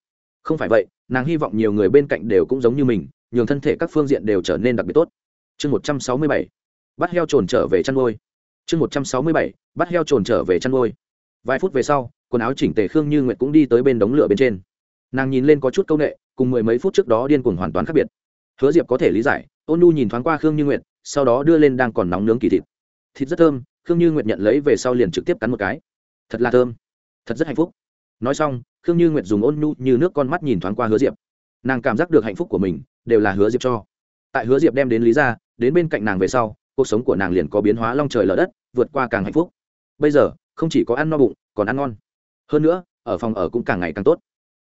Không phải vậy, nàng hy vọng nhiều người bên cạnh đều cũng giống như mình, nhường thân thể các phương diện đều trở nên đặc biệt tốt. Chương một trăm sáu mươi bảy, bắt heo trồn trở về chăn nuôi. Chương một trăm sáu mươi bảy, bắt heo trồn trở về chăn nuôi. Vài phút về sau, quần áo chỉnh tề khương như nguyệt cũng đi tới bên đống lửa bên trên. Nàng nhìn lên có chút c â u n ệ cùng mười mấy phút trước đó điên cuồng hoàn toàn khác biệt. Hứa diệp có thể lý giải, ôn nu nhìn thoáng qua khương như nguyệt, sau đó đưa lên đang còn nóng nướng kỳ thịt. Thịt rất thơm, khương như nguyệt nhận lấy về sau liền trực tiếp cắn một cái. Thật là thơm. Thật rất hạnh phúc nói xong, khương như nguyệt dùng ôn nhu như nước con mắt nhìn thoáng qua hứa diệp. Nàng cảm giác được hạnh phúc của mình, đều là hứa diệp cho. Tại hứa diệp đem đến lý ra, đến bên cạnh nàng về sau, cuộc sống của nàng liền có biến hóa long trời lở đất, vượt qua càng hạnh phúc. Bây giờ, không chỉ có ăn no bụng, còn ăn ngon. Hơn nữa, ở phòng ở cũng càng ngày càng tốt.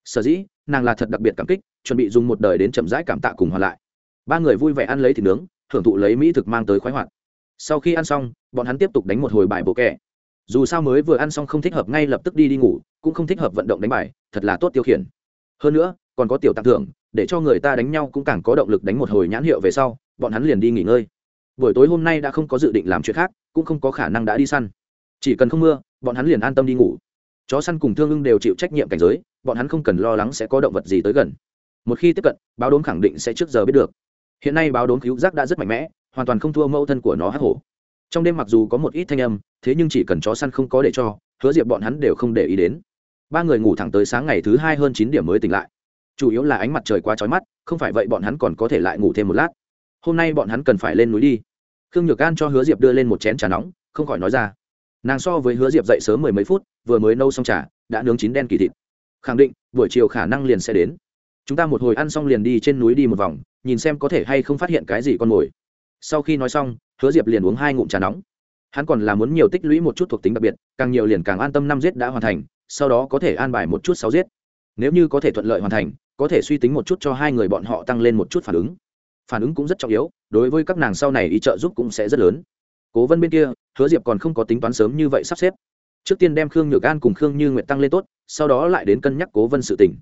Sở dĩ, nàng là thật đặc biệt cảm kích, chuẩn bị dùng một đời đến chậm rãi cảm tạ cùng hoàn lại. Ba người vui vẻ ăn lấy thịt nướng, thưởng thụ lấy mỹ thực mang tới khoái hoạt. Sau khi ăn xong, bọn hắn tiếp tục đánh một hồi bài bộ kẻ dù sao mới vừa ăn xong không thích hợp ngay lập tức đi đi ngủ, cũng không thích hợp vận động đánh bài, thật là tốt tiêu khiển. Hơn nữa, còn có tiểu tặng thưởng, để cho người ta đánh nhau cũng càng có động lực đánh một hồi nhãn hiệu về sau, bọn hắn liền đi nghỉ ngơi. Buổi tối hôm nay đã không có dự định làm chuyện khác, cũng không có khả năng đã đi săn. Chỉ cần không mưa, bọn hắn liền an tâm đi ngủ. Chó săn cùng thương ưng đều chịu trách nhiệm cảnh giới, bọn hắn không cần lo lắng sẽ có động vật gì tới gần. Một khi tiếp cận, báo đốm khẳng định sẽ trước giờ biết được. Hiện nay báo đốm cứu giác đã rất mạnh mẽ, hoàn toàn không thua mẫu thân của nó hắc hổ trong đêm mặc dù có một ít thanh âm, thế nhưng chỉ cần chó săn không có để cho, hứa diệp bọn hắn đều không để ý đến. Ba người ngủ thẳng tới sáng ngày thứ hai hơn chín điểm mới tỉnh lại. Chủ yếu là ánh mặt trời quá trói mắt, không phải vậy bọn hắn còn có thể lại ngủ thêm một lát. Hôm nay bọn hắn cần phải lên núi đi. Khương nhược an cho hứa diệp đưa lên một chén trà nóng, không khỏi nói ra. Nàng so với hứa diệp dậy sớm mười mấy phút, vừa mới nâu xong trà, đã nướng chín đen kỳ thịt. Khẳng định, buổi chiều khả năng liền sẽ đến. Chúng ta một hồi ăn xong liền đi trên núi đi một vòng, nhìn xem có thể hay không phát hiện cái gì con mồi. Sau khi nói xong hứa diệp liền uống hai ngụm trà nóng. Hắn còn là muốn nhiều tích lũy một chút thuộc tính đặc biệt, càng nhiều liền càng an tâm năm giết đã hoàn thành, sau đó có thể an bài một chút sáu giết. Nếu như có thể thuận lợi hoàn thành, có thể suy tính một chút cho hai người bọn họ tăng lên một chút phản ứng. Phản ứng cũng rất trọng yếu, đối với các nàng sau này ý trợ giúp cũng sẽ rất lớn. Cố vân bên kia, hứa diệp còn không có tính toán sớm như vậy sắp xếp. Trước tiên đem khương nhược an cùng khương như nguyện tăng lên tốt, sau đó lại đến cân nhắc cố vân sự tỉnh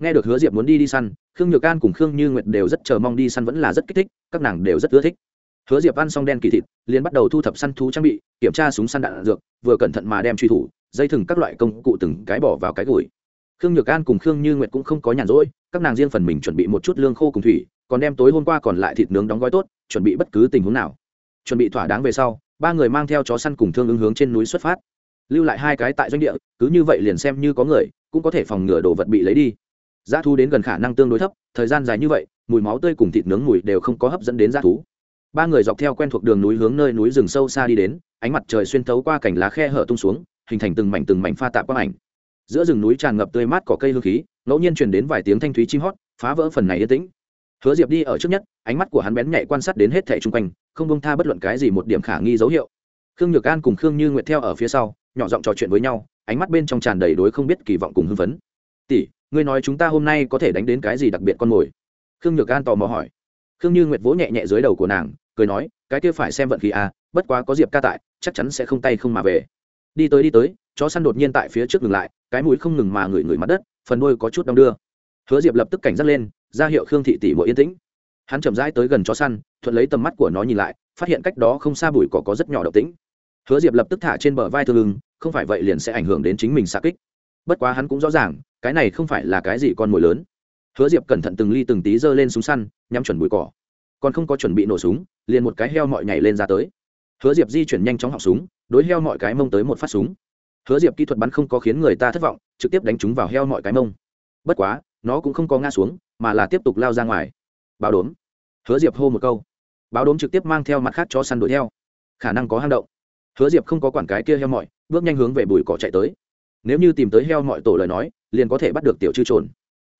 nghe được hứa diệp muốn đi đi săn, khương nhược an cùng khương như nguyệt đều rất chờ mong đi săn vẫn là rất kích thích, các nàng đều rất ưa thích hứa diệp ăn xong đen kỳ thịt, liền bắt đầu thu thập săn thú trang bị, kiểm tra súng săn đạn dược, vừa cẩn thận mà đem truy thủ, dây thừng các loại công cụ từng cái bỏ vào cái gùi khương nhược an cùng khương như nguyệt cũng không có nhàn rỗi, các nàng riêng phần mình chuẩn bị một chút lương khô cùng thủy, còn đem tối hôm qua còn lại thịt nướng đóng gói tốt, chuẩn bị bất cứ tình huống nào. Chuẩn bị thỏa đáng về sau, ba người mang theo chó săn cùng thương ứng hướng trên núi xuất phát. Lưu lại hai cái tại doanh địa, cứ như vậy liền xem như có người, cũng có thể phòng ngừa đồ vật bị lấy đi. Giá thú đến gần khả năng tương đối thấp, thời gian dài như vậy, mùi máu tươi cùng thịt nướng mùi đều không có hấp dẫn đến giá thú ba người dọc theo quen thuộc đường núi hướng nơi núi rừng sâu xa đi đến, ánh mặt trời xuyên thấu qua cảnh lá khe hở tung xuống, hình thành từng mảnh từng mảnh pha tạp quang ảnh. Giữa rừng núi tràn ngập tươi mát cỏ cây hương khí, ngẫu nhiên truyền đến vài tiếng thanh thúy chim hót, phá vỡ phần này yên tĩnh. Hứa diệp đi ở trước nhất, ánh mắt của hắn bén nhạy quan sát đến hết thẻ chung quanh, không bông tha bất luận cái gì một điểm khả nghi dấu hiệu. Khương nhược an cùng khương như nguyệt theo ở phía sau, nhỏ giọng trò chuyện với nhau, ánh mắt bên trong tràn đầy đối không biết kỳ vọng cùng hưng phấn. Tỷ, ngươi nói chúng ta hôm nay có thể đánh đến cái gì đặc biệt con mồi? Khương nhược an tò mò hỏi khương như nguyệt vỗ nhẹ nhẹ dưới đầu của nàng, cười nói, cái kia phải xem vận khí à bất quá có diệp ca tại, chắc chắn sẽ không tay không mà về. Đi tới đi tới. Chó săn đột nhiên tại phía trước ngừng lại, cái mũi không ngừng mà ngửi ngửi mặt đất, phần đuôi có chút đong đưa. Hứa diệp lập tức cảnh giác lên, ra hiệu khương thị tỷ mỗi yên tĩnh. Hắn chậm rãi tới gần chó săn, thuận lấy tầm mắt của nó nhìn lại, phát hiện cách đó không xa bụi cỏ có rất nhỏ độc tĩnh. Hứa diệp lập tức thả trên bờ vai thương ưng không phải vậy liền sẽ ảnh hưởng đến chính mình xa kích. Bất quá hắn cũng rõ ràng, cái này không phải là cái gì con mồi lớn hứa diệp cẩn thận từng ly từng tí giơ lên súng săn, nhắm chuẩn bụi cỏ. Còn không có chuẩn bị nổ súng, liền một cái heo mọi nhảy lên ra tới. Hứa diệp di chuyển nhanh chóng họng súng, đối heo mọi cái mông tới một phát súng. Hứa diệp kỹ thuật bắn không có khiến người ta thất vọng, trực tiếp đánh chúng vào heo mọi cái mông. Bất quá, nó cũng không có ngã xuống, mà là tiếp tục lao ra ngoài. Báo đốm. Hứa diệp hô một câu. Báo đốm trực tiếp mang theo mặt khác cho săn đuổi theo khả năng có hang động. Hứa diệp không có quản cái kia heo mọi, bước nhanh hướng về bụi cỏ chạy tới. Nếu như tìm tới heo mọi tổ lời nói, liền có thể bắt được tiểu chư trồn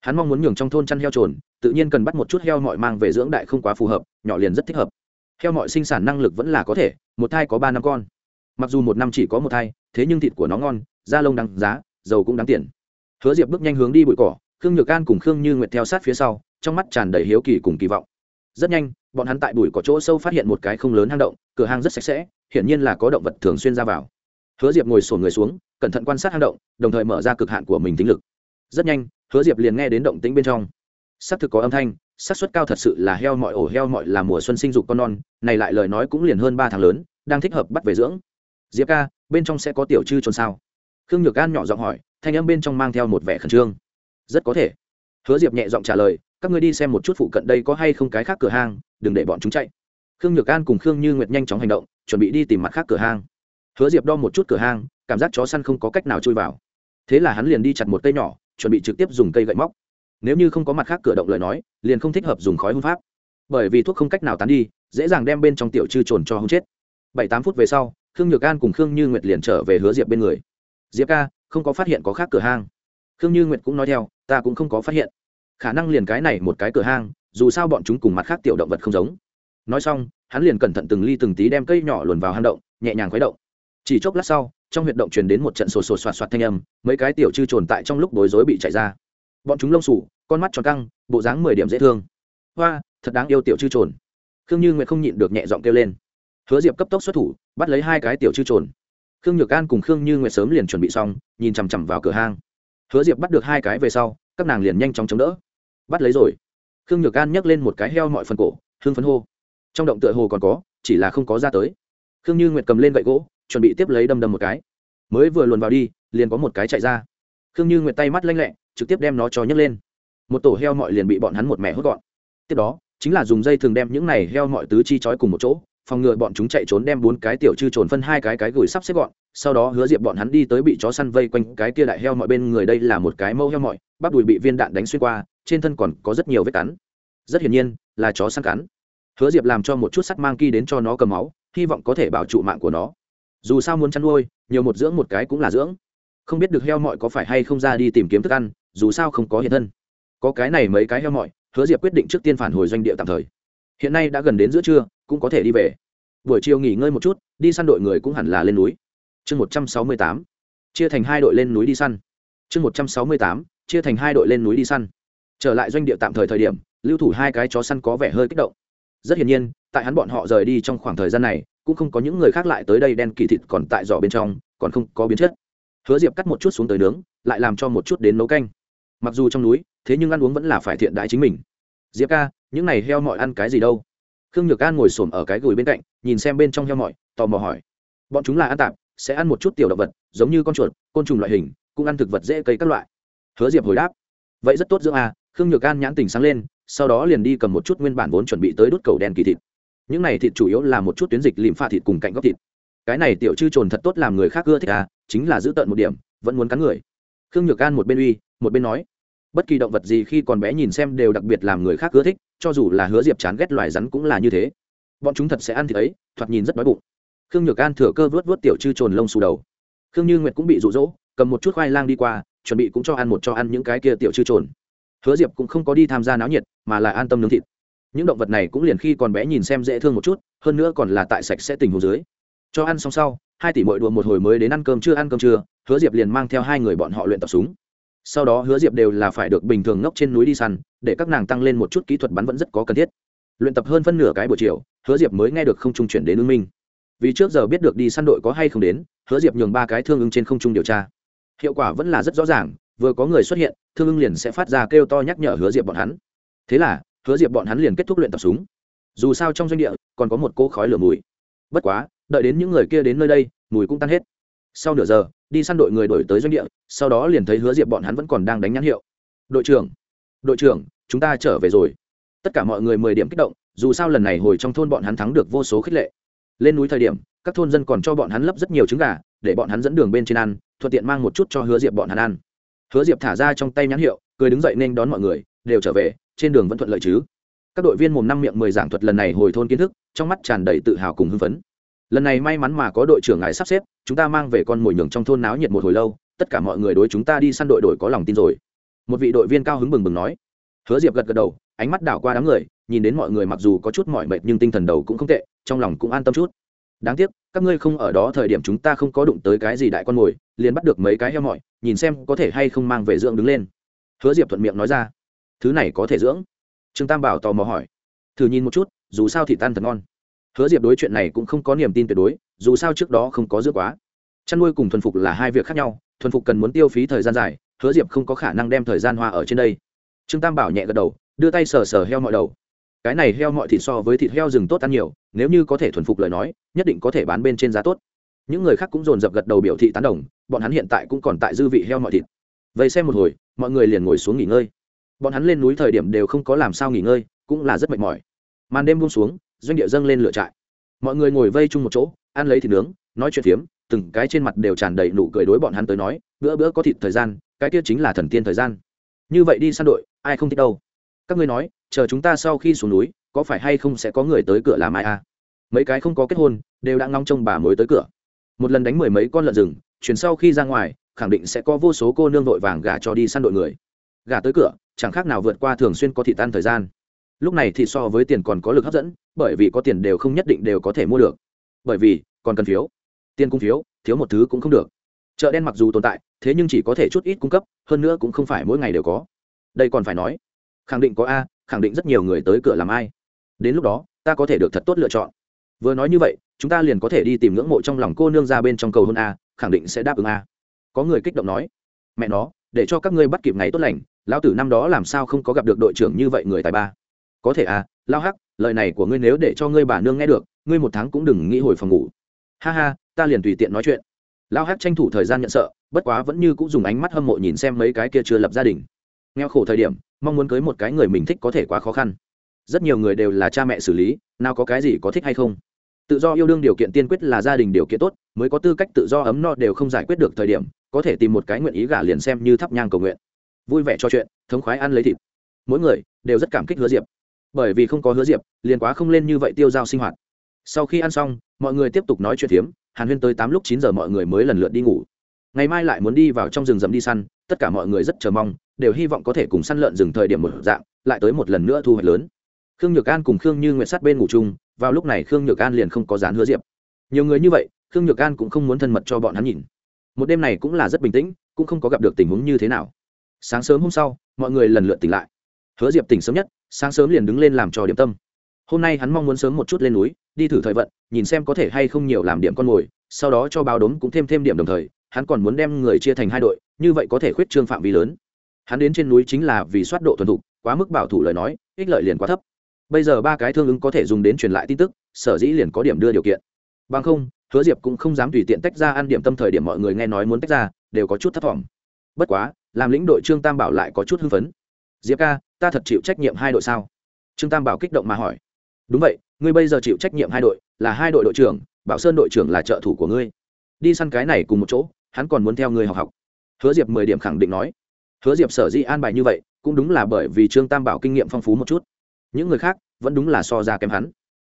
hắn mong muốn nhường trong thôn chăn heo trồn, tự nhiên cần bắt một chút heo mọi mang về dưỡng đại không quá phù hợp, nhỏ liền rất thích hợp. Heo mọi sinh sản năng lực vẫn là có thể, một thai có ba năm con. Mặc dù một năm chỉ có một thai, thế nhưng thịt của nó ngon, da lông đáng giá dầu cũng đáng tiền. Hứa diệp bước nhanh hướng đi bụi cỏ, khương nhược an cùng khương như nguyệt theo sát phía sau, trong mắt tràn đầy hiếu kỳ cùng kỳ vọng. Rất nhanh, bọn hắn tại bụi cỏ chỗ sâu phát hiện một cái không lớn hang động, cửa hang rất sạch sẽ, hiển nhiên là có động vật thường xuyên ra vào. Hứa diệp ngồi sổ người xuống, cẩn thận quan sát hang động, đồng thời mở ra cực hạn của mình tính lực. Rất nhanh hứa diệp liền nghe đến động tĩnh bên trong. Xác thực có âm thanh, xác suất cao thật sự là heo mọi ổ heo mọi là mùa xuân sinh dục con non, này lại lời nói cũng liền hơn ba tháng lớn, đang thích hợp bắt về dưỡng. Diệp ca, bên trong sẽ có tiểu chư trôn sao? Khương nhược an nhỏ giọng hỏi, thanh âm bên trong mang theo một vẻ khẩn trương. Rất có thể. Hứa diệp nhẹ giọng trả lời, các ngươi đi xem một chút phụ cận đây có hay không cái khác cửa hang, đừng để bọn chúng chạy. Khương nhược an cùng khương như nguyệt nhanh chóng hành động, chuẩn bị đi tìm mặt khác cửa hang. Hứa diệp đo một chút cửa hang, cảm giác chó săn không có cách nào chui vào. Thế là hắn liền đi chặt một cây nhỏ chuẩn bị trực tiếp dùng cây gậy móc. Nếu như không có mặt khác cửa động lời nói, liền không thích hợp dùng khói hung pháp. Bởi vì thuốc không cách nào tán đi, dễ dàng đem bên trong tiểu chư trồn cho hung chết. Bảy tám phút về sau, khương nhược an cùng khương như nguyệt liền trở về hứa diệp bên người. Diệp ca, không có phát hiện có khác cửa hang. Khương như nguyệt cũng nói theo, ta cũng không có phát hiện. Khả năng liền cái này một cái cửa hang, dù sao bọn chúng cùng mặt khác tiểu động vật không giống. Nói xong, hắn liền cẩn thận từng ly từng tí đem cây nhỏ luồn vào hang động, nhẹ nhàng khuấy động chỉ chốc lát sau, trong huyệt động truyền đến một trận sổ sổ soạt soạt thanh âm, mấy cái tiểu chư trồn tại trong lúc bối rối bị chạy ra. Bọn chúng lông sủ con mắt tròn căng, bộ dáng mười điểm dễ thương. Hoa, thật đáng yêu tiểu chư trồn. Khương như nguyệt không nhịn được nhẹ giọng kêu lên. Hứa diệp cấp tốc xuất thủ, bắt lấy hai cái tiểu chư trồn. Khương nhược an cùng khương như nguyệt sớm liền chuẩn bị xong, nhìn chằm chằm vào cửa hang. Hứa diệp bắt được hai cái về sau, các nàng liền nhanh chóng chống đỡ. Bắt lấy rồi. Khương nhược an nhấc lên một cái heo mọi phần cổ hương phấn hô. Trong động tựa hồ còn có, chỉ là không có ra tới. Khương như nguyệt cầm lên gậy gỗ chuẩn bị tiếp lấy đâm đâm một cái. Mới vừa luồn vào đi, liền có một cái chạy ra. Khương như nguyệt tay mắt lanh lẹ, trực tiếp đem nó cho nhấc lên. Một tổ heo mọi liền bị bọn hắn một mẹ hốt gọn. Tiếp đó, chính là dùng dây thường đem những này heo mọi tứ chi trói cùng một chỗ, phòng ngừa bọn chúng chạy trốn đem bốn cái tiểu chư trồn phân hai cái cái gửi sắp xếp gọn, sau đó hứa diệp bọn hắn đi tới bị chó săn vây quanh cái kia đại heo mọi bên người đây là một cái mâu heo mọi, bắp đùi bị viên đạn đánh xuyên qua, trên thân còn có rất nhiều vết cắn. Rất hiển nhiên, là chó săn cắn. Hứa diệp làm cho một chút sắt mang ki đến cho nó cầm máu, hy vọng có thể bảo trụ mạng của nó dù sao muốn chăn nuôi, nhiều một dưỡng một cái cũng là dưỡng. Không biết được heo mọi có phải hay không ra đi tìm kiếm thức ăn, dù sao không có hiện thân. Có cái này mấy cái heo mọi, hứa diệp quyết định trước tiên phản hồi doanh địa tạm thời. Hiện nay đã gần đến giữa trưa, cũng có thể đi về. Buổi chiều nghỉ ngơi một chút, đi săn đội người cũng hẳn là lên núi. Chương một trăm sáu mươi tám, chia thành hai đội lên núi đi săn. Chương một trăm sáu mươi tám, chia thành hai đội lên núi đi săn. Trở lại doanh địa tạm thời thời điểm, lưu thủ hai cái chó săn có vẻ hơi kích động. Rất hiển nhiên, tại hắn bọn họ rời đi trong khoảng thời gian này cũng không có những người khác lại tới đây đen kỳ thịt còn tại giỏ bên trong, còn không có biến chất. Hứa diệp cắt một chút xuống tới nướng, lại làm cho một chút đến nấu canh. Mặc dù trong núi, thế nhưng ăn uống vẫn là phải thiện đại chính mình. Diệp ca, những này heo mọi ăn cái gì đâu? Khương nhược an ngồi s ổ m ở cái gùi bên cạnh, nhìn xem bên trong heo mọi, tò mò hỏi. Bọn chúng là ăn tạp, sẽ ăn một chút tiểu động vật, giống như con chuột, côn trùng loại hình, cũng ăn thực vật dễ cây các loại. Hứa diệp hồi đáp. Vậy rất tốt dưỡng à khương nhược an nhãn tình sáng lên, sau đó liền đi cầm một chút nguyên bản vốn chuẩn bị tới đốt cầu đen kỳ thịt những này thịt chủ yếu là một chút tuyến dịch lìm pha thịt cùng cạnh góc thịt. Cái này tiểu chư trồn thật tốt làm người khác ưa thích à chính là giữ tận một điểm, vẫn muốn cắn người. Khương nhược an một bên uy, một bên nói, bất kỳ động vật gì khi còn bé nhìn xem đều đặc biệt làm người khác ưa thích, cho dù là hứa diệp chán ghét loài rắn cũng là như thế. Bọn chúng thật sẽ ăn thịt ấy, thoạt nhìn rất đói bụng. Khương nhược an thừa cơ vớt vớt tiểu chư trồn lông xù đầu. Khương như nguyệt cũng bị rụ rỗ cầm một chút khoai lang đi qua, chuẩn bị cũng cho ăn một cho ăn những cái kia tiểu chư trồn. Hứa diệp cũng không có đi tham gia náo nhiệt, mà là an tâm nướng thịt những động vật này cũng liền khi còn bé nhìn xem dễ thương một chút, hơn nữa còn là tại sạch sẽ tình hồ dưới. Cho ăn xong sau, hai tỷ mội đùa một hồi mới đến ăn cơm chưa ăn cơm chưa. hứa diệp liền mang theo hai người bọn họ luyện tập súng. Sau đó hứa diệp đều là phải được bình thường ngốc trên núi đi săn, để các nàng tăng lên một chút kỹ thuật bắn vẫn rất có cần thiết. Luyện tập hơn phân nửa cái buổi chiều, hứa diệp mới nghe được không trung chuyển đến ưng minh. Vì trước giờ biết được đi săn đội có hay không đến, hứa diệp nhường ba cái thương ưng trên không trung điều tra. Hiệu quả vẫn là rất rõ ràng, vừa có người xuất hiện, thương ưng liền sẽ phát ra kêu to nhắc nhở hứa diệp bọn hắn. Thế là hứa diệp bọn hắn liền kết thúc luyện tập súng. Dù sao trong doanh địa, còn có một cỗ khói lửa mùi. Bất quá, đợi đến những người kia đến nơi đây, mùi cũng tan hết. Sau nửa giờ, đi săn đội người đổi tới doanh địa, sau đó liền thấy hứa diệp bọn hắn vẫn còn đang đánh nhãn hiệu. Đội trưởng đội trưởng, chúng ta trở về rồi. Tất cả mọi người mười điểm kích động, dù sao lần này hồi trong thôn bọn hắn thắng được vô số khích lệ. Lên núi thời điểm, các thôn dân còn cho bọn hắn lấp rất nhiều trứng gà, để bọn hắn dẫn đường bên trên ăn, thuận tiện mang một chút cho hứa diệp bọn hắn ăn. Hứa diệp thả ra trong tay nhãn hiệu, cười đứng dậy nên đón mọi người, đều trở về trên đường vẫn thuận lợi chứ? Các đội viên mồm năm miệng mười giảng thuật lần này hồi thôn kiến thức, trong mắt tràn đầy tự hào cùng hưng phấn. Lần này may mắn mà có đội trưởng ngài sắp xếp, chúng ta mang về con mồi nhường trong thôn náo nhiệt một hồi lâu, tất cả mọi người đối chúng ta đi săn đội đội có lòng tin rồi. Một vị đội viên cao hứng bừng bừng nói. Hứa diệp gật gật đầu, ánh mắt đảo qua đám người, nhìn đến mọi người mặc dù có chút mỏi mệt nhưng tinh thần đầu cũng không tệ, trong lòng cũng an tâm chút. Đáng tiếc, các ngươi không ở đó thời điểm chúng ta không có đụng tới cái gì đại con mồi, liền bắt được mấy cái heo mọi nhìn xem có thể hay không mang về dưỡng đứng lên. Hứa diệp thuận miệng nói ra thứ này có thể dưỡng? Trương tam bảo tò mò hỏi. Thử nhìn một chút, dù sao thì tan thật ngon. Hứa diệp đối chuyện này cũng không có niềm tin tuyệt đối, dù sao trước đó không có dưỡng quá. Chăn nuôi cùng thuần phục là hai việc khác nhau, thuần phục cần muốn tiêu phí thời gian dài, hứa diệp không có khả năng đem thời gian hoa ở trên đây. Trương tam bảo nhẹ gật đầu, đưa tay sờ sờ heo mọi đầu. Cái này heo mọi thịt so với thịt heo rừng tốt ăn nhiều, nếu như có thể thuần phục lời nói, nhất định có thể bán bên trên giá tốt. Những người khác cũng dồn dập gật đầu biểu thị tán đồng, bọn hắn hiện tại cũng còn tại dư vị heo mọi thịt. Vậy xem một hồi, mọi người liền ngồi xuống nghỉ ngơi bọn hắn lên núi thời điểm đều không có làm sao nghỉ ngơi, cũng là rất mệt mỏi. Màn đêm buông xuống, doanh địa dâng lên lửa trại. Mọi người ngồi vây chung một chỗ, ăn lấy thịt nướng, nói chuyện phiếm, từng cái trên mặt đều tràn đầy nụ cười đối bọn hắn tới nói, bữa bữa có thịt thời gian, cái kia chính là thần tiên thời gian. Như vậy đi săn đội, ai không thích đâu? Các ngươi nói, chờ chúng ta sau khi xuống núi, có phải hay không sẽ có người tới cửa làm ai à? Mấy cái không có kết hôn, đều đã ngóng trông bà mới tới cửa. Một lần đánh mười mấy con lợn rừng, chuyển sau khi ra ngoài, khẳng định sẽ có vô số cô nương vội vàng gả cho đi săn đội người. Gả tới cửa chẳng khác nào vượt qua thường xuyên có thị tan thời gian. Lúc này thì so với tiền còn có lực hấp dẫn, bởi vì có tiền đều không nhất định đều có thể mua được. Bởi vì, còn cần phiếu. Tiền cung phiếu, thiếu một thứ cũng không được. Chợ đen mặc dù tồn tại, thế nhưng chỉ có thể chút ít cung cấp, hơn nữa cũng không phải mỗi ngày đều có. Đây còn phải nói, khẳng định có a, khẳng định rất nhiều người tới cửa làm ai. Đến lúc đó, ta có thể được thật tốt lựa chọn. Vừa nói như vậy, chúng ta liền có thể đi tìm ngưỡng mộ trong lòng cô nương ra bên trong cầu hôn a, khẳng định sẽ đáp ứng a. Có người kích động nói, mẹ nó, để cho các ngươi bắt kịp ngày tốt lành lão tử năm đó làm sao không có gặp được đội trưởng như vậy người tài ba? Có thể à lao hắc, lời này của ngươi nếu để cho ngươi bà nương nghe được, ngươi một tháng cũng đừng nghĩ hồi phòng ngủ. Ha ha, ta liền tùy tiện nói chuyện. Lao hắc tranh thủ thời gian nhận sợ, bất quá vẫn như cũng dùng ánh mắt hâm mộ nhìn xem mấy cái kia chưa lập gia đình. Nghèo khổ thời điểm, mong muốn cưới một cái người mình thích có thể quá khó khăn. Rất nhiều người đều là cha mẹ xử lý, nào có cái gì có thích hay không. Tự do yêu đương điều kiện tiên quyết là gia đình điều kiện tốt, mới có tư cách tự do ấm no đều không giải quyết được thời điểm, có thể tìm một cái nguyện ý gả liền xem như thắp nhang cầu nguyện vui vẻ trò chuyện, thống khoái ăn lấy thịt. Mỗi người đều rất cảm kích hứa diệp. Bởi vì không có hứa diệp, liền quá không lên như vậy tiêu dao sinh hoạt. Sau khi ăn xong, mọi người tiếp tục nói chuyện hiếm hàn huyên tới tám lúc chín giờ mọi người mới lần lượt đi ngủ. Ngày mai lại muốn đi vào trong rừng rậm đi săn, tất cả mọi người rất chờ mong, đều hy vọng có thể cùng săn lợn rừng thời điểm một dạng, lại tới một lần nữa thu hoạch lớn. Khương nhược an cùng khương như nguyện sát bên ngủ chung, vào lúc này khương nhược an liền không có dán hứa diệp. Nhiều người như vậy, khương nhược an cũng không muốn thân mật cho bọn hắn nhìn. Một đêm này cũng là rất bình tĩnh, cũng không có gặp được tình huống như thế nào sáng sớm hôm sau, mọi người lần lượt tỉnh lại. Hứa diệp tỉnh sớm nhất, sáng sớm liền đứng lên làm trò điểm tâm. Hôm nay hắn mong muốn sớm một chút lên núi, đi thử thời vận, nhìn xem có thể hay không nhiều làm điểm con mồi, sau đó cho báo đốm cũng thêm thêm điểm đồng thời, hắn còn muốn đem người chia thành hai đội, như vậy có thể khuyết trương phạm vi lớn. Hắn đến trên núi chính là vì soát độ thuần thục, quá mức bảo thủ lời nói, ích lợi liền quá thấp. Bây giờ ba cái thương ứng có thể dùng đến truyền lại tin tức, sở dĩ liền có điểm đưa điều kiện. Bằng không, hứa diệp cũng không dám tùy tiện tách ra ăn điểm tâm thời điểm mọi người nghe nói muốn tách ra, đều có chút thất vọng. Bất quá làm lĩnh đội trương tam bảo lại có chút hưng phấn. Diệp ca, ta thật chịu trách nhiệm hai đội sao? Trương tam bảo kích động mà hỏi. Đúng vậy, ngươi bây giờ chịu trách nhiệm hai đội, là hai đội đội trưởng, bảo sơn đội trưởng là trợ thủ của ngươi. Đi săn cái này cùng một chỗ, hắn còn muốn theo ngươi học học. Hứa diệp mười điểm khẳng định nói. Hứa diệp sở dĩ an bài như vậy, cũng đúng là bởi vì trương tam bảo kinh nghiệm phong phú một chút. Những người khác, vẫn đúng là so ra kém hắn.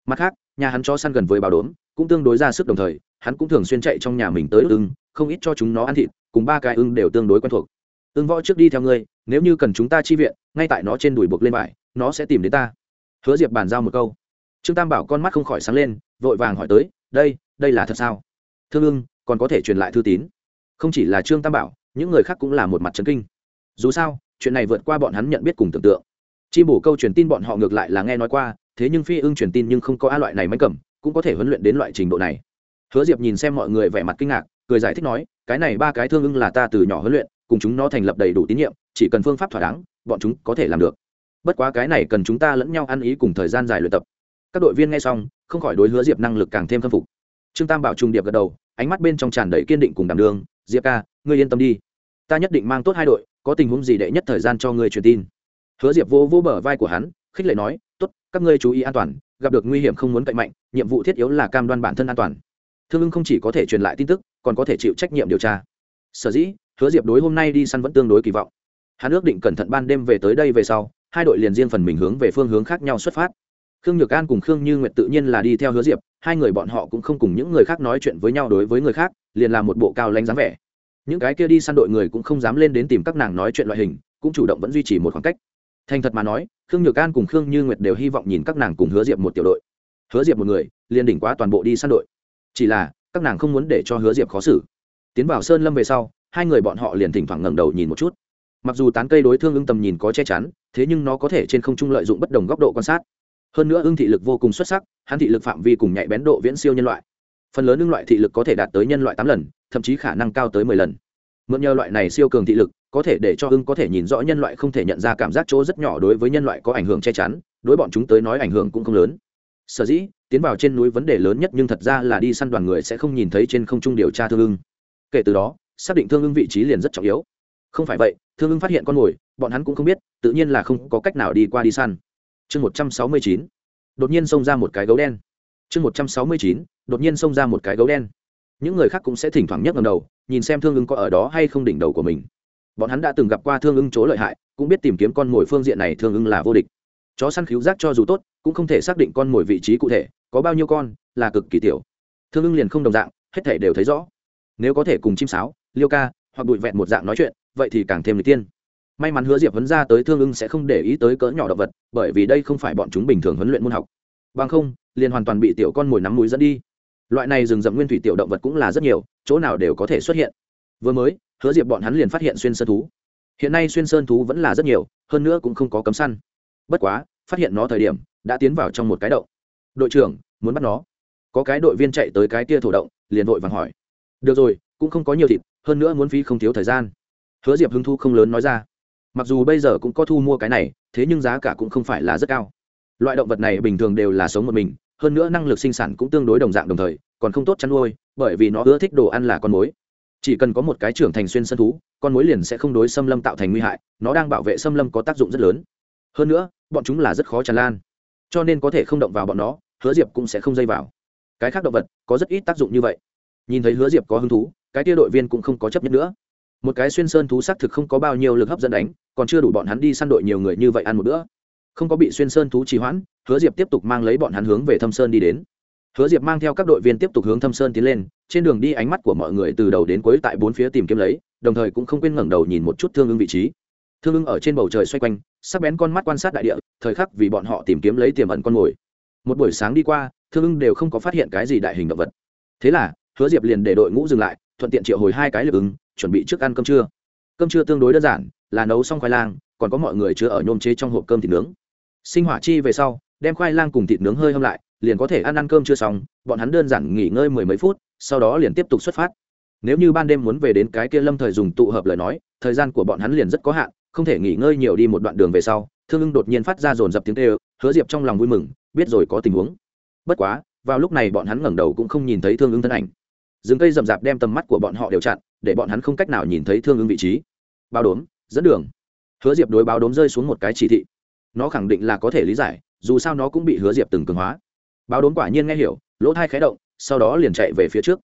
Mặt khác, nhà hắn cho săn gần với bảo đốm, cũng tương đối ra sức đồng thời, hắn cũng thường xuyên chạy trong nhà mình tới ưng, không ít cho chúng nó ăn thịt, cùng ba cái ưng đều tương đối quen thuộc ưng võ trước đi theo ngươi, nếu như cần chúng ta chi viện, ngay tại nó trên đùi buộc lên vải, nó sẽ tìm đến ta. Hứa diệp bàn giao một câu. Trương tam bảo con mắt không khỏi sáng lên, vội vàng hỏi tới, đây đây là thật sao? Thương ưng, còn có thể truyền lại thư tín. Không chỉ là trương tam bảo, những người khác cũng là một mặt trấn kinh. Dù sao, chuyện này vượt qua bọn hắn nhận biết cùng tưởng tượng. Chi bổ câu truyền tin bọn họ ngược lại là nghe nói qua, thế nhưng phi ưng truyền tin nhưng không có a loại này máy cầm, cũng có thể huấn luyện đến loại trình độ này. Hứa diệp nhìn xem mọi người vẻ mặt kinh ngạc, cười giải thích nói, cái này ba cái thương ưng là ta từ nhỏ huấn luyện cùng chúng nó thành lập đầy đủ tín nhiệm, chỉ cần phương pháp thỏa đáng, bọn chúng có thể làm được. Bất quá cái này cần chúng ta lẫn nhau ăn ý cùng thời gian dài luyện tập. Các đội viên nghe xong, không khỏi đối hứa diệp năng lực càng thêm khâm phục. Trương tam bảo trung điệp gật đầu, ánh mắt bên trong tràn đầy kiên định cùng đảm đường diệp ca, ngươi yên tâm đi. Ta nhất định mang tốt hai đội, có tình huống gì đệ nhất thời gian cho ngươi truyền tin. Hứa diệp vô vô bờ vai của hắn, khích lệ nói, tốt, các ngươi chú ý an toàn, gặp được nguy hiểm không muốn cậy mạnh, nhiệm vụ thiết yếu là cam đoan bản thân an toàn. Thương ưng không chỉ có thể truyền lại tin tức, còn có thể chịu trách nhiệm điều tra. Sở dĩ hứa diệp đối hôm nay đi săn vẫn tương đối kỳ vọng. Hắn ước định cẩn thận ban đêm về tới đây về sau, hai đội liền riêng phần mình hướng về phương hướng khác nhau xuất phát. Khương nhược an cùng khương như nguyệt tự nhiên là đi theo hứa diệp, hai người bọn họ cũng không cùng những người khác nói chuyện với nhau đối với người khác, liền là một bộ cao lánh dáng vẻ. Những cái kia đi săn đội người cũng không dám lên đến tìm các nàng nói chuyện loại hình, cũng chủ động vẫn duy trì một khoảng cách. Thành thật mà nói, khương nhược an cùng khương như nguyệt đều hy vọng nhìn các nàng cùng hứa diệp một tiểu đội. Hứa diệp một người, liền đỉnh quá toàn bộ đi săn đội. Chỉ là, các nàng không muốn để cho hứa diệp khó xử. Tiến vào sơn lâm về sau hai người bọn họ liền thỉnh thoảng ngẩng đầu nhìn một chút. Mặc dù tán cây đối thương ưng tầm nhìn có che chắn, thế nhưng nó có thể trên không trung lợi dụng bất đồng góc độ quan sát. Hơn nữa ưng thị lực vô cùng xuất sắc, hắn thị lực phạm vi cùng nhạy bén độ viễn siêu nhân loại. Phần lớn ưng loại thị lực có thể đạt tới nhân loại tám lần, thậm chí khả năng cao tới mười lần. Mượn nhờ loại này siêu cường thị lực, có thể để cho ưng có thể nhìn rõ nhân loại không thể nhận ra cảm giác chỗ rất nhỏ đối với nhân loại có ảnh hưởng che chắn, đối bọn chúng tới nói ảnh hưởng cũng không lớn. Sở dĩ, tiến vào trên núi vấn đề lớn nhất nhưng thật ra là đi săn đoàn người sẽ không nhìn thấy trên không trung điều tra thương ưng. Kể từ đó xác định thương ưng vị trí liền rất trọng yếu. Không phải vậy, thương ưng phát hiện con mồi, bọn hắn cũng không biết, tự nhiên là không có cách nào đi qua đi săn. Chương một trăm sáu mươi chín, đột nhiên xông ra một cái gấu đen. Chương một trăm sáu mươi chín, đột nhiên xông ra một cái gấu đen. Những người khác cũng sẽ thỉnh thoảng nhấc ngầm đầu, nhìn xem thương ưng có ở đó hay không đỉnh đầu của mình. Bọn hắn đã từng gặp qua thương ưng chỗ lợi hại, cũng biết tìm kiếm con mồi phương diện này thương ưng là vô địch. Chó săn cứu giác cho dù tốt, cũng không thể xác định con mồi vị trí cụ thể, có bao nhiêu con, là cực kỳ tiểu. Thương ưng liền không đồng dạng, hết thể đều thấy rõ. Nếu có thể cùng chim sáo liêu ca, hoặc bụi vẹn một dạng nói chuyện, vậy thì càng thêm lịch tiên. May mắn hứa diệp vấn ra tới thương ưng sẽ không để ý tới cỡ nhỏ động vật, bởi vì đây không phải bọn chúng bình thường huấn luyện môn học. Bằng không, liền hoàn toàn bị tiểu con mồi nắm mũi dẫn đi. Loại này rừng rậm nguyên thủy tiểu động vật cũng là rất nhiều, chỗ nào đều có thể xuất hiện. Vừa mới, hứa diệp bọn hắn liền phát hiện xuyên sơn thú. Hiện nay xuyên sơn thú vẫn là rất nhiều, hơn nữa cũng không có cấm săn. Bất quá, phát hiện nó thời điểm, đã tiến vào trong một cái động. Đội trưởng, muốn bắt nó. Có cái đội viên chạy tới cái tia thổ động, liền vội vàng hỏi. Được rồi, cũng không có nhiều thịt hơn nữa muốn phí không thiếu thời gian. Hứa diệp hứng thu không lớn nói ra. Mặc dù bây giờ cũng có thu mua cái này, thế nhưng giá cả cũng không phải là rất cao. Loại động vật này bình thường đều là sống một mình, hơn nữa năng lực sinh sản cũng tương đối đồng dạng đồng thời, còn không tốt chăn nuôi, bởi vì nó ưa thích đồ ăn là con mối. Chỉ cần có một cái trưởng thành xuyên sân thú, con mối liền sẽ không đối xâm lâm tạo thành nguy hại, nó đang bảo vệ xâm lâm có tác dụng rất lớn. Hơn nữa, bọn chúng là rất khó tràn lan, cho nên có thể không động vào bọn nó, hứa diệp cũng sẽ không dây vào. Cái khác động vật có rất ít tác dụng như vậy. Nhìn thấy hứa diệp có hứng thú cái tia đội viên cũng không có chấp nhất nữa. Một cái xuyên sơn thú xác thực không có bao nhiêu lực hấp dẫn đánh, còn chưa đủ bọn hắn đi săn đội nhiều người như vậy ăn một bữa. Không có bị xuyên sơn thú trì hoãn, hứa diệp tiếp tục mang lấy bọn hắn hướng về thâm sơn đi đến. Hứa diệp mang theo các đội viên tiếp tục hướng thâm sơn tiến lên, trên đường đi ánh mắt của mọi người từ đầu đến cuối tại bốn phía tìm kiếm lấy, đồng thời cũng không quên ngẩng đầu nhìn một chút thương ưng vị trí. Thương ưng ở trên bầu trời xoay quanh, sắc bén con mắt quan sát đại địa, thời khắc vì bọn họ tìm kiếm lấy tiềm ẩn con mồi. Một buổi sáng đi qua, thương ưng đều không có phát hiện cái gì đại hình động vật. Thế là, hứa diệp liền để đội ngũ dừng lại thuận tiện triệu hồi hai cái lực ứng, chuẩn bị trước ăn cơm trưa. Cơm trưa tương đối đơn giản, là nấu xong khoai lang, còn có mọi người chứa ở nhôm chế trong hộp cơm thịt nướng. Sinh hỏa chi về sau, đem khoai lang cùng thịt nướng hơi hâm lại, liền có thể ăn ăn cơm chưa xong, bọn hắn đơn giản nghỉ ngơi mười mấy phút, sau đó liền tiếp tục xuất phát. Nếu như ban đêm muốn về đến cái kia lâm thời dùng tụ hợp lời nói, thời gian của bọn hắn liền rất có hạn, không thể nghỉ ngơi nhiều đi một đoạn đường về sau, thương ưng đột nhiên phát ra dồn dập tiếng kêu, hứa diệp trong lòng vui mừng, biết rồi có tình huống. Bất quá, vào lúc này bọn hắn ngẩng đầu cũng không nhìn thấy thương ưng thân ảnh rừng cây rậm rạp đem tầm mắt của bọn họ đều chặn, để bọn hắn không cách nào nhìn thấy thương ứng vị trí. Bao đốm, dẫn đường. Hứa diệp đối báo đốm rơi xuống một cái chỉ thị. Nó khẳng định là có thể lý giải, dù sao nó cũng bị hứa diệp từng cường hóa. Báo đốm quả nhiên nghe hiểu, lỗ thai khé động, sau đó liền chạy về phía trước.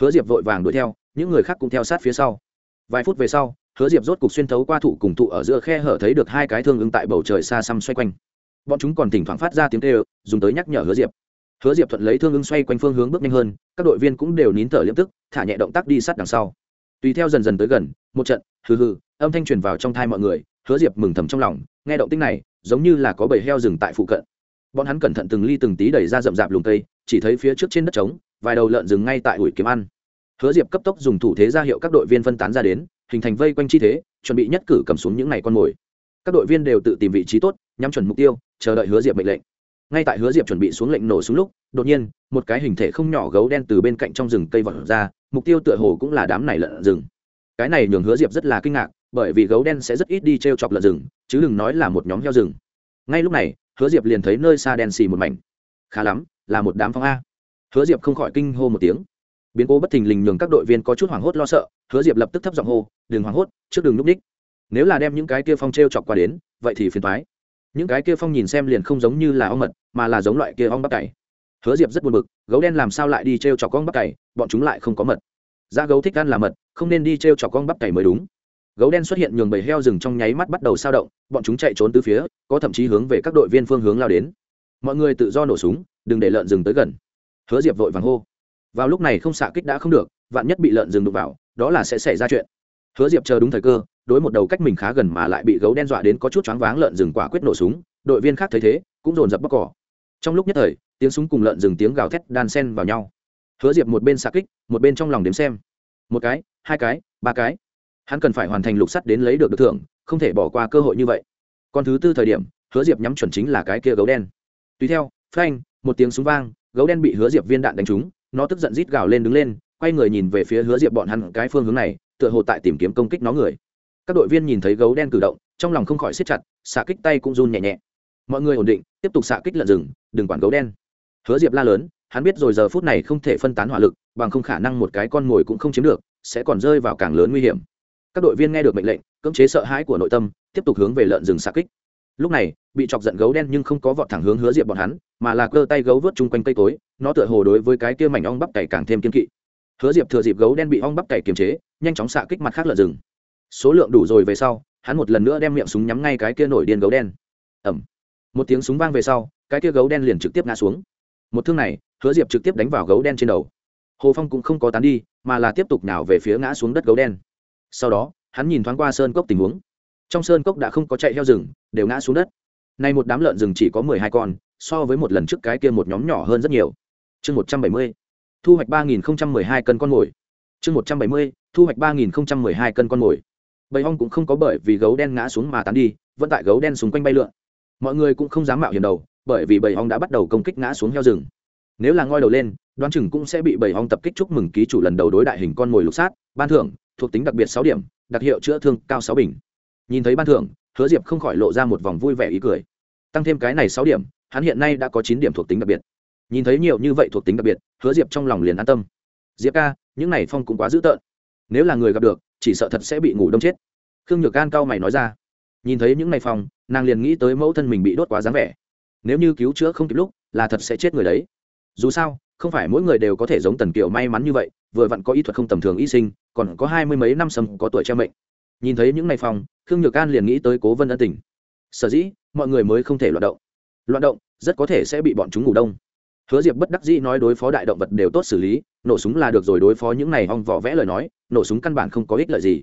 Hứa diệp vội vàng đuổi theo, những người khác cũng theo sát phía sau. Vài phút về sau, hứa diệp rốt cục xuyên thấu qua thụ cùng thụ ở giữa khe hở thấy được hai cái thương ứng tại bầu trời xa xăm xoay quanh. Bọn chúng còn thỉnh thoảng phát ra tiếng kêu, dùng tới nhắc nhở hứa diệp hứa diệp thuận lấy thương ưng xoay quanh phương hướng bước nhanh hơn, các đội viên cũng đều nín thở liễm tức, thả nhẹ động tác đi sát đằng sau. Tùy theo dần dần tới gần, một trận, hừ hừ, âm thanh truyền vào trong thai mọi người, hứa diệp mừng thầm trong lòng, nghe động tích này, giống như là có bầy heo rừng tại phụ cận. Bọn hắn cẩn thận từng ly từng tí đẩy ra rậm rạp lùm cây, chỉ thấy phía trước trên đất trống, vài đầu lợn rừng ngay tại ủi kiếm ăn. Hứa diệp cấp tốc dùng thủ thế ra hiệu các đội viên phân tán ra đến, hình thành vây quanh chi thế, chuẩn bị nhất cử cầm xuống những ngày con mồi. Các đội viên đều tự tìm vị trí tốt, nhắm chuẩn mục tiêu, chờ đợi hứa diệp mệnh lệnh ngay tại hứa diệp chuẩn bị xuống lệnh nổ súng lúc, đột nhiên, một cái hình thể không nhỏ gấu đen từ bên cạnh trong rừng cây vọt ra, mục tiêu tựa hồ cũng là đám này lợn rừng. Cái này nhường hứa diệp rất là kinh ngạc, bởi vì gấu đen sẽ rất ít đi t r e o chọc lợn rừng, chứ đừng nói là một nhóm heo rừng. Ngay lúc này, hứa diệp liền thấy nơi xa đen xì một mảnh. Khá lắm, là một đám phong a. Hứa diệp không khỏi kinh hô một tiếng. Biến cố bất thình lình nhường các đội viên có chút hoảng hốt lo sợ, hứa diệp lập tức thấp giọng hô, đừng hoảng hốt, trước đường núp ních nếu là đem những cái kia phong t r e o chọc qua đến, vậy thì phiền thoái những cái kia phong nhìn xem liền không giống như là ong mật mà là giống loại kia ong bắp cày hứa diệp rất buồn bực, gấu đen làm sao lại đi t r e o chọc con bắp cày bọn chúng lại không có mật. Da gấu thích ăn là mật, không nên đi t r e o chọc con bắp cày mới đúng. Gấu đen xuất hiện nhường bầy heo rừng trong nháy mắt bắt đầu sao động, bọn chúng chạy trốn từ phía, có thậm chí hướng về các đội viên phương hướng lao đến. Mọi người tự do nổ súng, đừng để lợn rừng tới gần. Hứa diệp vội vàng hô. Vào lúc này không xạ kích đã không được, vạn nhất bị lợn rừng đụng vào, đó là sẽ xảy ra chuyện. Hứa diệp chờ đúng thời cơ, đối một đầu cách mình khá gần mà lại bị gấu đen dọa đến có chút choáng váng lợn rừng quả quyết nổ súng, đội viên khác thấy thế, cũng dồn dập bóc cỏ trong lúc nhất thời, tiếng súng cùng lợn rừng tiếng gào thét đan sen vào nhau. Hứa diệp một bên xa kích, một bên trong lòng đếm xem. Một cái, hai cái, ba cái. Hắn cần phải hoàn thành lục sắt đến lấy được được thưởng, không thể bỏ qua cơ hội như vậy. Còn thứ tư thời điểm, hứa diệp nhắm chuẩn chính là cái kia gấu đen. Tùy theo, phanh, một tiếng súng vang, gấu đen bị hứa diệp viên đạn đánh trúng, nó tức giận rít gào lên đứng lên, quay người nhìn về phía hứa diệp bọn hắn cái phương hướng này, tựa hồ tại tìm kiếm công kích nó người. Các đội viên nhìn thấy gấu đen cử động, trong lòng không khỏi siết chặt, xạ kích tay cũng run nhẹ nhẹ mọi người ổn định, tiếp tục xạ kích lợn rừng, đừng quản gấu đen. Hứa diệp la lớn, hắn biết rồi giờ phút này không thể phân tán hỏa lực, bằng không khả năng một cái con mồi cũng không chiếm được, sẽ còn rơi vào càng lớn nguy hiểm. Các đội viên nghe được mệnh lệnh, cưỡng chế sợ hãi của nội tâm, tiếp tục hướng về lợn rừng xạ kích. Lúc này, bị chọc giận gấu đen nhưng không có vọt thẳng hướng hứa diệp bọn hắn, mà là cơ tay gấu vớt chung quanh cây cối, nó tựa hồ đối với cái kia mảnh ong bắp cày càng thêm kiên kỵ. Hứa diệp thừa dịp gấu đen bị ong bắp cày kiềm chế, nhanh chóng xạ kích mặt khác lợn rừng. Số lượng đủ rồi về sau, hắn một lần nữa đem miệng súng nhắm ngay cái kia nổi điên gấu đen. Ẩm một tiếng súng vang về sau, cái kia gấu đen liền trực tiếp ngã xuống. Một thương này, hứa diệp trực tiếp đánh vào gấu đen trên đầu. Hồ phong cũng không có tán đi, mà là tiếp tục nào về phía ngã xuống đất gấu đen. Sau đó, hắn nhìn thoáng qua sơn cốc tình huống. Trong sơn cốc đã không có chạy heo rừng, đều ngã xuống đất. Nay một đám lợn rừng chỉ có mười hai con, so với một lần trước cái kia một nhóm nhỏ hơn rất nhiều. Chương một trăm bảy mươi, thu hoạch ba nghìn mười hai cân con mồi. Chương một trăm bảy mươi, thu hoạch ba nghìn mười hai cân con mồi. Bầy hong cũng không có bởi vì gấu đen ngã xuống mà tán đi, vẫn tại gấu đen xung quanh bay lượn mọi người cũng không dám mạo hiểm đầu, bởi vì bầy hong đã bắt đầu công kích ngã xuống heo rừng. Nếu là ngoi đầu lên, đoán chừng cũng sẽ bị bầy hong tập kích chúc mừng ký chủ lần đầu đối đại hình con mồi lục sát, ban thưởng, thuộc tính đặc biệt sáu điểm, đặc hiệu chữa thương cao sáu bình. Nhìn thấy ban thưởng, hứa diệp không khỏi lộ ra một vòng vui vẻ ý cười. Tăng thêm cái này sáu điểm, hắn hiện nay đã có chín điểm thuộc tính đặc biệt. Nhìn thấy nhiều như vậy thuộc tính đặc biệt, hứa diệp trong lòng liền an tâm. Diệp ca, những này phong cũng quá dữ tợn. Nếu là người gặp được, chỉ sợ thật sẽ bị ngủ đông chết. Khương nhược Gan cao mày nói ra nhìn thấy những ngày phòng nàng liền nghĩ tới mẫu thân mình bị đốt quá dáng vẻ. Nếu như cứu chữa không kịp lúc là thật sẽ chết người đấy. Dù sao không phải mỗi người đều có thể giống tần kiều may mắn như vậy vừa vặn có y thuật không tầm thường y sinh còn có hai mươi mấy năm sầm có tuổi che mệnh. Nhìn thấy những ngày phòng, khương nhược an liền nghĩ tới cố vân ân tình. Sở dĩ mọi người mới không thể loạt động. Loạt động rất có thể sẽ bị bọn chúng ngủ đông. Hứa diệp bất đắc dĩ nói đối phó đại động vật đều tốt xử lý nổ súng là được rồi đối phó những này hong vỏ vẽ lời nói nổ súng căn bản không có ích lợi gì.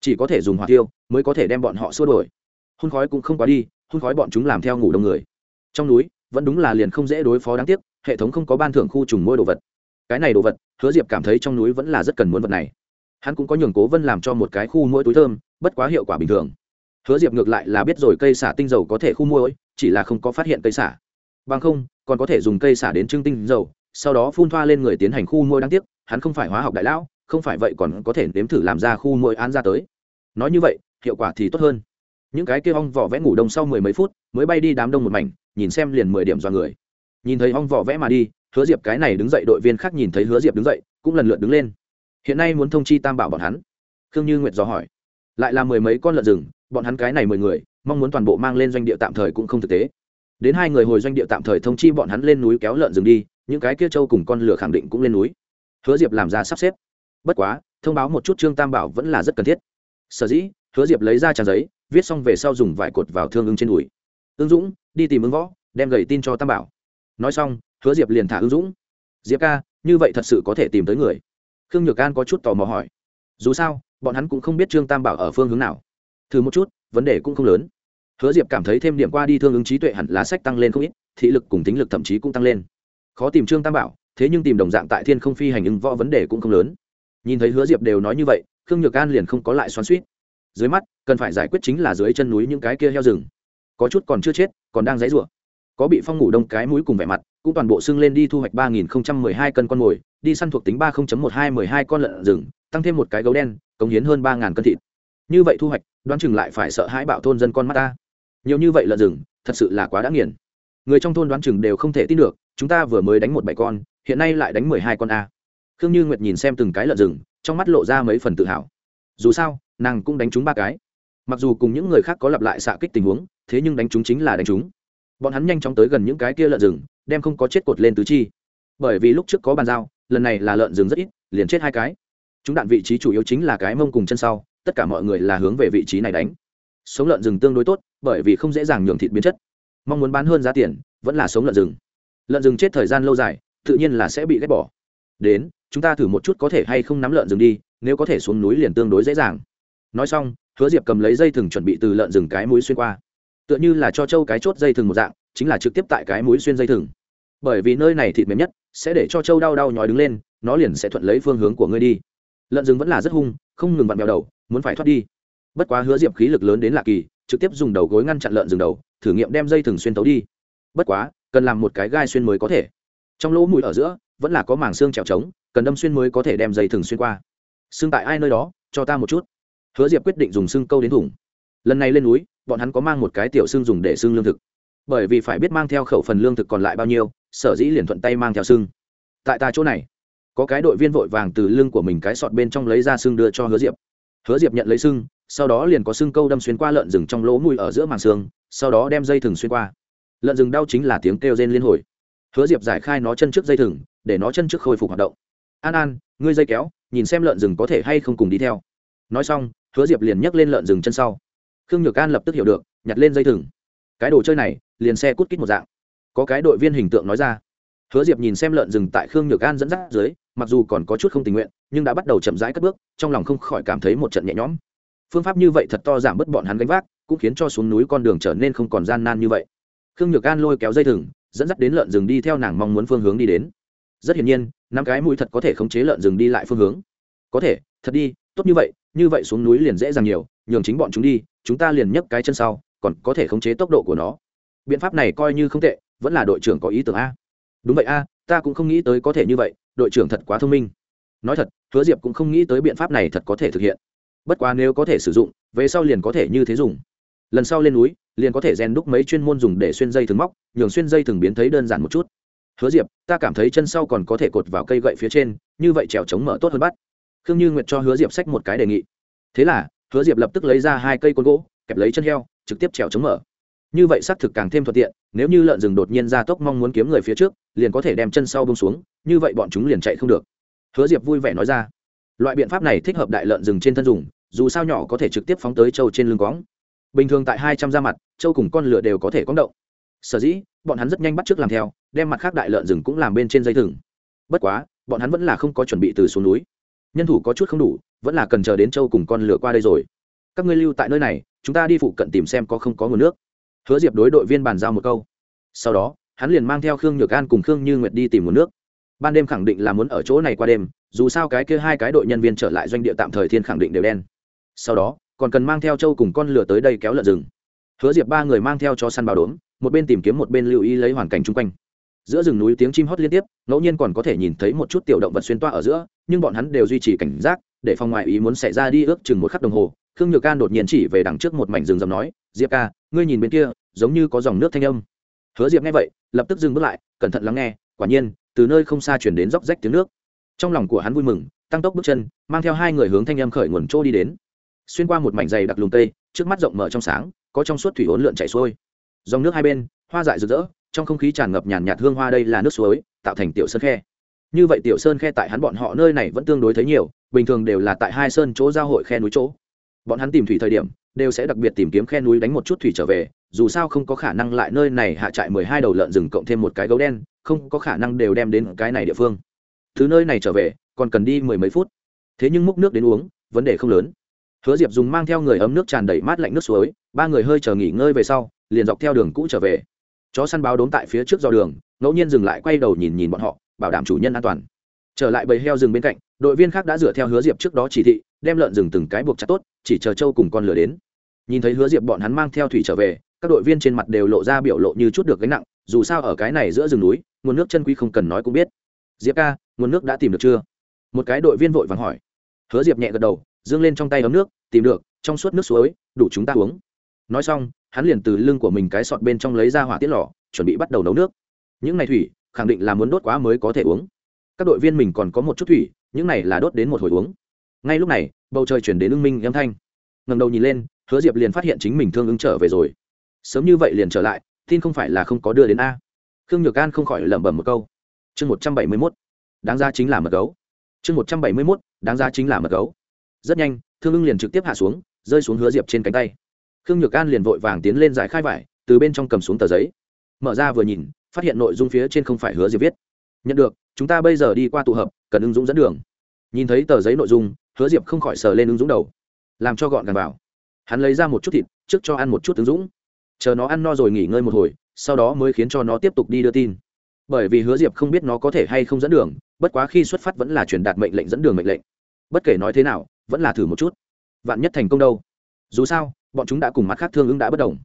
Chỉ có thể dùng hỏa tiêu mới có thể đem bọn họ xua đổi hun khói cũng không quá đi, hun khói bọn chúng làm theo ngủ đông người. Trong núi, vẫn đúng là liền không dễ đối phó đáng tiếc, hệ thống không có ban thưởng khu trùng môi đồ vật. Cái này đồ vật, hứa diệp cảm thấy trong núi vẫn là rất cần muốn vật này. Hắn cũng có nhường cố vân làm cho một cái khu mỗi túi thơm, bất quá hiệu quả bình thường. Hứa diệp ngược lại là biết rồi cây xả tinh dầu có thể khu mỗi chỉ là không có phát hiện cây xả. Bằng không, còn có thể dùng cây xả đến trưng tinh dầu, sau đó phun thoa lên người tiến hành khu môi đáng tiếc, hắn không phải hóa học đại lão, không phải vậy còn có thể nếm thử làm ra khu môi án ra tới. Nói như vậy, hiệu quả thì tốt hơn những cái kia ong vỏ vẽ ngủ đông sau mười mấy phút, mới bay đi đám đông một mảnh, nhìn xem liền mười điểm dọa người. Nhìn thấy ong vỏ vẽ mà đi, hứa diệp cái này đứng dậy đội viên khác nhìn thấy hứa diệp đứng dậy, cũng lần lượt đứng lên. Hiện nay muốn thông chi tam bảo bọn hắn. Khương như nguyệt dò hỏi. Lại là mười mấy con lợn rừng, bọn hắn cái này mười người, mong muốn toàn bộ mang lên doanh địa tạm thời cũng không thực tế. Đến hai người hồi doanh địa tạm thời thông chi bọn hắn lên núi kéo lợn rừng đi, những cái kia trâu cùng con lửa khẳng định cũng lên núi. Hứa diệp làm ra sắp xếp. Bất quá, thông báo một chút trương tam bảo vẫn là rất cần thiết. Sở dĩ, hứa diệp lấy ra trang giấy viết xong về sau dùng vải cột vào thương ứng trên đùi. Ứng dũng, đi tìm ứng võ, đem gầy tin cho tam bảo. Nói xong, hứa diệp liền thả ứng dũng. Diệp ca, như vậy thật sự có thể tìm tới người? Khương nhược an có chút tò mò hỏi. Dù sao, bọn hắn cũng không biết trương tam bảo ở phương hướng nào. Thử một chút, vấn đề cũng không lớn. Hứa diệp cảm thấy thêm điểm qua đi thương ứng trí tuệ hẳn lá sách tăng lên không ít, thị lực cùng tính lực thậm chí cũng tăng lên. Khó tìm trương tam bảo, thế nhưng tìm đồng dạng tại thiên không phi hành ứng võ vấn đề cũng không lớn. Nhìn thấy hứa diệp đều nói như vậy, khương nhược an liền không có lại xoắn suýt dưới mắt, cần phải giải quyết chính là dưới chân núi những cái kia heo rừng. Có chút còn chưa chết, còn đang dãy rủa. Có bị phong ngủ đông cái mũi cùng vẻ mặt, cũng toàn bộ xưng lên đi thu hoạch ba nghìn không trăm mười hai cân con mồi, đi săn thuộc tính ba không chấm một hai mười hai con lợn rừng, tăng thêm một cái gấu đen, cống hiến hơn ba ngàn cân thịt. Như vậy thu hoạch, đoán chừng lại phải sợ hãi bạo thôn dân con mắt ta. Nhiều như vậy lợn rừng, thật sự là quá đã nghiền. Người trong thôn đoán chừng đều không thể tin được, chúng ta vừa mới đánh một bảy con, hiện nay lại đánh mười hai con a. Khương như nguyệt nhìn xem từng cái lợn rừng, trong mắt lộ ra mấy phần tự hào. Dù sao nàng cũng đánh trúng ba cái. Mặc dù cùng những người khác có lặp lại xạ kích tình huống, thế nhưng đánh trúng chính là đánh trúng. Bọn hắn nhanh chóng tới gần những cái kia lợn rừng, đem không có chết cột lên tứ chi. Bởi vì lúc trước có bàn giao, lần này là lợn rừng rất ít, liền chết hai cái. Chúng đạn vị trí chủ yếu chính là cái mông cùng chân sau, tất cả mọi người là hướng về vị trí này đánh. Sống lợn rừng tương đối tốt, bởi vì không dễ dàng nhường thịt biến chất. Mong muốn bán hơn giá tiền, vẫn là sống lợn rừng. Lợn rừng chết thời gian lâu dài, tự nhiên là sẽ bị ghét bỏ. Đến, chúng ta thử một chút có thể hay không nắm lợn rừng đi, nếu có thể xuống núi liền tương đối dễ dàng nói xong, hứa diệp cầm lấy dây thừng chuẩn bị từ lợn rừng cái mũi xuyên qua. Tựa như là cho trâu cái chốt dây thừng một dạng, chính là trực tiếp tại cái mũi xuyên dây thừng. Bởi vì nơi này thịt mềm nhất, sẽ để cho trâu đau đau nhói đứng lên, nó liền sẽ thuận lấy phương hướng của ngươi đi. Lợn rừng vẫn là rất hung, không ngừng vặn vẹo đầu, muốn phải thoát đi. Bất quá hứa diệp khí lực lớn đến lạ kỳ, trực tiếp dùng đầu gối ngăn chặn lợn rừng đầu, thử nghiệm đem dây thừng xuyên tấu đi. Bất quá, cần làm một cái gai xuyên mới có thể. Trong lỗ mũi ở giữa, vẫn là có màng xương trèo trống, cần đâm xuyên mới có thể đem dây thừng xuyên qua. Xương tại ai nơi đó, cho ta một chút hứa diệp quyết định dùng xương câu đến thủng. Lần này lên núi, bọn hắn có mang một cái tiểu xương dùng để xương lương thực. Bởi vì phải biết mang theo khẩu phần lương thực còn lại bao nhiêu, sở dĩ liền thuận tay mang theo xương. Tại ta chỗ này, có cái đội viên vội vàng từ lưng của mình cái sọt bên trong lấy ra xương đưa cho hứa diệp. Hứa diệp nhận lấy xương, sau đó liền có xương câu đâm xuyên qua lợn rừng trong lỗ mùi ở giữa màng xương, sau đó đem dây thừng xuyên qua. Lợn rừng đau chính là tiếng kêu rên liên hồi. Hứa diệp giải khai nó chân trước dây thừng, để nó chân trước khôi phục hoạt động. An an, ngươi dây kéo, nhìn xem lợn rừng có thể hay không cùng đi theo. Nói xong hứa diệp liền nhấc lên lợn rừng chân sau. Khương nhược an lập tức hiểu được, nhặt lên dây thừng. Cái đồ chơi này, liền xe cút kít một dạng. Có cái đội viên hình tượng nói ra. Hứa diệp nhìn xem lợn rừng tại khương nhược an dẫn dắt dưới, mặc dù còn có chút không tình nguyện, nhưng đã bắt đầu chậm rãi cất bước, trong lòng không khỏi cảm thấy một trận nhẹ nhõm. Phương pháp như vậy thật to giảm bớt bọn hắn gánh vác, cũng khiến cho xuống núi con đường trở nên không còn gian nan như vậy. Khương nhược an lôi kéo dây thừng, dẫn dắt đến lợn rừng đi theo nàng mong muốn phương hướng đi đến. Rất hiển nhiên, năm cái mũi thật có thể khống chế lợn rừng đi lại phương hướng. Có thể, thật đi tốt như vậy như vậy xuống núi liền dễ dàng nhiều, nhường chính bọn chúng đi, chúng ta liền nhấc cái chân sau, còn có thể khống chế tốc độ của nó. Biện pháp này coi như không tệ, vẫn là đội trưởng có ý tưởng a. Đúng vậy a, ta cũng không nghĩ tới có thể như vậy, đội trưởng thật quá thông minh. Nói thật, hứa diệp cũng không nghĩ tới biện pháp này thật có thể thực hiện. Bất quá nếu có thể sử dụng, về sau liền có thể như thế dùng. Lần sau lên núi, liền có thể rèn đúc mấy chuyên môn dùng để xuyên dây thừng móc, nhường xuyên dây thừng biến thấy đơn giản một chút. Hứa diệp, ta cảm thấy chân sau còn có thể cột vào cây gậy phía trên, như vậy trèo chống mở tốt hơn bắt khương như nguyệt cho hứa diệp sách một cái đề nghị. Thế là, hứa diệp lập tức lấy ra hai cây côn gỗ, kẹp lấy chân heo, trực tiếp trèo chống mở. Như vậy xác thực càng thêm thuận tiện, nếu như lợn rừng đột nhiên ra tốc mong muốn kiếm người phía trước, liền có thể đem chân sau bông xuống, như vậy bọn chúng liền chạy không được. Hứa diệp vui vẻ nói ra, loại biện pháp này thích hợp đại lợn rừng trên thân dùng, dù sao nhỏ có thể trực tiếp phóng tới trâu trên lưng quõng bình thường tại hai trăm da mặt trâu cùng con lửa đều có thể cóng động. Sở dĩ, bọn hắn rất nhanh bắt t r ư ớ c làm theo, đem mặt khác đại lợn rừng cũng làm bên trên dây thừng. Bất quá, bọn hắn vẫn là không có chuẩn bị từ xuống núi nhân thủ có chút không đủ, vẫn là cần chờ đến châu cùng con lửa qua đây rồi. Các ngươi lưu tại nơi này, chúng ta đi phụ cận tìm xem có không có nguồn nước. Hứa diệp đối đội viên bàn giao một câu. Sau đó, hắn liền mang theo khương nhược an cùng khương như nguyệt đi tìm nguồn nước. Ban đêm khẳng định là muốn ở chỗ này qua đêm, dù sao cái kia hai cái đội nhân viên trở lại doanh địa tạm thời thiên khẳng định đều đen. Sau đó, còn cần mang theo châu cùng con lửa tới đây kéo lợn rừng. Hứa diệp ba người mang theo cho săn bao đốm, một bên tìm kiếm một bên lưu ý lấy hoàn cảnh chung quanh giữa rừng núi tiếng chim hót liên tiếp, ngẫu nhiên còn có thể nhìn thấy một chút tiểu động vật xuyên toa ở giữa, nhưng bọn hắn đều duy trì cảnh giác, để phòng ngoại ý muốn xảy ra đi ước chừng một khắc đồng hồ. Khương nhược can đột nhiên chỉ về đằng trước một mảnh rừng rầm nói, diệp ca, ngươi nhìn bên kia, giống như có dòng nước thanh âm. Hứa diệp nghe vậy, lập tức dừng bước lại, cẩn thận lắng nghe, quả nhiên, từ nơi không xa chuyển đến róc rách tiếng nước. Trong lòng của hắn vui mừng, tăng tốc bước chân, mang theo hai người hướng thanh âm khởi nguồn trô đi đến. Xuyên qua một mảnh dày đặc lùm tây trước mắt rộng mở trong sáng, có trong suốt thủy hỗn lượn chảy xuôi. Dòng nước hai bên, hoa dại rực rỡ trong không khí tràn ngập nhàn nhạt hương hoa đây là nước suối, tạo thành tiểu sơn khe. Như vậy tiểu sơn khe tại hắn bọn họ nơi này vẫn tương đối thấy nhiều, bình thường đều là tại hai sơn chỗ giao hội khe núi chỗ. Bọn hắn tìm thủy thời điểm, đều sẽ đặc biệt tìm kiếm khe núi đánh một chút thủy trở về, dù sao không có khả năng lại nơi này hạ trại mười hai đầu lợn rừng cộng thêm một cái gấu đen, không có khả năng đều đem đến cái này địa phương. Thứ nơi này trở về, còn cần đi mười mấy phút. Thế nhưng múc nước đến uống, vấn đề không lớn. Hứa diệp dùng mang theo người ấm nước tràn đầy mát lạnh nước suối, ba người hơi chờ nghỉ ngơi về sau, liền dọc theo đường cũ trở về chó săn báo đốn tại phía trước do đường, ngẫu nhiên dừng lại quay đầu nhìn nhìn bọn họ, bảo đảm chủ nhân an toàn. Trở lại bầy heo rừng bên cạnh, đội viên khác đã dựa theo hứa diệp trước đó chỉ thị, đem lợn rừng từng cái buộc chặt tốt, chỉ chờ trâu cùng con lửa đến. Nhìn thấy hứa diệp bọn hắn mang theo thủy trở về, các đội viên trên mặt đều lộ ra biểu lộ như chút được gánh nặng, dù sao ở cái này giữa rừng núi, nguồn nước chân quý không cần nói cũng biết. Diệp ca, nguồn nước đã tìm được chưa? Một cái đội viên vội vàng hỏi. Hứa diệp nhẹ gật đầu, dương lên trong tay ấm nước, tìm được, trong suốt nước suối, đủ chúng ta uống. Nói xong hắn liền từ lưng của mình cái sọt bên trong lấy ra hỏa tiết lò, chuẩn bị bắt đầu nấu nước. Những ngày thủy, khẳng định là muốn đốt quá mới có thể uống. Các đội viên mình còn có một chút thủy, những này là đốt đến một hồi uống. Ngay lúc này, bầu trời chuyển đến ưng minh âm thanh. Ngầm đầu nhìn lên, hứa diệp liền phát hiện chính mình thương ứng trở về rồi. Sớm như vậy liền trở lại, tin không phải là không có đưa đến a. Khương nhược an không khỏi lẩm bẩm một câu. Chương một trăm bảy mươi mốt, đáng ra chính là mật gấu. Chương một trăm bảy mươi mốt, đáng ra chính là mật gấu. Rất nhanh, thương ưng liền trực tiếp hạ xuống, rơi xuống hứa diệp trên cánh tay khương nhược an liền vội vàng tiến lên giải khai vải, từ bên trong cầm xuống tờ giấy. Mở ra vừa nhìn, phát hiện nội dung phía trên không phải hứa diệp viết. Nhận được, chúng ta bây giờ đi qua tụ hợp, cần ứng dũng dẫn đường. Nhìn thấy tờ giấy nội dung, hứa diệp không khỏi sờ lên ứng dũng đầu. Làm cho gọn gàng vào. Hắn lấy ra một chút thịt, trước cho ăn một chút ứng dũng chờ nó ăn no rồi nghỉ ngơi một hồi, sau đó mới khiến cho nó tiếp tục đi đưa tin. Bởi vì hứa diệp không biết nó có thể hay không dẫn đường, bất quá khi xuất phát vẫn là truyền đạt mệnh lệnh dẫn đường mệnh lệnh. Bất kể nói thế nào, vẫn là thử một chút. Vạn nhất thành công đâu? Dù sao bọn chúng đã cùng mặt khác thương ứng đã bất đồng.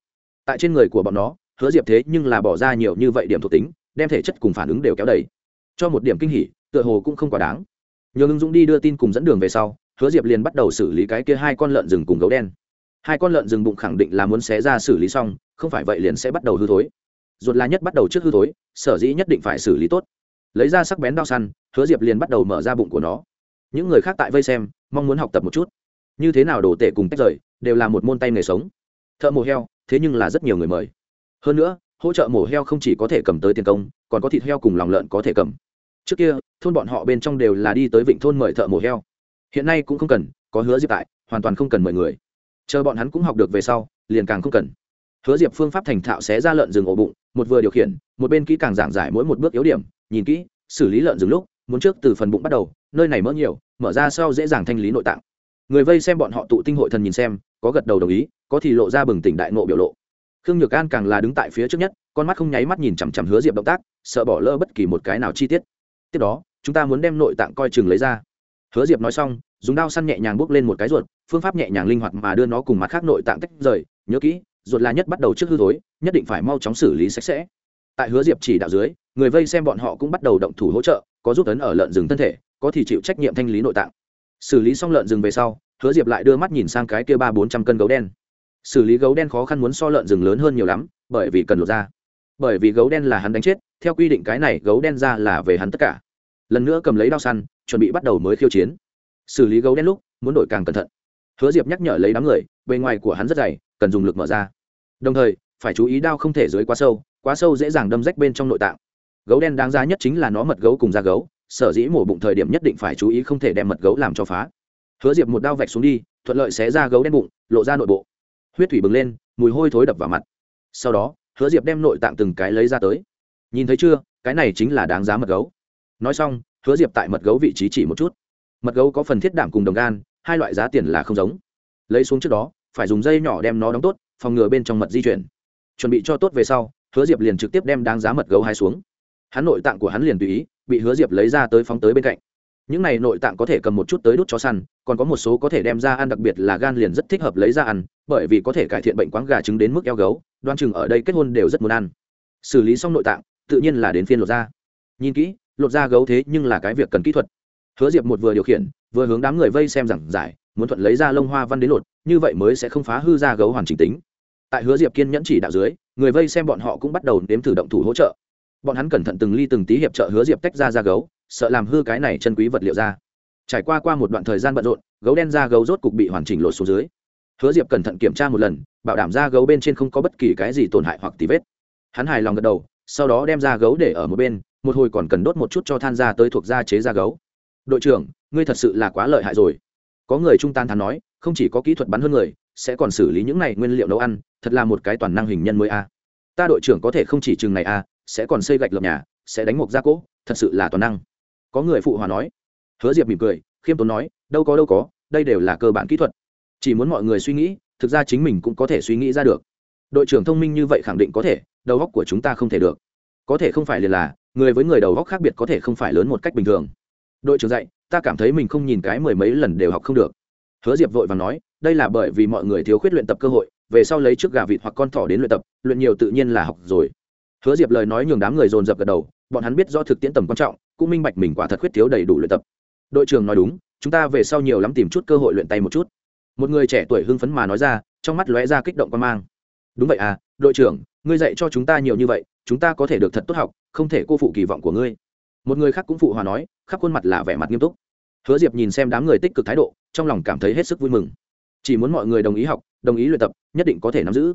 Tại trên người của bọn nó, hứa diệp thế nhưng là bỏ ra nhiều như vậy điểm thuộc tính, đem thể chất cùng phản ứng đều kéo đầy. Cho một điểm kinh hỉ, tựa hồ cũng không quá đáng. Nhờ ứng dũng đi đưa tin cùng dẫn đường về sau, hứa diệp liền bắt đầu xử lý cái kia hai con lợn rừng cùng gấu đen. Hai con lợn rừng bụng khẳng định là muốn xé ra xử lý xong, không phải vậy liền sẽ bắt đầu hư thối. Ruột la nhất bắt đầu trước hư thối, sở dĩ nhất định phải xử lý tốt. Lấy ra sắc bén đao săn, hứa diệp liền bắt đầu mở ra bụng của nó. Những người khác tại vây xem, mong muốn học tập một chút như thế nào đồ tể cùng tách rời, đều là một môn tay nghề sống. Thợ mổ heo, thế nhưng là rất nhiều người mời. Hơn nữa, hỗ trợ mổ heo không chỉ có thể cầm tới tiền công, còn có thịt heo cùng lòng lợn có thể cầm. Trước kia, thôn bọn họ bên trong đều là đi tới vịnh thôn mời thợ mổ heo. Hiện nay cũng không cần, có hứa diệp tại, hoàn toàn không cần mời người. Chờ bọn hắn cũng học được về sau, liền càng không cần. Hứa diệp phương pháp thành thạo xé ra lợn rừng ổ bụng, một vừa điều khiển, một bên kỹ càng giảng giải mỗi một bước yếu điểm, nhìn kỹ, xử lý lợn rừng lúc, muốn trước từ phần bụng bắt đầu, nơi này mỡ nhiều, mở ra sau dễ dàng thanh lý nội tạng người vây xem bọn họ tụ tinh hội thần nhìn xem, có gật đầu đồng ý, có thì lộ ra bừng tỉnh đại nộ biểu lộ. Khương nhược an càng là đứng tại phía trước nhất, con mắt không nháy mắt nhìn chằm chằm hứa diệp động tác, sợ bỏ lỡ bất kỳ một cái nào chi tiết. Tiếp đó, chúng ta muốn đem nội tạng coi chừng lấy ra. Hứa diệp nói xong, dùng đao săn nhẹ nhàng bước lên một cái ruột, phương pháp nhẹ nhàng linh hoạt mà đưa nó cùng mặt khác nội tạng tách rời. Nhớ kỹ, ruột là nhất bắt đầu trước hư thối, nhất định phải mau chóng xử lý sạch sẽ. Tại hứa diệp chỉ đạo dưới, người vây xem bọn họ cũng bắt đầu động thủ hỗ trợ, có giúp ấn ở lợn rừng thân thể, có thì chịu trách nhiệm thanh lý nội tạng xử lý xong lợn rừng về sau, hứa diệp lại đưa mắt nhìn sang cái kia ba bốn trăm cân gấu đen. Xử lý gấu đen khó khăn muốn so lợn rừng lớn hơn nhiều lắm, bởi vì cần lột ra bởi vì gấu đen là hắn đánh chết, theo quy định cái này gấu đen ra là về hắn tất cả. Lần nữa cầm lấy đao săn, chuẩn bị bắt đầu mới khiêu chiến. Xử lý gấu đen lúc, muốn đổi càng cẩn thận. Hứa diệp nhắc nhở lấy đám người, bề ngoài của hắn rất dày, cần dùng lực mở ra. Đồng thời, phải chú ý đao không thể dưới quá sâu quá sâu dễ dàng đâm rách bên trong nội tạng. Gấu đen đáng giá nhất chính là nó mật gấu cùng da gấu sở dĩ mổ bụng thời điểm nhất định phải chú ý không thể đem mật gấu làm cho phá. Hứa diệp một đao vạch xuống đi, thuận lợi xé ra gấu đen bụng, lộ ra nội bộ. Huyết thủy bừng lên, mùi hôi thối đập vào mặt. Sau đó, hứa diệp đem nội tạng từng cái lấy ra tới. Nhìn thấy chưa, cái này chính là đáng giá mật gấu. Nói xong, hứa diệp tại mật gấu vị trí chỉ một chút. Mật gấu có phần thiết đảm cùng đồng gan, hai loại giá tiền là không giống. Lấy xuống trước đó, phải dùng dây nhỏ đem nó đóng tốt, phòng ngừa bên trong mật di chuyển. Chuẩn bị cho tốt về sau, hứa diệp liền trực tiếp đem đáng giá mật gấu hai xuống. Hắn nội tạng của hắn liền tùy ý bị hứa diệp lấy ra tới phóng tới bên cạnh. Những này nội tạng có thể cầm một chút tới đút chó săn, còn có một số có thể đem ra ăn, đặc biệt là gan liền rất thích hợp lấy ra ăn, bởi vì có thể cải thiện bệnh quáng gà trứng đến mức eo gấu, đoan chừng ở đây kết hôn đều rất muốn ăn. Xử lý xong nội tạng, tự nhiên là đến phiên lột da. Nhìn kỹ, lột da gấu thế nhưng là cái việc cần kỹ thuật. Hứa diệp một vừa điều khiển, vừa hướng đám người vây xem rằng giải, muốn thuận lấy ra lông hoa văn đến lột, như vậy mới sẽ không phá hư da gấu hoàn chỉnh tính. Tại hứa diệp kiên nhẫn chỉ đạo dưới, người vây xem bọn họ cũng bắt đầu nếm thử động thủ hỗ trợ bọn hắn cẩn thận từng ly từng tí hiệp trợ hứa diệp tách ra da gấu, sợ làm hư cái này chân quý vật liệu ra. Trải qua qua một đoạn thời gian bận rộn, gấu đen da gấu rốt cục bị hoàn chỉnh lột xuống dưới. Hứa diệp cẩn thận kiểm tra một lần, bảo đảm da gấu bên trên không có bất kỳ cái gì tổn hại hoặc tí vết. Hắn hài lòng gật đầu, sau đó đem da gấu để ở một bên, một hồi còn cần đốt một chút cho than ra tới thuộc da chế da gấu. Đội trưởng, ngươi thật sự là quá lợi hại rồi. Có người trung tan thắn nói, không chỉ có kỹ thuật bắn hơn người, sẽ còn xử lý những này nguyên liệu nấu ăn, thật là một cái toàn năng hình nhân mới a. Ta đội trưởng có thể không chỉ chừng này a sẽ còn xây gạch lập nhà, sẽ đánh mộc gia cỗ, thật sự là toàn năng. Có người phụ hòa nói. Hứa diệp mỉm cười, khiêm tốn nói, đâu có đâu có, đây đều là cơ bản kỹ thuật. Chỉ muốn mọi người suy nghĩ, thực ra chính mình cũng có thể suy nghĩ ra được. Đội trưởng thông minh như vậy khẳng định có thể, đầu óc của chúng ta không thể được. Có thể không phải liền là, người với người đầu óc khác biệt có thể không phải lớn một cách bình thường. Đội trưởng dạy, ta cảm thấy mình không nhìn cái mười mấy lần đều học không được. Hứa diệp vội và nói, đây là bởi vì mọi người thiếu khuyết luyện tập cơ hội, về sau lấy trước gà vịt hoặc con thỏ đến luyện tập, luyện nhiều tự nhiên là học rồi hứa diệp lời nói nhường đám người dồn dập gật đầu, bọn hắn biết do thực tiễn tầm quan trọng, cũng minh bạch mình quả thật khuyết thiếu đầy đủ luyện tập. Đội trưởng nói đúng, chúng ta về sau nhiều lắm tìm chút cơ hội luyện tay một chút. Một người trẻ tuổi hưng phấn mà nói ra, trong mắt lóe ra kích động quan mang. Đúng vậy à đội trưởng, ngươi dạy cho chúng ta nhiều như vậy, chúng ta có thể được thật tốt học, không thể cô phụ kỳ vọng của ngươi. Một người khác cũng phụ hòa nói, khắp khuôn mặt là vẻ mặt nghiêm túc. Hứa diệp nhìn xem đám người tích cực thái độ, trong lòng cảm thấy hết sức vui mừng. Chỉ muốn mọi người đồng ý học, đồng ý luyện tập, nhất định có thể nắm giữ.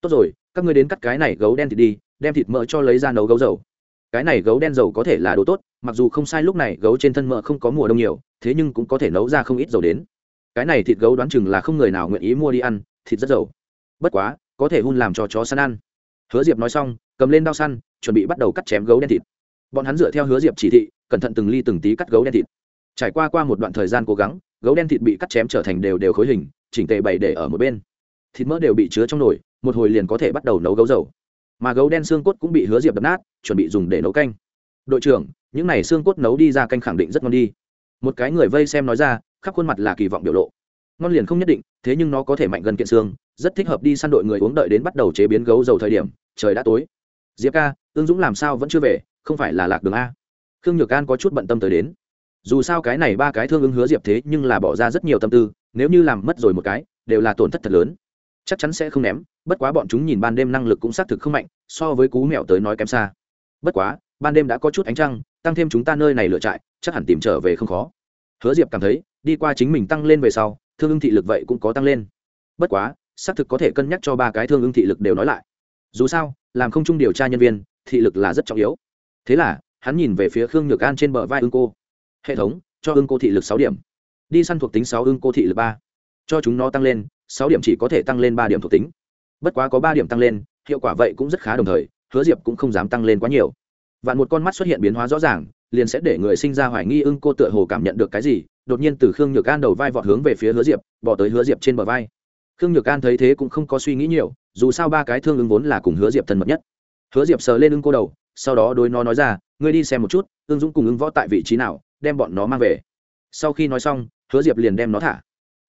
Tốt rồi, các ngươi đến cắt cái này gấu đen thì đi đem thịt mỡ cho lấy ra nấu gấu dầu. Cái này gấu đen dầu có thể là đồ tốt, mặc dù không sai lúc này gấu trên thân mỡ không có mùa đông nhiều, thế nhưng cũng có thể nấu ra không ít dầu đến. Cái này thịt gấu đoán chừng là không người nào nguyện ý mua đi ăn, thịt rất dầu. Bất quá, có thể hun làm cho chó săn ăn. Hứa diệp nói xong, cầm lên đao săn, chuẩn bị bắt đầu cắt chém gấu đen thịt. Bọn hắn dựa theo hứa diệp chỉ thị, cẩn thận từng ly từng tí cắt gấu đen thịt. Trải qua qua một đoạn thời gian cố gắng, gấu đen thịt bị cắt chém trở thành đều đều khối hình, chỉnh tề bày để ở một bên. Thịt mỡ đều bị chứa trong nồi, một hồi liền có thể bắt đầu nấu gấu dầu mà gấu đen xương cốt cũng bị hứa diệp đập nát, chuẩn bị dùng để nấu canh. Đội trưởng, những này xương cốt nấu đi ra canh khẳng định rất ngon đi. Một cái người vây xem nói ra, khắp khuôn mặt là kỳ vọng biểu lộ. Ngon liền không nhất định, thế nhưng nó có thể mạnh gần kiện xương, rất thích hợp đi săn đội người uống đợi đến bắt đầu chế biến gấu dầu thời điểm, trời đã tối. Diệp ca ương dũng làm sao vẫn chưa về, không phải là lạc đường a? Khương nhược an có chút bận tâm tới đến. Dù sao cái này ba cái thương ứng hứa diệp thế nhưng là bỏ ra rất nhiều tâm tư, nếu như làm mất rồi một cái, đều là tổn thất thật lớn chắc chắn sẽ không ném, bất quá bọn chúng nhìn ban đêm năng lực cũng xác thực không mạnh, so với cú mèo tới nói kém xa. Bất quá, ban đêm đã có chút ánh trăng, tăng thêm chúng ta nơi này lựa trại, chắc hẳn tìm trở về không khó. Hứa diệp cảm thấy, đi qua chính mình tăng lên về sau, thương ưng thị lực vậy cũng có tăng lên. Bất quá, xác thực có thể cân nhắc cho ba cái thương ưng thị lực đều nói lại. Dù sao, làm không chung điều tra nhân viên, thị lực là rất trọng yếu. Thế là, hắn nhìn về phía khương nhược an trên bờ vai ưng cô. Hệ thống, cho ưng cô thị lực sáu điểm. Đi săn thuộc tính sáu ưng cô thị lực ba. Cho chúng nó tăng lên sáu điểm chỉ có thể tăng lên ba điểm thuộc tính. Bất quá có ba điểm tăng lên, hiệu quả vậy cũng rất khá đồng thời, hứa diệp cũng không dám tăng lên quá nhiều. Vạn một con mắt xuất hiện biến hóa rõ ràng, liền sẽ để người sinh ra hoài nghi ưng cô tựa hồ cảm nhận được cái gì, đột nhiên từ khương nhược an đầu vai vọt hướng về phía hứa diệp, bỏ tới hứa diệp trên bờ vai. Khương nhược an thấy thế cũng không có suy nghĩ nhiều, dù sao ba cái thương ứng vốn là cùng hứa diệp thân mật nhất. Hứa diệp sờ lên ưng cô đầu, sau đó đối nó nói ra, ngươi đi xem một chút, ưng dũng cùng ưng võ tại vị trí nào, đem bọn nó mang về. Sau khi nói xong, hứa diệp liền đem nó thả.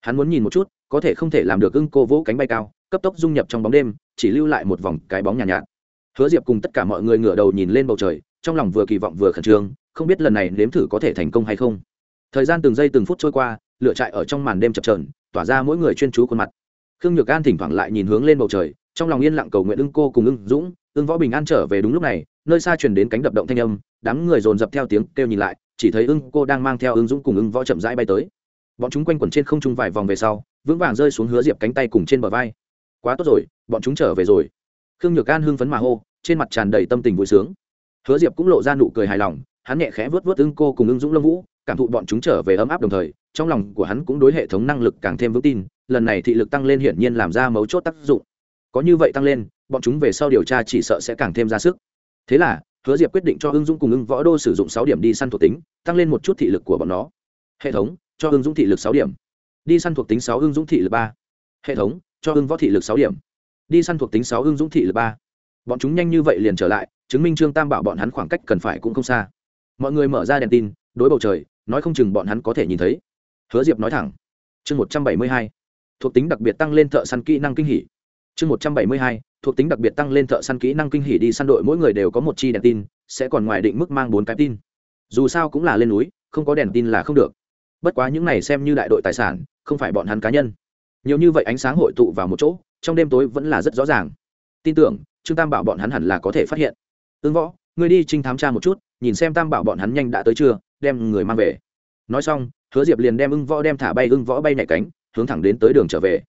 Hắn muốn nhìn một chút có thể không thể làm được ưng cô vỗ cánh bay cao cấp tốc dung nhập trong bóng đêm chỉ lưu lại một vòng cái bóng nhàn nhạt, nhạt. Hứa diệp cùng tất cả mọi người ngửa đầu nhìn lên bầu trời trong lòng vừa kỳ vọng vừa khẩn trương không biết lần này nếm thử có thể thành công hay không. Thời gian từng giây từng phút trôi qua lửa trại ở trong màn đêm chập trờn tỏa ra mỗi người chuyên chú khuôn mặt. Khương nhược an thỉnh thoảng lại nhìn hướng lên bầu trời trong lòng yên lặng cầu nguyện ưng cô cùng ưng dũng ưng võ bình an trở về đúng lúc này nơi xa truyền đến cánh đập động thanh âm đám người dồn dập theo tiếng kêu nhìn lại chỉ thấy ưng cô đang mang theo ưng dũng cùng ưng võ chậm rãi bay tới. Bọn chúng quanh quẩn trên không trung vài vòng về sau vững vàng rơi xuống hứa diệp cánh tay cùng trên bờ vai. Quá tốt rồi, bọn chúng trở về rồi. Khương nhược an hưng phấn mà hô, trên mặt tràn đầy tâm tình vui sướng. Hứa diệp cũng lộ ra nụ cười hài lòng, hắn nhẹ khẽ vớt vớt ưng cô cùng ưng dũng lâm vũ, cảm thụ bọn chúng trở về ấm áp đồng thời, trong lòng của hắn cũng đối hệ thống năng lực càng thêm vững tin, lần này thị lực tăng lên hiển nhiên làm ra mấu chốt tác dụng. Có như vậy tăng lên, bọn chúng về sau điều tra chỉ sợ sẽ càng thêm ra sức. Thế là, hứa diệp quyết định cho ưng dũng cùng ưng võ đô sử dụng sáu điểm đi săn thuộc tính, tăng lên một chút thị lực của bọn nó. Hệ thống, cho ưng dũng thị lực sáu điểm đi săn thuộc tính sáu hưng dũng thị lực ba. Hệ thống, cho hưng võ thị lực sáu điểm. Đi săn thuộc tính sáu hưng dũng thị lực ba. Bọn chúng nhanh như vậy liền trở lại, chứng minh trương tam bảo bọn hắn khoảng cách cần phải cũng không xa. Mọi người mở ra đèn tin, đối bầu trời, nói không chừng bọn hắn có thể nhìn thấy. Hứa diệp nói thẳng. Chương một trăm bảy mươi hai. Thuộc tính đặc biệt tăng lên thợ săn kỹ năng kinh hỉ. Chương một trăm bảy mươi hai. Thuộc tính đặc biệt tăng lên thợ săn kỹ năng kinh hỉ đi săn đội mỗi người đều có một chi đèn tin, sẽ còn ngoài định mức mang bốn cái tin. Dù sao cũng là lên núi, không có đèn tin là không được bất quá những này xem như đại đội tài sản, không phải bọn hắn cá nhân. Nhiều như vậy ánh sáng hội tụ vào một chỗ, trong đêm tối vẫn là rất rõ ràng. Tin tưởng, trương tam bảo bọn hắn hẳn là có thể phát hiện. Ương võ người đi trinh thám tra một chút, nhìn xem tam bảo bọn hắn nhanh đã tới chưa, đem người mang về. Nói xong, hứa diệp liền đem ưng võ đem thả bay, ưng võ bay nhảy cánh, hướng thẳng đến tới đường trở về.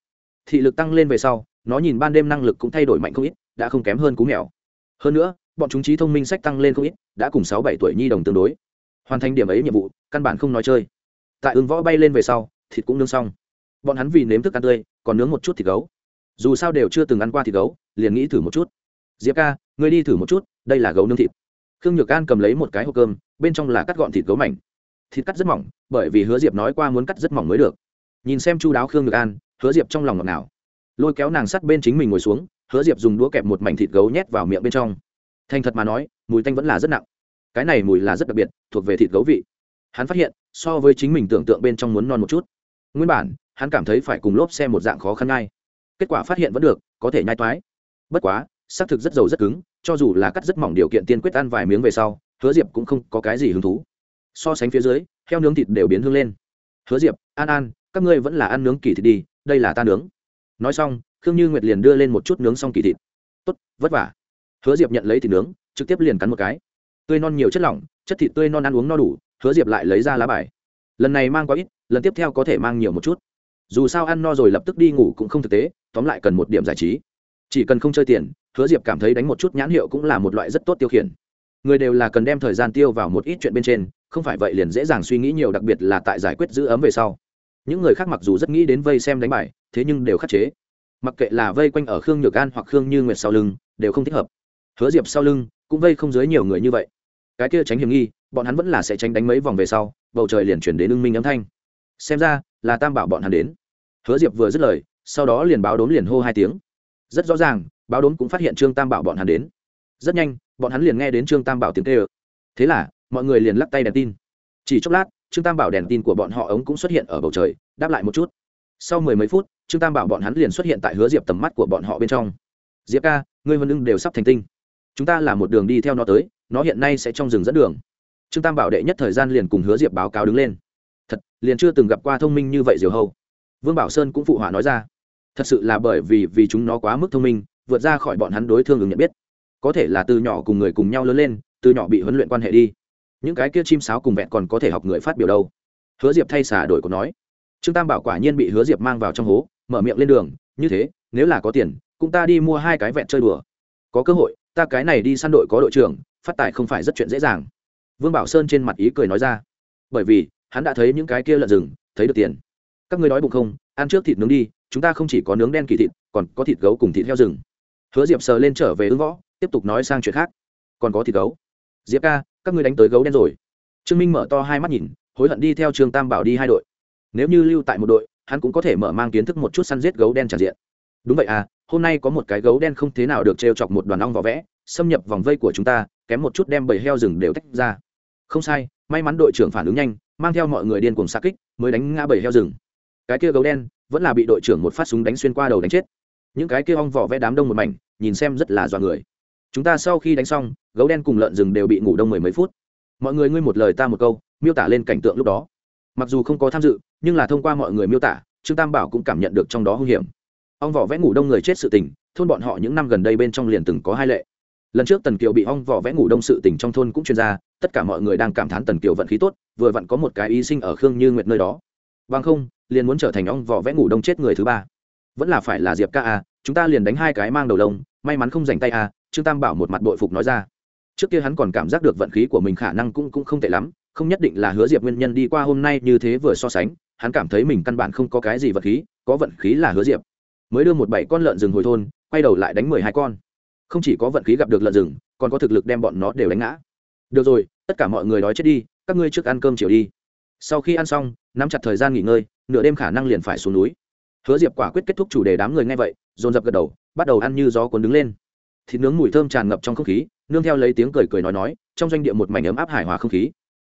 Thị lực tăng lên về sau, nó nhìn ban đêm năng lực cũng thay đổi mạnh không ít, đã không kém hơn cú mèo. Hơn nữa, bọn chúng trí thông minh sách tăng lên không ít, đã cùng sáu bảy tuổi nhi đồng tương đối. Hoàn thành điểm ấy nhiệm vụ, căn bản không nói chơi tại ưng võ bay lên về sau, thịt cũng nướng xong. Bọn hắn vì nếm thức ăn tươi, còn nướng một chút thịt gấu. Dù sao đều chưa từng ăn qua thịt gấu, liền nghĩ thử một chút. Diệp ca, ngươi đi thử một chút, đây là gấu nướng thịt. Khương nhược an cầm lấy một cái hộp cơm, bên trong là cắt gọn thịt gấu mảnh. Thịt cắt rất mỏng, bởi vì hứa diệp nói qua muốn cắt rất mỏng mới được. Nhìn xem chu đáo khương nhược an, hứa diệp trong lòng ngọt ngào. Lôi kéo nàng sắt bên chính mình ngồi xuống, hứa diệp dùng đũa kẹp một mảnh thịt gấu nhét vào miệng bên trong. Thành thật mà nói, mùi tanh vẫn là rất nặng. Cái này mùi là rất đặc biệt, thuộc về thịt gấu vị. Hắn phát hiện so với chính mình tưởng tượng bên trong muốn non một chút. Nguyên bản, hắn cảm thấy phải cùng lốp xe một dạng khó khăn ngay. Kết quả phát hiện vẫn được, có thể nhai toái. Bất quá, xác thực rất giàu rất cứng, cho dù là cắt rất mỏng điều kiện tiên quyết ăn vài miếng về sau, hứa diệp cũng không có cái gì hứng thú. So sánh phía dưới, heo nướng thịt đều biến hương lên. Hứa diệp, an an, các ngươi vẫn là ăn nướng kỳ thịt đi, đây là ta nướng. Nói xong, khương như nguyệt liền đưa lên một chút nướng xong kỳ thịt. Tốt, vất vả. Hứa diệp nhận lấy thịt nướng, trực tiếp liền cắn một cái. Tươi non nhiều chất lỏng, chất thịt tươi non ăn uống no đủ hứa diệp lại lấy ra lá bài. Lần này mang quá ít, lần tiếp theo có thể mang nhiều một chút. Dù sao ăn no rồi lập tức đi ngủ cũng không thực tế, tóm lại cần một điểm giải trí. Chỉ cần không chơi tiền, hứa diệp cảm thấy đánh một chút nhãn hiệu cũng là một loại rất tốt tiêu khiển. Người đều là cần đem thời gian tiêu vào một ít chuyện bên trên, không phải vậy liền dễ dàng suy nghĩ nhiều, đặc biệt là tại giải quyết giữ ấm về sau. Những người khác mặc dù rất nghĩ đến vây xem đánh bài, thế nhưng đều khắc chế. Mặc kệ là vây quanh ở khương nhược an hoặc khương như nguyệt sau lưng, đều không thích hợp. Hứa diệp sau lưng cũng vây không dưới nhiều người như vậy cái kia tránh hiểm nghi, bọn hắn vẫn là sẽ tránh đánh mấy vòng về sau, bầu trời liền chuyển đến ưng minh âm thanh. Xem ra, là tam bảo bọn hắn đến. Hứa diệp vừa dứt lời, sau đó liền báo đốn liền hô hai tiếng. Rất rõ ràng, báo đốn cũng phát hiện trương tam bảo bọn hắn đến. Rất nhanh, bọn hắn liền nghe đến trương tam bảo tiếng tê ơ thế là, mọi người liền lắc tay đèn tin. Chỉ chốc lát, trương tam bảo đèn tin của bọn họ ống cũng xuất hiện ở bầu trời, đáp lại một chút. Sau mười mấy phút, trương tam bảo bọn hắn liền xuất hiện tại hứa diệp tầm mắt của bọn họ bên trong. Diệp ca, ngươi vân ưng đều sắp thành tinh. Chúng ta là một đường đi theo nó tới nó hiện nay sẽ trong rừng dẫn đường. Trương tam bảo đệ nhất thời gian liền cùng hứa diệp báo cáo đứng lên. Thật, liền chưa từng gặp qua thông minh như vậy diều hâu. Vương bảo sơn cũng phụ họa nói ra. Thật sự là bởi vì vì chúng nó quá mức thông minh, vượt ra khỏi bọn hắn đối thương ứng nhận biết. Có thể là từ nhỏ cùng người cùng nhau lớn lên, từ nhỏ bị huấn luyện quan hệ đi. Những cái kia chim sáo cùng vẹn còn có thể học người phát biểu đâu. Hứa diệp thay xả đổi của nói. Trương tam bảo quả nhiên bị hứa diệp mang vào trong hố, mở miệng lên đường, như thế, nếu là có tiền, cũng ta đi mua hai cái vẹn chơi đùa. Có cơ hội, ta cái này đi săn đội có đội trưởng phát tài không phải rất chuyện dễ dàng. Vương bảo sơn trên mặt ý cười nói ra. Bởi vì, hắn đã thấy những cái kia lợn rừng, thấy được tiền. Các ngươi đói bụng không? Ăn trước thịt nướng đi, chúng ta không chỉ có nướng đen kỳ thịt, còn có thịt gấu cùng thịt heo rừng. Hứa diệp sờ lên trở về ứng võ, tiếp tục nói sang chuyện khác. Còn có thịt gấu. Diệp ca, các ngươi đánh tới gấu đen rồi. Trương minh mở to hai mắt nhìn, hối hận đi theo trương tam bảo đi hai đội. Nếu như lưu tại một đội, hắn cũng có thể mở mang kiến thức một chút săn giết gấu đen tràn diện. Đúng vậy à hôm nay có một cái gấu đen không thế nào được trêu chọc một đoàn ong vỏ vẽ, xâm nhập vòng vây của chúng ta kém một chút đem bầy heo rừng đều tách ra. Không sai, may mắn đội trưởng phản ứng nhanh, mang theo mọi người điên cùng xa kích, mới đánh ngã bầy heo rừng. Cái kia gấu đen, vẫn là bị đội trưởng một phát súng đánh xuyên qua đầu đánh chết. Những cái kia ong vỏ vẽ đám đông một mảnh, nhìn xem rất là dọa người. Chúng ta sau khi đánh xong, gấu đen cùng lợn rừng đều bị ngủ đông mười mấy phút. Mọi người ngươi một lời ta một câu, miêu tả lên cảnh tượng lúc đó. Mặc dù không có tham dự, nhưng là thông qua mọi người miêu tả, trương tam bảo cũng cảm nhận được trong đó hung hiểm. Ong vỏ vẽ ngủ đông người chết sự tình, thôn bọn họ những năm gần đây bên trong liền từng có hai lệ lần trước tần kiều bị ong vỏ vẽ ngủ đông sự tình trong thôn cũng chuyên ra tất cả mọi người đang cảm thán tần kiều vận khí tốt, vừa vặn có một cái y sinh ở khương như nguyệt nơi đó. Vâng không, liền muốn trở thành ong vỏ vẽ ngủ đông chết người thứ ba. Vẫn là phải là diệp ca à chúng ta liền đánh hai cái mang đầu lông, may mắn không dành tay à trương tam bảo một mặt bội phục nói ra. Trước kia hắn còn cảm giác được vận khí của mình khả năng cũng cũng không tệ lắm, không nhất định là hứa diệp nguyên nhân đi qua hôm nay như thế vừa so sánh, hắn cảm thấy mình căn bản không có cái gì vận khí, có vận khí là hứa diệp. Mới đưa một bảy con lợn rừng hồi thôn, quay đầu lại đánh mười hai con không chỉ có vận khí gặp được lợn rừng, còn có thực lực đem bọn nó đều đánh ngã. Được rồi, tất cả mọi người đói chết đi, các ngươi trước ăn cơm chiều đi. Sau khi ăn xong, nắm chặt thời gian nghỉ ngơi, nửa đêm khả năng liền phải xuống núi. Hứa diệp quả quyết kết thúc chủ đề đám người nghe vậy, dồn dập gật đầu, bắt đầu ăn như gió cuốn đứng lên. Thịt nướng mùi thơm tràn ngập trong không khí, nương theo lấy tiếng cười cười nói nói, trong doanh địa một mảnh ấm áp hài hòa không khí.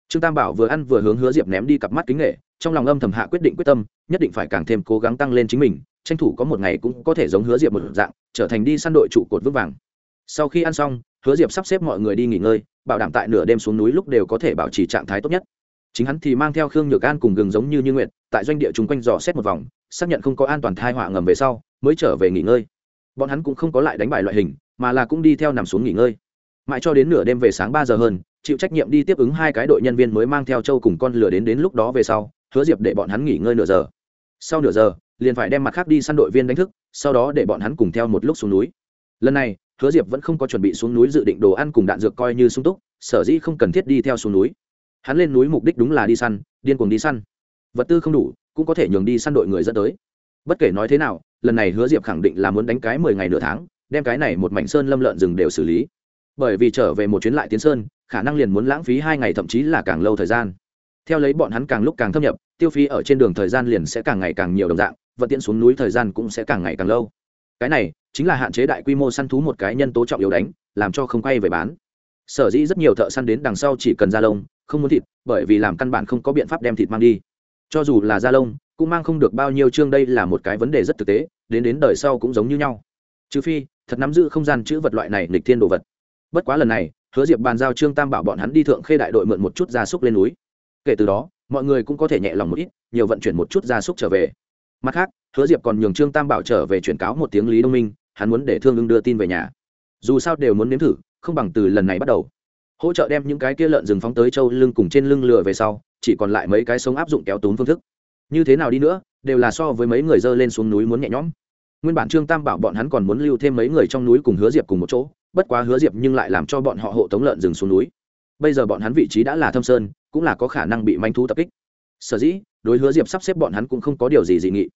Trương tam bảo vừa ăn vừa hướng hứa diệp ném đi cặp mắt kính nghệ trong lòng âm thầm hạ quyết định quyết tâm, nhất định phải càng thêm cố gắng tăng lên chính mình, tranh thủ có một ngày cũng có thể giống hứa diệp một dạng, trở thành đi săn đội trụ cột vững vàng sau khi ăn xong, hứa diệp sắp xếp mọi người đi nghỉ ngơi, bảo đảm tại nửa đêm xuống núi lúc đều có thể bảo trì trạng thái tốt nhất. Chính hắn thì mang theo khương nhược an cùng gừng giống như như nguyện tại doanh địa chung quanh dò xét một vòng, xác nhận không có an toàn thai họa ngầm về sau, mới trở về nghỉ ngơi. Bọn hắn cũng không có lại đánh bại loại hình, mà là cũng đi theo nằm xuống nghỉ ngơi. Mãi cho đến nửa đêm về sáng ba giờ hơn, chịu trách nhiệm đi tiếp ứng hai cái đội nhân viên mới mang theo châu cùng con lửa đến đến lúc đó về sau, hứa diệp để bọn hắn nghỉ ngơi nửa giờ. Sau nửa giờ, liền phải đem mặt khác đi săn đội viên đánh thức, sau đó để bọn hắn cùng theo một lúc xuống núi. Lần này hứa diệp vẫn không có chuẩn bị xuống núi dự định đồ ăn cùng đạn dược coi như sung túc, sở dĩ không cần thiết đi theo xuống núi. Hắn lên núi mục đích đúng là đi săn, điên cuồng đi săn. Vật tư không đủ, cũng có thể nhường đi săn đội người dẫn tới. Bất kể nói thế nào, lần này hứa diệp khẳng định là muốn đánh cái mười ngày nửa tháng, đem cái này một mảnh sơn lâm lợn rừng đều xử lý. Bởi vì trở về một chuyến lại tiến sơn, khả năng liền muốn lãng phí hai ngày thậm chí là càng lâu thời gian. Theo lấy bọn hắn càng lúc càng thâm nhập, tiêu phí ở trên đường thời gian liền sẽ càng ngày càng nhiều đồng dạng, vận tiện xuống núi thời gian cũng sẽ càng ngày càng lâu cái này chính là hạn chế đại quy mô săn thú một cái nhân tố trọng yếu đánh, làm cho không quay về bán. Sở dĩ rất nhiều thợ săn đến đằng sau chỉ cần da lông, không muốn thịt, bởi vì làm căn bản không có biện pháp đem thịt mang đi. Cho dù là da lông, cũng mang không được bao nhiêu chương đây là một cái vấn đề rất thực tế, đến đến đời sau cũng giống như nhau. Trừ phi, thật nắm giữ không gian chữ vật loại này nghịch thiên đồ vật. Bất quá lần này, hứa diệp bàn giao trương tam bảo bọn hắn đi thượng khê đại đội mượn một chút gia súc lên núi. Kể từ đó, mọi người cũng có thể nhẹ lòng một ít, nhiều vận chuyển một chút gia súc trở về mặt khác, hứa diệp còn nhường trương tam bảo trở về chuyển cáo một tiếng lý đông minh, hắn muốn để thương ưng đưa tin về nhà. Dù sao đều muốn nếm thử, không bằng từ lần này bắt đầu. Hỗ trợ đem những cái kia lợn rừng phóng tới châu lưng cùng trên lưng lừa về sau, chỉ còn lại mấy cái sống áp dụng kéo tốn phương thức. Như thế nào đi nữa, đều là so với mấy người dơ lên xuống núi muốn nhẹ nhõm. Nguyên bản trương tam bảo bọn hắn còn muốn lưu thêm mấy người trong núi cùng hứa diệp cùng một chỗ, bất quá hứa diệp nhưng lại làm cho bọn họ hộ tống lợn rừng xuống núi. Bây giờ bọn hắn vị trí đã là thâm sơn, cũng là có khả năng bị manh thú tập kích sở dĩ, đối hứa diệp sắp xếp bọn hắn cũng không có điều gì dị nghị.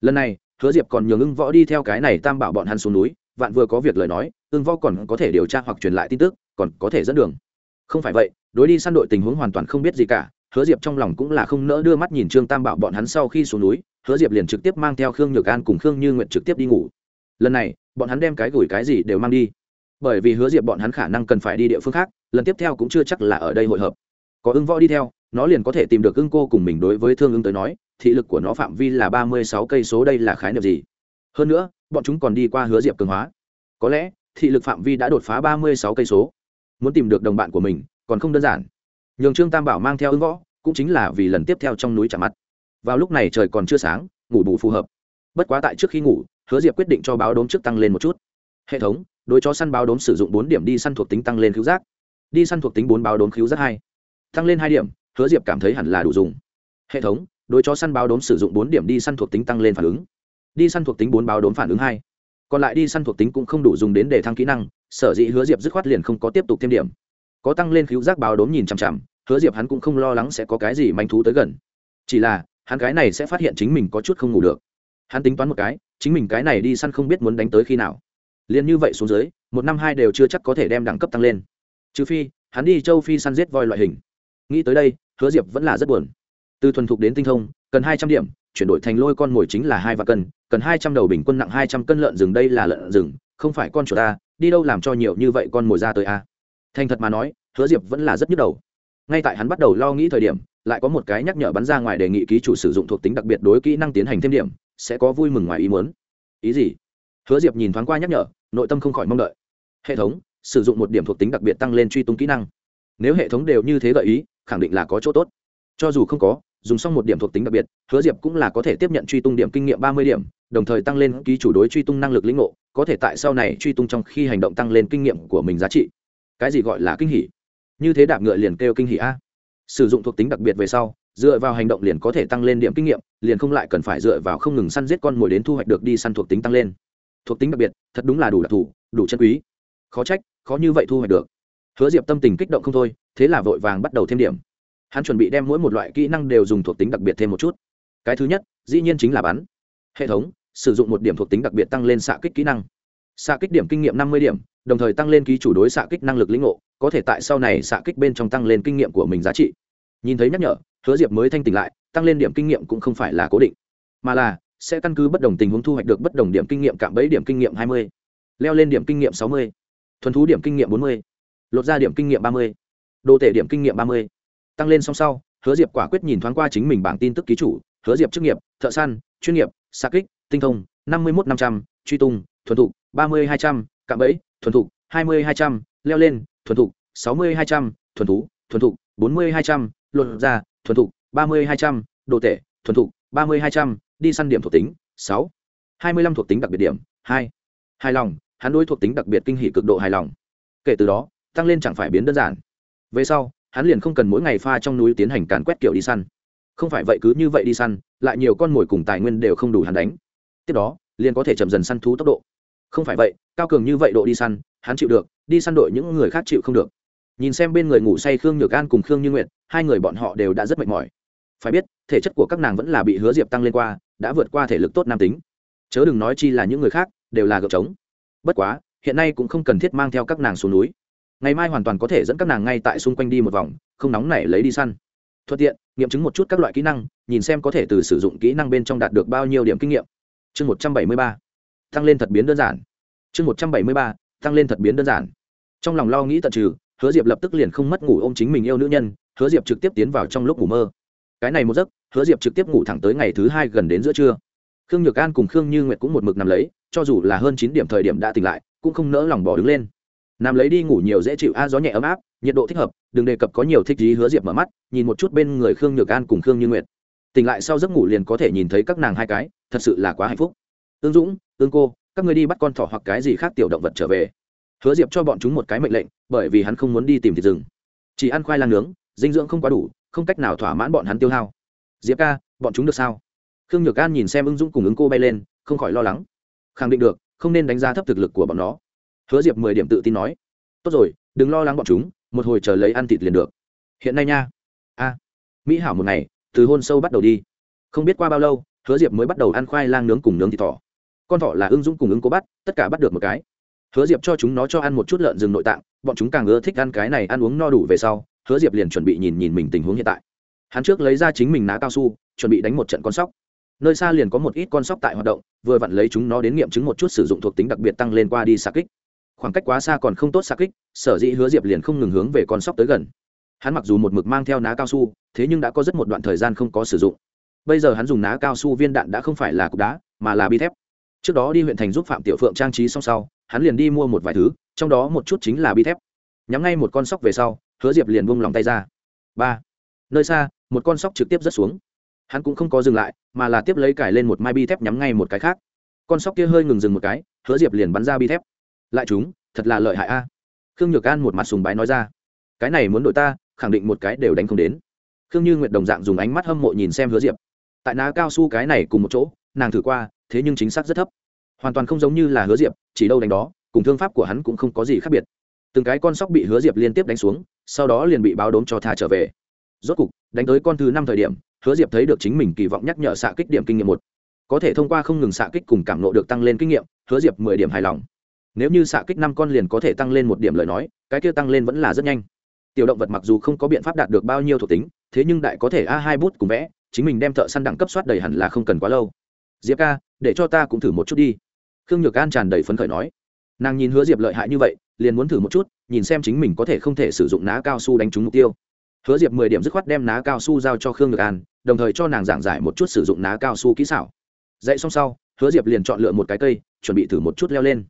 Lần này, hứa diệp còn nhường ưng võ đi theo cái này tam bảo bọn hắn xuống núi, vạn vừa có việc lời nói, ưng võ còn có thể điều tra hoặc truyền lại tin tức, còn có thể dẫn đường. Không phải vậy, đối đi săn đội tình huống hoàn toàn không biết gì cả, hứa diệp trong lòng cũng là không nỡ đưa mắt nhìn trương tam bảo bọn hắn sau khi xuống núi, hứa diệp liền trực tiếp mang theo khương nhược an cùng khương như nguyện trực tiếp đi ngủ. Lần này, bọn hắn đem cái gửi cái gì đều mang đi. Bởi vì hứa diệp bọn hắn khả năng cần phải đi địa phương khác, lần tiếp theo cũng chưa chắc là ở đây hội hợp. Có ưng võ đi theo nó liền có thể tìm được ưng cô cùng mình đối với thương ưng tới nói, thị lực của nó phạm vi là ba mươi sáu cây số đây là khái niệm gì? Hơn nữa, bọn chúng còn đi qua hứa diệp cường hóa. Có lẽ, thị lực phạm vi đã đột phá ba mươi sáu cây số. Muốn tìm được đồng bạn của mình, còn không đơn giản. Nhường trương tam bảo mang theo ứng võ, cũng chính là vì lần tiếp theo trong núi chạm mặt. Vào lúc này trời còn chưa sáng, ngủ bù phù hợp. Bất quá tại trước khi ngủ, hứa diệp quyết định cho báo đốm trước tăng lên một chút. Hệ thống, đối chó săn báo đốm sử dụng bốn điểm đi săn thuộc tính tăng lên cứu giác. Đi săn thuộc tính bốn báo đốm cứu giác hai. Tăng lên hai điểm hứa diệp cảm thấy hẳn là đủ dùng. Hệ thống, đối chó săn báo đốm sử dụng bốn điểm đi săn thuộc tính tăng lên phản ứng. Đi săn thuộc tính bốn báo đốm phản ứng hai. Còn lại đi săn thuộc tính cũng không đủ dùng đến để thăng kỹ năng, sở dĩ hứa diệp dứt khoát liền không có tiếp tục thêm điểm. Có tăng lên cứu giác báo đốm nhìn chằm chằm, hứa diệp hắn cũng không lo lắng sẽ có cái gì manh thú tới gần. Chỉ là, hắn cái này sẽ phát hiện chính mình có chút không ngủ được. Hắn tính toán một cái, chính mình cái này đi săn không biết muốn đánh tới khi nào. Liền như vậy xuống dưới, một năm hai đều chưa chắc có thể đem đẳng cấp tăng lên. Trừ phi, hắn đi châu phi săn giết voi loại hình. Nghĩ tới đây hứa diệp vẫn là rất buồn. Từ thuần thục đến tinh thông, cần hai trăm điểm, chuyển đổi thành lôi con mồi chính là hai vạn cân, cần hai trăm đầu bình quân nặng hai trăm cân lợn rừng đây là lợn rừng, không phải con chuột ta, đi đâu làm cho nhiều như vậy con mồi ra tới a? Thành thật mà nói, hứa diệp vẫn là rất nhức đầu. Ngay tại hắn bắt đầu lo nghĩ thời điểm, lại có một cái nhắc nhở bắn ra ngoài đề nghị ký chủ sử dụng thuộc tính đặc biệt đối kỹ năng tiến hành thêm điểm, sẽ có vui mừng ngoài ý muốn. Ý gì? Hứa diệp nhìn thoáng qua nhắc nhở, nội tâm không khỏi mong đợi. Hệ thống, sử dụng một điểm thuộc tính đặc biệt tăng lên truy tung kỹ năng. Nếu hệ thống đều như thế gợi ý khẳng định là có chỗ tốt. Cho dù không có, dùng xong một điểm thuộc tính đặc biệt, hứa diệp cũng là có thể tiếp nhận truy tung điểm kinh nghiệm ba mươi điểm, đồng thời tăng lên ký chủ đối truy tung năng lực lĩnh ngộ, có thể tại sau này truy tung trong khi hành động tăng lên kinh nghiệm của mình giá trị. Cái gì gọi là kinh hỉ? Như thế đạp ngựa liền kêu kinh hỉ a. Sử dụng thuộc tính đặc biệt về sau, dựa vào hành động liền có thể tăng lên điểm kinh nghiệm, liền không lại cần phải dựa vào không ngừng săn giết con mồi đến thu hoạch được đi săn thuộc tính tăng lên. Thuộc tính đặc biệt, thật đúng là đủ đặc thù, đủ chân quý. Khó trách, khó như vậy thu hoạch được. Hứa diệp tâm tình kích động không thôi thế là vội vàng bắt đầu thêm điểm. Hắn chuẩn bị đem mỗi một loại kỹ năng đều dùng thuộc tính đặc biệt thêm một chút. Cái thứ nhất, dĩ nhiên chính là bắn. Hệ thống, sử dụng một điểm thuộc tính đặc biệt tăng lên xạ kích kỹ năng. Xạ kích điểm kinh nghiệm năm mươi điểm, đồng thời tăng lên ký chủ đối xạ kích năng lực lĩnh ngộ, có thể tại sau này xạ kích bên trong tăng lên kinh nghiệm của mình giá trị. Nhìn thấy nhắc nhở, hứa diệp mới thanh tỉnh lại, tăng lên điểm kinh nghiệm cũng không phải là cố định, mà là sẽ căn cứ bất đồng tình huống thu hoạch được bất đồng điểm kinh nghiệm cạm bẫy điểm kinh nghiệm hai mươi, leo lên điểm kinh nghiệm sáu mươi, thuần thú điểm kinh nghiệm bốn mươi, lột ra điểm kinh nghiệm ba mươi đồ tể điểm kinh nghiệm ba mươi. Tăng lên song sau, hứa diệp quả quyết nhìn thoáng qua chính mình bảng tin tức ký chủ, hứa diệp chức nghiệp, thợ săn, chuyên nghiệp xa kích, tinh thông, năm mươi một năm trăm, truy tung, thuần thục, ba mươi hai trăm, cạm bẫy, thuần thục, hai mươi hai trăm, leo lên, thuần thục, sáu mươi hai trăm, thuần thú, thuần thục, bốn mươi hai trăm, lột ra, thuần thục, ba mươi hai trăm, đồ tể, thuần thục, ba mươi hai trăm, đi săn điểm thuộc tính, sáu. hai mươi lăm thuộc tính đặc biệt điểm, hai. Hài lòng, hắn đối thuộc tính đặc biệt kinh hỷ cực độ hài lòng. Kể từ đó, tăng lên chẳng phải biến đơn giản về sau, hắn liền không cần mỗi ngày pha trong núi tiến hành càn quét kiểu đi săn. Không phải vậy cứ như vậy đi săn, lại nhiều con mồi cùng tài nguyên đều không đủ hắn đánh. Tiếp đó, liền có thể chậm dần săn thú tốc độ. Không phải vậy, cao cường như vậy độ đi săn, hắn chịu được, đi săn đội những người khác chịu không được. Nhìn xem bên người ngủ say khương nhược an cùng khương như nguyện hai người bọn họ đều đã rất mệt mỏi. Phải biết, thể chất của các nàng vẫn là bị hứa diệp tăng lên qua, đã vượt qua thể lực tốt nam tính. Chớ đừng nói chi là những người khác, đều là gợp trống. Bất quá, hiện nay cũng không cần thiết mang theo các nàng xuống núi ngày mai hoàn toàn có thể dẫn các nàng ngay tại xung quanh đi một vòng, không nóng nảy lấy đi săn. Thuận tiện, nghiệm chứng một chút các loại kỹ năng, nhìn xem có thể từ sử dụng kỹ năng bên trong đạt được bao nhiêu điểm kinh nghiệm. Chương một trăm bảy mươi ba. Tăng lên thật biến đơn giản. Chương một trăm bảy mươi ba. Tăng lên thật biến đơn giản. Trong lòng lo nghĩ tận trừ, hứa diệp lập tức liền không mất ngủ ô m chính mình yêu nữ nhân, hứa diệp trực tiếp tiến vào trong lúc ngủ mơ. Cái này một giấc, hứa diệp trực tiếp ngủ thẳng tới ngày thứ hai gần đến giữa trưa. Khương nhược an cùng khương như nguyệt cũng một mực nằm lấy, cho dù là hơn chín điểm thời điểm đã tỉnh lại, cũng không nỡ lòng bỏ đứng lên nằm lấy đi ngủ nhiều dễ chịu, a, gió nhẹ ấm áp, nhiệt độ thích hợp, đừng đề cập có nhiều thích gì hứa diệp mở mắt, nhìn một chút bên người khương nhược an cùng khương như nguyệt. Tỉnh lại sau giấc ngủ liền có thể nhìn thấy các nàng hai cái, thật sự là quá hạnh phúc. Ương dũng ương cô, các người đi bắt con thỏ hoặc cái gì khác tiểu động vật trở về. Hứa diệp cho bọn chúng một cái mệnh lệnh, bởi vì hắn không muốn đi tìm thịt rừng. Chỉ ăn khoai lang nướng, dinh dưỡng không quá đủ, không cách nào thỏa mãn bọn hắn tiêu hao. Diệp ca, bọn chúng được sao? Khương nhược an nhìn xem ưng dũng cùng ứng cô bay lên, không khỏi lo lắng. Khẳng định được, không nên đánh giá thấp thực lực của bọn nó hứa diệp mười điểm tự tin nói, tốt rồi, đừng lo lắng bọn chúng, một hồi chờ lấy ăn thịt liền được. Hiện nay nha. A, mỹ hảo một ngày, từ hôn sâu bắt đầu đi. Không biết qua bao lâu, hứa diệp mới bắt đầu ăn khoai lang nướng cùng nướng thịt thỏ. Con thỏ là ưng dũng cùng ứng cố bắt, tất cả bắt được một cái. Hứa diệp cho chúng nó cho ăn một chút lợn rừng nội tạng, bọn chúng càng ưa thích ăn cái này ăn uống no đủ về sau, hứa diệp liền chuẩn bị nhìn nhìn mình tình huống hiện tại. Hắn trước lấy ra chính mình ná cao su, chuẩn bị đánh một trận con sóc. Nơi xa liền có một ít con sóc tại hoạt động, vừa vặn lấy chúng nó đến nghiệm chứng một chút sử dụng thuộc tính đặc biệt tăng lên qua đi xa kích khoảng cách quá xa còn không tốt xa kích, sở dĩ hứa diệp liền không ngừng hướng về con sóc tới gần. Hắn mặc dù một mực mang theo ná cao su, thế nhưng đã có rất một đoạn thời gian không có sử dụng. Bây giờ hắn dùng ná cao su viên đạn đã không phải là cục đá, mà là bi thép. Trước đó đi huyện thành giúp phạm tiểu phượng trang trí xong sau, hắn liền đi mua một vài thứ, trong đó một chút chính là bi thép. Nhắm ngay một con sóc về sau, hứa diệp liền bung lòng tay ra. Ba. Nơi xa, một con sóc trực tiếp rớt xuống. Hắn cũng không có dừng lại, mà là tiếp lấy cải lên một mai bi thép nhắm ngay một cái khác. Con sóc kia hơi ngừng dừng một cái, hứa diệp liền bắn ra bi thép lại chúng, thật là lợi hại a. Khương nhược an một mặt sùng bái nói ra. Cái này muốn đội ta, khẳng định một cái đều đánh không đến. Khương như nguyệt đồng dạng dùng ánh mắt hâm mộ nhìn xem hứa diệp. Tại ná cao su cái này cùng một chỗ, nàng thử qua, thế nhưng chính xác rất thấp. Hoàn toàn không giống như là hứa diệp, chỉ đâu đánh đó, cùng thương pháp của hắn cũng không có gì khác biệt. Từng cái con sóc bị hứa diệp liên tiếp đánh xuống, sau đó liền bị báo đốm cho tha trở về. Rốt cục, đánh tới con thứ năm thời điểm, hứa diệp thấy được chính mình kỳ vọng nhắc nhở xạ kích điểm kinh nghiệm một. Có thể thông qua không ngừng xạ kích cùng cảm nộ được tăng lên kinh nghiệm, hứa diệp mười điểm hài lòng nếu như xạ kích năm con liền có thể tăng lên một điểm lời nói, cái kia tăng lên vẫn là rất nhanh. Tiểu động vật mặc dù không có biện pháp đạt được bao nhiêu thuộc tính, thế nhưng đại có thể a hai bút cùng vẽ, chính mình đem thợ săn đẳng cấp soát đầy hẳn là không cần quá lâu. Diệp ca, để cho ta cũng thử một chút đi. Khương nhược an tràn đầy phấn khởi nói. Nàng nhìn hứa diệp lợi hại như vậy, liền muốn thử một chút, nhìn xem chính mình có thể không thể sử dụng ná cao su đánh trúng mục tiêu. Hứa diệp mười điểm dứt khoát đem ná cao su giao cho khương nhược an, đồng thời cho nàng giảng giải một chút sử dụng ná cao su kỹ xảo. Dạy xong sau, hứa diệp liền chọn lựa một cái cây, chuẩn bị thử một chút leo lên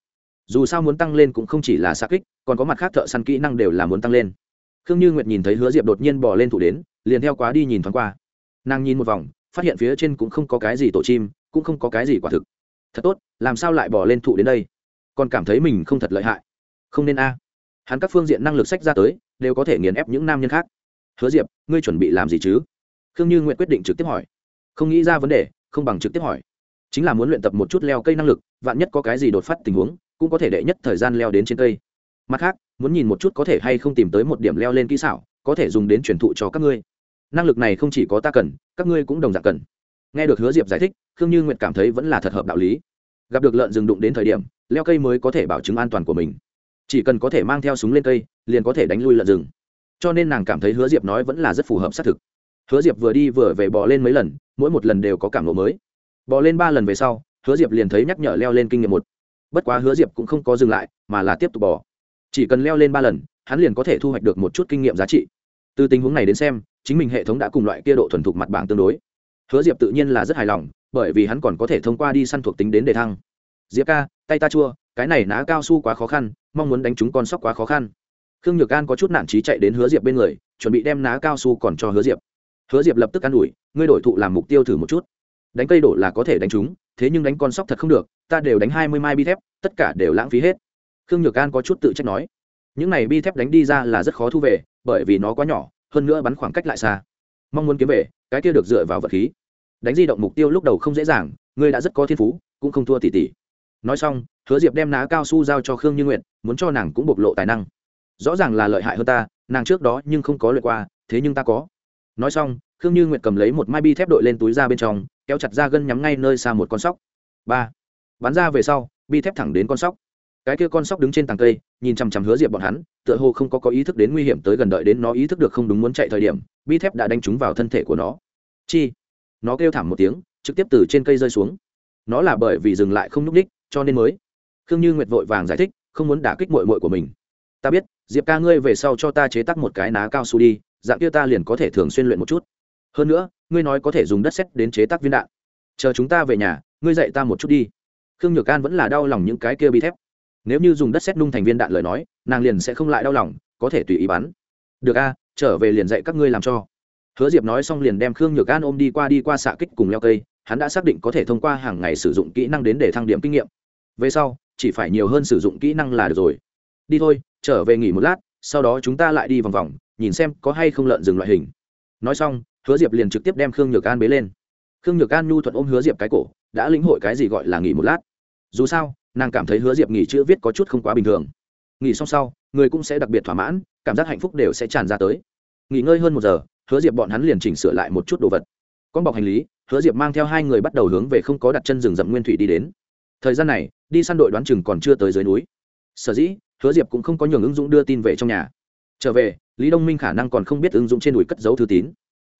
dù sao muốn tăng lên cũng không chỉ là xa kích, còn có mặt khác thợ săn kỹ năng đều là muốn tăng lên. Khương như nguyệt nhìn thấy hứa diệp đột nhiên bỏ lên thủ đến, liền theo quá đi nhìn thoáng qua. Nàng nhìn một vòng, phát hiện phía trên cũng không có cái gì tổ chim, cũng không có cái gì quả thực. Thật tốt, làm sao lại bỏ lên thụ đến đây? Còn cảm thấy mình không thật lợi hại. Không nên a. Hắn các phương diện năng lực sách ra tới, đều có thể nghiền ép những nam nhân khác. Hứa diệp, ngươi chuẩn bị làm gì chứ? Khương như nguyện quyết định trực tiếp hỏi. Không nghĩ ra vấn đề, không bằng trực tiếp hỏi. Chính là muốn luyện tập một chút leo cây năng lực, vạn nhất có cái gì đột phát tình huống cũng có thể đệ nhất thời gian leo đến trên cây. Mặt khác, muốn nhìn một chút có thể hay không tìm tới một điểm leo lên kỹ xảo, có thể dùng đến truyền thụ cho các ngươi. Năng lực này không chỉ có ta cần, các ngươi cũng đồng dạng cần. Nghe được hứa diệp giải thích, khương như Nguyệt cảm thấy vẫn là thật hợp đạo lý. Gặp được lợn rừng đụng đến thời điểm, leo cây mới có thể bảo chứng an toàn của mình. Chỉ cần có thể mang theo súng lên cây, liền có thể đánh lui lợn rừng. Cho nên nàng cảm thấy hứa diệp nói vẫn là rất phù hợp xác thực. Hứa diệp vừa đi vừa về bò lên mấy lần, mỗi một lần đều có cảm lộ mới. Bò lên ba lần về sau, hứa diệp liền thấy nhắc nhở leo lên kinh nghiệm một bất quá hứa diệp cũng không có dừng lại, mà là tiếp tục bò chỉ cần leo lên ba lần, hắn liền có thể thu hoạch được một chút kinh nghiệm giá trị. Từ tình huống này đến xem, chính mình hệ thống đã cùng loại kia độ thuần thục mặt bảng tương đối. Hứa diệp tự nhiên là rất hài lòng, bởi vì hắn còn có thể thông qua đi săn thuộc tính đến đề thăng. Diệp ca, tay ta chua, cái này ná cao su quá khó khăn, mong muốn đánh trúng con sóc quá khó khăn. Khương nhược an có chút nản trí chạy đến hứa diệp bên người, chuẩn bị đem ná cao su còn cho hứa diệp. Hứa diệp lập tức an ủi, ngươi đổi thụ làm mục tiêu thử một chút. Đánh cây đổ là có thể đánh trúng thế nhưng đánh con sóc thật không được ta đều đánh hai mươi mai bi thép, tất cả đều lãng phí hết. Khương nhược an có chút tự trách nói, những này bi thép đánh đi ra là rất khó thu về, bởi vì nó quá nhỏ, hơn nữa bắn khoảng cách lại xa. Mong muốn kiếm về, cái kia được dựa vào vật khí. Đánh di động mục tiêu lúc đầu không dễ dàng, ngươi đã rất có thiên phú, cũng không thua tỷ tỷ. Nói xong, hứa diệp đem ná cao su giao cho khương như nguyện muốn cho nàng cũng bộc lộ tài năng. Rõ ràng là lợi hại hơn ta, nàng trước đó nhưng không có lợi qua, thế nhưng ta có. Nói xong, khương như nguyện cầm lấy một mai bi thép đội lên túi ra bên trong, kéo chặt ra gân nhắm ngay nơi xa một con sóc. Ba bắn ra về sau, bi thép thẳng đến con sóc. Cái kia con sóc đứng trên tàng cây, nhìn chằm chằm hứa diệp bọn hắn, tựa hồ không có có ý thức đến nguy hiểm tới gần đợi đến nó ý thức được không đúng muốn chạy thời điểm, bi thép đã đánh trúng vào thân thể của nó. Chi! Nó kêu thảm một tiếng, trực tiếp từ trên cây rơi xuống. Nó là bởi vì dừng lại không n ú c ních, cho nên mới. Khương như nguyệt vội vàng giải thích, không muốn đả kích mội mội của mình. Ta biết, diệp ca ngươi về sau cho ta chế tắc một cái ná cao su đi, dạng kia ta liền có thể thường xuyên luyện một chút. Hơn nữa, ngươi nói có thể dùng đất xét đến chế tắc viên đạn. Chờ chúng ta về nhà, ngươi dạy ta một chút đi khương nhược an vẫn là đau lòng những cái kia bi thép. Nếu như dùng đất xét nung thành viên đạn lời nói, nàng liền sẽ không lại đau lòng, có thể tùy ý bắn. Được a, trở về liền dạy các ngươi làm cho. Hứa diệp nói xong liền đem khương nhược an ôm đi qua đi qua xạ kích cùng leo cây, hắn đã xác định có thể thông qua hàng ngày sử dụng kỹ năng đến để thăng điểm kinh nghiệm. Về sau, chỉ phải nhiều hơn sử dụng kỹ năng là được rồi. Đi thôi, trở về nghỉ một lát, sau đó chúng ta lại đi vòng vòng, nhìn xem có hay không lợn rừng loại hình. Nói xong, hứa diệp liền trực tiếp đem khương nhược an bế lên. Khương nhược an nhu thuận ôm hứa diệp cái cổ đã lĩnh hội cái gì gọi là nghỉ một lát. Dù sao, nàng cảm thấy hứa diệp nghỉ chữ viết có chút không quá bình thường. Nghỉ xong sau, người cũng sẽ đặc biệt thỏa mãn, cảm giác hạnh phúc đều sẽ tràn ra tới. Nghỉ ngơi hơn một giờ, hứa diệp bọn hắn liền chỉnh sửa lại một chút đồ vật. Con bọc hành lý, hứa diệp mang theo hai người bắt đầu hướng về không có đặt chân rừng rậm nguyên thủy đi đến. Thời gian này, đi săn đội đoán chừng còn chưa tới dưới núi. Sở dĩ, hứa diệp cũng không có nhường ứng dụng đưa tin về trong nhà. Trở về, lý đông minh khả năng còn không biết ứng dụng trên đùi cất dấu thư tín.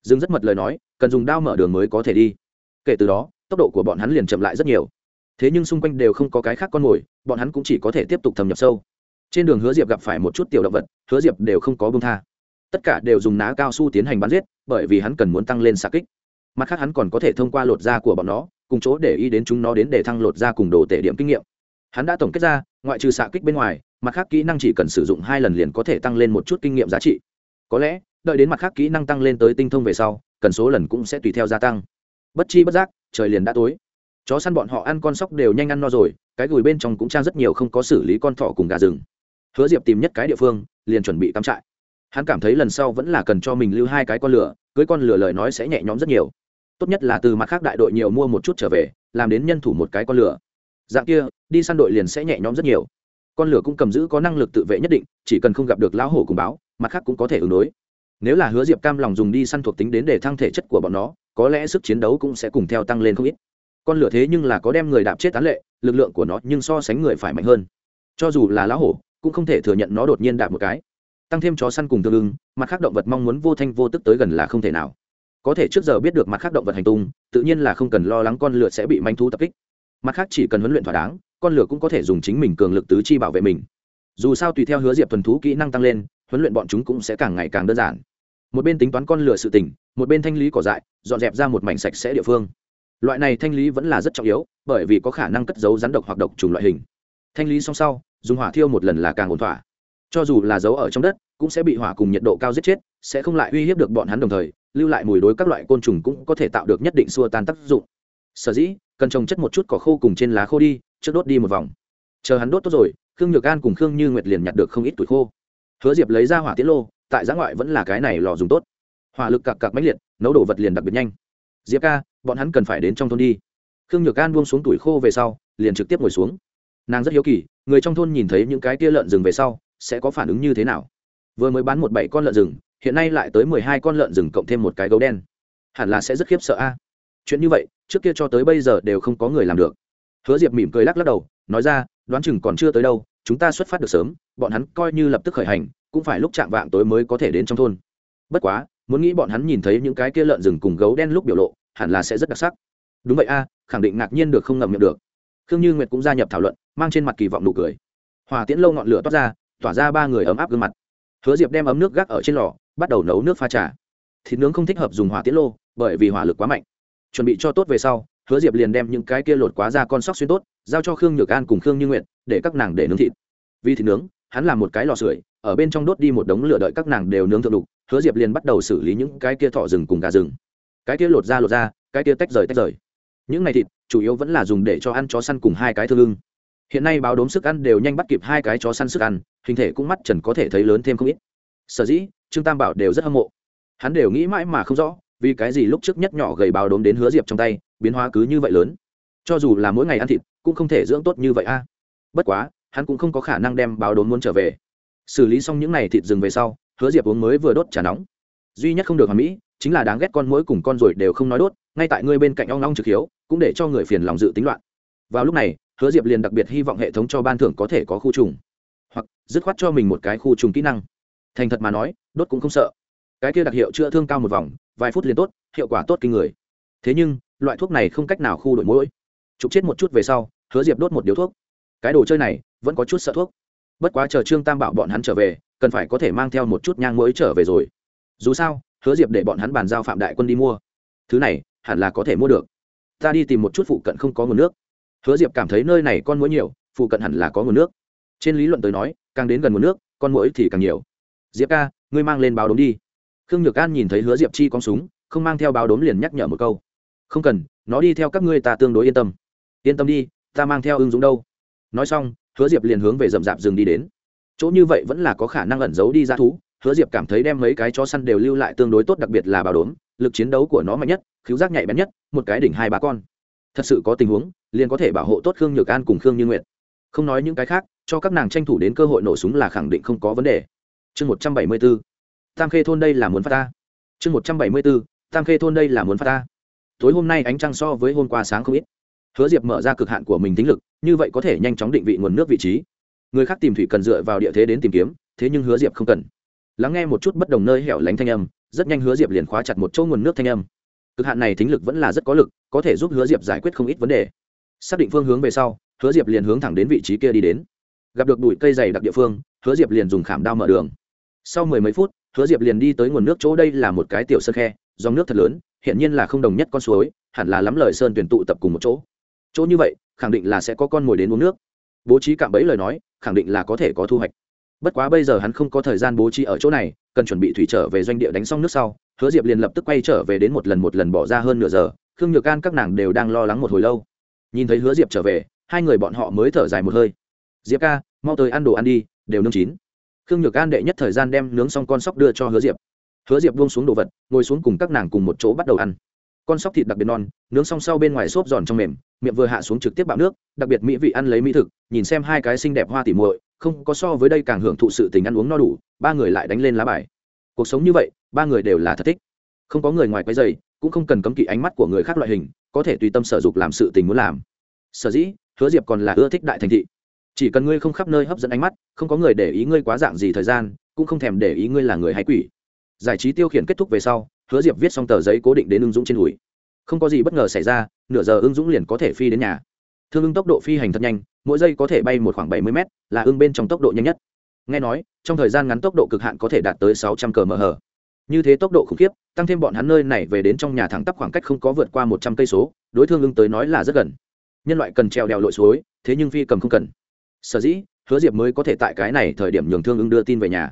Dương rất mật lời nói, cần dùng đao mở đường mới có thể đi. Kể từ đó tốc độ của bọn hắn liền chậm lại rất nhiều. Thế nhưng xung quanh đều không có cái khác con mồi, bọn hắn cũng chỉ có thể tiếp tục thâm nhập sâu. Trên đường hứa diệp gặp phải một chút tiểu động vật, hứa diệp đều không có bông tha. Tất cả đều dùng ná cao su tiến hành bắn giết, bởi vì hắn cần muốn tăng lên xạ kích. Mặt khác hắn còn có thể thông qua lột da của bọn nó, cùng chỗ để ý đến chúng nó đến để thăng lột da cùng đồ tể điểm kinh nghiệm. Hắn đã tổng kết ra, ngoại trừ xạ kích bên ngoài, mặt khác kỹ năng chỉ cần sử dụng hai lần liền có thể tăng lên một chút kinh nghiệm giá trị. Có lẽ, đợi đến mặt khác kỹ năng tăng lên tới tinh thông về sau, cần số lần cũng sẽ tùy theo gia tăng. Bất chi bất giác trời liền đã tối. Chó săn bọn họ ăn con sóc đều nhanh ăn no rồi, cái gùi bên trong cũng trang rất nhiều không có xử lý con thỏ cùng gà rừng. Hứa diệp tìm nhất cái địa phương, liền chuẩn bị cắm trại. Hắn cảm thấy lần sau vẫn là cần cho mình lưu hai cái con lửa, cưới con lửa lời nói sẽ nhẹ nhõm rất nhiều. Tốt nhất là từ mặt khác đại đội nhiều mua một chút trở về, làm đến nhân thủ một cái con lửa. Dạng kia, đi săn đội liền sẽ nhẹ nhõm rất nhiều. Con lửa cũng cầm giữ có năng lực tự vệ nhất định, chỉ cần không gặp được lão hổ cùng báo, mặt khác cũng có thể ứng đối nếu là hứa diệp cam lòng dùng đi săn thuộc tính đến để thăng thể chất của bọn nó, có lẽ sức chiến đấu cũng sẽ cùng theo tăng lên không ít. Con lửa thế nhưng là có đem người đạp chết tán lệ, lực lượng của nó nhưng so sánh người phải mạnh hơn. Cho dù là lá hổ, cũng không thể thừa nhận nó đột nhiên đạp một cái. Tăng thêm chó săn cùng tương ưng, mặt khác động vật mong muốn vô thanh vô tức tới gần là không thể nào. Có thể trước giờ biết được mặt khác động vật hành tung, tự nhiên là không cần lo lắng con lửa sẽ bị manh thú tập kích. Mặt khác chỉ cần huấn luyện thỏa đáng, con lửa cũng có thể dùng chính mình cường lực tứ chi bảo vệ mình. Dù sao tùy theo hứa diệp thuần thú kỹ năng tăng lên, huấn luyện bọn chúng cũng sẽ càng ngày càng đơn giản một bên tính toán con lửa sự tỉnh một bên thanh lý cỏ dại, dọn dẹp ra một mảnh sạch sẽ địa phương. Loại này thanh lý vẫn là rất trọng yếu, bởi vì có khả năng cất giấu rắn độc hoặc độc trùng loại hình. Thanh lý xong sau, dùng hỏa thiêu một lần là càng ổn thỏa. Cho dù là giấu ở trong đất, cũng sẽ bị hỏa cùng nhiệt độ cao giết chết, sẽ không lại uy hiếp được bọn hắn đồng thời, lưu lại mùi đối các loại côn trùng cũng có thể tạo được nhất định xua tan tác dụng. Sở dĩ, cần trồng chất một chút cỏ khô cùng trên lá khô đi, trước đốt đi một vòng. Chờ hắn đốt tốt rồi, khương nhược an cùng khương như nguyệt liền nhặt được không ít tuổi khô. Hứa diệp lấy ra hỏa tiết lô tại giã ngoại vẫn là cái này lò dùng tốt. Hỏa lực cặc cặc mãnh liệt, nấu đồ vật liền đặc biệt nhanh. Diệp ca, bọn hắn cần phải đến trong thôn đi. Khương nhược can buông xuống tuổi khô về sau, liền trực tiếp ngồi xuống. Nàng rất hiếu kỳ, người trong thôn nhìn thấy những cái tia lợn rừng về sau, sẽ có phản ứng như thế nào? Vừa mới bán một bảy con lợn rừng, hiện nay lại tới mười hai con lợn rừng cộng thêm một cái gấu đen. Hẳn là sẽ rất khiếp sợ a. Chuyện như vậy, trước kia cho tới bây giờ đều không có người làm được. Hứa diệp mỉm cười lắc lắc đầu, nói ra, đoán chừng còn chưa tới đâu, chúng ta xuất phát được sớm, bọn hắn coi như lập tức khởi hành cũng phải lúc chạm vạng tối mới có thể đến trong thôn. Bất quá, muốn nghĩ bọn hắn nhìn thấy những cái kia lợn rừng cùng gấu đen lúc biểu lộ, hẳn là sẽ rất đặc sắc. Đúng vậy a, khẳng định ngạc nhiên được không ngậm miệng được. Khương như nguyệt cũng gia nhập thảo luận, mang trên mặt kỳ vọng nụ cười. Hòa tiễn lâu ngọn lửa toát ra, tỏa ra ba người ấm áp gương mặt. Hứa diệp đem ấm nước gác ở trên lò, bắt đầu nấu nước pha trà. Thịt nướng không thích hợp dùng hỏa tiễn lô, bởi vì hỏa lực quá mạnh. Chuẩn bị cho tốt về sau, hứa diệp liền đem những cái kia lột quá ra con sóc xuyên tốt, giao cho khương nhược an cùng khương như nguyện để các nàng để nướng thịt. Vì thịt nướng, hắn làm một cái lò sưởi ở bên trong đốt đi một đống lửa đợi các nàng đều nướng thượng đục, hứa diệp liền bắt đầu xử lý những cái kia thọ rừng cùng gà rừng. Cái kia lột ra lột ra, cái kia tách rời tách rời. Những này thịt, chủ yếu vẫn là dùng để cho ăn chó săn cùng hai cái thương ưng. Hiện nay báo đốm sức ăn đều nhanh bắt kịp hai cái chó săn sức ăn, hình thể cũng mắt trần có thể thấy lớn thêm không ít. Sở dĩ, trương tam bảo đều rất hâm mộ. Hắn đều nghĩ mãi mà không rõ, vì cái gì lúc trước nhất nhỏ gầy báo đốm đến hứa diệp trong tay, biến hóa cứ như vậy lớn. Cho dù là mỗi ngày ăn thịt, cũng không thể dưỡng tốt như vậy a. Bất quá, hắn cũng không có khả năng đem báo đốm muốn trở về xử lý xong những n à y thịt rừng về sau, hứa diệp uống mới vừa đốt trà nóng. Duy nhất không được hoàn mỹ, chính là đáng ghét con mũi cùng con ruồi đều không nói đốt, ngay tại ngươi bên cạnh ong ong trực hiếu, cũng để cho người phiền lòng dự tính loạn. Vào lúc này, hứa diệp liền đặc biệt hy vọng hệ thống cho ban thưởng có thể có khu trùng, hoặc dứt khoát cho mình một cái khu trùng kỹ năng. Thành thật mà nói, đốt cũng không sợ. Cái kia đặc hiệu chữa thương cao một vòng, vài phút liền tốt, hiệu quả tốt kinh người. Thế nhưng, loại thuốc này không cách nào khu đổi mũi. Trục chết một chút về sau, hứa diệp đốt một điếu thuốc. Cái đồ chơi này, vẫn có chút sợ thuốc bất quá chờ trương tam bảo bọn hắn trở về, cần phải có thể mang theo một chút nhang mới trở về rồi. Dù sao, hứa diệp để bọn hắn bàn giao phạm đại quân đi mua. Thứ này, hẳn là có thể mua được. Ta đi tìm một chút phụ cận không có nguồn nước. Hứa diệp cảm thấy nơi này con mũi nhiều, phụ cận hẳn là có nguồn nước. Trên lý luận tới nói, càng đến gần nguồn nước, con mũi thì càng nhiều. Diệp ca, ngươi mang lên báo đốm đi. Khương nhược an nhìn thấy hứa diệp chi con súng, không mang theo báo đốm liền nhắc nhở một câu. Không cần, nó đi theo các ngươi ta tương đối yên tâm. Yên tâm đi, ta mang theo ưng dũng đâu. Nói xong hứa diệp liền hướng về rậm rạp rừng đi đến. Chỗ như vậy vẫn là có khả năng ẩn giấu đi ra thú. Hứa diệp cảm thấy đem mấy cái chó săn đều lưu lại tương đối tốt, đặc biệt là bảo đốm, lực chiến đấu của nó mạnh nhất khiếu giác nhạy bén nhất, một cái đỉnh hai ba con. Thật sự có tình huống, liền có thể bảo hộ tốt khương nhược an cùng khương như nguyệt. Không nói những cái khác, cho các nàng tranh thủ đến cơ hội nổ súng là khẳng định không có vấn đề. Chương một trăm bảy mươi b ố tam khê thôn đây là muốn phát ta. Chương một trăm bảy mươi b ố tam khê thôn đây là muốn phát ta. Tối hôm nay ánh trăng so với hôm qua sáng không ít hứa diệp mở ra cực hạn của mình tính lực, như vậy có thể nhanh chóng định vị nguồn nước vị trí. Người khác tìm thủy cần dựa vào địa thế đến tìm kiếm, thế nhưng hứa diệp không cần. Lắng nghe một chút bất đồng nơi hẻo lánh thanh âm, rất nhanh hứa diệp liền khóa chặt một chỗ nguồn nước thanh âm. Cực hạn này tính lực vẫn là rất có lực, có thể giúp hứa diệp giải quyết không ít vấn đề. Xác định phương hướng về sau, hứa diệp liền hướng thẳng đến vị trí kia đi đến. Gặp được bụi cây dày đặc địa phương, hứa diệp liền dùng khảm đao mở đường. Sau mười mấy phút, hứa diệp liền đi tới nguồn nước chỗ đây là một cái tiểu sơn khe, dòng nước thật lớn hiện nhiên là không đồng nhất con suối, hẳn là lắm lời sơn tuyển tụ tập cùng một chỗ chỗ như vậy, khẳng định là sẽ có con mồi đến uống nước. Bố trí cạm bẫy lời nói, khẳng định là có thể có thu hoạch. Bất quá bây giờ hắn không có thời gian bố trí ở chỗ này, cần chuẩn bị thủy trở về doanh địa đánh xong nước sau, hứa diệp liền lập tức quay trở về đến một lần một lần bỏ ra hơn nửa giờ, khương nhược an các nàng đều đang lo lắng một hồi lâu. Nhìn thấy hứa diệp trở về, hai người bọn họ mới thở dài một hơi. Diệp ca, mau tới ăn đồ ăn đi, đều nương chín. Khương nhược an đệ nhất thời gian đem nướng xong con sóc đưa cho hứa diệp. Hứa diệp buông xuống đồ vật, ngồi xuống cùng các nàng cùng một chỗ bắt đầu ăn con sóc thịt đặc biệt non, nướng xong sau bên ngoài xốp giòn trong mềm, miệng vừa hạ xuống trực tiếp bạo nước, đặc biệt mỹ vị ăn lấy mỹ thực, nhìn xem hai cái xinh đẹp hoa tỉ muội, không có so với đây càng hưởng thụ sự tình ăn uống no đủ, ba người lại đánh lên lá bài. Cuộc sống như vậy, ba người đều là thật thích. Không có người ngoài quấy dày cũng không cần cấm kỵ ánh mắt của người khác loại hình, có thể tùy tâm sở dục làm sự tình muốn làm. Sở dĩ, hứa diệp còn là ưa thích đại thành thị. Chỉ cần ngươi không khắp nơi hấp dẫn ánh mắt, không có người để ý ngươi quá dạng gì thời gian, cũng không thèm để ý ngươi là người hay quỷ. Giải trí tiêu khiển kết thúc về sau hứa diệp viết xong tờ giấy cố định đến ưng dũng trên đùi. Không có gì bất ngờ xảy ra, nửa giờ ưng dũng liền có thể phi đến nhà. Thương ưng tốc độ phi hành thật nhanh, mỗi giây có thể bay một khoảng bảy mươi m là ưng bên trong tốc độ nhanh nhất. Nghe nói, trong thời gian ngắn tốc độ cực hạn có thể đạt tới sáu trăm cờ mờ hờ như thế tốc độ khủng khiếp, tăng thêm bọn hắn nơi này về đến trong nhà thẳng tắp khoảng cách không có vượt qua một trăm cây số, đối thương ưng tới nói là rất gần. Nhân loại cần treo đèo lội suối, thế nhưng phi cầm không cần. Sở dĩ, hứa diệp mới có thể tại cái này thời điểm nhường thương ưng đưa tin về nhà.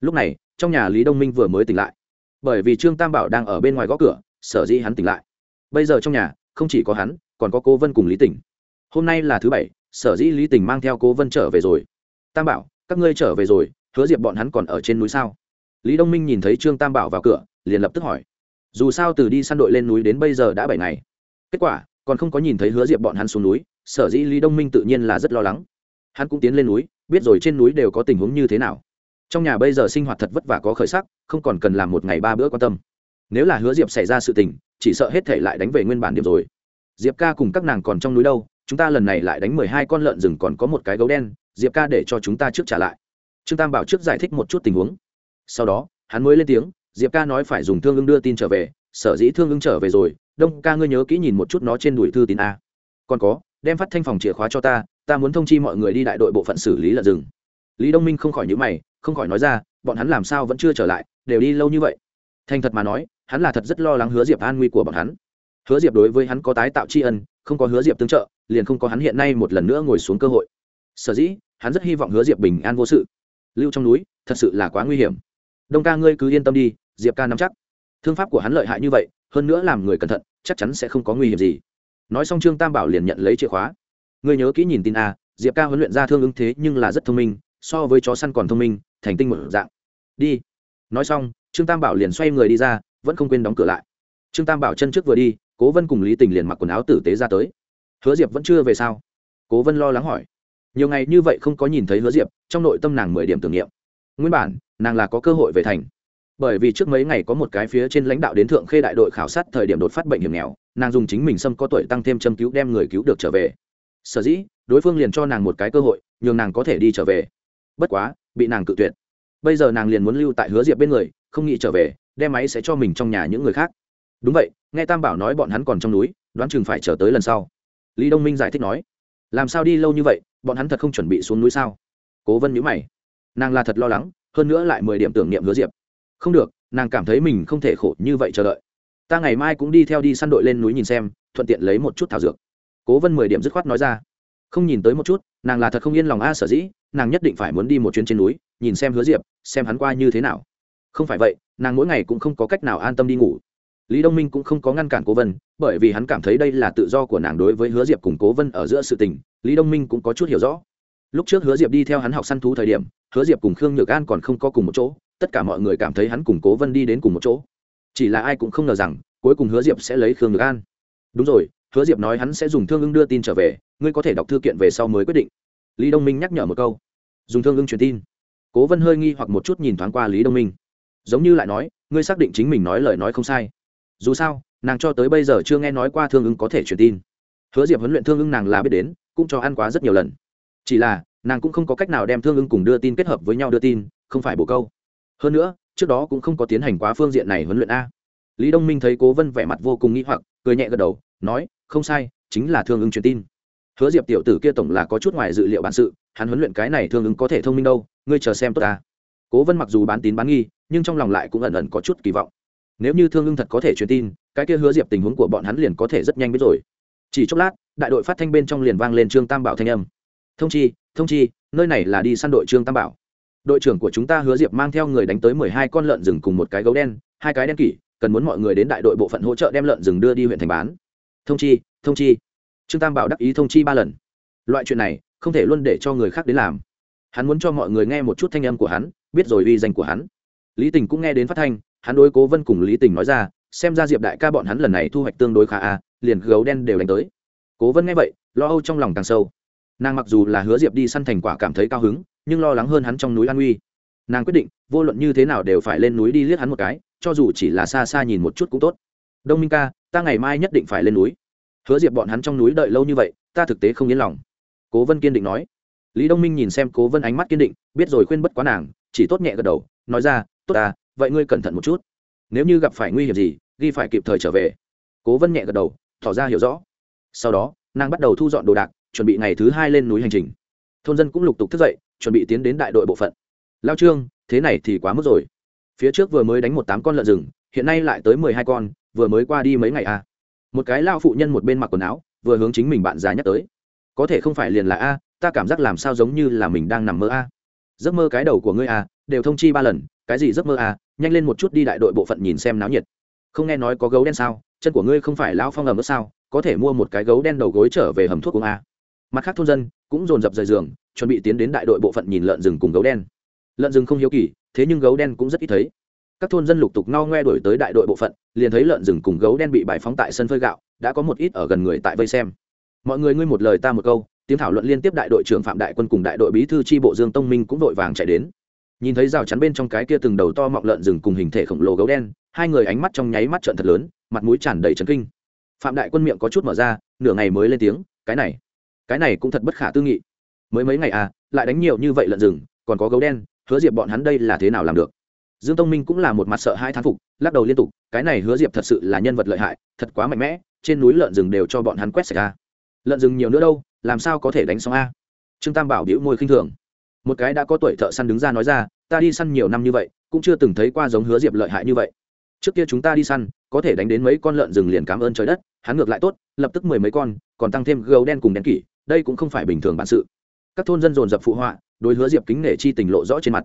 Lúc này, trong nhà lý đông minh vừa mới tỉnh lại bởi vì trương tam bảo đang ở bên ngoài gõ cửa, sở dĩ hắn tỉnh lại. Bây giờ trong nhà, không chỉ có hắn, còn có cố vân cùng lý tỉnh. Hôm nay là thứ bảy, sở dĩ lý tỉnh mang theo cố vân trở về rồi. Tam bảo, các ngươi trở về rồi, hứa diệp bọn hắn còn ở trên núi sao? Lý đông minh nhìn thấy trương tam bảo vào cửa, liền lập tức hỏi. Dù sao từ đi săn đội lên núi đến bây giờ đã bảy ngày. Kết quả, còn không có nhìn thấy hứa diệp bọn hắn xuống núi, sở dĩ lý đông minh tự nhiên là rất lo lắng. Hắn cũng tiến lên núi, biết rồi trên núi đều có tình huống như thế nào trong nhà bây giờ sinh hoạt thật vất vả có khởi sắc, không còn cần làm một ngày ba bữa quan tâm. Nếu là hứa diệp xảy ra sự tình, chỉ sợ hết thể lại đánh về nguyên bản điểm rồi. Diệp ca cùng các nàng còn trong núi đâu, chúng ta lần này lại đánh mười hai con lợn rừng còn có một cái gấu đen, diệp ca để cho chúng ta trước trả lại. Trương tam bảo trước giải thích một chút tình huống. Sau đó, hắn mới lên tiếng, diệp ca nói phải dùng thương ưng đưa tin trở về, sở dĩ thương ưng trở về rồi, đông ca ngươi nhớ kỹ nhìn một chút nó trên đùi thư tín a. Còn có, đem phát thanh phòng chìa khóa cho ta ta muốn thông chi mọi người đi đại đội bộ phận xử lý lợn rừng. Lý đông minh không khỏi nhữ mày không khỏi nói ra, bọn hắn làm sao vẫn chưa trở lại, đều đi lâu như vậy. Thành thật mà nói, hắn là thật rất lo lắng hứa diệp an nguy của bọn hắn. Hứa diệp đối với hắn có tái tạo tri ân, không có hứa diệp tương trợ, liền không có hắn hiện nay một lần nữa ngồi xuống cơ hội. Sở dĩ, hắn rất hy vọng hứa diệp bình an vô sự. Lưu trong núi, thật sự là quá nguy hiểm. Đông ca ngươi cứ yên tâm đi, diệp ca nắm chắc. Thương pháp của hắn lợi hại như vậy, hơn nữa làm người cẩn thận, chắc chắn sẽ không có nguy hiểm gì. Nói xong trương tam bảo liền nhận lấy chìa khóa. Ngươi nhớ kỹ nhìn tin a, diệp ca huấn luyện ra thương ứng thế nhưng là rất thông minh so với chó săn còn thông minh, thành tinh một dạng. Đi. Nói xong, trương tam bảo liền xoay người đi ra, vẫn không quên đóng cửa lại. Trương tam bảo chân trước vừa đi, cố vân cùng lý tình liền mặc quần áo tử tế ra tới. Hứa diệp vẫn chưa về sao? Cố vân lo lắng hỏi. Nhiều ngày như vậy không có nhìn thấy hứa diệp, trong nội tâm nàng mười điểm tưởng niệm. Nguyên bản, nàng là có cơ hội về thành. Bởi vì trước mấy ngày có một cái phía trên lãnh đạo đến thượng khê đại đội khảo sát thời điểm đột phát bệnh hiểm nghèo, nàng dùng chính mình xâm có tuổi tăng thêm châm cứu đem người cứu được trở về. Sở dĩ, đối phương liền cho nàng một cái cơ hội, nhường nàng có thể đi trở về bất quá, bị nàng cự tuyệt. Bây giờ nàng liền muốn lưu tại hứa diệp bên người, không nghĩ trở về, đem máy sẽ cho mình trong nhà những người khác. Đúng vậy, nghe tam bảo nói bọn hắn còn trong núi, đoán chừng phải chờ tới lần sau. Lý đông minh giải thích nói, làm sao đi lâu như vậy, bọn hắn thật không chuẩn bị xuống núi sao? Cố vân nhữ mày. Nàng là thật lo lắng, hơn nữa lại mười điểm tưởng niệm hứa diệp. Không được, nàng cảm thấy mình không thể khổ như vậy chờ đợi. Ta ngày mai cũng đi theo đi săn đội lên núi nhìn xem, thuận tiện lấy một chút thảo dược. Cố vân mười điểm dứt khoát nói ra. Không nhìn tới một chút, nàng là thật không yên lòng a, sở dĩ nàng nhất định phải muốn đi một chuyến trên núi, nhìn xem hứa diệp, xem hắn qua như thế nào. Không phải vậy, nàng mỗi ngày cũng không có cách nào an tâm đi ngủ. Lý đông minh cũng không có ngăn cản cố vân, bởi vì hắn cảm thấy đây là tự do của nàng đối với hứa diệp cùng cố vân ở giữa sự tình, lý đông minh cũng có chút hiểu rõ. Lúc trước hứa diệp đi theo hắn học săn thú thời điểm, hứa diệp cùng khương nhược an còn không có cùng một chỗ, tất cả mọi người cảm thấy hắn cùng cố vân đi đến cùng một chỗ. Chỉ là ai cũng không ngờ rằng, cuối cùng hứa diệp sẽ lấy khương nhược an. Đúng rồi, hứa diệp nói hắn sẽ dùng thương ưng đưa tin trở về, ngươi có thể đọc thư kiện về sau mới quyết định lý đông minh nhắc nhở một câu. Dùng thương ưng truyền tin. Cố vân hơi nghi hoặc một chút nhìn thoáng qua lý đông minh. Giống như lại nói, ngươi xác định chính mình nói lời nói không sai. Dù sao, nàng cho tới bây giờ chưa nghe nói qua thương ưng có thể truyền tin. Hứa diệp huấn luyện thương ưng nàng là biết đến, cũng cho ăn quá rất nhiều lần. Chỉ là, nàng cũng không có cách nào đem thương ưng cùng đưa tin kết hợp với nhau đưa tin, không phải bổ câu. Hơn nữa, trước đó cũng không có tiến hành quá phương diện này huấn luyện a. Lý đông minh thấy cố vân vẻ mặt vô cùng nghĩ hoặc, cười nhẹ gật đầu, nói, không sai, chính là thương ưng truyền tin hứa diệp tiểu tử kia tổng là có chút ngoài dự liệu bản sự, hắn huấn luyện cái này thương ứng có thể thông minh đâu, ngươi chờ xem tốt ta. Cố vân mặc dù bán tín bán nghi, nhưng trong lòng lại cũng ẩn ẩn có chút kỳ vọng. Nếu như thương ưng thật có thể truyền tin, cái kia hứa diệp tình huống của bọn hắn liền có thể rất nhanh biết rồi. Chỉ chốc lát, đại đội phát thanh bên trong liền vang lên trương tam bảo thanh âm. Thông chi thông chi, nơi này là đi săn đội trương tam bảo. Đội trưởng của chúng ta hứa diệp mang theo người đánh tới mười hai con lợn rừng cùng một cái gấu đen, hai cái đen kỷ, cần muốn mọi người đến đại đội bộ phận hỗ trợ đem lợn rừng đưa đi huyện thành bán. Thông chi thông chi trương tam bảo đắc ý thông chi ba lần. Loại chuyện này, không thể luôn để cho người khác đến làm. Hắn muốn cho mọi người nghe một chút thanh âm của hắn, biết rồi uy danh của hắn. Lý tình cũng nghe đến phát thanh, hắn đối cố vân cùng lý tình nói ra, xem ra diệp đại ca bọn hắn lần này thu hoạch tương đối khá a, liền gấu đen đều đánh tới. Cố vân nghe vậy, lo âu trong lòng càng sâu. Nàng mặc dù là hứa diệp đi săn thành quả cảm thấy cao hứng, nhưng lo lắng hơn hắn trong núi an uy. Nàng quyết định, vô luận như thế nào đều phải lên núi đi liếc hắn một cái, cho dù chỉ là xa xa nhìn một chút cũng tốt. Đông minh ca, ta ngày mai nhất định phải lên núi hứa diệp bọn hắn trong núi đợi lâu như vậy, ta thực tế không yên lòng. Cố vân kiên định nói. Lý đông minh nhìn xem cố vân ánh mắt kiên định, biết rồi khuyên bất quá nàng, chỉ tốt nhẹ gật đầu, nói ra, tốt à vậy ngươi cẩn thận một chút. Nếu như gặp phải nguy hiểm gì, ghi phải kịp thời trở về. Cố vân nhẹ gật đầu, tỏ ra hiểu rõ. Sau đó, nàng bắt đầu thu dọn đồ đạc, chuẩn bị ngày thứ hai lên núi hành trình. Thôn dân cũng lục tục thức dậy, chuẩn bị tiến đến đại đội bộ phận. Lao trương, thế này thì quá mức rồi. Phía trước vừa mới đánh một tám con lợn rừng, hiện nay lại tới mười hai con, vừa mới qua đi mấy ngày à một cái lao phụ nhân một bên mặc quần áo, vừa hướng chính mình bạn già nhắc tới. Có thể không phải liền là a, ta cảm giác làm sao giống như là mình đang nằm mơ a. Giấc mơ cái đầu của ngươi a, đều thông chi ba lần, cái gì giấc mơ a, nhanh lên một chút đi đại đội bộ phận nhìn xem náo nhiệt. Không nghe nói có gấu đen sao, chân của ngươi không phải lão phong ẩm ướt sao, có thể mua một cái gấu đen đầu gối trở về hầm thuốc uống a. Mặt khác thôn dân cũng dồn dập rời giường, chuẩn bị tiến đến đại đội bộ phận nhìn lợn rừng cùng gấu đen. Lợn rừng không hiếu kỳ, thế nhưng gấu đen cũng rất ít thấy các thôn dân lục tục no ngoe đổi tới đại đội bộ phận, liền thấy lợn rừng cùng gấu đen bị bài phóng tại sân phơi gạo, đã có một ít ở gần người tại vây xem. Mọi người ngươi một lời ta một câu, tiếng thảo luận liên tiếp đại đội trưởng phạm đại quân cùng đại đội bí thư tri bộ dương tông minh cũng vội vàng chạy đến. Nhìn thấy rào chắn bên trong cái kia từng đầu to mọng lợn rừng cùng hình thể khổng lồ gấu đen, hai người ánh mắt trong nháy mắt trận thật lớn, mặt mũi tràn đầy trấn kinh. Phạm đại quân miệng có chút mở ra, nửa ngày mới lên tiếng, cái này cái này cũng thật bất khả tư nghị. Mới mấy ngày à lại đánh nhiều như vậy lợn rừng, còn có gấu đen, hứa diệp bọn hắn đây là thế nào làm được? Dương tông minh cũng là một mặt sợ hai thán phục, lắc đầu liên tục, cái này hứa diệp thật sự là nhân vật lợi hại, thật quá mạnh mẽ, trên núi lợn rừng đều cho bọn hắn quét sạch ra lợn rừng nhiều nữa đâu, làm sao có thể đánh xong a? Trương tam bảo đĩu môi khinh thường. Một cái đã có tuổi thợ săn đứng ra nói ra, ta đi săn nhiều năm như vậy, cũng chưa từng thấy qua giống hứa diệp lợi hại như vậy. Trước kia chúng ta đi săn, có thể đánh đến mấy con lợn rừng liền cảm ơn trời đất, hắn ngược lại tốt, lập tức mười mấy con, còn tăng thêm gấu đen cùng đen kỷ, đây cũng không phải bình thường bản sự. Các thôn dân dồn dập phụ họa, đối hứa diệp kính nể chi tình lộ rõ trên mặt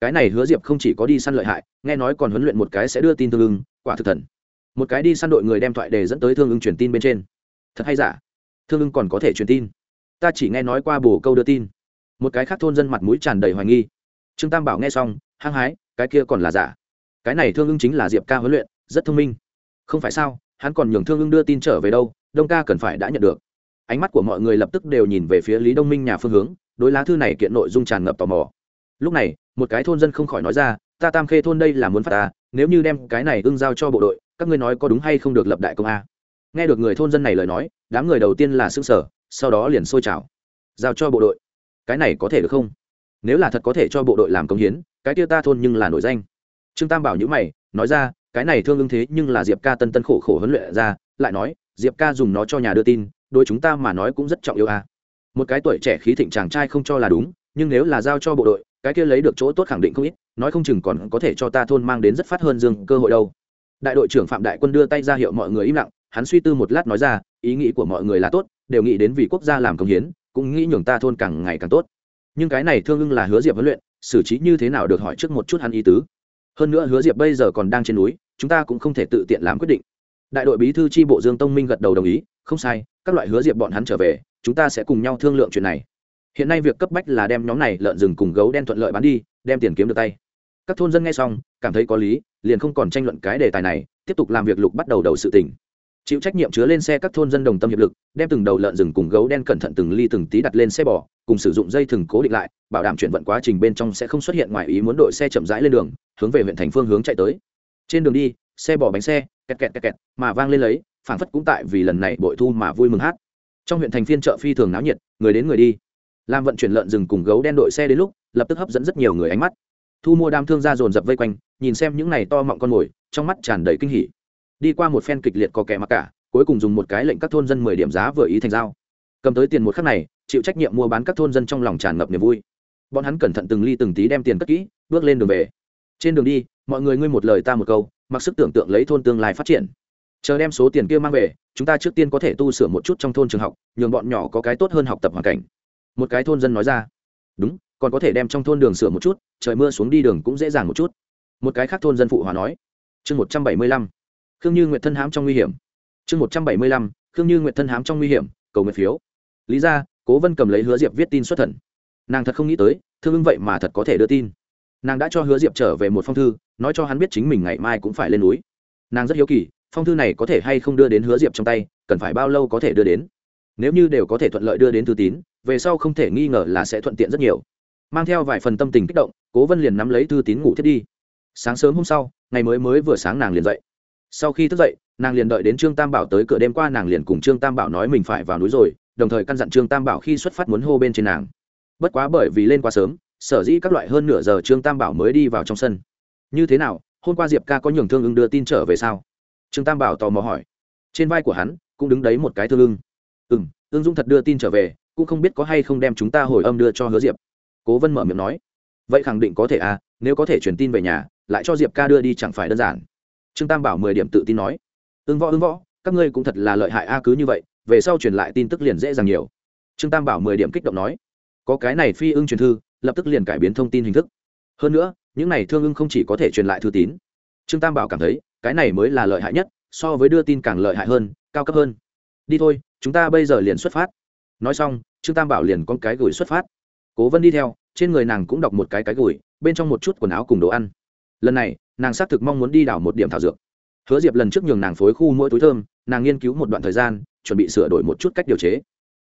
cái này hứa diệp không chỉ có đi săn lợi hại, nghe nói còn huấn luyện một cái sẽ đưa tin tương ưng quả thực thần. Một cái đi săn đội người đem thoại đề dẫn tới thương ưng truyền tin bên trên. Thật hay giả? Thương ưng còn có thể truyền tin. Ta chỉ nghe nói qua bồ câu đưa tin. Một cái khác thôn dân mặt mũi tràn đầy hoài nghi. Trương tam bảo nghe xong, hăng hái, cái kia còn là giả? Cái này thương ưng chính là diệp ca huấn luyện, rất thông minh. Không phải sao, hắn còn nhường thương ưng đưa tin trở về đâu, đông ca cần phải đã nhận được. Ánh mắt của mọi người lập tức đều nhìn về phía lý đông minh nhà phương hướng, đối lá thư này kiện nội dung tràn ngập tò mò. Lúc này một cái thôn dân không khỏi nói ra, ta tam khê thôn đây là muốn phát ta, nếu như đem cái này ưng giao cho bộ đội, các ngươi nói có đúng hay không được lập đại công a. Nghe được người thôn dân này lời nói, đám người đầu tiên là s ư sở sau đó liền sôi trào giao cho bộ đội? Cái này có thể được không? Nếu là thật có thể cho bộ đội làm công hiến, cái kia ta thôn nhưng là nổi danh. Trương tam bảo nhữ mày, nói ra, cái này thương ưng thế nhưng là diệp ca tân tân khổ khổ huấn luyện ra, lại nói, diệp ca dùng nó cho nhà đưa tin đôi chúng ta mà nói cũng rất trọng yêu a. Một cái tuổi trẻ khí thịnh chàng trai không cho là đúng, nhưng nếu là giao cho bộ đội cái kia lấy được chỗ tốt khẳng định không ít, nói không chừng còn có thể cho ta thôn mang đến rất phát hơn dương cơ hội đâu. Đại đội trưởng phạm đại quân đưa tay ra hiệu mọi người im lặng, hắn suy tư một lát nói ra, ý nghĩ của mọi người là tốt, đều nghĩ đến vì quốc gia làm công hiến, cũng nghĩ nhường ta thôn càng ngày càng tốt. Nhưng cái này thương ưng là hứa diệp huấn luyện, xử trí như thế nào được hỏi trước một chút hắn ý tứ. Hơn nữa hứa diệp bây giờ còn đang trên núi, chúng ta cũng không thể tự tiện làm quyết định. Đại đội bí thư tri bộ dương tông minh gật đầu đồng ý, không sai, các loại hứa diệp bọn hắn trở về, chúng ta sẽ cùng nhau thương lượng chuyện này hiện nay việc cấp bách là đem nhóm này lợn rừng cùng gấu đen thuận lợi bán đi, đem tiền kiếm được tay. Các thôn dân nghe xong, cảm thấy có lý, liền không còn tranh luận cái đề tài này, tiếp tục làm việc lục bắt đầu đầu sự tỉnh chịu trách nhiệm chứa lên xe các thôn dân đồng tâm hiệp lực, đem từng đầu lợn rừng cùng gấu đen cẩn thận từng ly từng tí đặt lên xe bò, cùng sử dụng dây thừng cố định lại, bảo đảm chuyển vận quá trình bên trong sẽ không xuất hiện ngoài ý muốn đội xe chậm rãi lên đường, hướng về huyện thành phương hướng chạy tới. Trên đường đi, xe bỏ bánh xe, kẹt kẹt kẹt kẹt, mà vang lên lấy, phảng phất cũng tại vì lần này bội thu mà vui mừng hát. Trong huyện thành phiên chợ phi thường náo nhiệt, người đến người đi làm vận chuyển lợn rừng cùng gấu đen đội xe đến lúc, lập tức hấp dẫn rất nhiều người ánh mắt. Thu mua đam thương ra dồn dập vây quanh, nhìn xem những này to mọng con mồi, trong mắt tràn đầy kinh hỉ. Đi qua một phen kịch liệt có kẻ mặc cả, cuối cùng dùng một cái lệnh các thôn dân mười điểm giá vừa ý thành giao. Cầm tới tiền một khắc này, chịu trách nhiệm mua bán các thôn dân trong lòng tràn ngập niềm vui. Bọn hắn cẩn thận từng ly từng tí đem tiền cất kỹ, bước lên đường về. Trên đường đi, mọi người ngươi một lời ta một câu, mặc sức tưởng tượng lấy thôn tương lai phát triển. Chờ đem số tiền kia mang về, chúng ta trước tiên có thể tu sửa một chút trong thôn trường học, nhường bọn nhỏ có cái tốt hơn học tập hoàn cảnh một cái thôn dân nói ra, đúng, còn có thể đem trong thôn đường sửa một chút, trời mưa xuống đi đường cũng dễ dàng một chút. Một cái khác thôn dân phụ hòa nói, chương một trăm bảy mươi lăm, khương như nguyện thân hám trong nguy hiểm. Chương một trăm bảy mươi lăm, khương như nguyện thân hám trong nguy hiểm, cầu nguyện phiếu. Lý ra cố vân cầm lấy hứa diệp viết tin xuất thần. Nàng thật không nghĩ tới, thương ưng vậy mà thật có thể đưa tin. Nàng đã cho hứa diệp trở về một phong thư, nói cho hắn biết chính mình ngày mai cũng phải lên núi. Nàng rất hiếu kỳ, phong thư này có thể hay không đưa đến hứa diệp trong tay, cần phải bao lâu có thể đưa đến? Nếu như đều có thể thuận lợi đưa đến thư tín về sau không thể nghi ngờ là sẽ thuận tiện rất nhiều. Mang theo vài phần tâm tình kích động, cố vân liền nắm lấy thư tín ngủ thiết đi. Sáng sớm hôm sau, ngày mới mới vừa sáng nàng liền dậy. Sau khi thức dậy, nàng liền đợi đến trương tam bảo tới cửa đêm qua nàng liền cùng trương tam bảo nói mình phải vào núi rồi, đồng thời căn dặn trương tam bảo khi xuất phát muốn hô bên trên nàng. Bất quá bởi vì lên quá sớm, sở dĩ các loại hơn nửa giờ trương tam bảo mới đi vào trong sân. Như thế nào, hôm qua diệp ca có nhường thương ưng đưa tin trở về sao? Trương tam bảo tò mò hỏi. Trên vai của hắn, cũng đứng đấy một cái thương ưng ừ m ương dũng thật đưa tin trở về cũng không biết có hay không đem chúng ta hồi âm đưa cho hứa diệp. Cố vân mở miệng nói, vậy khẳng định có thể à nếu có thể truyền tin về nhà, lại cho diệp ca đưa đi chẳng phải đơn giản. Trương tam bảo mười điểm tự tin nói, ưng võ ứng võ, các ngươi cũng thật là lợi hại a, cứ như vậy, về sau truyền lại tin tức liền dễ dàng nhiều. Trương tam bảo mười điểm kích động nói, có cái này phi ưng truyền thư, lập tức liền cải biến thông tin hình thức. Hơn nữa, những này thương ưng không chỉ có thể truyền lại thư tín. Trương tam bảo cảm thấy, cái này mới là lợi hại nhất, so với đưa tin càng lợi hại hơn, cao cấp hơn. Đi thôi, chúng ta bây giờ liền xuất phát. Nói xong trương tam bảo liền con cái gửi xuất phát. Cố vân đi theo, trên người nàng cũng đọc một cái cái gửi, bên trong một chút quần áo cùng đồ ăn. Lần này, nàng xác thực mong muốn đi đảo một điểm thảo dược. Hứa diệp lần trước nhường nàng phối khu mỗi túi thơm, nàng nghiên cứu một đoạn thời gian, chuẩn bị sửa đổi một chút cách điều chế.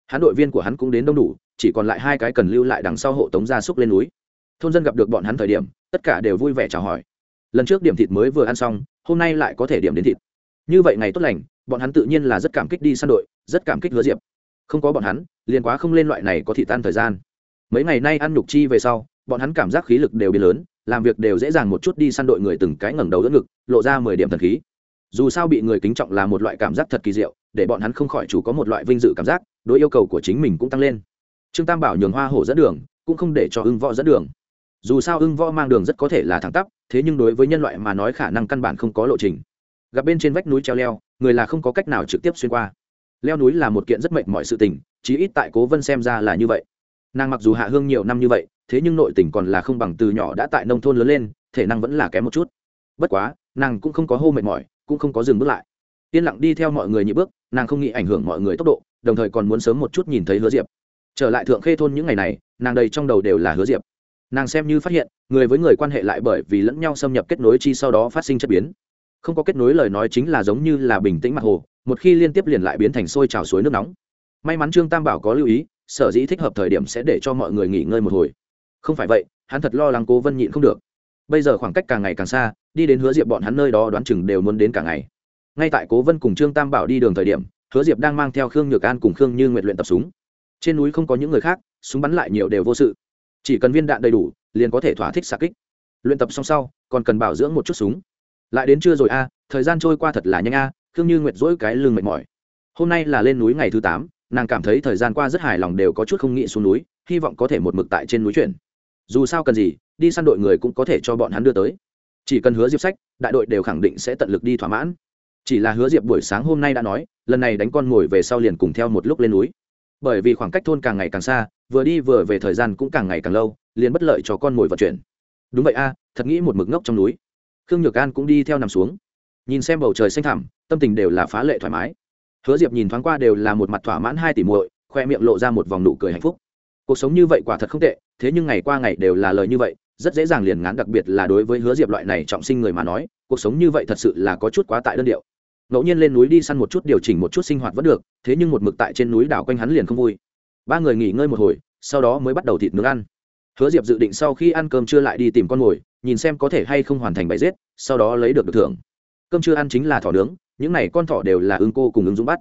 Hắn đội viên của hắn cũng đến đông đủ, chỉ còn lại hai cái cần lưu lại đằng sau hộ tống gia súc lên núi. Thôn dân gặp được bọn hắn thời điểm, tất cả đều vui vẻ chào hỏi. Lần trước điểm thịt mới vừa ăn xong, hôm nay lại có thể điểm đến thịt. Như vậy ngày tốt lành, bọn hắn tự nhiên là rất cảm kích đi săn đội, rất cảm kích hứa diệp. Không có bọn hắn liền quá không lên loại này có thị tan thời gian. Mấy ngày nay ăn nhục chi về sau, bọn hắn cảm giác khí lực đều biến lớn, làm việc đều dễ dàng một chút đi săn đội người từng cái ngẩng đầu đỡ ngực, lộ ra mười điểm thần khí. Dù sao bị người kính trọng là một loại cảm giác thật kỳ diệu, để bọn hắn không khỏi chủ có một loại vinh dự cảm giác, đối yêu cầu của chính mình cũng tăng lên. Trương tam bảo nhường hoa hổ dẫn đường, cũng không để cho ưng võ dẫn đường. Dù sao ưng võ mang đường rất có thể là thẳng tắp, thế nhưng đối với nhân loại mà nói khả năng căn bản không có lộ trình. Gặp bên trên vách núi treo leo, người là không có cách nào trực tiếp xuyên qua. Leo núi là một kiện rất mệnh mọi sự tình chí ít tại cố vân xem ra là như vậy. Nàng mặc dù hạ hương nhiều năm như vậy, thế nhưng nội tình còn là không bằng từ nhỏ đã tại nông thôn lớn lên, thể năng vẫn là kém một chút. Bất quá, nàng cũng không có hô mệt mỏi, cũng không có dừng bước lại. Yên lặng đi theo mọi người nhị bước, nàng không nghĩ ảnh hưởng mọi người tốc độ, đồng thời còn muốn sớm một chút nhìn thấy hứa diệp. Trở lại thượng khê thôn những ngày này, nàng đầy trong đầu đều là hứa diệp. Nàng xem như phát hiện, người với người quan hệ lại bởi vì lẫn nhau xâm nhập kết nối chi sau đó phát sinh chất biến. Không có kết nối lời nói chính là giống như là bình tĩnh mặt hồ, một khi liên tiếp liền lại biến thành sôi trào suối nước nóng may mắn trương tam bảo có lưu ý, sở dĩ thích hợp thời điểm sẽ để cho mọi người nghỉ ngơi một hồi. Không phải vậy, hắn thật lo lắng cố vân nhịn không được. Bây giờ khoảng cách càng ngày càng xa, đi đến hứa diệp bọn hắn nơi đó đoán chừng đều muốn đến cả ngày. Ngay tại cố vân cùng trương tam bảo đi đường thời điểm, hứa diệp đang mang theo khương nhược an cùng khương như nguyện luyện tập súng. Trên núi không có những người khác, súng bắn lại nhiều đều vô sự. Chỉ cần viên đạn đầy đủ, liền có thể thỏa thích xạ kích. Luyện tập xong sau, còn cần bảo dưỡng một chút súng. Lại đến trưa rồi a, thời gian trôi qua thật là nhanh a, khương như nguyệt dỗi cái lưng mệt mỏi. Hôm nay là lên núi ngày thứ tám nàng cảm thấy thời gian qua rất hài lòng đều có chút không nghĩ xuống núi, hy vọng có thể một mực tại trên núi chuyển. Dù sao cần gì, đi săn đội người cũng có thể cho bọn hắn đưa tới. Chỉ cần hứa diệp sách, đại đội đều khẳng định sẽ tận lực đi thỏa mãn. Chỉ là hứa diệp buổi sáng hôm nay đã nói, lần này đánh con mồi về sau liền cùng theo một lúc lên núi. Bởi vì khoảng cách thôn càng ngày càng xa, vừa đi vừa về thời gian cũng càng ngày càng lâu, liền bất lợi cho con mồi vận chuyển. Đúng vậy a, thật nghĩ một mực ngốc trong núi. Khương nhược an cũng đi theo nằm xuống. Nhìn xem bầu trời xanh thẳm, tâm tình đều là phá lệ thoải mái hứa diệp nhìn thoáng qua đều là một mặt thỏa mãn hai tỷ muội, khoe miệng lộ ra một vòng nụ cười hạnh phúc. Cuộc sống như vậy quả thật không tệ, thế nhưng ngày qua ngày đều là lời như vậy, rất dễ dàng liền ngán đặc biệt là đối với hứa diệp loại này trọng sinh người mà nói, cuộc sống như vậy thật sự là có chút quá tại đơn điệu. Ngẫu nhiên lên núi đi săn một chút điều chỉnh một chút sinh hoạt vẫn được, thế nhưng một mực tại trên núi đảo quanh hắn liền không vui. Ba người nghỉ ngơi một hồi, sau đó mới bắt đầu thịt nướng ăn. Hứa diệp dự định sau khi ăn cơm trưa lại đi tìm con mồi, nhìn xem có thể hay không hoàn thành bài giết, sau đó lấy được được thưởng. Cơm trưa ăn chính là thỏ nướng những này con thỏ đều là ưng cô cùng ứng dũng bắt.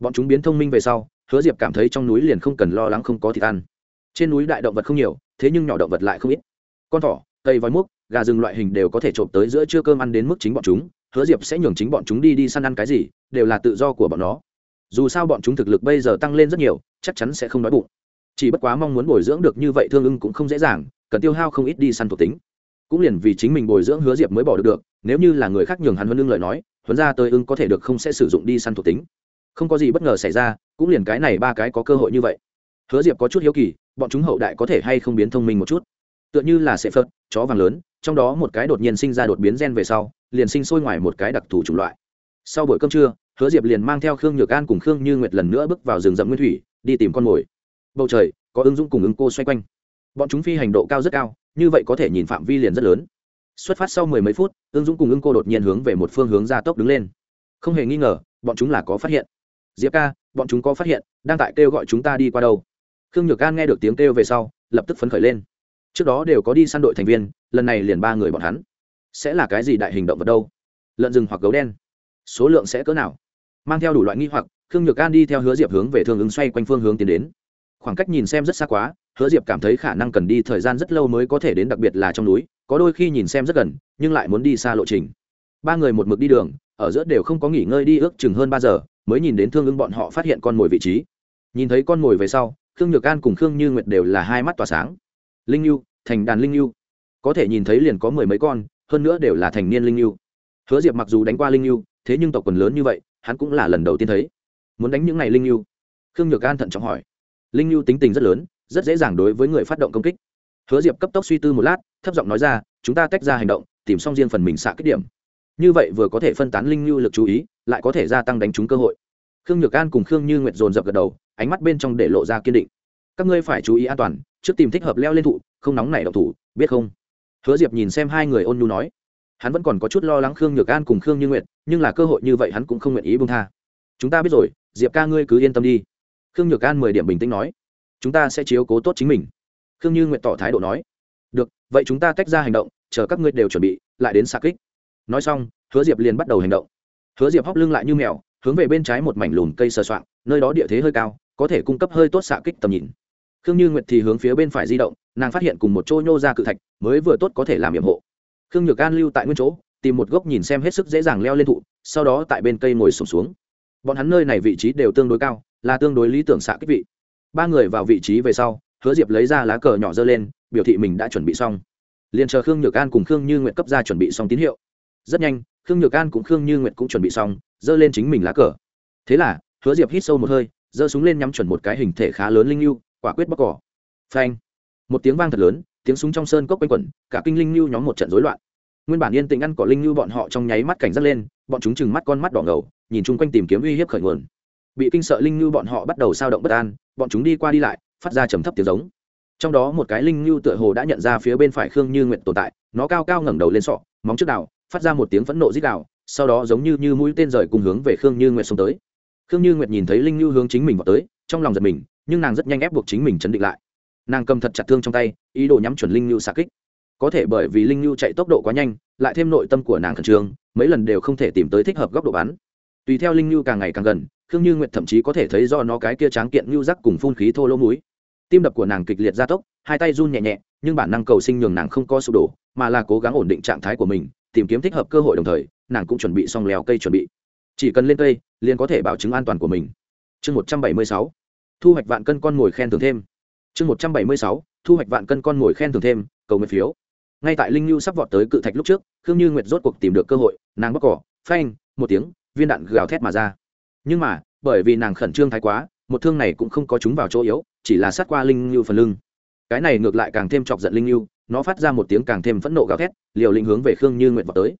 Bọn chúng biến thông minh về sau, hứa diệp cảm thấy trong núi liền không cần lo lắng không có thịt ăn. Trên núi đại động vật không nhiều, thế nhưng nhỏ động vật lại không ít. Con thỏ, cây voi múc, gà rừng loại hình đều có thể trộm tới giữa trưa cơm ăn đến mức chính bọn chúng, hứa diệp sẽ nhường chính bọn chúng đi đi săn ăn cái gì, đều là tự do của bọn nó. Dù sao bọn chúng thực lực bây giờ tăng lên rất nhiều, chắc chắn sẽ không đói bụng. Chỉ bất quá mong muốn bồi dưỡng được như vậy thương ưng cũng không dễ dàng, cần tiêu hao không ít đi săn thuộc tính. Cũng liền vì chính mình bồi dưỡng hứa diệp mới bỏ được được, nếu như là người khác nhường hắn huân ưng lời nói huấn ra tới ưng có thể được không sẽ sử dụng đi săn thuộc tính. Không có gì bất ngờ xảy ra, cũng liền cái này ba cái có cơ hội như vậy. Hứa diệp có chút hiếu kỳ, bọn chúng hậu đại có thể hay không biến thông minh một chút? Tựa như là sẽ phớt chó vàng lớn, trong đó một cái đột nhiên sinh ra đột biến gen về sau, liền sinh sôi ngoài một cái đặc thù chủng loại. Sau buổi cơm trưa, hứa diệp liền mang theo khương nhược an cùng khương như nguyệt lần nữa bước vào rừng rậm nguyên thủy, đi tìm con mồi. Bầu trời, có ứng dụng cùng ứng cô xoay quanh. Bọn chúng phi hành độ cao rất cao, như vậy có thể nhìn phạm vi liền rất lớn xuất phát sau mười mấy phút, ương dũng cùng ưng cô đột nhiên hướng về một phương hướng gia tốc đứng lên. Không hề nghi ngờ, bọn chúng là có phát hiện. Diệp ca, bọn chúng có phát hiện, đang tại kêu gọi chúng ta đi qua đâu. Khương nhược an nghe được tiếng kêu về sau, lập tức phấn khởi lên. Trước đó đều có đi săn đội thành viên, lần này liền ba người bọn hắn. Sẽ là cái gì đại hình động vật đâu? Lợn rừng hoặc gấu đen. Số lượng sẽ cỡ nào? Mang theo đủ loại nghi hoặc, khương nhược an đi theo hứa diệp hướng về thương ứng xoay quanh phương hướng tiến đến. Khoảng cách nhìn xem rất xa quá, hứa diệp cảm thấy khả năng cần đi thời gian rất lâu mới có thể đến, đặc biệt là trong núi có đôi khi nhìn xem rất gần, nhưng lại muốn đi xa lộ trình. Ba người một mực đi đường, ở giữa đều không có nghỉ ngơi đi ước chừng hơn ba giờ, mới nhìn đến thương ứng bọn họ phát hiện con mồi vị trí. Nhìn thấy con mồi về sau, khương nhược an cùng khương như nguyệt đều là hai mắt tỏa sáng. Linh yêu thành đàn linh yêu có thể nhìn thấy liền có mười mấy con, hơn nữa đều là thành niên linh yêu hứa diệp mặc dù đánh qua linh yêu thế nhưng tộc quần lớn như vậy, hắn cũng là lần đầu tiên thấy. Muốn đánh những n à y linh yêu khương nhược an thận trọng hỏi. Linh yêu tính tình rất lớn, rất dễ dàng đối với người phát động công kích. Hứa diệp cấp tốc suy tư một lát thấp giọng nói ra, chúng ta tách ra hành động, tìm xong riêng phần mình xạ kích điểm. Như vậy vừa có thể phân tán linh lưu lực chú ý, lại có thể gia tăng đánh trúng cơ hội. Khương nhược an cùng khương như nguyệt dồn dập gật đầu, ánh mắt bên trong để lộ ra kiên định. Các ngươi phải chú ý an toàn, trước tìm thích hợp leo lên thụ, không nóng nảy độc thủ, biết không? Hứa diệp nhìn xem hai người ôn nhu nói. Hắn vẫn còn có chút lo lắng khương nhược an cùng khương như nguyệt, nhưng là cơ hội như vậy hắn cũng không nguyện ý bông tha. Chúng ta biết rồi, diệp ca ngươi cứ yên tâm đi. Khương nhược an mười điểm bình tĩnh nói. Chúng ta sẽ chiếu cố tốt chính mình. Khương như nguyệt tỏ thái độ nói vậy chúng ta tách ra hành động chờ các ngươi đều chuẩn bị lại đến xa kích. Nói xong hứa diệp liền bắt đầu hành động. Hứa diệp hóc lưng lại như mèo hướng về bên trái một mảnh lùn cây sờ soạn nơi đó địa thế hơi cao có thể cung cấp hơi tốt xạ kích tầm nhìn. Khương như nguyệt thì hướng phía bên phải di động nàng phát hiện cùng một chỗ nhô ra cự thạch mới vừa tốt có thể làm nhiệm hộ. Khương nhược an lưu tại nguyên chỗ tìm một gốc nhìn xem hết sức dễ dàng leo lên thụ sau đó tại bên cây ngồi sụp xuống, xuống. Bọn hắn nơi này vị trí đều tương đối cao là tương đối lý tưởng xạ kích vị. Ba người vào vị trí về sau hứa diệp lấy ra lá cờ nhỏ dơ lên biểu thị mình đã chuẩn bị xong. Liền chờ khương nhược an cùng khương như nguyện cấp ra chuẩn bị xong tín hiệu. Rất nhanh, khương nhược an cũng khương như nguyện cũng chuẩn bị xong dơ lên chính mình lá cờ. Thế là, hứa diệp hít sâu một hơi, giơ súng lên nhắm chuẩn một cái hình thể khá lớn linh lưu quả quyết bóc cỏ. Phanh! Một tiếng vang thật lớn, tiếng súng trong sơn cốc quanh quẩn, cả kinh linh lưu nhóm một trận rối loạn. Nguyên bản yên tĩnh ăn cỏ linh lưu bọn họ trong nháy mắt cảnh giác lên, bọn chúng chừng mắt con mắt đỏ ngầu, nhìn chung quanh tìm kiếm uy hiếp khởi nguồn. Bị kinh sợ linh lưu bọn họ bắt đầu sao động bất an, bọn chúng đi qua đi lại, phát ra trầm thấp tiếng giống trong đó một cái linh lưu tựa hồ đã nhận ra phía bên phải khương như nguyện tồn tại, nó cao cao ngẩng đầu lên sọ, móng trước đào, phát ra một tiếng phẫn nộ dích đào sau đó giống như như mũi tên rời cùng hướng về khương như nguyện xông tới. Khương như nguyệt nhìn thấy linh lưu hướng chính mình vào tới, trong lòng giật mình, nhưng nàng rất nhanh ép buộc chính mình chấn định lại. Nàng cầm thật chặt thương trong tay, ý đồ nhắm chuẩn linh lưu xạ kích. Có thể bởi vì linh lưu chạy tốc độ quá nhanh, lại thêm nội tâm của nàng khẩn trương, mấy lần đều không thể tìm tới thích hợp góc độ bắn. Tùy theo linh lưu càng ngày càng gần, khương như nguyệt thậm chí có thể thấy do nó cái kia tráng kiện lưu rắc cùng phun khí thô lỗ múi tim đập của nàng kịch liệt gia tốc, hai tay run nhẹ nhẹ, nhưng bản năng cầu sinh nhường nàng không có sụp đổ, mà là cố gắng ổn định trạng thái của mình, tìm kiếm thích hợp cơ hội đồng thời, nàng cũng chuẩn bị xong lèo cây chuẩn bị. Chỉ cần lên cây, liền có thể bảo chứng an toàn của mình. Chương một trăm bảy mươi sáu, thu hoạch vạn cân con mồi khen thưởng thêm. Chương một trăm bảy mươi sáu, thu hoạch vạn cân con mồi khen thưởng thêm, cầu nguyện phiếu. Ngay tại linh lưu sắp vọt tới cự thạch lúc trước, khương như nguyệt rốt cuộc tìm được cơ hội, nàng bóc cỏ, phanh, một tiếng, viên đạn gào thét mà ra. Nhưng mà, bởi vì nàng khẩn trương thái quá một thương này cũng không có chúng vào chỗ yếu, chỉ là sát qua linh lưu phần lưng. Cái này ngược lại càng thêm chọc giận linh lưu nó phát ra một tiếng càng thêm phẫn nộ gào thét, liều linh hướng về khương như nguyện vọt tới.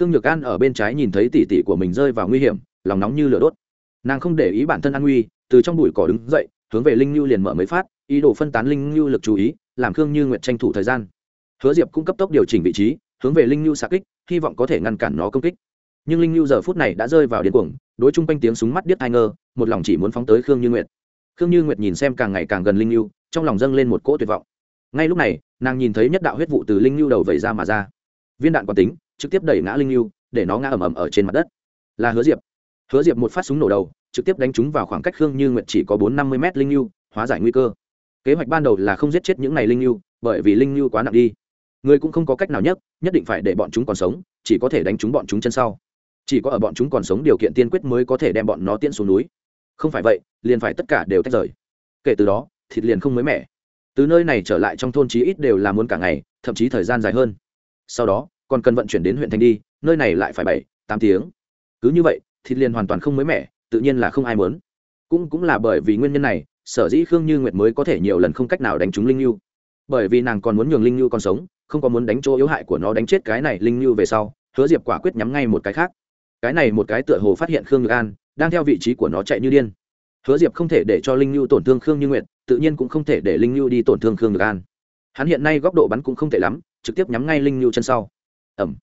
Khương nhược an ở bên trái nhìn thấy tỉ tỉ của mình rơi vào nguy hiểm, lòng nóng như lửa đốt. Nàng không để ý bản thân an nguy, từ trong bụi cỏ đứng dậy, hướng về linh lưu liền mở mới phát, ý đồ phân tán linh lưu lực chú ý, làm khương như nguyện tranh thủ thời gian. Hứa diệp cũng cấp tốc điều chỉnh vị trí, hướng về linh lưu xạ kích, hy vọng có thể ngăn cản nó công kích. Nhưng linh lưu giờ phút này đã rơi vào điên cuồng, đối chung quanh tiếng súng mắt điếc hai ngơ một lòng chỉ muốn phóng tới khương như nguyệt. Khương như nguyệt nhìn xem càng ngày càng gần linh lưu trong lòng dâng lên một cỗ tuyệt vọng. Ngay lúc này, nàng nhìn thấy nhất đạo huyết vụ từ linh lưu đầu vẩy ra mà ra. Viên đạn quán tính, trực tiếp đẩy ngã linh lưu để nó ngã ầm ầm ở trên mặt đất. Là hứa diệp. Hứa diệp một phát súng nổ đầu, trực tiếp đánh chúng vào khoảng cách khương như nguyệt chỉ có bốn năm mươi m linh lưu hóa giải nguy cơ. Kế hoạch ban đầu là không giết chết những này linh lưu bởi vì linh lưu quá nặng đi. Người cũng không có cách nào nhất nhất định phải để bọn chúng còn sống, chỉ có thể đánh chúng bọn chúng chân sau. Chỉ có ở bọn chúng còn sống điều kiện tiên quyết mới có thể đem bọn nó tiễn xuống núi không phải vậy, liền phải tất cả đều tách rời. Kể từ đó, thịt liền không mới mẻ. Từ nơi này trở lại trong thôn chí ít đều là muốn cả ngày, thậm chí thời gian dài hơn. Sau đó, còn cần vận chuyển đến huyện thành đi, nơi này lại phải bảy, tám tiếng. Cứ như vậy, thịt liền hoàn toàn không mới mẻ, tự nhiên là không ai muốn. Cũng cũng là bởi vì nguyên nhân này, sở dĩ khương như nguyệt mới có thể nhiều lần không cách nào đánh trúng linh lưu bởi vì nàng còn muốn nhường linh lưu còn sống, không có muốn đánh chỗ yếu hại của nó đánh chết cái này linh lưu về sau, hứa diệp quả quyết nhắm ngay một cái khác. Cái này một cái tựa hồ phát hiện khương nhược an đang theo vị trí của nó chạy như điên. Hứa diệp không thể để cho linh lưu tổn thương khương như nguyệt, tự nhiên cũng không thể để linh lưu đi tổn thương khương được an. Hắn hiện nay góc độ bắn cũng không tệ lắm, trực tiếp nhắm ngay linh lưu chân sau. Ẩm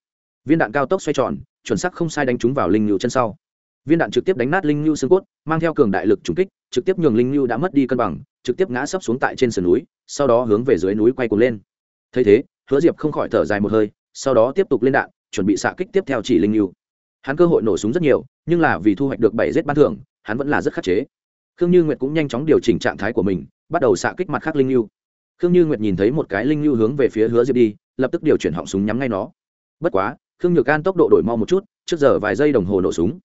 viên đạn cao tốc xoay tròn, chuẩn sắc không sai đánh trúng vào linh lưu chân sau. Viên đạn trực tiếp đánh nát linh lưu xương cốt, mang theo cường đại lực trùng kích, trực tiếp nhường linh lưu đã mất đi cân bằng, trực tiếp ngã sấp xuống tại trên sườn núi, sau đó hướng về dưới núi quay cuồng lên. Thấy thế, hứa diệp không khỏi thở dài một hơi, sau đó tiếp tục lên đạn, chuẩn bị xạ kích tiếp theo chỉ linh lưu hắn cơ hội nổ súng rất nhiều, nhưng là vì thu hoạch được bảy rết ban thưởng, hắn vẫn là rất khắc chế. Khương như nguyệt cũng nhanh chóng điều chỉnh trạng thái của mình, bắt đầu xạ kích mặt khác linh lưu khương như nguyệt nhìn thấy một cái linh lưu hướng về phía hứa diệp đi, lập tức điều chuyển họng súng nhắm ngay nó. Bất quá, khương nhược an tốc độ đổi mau một chút, trước giờ vài giây đồng hồ nổ súng.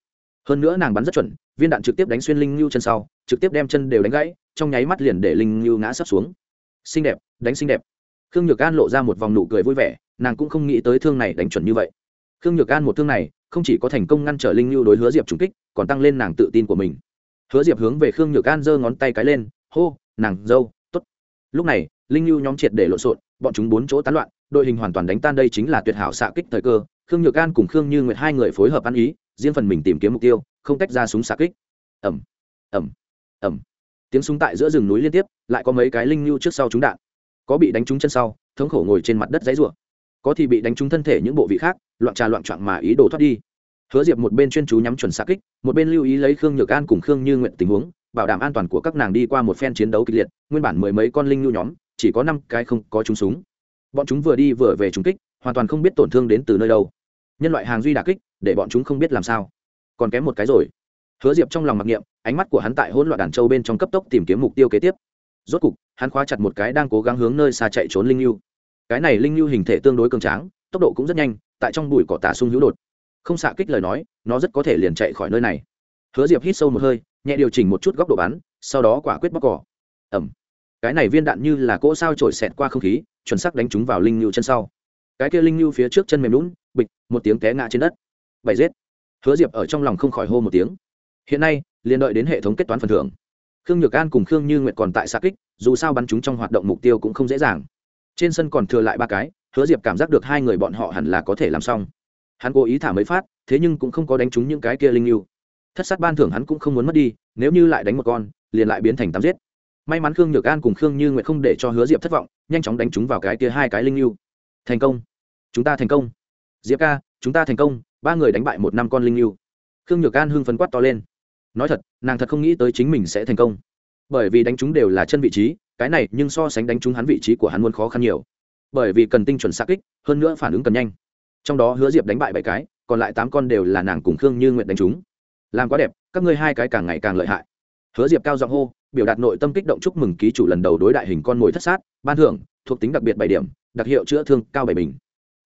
Hơn nữa nàng bắn rất chuẩn, viên đạn trực tiếp đánh xuyên linh lưu chân sau, trực tiếp đem chân đều đánh gãy, trong nháy mắt liền để linh lưu ngã sắp xuống. Xinh đẹp, đánh xinh đẹp. Khương nhược an lộ ra một vòng nụ cười vui vẻ, nàng cũng không nghĩ tới thương này đánh chuẩn như vậy. Khương nhược an một thương này không chỉ có thành công ngăn trở linh lưu đối hứa diệp trùng kích, còn tăng lên nàng tự tin của mình. Hứa diệp hướng về khương nhược an giơ ngón tay cái lên, hô, nàng, dâu t ố t lúc này, linh lưu nhóm triệt để lộn xộn, bọn chúng bốn chỗ tán loạn, đội hình hoàn toàn đánh tan đây chính là tuyệt hảo xạ kích thời cơ. Khương nhược an cùng khương như nguyệt hai người phối hợp ăn ý, riêng phần mình tìm kiếm mục tiêu, không tách ra súng xạ kích. Ẩm ẩm ẩm tiếng súng tại giữa rừng núi liên tiếp, lại có mấy cái linh lưu trước sau trúng đạn. Có bị đánh trúng chân sau, thống khổ ngồi trên mặt đất dãy rủa có thì bị đánh trúng thân thể những bộ vị khác, loạn trà loạn trạng mà ý đồ thoát đi. Hứa diệp một bên chuyên chú nhắm chuẩn xa kích, một bên lưu ý lấy khương nhược an cùng khương như nguyện tình huống, bảo đảm an toàn của các nàng đi qua một phen chiến đấu kịch liệt, nguyên bản mười mấy con linh nhu nhóm, chỉ có năm cái không có trúng súng. Bọn chúng vừa đi vừa về trúng kích, hoàn toàn không biết tổn thương đến từ nơi đâu. Nhân loại hàng duy đà kích, để bọn chúng không biết làm sao. Còn kém một cái rồi. Hứa diệp trong lòng mặc niệm, ánh mắt của hắn tại hỗn loạn đàn châu bên trong cấp tốc tìm kiếm mục tiêu kế tiếp. Rốt cục, hắn khóa chặt một cái đang cố gắng hướng nơi xa chạy trốn linh nhu cái này linh lưu hình thể tương đối cường tráng, tốc độ cũng rất nhanh, tại trong bụi cỏ tả sung hữu đột. Không xạ kích lời nói, nó rất có thể liền chạy khỏi nơi này. Hứa diệp hít sâu một hơi, nhẹ điều chỉnh một chút góc độ bắn, sau đó quả quyết bóc cỏ. Ẩm cái này viên đạn như là cỗ sao trổi xẹt qua không khí, chuẩn xác đánh trúng vào linh lưu chân sau. Cái kia linh lưu phía trước chân mềm lún bịch, một tiếng té ngã trên đất. Bảy giết. Hứa diệp ở trong lòng không khỏi hô một tiếng. Hiện nay, liền đợi đến hệ thống kết toán phần thưởng. Khương nhược an cùng khương như nguyệt còn tại xa kích, dù sao bắn chúng trong hoạt động mục tiêu cũng không dễ dàng trên sân còn thừa lại ba cái, hứa diệp cảm giác được hai người bọn họ hẳn là có thể làm xong hắn cố ý thả mấy phát, thế nhưng cũng không có đánh trúng những cái kia linh yêu. thất sát ban thưởng hắn cũng không muốn mất đi, nếu như lại đánh một con, liền lại biến thành tám giết may mắn khương nhược an cùng khương như nguyệt không để cho hứa diệp thất vọng, nhanh chóng đánh trúng vào cái kia hai cái linh yêu. thành công chúng ta thành công diệp ca, chúng ta thành công, ba người đánh bại một năm con linh yêu. khương nhược an hưng phấn quát to lên nói thật, nàng thật không nghĩ tới chính mình sẽ thành công bởi vì đánh chúng đều là chân vị trí cái này nhưng so sánh đánh chúng hắn vị trí của hắn luôn khó khăn nhiều. Bởi vì cần tinh chuẩn xác kích, hơn nữa phản ứng cần nhanh. Trong đó hứa diệp đánh bại bảy cái, còn lại tám con đều là nàng cùng khương như nguyện đánh chúng làm quá đẹp, các ngươi hai cái càng ngày càng lợi hại. Hứa diệp cao giọng hô, biểu đạt nội tâm kích động chúc mừng ký chủ lần đầu đối đại hình con mồi thất sát, ban thưởng, thuộc tính đặc biệt bảy điểm, đặc hiệu chữa thương cao bảy bình.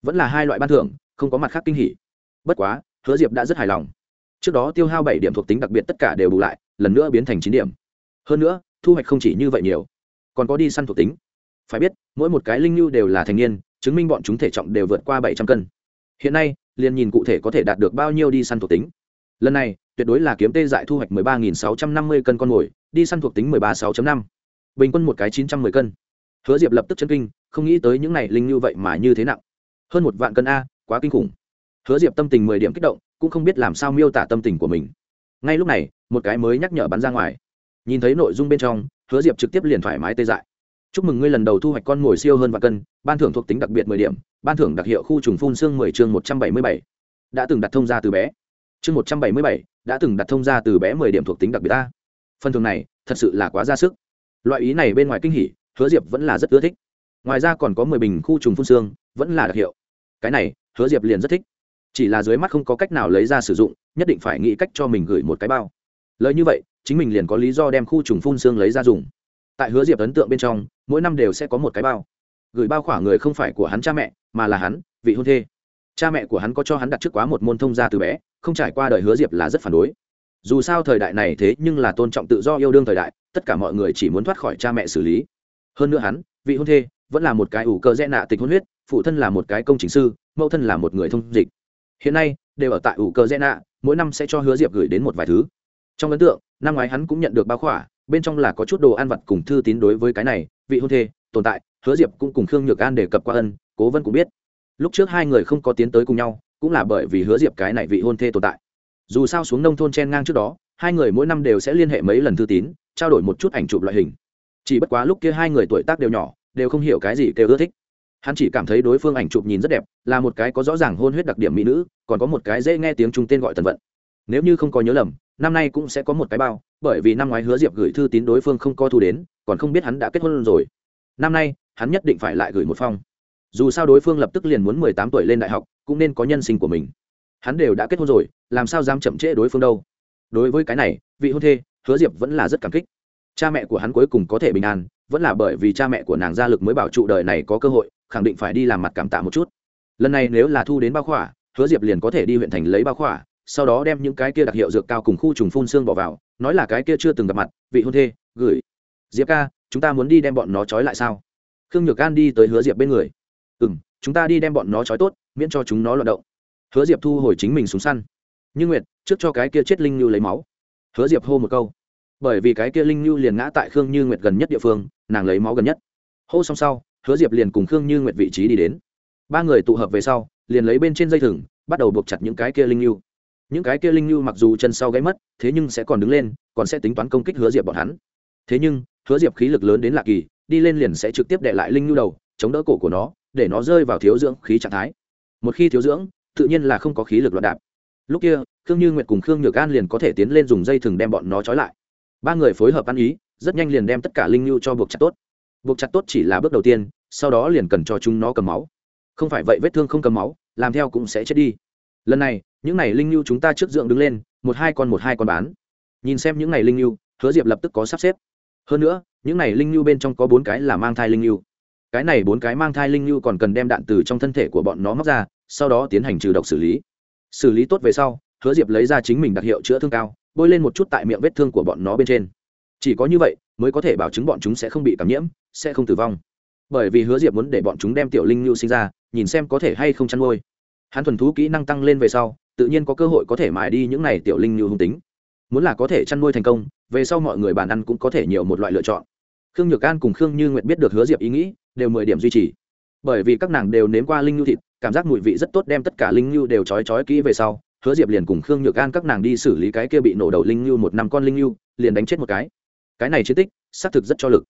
Vẫn là hai loại ban thưởng, không có mặt khác kinh hỉ. Bất quá, hứa diệp đã rất hài lòng. Trước đó tiêu hao bảy điểm thuộc tính đặc biệt tất cả đều bù lại, lần nữa biến thành chín điểm. Hơn nữa, thu hoạch không chỉ như vậy nhiều còn có đi săn thuộc tính. Phải biết, mỗi một cái linh lưu đều là thành niên, chứng minh bọn chúng thể trọng đều vượt qua bảy trăm cân. Hiện nay, liền nhìn cụ thể có thể đạt được bao nhiêu đi săn thuộc tính. Lần này, tuyệt đối là kiếm tê dại thu hoạch mười ba nghìn sáu trăm năm mươi cân con mồi, đi săn thuộc tính mười ba sáu năm. Bình quân một cái chín trăm mười cân. Hứa diệp lập tức chân kinh, không nghĩ tới những này linh nhu vậy mà như thế nặng. Hơn một vạn cân a, quá kinh khủng. Hứa diệp tâm tình mười điểm kích động, cũng không biết làm sao miêu tả tâm tình của mình. Ngay lúc này, một cái mới nhắc nhở bắn ra ngoài. Nhìn thấy nội dung bên trong hứa diệp trực tiếp liền thoải mái tê dại. Chúc mừng ngươi lần đầu thu hoạch con mồi siêu hơn và cân, ban thưởng thuộc tính đặc biệt mười điểm, ban thưởng đặc hiệu khu trùng phun xương mười chương một trăm bảy mươi bảy. Đã từng đặt thông ra từ bé. Chương một trăm bảy mươi bảy, đã từng đặt thông ra từ bé mười điểm thuộc tính đặc biệt ta. Phần thưởng này, thật sự là quá ra sức. Loại ý này bên ngoài kinh hỉ, hứa diệp vẫn là rất ưa thích. Ngoài ra còn có mười bình khu trùng phun xương, vẫn là đặc hiệu. Cái này, hứa diệp liền rất thích. Chỉ là dưới mắt không có cách nào lấy ra sử dụng, nhất định phải nghĩ cách cho mình gửi một cái bao. Lời như vậy chính mình liền có lý do đem khu trùng phun xương lấy ra dùng. Tại hứa diệp ấn tượng bên trong, mỗi năm đều sẽ có một cái bao. Gửi bao khỏa người không phải của hắn cha mẹ, mà là hắn, vị hôn thê. Cha mẹ của hắn có cho hắn đặt trước quá một môn thông gia từ bé, không trải qua đời hứa diệp là rất phản đối. Dù sao thời đại này thế nhưng là tôn trọng tự do yêu đương thời đại, tất cả mọi người chỉ muốn thoát khỏi cha mẹ xử lý. Hơn nữa hắn, vị hôn thê, vẫn là một cái ủ cơ rẽ nạ tịch hôn huyết, phụ thân là một cái công chính sư, mẫu thân là một người thông dịch. Hiện nay, đều ở tại ủ cơ rẽ nạ, mỗi năm sẽ cho hứa diệp gửi đến một vài thứ trong ấn tượng, năm ngoái hắn cũng nhận được bao khỏa, bên trong là có chút đồ ăn vặt cùng thư tín đối với cái này, vị hôn thê, tồn tại, hứa diệp cũng cùng khương nhược an đề cập qua ân, cố vân cũng biết. Lúc trước hai người không có tiến tới cùng nhau, cũng là bởi vì hứa diệp cái này vị hôn thê tồn tại. Dù sao xuống nông thôn chen ngang trước đó, hai người mỗi năm đều sẽ liên hệ mấy lần thư tín, trao đổi một chút ảnh chụp loại hình. Chỉ bất quá lúc kia hai người tuổi tác đều nhỏ, đều không hiểu cái gì kêu ưa thích. Hắn chỉ cảm thấy đối phương ảnh chụp nhìn rất đẹp, là một cái có rõ ràng hôn huyết đặc điểm mỹ nữ, còn có một cái dễ nghe tiếng trung tên gọi tần vận nếu như không có nhớ lầm, năm nay cũng sẽ có một cái bao, bởi vì năm ngoái hứa diệp gửi thư tín đối phương không co thu đến, còn không biết hắn đã kết hôn rồi. Năm nay, hắn nhất định phải lại gửi một phong. Dù sao đối phương lập tức liền muốn mười tám tuổi lên đại học, cũng nên có nhân sinh của mình. Hắn đều đã kết hôn rồi, làm sao dám chậm trễ đối phương đâu? Đối với cái này, vị hôn thê, hứa diệp vẫn là rất cảm kích. Cha mẹ của hắn cuối cùng có thể bình an, vẫn là bởi vì cha mẹ của nàng gia lực mới bảo trụ đời này có cơ hội, khẳng định phải đi làm mặt cảm tạ một chút. Lần này nếu là thu đến bao khỏa, hứa diệp liền có thể đi huyện thành lấy bao khỏa sau đó đem những cái kia đặc hiệu dược cao cùng khu trùng phun xương bỏ vào, nói là cái kia chưa từng gặp mặt, vị hôn thê, gửi. Diệp ca, chúng ta muốn đi đem bọn nó trói lại sao? Khương nhược an đi tới hứa diệp bên người. Ừ m chúng ta đi đem bọn nó trói tốt, miễn cho chúng nó loạt động. Hứa diệp thu hồi chính mình súng săn. Như nguyệt, trước cho cái kia chết linh như lấy máu. Hứa diệp hô một câu. Bởi vì cái kia linh như liền ngã tại khương như nguyệt gần nhất địa phương, nàng lấy máu gần nhất. Hô xong sau, hứa diệp liền cùng khương như nguyệt vị trí đi đến. Ba người tụ hợp về sau, liền lấy bên trên dây thừng, bắt đầu buộc chặt những cái kia linh như những cái kia linh lưu mặc dù chân sau gãy mất, thế nhưng sẽ còn đứng lên, còn sẽ tính toán công kích hứa diệp bọn hắn. Thế nhưng, hứa diệp khí lực lớn đến lạ kỳ, đi lên liền sẽ trực tiếp đệ lại linh lưu đầu, chống đỡ cổ của nó, để nó rơi vào thiếu dưỡng khí trạng thái. Một khi thiếu dưỡng, tự nhiên là không có khí lực loạn đạp. Lúc kia, khương như nguyệt cùng khương nhược an liền có thể tiến lên dùng dây thừng đem bọn nó trói lại. Ba người phối hợp ăn ý, rất nhanh liền đem tất cả linh lưu cho buộc chặt tốt. Buộc chặt tốt chỉ là bước đầu tiên, sau đó liền cần cho chúng nó cầm máu. Không phải vậy vết thương không cầm máu, làm theo cũng sẽ chết đi. Lần này những n à y linh lưu chúng ta trước dưỡng đứng lên, một hai con một hai con bán. Nhìn xem những n à y linh lưu, hứa diệp lập tức có sắp xếp. Hơn nữa, những n à y linh lưu bên trong có bốn cái là mang thai linh lưu. Cái này bốn cái mang thai linh lưu còn cần đem đạn từ trong thân thể của bọn nó móc ra, sau đó tiến hành trừ độc xử lý. Xử lý tốt về sau, hứa diệp lấy ra chính mình đặc hiệu chữa thương cao, bôi lên một chút tại miệng vết thương của bọn nó bên trên. Chỉ có như vậy, mới có thể bảo chứng bọn chúng sẽ không bị cảm nhiễm, sẽ không tử vong. Bởi vì hứa diệp muốn để bọn chúng đem tiểu linh lưu sinh ra, nhìn xem có thể hay không chăn nuôi. Hắn thuần thú kỹ năng tăng lên về sau tự nhiên có cơ hội có thể mài đi những này tiểu linh lưu hung tính. Muốn là có thể chăn nuôi thành công, về sau mọi người bàn ăn cũng có thể nhiều một loại lựa chọn. Khương nhược an cùng khương như nguyệt biết được hứa diệp ý nghĩ, đều mười điểm duy trì. Bởi vì các nàng đều nếm qua linh lưu thịt, cảm giác mùi vị rất tốt đem tất cả linh lưu đều trói trói kỹ về sau, hứa diệp liền cùng khương nhược an các nàng đi xử lý cái kia bị nổ đầu linh lưu một năm con linh lưu liền đánh chết một cái. Cái này chiến tích, xác thực rất cho lực.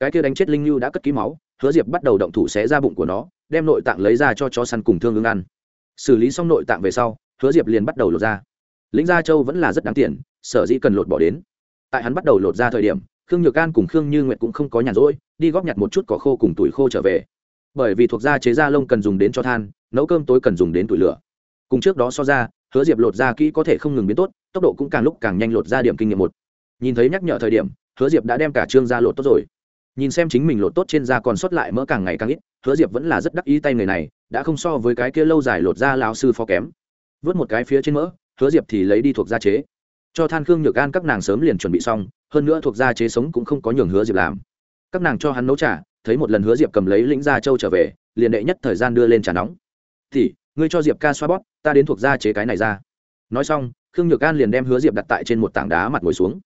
Cái kia đánh chết linh lưu đã cất ký máu, hứa diệp bắt đầu động thủ xé ra bụng của nó, đem nội tạng lấy ra cho chó săn cùng thương ương ăn. Xử lý xong nội tạng về sau hứa diệp liền bắt đầu lột ra lĩnh gia châu vẫn là rất đáng tiền, sở dĩ cần lột bỏ đến. Tại hắn bắt đầu lột ra thời điểm, khương nhược an cùng khương như nguyệt cũng không có nhàn rỗi, đi góp nhặt một chút cỏ khô cùng tuổi khô trở về. Bởi vì thuộc da chế da lông cần dùng đến cho than, nấu cơm tối cần dùng đến tuổi lửa. Cùng trước đó so ra, hứa diệp lột da kỹ có thể không ngừng biến tốt, tốc độ cũng càng lúc càng nhanh lột ra điểm kinh nghiệm một. Nhìn thấy nhắc nhở thời điểm, hứa diệp đã đem cả trương da lột tốt rồi. Nhìn xem chính mình lột tốt trên da còn sót lại mỡ càng ngày càng ít, hứa diệp vẫn là rất đắc ý tay người này, đã không so với cái kia lâu dài lột da lão sư phó kém vớt một cái phía trên mỡ, hứa diệp thì lấy đi thuộc gia chế. Cho than khương nhược an các nàng sớm liền chuẩn bị xong, hơn nữa thuộc gia chế sống cũng không có nhường hứa diệp làm. Các nàng cho hắn nấu trà, thấy một lần hứa diệp cầm lấy lĩnh gia châu trở về, liền đệ nhất thời gian đưa lên trà nóng. Thì ngươi cho diệp ca xoa bóp, ta đến thuộc gia chế cái này ra. Nói xong, khương nhược an liền đem hứa diệp đặt tại trên một tảng đá mặt ngồi xuống.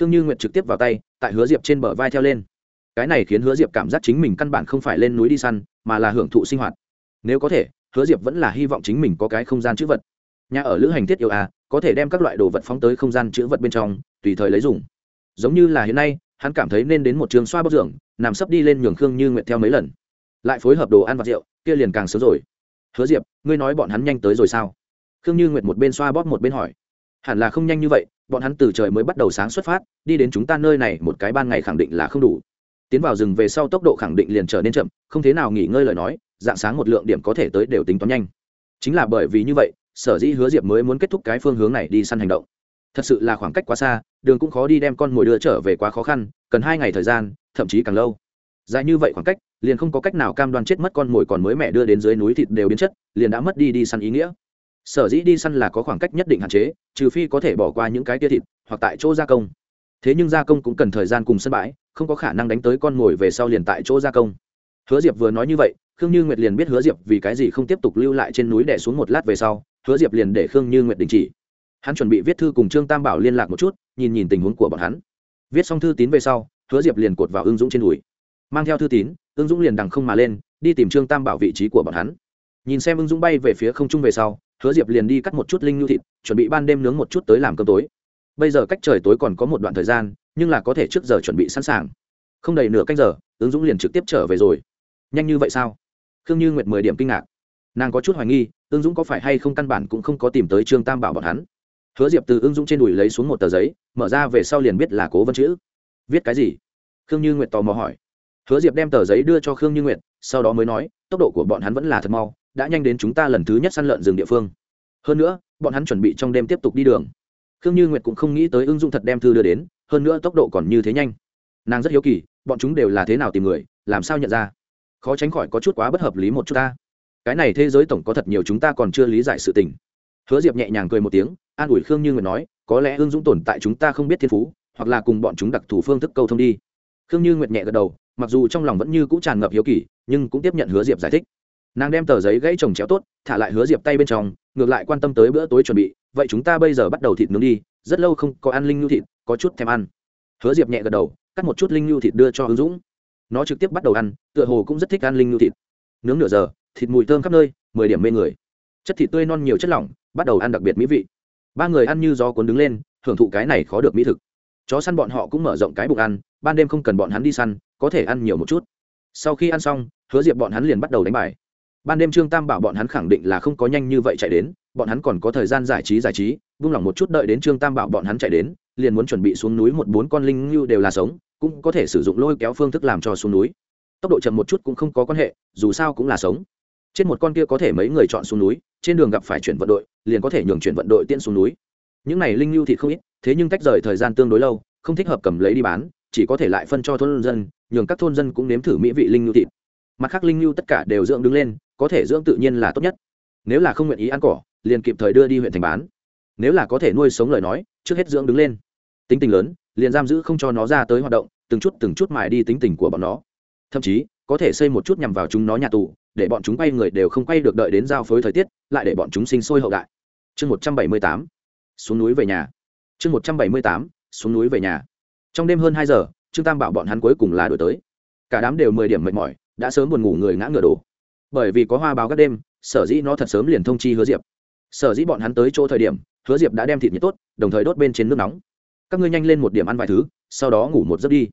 Khương như nguyệt trực tiếp vào tay, tại hứa diệp trên bờ vai theo lên. Cái này khiến hứa diệp cảm giác chính mình căn bản không phải lên núi đi săn, mà là hưởng thụ sinh hoạt. Nếu có thể, hứa diệp vẫn là hy vọng chính mình có cái không gian chữ vật nhà ở lữ hành thiết yêu à có thể đem các loại đồ vật phóng tới không gian chữ vật bên trong, tùy thời lấy dùng. Giống như là hiện nay, hắn cảm thấy nên đến một trường xoa bóc dưỡng nằm sấp đi lên nhường khương như nguyện theo mấy lần. Lại phối hợp đồ ăn và rượu, kia liền càng sớm rồi. Hứa diệp, ngươi nói bọn hắn nhanh tới rồi sao? Khương như nguyệt một bên xoa bóp một bên hỏi. Hẳn là không nhanh như vậy, bọn hắn từ trời mới bắt đầu sáng xuất phát, đi đến chúng ta nơi này một cái ban ngày khẳng định là không đủ. Tiến vào rừng về sau tốc độ khẳng định liền trở nên chậm, không thế nào nghỉ ngơi lời nói, dạng sáng một lượng điểm có thể tới đều tính toán nhanh. Chính là bởi vì như vậy sở dĩ hứa diệp mới muốn kết thúc cái phương hướng này đi săn hành động. Thật sự là khoảng cách quá xa, đường cũng khó đi đem con mồi đưa trở về quá khó khăn, cần hai ngày thời gian, thậm chí càng lâu. Dài như vậy khoảng cách, liền không có cách nào cam đoan chết mất con mồi còn mới mẹ đưa đến dưới núi thịt đều biến chất, liền đã mất đi đi săn ý nghĩa. Sở dĩ đi săn là có khoảng cách nhất định hạn chế, trừ phi có thể bỏ qua những cái tia thịt, hoặc tại chỗ gia công. Thế nhưng gia công cũng cần thời gian cùng sân bãi, không có khả năng đánh tới con mồi về sau liền tại chỗ gia công. Hứa diệp vừa nói như vậy, khương như nguyệt liền biết hứa diệp vì cái gì không tiếp tục lưu lại trên núi đẻ xuống một lát về sau hứa diệp liền để khương như nguyệt đình chỉ. Hắn chuẩn bị viết thư cùng trương tam bảo liên lạc một chút, nhìn nhìn tình huống của bọn hắn. Viết xong thư tín về sau, hứa diệp liền cột vào ưng dũng trên đùi. Mang theo thư tín, ưng dũng liền đằng không mà lên, đi tìm trương tam bảo vị trí của bọn hắn. Nhìn xem ưng dũng bay về phía không trung về sau, hứa diệp liền đi cắt một chút linh nhu thịt, chuẩn bị ban đêm nướng một chút tới làm cơm tối. Bây giờ cách trời tối còn có một đoạn thời gian, nhưng là có thể trước giờ chuẩn bị sẵn sàng. Không đầy nửa canh giờ ứng dũng liền trực tiếp trở về rồi. Nhanh như vậy sao? Khương như nguyệt mười điểm kinh ngạc nàng có chút hoài nghi ương dũng có phải hay không căn bản cũng không có tìm tới trương tam bảo bọn hắn. Hứa diệp từ ứng dũng trên đùi lấy xuống một tờ giấy, mở ra về sau liền biết là cố vân chữ. Viết cái gì? Khương như nguyệt tò mò hỏi. Hứa diệp đem tờ giấy đưa cho khương như nguyệt, sau đó mới nói, tốc độ của bọn hắn vẫn là thật mau, đã nhanh đến chúng ta lần thứ nhất săn lợn rừng địa phương. Hơn nữa, bọn hắn chuẩn bị trong đêm tiếp tục đi đường. Khương như nguyệt cũng không nghĩ tới ứng dụng thật đem thư đưa đến, hơn nữa tốc độ còn như thế nhanh. Nàng rất hiếu kỳ, bọn chúng đều là thế nào tìm người, làm sao nhận ra? Khó tránh khỏi có chút quá bất hợp lý một chút ta cái này thế giới tổng có thật nhiều chúng ta còn chưa lý giải sự tình. Hứa diệp nhẹ nhàng cười một tiếng, an ủi khương như người nói, có lẽ hương dũng tồn tại chúng ta không biết thiên phú, hoặc là cùng bọn chúng đặc thù phương thức câu thông đi. Khương như nguyệt nhẹ gật đầu, mặc dù trong lòng vẫn như cũ tràn ngập hiếu kỳ, nhưng cũng tiếp nhận hứa diệp giải thích. Nàng đem tờ giấy gãy trồng chéo tốt, thả lại hứa diệp tay bên trong, ngược lại quan tâm tới bữa tối chuẩn bị, vậy chúng ta bây giờ bắt đầu thịt nướng đi, rất lâu không có ăn linh nhu thịt, có chút thèm ăn. Hứa diệp nhẹ gật đầu, cắt một chút linh nhu thịt đưa cho hương dũng. Nó trực tiếp bắt đầu ăn, tựa hồ cũng rất thích ăn linh nhu thịt. Nướng nửa giờ thịt mùi thơm khắp nơi, mười điểm mê người. Chất thịt tươi non nhiều chất lỏng, bắt đầu ăn đặc biệt mỹ vị. Ba người ăn như gió cuốn đứng lên, hưởng thụ cái này khó được mỹ thực. Chó săn bọn họ cũng mở rộng cái bụng ăn, ban đêm không cần bọn hắn đi săn, có thể ăn nhiều một chút. Sau khi ăn xong, hứa diệp bọn hắn liền bắt đầu đánh bài. Ban đêm trương tam bảo bọn hắn khẳng định là không có nhanh như vậy chạy đến, bọn hắn còn có thời gian giải trí giải trí buông lỏng một chút đợi đến trương tam bảo bọn hắn chạy đến, liền muốn chuẩn bị xuống núi một bốn con linh như đều là sống, cũng có thể sử dụng lôi kéo phương thức làm cho xuống núi. Tốc độ chậm một chút cũng không có quan hệ, dù sao cũng là sống trên một con kia có thể mấy người chọn xuống núi, trên đường gặp phải chuyển vận đội, liền có thể nhường chuyển vận đội tiễn xuống núi. Những này linh lưu thịt không ít, thế nhưng tách rời thời gian tương đối lâu, không thích hợp cầm lấy đi bán, chỉ có thể lại phân cho thôn dân, nhường các thôn dân cũng nếm thử mỹ vị linh lưu thịt. Mặt khác linh lưu tất cả đều dưỡng đứng lên, có thể dưỡng tự nhiên là tốt nhất. Nếu là không nguyện ý ăn cỏ, liền kịp thời đưa đi huyện thành bán. Nếu là có thể nuôi sống lời nói, trước hết dưỡng đứng lên. Tính tình lớn, liền giam giữ không cho nó ra tới hoạt động, từng chút từng chút mài đi tính tình của bọn nó. Thậm chí, có thể xây một chút nhằm vào chúng nó nhà tù để bọn chúng quay người đều không quay được đợi đến giao phối thời tiết, lại để bọn chúng sinh sôi hậu đại. Chương một trăm bảy mươi tám, xuống núi về nhà. Chương một trăm bảy mươi tám, xuống núi về nhà. Trong đêm hơn hai giờ, trương tam bảo bọn hắn cuối cùng là đổi tới. Cả đám đều mười điểm mệt mỏi, đã sớm buồn ngủ người ngã ngựa đổ. Bởi vì có hoa báo các đêm, sở dĩ nó thật sớm liền thông chi hứa diệp. Sở dĩ bọn hắn tới chỗ thời điểm, hứa diệp đã đem thịt nhiệt tốt, đồng thời đốt bên trên nước nóng. Các ngươi nhanh lên một điểm ăn vài thứ, sau đó ngủ một giấc đi.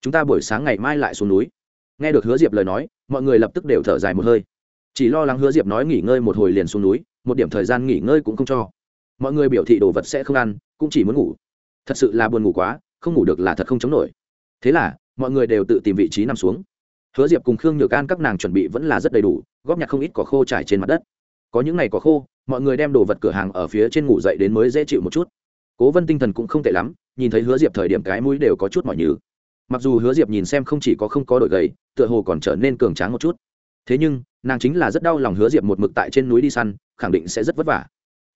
Chúng ta buổi sáng ngày mai lại xuống núi nghe được hứa diệp lời nói, mọi người lập tức đều thở dài một hơi. Chỉ lo lắng hứa diệp nói nghỉ ngơi một hồi liền xuống núi, một điểm thời gian nghỉ ngơi cũng không cho. Mọi người biểu thị đồ vật sẽ không ăn, cũng chỉ muốn ngủ. Thật sự là buồn ngủ quá, không ngủ được là thật không chống nổi. Thế là, mọi người đều tự tìm vị trí nằm xuống. Hứa diệp cùng khương nhược an các nàng chuẩn bị vẫn là rất đầy đủ, góp nhặt không ít cỏ khô trải trên mặt đất. Có những ngày cỏ khô, mọi người đem đồ vật cửa hàng ở phía trên ngủ dậy đến mới dễ chịu một chút. Cố vân tinh thần cũng không tệ lắm, nhìn thấy hứa diệp thời điểm cái mũi đều có chút mỏi nhừ mặc dù hứa diệp nhìn xem không chỉ có không có đội gầy, tựa hồ còn trở nên cường tráng một chút. Thế nhưng, nàng chính là rất đau lòng hứa diệp một mực tại trên núi đi săn, khẳng định sẽ rất vất vả.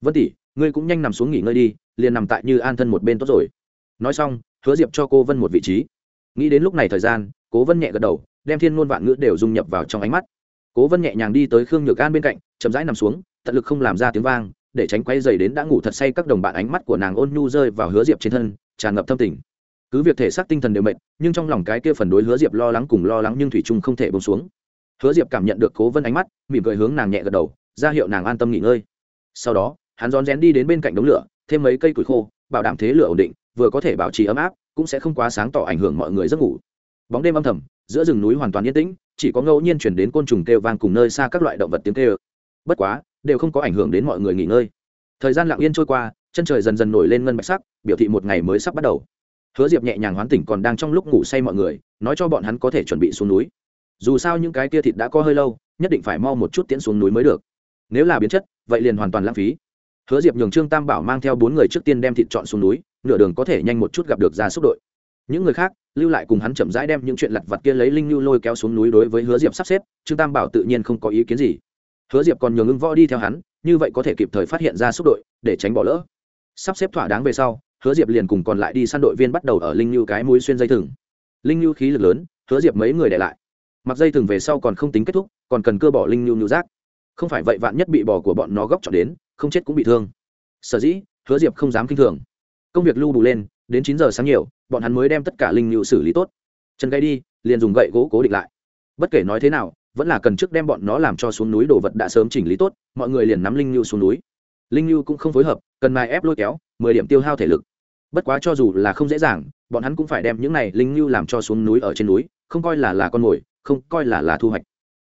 Vân tỷ, ngươi cũng nhanh nằm xuống nghỉ ngơi đi, liền nằm tại như an thân một bên tốt rồi. Nói xong, hứa diệp cho cô vân một vị trí. Nghĩ đến lúc này thời gian cố vân nhẹ gật đầu, đem thiên ngôn vạn ngữ đều dung nhập vào trong ánh mắt. Cố vân nhẹ nhàng đi tới khương nhược an bên cạnh, chậm rãi nằm xuống, tận lực không làm ra tiếng vang, để tránh quay dày đến đã ngủ thật say các đồng bạn ánh mắt của nàng ôn nhu rơi vào hứa diệp trên thân, tràn ngập thâm tình cứ việc thể xác tinh thần đều mệt, nhưng trong lòng cái kia phần đối hứa diệp lo lắng cùng lo lắng nhưng thủy trung không thể bông xuống. Hứa diệp cảm nhận được cố vân ánh mắt, mỉm cười hướng nàng nhẹ gật đầu, ra hiệu nàng an tâm nghỉ ngơi. Sau đó, hắn rón rén đi đến bên cạnh đống lửa, thêm mấy cây củi khô, bảo đảm thế lửa ổn định, vừa có thể bảo trì ấm áp, cũng sẽ không quá sáng tỏ ảnh hưởng mọi người giấc ngủ. Bóng đêm âm thầm, giữa rừng núi hoàn toàn yên tĩnh, chỉ có ngẫu nhiên chuyển đến côn trùng kêu vang cùng nơi xa các loại động vật tiếng kêu. Bất quá, đều không có ảnh hưởng đến mọi người nghỉ ngơi. Thời gian lặng yên trôi qua, chân trời dần dần nổi lên ngân bạch sắc, biểu thị một ngày mới sắp bắt đầu hứa diệp nhẹ nhàng hoán tỉnh còn đang trong lúc ngủ say mọi người, nói cho bọn hắn có thể chuẩn bị xuống núi. Dù sao những cái tia thịt đã có hơi lâu, nhất định phải mau một chút tiễn xuống núi mới được. Nếu là biến chất, vậy liền hoàn toàn lãng phí. Hứa diệp nhường trương tam bảo mang theo bốn người trước tiên đem thịt chọn xuống núi, nửa đường có thể nhanh một chút gặp được ra xúc đội. Những người khác, lưu lại cùng hắn chậm rãi đem những chuyện lặt vặt kia lấy linh lưu lôi kéo xuống núi đối với hứa diệp sắp xếp, trương tam bảo tự nhiên không có ý kiến gì. Hứa diệp còn nhường ưng võ đi theo hắn, như vậy có thể kịp thời phát hiện ra xúc đội, để tránh bỏ lỡ. Sắp xếp thỏa đáng về sau hứa diệp liền cùng còn lại đi săn đội viên bắt đầu ở linh như cái mũi xuyên dây thừng. Linh như khí lực lớn, hứa diệp mấy người để lại. Mặc dây thừng về sau còn không tính kết thúc, còn cần cơ bỏ linh như như rác. Không phải vậy vạn nhất bị bò của bọn nó góc chọn đến, không chết cũng bị thương. Sở dĩ, hứa diệp không dám k i n h thường. Công việc lưu bù lên, đến chín giờ sáng nhiều, bọn hắn mới đem tất cả linh nhu xử lý tốt. Chân gây đi, liền dùng gậy gỗ cố định lại. Bất kể nói thế nào, vẫn là cần trước đem bọn nó làm cho xuống núi đồ vật đã sớm chỉnh lý tốt, mọi người liền nắm linh nhu xuống núi. Linh nhu cũng không phối hợp, cần mai ép lôi kéo mười điểm tiêu hao thể lực. Bất quá cho dù là không dễ dàng, bọn hắn cũng phải đem những này linh lưu làm cho xuống núi ở trên núi, không coi là là con mồi, không coi là là thu hoạch.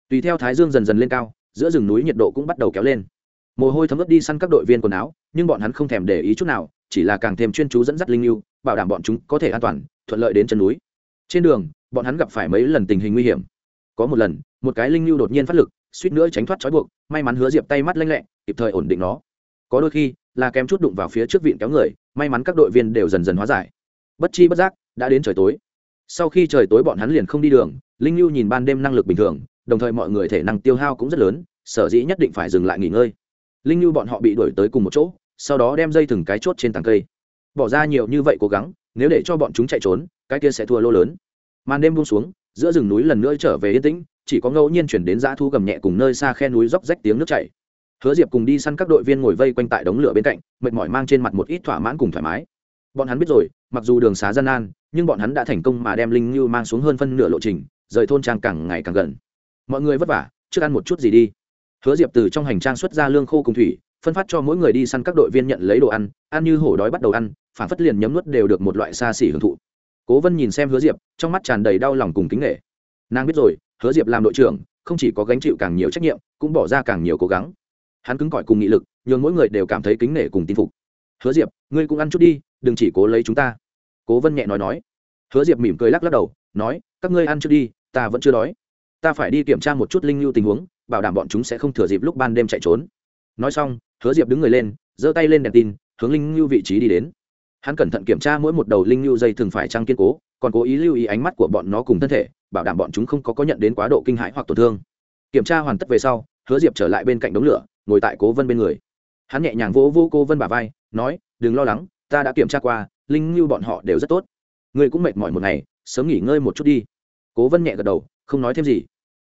Tùy theo thái dương dần dần lên cao, giữa rừng núi nhiệt độ cũng bắt đầu kéo lên. Mồ hôi thấm ướt đi săn các đội viên quần áo, nhưng bọn hắn không thèm để ý chút nào, chỉ là càng thêm chuyên chú dẫn dắt linh lưu, bảo đảm bọn chúng có thể an toàn, thuận lợi đến chân núi. Trên đường, bọn hắn gặp phải mấy lần tình hình nguy hiểm. Có một lần, một cái linh lưu đột nhiên phát lực, suýt nữa tránh thoát trói buộc, may mắn hứa diệp tay mắt lanh lẹ, kịp thời ổn định nó có đôi khi, là kém chút đụng vào phía trước vịn kéo người, may mắn các đội viên đều dần dần hóa giải. Bất chi bất giác, đã đến trời tối. Sau khi trời tối bọn hắn liền không đi đường, linh lưu nhìn ban đêm năng lực bình thường, đồng thời mọi người thể năng tiêu hao cũng rất lớn, sở dĩ nhất định phải dừng lại nghỉ ngơi. Linh lưu bọn họ bị đuổi tới cùng một chỗ, sau đó đem dây thừng cái chốt trên tàng cây. Bỏ ra nhiều như vậy cố gắng, nếu để cho bọn chúng chạy trốn, cái kia sẽ thua lô lớn. Màn đêm buông xuống, giữa rừng núi lần nữa trở về yên tĩnh, chỉ có ngẫu nhiên chuyển đến dã thu gầm nhẹ cùng nơi xa khe núi róc rách tiếng nước chảy hứa diệp cùng đi săn các đội viên ngồi vây quanh tại đống lửa bên cạnh, mệt mỏi mang trên mặt một ít thỏa mãn cùng thoải mái. Bọn hắn biết rồi, mặc dù đường xá gian nan, nhưng bọn hắn đã thành công mà đem linh như mang xuống hơn phân nửa lộ trình, rời thôn trang càng ngày càng gần. Mọi người vất vả, trước ăn một chút gì đi. Hứa diệp từ trong hành trang xuất ra lương khô cùng thủy, phân phát cho mỗi người đi săn các đội viên nhận lấy đồ ăn ăn như hổ đói bắt đầu ăn, phản phất liền nhấm nuốt đều được một loại xa xỉ hưởng thụ. Cố vân nhìn xem hứa diệp, trong mắt tràn đầy đau lòng cùng kính nghệ nàng biết rồi, hứa diệp làm đội trưởng, không chỉ có gánh chịu càng nhiều trách nhiệm, cũng bỏ ra càng nhiều cố gắng hắn cứng cỏi cùng nghị lực, nhường mỗi người đều cảm thấy kính nể cùng tin phục. Hứa diệp, ngươi cũng ăn chút đi, đừng chỉ cố lấy chúng ta. Cố vân nhẹ nói nói. Hứa diệp mỉm cười lắc lắc đầu, nói, các ngươi ăn chút đi, ta vẫn chưa đói. Ta phải đi kiểm tra một chút linh lưu tình huống, bảo đảm bọn chúng sẽ không thừa dịp lúc ban đêm chạy trốn. Nói xong, hứa diệp đứng người lên, giơ tay lên đèn tin, hướng linh lưu vị trí đi đến. Hắn cẩn thận kiểm tra mỗi một đầu linh lưu dây thường phải trăng kiên cố, còn cố ý lưu ý ánh mắt của bọn nó cùng thân thể, bảo đảm bọn chúng không có có nhận đến quá độ kinh hãi hoặc tổn thương. Kiểm tra hoàn tất về sau, hứa diệp trở lại bên cạnh đống lửa ngồi tại cố vân bên người. Hắn nhẹ nhàng vỗ vỗ cô vân bà vai, nói, đừng lo lắng, ta đã kiểm tra qua, linh lưu bọn họ đều rất tốt. Ngươi cũng mệt mỏi một ngày, sớm nghỉ ngơi một chút đi. Cố vân nhẹ gật đầu, không nói thêm gì.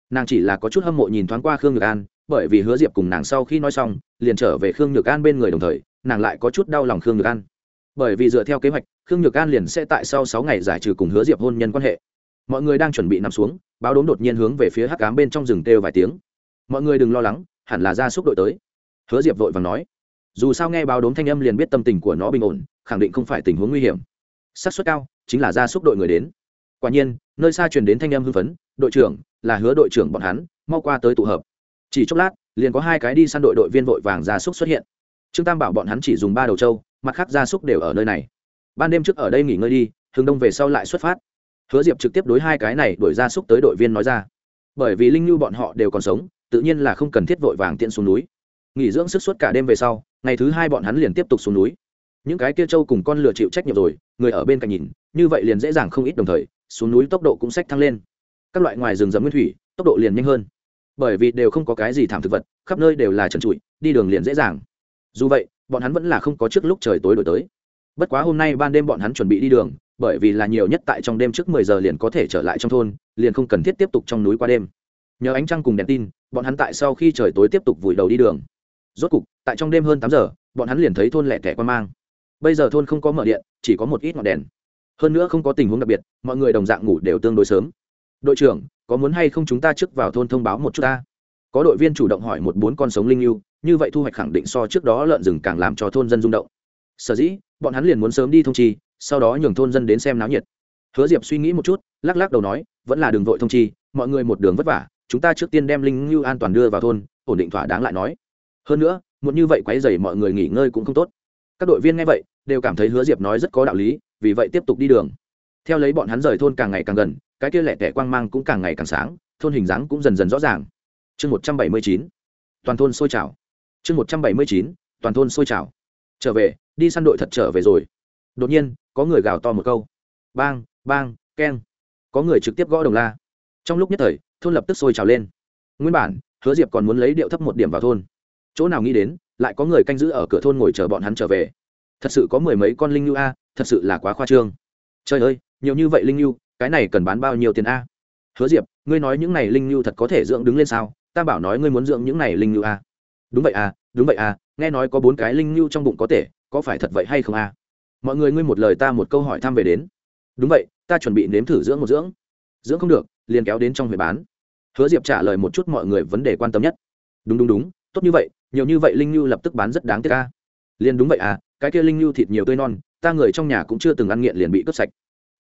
Nàng chỉ là có chút hâm mộ nhìn thoáng qua khương nhược an, bởi vì hứa diệp cùng nàng sau khi nói xong, liền trở về khương nhược an bên người đồng thời, nàng lại có chút đau lòng khương nhược an. Bởi vì dựa theo kế hoạch, khương nhược an liền sẽ tại sau sáu ngày giải trừ cùng hứa diệp hôn nhân quan hệ. Mọi người đang chuẩn bị nằm xuống, báo đốm đột nhiên hướng về phía hắc cám bên trong rừng kêu vài tiếng. Mọi người đừng lo lắng hẳn là gia súc đội tới. Hứa diệp vội vàng nói, dù sao nghe báo đốm thanh âm liền biết tâm tình của nó bình ổn, khẳng định không phải tình huống nguy hiểm. Xác suất cao, chính là gia súc đội người đến. Quả nhiên, nơi xa truyền đến thanh âm hưng phấn, đội trưởng, là hứa đội trưởng bọn hắn, mau qua tới tụ hợp. Chỉ chốc lát, liền có hai cái đi săn đội đội viên vội vàng gia súc xuất hiện. Trương tam bảo bọn hắn chỉ dùng ba đầu trâu, mặt khác gia súc đều ở nơi này. Ban đêm trước ở đây nghỉ ngơi đi, hướng đông về sau lại xuất phát. Hứa diệp trực tiếp đối hai cái này đuổi gia súc tới đội viên nói ra. Bởi vì linh lưu bọn họ đều còn sống tự nhiên là không cần thiết vội vàng tiện xuống núi. Nghỉ dưỡng sức suốt cả đêm về sau, ngày thứ hai bọn hắn liền tiếp tục xuống núi. Những cái kia trâu cùng con lừa chịu trách nhiệm rồi, người ở bên cạnh nhìn, như vậy liền dễ dàng không ít đồng thời, xuống núi tốc độ cũng sách thăng lên. Các loại ngoài rừng rậm nguyên thủy, tốc độ liền nhanh hơn. Bởi vì đều không có cái gì thảm thực vật, khắp nơi đều là trần trụi, đi đường liền dễ dàng. Dù vậy, bọn hắn vẫn là không có trước lúc trời tối đổi tới. Bất quá hôm nay ban đêm bọn hắn chuẩn bị đi đường, bởi vì là nhiều nhất tại trong đêm trước mười giờ liền có thể trở lại trong thôn, liền không cần thiết tiếp tục trong núi qua đêm. Nhờ ánh trăng cùng đèn tin bọn hắn tại sau khi trời tối tiếp tục vùi đầu đi đường. Rốt cục, tại trong đêm hơn tám giờ, bọn hắn liền thấy thôn lẻ tẻ quan mang. Bây giờ thôn không có mở điện, chỉ có một ít ngọn đèn. Hơn nữa không có tình huống đặc biệt, mọi người đồng dạng ngủ đều tương đối sớm. Đội trưởng, có muốn hay không chúng ta trước vào thôn thông báo một chút ta? Có đội viên chủ động hỏi một bốn con sống linh yêu như vậy thu hoạch khẳng định so trước đó lợn rừng càng làm cho thôn dân rung động. Sở dĩ, bọn hắn liền muốn sớm đi thông chi, sau đó nhường thôn dân đến xem náo nhiệt. Hứa diệp suy nghĩ một chút, lắc lắc đầu nói, vẫn là đường vội thông chi, mọi người một đường vất vả chúng ta trước tiên đem linh ngưu an toàn đưa vào thôn, ổn định thỏa đáng lại nói. Hơn nữa muốn như vậy quấy dày mọi người nghỉ ngơi cũng không tốt. Các đội viên nghe vậy, đều cảm thấy hứa diệp nói rất có đạo lý, vì vậy tiếp tục đi đường. Theo lấy bọn hắn rời thôn càng ngày càng gần, cái kia lẻ tẻ quang mang cũng càng ngày càng sáng, thôn hình dáng cũng dần dần rõ ràng. Chương một trăm bảy mươi chín, toàn thôn sôi trào. Chương một trăm bảy mươi chín, toàn thôn sôi trào. Trở về, đi săn đội thật trở về rồi. Đột nhiên, có người gào to một câu. Bang bang, keng. Có người trực tiếp gõ đồng la. Trong lúc nhất thời thôn lập tức sôi trào lên. Nguyên bản, hứa diệp còn muốn lấy điệu thấp một điểm vào thôn. Chỗ nào nghĩ đến, lại có người canh giữ ở cửa thôn ngồi chờ bọn hắn trở về. Thật sự có mười mấy con linh lưu a, thật sự là quá khoa trương. Trời ơi, nhiều như vậy linh lưu cái này cần bán bao nhiêu tiền a? Hứa diệp, ngươi nói những này linh lưu thật có thể dưỡng đứng lên sao? Ta bảo nói ngươi muốn dưỡng những này linh lưu a. Đúng vậy a, đúng vậy a, nghe nói có bốn cái linh lưu trong bụng có thể có phải thật vậy hay không a? Mọi người ngươi một lời ta một câu hỏi thăm về đến. Đúng vậy, ta chuẩn bị nếm thử dưỡng một dưỡng. Dưỡng không được, liền kéo đến trong huyện bán hứa diệp trả lời một chút mọi người vấn đề quan tâm nhất. Đúng đúng đúng, tốt như vậy, nhiều như vậy linh nhu lập tức bán rất đáng tiếc ca liền đúng vậy à cái kia linh nhu thịt nhiều tươi non, ta người trong nhà cũng chưa từng ăn nghiện liền bị cướp sạch.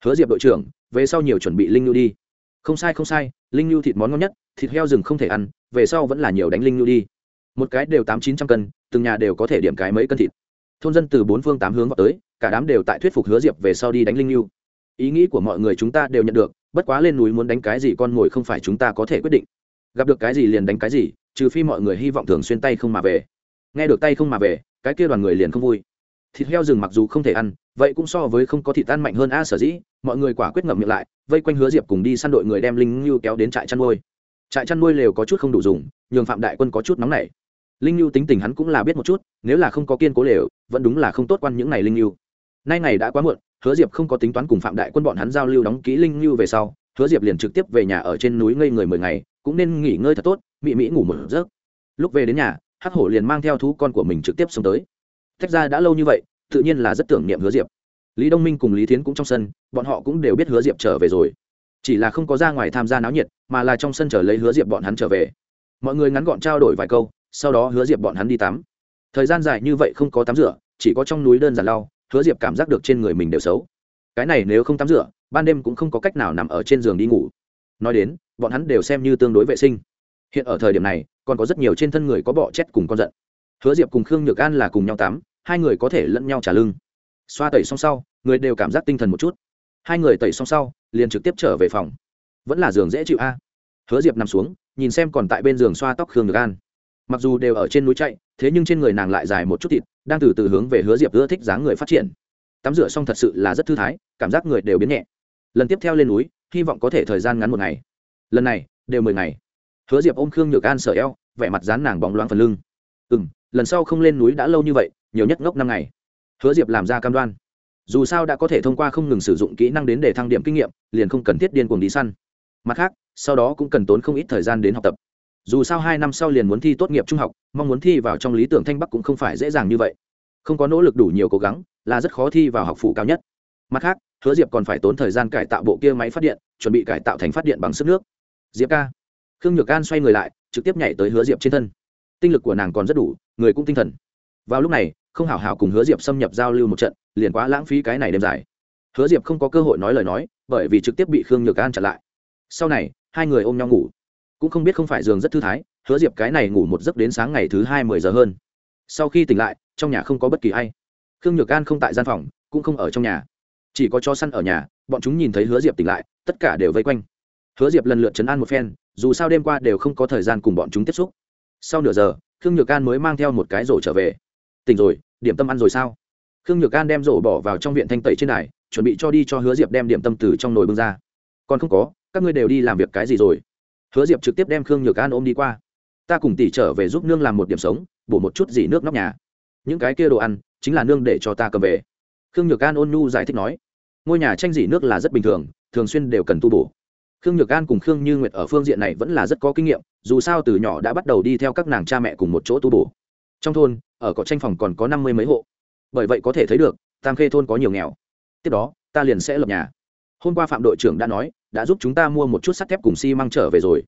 Hứa diệp đội trưởng, về sau nhiều chuẩn bị linh nhu đi. Không sai không sai, linh nhu thịt món ngon nhất, thịt heo rừng không thể ăn, về sau vẫn là nhiều đánh linh nhu đi. Một cái đều tám chín trăm cân, từng nhà đều có thể điểm cái mấy cân thịt. Thôn dân từ bốn phương tám hướng vào tới, cả đám đều tại thuyết phục hứa diệp về sau đi đánh linh nhu. Ý nghĩ của mọi người chúng ta đều nhận được bất quá lên núi muốn đánh cái gì con mồi không phải chúng ta có thể quyết định. Gặp được cái gì liền đánh cái gì, trừ phi mọi người hy vọng thường xuyên tay không mà về. Nghe được tay không mà về, cái kia đoàn người liền không vui. Thịt heo rừng mặc dù không thể ăn, vậy cũng so với không có thịt ăn mạnh hơn a sở dĩ, mọi người quả quyết ngậm miệng lại, vây quanh hứa diệp cùng đi săn đội người đem linh ngưu kéo đến trại chăn nuôi. Trại chăn nuôi lều có chút không đủ dùng, nhường phạm đại quân có chút nóng nảy. Linh ngưu tính tình hắn cũng là biết một chút, nếu là không có kiên cố lều, vẫn đúng là không tốt quan những ngày linh ngưu nay ngày đã quá muộn hứa diệp không có tính toán cùng phạm đại quân bọn hắn giao lưu đóng kỹ linh lưu về sau, hứa diệp liền trực tiếp về nhà ở trên núi ngây người mười ngày, cũng nên nghỉ ngơi thật tốt, mị mỹ ngủ một giấc. Lúc về đến nhà, hắc hổ liền mang theo thú con của mình trực tiếp xông tới. Tách ra đã lâu như vậy, tự nhiên là rất tưởng niệm hứa diệp. Lý đông minh cùng lý thiến cũng trong sân, bọn họ cũng đều biết hứa diệp trở về rồi. Chỉ là không có ra ngoài tham gia náo nhiệt, mà là trong sân chờ lấy hứa diệp bọn hắn trở về. Mọi người ngắn gọn trao đổi vài câu, sau đó hứa diệp bọn hắn đi tắm. Thời gian dài như vậy không có tắm rửa, chỉ có trong núi đơn giản lau hứa diệp cảm giác được trên người mình đều xấu. Cái này nếu không tắm rửa, ban đêm cũng không có cách nào nằm ở trên giường đi ngủ. Nói đến, bọn hắn đều xem như tương đối vệ sinh. Hiện ở thời điểm này, còn có rất nhiều trên thân người có bọ chét cùng con giận. Hứa diệp cùng khương nhược an là cùng nhau tắm, hai người có thể lẫn nhau trả lưng. Xoa tẩy xong sau, người đều cảm giác tinh thần một chút. Hai người tẩy xong sau, liền trực tiếp trở về phòng. Vẫn là giường dễ chịu a. Hứa diệp nằm xuống, nhìn xem còn tại bên giường xoa tóc khương nhược an mặc dù đều ở trên núi chạy, thế nhưng trên người nàng lại dài một chút thịt, đang từ từ hướng về hứa diệp ưa thích dáng người phát triển. Tắm rửa xong thật sự là rất thư thái, cảm giác người đều biến nhẹ. Lần tiếp theo lên núi, hy vọng có thể thời gian ngắn một ngày. Lần này, đều mười ngày. Hứa diệp ôm khương nhược an sợ eo, vẻ mặt dán nàng bóng loáng phần lưng. Ừ m lần sau không lên núi đã lâu như vậy, nhiều nhất ngốc năm ngày. Hứa diệp làm ra cam đoan. Dù sao đã có thể thông qua không ngừng sử dụng kỹ năng đến để thăng điểm kinh nghiệm, liền không cần thiết điên cuồng đi săn. Mặt khác, sau đó cũng cần tốn không ít thời gian đến học tập dù sao hai năm sau liền muốn thi tốt nghiệp trung học, mong muốn thi vào trong lý tưởng thanh bắc cũng không phải dễ dàng như vậy. Không có nỗ lực đủ nhiều cố gắng, là rất khó thi vào học phủ cao nhất. Mặt khác, hứa diệp còn phải tốn thời gian cải tạo bộ kia máy phát điện, chuẩn bị cải tạo thành phát điện bằng sức nước. Diệp ca. Khương nhược an xoay người lại, trực tiếp nhảy tới hứa diệp trên thân. Tinh lực của nàng còn rất đủ, người cũng tinh thần. Vào lúc này, không hảo hảo cùng hứa diệp xâm nhập giao lưu một trận, liền quá lãng phí cái này đêm dài. Hứa diệp không có cơ hội nói lời nói, bởi vì trực tiếp bị khương nhược an chặn lại. Sau này, hai người ôm nhau ngủ cũng không biết không phải giường rất thư thái, hứa diệp cái này ngủ một giấc đến sáng ngày thứ hai mười giờ hơn. Sau khi tỉnh lại, trong nhà không có bất kỳ ai. Khương nhược an không tại gian phòng, cũng không ở trong nhà. Chỉ có cho săn ở nhà, bọn chúng nhìn thấy hứa diệp tỉnh lại, tất cả đều vây quanh. Hứa diệp lần lượt chấn an một phen, dù sao đêm qua đều không có thời gian cùng bọn chúng tiếp xúc. Sau nửa giờ, khương nhược an mới mang theo một cái rổ trở về. Tỉnh rồi, điểm tâm ăn rồi sao? Khương nhược an đem rổ bỏ vào trong viện thanh tẩy trên đài, chuẩn bị cho đi cho hứa diệp đem điểm tâm từ trong nồi bưng ra. Còn không có, các ngươi đều đi làm việc cái gì rồi? Hứa diệp trực tiếp đem khương nhược an ôm đi qua. Ta cùng tỷ trở về giúp nương làm một điểm sống, bổ một chút gì nước nóc nhà. Những cái kia đồ ăn, chính là nương để cho ta cầm về. Khương nhược an ôn nhu giải thích nói. Ngôi nhà tranh dỉ nước là rất bình thường thường xuyên đều cần tu bổ. Khương nhược an cùng khương như nguyệt ở phương diện này vẫn là rất có kinh nghiệm, dù sao từ nhỏ đã bắt đầu đi theo các nàng cha mẹ cùng một chỗ tu bổ. Trong thôn, ở cỏ tranh phòng còn có năm mươi mấy hộ. Bởi vậy có thể thấy được, tam khê thôn có nhiều nghèo. Tiếp đó, ta liền sẽ lập nhà hôm qua phạm đội trưởng đã nói, đã giúp chúng ta mua một chút sắt thép cùng xi、si、măng trở về rồi.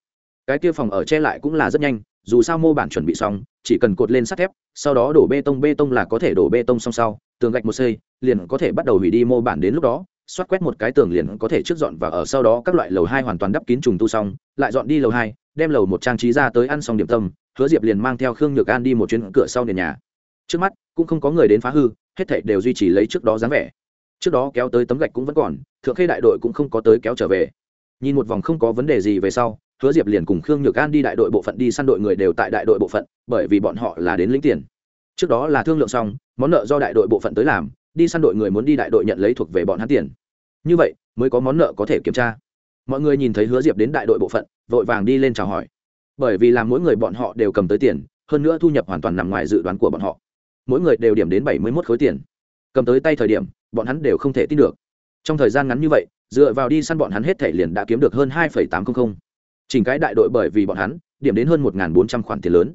Cái kia phòng ở che lại cũng là rất nhanh, dù sao mô bản chuẩn bị xong, chỉ cần cột lên sắt thép, sau đó đổ bê tông bê tông là có thể đổ bê tông xong sau, tường gạch một xây liền có thể bắt đầu hủy đi mô bản đến lúc đó. Xoát quét một cái tường liền có thể trước dọn và ở sau đó các loại lầu hai hoàn toàn đắp kín trùng tu xong, lại dọn đi lầu hai, đem lầu một trang trí ra tới ăn xong điểm tâm, hứa diệp liền mang theo khương nhược an đi một chuyến cửa sau nền nhà. Trước mắt, cũng không có người đến phá hư, hết thảy đều duy trì lấy trước đó dáng vẻ trước đó kéo tới tấm gạch cũng vẫn còn, thượng khê đại đội cũng không có tới kéo trở về. Nhìn một vòng không có vấn đề gì về sau, hứa diệp liền cùng khương nhược an đi đại đội bộ phận đi săn đội người đều tại đại đội bộ phận, bởi vì bọn họ là đến lĩnh tiền. Trước đó là thương lượng xong, món nợ do đại đội bộ phận tới làm, đi săn đội người muốn đi đại đội nhận lấy thuộc về bọn hắn tiền. Như vậy, mới có món nợ có thể kiểm tra. Mọi người nhìn thấy hứa diệp đến đại đội bộ phận, vội vàng đi lên chào hỏi. Bởi vì làm mỗi người bọn họ đều cầm tới tiền, hơn nữa thu nhập hoàn toàn nằm ngoài dự đoán của bọn họ. Mỗi người đều điểm đến bảy mươi mốt khối tiền. Cầm tới tay thời điểm bọn hắn đều không thể tin được. Trong thời gian ngắn như vậy, dựa vào đi săn bọn hắn hết thể liền đã kiếm được hơn hai tám trăm linh chỉnh cái đại đội bởi vì bọn hắn, điểm đến hơn một bốn trăm khoản tiền lớn.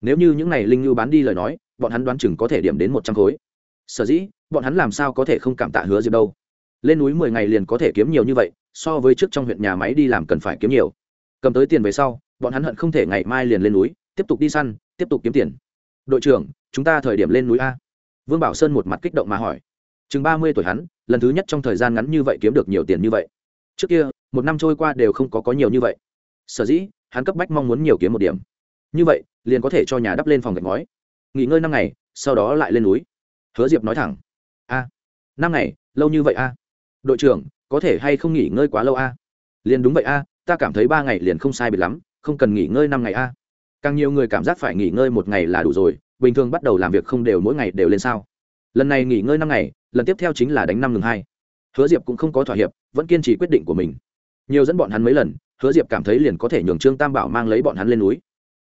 Nếu như những n à y linh lưu bán đi lời nói, bọn hắn đoán chừng có thể điểm đến một trăm khối. Sở dĩ, bọn hắn làm sao có thể không cảm tạ hứa diệp đâu? Lên núi mười ngày liền có thể kiếm nhiều như vậy, so với trước trong huyện nhà máy đi làm cần phải kiếm nhiều. Cầm tới tiền về sau, bọn hắn hận không thể ngày mai liền lên núi, tiếp tục đi săn, tiếp tục kiếm tiền. Đội trưởng, chúng ta thời điểm lên núi a. Vương bảo sơn một mặt kích động mà hỏi chừng ba mươi tuổi hắn, lần thứ nhất trong thời gian ngắn như vậy kiếm được nhiều tiền như vậy. Trước kia, một năm trôi qua đều không có có nhiều như vậy. Sở dĩ, hắn cấp bách mong muốn nhiều kiếm một điểm. Như vậy, liền có thể cho nhà đắp lên phòng gạch ngói. Nghỉ ngơi năm ngày, sau đó lại lên núi. Hứa diệp nói thẳng. A, năm ngày, lâu như vậy a? Đội trưởng, có thể hay không nghỉ ngơi quá lâu a? Liền đúng vậy a, ta cảm thấy ba ngày liền không sai biệt lắm, không cần nghỉ ngơi năm ngày a. Càng nhiều người cảm giác phải nghỉ ngơi một ngày là đủ rồi, bình thường bắt đầu làm việc không đều mỗi ngày đều lên sao. Lần này nghỉ ngơi năm ngày lần tiếp theo chính là đánh năm ngừng hai. Hứa diệp cũng không có thỏa hiệp, vẫn kiên trì quyết định của mình. Nhiều dẫn bọn hắn mấy lần, hứa diệp cảm thấy liền có thể nhường trương tam bảo mang lấy bọn hắn lên núi.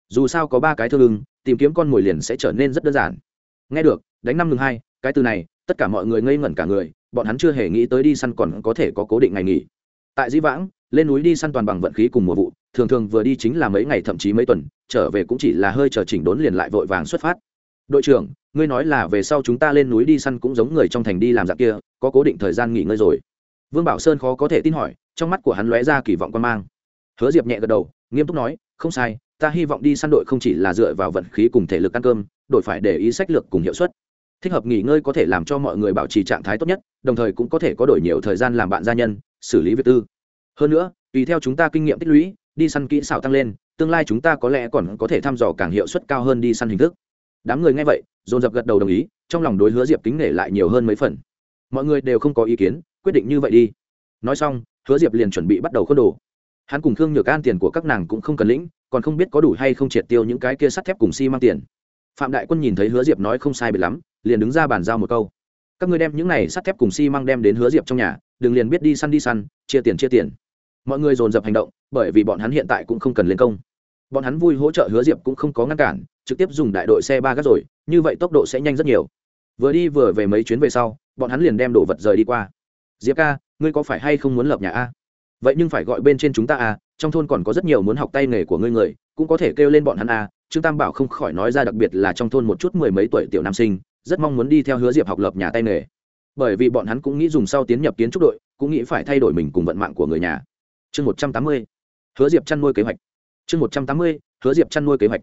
Dù sao có ba cái thương ưng, tìm kiếm con mồi liền sẽ trở nên rất đơn giản. Nghe được, đánh năm ngừng hai, cái từ này, tất cả mọi người ngây ngẩn cả người, bọn hắn chưa hề nghĩ tới đi săn còn có thể có cố định ngày nghỉ. Tại di vãng, lên núi đi săn toàn bằng vận khí cùng mùa vụ, thường thường vừa đi chính là mấy ngày thậm chí mấy tuần, trở về cũng chỉ là hơi chờ chỉnh đốn liền lại vội vàng xuất phát. Đội trưởng ngươi nói là về sau chúng ta lên núi đi săn cũng giống người trong thành đi làm dạng kia, có cố định thời gian nghỉ ngơi rồi. Vương bảo sơn khó có thể tin hỏi, trong mắt của hắn lóe ra kỳ vọng quan mang. Hứa diệp nhẹ gật đầu, nghiêm túc nói, không sai, ta hy vọng đi săn đội không chỉ là dựa vào vận khí cùng thể lực ăn cơm, đội phải để ý sách lược cùng hiệu suất. Thích hợp nghỉ ngơi có thể làm cho mọi người bảo trì trạng thái tốt nhất, đồng thời cũng có thể có đổi nhiều thời gian làm bạn gia nhân, xử lý việc tư. Hơn nữa, tùy theo chúng ta kinh nghiệm tích lũy, đi săn kỹ xảo tăng lên, tương lai chúng ta có lẽ còn có thể thăm dò càng hiệu suất cao hơn đi săn hình thức đám người nghe vậy, dồn dập gật đầu đồng ý, trong lòng đối hứa diệp kính nể lại nhiều hơn mấy phần. Mọi người đều không có ý kiến, quyết định như vậy đi. Nói xong, hứa diệp liền chuẩn bị bắt đầu khuôn đồ. Hắn cùng khương nhược an tiền của các nàng cũng không cần lĩnh, còn không biết có đủ hay không triệt tiêu những cái kia sắt thép cùng xi、si、mang tiền. Phạm đại quân nhìn thấy hứa diệp nói không sai biệt lắm, liền đứng ra bàn giao một câu. Các ngươi đem những này sắt thép cùng xi、si、mang đem đến hứa diệp trong nhà, đừng liền biết đi săn đi săn, chia tiền chia tiền. Mọi người dồn dập hành động, bởi vì bọn hắn hiện tại cũng không cần lên công. Bọn hắn vui hỗ trợ hứa diệp cũng không có ngăn cản trực tiếp dùng đại đội xe ba gác rồi, như vậy tốc độ sẽ nhanh rất nhiều. Vừa đi vừa về mấy chuyến về sau, bọn hắn liền đem đồ vật rời đi qua. Diệp ca, ngươi có phải hay không muốn lập nhà a? Vậy nhưng phải gọi bên trên chúng ta a, trong thôn còn có rất nhiều muốn học tay nghề của ngươi người, cũng có thể kêu lên bọn hắn a. Trương tam bảo không khỏi nói ra đặc biệt là trong thôn một chút mười mấy tuổi tiểu nam sinh, rất mong muốn đi theo hứa diệp học lập nhà tay nghề. Bởi vì bọn hắn cũng nghĩ dùng sau tiến nhập kiến trúc đội, cũng nghĩ phải thay đổi mình cùng vận mạng của người nhà. Chương một trăm tám mươi, hứa diệp chăn nuôi kế hoạch. Chương một trăm tám mươi, hứa diệp chăn nuôi kế hoạch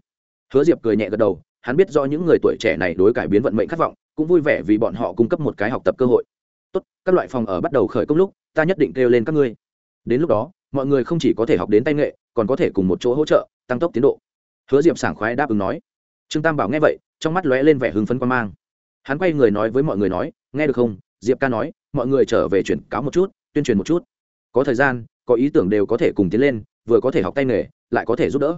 hứa diệp cười nhẹ gật đầu, hắn biết do những người tuổi trẻ này đối cải biến vận mệnh khát vọng, cũng vui vẻ vì bọn họ cung cấp một cái học tập cơ hội. Tốt, các loại phòng ở bắt đầu khởi công lúc, ta nhất định kêu lên các ngươi. Đến lúc đó, mọi người không chỉ có thể học đến tay nghệ, còn có thể cùng một chỗ hỗ trợ, tăng tốc tiến độ. Hứa diệp sảng khoái đáp ứng nói. Trương tam bảo nghe vậy, trong mắt lóe lên vẻ hưng phấn quan mang. Hắn quay người nói với mọi người nói, nghe được không? Diệp ca nói, mọi người trở về chuyển cáo một chút, tuyên truyền một chút. Có thời gian, có ý tưởng đều có thể cùng tiến lên, vừa có thể học tay nghề, lại có thể giúp đỡ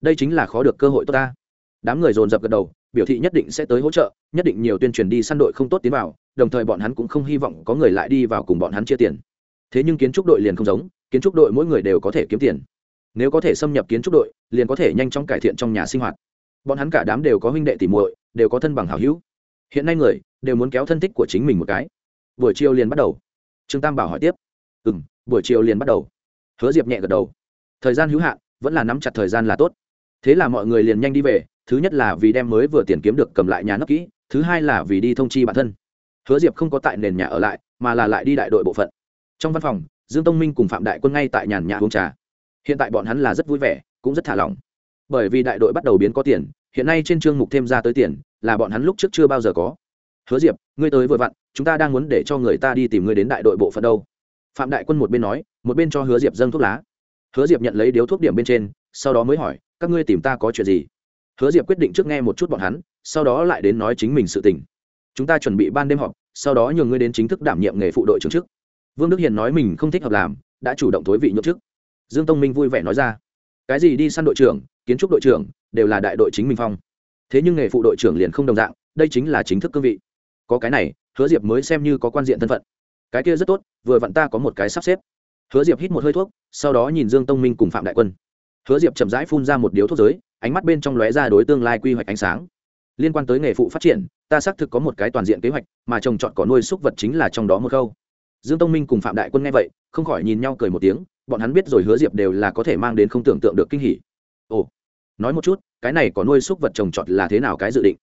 đây chính là khó được cơ hội tốt ta. Đám người dồn dập gật đầu, biểu thị nhất định sẽ tới hỗ trợ, nhất định nhiều tuyên truyền đi săn đội không tốt tiến vào, đồng thời bọn hắn cũng không hy vọng có người lại đi vào cùng bọn hắn chia tiền. Thế nhưng kiến trúc đội liền không giống, kiến trúc đội mỗi người đều có thể kiếm tiền. Nếu có thể xâm nhập kiến trúc đội, liền có thể nhanh chóng cải thiện trong nhà sinh hoạt. Bọn hắn cả đám đều có huynh đệ tỉ muội, đều có thân bằng hảo hữu. Hiện nay người, đều muốn kéo thân thích của chính mình một cái. Buổi chiều liền bắt đầu. Trương tam bảo hỏi tiếp. Ừ m buổi chiều liền bắt đầu. Hứa diệp nhẹ gật đầu. Thời gian hữu hạn, vẫn là nắm chặt thời gian là tốt thế là mọi người liền nhanh đi về, thứ nhất là vì đem mới vừa tiền kiếm được cầm lại nhà nấp kỹ, thứ hai là vì đi thông chi bản thân. Hứa diệp không có tại nền nhà ở lại, mà là lại đi đại đội bộ phận. Trong văn phòng, dương tông minh cùng phạm đại quân ngay tại nhàn nhà uống trà. Hiện tại bọn hắn là rất vui vẻ, cũng rất thả lỏng. Bởi vì đại đội bắt đầu biến có tiền, hiện nay trên chương mục thêm ra tới tiền, là bọn hắn lúc trước chưa bao giờ có. Hứa diệp, ngươi tới vừa vặn, chúng ta đang muốn để cho người ta đi tìm ngươi đến đại đội bộ phận đâu. Phạm đại quân một bên nói, một bên cho hứa diệp dâng thuốc lá. Hứa diệp nhận lấy điếu thuốc điểm bên trên sau đó mới hỏi, các ngươi tìm ta có chuyện gì? Hứa diệp quyết định trước nghe một chút bọn hắn, sau đó lại đến nói chính mình sự tình. Chúng ta chuẩn bị ban đêm họp, sau đó nhường ngươi đến chính thức đảm nhiệm nghề phụ đội trưởng chức vương đức hiền nói mình không thích hợp làm, đã chủ động thối vị nhậm chức. Dương tông minh vui vẻ nói ra, cái gì đi săn đội trưởng, kiến trúc đội trưởng, đều là đại đội chính minh phong. Thế nhưng nghề phụ đội trưởng liền không đồng dạng, đây chính là chính thức cương vị. Có cái này, hứa diệp mới xem như có quan diện thân phận. Cái kia rất tốt, vừa vặn ta có một cái sắp xếp. Hứa diệp hít một hơi thuốc, sau đó nhìn dương tông minh cùng phạm đại quân hứa diệp chậm rãi phun ra một điếu thuốc giới, ánh mắt bên trong lóe ra đối tương lai quy hoạch ánh sáng. Liên quan tới nghề phụ phát triển, ta xác thực có một cái toàn diện kế hoạch, mà trồng trọt có nuôi súc vật chính là trong đó một khâu dương tông minh cùng phạm đại quân nghe vậy, không khỏi nhìn nhau cười một tiếng, bọn hắn biết rồi hứa diệp đều là có thể mang đến không tưởng tượng được kinh hỉ. Ồ, nói một chút, cái này có nuôi súc vật trồng trọt là thế nào cái dự định?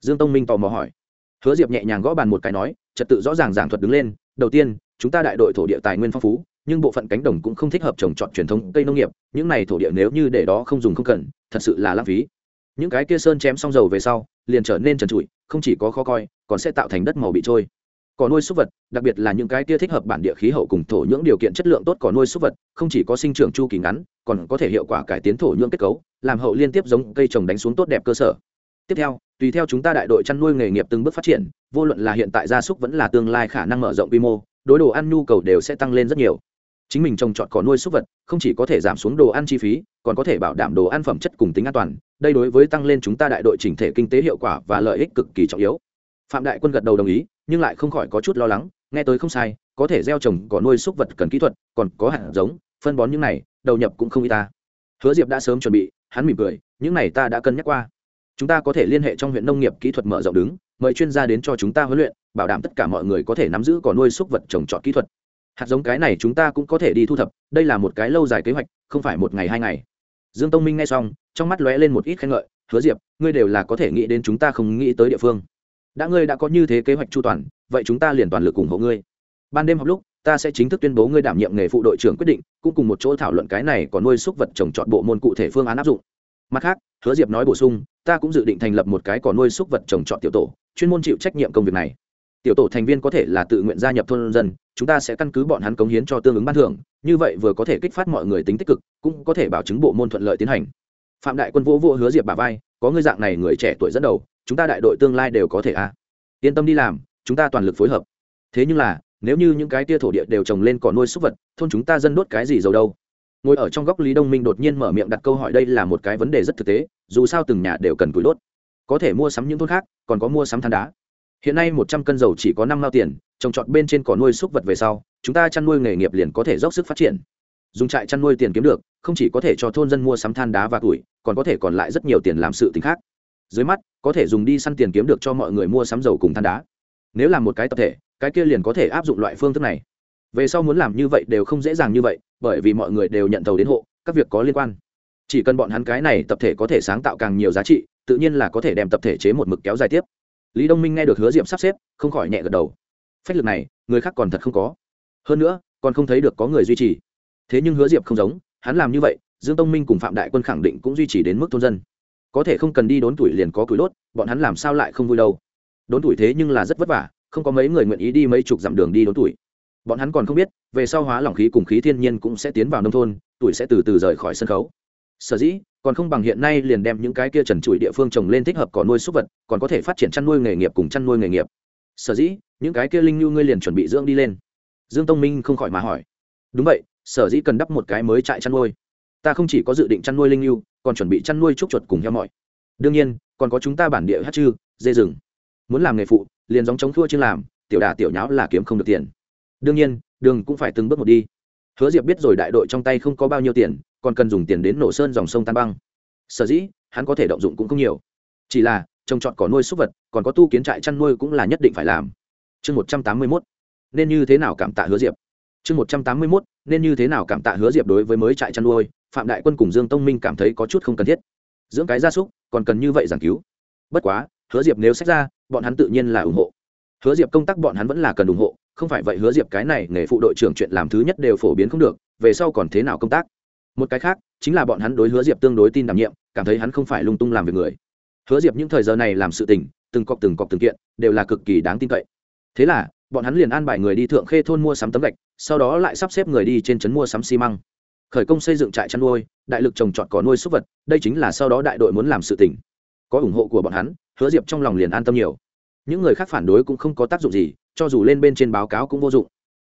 Dương tông minh tò mò hỏi. Hứa diệp nhẹ nhàng gõ bàn một cái nói, trật tự rõ ràng giảng thuật đứng lên, đầu tiên, chúng ta đại đội thổ địa tài nguyên phong phú nhưng bộ phận cánh đồng cũng không thích hợp trồng trọt truyền thống cây nông nghiệp, những này thổ địa nếu như để đó không dùng không cần, thật sự là lãng phí. Những cái kia sơn chém xong dầu về sau, liền trở nên trần trụi, không chỉ có khó coi, còn sẽ tạo thành đất màu bị trôi. Cỏ nuôi súc vật, đặc biệt là những cái kia thích hợp bản địa khí hậu cùng thổ nhưỡng điều kiện chất lượng tốt cỏ nuôi súc vật, không chỉ có sinh trưởng chu kỳ ngắn, còn có thể hiệu quả cải tiến thổ nhưỡng kết cấu, làm hậu liên tiếp giống cây trồng đánh xuống tốt đẹp cơ sở. Tiếp theo, tùy theo chúng ta đại đội chăn nuôi nghề nghiệp từng bước phát triển, vô luận là hiện tại gia súc vẫn là tương lai khả năng mở rộng quy mô, đối đồ ăn nhu cầu đều sẽ tăng lên rất nhiều chính mình trồng trọt cỏ nuôi súc vật, không chỉ có thể giảm xuống đồ ăn chi phí, còn có thể bảo đảm đồ ăn phẩm chất cùng tính an toàn, đây đối với tăng lên chúng ta đại đội chỉnh thể kinh tế hiệu quả và lợi ích cực kỳ trọng yếu. Phạm đại quân gật đầu đồng ý, nhưng lại không khỏi có chút lo lắng, nghe tới không sai, có thể gieo trồng cỏ nuôi súc vật cần kỹ thuật, còn có hạt giống, phân bón những này, đầu nhập cũng không y ta. Hứa diệp đã sớm chuẩn bị, hắn mỉm cười, những này ta đã cân nhắc qua. Chúng ta có thể liên hệ trong huyện nông nghiệp kỹ thuật mở rộng đứng, mời chuyên gia đến cho chúng ta huấn luyện, bảo đảm tất cả mọi người có thể nắm giữ cỏ nuôi súc vật trồng trọt kỹ thuật hạt giống cái này chúng ta cũng có thể đi thu thập, đây là một cái lâu dài kế hoạch, không phải một ngày hai ngày. Dương tông minh nghe xong, trong mắt lóe lên một ít khen ngợi, hứa diệp, ngươi đều là có thể nghĩ đến chúng ta không nghĩ tới địa phương. Đã ngươi đã có như thế kế hoạch chu toàn, vậy chúng ta liền toàn lực ủng hộ ngươi. Ban đêm học lúc, ta sẽ chính thức tuyên bố ngươi đảm nhiệm nghề phụ đội trưởng quyết định, cũng cùng một chỗ thảo luận cái này còn nuôi súc vật trồng trọt bộ môn cụ thể phương án áp dụng. Mặt khác, hứa diệp nói bổ sung, ta cũng dự định thành lập một cái còn nuôi súc vật trồng trọt tiểu tổ, chuyên môn chịu trách nhiệm công việc này tiểu tổ thành viên có thể là tự nguyện gia nhập thôn dân, chúng ta sẽ căn cứ bọn hắn cống hiến cho tương ứng ban thưởng, như vậy vừa có thể kích phát mọi người tính tích cực, cũng có thể bảo chứng bộ môn thuận lợi tiến hành. Phạm đại quân vỗ vỗ hứa diệp bà vai, có ngươi dạng này người trẻ tuổi dẫn đầu, chúng ta đại đội tương lai đều có thể a. À. yên tâm đi làm, chúng ta toàn lực phối hợp. Thế nhưng là, nếu như những cái tia thổ địa đều trồng lên cỏ nuôi súc vật, thôn chúng ta dân đốt cái gì giàu đâu? Ngồi ở trong góc lý đông minh đột nhiên mở miệng đặt câu hỏi đây là một cái vấn đề rất thực tế, dù sao từng nhà đều cần củi đốt. Có thể mua sắm những thôn khác, còn có mua sắm than đá hiện nay một trăm cân dầu chỉ có năm mao tiền, trồng trọt bên trên cỏ nuôi súc vật về sau, chúng ta chăn nuôi nghề nghiệp liền có thể dốc sức phát triển. Dùng trại chăn nuôi tiền kiếm được, không chỉ có thể cho thôn dân mua sắm than đá và củi, còn có thể còn lại rất nhiều tiền làm sự t khác. Dưới mắt, có thể dùng đi săn tiền kiếm được cho mọi người mua sắm dầu cùng than đá. Nếu làm một cái tập thể, cái kia liền có thể áp dụng loại phương thức này. Về sau muốn làm như vậy đều không dễ dàng như vậy, bởi vì mọi người đều nhận thầu đến hộ, các việc có liên quan. Chỉ cần bọn hắn cái này tập thể có thể sáng tạo càng nhiều giá trị, tự nhiên là có thể đem tập thể chế một mực kéo dài tiếp lý đông minh nghe được hứa diệm sắp xếp, không khỏi nhẹ gật đầu. Phách lực này, người khác còn thật không có. Hơn nữa, còn không thấy được có người duy trì. Thế nhưng hứa diệp không giống, hắn làm như vậy, dương tông minh cùng phạm đại quân khẳng định cũng duy trì đến mức thôn dân. Có thể không cần đi đốn tuổi liền có củi đốt, bọn hắn làm sao lại không vui đâu. Đốn tuổi thế nhưng là rất vất vả, không có mấy người nguyện ý đi mấy chục dặm đường đi đốn tuổi. Bọn hắn còn không biết, về sau hóa lỏng khí cùng khí thiên nhiên cũng sẽ tiến vào nông thôn, tuổi sẽ từ từ rời khỏi sân khấu. Sở dĩ còn không bằng hiện nay liền đem những cái kia trần trụi địa phương trồng lên thích hợp cỏ nuôi súc vật, còn có thể phát triển chăn nuôi nghề nghiệp cùng chăn nuôi nghề nghiệp. Sở dĩ, những cái kia linh nhu ngươi liền chuẩn bị dưỡng đi lên. Dương tông minh không khỏi mà hỏi. Đúng vậy, sở dĩ cần đắp một cái mới trại chăn nuôi. Ta không chỉ có dự định chăn nuôi linh nhu còn chuẩn bị chăn nuôi trúc chuột cùng heo mọi đương nhiên, còn có chúng ta bản địa hát chư, dê rừng. Muốn làm nghề phụ, liền giống chống thua chưa làm, tiểu đà tiểu nháo là kiếm không được tiền. Đương nhiên, đường cũng phải từng bước một đi. Hứa diệp biết rồi đại đội trong tay không có bao nhiêu tiền còn cần dùng tiền đến nổ sơn dòng sông tan băng. Sở dĩ, hắn có thể động dụng cũng không nhiều. Chỉ là, trồng trọt cỏ nuôi súc vật, còn có tu kiến trại chăn nuôi cũng là nhất định phải làm. Chương một trăm tám mươi mốt, nên như thế nào cảm tạ hứa diệp? Chương một trăm tám mươi mốt, nên như thế nào cảm tạ hứa diệp đối với mới trại chăn nuôi? Phạm đại quân cùng dương tông minh cảm thấy có chút không cần thiết. Dưỡng cái gia súc, còn cần như vậy giảng cứu. Bất quá, hứa diệp nếu xét ra, bọn hắn tự nhiên là ủng hộ. Hứa diệp công tác bọn hắn vẫn là cần ủng hộ, không phải vậy hứa diệp cái này nghề phụ đội trưởng chuyện làm thứ nhất đều phổ biến không được, về sau còn thế nào công tác? Một cái khác, chính là bọn hắn đối hứa diệp tương đối tin đảm nhiệm, cảm thấy hắn không phải lung tung làm việc người. Hứa diệp những thời giờ này làm sự tình, từng cọc từng cọc từng kiện, đều là cực kỳ đáng tin cậy. Thế là, bọn hắn liền an bài người đi thượng khê thôn mua sắm tấm gạch, sau đó lại sắp xếp người đi trên trấn mua sắm xi măng. Khởi công xây dựng trại chăn nuôi, đại lực trồng trọt cỏ nuôi súc vật, đây chính là sau đó đại đội muốn làm sự tỉnh có ủng hộ của bọn hắn, hứa diệp trong lòng liền an tâm nhiều. Những người khác phản đối cũng không có tác dụng gì, cho dù lên bên trên báo cáo cũng vô dụng.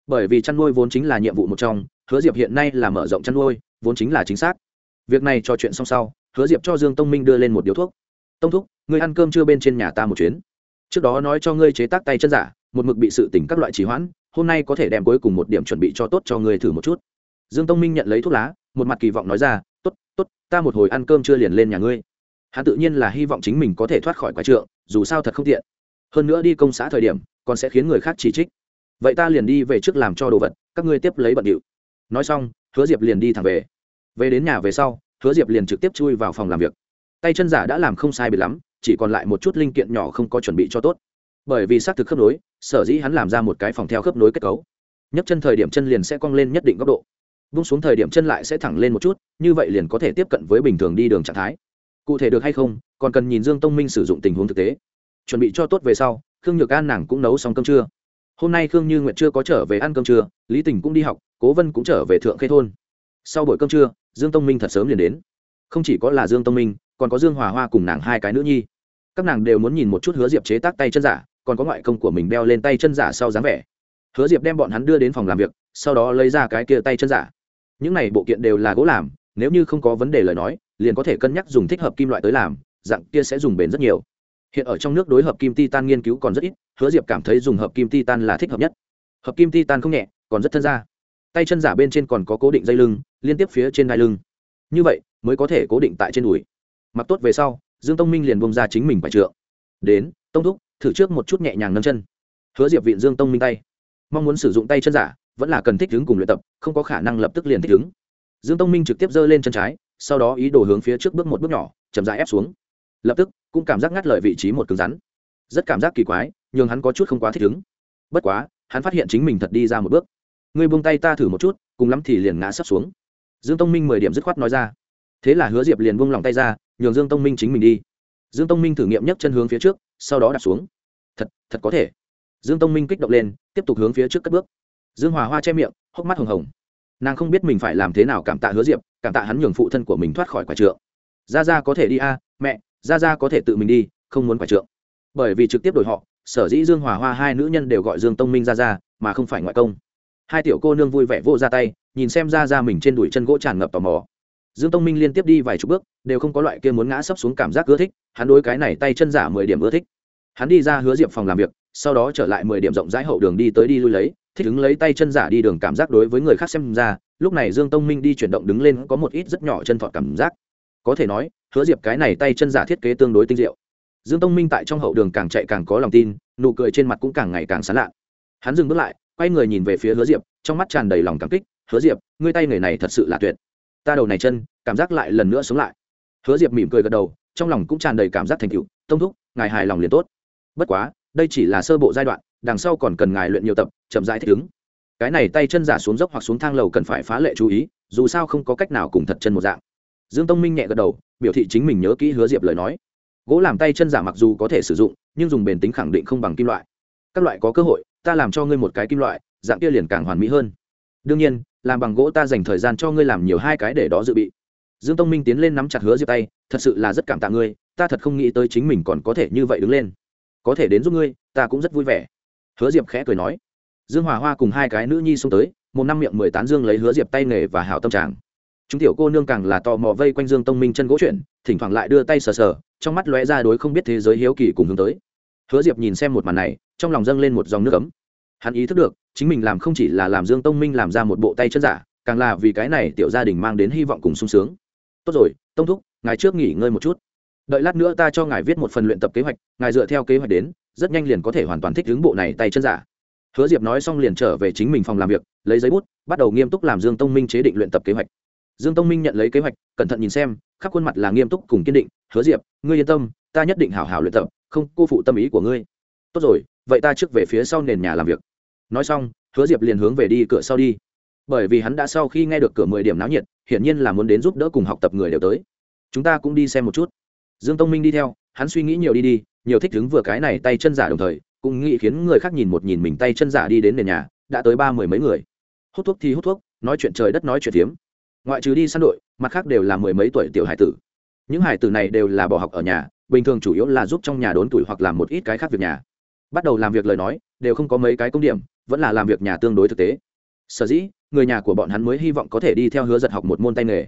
Bởi vì chăn nuôi vốn chính là nhiệm vụ một trong, hứa diệp hiện nay là mở rộng chăn nuôi vốn chính là chính xác. Việc này trò chuyện xong sau, hứa diệp cho dương tông minh đưa lên một điếu thuốc. Tông thúc ngươi ăn cơm chưa bên trên nhà ta một chuyến. Trước đó nói cho ngươi chế tác tay chân giả, một mực bị sự tỉnh các loại trì hoãn, hôm nay có thể đem cuối cùng một điểm chuẩn bị cho tốt cho ngươi thử một chút. Dương tông minh nhận lấy thuốc lá, một mặt kỳ vọng nói ra t ố t t ố t ta một hồi ăn cơm chưa liền lên nhà ngươi. Hắn tự nhiên là hy vọng chính mình có thể thoát khỏi quái trượng, dù sao thật không tiện. Hơn nữa đi công xã thời điểm, còn sẽ khiến người khác chỉ trích. Vậy ta liền đi về trước làm cho đồ vật, các ngươi tiếp lấy bận điệu. Nói xong hứa diệp liền đi thẳng về. Về đến nhà về sau, hứa diệp liền trực tiếp chui vào phòng làm việc. Tay chân giả đã làm không sai bị lắm, chỉ còn lại một chút linh kiện nhỏ không có chuẩn bị cho tốt. Bởi vì xác thực khớp nối, sở dĩ hắn làm ra một cái phòng theo khớp nối kết cấu. Nhấc chân thời điểm chân liền sẽ cong lên nhất định góc độ. Vung xuống thời điểm chân lại sẽ thẳng lên một chút, như vậy liền có thể tiếp cận với bình thường đi đường trạng thái. Cụ thể được hay không, còn cần nhìn dương tông minh sử dụng tình huống thực tế. Chuẩn bị cho tốt về sau, khương nhược an nàng cũng nấu xong cơm trưa. Hôm nay khương như nguyệt chưa có trở về ăn cơm trưa, lý tình cũng đi học cố vân cũng trở về thượng khê thôn. Sau buổi cơm trưa, dương tông minh thật sớm liền đến. Không chỉ có là dương tông minh, còn có dương hòa hoa cùng nàng hai cái nữ nhi. Các nàng đều muốn nhìn một chút hứa diệp chế tác tay chân giả, còn có ngoại công của mình đeo lên tay chân giả sau dáng vẻ. Hứa diệp đem bọn hắn đưa đến phòng làm việc, sau đó lấy ra cái kia tay chân giả. Những này bộ kiện đều là gỗ làm, nếu như không có vấn đề lời nói, liền có thể cân nhắc dùng thích hợp kim loại tới làm, dạng kia sẽ dùng bền rất nhiều. Hiện ở trong nước đối hợp kim titan nghiên cứu còn rất ít, hứa diệp cảm thấy dùng hợp kim titan là thích hợp nhất. Hợp kim titan không nhẹ, còn rất thân ra tay chân giả bên trên còn có cố định dây lưng, liên tiếp phía trên đai lưng. Như vậy, mới có thể cố định tại trên đùi. Mặc tốt về sau, dương tông minh liền bông ra chính mình phải trượng. Đến, tông thúc, thử trước một chút nhẹ nhàng nâng chân. Hứa diệp viện dương tông minh tay. Mong muốn sử dụng tay chân giả, vẫn là cần thích ứng cùng luyện tập, không có khả năng lập tức liền thích ứng. Dương tông minh trực tiếp giơ lên chân trái, sau đó ý đồ hướng phía trước bước một bước nhỏ, chậm rãi ép xuống. Lập tức, cũng cảm giác ngắt lời vị trí một cứng rắn. Rất cảm giác kỳ quái nhưng hắn có chút không quá thích ứng. Bất quá, hắn phát hiện chính mình thật đi ra một bước ngươi buông tay ta thử một chút, cùng lắm thì liền ngã sắp xuống. Dương tông minh mười điểm dứt khoát nói ra. Thế là hứa diệp liền buông lòng tay ra, nhường dương tông minh chính mình đi. Dương tông minh thử nghiệm nhấc chân hướng phía trước, sau đó đặt xuống. Thật thật có thể. Dương tông minh kích động lên, tiếp tục hướng phía trước cất bước. Dương hòa hoa che miệng, hốc mắt hồng hồng. Nàng không biết mình phải làm thế nào cảm tạ hứa diệp, cảm tạ hắn nhường phụ thân của mình thoát khỏi quả trượng. Ra ra có thể đi a, mẹ ra ra có thể tự mình đi, không muốn quả trượng. Bởi vì trực tiếp đổi họ, sở dĩ dương hòa hoa hai nữ nhân đều gọi dương tông minh ra ra mà không phải ngoại công hai tiểu cô nương vui vẻ vô ra tay, nhìn xem ra ra mình trên đùi chân gỗ tràn ngập tò mò. Dương tông minh liên tiếp đi vài chục bước, đều không có loại kia muốn ngã sấp xuống cảm giác ưa thích, hắn đối cái này tay chân giả mười điểm ưa thích. Hắn đi ra hứa diệp phòng làm việc, sau đó trở lại mười điểm rộng rãi hậu đường đi tới đi lui lấy, thích ứng lấy tay chân giả đi đường cảm giác đối với người khác xem ra, lúc này dương tông minh đi chuyển động đứng lên có một ít rất nhỏ chân thọt cảm giác. Có thể nói, hứa diệp cái này tay chân giả thiết kế tương đối tinh diệu. Dương tông minh tại trong hậu đường càng chạy càng có lòng tin, nụ cười trên mặt cũng càng ngày càng sán lạ. Hắn dừng bước lại quay người nhìn về phía hứa diệp, trong mắt tràn đầy lòng cảm kích, hứa diệp, ngươi tay người này thật sự là tuyệt. Ta đầu này chân, cảm giác lại lần nữa sống lại. Hứa diệp mỉm cười gật đầu, trong lòng cũng tràn đầy cảm giác thành tựu. tông thúc, ngài hài lòng liền tốt. Bất quá, đây chỉ là sơ bộ giai đoạn, đằng sau còn cần ngài luyện nhiều tập, chậm rãi thích ứng. Cái này tay chân giả xuống dốc hoặc xuống thang lầu cần phải phá lệ chú ý, dù sao không có cách nào cùng thật chân một dạng. Dương tông minh nhẹ gật đầu, biểu thị chính mình nhớ kỹ hứa diệp lời nói. Gỗ làm tay chân giả mặc dù có thể sử dụng, nhưng dùng bền tính khẳng định không bằng kim loại. Các loại có cơ hội ta làm cho ngươi một cái kim loại, dạng kia liền càng hoàn mỹ hơn. Đương nhiên, làm bằng gỗ ta dành thời gian cho ngươi làm nhiều hai cái để đó dự bị. Dương tông minh tiến lên nắm chặt hứa diệp tay, thật sự là rất cảm tạ ngươi, ta thật không nghĩ tới chính mình còn có thể như vậy đứng lên. Có thể đến giúp ngươi, ta cũng rất vui vẻ. Hứa diệp khẽ cười nói. Dương hòa hoa cùng hai cái nữ nhi xông tới, một năm miệng mười tán dương lấy hứa diệp tay nghề và hảo tâm trạng. Chúng tiểu cô nương càng là tò mò vây quanh dương tông minh chân gỗ chuyện, thỉnh thoảng lại đưa tay sờ sờ, trong mắt lóe ra đối không biết thế giới hiếu kỳ cùng hướng tới hứa diệp nhìn xem một màn này, trong lòng dâng lên một dòng nước ấm. Hắn ý thức được, chính mình làm không chỉ là làm dương tông minh làm ra một bộ tay chân giả, càng là vì cái này tiểu gia đình mang đến hy vọng cùng sung sướng. Tốt rồi, tông thúc, ngài trước nghỉ ngơi một chút. Đợi lát nữa ta cho ngài viết một phần luyện tập kế hoạch, ngài dựa theo kế hoạch đến, rất nhanh liền có thể hoàn toàn thích ứng bộ này tay chân giả. Hứa diệp nói xong liền trở về chính mình phòng làm việc, lấy giấy bút, bắt đầu nghiêm túc làm dương tông minh chế định luyện tập kế hoạch. Dương tông minh nhận lấy kế hoạch, cẩn thận nhìn xem, khắp khuôn mặt là nghiêm túc cùng kiên định. Hứa diệp, ngươi yên tâm, ta nhất định hảo hảo luyện tập không, cô phụ tâm ý của ngươi. Tốt rồi, vậy ta trước về phía sau nền nhà làm việc. Nói xong, hứa diệp liền hướng về đi cửa sau đi. Bởi vì hắn đã sau khi nghe được cửa mười điểm náo nhiệt, hiển nhiên là muốn đến giúp đỡ cùng học tập người đều tới. Chúng ta cũng đi xem một chút. Dương tông minh đi theo, hắn suy nghĩ nhiều đi đi, nhiều thích đứng vừa cái này tay chân giả đồng thời, cũng nghĩ khiến người khác nhìn một nhìn mình tay chân giả đi đến nền nhà, đã tới ba mười mấy người. Hút thuốc thì hút thuốc, nói chuyện trời đất nói chuyện tiếm ngoại trừ đi săn đội, mặt khác đều là mười mấy tuổi tiểu hải tử. Những hải tử này đều là bỏ học ở nhà bình thường chủ yếu là giúp trong nhà đốn tuổi hoặc làm một ít cái khác việc nhà. Bắt đầu làm việc lời nói, đều không có mấy cái công điểm, vẫn là làm việc nhà tương đối thực tế. Sở dĩ, người nhà của bọn hắn mới hy vọng có thể đi theo hứa giật học một môn tay nghề.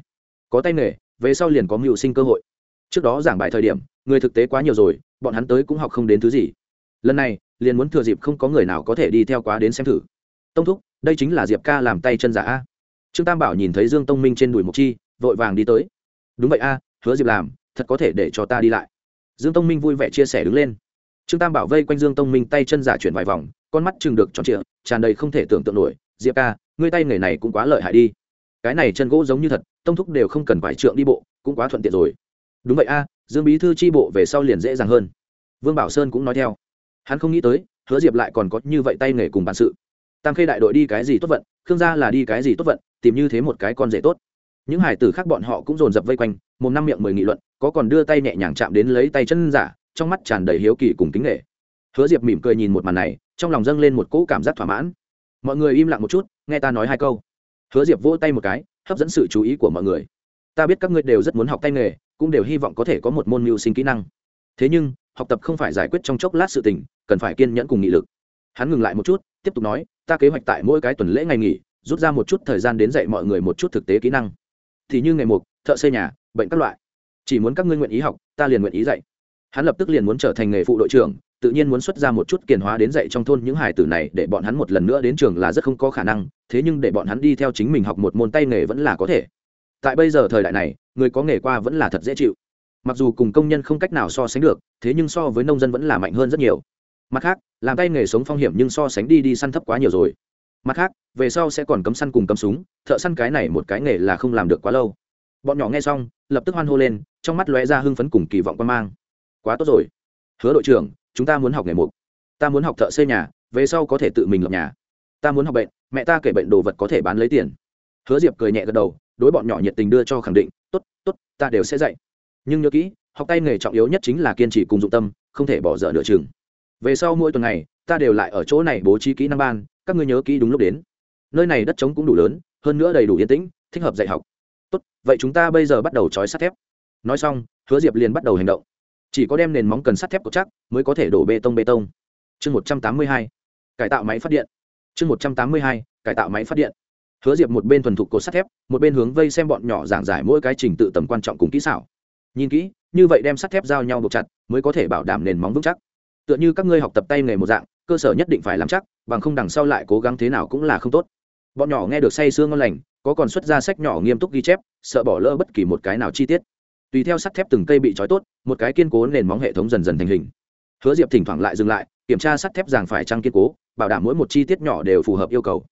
Có tay nghề, về sau liền có mưu sinh cơ hội. Trước đó giảng bài thời điểm, người thực tế quá nhiều rồi, bọn hắn tới cũng học không đến thứ gì. Lần này, liền muốn thừa dịp không có người nào có thể đi theo quá đến xem thử. Tông thúc, đây chính là diệp ca làm tay chân giả a. Trương tam bảo nhìn thấy dương tông minh trên đùi mộc chi, vội vàng đi tới. Đúng vậy a, hứa diệp làm, thật có thể để cho ta đi lại dương tông minh vui vẻ chia sẻ đứng lên. Trương tam bảo vây quanh dương tông minh tay chân giả chuyển vài vòng, con mắt chừng được tròn trịa, tràn đầy không thể tưởng tượng nổi. Diệp ca, ngươi tay nghề này cũng quá lợi hại đi. Cái này chân gỗ giống như thật, tông thúc đều không cần phải trượng đi bộ, cũng quá thuận tiện rồi. Đúng vậy a, dương bí thư tri bộ về sau liền dễ dàng hơn. Vương bảo sơn cũng nói theo. Hắn không nghĩ tới, hứa diệp lại còn có như vậy tay nghề cùng bản sự. Tam khê đại đội đi cái gì tốt vận, khương gia là đi cái gì tốt vận, tìm như thế một cái con rể tốt những hải tử khác bọn họ cũng dồn dập vây quanh một năm miệng mười nghị luận, có còn đưa tay nhẹ nhàng chạm đến lấy tay chân giả, trong mắt tràn đầy hiếu kỳ cùng kính nghệ hứa diệp mỉm cười nhìn một màn này, trong lòng dâng lên một cỗ cảm giác thỏa mãn. Mọi người im lặng một chút, nghe ta nói hai câu. Hứa diệp vỗ tay một cái, hấp dẫn sự chú ý của mọi người. Ta biết các ngươi đều rất muốn học tay nghề, cũng đều hy vọng có thể có một môn mưu sinh kỹ năng. Thế nhưng, học tập không phải giải quyết trong chốc lát sự tình, cần phải kiên nhẫn cùng nghị lực. Hắn ngừng lại một chút, tiếp tục nói, ta kế hoạch tại mỗi cái tuần lễ ngày nghỉ, rút ra một chút thời gian đến dạy mọi người một chút thực tế kỹ năng thì như ngày mục, thợ xây nhà, bệnh các loại. Chỉ muốn các ngươi nguyện ý học, ta liền nguyện ý dạy. Hắn lập tức liền muốn trở thành nghề phụ đội trưởng, tự nhiên muốn xuất ra một chút kiền hóa đến dạy trong thôn những hài tử này, để bọn hắn một lần nữa đến trường là rất không có khả năng, thế nhưng để bọn hắn đi theo chính mình học một môn tay nghề vẫn là có thể. Tại bây giờ thời đại này, người có nghề qua vẫn là thật dễ chịu. Mặc dù cùng công nhân không cách nào so sánh được, thế nhưng so với nông dân vẫn là mạnh hơn rất nhiều. Mặt khác, làm tay nghề sống phong hiểm nhưng so sánh đi đi săn thấp quá nhiều rồi mặt khác, về sau sẽ còn cấm săn cùng cấm súng, thợ săn cái này một cái nghề là không làm được quá lâu. Bọn nhỏ nghe xong, lập tức hoan hô lên, trong mắt lóe ra hưng phấn cùng kỳ vọng quan mang. Quá tốt rồi. Hứa đội trưởng, chúng ta muốn học nghề mục. Ta muốn học thợ xây nhà, về sau có thể tự mình lập nhà. Ta muốn học bệnh, mẹ ta kể bệnh đồ vật có thể bán lấy tiền. Hứa diệp cười nhẹ gật đầu, đối bọn nhỏ nhiệt tình đưa cho khẳng định t ố t t ố t ta đều sẽ dạy. Nhưng nhớ kỹ, học tay nghề trọng yếu nhất chính là kiên trì cùng dụng tâm, không thể bỏ dở nửa chừng. Về sau mỗi tuần ngày ta đều lại ở chỗ này bố trí kỹ năng ban các ngươi nhớ kỹ đúng lúc đến. Nơi này đất trống cũng đủ lớn, hơn nữa đầy đủ yên tĩnh, thích hợp dạy học. Tốt, vậy chúng ta bây giờ bắt đầu trói sắt thép. Nói xong, hứa diệp liền bắt đầu hành động. Chỉ có đem nền móng cần sắt thép cột chắc mới có thể đổ bê tông bê tông. Chương một trăm tám mươi hai, cải tạo máy phát điện. Chương một trăm tám mươi hai, cải tạo máy phát điện. Hứa diệp một bên thuần thục cột sắt thép, một bên hướng vây xem bọn nhỏ giảng giải mỗi cái trình tự tầm quan trọng cùng kỹ xảo. Nhìn kỹ, như vậy đem sắt thép giao nhau buộc chặt mới có thể bảo đảm nền móng vững chắc tựa như các ngươi học tập tay nghề một dạng, cơ sở nhất định phải làm chắc, bằng không đằng sau lại cố gắng thế nào cũng là không tốt. Bọn nhỏ nghe được say sương ngon lành, có còn xuất ra sách nhỏ nghiêm túc ghi chép, sợ bỏ lỡ bất kỳ một cái nào chi tiết. Tùy theo sắt thép từng cây bị trói tốt, một cái kiên cố nền móng hệ thống dần dần thành hình. Hứa diệp thỉnh thoảng lại dừng lại, kiểm tra sắt thép ràng phải trăng kiên cố, bảo đảm mỗi một chi tiết nhỏ đều phù hợp yêu cầu.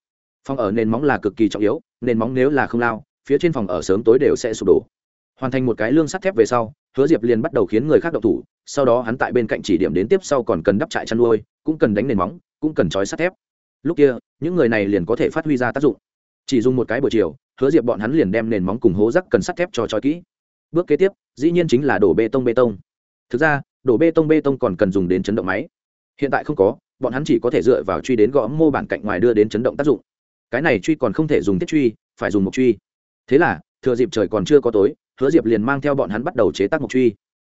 Phòng ở nền móng là cực kỳ trọng yếu, nền móng nếu là không lao, phía trên phòng ở sớm tối đều sẽ sụp đổ. Hoàn thành một cái lương sắt thép về sau hứa diệp liền bắt đầu khiến người khác đậu thủ, sau đó hắn tại bên cạnh chỉ điểm đến tiếp sau còn cần đắp trại chăn nuôi, cũng cần đánh nền móng, cũng cần trói sắt thép. Lúc kia, những người này liền có thể phát huy ra tác dụng. Chỉ dùng một cái buổi chiều, hứa diệp bọn hắn liền đem nền móng cùng hố rắc cần sắt thép cho trói kỹ. Bước kế tiếp, dĩ nhiên chính là đổ bê tông bê tông. Thực ra, đổ bê tông bê tông còn cần dùng đến chấn động máy. Hiện tại không có, bọn hắn chỉ có thể dựa vào truy đến gõ mô bản cạnh ngoài đưa đến chấn động tác dụng. Cái này truy còn không thể dùng tiết truy, phải dùng một truy. Thế là thừa dịp trời còn chưa có tối, hứa diệp liền mang theo bọn hắn bắt đầu chế tác mộc truy.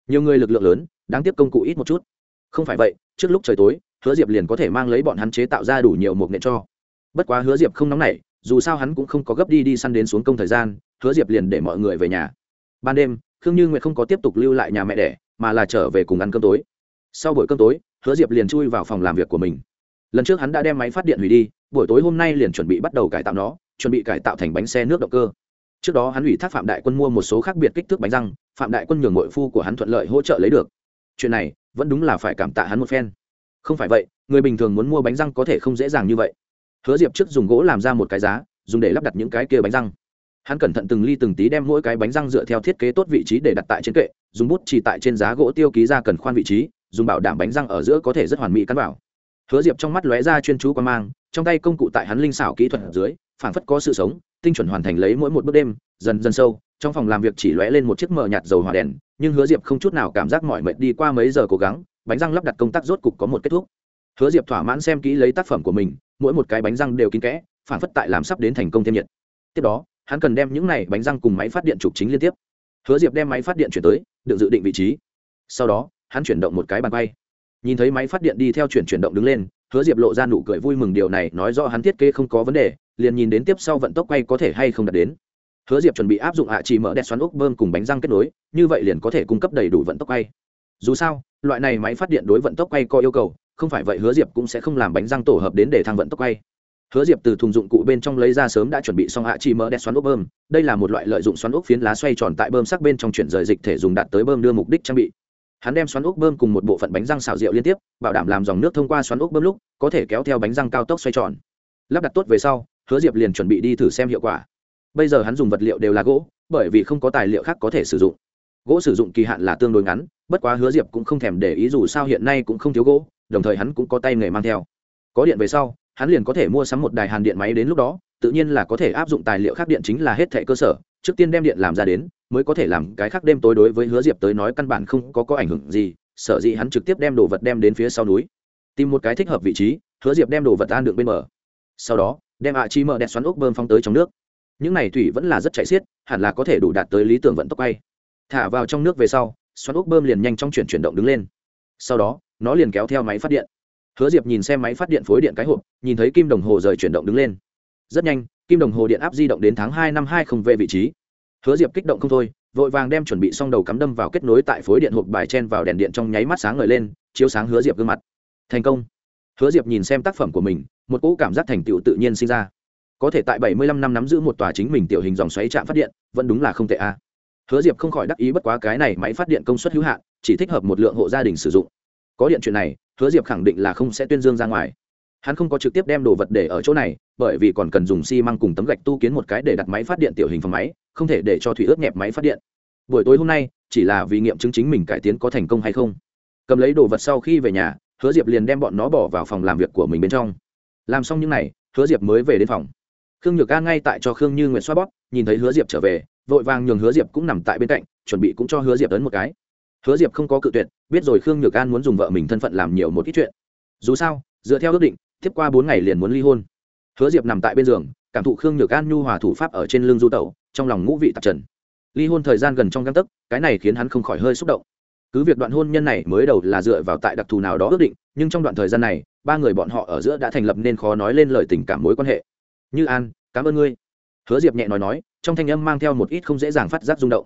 Nhiều người lực lượng lớn, đáng tiếc công cụ ít một chút. Không phải vậy, trước lúc trời tối, hứa diệp liền có thể mang lấy bọn hắn chế tạo ra đủ nhiều mộc nện cho. Bất quá hứa diệp không nóng nảy, dù sao hắn cũng không có gấp đi đi săn đến xuống công thời gian, hứa diệp liền để mọi người về nhà. Ban đêm, khương như nguyệt không có tiếp tục lưu lại nhà mẹ đẻ, mà là trở về cùng ăn cơm tối. Sau buổi cơm tối, hứa diệp liền chui vào phòng làm việc của mình. Lần trước hắn đã đem máy phát điện hủy đi, buổi tối hôm nay liền chuẩn bị bắt đầu cải tạo nó, chuẩn bị cải tạo thành bánh xe nước động cơ trước đó hắn ủy thác phạm đại quân mua một số khác biệt kích thước bánh răng, phạm đại quân nhường nội phu của hắn thuận lợi hỗ trợ lấy được. Chuyện này, vẫn đúng là phải cảm tạ hắn một phen. Không phải vậy, người bình thường muốn mua bánh răng có thể không dễ dàng như vậy. Hứa diệp trước dùng gỗ làm ra một cái giá, dùng để lắp đặt những cái kia bánh răng. Hắn cẩn thận từng ly từng tí đem mỗi cái bánh răng dựa theo thiết kế tốt vị trí để đặt tại trên kệ, dùng bút chỉ tại trên giá gỗ tiêu ký ra cần khoan vị trí, dùng bảo đảm bánh răng ở giữa có thể rất hoàn mỹ cắn vào. Hứa diệp trong mắt lóe ra chuyên chú quan mang, trong tay công cụ tại hắn linh xảo kỹ thuật ở dưới, phảng phất có sự sống tinh chuẩn hoàn thành lấy mỗi một bước đêm, dần dần sâu, trong phòng làm việc chỉ lóe lên một chiếc mờ nhạt dầu hỏa đèn, nhưng hứa diệp không chút nào cảm giác mỏi mệt đi qua mấy giờ cố gắng, bánh răng lắp đặt công tác rốt cục có một kết thúc. Hứa diệp thỏa mãn xem kỹ lấy tác phẩm của mình, mỗi một cái bánh răng đều kín kẽ, phản phất tại làm sắp đến thành công thêm nhiệt. Tiếp đó, hắn cần đem những này bánh răng cùng máy phát điện trục chính liên tiếp. Hứa diệp đem máy phát điện chuyển tới, được dự định vị trí. Sau đó, hắn chuyển động một cái bàn bay nhìn thấy máy phát điện đi theo chuyển chuyển động đứng lên, hứa diệp lộ ra nụ cười vui mừng, điều này nói rõ hắn thiết kế không có vấn đề liền nhìn đến tiếp sau vận tốc quay có thể hay không đạt đến. Hứa diệp chuẩn bị áp dụng hạ chỉ mở đẹp xoắn ốc bơm cùng bánh răng kết nối, như vậy liền có thể cung cấp đầy đủ vận tốc quay. Dù sao, loại này máy phát điện đối vận tốc quay có yêu cầu, không phải vậy hứa diệp cũng sẽ không làm bánh răng tổ hợp đến để thăng vận tốc quay. Hứa diệp từ thùng dụng cụ bên trong lấy ra sớm đã chuẩn bị xong hạ chỉ mở đẹp xoắn ốc bơm, đây là một loại lợi dụng xoắn ốc phiến lá xoay tròn tại bơm sắc bên trong chuyển rời dịch thể dùng đạt tới bơm đưa mục đích trang bị. Hắn đem xoắn ốc bơm cùng một bộ phận bánh răng xào rượu liên tiếp, bảo đảm làm dòng nước thông qua xoắn ốc bơm lúc, có thể kéo theo bánh răng cao tốc xoay tròn. Lắp đặt tốt về sau hứa diệp liền chuẩn bị đi thử xem hiệu quả. Bây giờ hắn dùng vật liệu đều là gỗ, bởi vì không có tài liệu khác có thể sử dụng. Gỗ sử dụng kỳ hạn là tương đối ngắn, bất quá hứa diệp cũng không thèm để ý dù sao hiện nay cũng không thiếu gỗ, đồng thời hắn cũng có tay nghề mang theo. Có điện về sau, hắn liền có thể mua sắm một đài hàn điện máy đến lúc đó, tự nhiên là có thể áp dụng tài liệu khác điện chính là hết thẻ cơ sở, trước tiên đem điện làm ra đến, mới có thể làm cái khác đêm tối đối với hứa diệp tới nói căn bản không có có ảnh hưởng gì, sở dĩ hắn trực tiếp đem đồ vật đem đến phía sau núi. Tìm một cái thích hợp vị trí, hứa diệp đem đồ vật an được bên bờ. Sau đó đem ạ chi mở đẹp xoắn ốc bơm phong tới trong nước. Những này thủy vẫn là rất chạy xiết, hẳn là có thể đủ đạt tới lý tưởng vận tốc bay. Thả vào trong nước về sau, xoắn ốc bơm liền nhanh trong chuyển chuyển động đứng lên. Sau đó, nó liền kéo theo máy phát điện. Hứa diệp nhìn xem máy phát điện phối điện cái hộp, nhìn thấy kim đồng hồ rời chuyển động đứng lên. Rất nhanh, kim đồng hồ điện áp di động đến tháng hai năm hai không về vị trí. Hứa diệp kích động không thôi, vội vàng đem chuẩn bị xong đầu cắm đâm vào kết nối tại phối điện hộp bài chen vào đèn điện trong nháy mắt sáng ngời lên, chiếu sáng hứa diệp gương mặt. Thành công hứa diệp nhìn xem tác phẩm của mình, một cỗ cảm giác thành tựu tự nhiên sinh ra. Có thể tại bảy mươi lăm năm nắm giữ một tòa chính mình tiểu hình dòng xoáy trạm phát điện, vẫn đúng là không tệ a. Hứa diệp không khỏi đắc ý bất quá cái này máy phát điện công suất hữu hạn, chỉ thích hợp một lượng hộ gia đình sử dụng. Có điện chuyện này, hứa diệp khẳng định là không sẽ tuyên dương ra ngoài. Hắn không có trực tiếp đem đồ vật để ở chỗ này, bởi vì còn cần dùng xi măng cùng tấm gạch tu kiến một cái để đặt máy phát điện tiểu hình phòng máy, không thể để cho thủy ướt nhẹp máy phát điện. Buổi tối hôm nay, chỉ là vì nghiệm chứng chính mình cải tiến có thành công hay không. Cầm lấy đồ vật sau khi về nhà hứa diệp liền đem bọn nó bỏ vào phòng làm việc của mình bên trong. Làm xong những n à y hứa diệp mới về đến phòng. Khương nhược an ngay tại cho khương như Nguyệt xoa bóp, nhìn thấy hứa diệp trở về, vội vàng nhường hứa diệp cũng nằm tại bên cạnh, chuẩn bị cũng cho hứa diệp ấn một cái. Hứa diệp không có cự tuyệt, biết rồi khương nhược an muốn dùng vợ mình thân phận làm nhiều một ít chuyện. Dù sao, dựa theo ước định, tiếp qua bốn ngày liền muốn ly hôn. Hứa diệp nằm tại bên giường, cảm thụ khương nhược an nhu hòa thủ pháp ở trên lưng du tẩu, trong lòng ngũ vị tạp trần. Ly hôn thời gian gần trong găng tấc, cái này khiến hắn không khỏi hơi xúc động cứ việc đoạn hôn nhân này mới đầu là dựa vào tại đặc thù nào đó ước định, nhưng trong đoạn thời gian này, ba người bọn họ ở giữa đã thành lập nên khó nói lên lời tình cảm mối quan hệ. Như an, cảm ơn ngươi. Hứa diệp nhẹ nói nói, trong thanh âm mang theo một ít không dễ dàng phát giác rung động.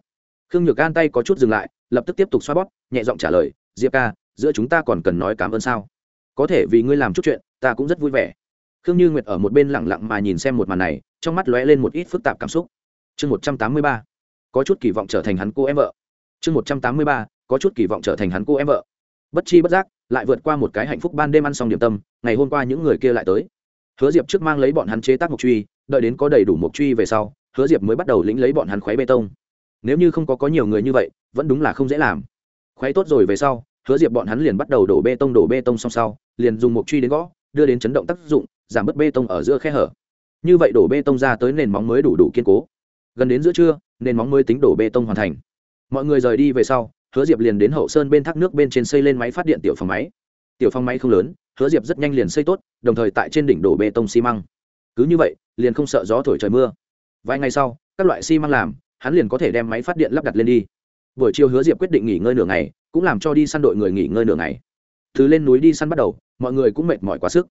Khương nhược an tay có chút dừng lại, lập tức tiếp tục xoa bóp, nhẹ giọng trả lời, diệp ca, giữa chúng ta còn cần nói cảm ơn sao? Có thể vì ngươi làm chút chuyện, ta cũng rất vui vẻ. Khương như nguyệt ở một bên lẳng lặng mà nhìn xem một màn này, trong mắt lóe lên một ít phức tạp cảm xúc. Chương một trăm tám mươi ba. Có chút kỳ vọng trở thành hắn cô em vợ. Chương một trăm tám mươi ba có chút kỳ vọng trở thành hắn cô em vợ. Bất chi bất giác, lại vượt qua một cái hạnh phúc ban đêm ăn xong điểm tâm, ngày hôm qua những người kia lại tới. Hứa diệp trước mang lấy bọn hắn chế tác mộc truy, đợi đến có đầy đủ mộc truy về sau, hứa diệp mới bắt đầu lĩnh lấy bọn hắn khoáy bê tông. Nếu như không có có nhiều người như vậy, vẫn đúng là không dễ làm. Khoáy tốt rồi về sau, hứa diệp bọn hắn liền bắt đầu đổ bê tông, đổ bê tông song sau, liền dùng mộc truy đến gõ, đưa đến chấn động tác dụng, giảm bớt bê tông ở giữa khe hở. Như vậy đổ bê tông ra tới nền móng mới đủ đủ kiên cố. Gần đến giữa trưa, nền móng mới tính đổ bê tông hoàn thành. Mọi người rời đi về sau hứa diệp liền đến hậu sơn bên thác nước bên trên xây lên máy phát điện tiểu phòng máy. Tiểu phòng máy không lớn, hứa diệp rất nhanh liền xây tốt, đồng thời tại trên đỉnh đổ bê tông xi măng. Cứ như vậy, liền không sợ gió thổi trời mưa. Vài ngày sau, các loại xi măng làm, hắn liền có thể đem máy phát điện lắp đặt lên đi. Buổi chiều hứa diệp quyết định nghỉ ngơi nửa ngày, cũng làm cho đi săn đội người nghỉ ngơi nửa ngày. Thứ lên núi đi săn bắt đầu, mọi người cũng mệt mỏi quá sức.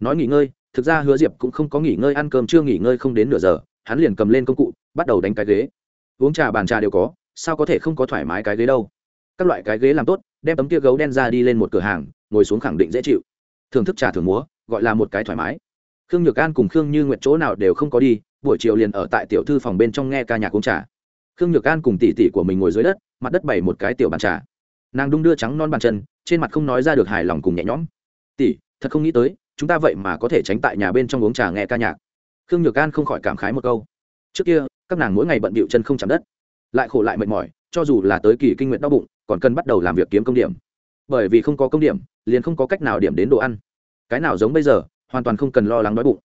Nói nghỉ ngơi, thực ra hứa diệp cũng không có nghỉ ngơi, ăn cơm chưa nghỉ ngơi không đến nửa giờ, hắn liền cầm lên công cụ, bắt đầu đánh cái ghế. Uống trà bàn trà đều có, sao có thể không có thoải mái cái ghế đâu? Các loại cái ghế làm tốt, đem tấm kia gấu đen ra đi lên một cửa hàng, ngồi xuống khẳng định dễ chịu. Thưởng thức trà thưởng múa, gọi là một cái thoải mái. Khương nhược an cùng khương như nguyện chỗ nào đều không có đi, buổi chiều liền ở tại tiểu thư phòng bên trong nghe ca nhạc uống trà. Khương nhược an cùng tỷ tỷ của mình ngồi dưới đất, mặt đất bày một cái tiểu bàn trà. Nàng đung đưa trắng non bàn chân, trên mặt không nói ra được hài lòng cùng nhẹ nhõm. Tỷ, thật không nghĩ tới, chúng ta vậy mà có thể tránh tại nhà bên trong uống trà nghe ca nhạc. Khương nhược an không khỏi cảm khái một câu. Trước kia, các nàng mỗi ngày bận bịu chân không chạm đất lại khổ lại mệt mỏi, cho dù là tới kỳ kinh nguyện đau bụng, còn cần bắt đầu làm việc kiếm công điểm. Bởi vì không có công điểm, liền không có cách nào điểm đến đồ ăn. Cái nào giống bây giờ, hoàn toàn không cần lo lắng đói bụng.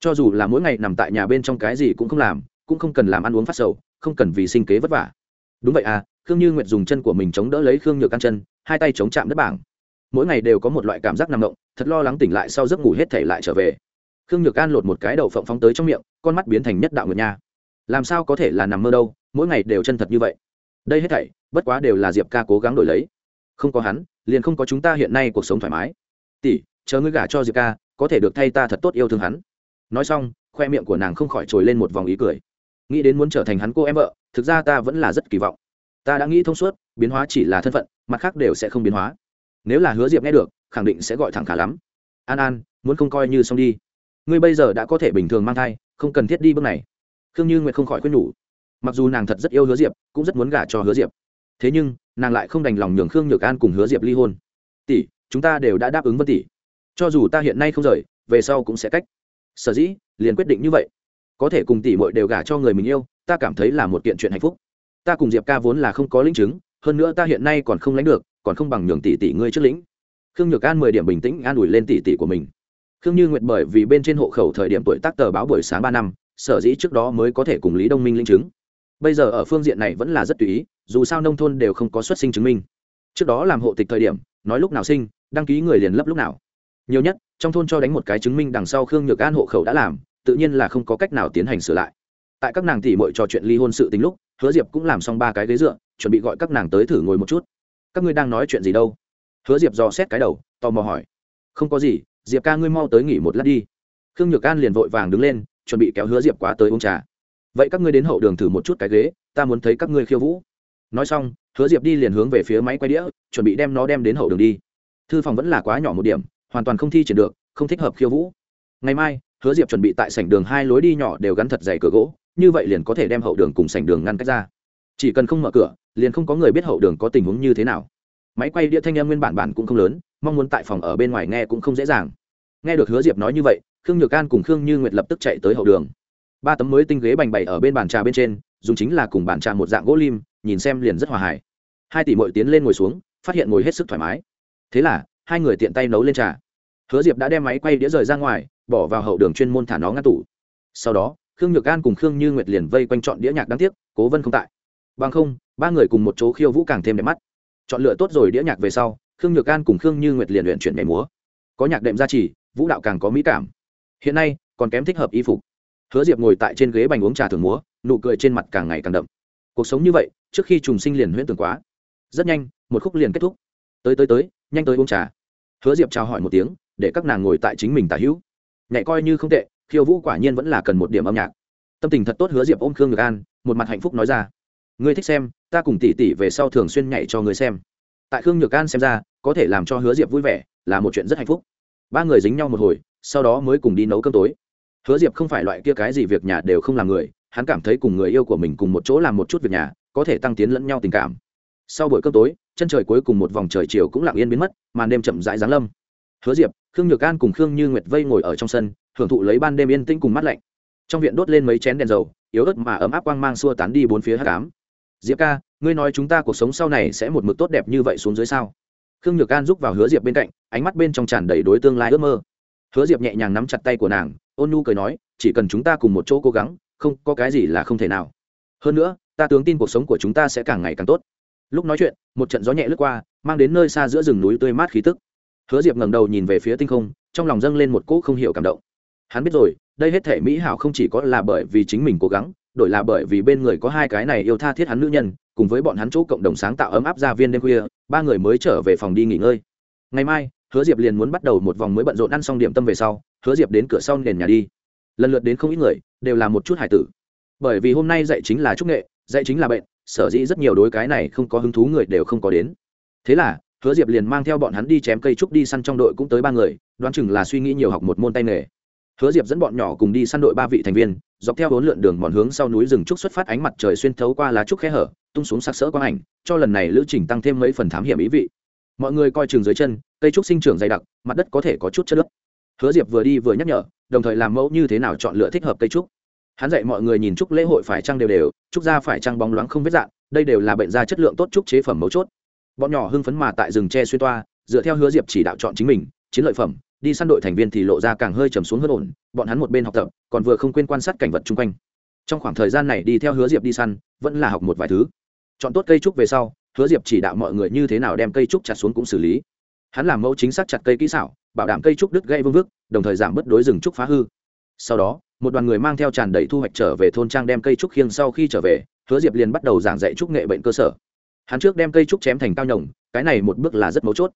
Cho dù là mỗi ngày nằm tại nhà bên trong cái gì cũng không làm, cũng không cần làm ăn uống phát sầu, không cần vì sinh kế vất vả. Đúng vậy à khương như nguyệt dùng chân của mình chống đỡ lấy khương nhược căn chân, hai tay chống chạm đất bảng. Mỗi ngày đều có một loại cảm giác nằm động, thật lo lắng tỉnh lại sau giấc ngủ hết thể lại trở về. Khương nhược an lột một cái đầu phộng phóng tới trong miệng, con mắt biến thành nhất đạo người nha. Làm sao có thể là nằm mơ đâu? Mỗi ngày đều chân thật như vậy. Đây hết thảy, bất quá đều là diệp ca cố gắng đổi lấy. Không có hắn, liền không có chúng ta hiện nay cuộc sống thoải mái. Tỷ, chờ ngươi gả cho diệp ca, có thể được thay ta thật tốt yêu thương hắn. Nói xong, khoe miệng của nàng không khỏi trồi lên một vòng ý cười. Nghĩ đến muốn trở thành hắn cô em vợ, thực ra ta vẫn là rất kỳ vọng. Ta đã nghĩ thông suốt, biến hóa chỉ là thân phận, mặt khác đều sẽ không biến hóa. Nếu là hứa diệp nghe được, khẳng định sẽ gọi thẳng khá lắm. An an, muốn không coi như xong đi. Ngươi bây giờ đã có thể bình thường mang thai, không cần thiết đi bước này. Khương như nguyệt không khỏi khuyên nhủ mặc dù nàng thật rất yêu hứa diệp cũng rất muốn gả cho hứa diệp thế nhưng nàng lại không đành lòng nhường khương nhược an cùng hứa diệp ly hôn tỷ chúng ta đều đã đáp ứng vân tỷ cho dù ta hiện nay không rời về sau cũng sẽ cách sở dĩ liền quyết định như vậy có thể cùng tỷ mội đều gả cho người mình yêu ta cảm thấy là một kiện chuyện hạnh phúc ta cùng diệp ca vốn là không có linh chứng hơn nữa ta hiện nay còn không lãnh được còn không bằng nhường tỷ tỷ ngươi trước lĩnh khương nhược an mười điểm bình tĩnh an ủi lên tỷ tỷ của mình khương như nguyệt bởi vì bên trên hộ khẩu thời điểm tuổi tác tờ báo buổi sáng ba năm sở dĩ trước đó mới có thể cùng lý đông minh linh chứng bây giờ ở phương diện này vẫn là rất tùy ý, dù sao nông thôn đều không có xuất sinh chứng minh. Trước đó làm hộ tịch thời điểm, nói lúc nào sinh, đăng ký người liền lấp lúc nào. Nhiều nhất, trong thôn cho đánh một cái chứng minh đằng sau khương nhược an hộ khẩu đã làm, tự nhiên là không có cách nào tiến hành sửa lại. Tại các nàng thì mọi trò chuyện ly hôn sự tính lúc, hứa diệp cũng làm xong ba cái ghế dựa, chuẩn bị gọi các nàng tới thử ngồi một chút. Các ngươi đang nói chuyện gì đâu? Hứa diệp dò xét cái đầu, tò mò hỏi. Không có gì, diệp ca ngươi mau tới nghỉ một lát đi. Khương nhược an liền vội vàng đứng lên, chuẩn bị kéo hứa diệp quá tới uống trà vậy các ngươi đến hậu đường thử một chút cái ghế, ta muốn thấy các ngươi khiêu vũ. Nói xong, hứa diệp đi liền hướng về phía máy quay đĩa, chuẩn bị đem nó đem đến hậu đường đi. Thư phòng vẫn là quá nhỏ một điểm, hoàn toàn không thi triển được, không thích hợp khiêu vũ. Ngày mai, hứa diệp chuẩn bị tại sảnh đường hai lối đi nhỏ đều gắn thật dày cửa gỗ, như vậy liền có thể đem hậu đường cùng sảnh đường ngăn cách ra. Chỉ cần không mở cửa, liền không có người biết hậu đường có tình huống như thế nào. Máy quay đĩa thanh em nguyên bản bản cũng không lớn, mong muốn tại phòng ở bên ngoài nghe cũng không dễ dàng. Nghe được hứa diệp nói như vậy, khương nhược an cùng khương như nguyệt lập tức chạy tới hậu đường ba tấm mới tinh ghế bành bày ở bên bàn trà bên trên, dùng chính là cùng bàn trà một dạng gỗ lim, nhìn xem liền rất hòa hài. Hai tỷ mội tiến lên ngồi xuống, phát hiện ngồi hết sức thoải mái. Thế là, hai người tiện tay nấu lên trà. Hứa diệp đã đem máy quay đĩa rời ra ngoài, bỏ vào hậu đường chuyên môn thả nó ngăn tủ. Sau đó, khương nhược an cùng khương như nguyệt liền vây quanh chọn đĩa nhạc đáng tiếc, cố vân không tại. Bằng không, ba người cùng một chỗ khiêu vũ càng thêm đẹp mắt. Chọn lựa tốt rồi đĩa nhạc về sau, khương nhược an cùng khương như nguyệt liền luyện chuyển nhảy múa. Có nhạc đệm gia trì, vũ đạo càng có mỹ cảm. Hiện nay, còn kém thích hợp y phục hứa diệp ngồi tại trên ghế bành uống trà thường múa, nụ cười trên mặt càng ngày càng đậm. Cuộc sống như vậy, trước khi trùng sinh liền huyễn tưởng quá. Rất nhanh, một khúc liền kết thúc. Tới tới tới, nhanh tới uống trà. Hứa diệp chào hỏi một tiếng, để các nàng ngồi tại chính mình tả hữu. Nhảy coi như không tệ, khiêu vũ quả nhiên vẫn là cần một điểm âm nhạc. Tâm tình thật tốt hứa diệp ôm khương ngược an, một mặt hạnh phúc nói ra. Ngươi thích xem, ta cùng tỷ tỷ về sau thường xuyên nhảy cho người xem. Tại khương nhược an xem ra, có thể làm cho hứa diệp vui vẻ, là một chuyện rất hạnh phúc. Ba người dính nhau một hồi, sau đó mới cùng đi nấu cơm tối hứa diệp không phải loại kia cái gì việc nhà đều không làm người, hắn cảm thấy cùng người yêu của mình cùng một chỗ làm một chút việc nhà, có thể tăng tiến lẫn nhau tình cảm. Sau buổi cơm tối, chân trời cuối cùng một vòng trời chiều cũng lặng yên biến mất, màn đêm chậm rãi giáng lâm. Hứa diệp, khương nhược an cùng khương như nguyệt vây ngồi ở trong sân, hưởng thụ lấy ban đêm yên tĩnh cùng mắt lạnh. Trong viện đốt lên mấy chén đèn dầu, yếu ớt mà ấm áp quang mang xua tán đi bốn phía hát cám diệp ca, ngươi nói chúng ta cuộc sống sau này sẽ một mực tốt đẹp như vậy xuống dưới sao? Khương nhược an giúp vào hứa diệp bên cạnh, ánh mắt bên trong tràn đầy đối tương lai ước mơ. Hứa diệp nhẹ nhàng nắm chặt tay của nàng ôn nhu cười nói, chỉ cần chúng ta cùng một chỗ cố gắng, không có cái gì là không thể nào. Hơn nữa, ta tướng tin cuộc sống của chúng ta sẽ càng ngày càng tốt. Lúc nói chuyện, một trận gió nhẹ lướt qua, mang đến nơi xa giữa rừng núi tươi mát khí tức. Hứa diệp ngẩng đầu nhìn về phía tinh không, trong lòng dâng lên một cỗ không hiểu cảm động. Hắn biết rồi, đây hết thể mỹ hảo không chỉ có là bởi vì chính mình cố gắng, đổi là bởi vì bên người có hai cái này yêu tha thiết hắn nữ nhân, cùng với bọn hắn chỗ cộng đồng sáng tạo ấm áp gia viên đêm khuya, ba người mới trở về phòng đi nghỉ ngơi. Ngày mai hứa diệp liền muốn bắt đầu một vòng mới bận rộn ăn xong điểm tâm về sau, hứa diệp đến cửa sau nền nhà đi. Lần lượt đến không ít người, đều là một chút hải tử. Bởi vì hôm nay dạy chính là trúc nghệ, dạy chính là bệnh, sở dĩ rất nhiều đối cái này không có hứng thú người đều không có đến. Thế là, hứa diệp liền mang theo bọn hắn đi chém cây trúc đi săn trong đội cũng tới ba người, đoán chừng là suy nghĩ nhiều học một môn tay nghề. Hứa diệp dẫn bọn nhỏ cùng đi săn đội ba vị thành viên, dọc theo bốn lượn đường mòn hướng sau núi rừng trúc xuất phát ánh mặt trời xuyên thấu qua lá trúc khe hở, tung xuống sắc sỡ quang ảnh, cho lần này lữ trình tăng thêm mấy phần thám hiểm ý vị mọi người coi chừng dưới chân, cây trúc sinh trưởng dày đặc, mặt đất có thể có chút chất lớp. Hứa diệp vừa đi vừa nhắc nhở, đồng thời làm mẫu như thế nào chọn lựa thích hợp cây trúc. Hắn dạy mọi người nhìn trúc lễ hội phải trăng đều đều, trúc ra phải trăng bóng loáng không vết dạng, đây đều là bệnh da chất lượng tốt trúc chế phẩm mấu chốt. Bọn nhỏ hưng phấn mà tại rừng tre xuyên toa, dựa theo hứa diệp chỉ đạo chọn chính mình, chiến lợi phẩm, đi săn đội thành viên thì lộ ra càng hơi trầm xuống hơn ổn, bọn hắn một bên học tập, còn vừa không quên quan sát cảnh vật chung quanh. Trong khoảng thời gian này đi theo hứa diệp đi săn, vẫn là học một vài thứ. Chọn tốt cây trúc về sau hứa diệp chỉ đạo mọi người như thế nào đem cây trúc chặt xuống cũng xử lý. Hắn làm mẫu chính xác chặt cây kỹ xảo, bảo đảm cây trúc đứt gây vương vức, đồng thời giảm bớt đối rừng trúc phá hư. Sau đó, một đoàn người mang theo tràn đầy thu hoạch trở về thôn trang đem cây trúc khiêng sau khi trở về, hứa diệp liền bắt đầu giảng dạy trúc nghệ bệnh cơ sở. Hắn trước đem cây trúc chém thành cao nhồng, cái này một bước là rất mấu chốt.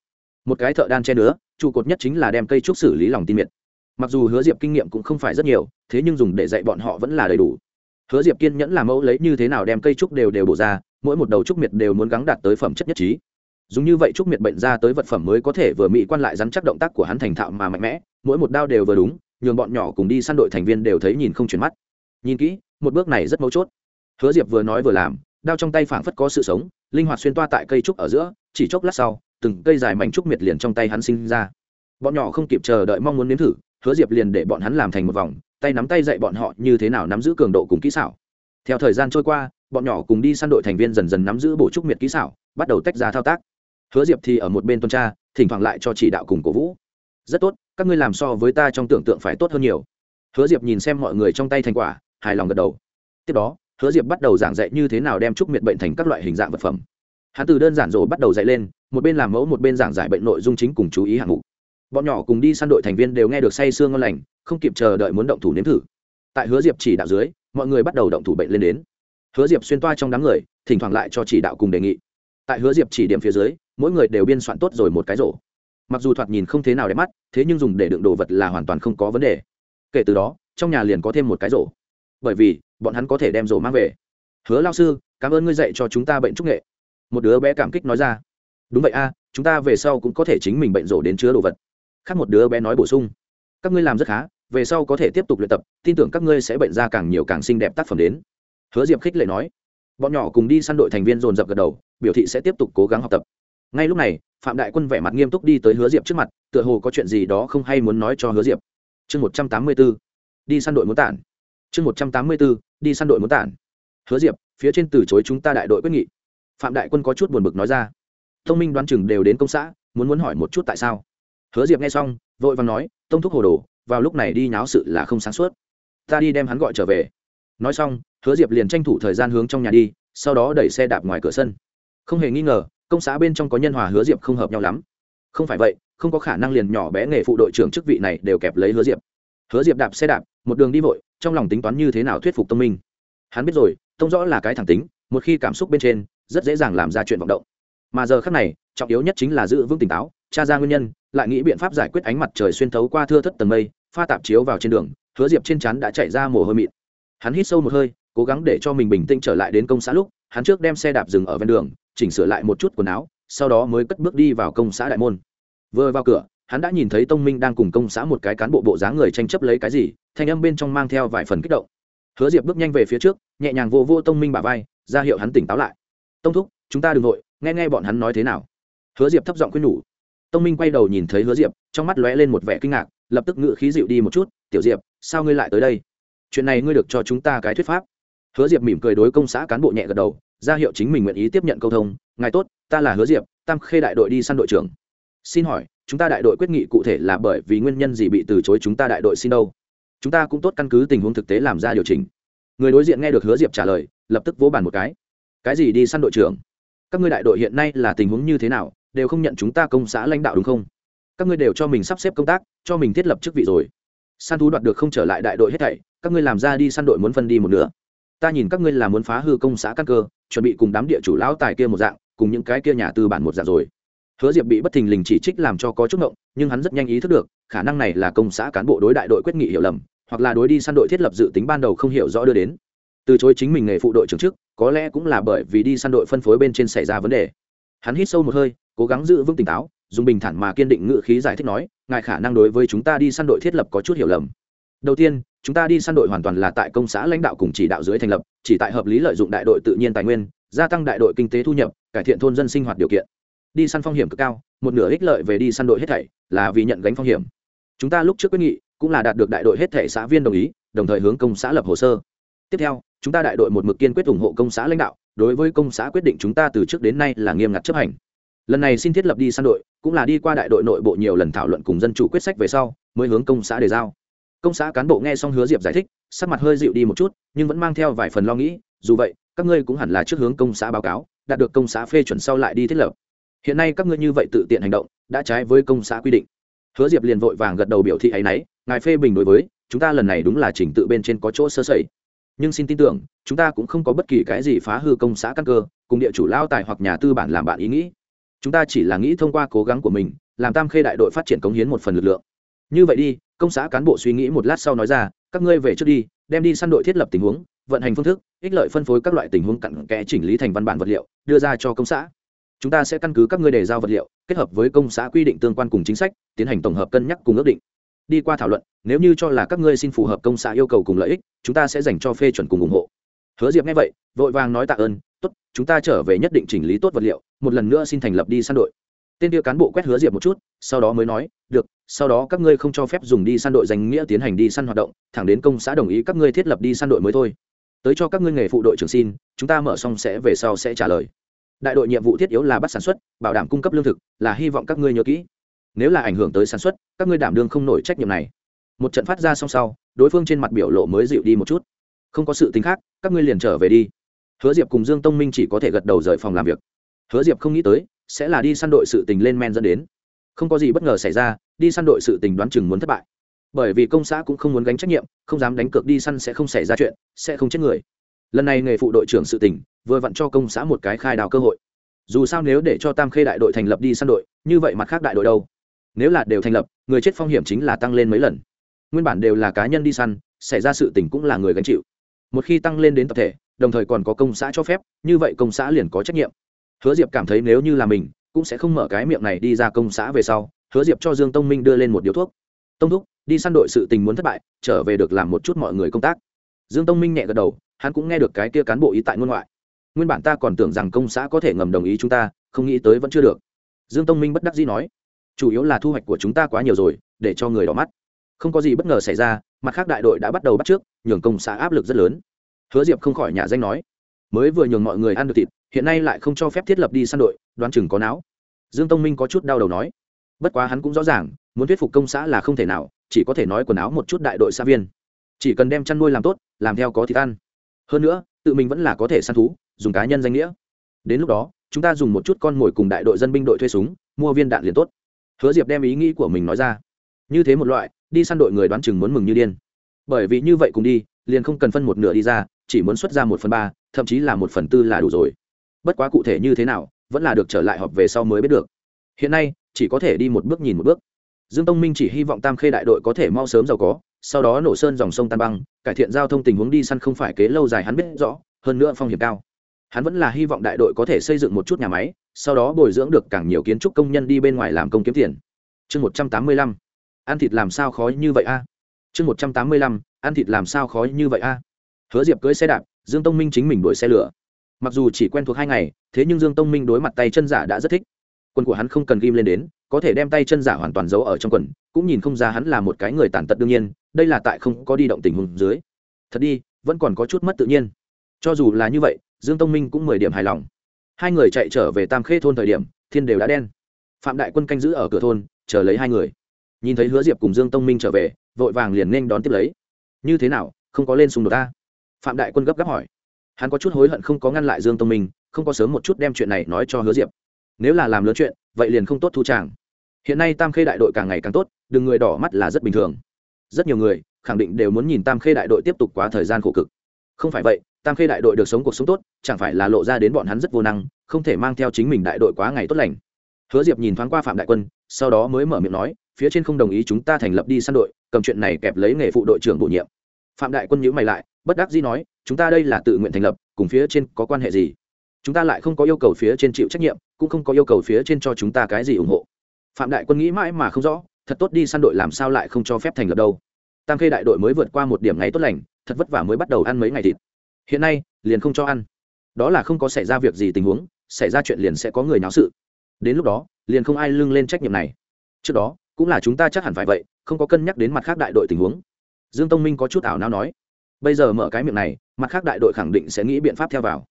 Một cái thợ đan che nữa trụ cột nhất chính là đem cây trúc xử lý lòng tin miệt. Mặc dù hứa diệp kinh nghiệm cũng không phải rất nhiều, thế nhưng dùng để dạy bọn họ vẫn là đầy đủ. Hứa diệp kiên nhẫn làm mẫu lấy như thế nào đem cây trúc đều đều bổ ra mỗi một đầu trúc miệt đều muốn gắng đạt tới phẩm chất nhất trí. Dùng như vậy trúc miệt bệnh ra tới vật phẩm mới có thể vừa mỹ quan lại rắn chắc động tác của hắn thành thạo mà mạnh mẽ, mỗi một đao đều vừa đúng, nhường bọn nhỏ cùng đi săn đội thành viên đều thấy nhìn không chuyển mắt. Nhìn kỹ, một bước này rất mấu chốt. Hứa diệp vừa nói vừa làm, đao trong tay phảng phất có sự sống, linh hoạt xuyên toa tại cây trúc ở giữa, chỉ chốc lát sau, từng cây dài mảnh trúc miệt liền trong tay hắn sinh ra. Bọn nhỏ không kịp chờ đợi mong muốn nếm thử, hứa diệp liền để bọn hắn làm thành một vòng, tay nắm tay dạy bọn họ như thế nào nắm giữ cường độ cùng kỹ xảo. Theo thời gian trôi qua bọn nhỏ cùng đi săn đội thành viên dần dần nắm giữ bổ trúc miệt kỹ xảo, bắt đầu tách ra thao tác. Hứa diệp thì ở một bên tuần tra, thỉnh thoảng lại cho chỉ đạo cùng cổ vũ. Rất tốt, các ngươi làm so với ta trong tưởng tượng phải tốt hơn nhiều. Hứa diệp nhìn xem mọi người trong tay thành quả, hài lòng gật đầu. Tiếp đó, hứa diệp bắt đầu giảng dạy như thế nào đem trúc miệt bệnh thành các loại hình dạng vật phẩm. Hắn từ đơn giản rồi bắt đầu dạy lên, một bên làm mẫu, một bên giảng giải bệnh nội dung chính cùng chú ý hạng mục. Bọn nhỏ cùng đi săn đội thành viên đều nghe được say sương ngon lành, không kịp chờ đợi muốn động thủ nếm thử. Tại hứa diệp chỉ đạo dưới, mọi người bắt đầu động thủ bệnh lên đến hứa diệp xuyên toa trong đám người, thỉnh thoảng lại cho chỉ đạo cùng đề nghị. Tại hứa diệp chỉ điểm phía dưới, mỗi người đều biên soạn tốt rồi một cái rổ. Mặc dù thoạt nhìn không thế nào đẹp mắt, thế nhưng dùng để đựng đồ vật là hoàn toàn không có vấn đề. Kể từ đó, trong nhà liền có thêm một cái rổ. Bởi vì, bọn hắn có thể đem rổ mang về. Hứa lao sư, cảm ơn ngươi dạy cho chúng ta bệnh trúc nghệ. Một đứa bé cảm kích nói ra. Đúng vậy a, chúng ta về sau cũng có thể chính mình bệnh rổ đến chứa đồ vật. Khác một đứa bé nói bổ sung. Các ngươi làm rất khá, về sau có thể tiếp tục luyện tập, tin tưởng các ngươi sẽ bệnh ra càng nhiều càng xinh đẹp tác phẩm đến hứa diệp khích lệ nói. Bọn nhỏ cùng đi săn đội thành viên dồn dập gật đầu, biểu thị sẽ tiếp tục cố gắng học tập. Ngay lúc này, phạm đại quân vẻ mặt nghiêm túc đi tới hứa diệp trước mặt, tựa hồ có chuyện gì đó không hay muốn nói cho hứa diệp. Chương một trăm tám mươi b ố đi săn đội muốn tản. Chương một trăm tám mươi b ố đi săn đội muốn tản. Hứa diệp, phía trên từ chối chúng ta đại đội quyết nghị. Phạm đại quân có chút buồn bực nói ra. Thông minh đoán chừng đều đến công xã, muốn muốn hỏi một chút tại sao. Hứa diệp nghe xong, vội vàng nói, tông thúc hồ đồ, vào lúc này đi nháo sự là không sáng suốt. Ta đi đem hắn gọi trở về nói xong, hứa diệp liền tranh thủ thời gian hướng trong nhà đi, sau đó đẩy xe đạp ngoài cửa sân. Không hề nghi ngờ, công xã bên trong có nhân hòa hứa diệp không hợp nhau lắm. Không phải vậy, không có khả năng liền nhỏ bé nghề phụ đội trưởng chức vị này đều kẹp lấy hứa diệp. Hứa diệp đạp xe đạp, một đường đi vội, trong lòng tính toán như thế nào thuyết phục tông minh. Hắn biết rồi, tông rõ là cái thẳng tính, một khi cảm xúc bên trên, rất dễ dàng làm ra chuyện vọng động. Mà giờ khác này, trọng yếu nhất chính là giữ vững tỉnh táo, tra ra nguyên nhân, lại nghĩ biện pháp giải quyết ánh mặt trời xuyên thấu qua thưa thất tầng mây, pha tạp chiếu vào trên đường, hứa diệp trên chắn đã chạy ra mồ hôi mịn hắn hít sâu một hơi, cố gắng để cho mình bình tĩnh trở lại đến công xã lúc, hắn trước đem xe đạp dừng ở ven đường, chỉnh sửa lại một chút quần áo, sau đó mới cất bước đi vào công xã đại môn. Vừa vào cửa, hắn đã nhìn thấy tông minh đang cùng công xã một cái cán bộ bộ dáng người tranh chấp lấy cái gì, thanh âm bên trong mang theo vài phần kích động. Hứa diệp bước nhanh về phía trước, nhẹ nhàng vô vô tông minh bả vai, ra hiệu hắn tỉnh táo lại. Tông thúc, chúng ta đ ừ n g nội nghe nghe bọn hắn nói thế nào. Hứa diệp thấp giọng khuyên nhủ. Tông minh quay đầu nhìn thấy hứa diệp, trong mắt lóe lên một vẻ kinh ngạc, lập tức ngự khí dịu đi một chút, tiểu diệp, sao ngươi lại tới đây? Chuyện này ngươi được cho chúng ta cái thuyết pháp. Hứa diệp mỉm cười đối công xã cán bộ nhẹ gật đầu, ra hiệu chính mình nguyện ý tiếp nhận câu thông, ngài tốt, ta là hứa diệp, tam khê đại đội đi săn đội trưởng. Xin hỏi, chúng ta đại đội quyết nghị cụ thể là bởi vì nguyên nhân gì bị từ chối chúng ta đại đội xin đâu? Chúng ta cũng tốt căn cứ tình huống thực tế làm ra điều chỉnh. Người đối diện nghe được hứa diệp trả lời, lập tức vỗ bàn một cái. Cái gì đi săn đội trưởng? Các ngươi đại đội hiện nay là tình huống như thế nào, đều không nhận chúng ta công xã lãnh đạo đúng không? Các ngươi đều cho mình sắp xếp công tác, cho mình thiết lập chức vị rồi săn thú đoạt được không trở lại đại đội hết thảy, các ngươi làm ra đi, săn đội muốn phân đi một nửa. Ta nhìn các ngươi là muốn phá hư công xã căn cơ, chuẩn bị cùng đám địa chủ lão tài kia một dạng, cùng những cái kia nhà tư bản một dạng rồi. Hứa diệp bị bất thình lình chỉ trích làm cho có chút ngộng, nhưng hắn rất nhanh ý thức được, khả năng này là công xã cán bộ đối đại đội quyết nghị hiểu lầm, hoặc là đối đi săn đội thiết lập dự tính ban đầu không hiểu rõ đưa đến. Từ chối chính mình nghề phụ đội trưởng trước có lẽ cũng là bởi vì đi săn đội phân phối bên trên xảy ra vấn đề. Hắn hít sâu một hơi, cố gắng giữ vững tỉnh táo dùng bình thản mà kiên định ngự khí giải thích nói, ngài khả năng đối với chúng ta đi săn đội thiết lập có chút hiểu lầm. Đầu tiên, chúng ta đi săn đội hoàn toàn là tại công xã lãnh đạo cùng chỉ đạo dưới thành lập, chỉ tại hợp lý lợi dụng đại đội tự nhiên tài nguyên, gia tăng đại đội kinh tế thu nhập, cải thiện thôn dân sinh hoạt điều kiện. Đi săn phong hiểm cực cao, một nửa ích lợi về đi săn đội hết thảy là vì nhận gánh phong hiểm. Chúng ta lúc trước quyết nghị cũng là đạt được đại đội hết thảy xã viên đồng ý, đồng thời hướng công xã lập hồ sơ. Tiếp theo, chúng ta đại đội một mực kiên quyết ủng hộ công xã lãnh đạo, đối với công xã quyết định chúng ta từ trước đến nay là nghiêm ngặt chấp hành. Lần này xin thiết lập đi săn đội cũng là đi qua đại đội nội bộ nhiều lần thảo luận cùng dân chủ quyết sách về sau, mới hướng công xã đề giao. Công xã cán bộ nghe xong hứa diệp giải thích, sắc mặt hơi dịu đi một chút, nhưng vẫn mang theo vài phần lo nghĩ, dù vậy, các ngươi cũng hẳn là trước hướng công xã báo cáo, đạt được công xã phê chuẩn sau lại đi thiết lập. Hiện nay các ngươi như vậy tự tiện hành động, đã trái với công xã quy định. Hứa diệp liền vội vàng gật đầu biểu thị ấ y n ấ y ngài phê bình đối với, chúng ta lần này đúng là trình tự bên trên có chỗ sơ sẩy. Nhưng xin tin tưởng, chúng ta cũng không có bất kỳ cái gì phá hư công xã căn cơ, cùng địa chủ lao tài hoặc nhà tư bản làm bạn ý nghĩ chúng ta chỉ là nghĩ thông qua cố gắng của mình, làm tam khê đại đội phát triển cống hiến một phần lực lượng. Như vậy đi, công xã cán bộ suy nghĩ một lát sau nói ra, các ngươi về trước đi, đem đi săn đội thiết lập tình huống, vận hành phương thức, ích lợi phân phối các loại tình huống cặn kẽ chỉnh lý thành văn bản vật liệu, đưa ra cho công xã. Chúng ta sẽ căn cứ các ngươi đề giao vật liệu, kết hợp với công xã quy định tương quan cùng chính sách, tiến hành tổng hợp cân nhắc cùng ước định. Đi qua thảo luận, nếu như cho là các ngươi xin phù hợp công xã yêu cầu cùng lợi ích, chúng ta sẽ dành cho phê chuẩn cùng ủng hộ. Hứa diệp nghe vậy, vội vàng nói tạ ơn, tốt, chúng ta trở về nhất định chỉnh lý tốt vật liệu một lần nữa xin thành lập đi săn đội. Tên kia cán bộ quét hứa diệp một chút, sau đó mới nói, được, sau đó các ngươi không cho phép dùng đi săn đội danh nghĩa tiến hành đi săn hoạt động, thẳng đến công xã đồng ý các ngươi thiết lập đi săn đội mới thôi. Tới cho các ngươi nghề phụ đội trưởng xin, chúng ta mở xong sẽ về sau sẽ trả lời. Đại đội nhiệm vụ thiết yếu là bắt sản xuất, bảo đảm cung cấp lương thực, là hy vọng các ngươi nhớ kỹ. Nếu là ảnh hưởng tới sản xuất, các ngươi đảm đương không nổi trách nhiệm này. Một trận phát ra xong sau, đối phương trên mặt biểu lộ mới dịu đi một chút. Không có sự tính khác, các ngươi liền trở về đi. Hứa diệp cùng dương tông minh chỉ có thể gật đầu rời phòng làm việc hứa diệp không nghĩ tới, sẽ là đi săn đội sự tình lên men dẫn đến. Không có gì bất ngờ xảy ra, đi săn đội sự tình đoán chừng muốn thất bại. Bởi vì công xã cũng không muốn gánh trách nhiệm, không dám đánh cược đi săn sẽ không xảy ra chuyện, sẽ không chết người. Lần này nghề phụ đội trưởng sự tình, vừa vặn cho công xã một cái khai đào cơ hội. Dù sao nếu để cho tam khê đại đội thành lập đi săn đội, như vậy mặt khác đại đội đâu? Nếu là đều thành lập, người chết phong hiểm chính là tăng lên mấy lần. Nguyên bản đều là cá nhân đi săn, xảy ra sự tình cũng là người gánh chịu. Một khi tăng lên đến tập thể, đồng thời còn có công xã cho phép, như vậy công xã liền có trách nhiệm hứa diệp cảm thấy nếu như là mình, cũng sẽ không mở cái miệng này đi ra công xã về sau. Hứa diệp cho dương tông minh đưa lên một điếu thuốc. Tông thúc, đi săn đội sự tình muốn thất bại, trở về được làm một chút mọi người công tác. Dương tông minh nhẹ gật đầu, hắn cũng nghe được cái kia cán bộ ý tại ngôn ngoại. Nguyên bản ta còn tưởng rằng công xã có thể ngầm đồng ý chúng ta, không nghĩ tới vẫn chưa được. Dương tông minh bất đắc dĩ nói, chủ yếu là thu hoạch của chúng ta quá nhiều rồi, để cho người đỏ mắt. Không có gì bất ngờ xảy ra, mặt khác đại đội đã bắt đầu bắt trước, nhường công xã áp lực rất lớn. Hứa diệp không khỏi nhà danh nói, mới vừa nhường mọi người ăn được thịt hiện nay lại không cho phép thiết lập đi săn đội, đoán chừng có não. Dương tông minh có chút đau đầu nói. Bất quá hắn cũng rõ ràng, muốn thuyết phục công xã là không thể nào, chỉ có thể nói quần áo một chút đại đội xã viên. Chỉ cần đem chăn nuôi làm tốt, làm theo có thịt ăn. Hơn nữa, tự mình vẫn là có thể săn thú, dùng cá nhân danh nghĩa. Đến lúc đó, chúng ta dùng một chút con mồi cùng đại đội dân binh đội thuê súng, mua viên đạn liền tốt. Hứa diệp đem ý nghĩ của mình nói ra. Như thế một loại, đi săn đội người đoán chừng muốn mừng như điên. Bởi vì như vậy cùng đi, liền không cần phân một nửa đi ra, chỉ muốn xuất ra một phần ba, thậm chí là một phần tư là đủ rồi bất quá cụ thể như thế nào, vẫn là được trở lại họp về sau mới biết được. Hiện nay, chỉ có thể đi một bước nhìn một bước. Dương tông minh chỉ hy vọng tam khê đại đội có thể mau sớm giàu có, sau đó nổ sơn dòng sông tan băng, cải thiện giao thông tình huống đi săn không phải kế lâu dài hắn biết rõ, hơn nữa phong hiểm cao. Hắn vẫn là hy vọng đại đội có thể xây dựng một chút nhà máy, sau đó bồi dưỡng được càng nhiều kiến trúc công nhân đi bên ngoài làm công kiếm tiền. Chương một trăm tám mươi lăm. Ăn thịt làm sao khó như vậy a? Chương một trăm tám mươi lăm. Ăn thịt làm sao khó như vậy a? Hứa diệp cưới xe đạp, dương tông minh chính mình đuổi xe lửa mặc dù chỉ quen thuộc hai ngày, thế nhưng dương tông minh đối mặt tay chân giả đã rất thích. Quần của hắn không cần ghim lên đến, có thể đem tay chân giả hoàn toàn giấu ở trong quần, cũng nhìn không ra hắn là một cái người tàn tật đương nhiên, đây là tại không có đi động tình huống dưới. Thật đi, vẫn còn có chút mất tự nhiên. Cho dù là như vậy, dương tông minh cũng mười điểm hài lòng. Hai người chạy trở về tam khê thôn thời điểm, thiên đều đã đen. Phạm đại quân canh giữ ở cửa thôn, chờ lấy hai người. Nhìn thấy hứa diệp cùng dương tông minh trở về, vội vàng liền nên đón tiếp lấy. Như thế nào, không có lên xung đột ta? Phạm đại quân gấp gáp hỏi hắn có chút hối hận không có ngăn lại dương tông minh, không có sớm một chút đem chuyện này nói cho hứa diệp. Nếu là làm lớn chuyện, vậy liền không tốt thu tràng hiện nay tam khê đại đội càng ngày càng tốt, đừng người đỏ mắt là rất bình thường. Rất nhiều người, khẳng định đều muốn nhìn tam khê đại đội tiếp tục quá thời gian khổ cực. Không phải vậy, tam khê đại đội được sống cuộc sống tốt, chẳng phải là lộ ra đến bọn hắn rất vô năng, không thể mang theo chính mình đại đội quá ngày tốt lành. Hứa diệp nhìn thoáng qua phạm đại quân, sau đó mới mở miệng nói, phía trên không đồng ý chúng ta thành lập đi săn đội, cầm chuyện này kẹp lấy nghề phụ đội trưởng bổ nhiệm. Phạm đại quân nhữ mày lại, bất đắc dĩ nói chúng ta đây là tự nguyện thành lập, cùng phía trên có quan hệ gì? Chúng ta lại không có yêu cầu phía trên chịu trách nhiệm, cũng không có yêu cầu phía trên cho chúng ta cái gì ủng hộ. Phạm đại quân nghĩ mãi mà không rõ, thật tốt đi săn đội làm sao lại không cho phép thành lập đâu. Tam khê đại đội mới vượt qua một điểm ngày tốt lành, thật vất vả mới bắt đầu ăn mấy ngày thịt. Hiện nay, liền không cho ăn. Đó là không có xảy ra việc gì tình huống, xảy ra chuyện liền sẽ có người náo sự. Đến lúc đó, liền không ai lưng lên trách nhiệm này. Trước đó, cũng là chúng ta chắc hẳn phải vậy, không có cân nhắc đến mặt khác đại đội tình huống. Dương tông minh có chút ảo nao nói, bây giờ mở cái miệng này mặt khác đại đội khẳng định sẽ nghĩ biện pháp theo vào.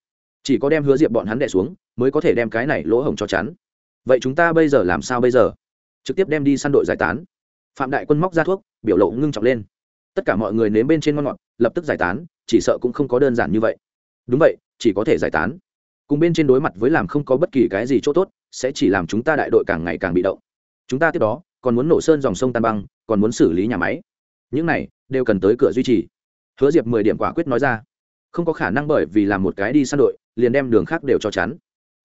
Chỉ có đem hứa diệp bọn hắn đẻ xuống, mới có thể đem cái này lỗ hổng cho chắn. Vậy chúng ta bây giờ làm sao bây giờ? Trực tiếp đem đi săn đội giải tán. Phạm đại quân móc ra thuốc, biểu lộ ngưng trọng lên. Tất cả mọi người nếm bên trên ngon ngọt, lập tức giải tán, chỉ sợ cũng không có đơn giản như vậy. Đúng vậy, chỉ có thể giải tán. Cùng bên trên đối mặt với làm không có bất kỳ cái gì chỗ tốt, sẽ chỉ làm chúng ta đại đội càng ngày càng bị động. Chúng ta tiếp đó, còn muốn nổ sơn dòng sông tan băng, còn muốn xử lý nhà máy. Những này, đều cần tới cửa duy trì. Hứa diệp mười điểm quả quyết nói ra không có khả năng bởi vì làm một cái đi săn đội, liền đem đường khác đều cho chắn.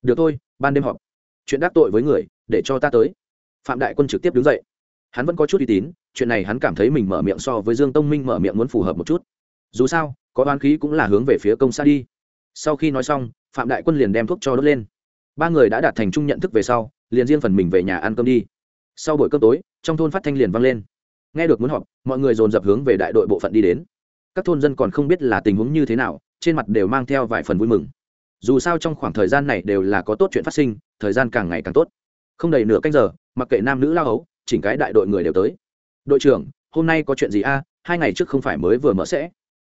Được thôi, ban đêm họp. Chuyện đắc tội với người, để cho ta tới. Phạm đại quân trực tiếp đứng dậy. Hắn vẫn có chút uy tín, chuyện này hắn cảm thấy mình mở miệng so với dương tông minh mở miệng muốn phù hợp một chút. Dù sao, có đoán khí cũng là hướng về phía công xã đi. Sau khi nói xong, phạm đại quân liền đem thuốc cho đốt lên. Ba người đã đạt thành chung nhận thức về sau, liền riêng phần mình về nhà ăn cơm đi. Sau buổi cơm tối, trong thôn phát thanh liền vang lên. Nghe được muốn họp, mọi người dồn dập hướng về đại đội bộ phận đi đến các thôn dân còn không biết là tình huống như thế nào, trên mặt đều mang theo vài phần vui mừng. Dù sao trong khoảng thời gian này đều là có tốt chuyện phát sinh, thời gian càng ngày càng tốt. Không đầy nửa canh giờ, mặc kệ nam nữ lao hấu, chỉnh cái đại đội người đều tới. Đội trưởng, hôm nay có chuyện gì a? Hai ngày trước không phải mới vừa mở sẽ.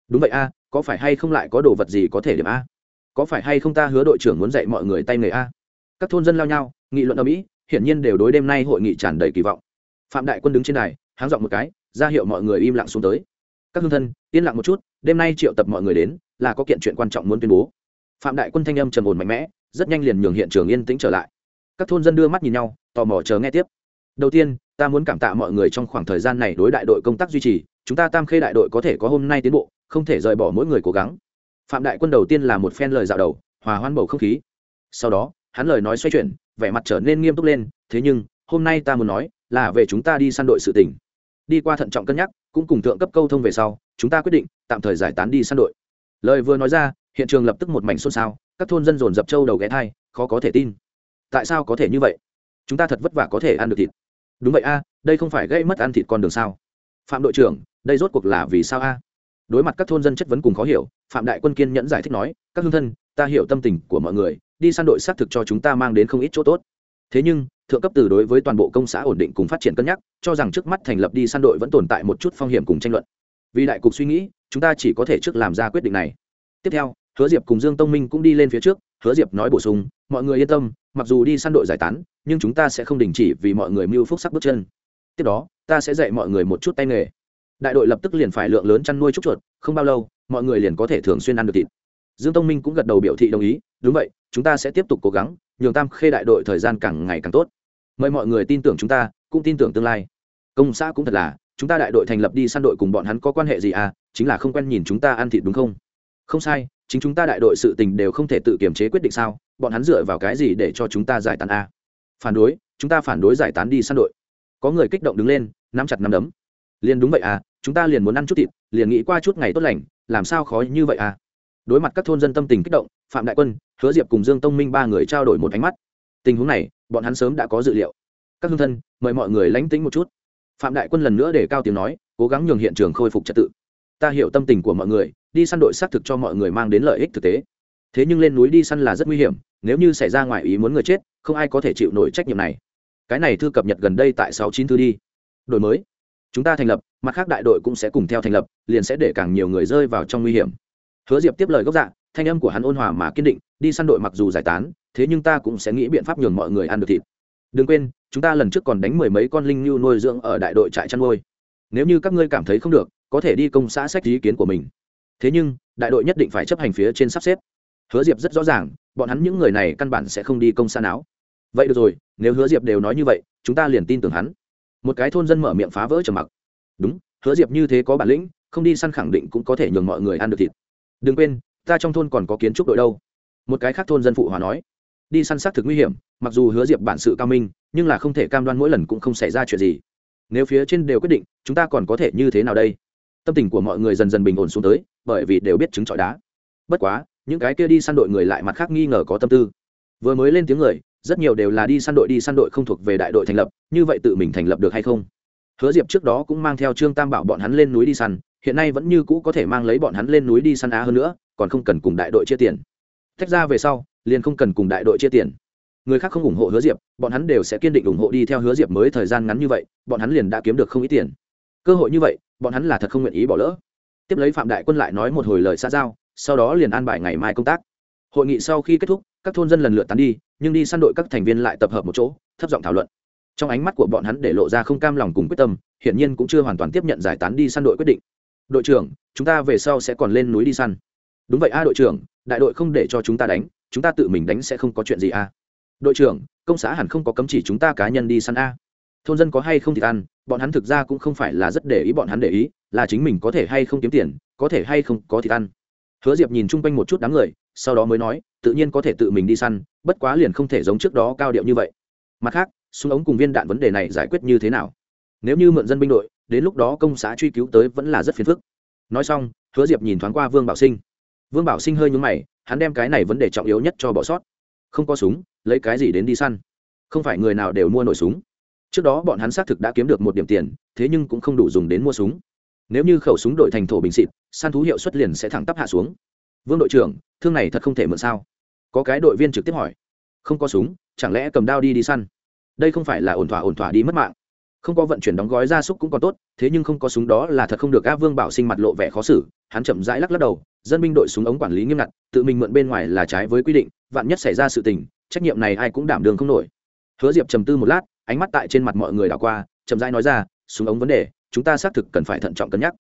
Đúng vậy a, có phải hay không lại có đồ vật gì có thể điểm a? Có phải hay không ta hứa đội trưởng muốn dạy mọi người tay nghề a? Các thôn dân lao nhau, nghị luận ở mỹ hiển nhiên đều đối đêm nay hội nghị tràn đầy kỳ vọng. Phạm đại quân đứng trên đài, háng dọn một cái, ra hiệu mọi người im lặng xuống tới các hương thân yên lặng một chút đêm nay triệu tập mọi người đến là có kiện chuyện quan trọng muốn tuyên bố. Phạm đại quân thanh âm trầm ổn mạnh mẽ rất nhanh liền nhường hiện trường yên tĩnh trở lại. Các thôn dân đưa mắt nhìn nhau tò mò chờ nghe tiếp. Đầu tiên ta muốn cảm tạ mọi người trong khoảng thời gian này đối đại đội công tác duy trì chúng ta tam khê đại đội có thể có hôm nay tiến bộ không thể rời bỏ mỗi người cố gắng. Phạm đại quân đầu tiên là một phen lời dạo đầu hòa hoan bầu không khí. Sau đó hắn lời nói xoay chuyển vẻ mặt trở nên nghiêm túc lên thế nhưng hôm nay ta muốn nói là về chúng ta đi săn đội sự tình, đi qua thận trọng cân nhắc cũng cùng thượng cấp câu thông về sau, chúng ta quyết định tạm thời giải tán đi săn đội. Lời vừa nói ra, hiện trường lập tức một mảnh xôn xao, các thôn dân dồn dập trâu đầu ghé thai, khó có thể tin. Tại sao có thể như vậy? Chúng ta thật vất vả có thể ăn được thịt. Đúng vậy a, đây không phải gây mất ăn thịt con đường sao? Phạm đội trưởng, đây rốt cuộc là vì sao a? Đối mặt các thôn dân chất vấn cùng khó hiểu, phạm đại quân kiên nhẫn giải thích nói, các hương thân, ta hiểu tâm tình của mọi người, đi săn đội xác thực cho chúng ta mang đến không ít chỗ tốt thế nhưng, thượng cấp từ đối với toàn bộ công xã ổn định cùng phát triển cân nhắc, cho rằng trước mắt thành lập đi săn đội vẫn tồn tại một chút phong hiểm cùng tranh luận. Vì đại cục suy nghĩ, chúng ta chỉ có thể trước làm ra quyết định này. Tiếp theo, hứa diệp cùng dương tông minh cũng đi lên phía trước, hứa diệp nói bổ sung, mọi người yên tâm, mặc dù đi săn đội giải tán, nhưng chúng ta sẽ không đình chỉ vì mọi người mưu phúc sắc bước chân. Tiếp đó, ta sẽ dạy mọi người một chút tay nghề. Đại đội lập tức liền phải lượng lớn chăn nuôi trúc chuột, không bao lâu, mọi người liền có thể thường xuyên ăn được thịt dương tông minh cũng gật đầu biểu thị đồng ý, đúng vậy, chúng ta sẽ tiếp tục cố gắng, nhường tam khê đại đội thời gian càng ngày càng tốt. Mời mọi người tin tưởng chúng ta, cũng tin tưởng tương lai. Công xã cũng thật là, chúng ta đại đội thành lập đi săn đội cùng bọn hắn có quan hệ gì à chính là không quen nhìn chúng ta ăn thịt đúng không? Không sai, chính chúng ta đại đội sự tình đều không thể tự kiềm chế quyết định sao, bọn hắn dựa vào cái gì để cho chúng ta giải tán a phản đối, chúng ta phản đối giải tán đi săn đội. Có người kích động đứng lên, nắm chặt nắm đấm. Liền đúng vậy à chúng ta liền muốn ăn chút thịt, liền nghĩ qua chút ngày tốt lành, làm sao khó như vậy à? Đối mặt các thôn dân tâm tình kích động, phạm đại quân, hứa diệp cùng dương tông minh ba người trao đổi một ánh mắt. Tình huống này, bọn hắn sớm đã có dự liệu. Các hương thân, mời mọi người lánh tính một chút. Phạm đại quân lần nữa để cao tiếng nói, cố gắng nhường hiện trường khôi phục trật tự. Ta hiểu tâm tình của mọi người, đi săn đội xác thực cho mọi người mang đến lợi ích thực tế. Thế nhưng lên núi đi săn là rất nguy hiểm, nếu như xảy ra ngoài ý muốn người chết, không ai có thể chịu nổi trách nhiệm này. Cái này thư cập nhật gần đây tại sáu chín thư đi. Đổi mới. Chúng ta thành lập, mặt khác đại đội cũng sẽ cùng theo thành lập, liền sẽ để càng nhiều người rơi vào trong nguy hiểm hứa diệp tiếp lời gốc dạ thanh âm của hắn ôn hòa mà kiên định, đi săn đội mặc dù giải tán, thế nhưng ta cũng sẽ nghĩ biện pháp nhường mọi người ăn được thịt. Đừng quên, chúng ta lần trước còn đánh mười mấy con linh nhu nuôi dưỡng ở đại đội trại chăn nuôi. Nếu như các ngươi cảm thấy không được, có thể đi công xã sách ý kiến của mình. Thế nhưng, đại đội nhất định phải chấp hành phía trên sắp xếp. Hứa diệp rất rõ ràng, bọn hắn những người này căn bản sẽ không đi công xã não vậy được rồi, nếu hứa diệp đều nói như vậy, chúng ta liền tin tưởng hắn. Một cái thôn dân mở miệng phá vỡ trầm mặc. Đúng, hứa diệp như thế có bản lĩnh, không đi săn khẳng định cũng có thể nhường mọi người ăn được thịt đừng quên, ta trong thôn còn có kiến trúc đội đâu. Một cái khác thôn dân phụ hòa nói. Đi săn sát thực nguy hiểm, mặc dù hứa diệp bản sự cao minh, nhưng là không thể cam đoan mỗi lần cũng không xảy ra chuyện gì. Nếu phía trên đều quyết định, chúng ta còn có thể như thế nào đây? Tâm tình của mọi người dần dần bình ổn xuống tới, bởi vì đều biết chứng trọi đá. Bất quá, những cái kia đi săn đội người lại mặt khác nghi ngờ có tâm tư. Vừa mới lên tiếng người, rất nhiều đều là đi săn đội đi săn đội không thuộc về đại đội thành lập, như vậy tự mình thành lập được hay không? Hứa diệp trước đó cũng mang theo trương tam bảo bọn hắn lên núi đi săn hiện nay vẫn như cũ có thể mang lấy bọn hắn lên núi đi săn á hơn nữa, còn không cần cùng đại đội chia tiền. Tách ra về sau, liền không cần cùng đại đội chia tiền. Người khác không ủng hộ hứa diệp, bọn hắn đều sẽ kiên định ủng hộ đi theo hứa diệp mới thời gian ngắn như vậy, bọn hắn liền đã kiếm được không ít tiền. Cơ hội như vậy, bọn hắn là thật không nguyện ý bỏ lỡ. Tiếp lấy phạm đại quân lại nói một hồi lời xa giao, sau đó liền an bài ngày mai công tác. Hội nghị sau khi kết thúc, các thôn dân lần lượt tán đi, nhưng đi săn đội các thành viên lại tập hợp một chỗ, thấp giọng thảo luận. Trong ánh mắt của bọn hắn để lộ ra không cam lòng cùng quyết tâm, hiển nhiên cũng chưa hoàn toàn tiếp nhận giải tán đi săn đội quyết định đội trưởng, chúng ta về sau sẽ còn lên núi đi săn. Đúng vậy a, đội trưởng, đại đội không để cho chúng ta đánh, chúng ta tự mình đánh sẽ không có chuyện gì a. Đội trưởng, công xã hẳn không có cấm chỉ chúng ta cá nhân đi săn a. Thôn dân có hay không thì ăn, bọn hắn thực ra cũng không phải là rất để ý bọn hắn để ý, là chính mình có thể hay không kiếm tiền, có thể hay không có thì ăn. Hứa diệp nhìn chung quanh một chút đám người, sau đó mới nói, tự nhiên có thể tự mình đi săn, bất quá liền không thể giống trước đó cao điệu như vậy. Mặt khác, súng ống cùng viên đạn vấn đề này giải quyết như thế nào? Nếu như mượn dân binh đội đến lúc đó công xã truy cứu tới vẫn là rất phiền phức. Nói xong, hứa diệp nhìn thoáng qua vương bảo sinh. Vương bảo sinh hơi nhúng mày, hắn đem cái này vấn đề trọng yếu nhất cho bỏ sót. Không có súng, lấy cái gì đến đi săn? Không phải người nào đều mua nổi súng. Trước đó bọn hắn xác thực đã kiếm được một điểm tiền, thế nhưng cũng không đủ dùng đến mua súng. Nếu như khẩu súng đổi thành thổ bình xịt, săn thú hiệu suất liền sẽ thẳng tắp hạ xuống. Vương đội trưởng, thương này thật không thể mượn sao? Có cái đội viên trực tiếp hỏi. Không có súng, chẳng lẽ cầm đao đi đi săn? Đây không phải là ổn thỏa ổn thỏa đi mất mạng không có vận chuyển đóng gói gia súc cũng còn tốt, thế nhưng không có súng đó là thật không được. Á vương bảo sinh mặt lộ vẻ khó xử, hắn chậm rãi lắc lắc đầu, dân binh đội súng ống quản lý nghiêm ngặt, tự mình mượn bên ngoài là trái với quy định, vạn nhất xảy ra sự tình, trách nhiệm này ai cũng đảm đường không nổi. Hứa diệp trầm tư một lát, ánh mắt tại trên mặt mọi người đảo qua, chậm rãi nói ra, súng ống vấn đề, chúng ta xác thực cần phải thận trọng cân nhắc.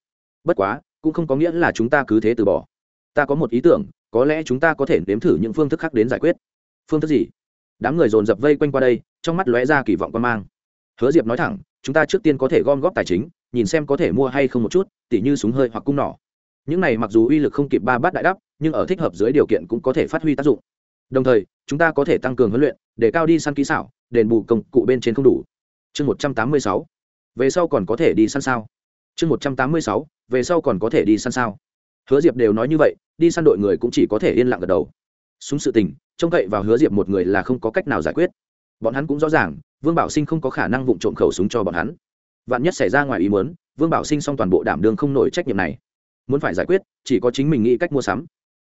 Bất quá, cũng không có nghĩa là chúng ta cứ thế từ bỏ. Ta có một ý tưởng, có lẽ chúng ta có thể nếm thử những phương thức khác đến giải quyết. Phương thức gì? Đám người dồn dập vây quanh qua đây, trong mắt lóe ra kỳ vọng quan mang. Hứa diệp nói thẳng chúng ta trước tiên có thể gom góp tài chính, nhìn xem có thể mua hay không một chút, tỉ như súng hơi hoặc cung nỏ. Những này mặc dù uy lực không kịp ba bát đại đắp nhưng ở thích hợp dưới điều kiện cũng có thể phát huy tác dụng. Đồng thời, chúng ta có thể tăng cường huấn luyện, để cao đi săn kỹ xảo, đền bù công cụ bên trên không đủ. Chương một trăm tám mươi sáu. Về sau còn có thể đi săn sao? Chương một trăm tám mươi sáu. Về sau còn có thể đi săn sao? Hứa diệp đều nói như vậy, đi săn đội người cũng chỉ có thể yên lặng gật đầu. Súng sự tình, trông cậy vào hứa diệp một người là không có cách nào giải quyết. Bọn hắn cũng rõ ràng vương bảo sinh không có khả năng vụng trộm khẩu súng cho bọn hắn. Vạn nhất xảy ra ngoài ý muốn, vương bảo sinh xong toàn bộ đảm đường không nổi trách nhiệm này. Muốn phải giải quyết, chỉ có chính mình nghĩ cách mua sắm.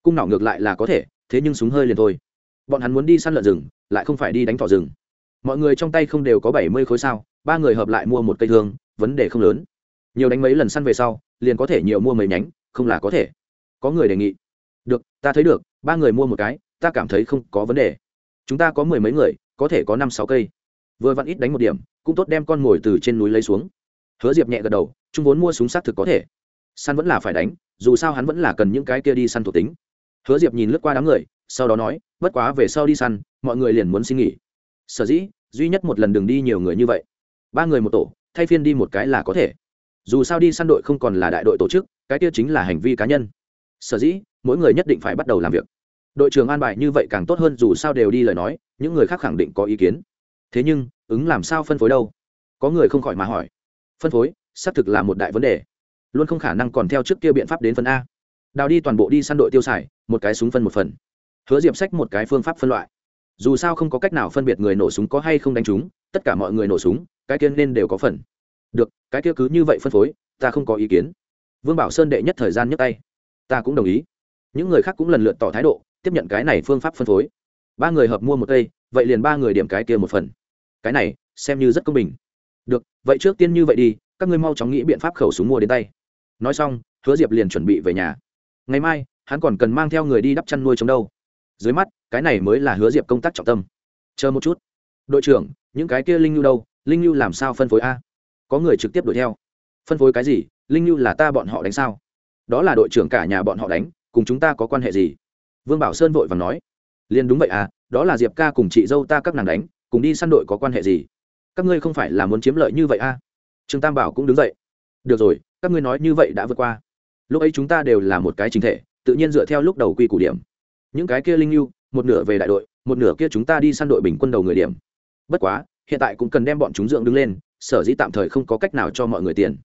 Cung nỏ ngược lại là có thể, thế nhưng súng hơi liền thôi. Bọn hắn muốn đi săn lợn rừng, lại không phải đi đánh thỏ rừng. Mọi người trong tay không đều có bảy mươi khối sao, ba người hợp lại mua một cây thương, vấn đề không lớn. Nhiều đánh mấy lần săn về sau, liền có thể nhiều mua mấy nhánh, không là có thể. Có người đề nghị. Được, ta thấy được, ba người mua một cái, ta cảm thấy không có vấn đề. Chúng ta có mười mấy người, có thể có năm sáu cây vừa vặn ít đánh một điểm, cũng tốt đem con mồi từ trên núi lấy xuống. Hứa diệp nhẹ gật đầu chúng vốn mua súng xác thực có thể, săn vẫn là phải đánh, dù sao hắn vẫn là cần những cái kia đi săn thuộc tính. Hứa diệp nhìn lướt qua đám người, sau đó nói, bất quá về sau đi săn, mọi người liền muốn xin nghỉ. Sở dĩ, duy nhất một lần đừng đi nhiều người như vậy. Ba người một tổ, thay phiên đi một cái là có thể. Dù sao đi săn đội không còn là đại đội tổ chức, cái kia chính là hành vi cá nhân. Sở dĩ, mỗi người nhất định phải bắt đầu làm việc. Đội trưởng an bài như vậy càng tốt hơn, dù sao đều đi lời nói, những người khác khẳng định có ý kiến thế nhưng, ứng làm sao phân phối đâu? Có người không khỏi mà hỏi. Phân phối, xác thực là một đại vấn đề. Luôn không khả năng còn theo trước kia biện pháp đến phần a. Đào đi toàn bộ đi săn đội tiêu xài, một cái súng phân một phần. Hứa diệp sách một cái phương pháp phân loại. Dù sao không có cách nào phân biệt người nổ súng có hay không đánh chúng, tất cả mọi người nổ súng, cái kia nên đều có phần. Được, cái kia cứ như vậy phân phối, ta không có ý kiến. Vương bảo sơn đệ nhất thời gian nhấc tay. Ta cũng đồng ý. Những người khác cũng lần lượt tỏ thái độ, tiếp nhận cái này phương pháp phân phối. Ba người hợp mua một cây, vậy liền ba người điểm cái kia một phần cái này xem như rất công bình. Được, vậy trước tiên như vậy đi, các ngươi mau chóng nghĩ biện pháp khẩu súng mua đến tay. Nói xong, hứa diệp liền chuẩn bị về nhà. Ngày mai, hắn còn cần mang theo người đi đắp chăn nuôi chống đâu. Dưới mắt, cái này mới là hứa diệp công tác trọng tâm. Chờ một chút. Đội trưởng, những cái kia linh lưu đâu? Linh lưu làm sao phân phối a? Có người trực tiếp đuổi theo. Phân phối cái gì? Linh lưu là ta bọn họ đánh sao? Đó là đội trưởng cả nhà bọn họ đánh, cùng chúng ta có quan hệ gì? Vương bảo sơn vội và nói. Liền đúng vậy à đó là diệp ca cùng chị dâu ta các nàng đánh cùng đi săn đội có quan hệ gì? Các ngươi không phải là muốn chiếm lợi như vậy à? Trương tam bảo cũng đứng dậy. Được rồi, các ngươi nói như vậy đã vượt qua. Lúc ấy chúng ta đều là một cái chính thể, tự nhiên dựa theo lúc đầu quy củ điểm. Những cái kia linh lưu, một nửa về đại đội, một nửa kia chúng ta đi săn đội bình quân đầu người điểm. Bất quá, hiện tại cũng cần đem bọn chúng dưỡng đứng lên, sở dĩ tạm thời không có cách nào cho mọi người tiền.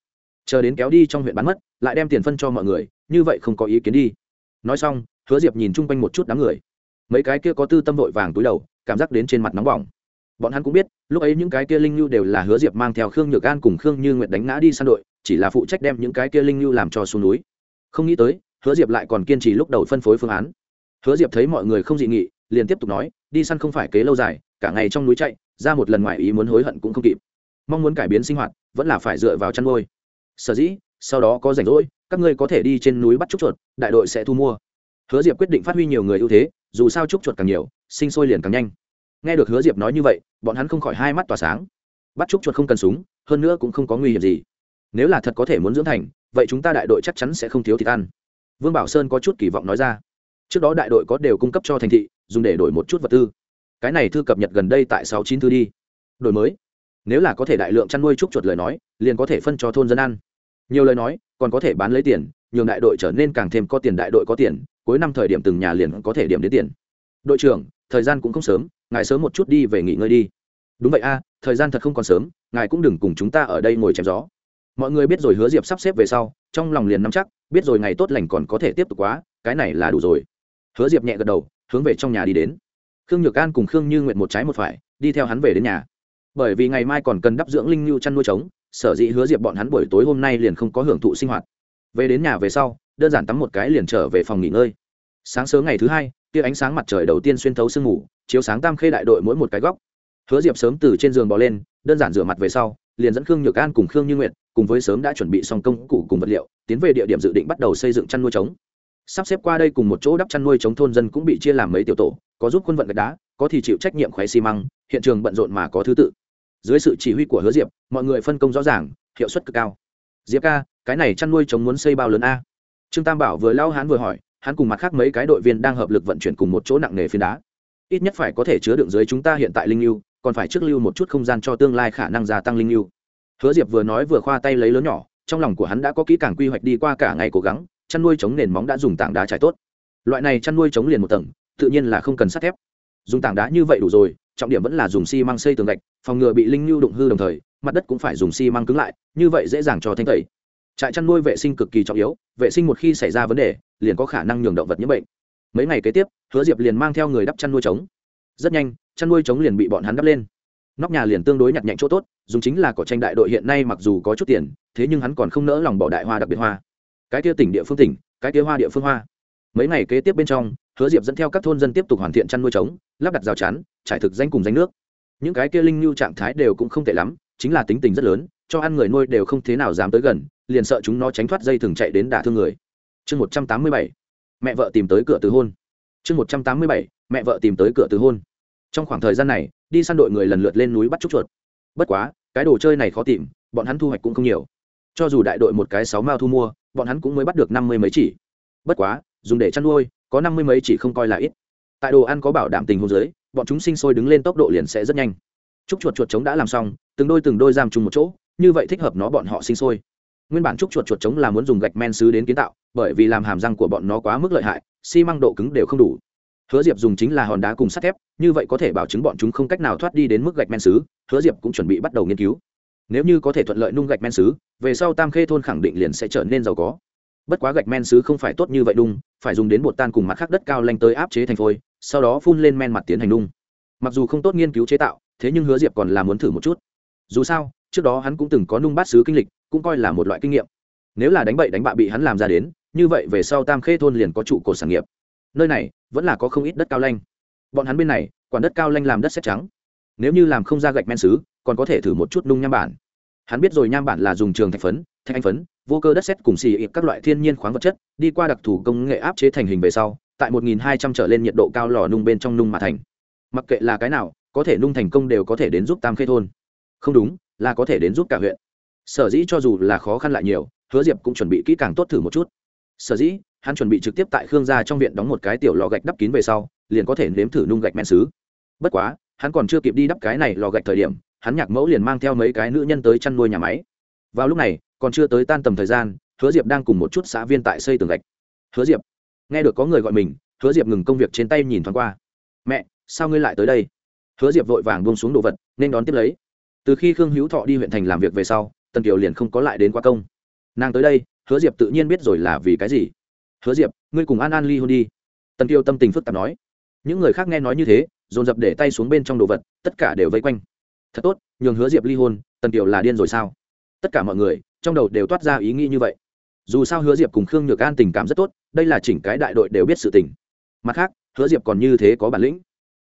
Chờ đến kéo đi trong huyện bán mất, lại đem tiền phân cho mọi người, như vậy không có ý kiến đi. Nói xong, hứa diệp nhìn chung quanh một chút đám người. Mấy cái kia có tư tâm vội vàng túi đầu, cảm giác đến trên mặt nóng bỏng bọn hắn cũng biết, lúc ấy những cái kia linh lưu đều là hứa diệp mang theo khương nhược an cùng khương như nguyệt đánh ngã đi săn đội, chỉ là phụ trách đem những cái kia linh lưu làm cho xuống núi. Không nghĩ tới, hứa diệp lại còn kiên trì lúc đầu phân phối phương án. Hứa diệp thấy mọi người không dị nghị, liền tiếp tục nói, đi săn không phải kế lâu dài, cả ngày trong núi chạy, ra một lần ngoài ý muốn hối hận cũng không kịp. Mong muốn cải biến sinh hoạt, vẫn là phải dựa vào chăn nuôi. Sở dĩ, sau đó có rảnh rỗi, các ngươi có thể đi trên núi bắt trúc chuột, đại đội sẽ thu mua. Hứa diệp quyết định phát huy nhiều người ưu thế, dù sao trúc chuột càng nhiều, sinh sôi liền càng nhanh nghe được hứa diệp nói như vậy, bọn hắn không khỏi hai mắt tỏa sáng. Bắt trúc chuột không cần súng, hơn nữa cũng không có nguy hiểm gì. Nếu là thật có thể muốn dưỡng thành, vậy chúng ta đại đội chắc chắn sẽ không thiếu thịt ăn. Vương bảo sơn có chút kỳ vọng nói ra. Trước đó đại đội có đều cung cấp cho thành thị, dùng để đổi một chút vật tư. Cái này thư cập nhật gần đây tại sáu chín thư đi. Đổi mới. Nếu là có thể đại lượng chăn nuôi trúc chuột lời nói, liền có thể phân cho thôn dân ăn. Nhiều lời nói, còn có thể bán lấy tiền, nhường đại đội trở nên càng thêm có tiền đại đội có tiền, cuối năm thời điểm từng nhà liền có thể điểm đến tiền. Đội trưởng, thời gian cũng không sớm ngài sớm một chút đi về nghỉ ngơi đi. Đúng vậy a, thời gian thật không còn sớm, ngài cũng đừng cùng chúng ta ở đây ngồi chém gió. Mọi người biết rồi hứa diệp sắp xếp về sau, trong lòng liền nắm chắc, biết rồi ngày tốt lành còn có thể tiếp tục quá, cái này là đủ rồi. Hứa diệp nhẹ gật đầu, hướng về trong nhà đi đến. Khương nhược an cùng khương như nguyện một trái một phải, đi theo hắn về đến nhà. Bởi vì ngày mai còn cần đắp dưỡng linh lưu chăn nuôi trống, sở dĩ hứa diệp bọn hắn buổi tối hôm nay liền không có hưởng thụ sinh hoạt. Về đến nhà về sau, đơn giản tắm một cái liền trở về phòng nghỉ ngơi. Sáng sớm ngày thứ hai, tia ánh sáng mặt trời đầu tiên xuyên thấu sương mù chiếu sáng tam khê đại đội mỗi một cái góc. Hứa diệp sớm từ trên giường bò lên, đơn giản rửa mặt về sau, liền dẫn khương nhược an cùng khương như nguyện cùng với sớm đã chuẩn bị xong công cụ cùng vật liệu, tiến về địa điểm dự định bắt đầu xây dựng chăn nuôi trống. Sắp xếp qua đây cùng một chỗ đắp chăn nuôi chống thôn dân cũng bị chia làm mấy tiểu tổ, có giúp quân vận gạch đá, có thì chịu trách nhiệm khoái xi măng, hiện trường bận rộn mà có thứ tự. Dưới sự chỉ huy của hứa diệp, mọi người phân công rõ ràng, hiệu suất cực cao. Diệp ca, cái này chăn nuôi chống muốn xây bao lớn a? Trương tam bảo vừa lao hắn vừa hỏi, hắn cùng mặt khác mấy cái đội viên đang hợp lực vận chuyển cùng một chỗ nặng nề phiến đá ít nhất phải có thể chứa đựng dưới chúng ta hiện tại linh lưu còn phải trước lưu một chút không gian cho tương lai khả năng gia tăng linh lưu hứa diệp vừa nói vừa khoa tay lấy lớn nhỏ, trong lòng của hắn đã có kỹ càng quy hoạch đi qua cả ngày cố gắng, chăn nuôi chống nền móng đã dùng tảng đá trải tốt. Loại này chăn nuôi chống liền một tầng, tự nhiên là không cần sắt thép. Dùng tảng đá như vậy đủ rồi, trọng điểm vẫn là dùng xi măng xây tường gạch, phòng ngừa bị linh lưu đụng hư đồng thời, mặt đất cũng phải dùng xi măng cứng lại, như vậy dễ dàng cho thanh tẩy. Trại chăn nuôi vệ sinh cực kỳ trọng yếu, vệ sinh một khi xảy ra vấn đề, liền có khả năng nhường động vật nhiễm bệnh mấy ngày kế tiếp, hứa diệp liền mang theo người đắp chăn nuôi trống. Rất nhanh, chăn nuôi trống liền bị bọn hắn đắp lên. Nóc nhà liền tương đối nhặt nhạnh chỗ tốt, dùng chính là cỏ tranh đại đội hiện nay mặc dù có chút tiền, thế nhưng hắn còn không nỡ lòng bỏ đại hoa đặc biệt hoa. Cái kia tỉnh địa phương tỉnh, cái kia hoa địa phương hoa. Mấy ngày kế tiếp bên trong, hứa diệp dẫn theo các thôn dân tiếp tục hoàn thiện chăn nuôi trống, lắp đặt rào chắn, trải thực danh cùng danh nước. Những cái kia linh lưu trạng thái đều cũng không tệ lắm, chính là tính tình rất lớn, cho ăn người nuôi đều không thế nào dám tới gần, liền sợ chúng nó tránh thoát dây thừng chạy đến đả thương người. Chương một trăm tám mươi bảy mẹ vợ tìm tới cửa từ hôn. Chương một trăm tám mươi bảy, mẹ vợ tìm tới cửa từ hôn. Trong khoảng thời gian này, đi săn đội người lần lượt lên núi bắt trúc chuột. Bất quá, cái đồ chơi này khó tìm, bọn hắn thu hoạch cũng không nhiều. Cho dù đại đội một cái sáu mao thu mua, bọn hắn cũng mới bắt được năm mươi mấy chỉ. Bất quá, dùng để chăn nuôi, có năm mươi mấy chỉ không coi là ít. Tại đồ ăn có bảo đảm tình hôn giới bọn chúng sinh sôi đứng lên tốc độ liền sẽ rất nhanh. Trúc chuột chuột trống đã làm xong, từng đôi từng đôi giam chung một chỗ, như vậy thích hợp nó bọn họ sinh sôi nguyên bản trúc chuột chuột trống là muốn dùng gạch men xứ đến kiến tạo, bởi vì làm hàm răng của bọn nó quá mức lợi hại, xi măng độ cứng đều không đủ. Hứa diệp dùng chính là hòn đá cùng sắt thép, như vậy có thể bảo chứng bọn chúng không cách nào thoát đi đến mức gạch men xứ, hứa diệp cũng chuẩn bị bắt đầu nghiên cứu. Nếu như có thể thuận lợi nung gạch men xứ, về sau tam khê thôn khẳng định liền sẽ trở nên giàu có. Bất quá gạch men xứ không phải tốt như vậy đung phải dùng đến bột tan cùng mặt khác đất cao lanh tới áp chế thành phôi, sau đó phun lên men mặt tiến hành nung. Mặc dù không tốt nghiên cứu chế tạo, thế nhưng hứa diệp còn là muốn thử một chút. Dù sao trước đó hắn cũng từng có nung bát sứ kinh lịch, cũng coi là một loại kinh nghiệm. Nếu là đánh bậy đánh bạ bị hắn làm ra đến, như vậy về sau tam khê thôn liền có trụ cột sản nghiệp. Nơi này, vẫn là có không ít đất cao lanh. Bọn hắn bên này, quản đất cao lanh làm đất xét trắng. Nếu như làm không ra gạch men xứ, còn có thể thử một chút nung nham bản. Hắn biết rồi nham bản là dùng trường thạch phấn, thạch anh phấn, vô cơ đất xét cùng xì ịp các loại thiên nhiên khoáng vật chất, đi qua đặc thù công nghệ áp chế thành hình về sau, tại 1.200 trở lên nhiệt độ cao lò nung bên trong nung mà thành. Mặc kệ là cái nào, có thể nung thành công đều có thể đến giúp tam khê thôn. Không đúng là có thể đến giúp cả huyện. Sở dĩ cho dù là khó khăn lại nhiều, hứa diệp cũng chuẩn bị kỹ càng tốt thử một chút. Sở dĩ, hắn chuẩn bị trực tiếp tại khương gia trong viện đóng một cái tiểu lò gạch đắp kín về sau, liền có thể nếm thử nung gạch men xứ. Bất quá, hắn còn chưa kịp đi đắp cái này lò gạch thời điểm, hắn nhạc mẫu liền mang theo mấy cái nữ nhân tới chăn nuôi nhà máy. Vào lúc này, còn chưa tới tan tầm thời gian, hứa diệp đang cùng một chút xã viên tại xây tường gạch. Hứa diệp. Nghe được có người gọi mình, hứa diệp ngừng công việc trên tay nhìn thoáng qua. Mẹ, sao ngươi lại tới đây? Hứa diệp vội vàng buông xuống đồ vật, nên đón tiếp lấy từ khi khương hữu thọ đi huyện thành làm việc về sau, tần kiều liền không có lại đến quá công. Nàng tới đây, hứa diệp tự nhiên biết rồi là vì cái gì. Hứa diệp, ngươi cùng an an ly hôn đi. Tần kiều tâm tình phức tạp nói. Những người khác nghe nói như thế, dồn dập để tay xuống bên trong đồ vật, tất cả đều vây quanh. Thật tốt, nhường hứa diệp ly hôn, tần kiều là điên rồi sao? Tất cả mọi người, trong đầu đều toát ra ý nghĩ như vậy. Dù sao hứa diệp cùng khương nhược an tình cảm rất tốt, đây là chỉnh cái đại đội đều biết sự tình. Mặt khác, hứa diệp còn như thế có bản lĩnh.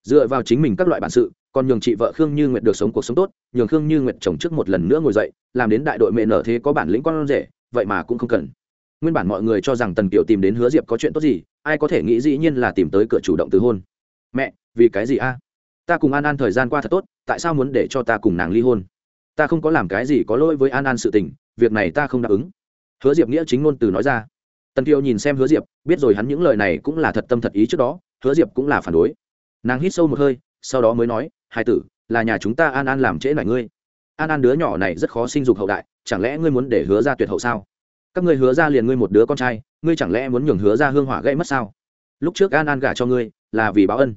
Dựa vào chính mình các loại bản sự còn nhường chị vợ khương như nguyệt được sống cuộc sống tốt, nhường khương như nguyệt chồng trước một lần nữa ngồi dậy, làm đến đại đội mẹ nở thế có bản lĩnh con rể, vậy mà cũng không cần. Nguyên bản mọi người cho rằng tần kiều tìm đến hứa diệp có chuyện tốt gì, ai có thể nghĩ dĩ nhiên là tìm tới cửa chủ động từ hôn. Mẹ, vì cái gì a? Ta cùng an an thời gian qua thật tốt, tại sao muốn để cho ta cùng nàng ly hôn? Ta không có làm cái gì có lỗi với an an sự tình, việc này ta không đáp ứng. Hứa diệp nghĩa chính ngôn từ nói ra. Tần kiều nhìn xem hứa diệp, biết rồi hắn những lời này cũng là thật tâm thật ý trước đó, hứa diệp cũng là phản đối. Nàng hít sâu một hơi, sau đó mới nói hai tử, là nhà chúng ta an an làm trễ nải ngươi. An an đứa nhỏ này rất khó sinh dục hậu đại, chẳng lẽ ngươi muốn để hứa ra tuyệt hậu sao? Các ngươi hứa ra liền ngươi một đứa con trai, ngươi chẳng lẽ muốn nhường hứa ra hương hỏa gây mất sao? Lúc trước an an gả cho ngươi, là vì báo ân.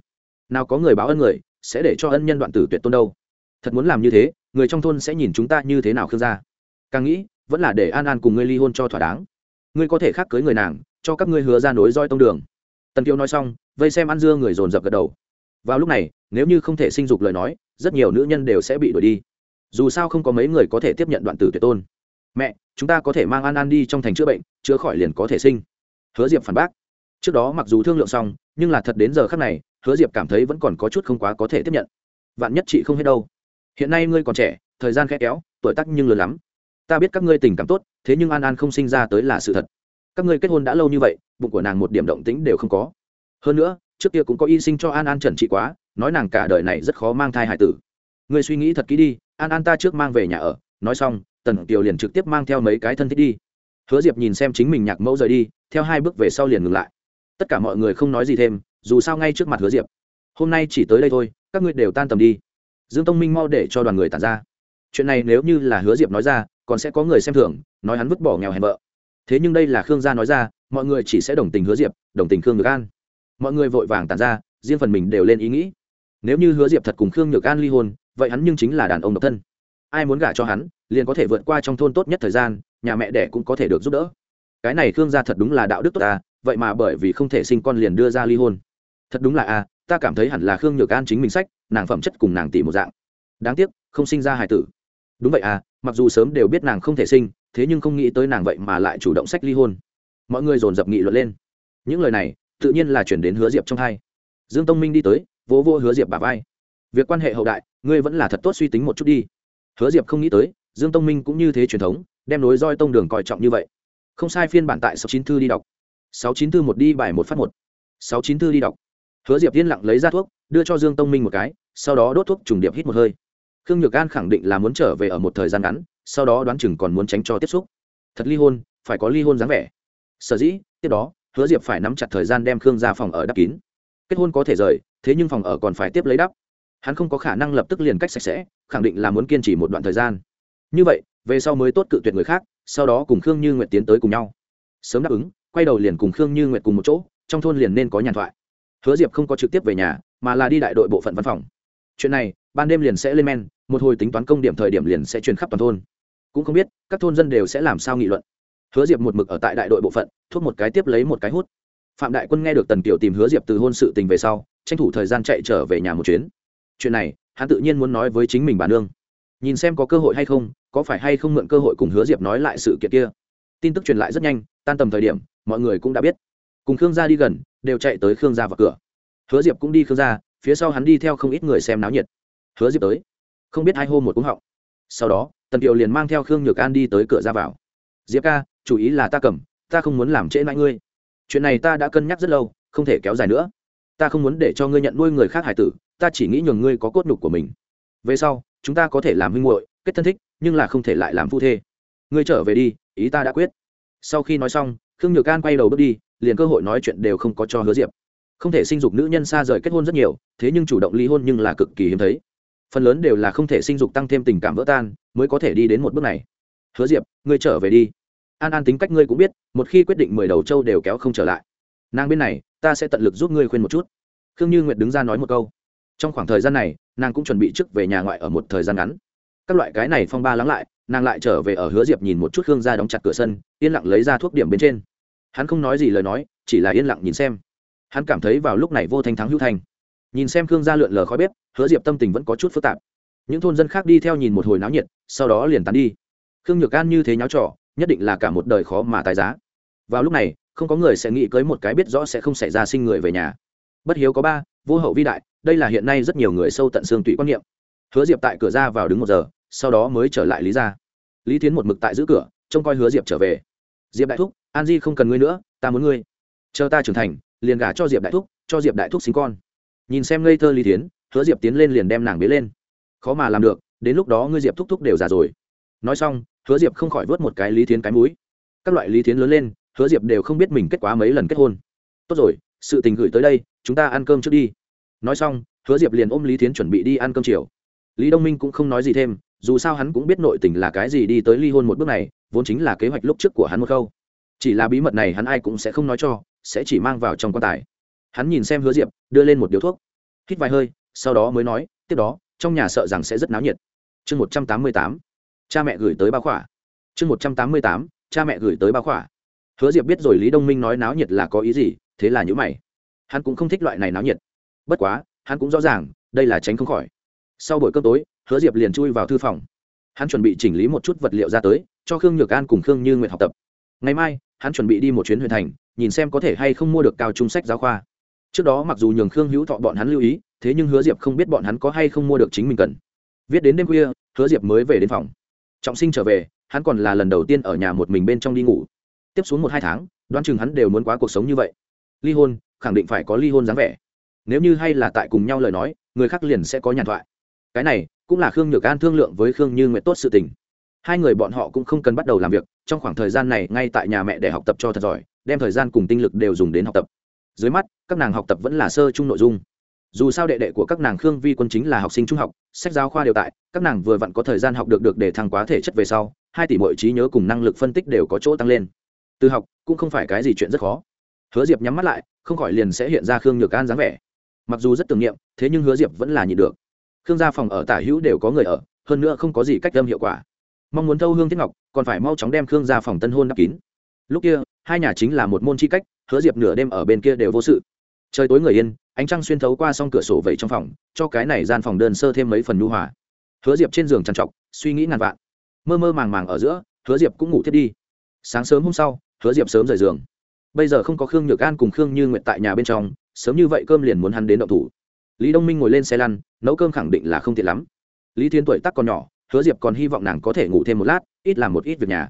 Nào có người báo ân người, sẽ để cho ân nhân đoạn tử tuyệt tôn đâu. Thật muốn làm như thế, người trong thôn sẽ nhìn chúng ta như thế nào khương gia? Càng nghĩ, vẫn là để an an cùng ngươi ly hôn cho thỏa đáng. Ngươi có thể khác cưới người nàng, cho các ngươi hứa ra nối roi tông đường. Tần kiều nói xong, vây xem ăn dưa người dồn dập gật đầu vào lúc này, nếu như không thể sinh dục lời nói, rất nhiều nữ nhân đều sẽ bị đuổi đi. Dù sao không có mấy người có thể tiếp nhận đoạn tử tuyệt tôn. Mẹ, chúng ta có thể mang an an đi trong thành chữa bệnh, chữa khỏi liền có thể sinh. Hứa diệp phản bác. Trước đó mặc dù thương lượng xong, nhưng là thật đến giờ khác này, hứa diệp cảm thấy vẫn còn có chút không quá có thể tiếp nhận. Vạn nhất chị không hết đâu. Hiện nay ngươi còn trẻ, thời gian khẽ kéo, tuổi tắc nhưng lớn lắm. Ta biết các ngươi tình cảm tốt, thế nhưng an an không sinh ra tới là sự thật. Các ngươi kết hôn đã lâu như vậy, bụng của nàng một điểm động tĩnh đều không có. Hơn nữa trước kia cũng có y sinh cho an an trần trị quá, nói nàng cả đời này rất khó mang thai hải tử. Ngươi suy nghĩ thật kỹ đi, an an ta trước mang về nhà ở, nói xong, tần kiều liền trực tiếp mang theo mấy cái thân thích đi. Hứa diệp nhìn xem chính mình nhạc mẫu rời đi, theo hai bước về sau liền ngừng lại. Tất cả mọi người không nói gì thêm, dù sao ngay trước mặt hứa diệp. Hôm nay chỉ tới đây thôi, các ngươi đều tan tầm đi. Dương tông minh mau để cho đoàn người tàn ra. Chuyện này nếu như là hứa diệp nói ra, còn sẽ có người xem thường, nói hắn vứt bỏ nghèo hèn vợ. Thế nhưng đây là khương gia nói ra, mọi người chỉ sẽ đồng tình hứa diệp, đồng tình khương được an mọi người vội vàng tàn ra, riêng phần mình đều lên ý nghĩ. Nếu như hứa diệp thật cùng khương nhược an ly hôn, vậy hắn nhưng chính là đàn ông độc thân. Ai muốn gả cho hắn, liền có thể vượt qua trong thôn tốt nhất thời gian, nhà mẹ đẻ cũng có thể được giúp đỡ. Cái này khương gia thật đúng là đạo đức tốt ta vậy mà bởi vì không thể sinh con liền đưa ra ly hôn. Thật đúng là a ta cảm thấy hẳn là khương nhược an chính mình sách, nàng phẩm chất cùng nàng tỷ một dạng. Đáng tiếc, không sinh ra hài tử. Đúng vậy à mặc dù sớm đều biết nàng không thể sinh, thế nhưng không nghĩ tới nàng vậy mà lại chủ động sách ly hôn. Mọi người dồn dập nghị luận lên. Những lời này tự nhiên là chuyển đến hứa diệp trong hai. Dương tông minh đi tới, vỗ vô hứa diệp bà vai. Việc quan hệ hậu đại, ngươi vẫn là thật tốt suy tính một chút đi. Hứa diệp không nghĩ tới, dương tông minh cũng như thế truyền thống, đem nối roi tông đường coi trọng như vậy. Không sai phiên bản tại sáu chín thư đi đọc. sáu chín thư một đi bài một phát một. sáu chín thư đi đọc. Hứa diệp yên lặng lấy ra thuốc, đưa cho dương tông minh một cái, sau đó đốt thuốc trùng điệp hít một hơi. Khương nhược an khẳng định là muốn trở về ở một thời gian ngắn, sau đó đoán chừng còn muốn tránh cho tiếp xúc. Thật ly hôn, phải có ly hôn dáng vẻ. Sở dĩ, tiếp đó hứa diệp phải nắm chặt thời gian đem khương ra phòng ở đắp kín. Kết hôn có thể rời, thế nhưng phòng ở còn phải tiếp lấy đắp. Hắn không có khả năng lập tức liền cách sạch sẽ, khẳng định là muốn kiên trì một đoạn thời gian. Như vậy, về sau mới tốt cự tuyệt người khác, sau đó cùng khương như nguyệt tiến tới cùng nhau. Sớm đáp ứng, quay đầu liền cùng khương như nguyệt cùng một chỗ, trong thôn liền nên có nhàn thoại. Hứa diệp không có trực tiếp về nhà, mà là đi đại đội bộ phận văn phòng. Chuyện này, ban đêm liền sẽ lên men, một hồi tính toán công điểm thời điểm liền sẽ truyền khắp toàn thôn. Cũng không biết, các thôn dân đều sẽ làm sao nghị luận. Hứa diệp một mực ở tại đại đội bộ phận thuốc một cái tiếp lấy một cái hút. Phạm đại quân nghe được tần kiều tìm hứa diệp từ hôn sự tình về sau, tranh thủ thời gian chạy trở về nhà một chuyến. Chuyện này, hắn tự nhiên muốn nói với chính mình bà nương. Nhìn xem có cơ hội hay không, có phải hay không mượn cơ hội cùng hứa diệp nói lại sự kiện kia. Tin tức truyền lại rất nhanh, tan tầm thời điểm, mọi người cũng đã biết. Cùng khương gia đi gần, đều chạy tới khương gia vào cửa. Hứa diệp cũng đi khương gia, phía sau hắn đi theo không ít người xem náo nhiệt. Hứa diệp tới. Không biết hai hô một cúng họng. Sau đó, tần kiều liền mang theo khương nhược an đi tới cửa ra vào. Diệp ca, chủ ý là ta cầm ta không muốn làm trễ mãi ngươi. Chuyện này ta đã cân nhắc rất lâu, không thể kéo dài nữa. Ta không muốn để cho ngươi nhận nuôi người khác hải tử, ta chỉ nghĩ nhường ngươi có cốt nhục của mình. Về sau, chúng ta có thể làm huynh muội, kết thân thích, nhưng là không thể lại làm phu thê. Ngươi trở về đi, ý ta đã quyết. Sau khi nói xong, khương nhược can quay đầu bước đi, liền cơ hội nói chuyện đều không có cho hứa diệp. Không thể sinh dục nữ nhân xa rời kết hôn rất nhiều, thế nhưng chủ động ly hôn nhưng là cực kỳ hiếm thấy. Phần lớn đều là không thể sinh dục tăng thêm tình cảm vỡ tan, mới có thể đi đến một bước này. Hứa diệp, ngươi trở về đi an an tính cách ngươi cũng biết một khi quyết định mười đầu châu đều kéo không trở lại. Nàng bên này ta sẽ tận lực giúp ngươi khuyên một chút. Khương như nguyệt đứng ra nói một câu. Trong khoảng thời gian này nàng cũng chuẩn bị trước về nhà ngoại ở một thời gian ngắn. Các loại cái này phong ba lắng lại nàng lại trở về ở hứa diệp nhìn một chút khương ra đóng chặt cửa sân yên lặng lấy ra thuốc điểm bên trên. Hắn không nói gì lời nói chỉ là yên lặng nhìn xem. Hắn cảm thấy vào lúc này vô thanh thắng hữu thành, nhìn xem khương gia lượn lờ khói bếp hứa diệp tâm tình vẫn có chút phức tạp. Những thôn dân khác đi theo nhìn một hồi náo nhiệt sau đó liền tán đi. Khương nhược an như thế nháo trò nhất định là cả một đời khó mà tài giá. Vào lúc này, không có người sẽ nghĩ cưới một cái biết rõ sẽ không xảy ra sinh người về nhà. Bất hiếu có ba, vô hậu vi đại, đây là hiện nay rất nhiều người sâu tận xương tụy quan niệm. Hứa diệp tại cửa ra vào đứng một giờ, sau đó mới trở lại lý ra lý tiến một mực tại giữ cửa, trông coi hứa diệp trở về. Diệp đại thúc, an di không cần ngươi nữa, ta muốn ngươi. Chờ ta trưởng thành, liền gả cho diệp đại thúc, cho diệp đại thúc sinh con. Nhìn xem ngây thơ lý tiến hứa diệp tiến lên liền đem nàng bế lên. Khó mà làm được, đến lúc đó ngươi diệp thúc thúc đều già rồi. Nói xong hứa diệp không khỏi vớt một cái lý Thiến cái mũi. Các loại lý Thiến lớn lên, hứa diệp đều không biết mình kết quá mấy lần kết hôn. Tốt rồi, sự tình gửi tới đây, chúng ta ăn cơm trước đi. Nói xong, hứa diệp liền ôm lý Thiến chuẩn bị đi ăn cơm chiều. Lý đông minh cũng không nói gì thêm, dù sao hắn cũng biết nội tình là cái gì đi tới ly hôn một bước này, vốn chính là kế hoạch lúc trước của hắn một khâu chỉ là bí mật này hắn ai cũng sẽ không nói cho, sẽ chỉ mang vào trong quan tài. Hắn nhìn xem hứa diệp, đưa lên một điếu thuốc. Hít vài hơi, sau đó mới nói, tiếp đó, trong nhà sợ rằng sẽ rất náo nhiệt. Chương một trăm tám mươi tám cha mẹ gửi tới ba khỏa. Chương một trăm tám mươi tám, cha mẹ gửi tới ba khỏa. Hứa diệp biết rồi lý đông minh nói náo nhiệt là có ý gì, thế là nhữ mày. Hắn cũng không thích loại này náo nhiệt. Bất quá, hắn cũng rõ ràng, đây là tránh không khỏi. Sau buổi cơm tối, hứa diệp liền chui vào thư phòng. Hắn chuẩn bị chỉnh lý một chút vật liệu ra tới, cho khương nhược an cùng khương như nguyện học tập. Ngày mai, hắn chuẩn bị đi một chuyến huyện thành, nhìn xem có thể hay không mua được cao trung sách giáo khoa. Trước đó mặc dù nhường khương hữu thọ bọn hắn lưu ý, thế nhưng hứa diệp không biết bọn hắn có hay không mua được chính mình cần. Viết đến đêm khuya, hứa diệp mới về đến phòng trọng sinh trở về, hắn còn là lần đầu tiên ở nhà một mình bên trong đi ngủ. Tiếp xuống một hai tháng, đoán chừng hắn đều muốn quá cuộc sống như vậy. Ly hôn, khẳng định phải có ly hôn dáng vẻ. Nếu như hay là tại cùng nhau lời nói, người khác liền sẽ có nhàn thoại. Cái này cũng là khương nhược an thương lượng với khương như nguyện tốt sự tình. Hai người bọn họ cũng không cần bắt đầu làm việc, trong khoảng thời gian này ngay tại nhà mẹ để học tập cho thật giỏi, đem thời gian cùng tinh lực đều dùng đến học tập. Dưới mắt, các nàng học tập vẫn là sơ chung nội dung dù sao đệ đệ của các nàng khương vi quân chính là học sinh trung học, sách giáo khoa đều tại, các nàng vừa vặn có thời gian học được được để thăng quá thể chất về sau, hai tỷ mọi trí nhớ cùng năng lực phân tích đều có chỗ tăng lên. Từ học, cũng không phải cái gì chuyện rất khó. Hứa diệp nhắm mắt lại, không khỏi liền sẽ hiện ra khương nhược an dáng vẻ. Mặc dù rất tưởng niệm, thế nhưng hứa diệp vẫn là nhịn được. Khương gia phòng ở tả hữu đều có người ở, hơn nữa không có gì cách âm hiệu quả. Mong muốn thâu hương thiết ngọc, còn phải mau chóng đem khương gia phòng tân hôn đắp kín. Lúc kia, hai nhà chính là một môn chi cách, hứa diệp nửa đêm ở bên kia đều vô sự trời tối người yên, ánh trăng xuyên thấu qua s cửa sổ vẩy trong phòng, cho cái này gian phòng đơn sơ thêm mấy phần nhu hòa. Hứa diệp trên giường trằn trọc, suy nghĩ ngàn vạn. Mơ mơ màng màng ở giữa, hứa diệp cũng ngủ thiết đi. Sáng sớm hôm sau, hứa diệp sớm rời giường. Bây giờ không có khương nhược an cùng khương như nguyện tại nhà bên trong, sớm như vậy cơm liền muốn hắn đến động thủ. Lý đông minh ngồi lên xe lăn, nấu cơm khẳng định là không tiện lắm. Lý thiên tuổi tắc còn nhỏ, hứa diệp còn hy vọng nàng có thể ngủ thêm một lát, ít làm một ít việc nhà.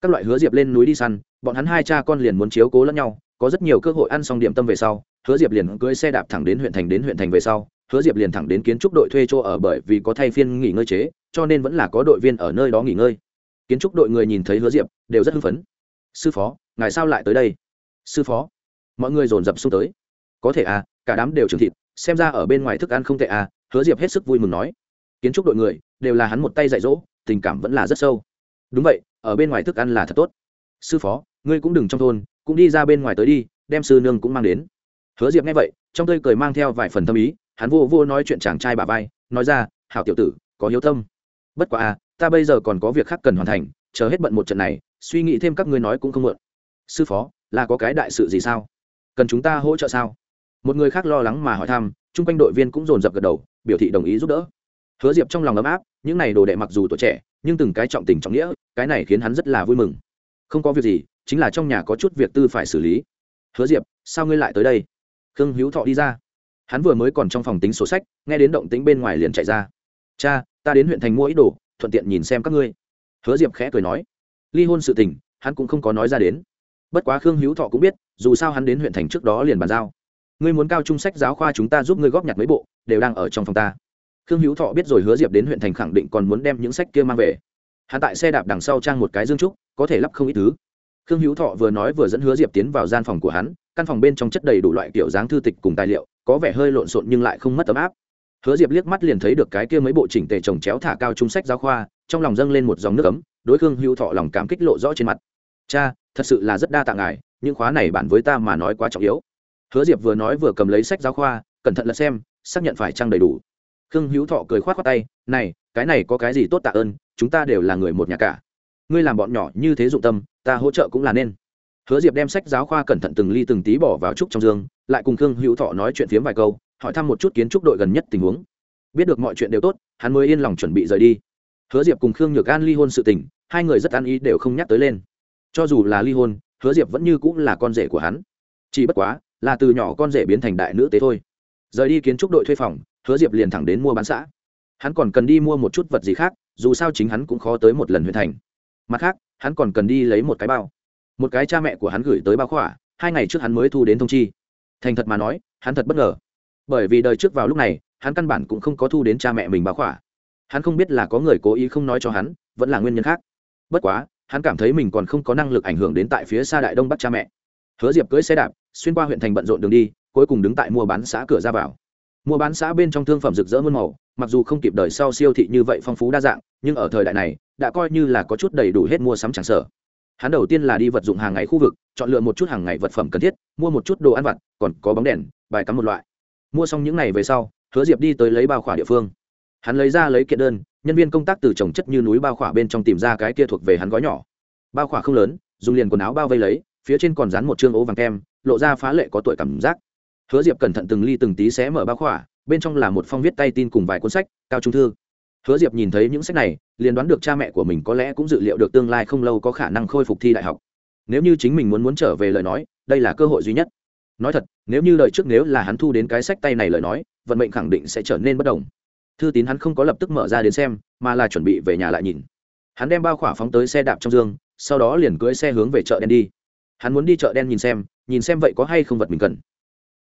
Các loại hứa diệp lên núi đi săn, bọn hắn hai cha con liền muốn chiếu cố lẫn nhau có rất nhiều cơ hội ăn xong điểm tâm về sau, hứa diệp liền cưỡi xe đạp thẳng đến huyện thành đến huyện thành về sau, hứa diệp liền thẳng đến kiến trúc đội thuê chỗ ở bởi vì có thay phiên nghỉ ngơi chế, cho nên vẫn là có đội viên ở nơi đó nghỉ ngơi. Kiến trúc đội người nhìn thấy hứa diệp, đều rất hưng phấn. Sư phó, ngài sao lại tới đây? Sư phó. Mọi người dồn dập xung tới. Có thể à cả đám đều trừng thịt, xem ra ở bên ngoài thức ăn không tệ à. Hứa diệp hết sức vui mừng nói. Kiến trúc đội người, đều là hắn một tay dạy dỗ, tình cảm vẫn là rất sâu. Đúng vậy, ở bên ngoài thức ăn là thật tốt. Sư phó, ngươi cũng đừng trong thôn cũng đi ra bên ngoài tới đi, đem sư nương cũng mang đến. Hứa diệp nghe vậy, trong tơi cười mang theo vài phần tâm ý, hắn vô vô nói chuyện chàng trai bà vai, nói ra, hảo tiểu tử, có hiếu tâm. Bất quá à ta bây giờ còn có việc khác cần hoàn thành, chờ hết bận một trận này, suy nghĩ thêm các ngươi nói cũng không mượn sư phó, là có cái đại sự gì sao? Cần chúng ta hỗ trợ sao? Một người khác lo lắng mà hỏi thăm, chung quanh đội viên cũng dồn dập gật đầu, biểu thị đồng ý giúp đỡ. Hứa diệp trong lòng ấm áp, những này đồ đệ mặc dù tuổi trẻ, nhưng từng cái trọng tình trọng nghĩa, cái này khiến hắn rất là vui mừng. Không có việc gì chính là trong nhà có chút việc tư phải xử lý. Hứa diệp, sao ngươi lại tới đây? Khương hữu thọ đi ra. Hắn vừa mới còn trong phòng tính sổ sách, nghe đến động tính bên ngoài liền chạy ra. Cha, ta đến huyện thành mua ít đồ, thuận tiện nhìn xem các ngươi. Hứa diệp khẽ cười nói. Ly hôn sự tình, hắn cũng không có nói ra đến. Bất quá khương hữu thọ cũng biết, dù sao hắn đến huyện thành trước đó liền bàn giao. Ngươi muốn cao trung sách giáo khoa chúng ta giúp ngươi góp nhặt mấy bộ, đều đang ở trong phòng ta. Khương hữu thọ biết rồi hứa diệp đến huyện thành khẳng định còn muốn đem những sách kia mang về. Hắn tại xe đạp đằng sau trang một cái dương trúc, có thể lắp không ít thứ khương hữu thọ vừa nói vừa dẫn hứa diệp tiến vào gian phòng của hắn, căn phòng bên trong chất đầy đủ loại kiểu dáng thư tịch cùng tài liệu, có vẻ hơi lộn xộn nhưng lại không mất ấm áp. Hứa diệp liếc mắt liền thấy được cái kia mấy bộ chỉnh tề trồng chéo thả cao trung sách giáo khoa, trong lòng dâng lên một dòng nước ấm, đối khương hữu thọ lòng cảm kích lộ rõ trên mặt. Cha, thật sự là rất đa tạ ngài, những khóa này bản với ta mà nói quá trọng yếu. Hứa diệp vừa nói vừa cầm lấy sách giáo khoa, cẩn thận lật xem, xác nhận phải trang đầy đủ. Khương hữu thọ cười k h o á t khoác tay, này, cái này có cái gì tốt tạ ơn, chúng ta đều là người một nhà cả. Ngươi làm bọn nhỏ như thế dụng tâm ta hỗ trợ cũng là nên. Hứa diệp đem sách giáo khoa cẩn thận từng ly từng tí bỏ vào trúc trong giường lại cùng khương hữu thọ nói chuyện phiếm vài câu, hỏi thăm một chút kiến trúc đội gần nhất tình huống. Biết được mọi chuyện đều tốt, hắn mới yên lòng chuẩn bị rời đi. Hứa diệp cùng khương nhược an ly hôn sự tình, hai người rất an ý đều không nhắc tới lên. Cho dù là ly hôn, hứa diệp vẫn như cũng là con rể của hắn. Chỉ bất quá, là từ nhỏ con rể biến thành đại nữ tế thôi. Rời đi kiến trúc đội thuê phòng, hứa diệp liền thẳng đến mua bán xã. Hắn còn cần đi mua một chút vật gì khác, dù sao chính hắn cũng khó tới một lần huyện thành. Mặt khác hắn còn cần đi lấy một cái bao. Một cái cha mẹ của hắn gửi tới bao khỏa, hai ngày trước hắn mới thu đến thông chi. Thành thật mà nói, hắn thật bất ngờ. Bởi vì đời trước vào lúc này, hắn căn bản cũng không có thu đến cha mẹ mình bao khỏa. Hắn không biết là có người cố ý không nói cho hắn, vẫn là nguyên nhân khác. Bất quá, hắn cảm thấy mình còn không có năng lực ảnh hưởng đến tại phía xa đại đông bắc cha mẹ. Hứa diệp cưỡi xe đạp, xuyên qua huyện thành bận rộn đường đi, cuối cùng đứng tại mua bán xã cửa ra vào. Mua bán xã bên trong thương phẩm rực rỡ muôn màu, mặc dù không kịp đời sau siêu thị như vậy phong phú đa dạng, nhưng ở thời đại này đã coi như là có chút đầy đủ hết mua sắm chẳng sở hắn đầu tiên là đi vật dụng hàng ngày khu vực, chọn lựa một chút hàng ngày vật phẩm cần thiết, mua một chút đồ ăn vặt, còn có bóng đèn, bài cắm một loại. Mua xong những này về sau, hứa diệp đi tới lấy bao khỏa địa phương. Hắn lấy ra lấy kiện đơn, nhân viên công tác từ trồng chất như núi bao khỏa bên trong tìm ra cái kia thuộc về hắn gói nhỏ. Bao khỏa không lớn, dùng liền quần áo bao vây lấy, phía trên còn dán một chương ố vàng kem, lộ ra phá lệ có tuổi cảm giác. Hứa diệp cẩn thận từng ly từng tí xé mở bao khỏa, bên trong là một phong viết tay tin cùng vài cuốn sách, cao trung thư hứa diệp nhìn thấy những sách này, liền đoán được cha mẹ của mình có lẽ cũng dự liệu được tương lai không lâu có khả năng khôi phục thi đại học. Nếu như chính mình muốn muốn trở về lời nói, đây là cơ hội duy nhất. Nói thật, nếu như lời trước nếu là hắn thu đến cái sách tay này lời nói, vận mệnh khẳng định sẽ trở nên bất đồng. Thư tín hắn không có lập tức mở ra đến xem, mà là chuẩn bị về nhà lại nhìn. Hắn đem bao khỏa phóng tới xe đạp trong dương, sau đó liền cưỡi xe hướng về chợ đen đi. Hắn muốn đi chợ đen nhìn xem nhìn xem vậy có hay không vật mình cần.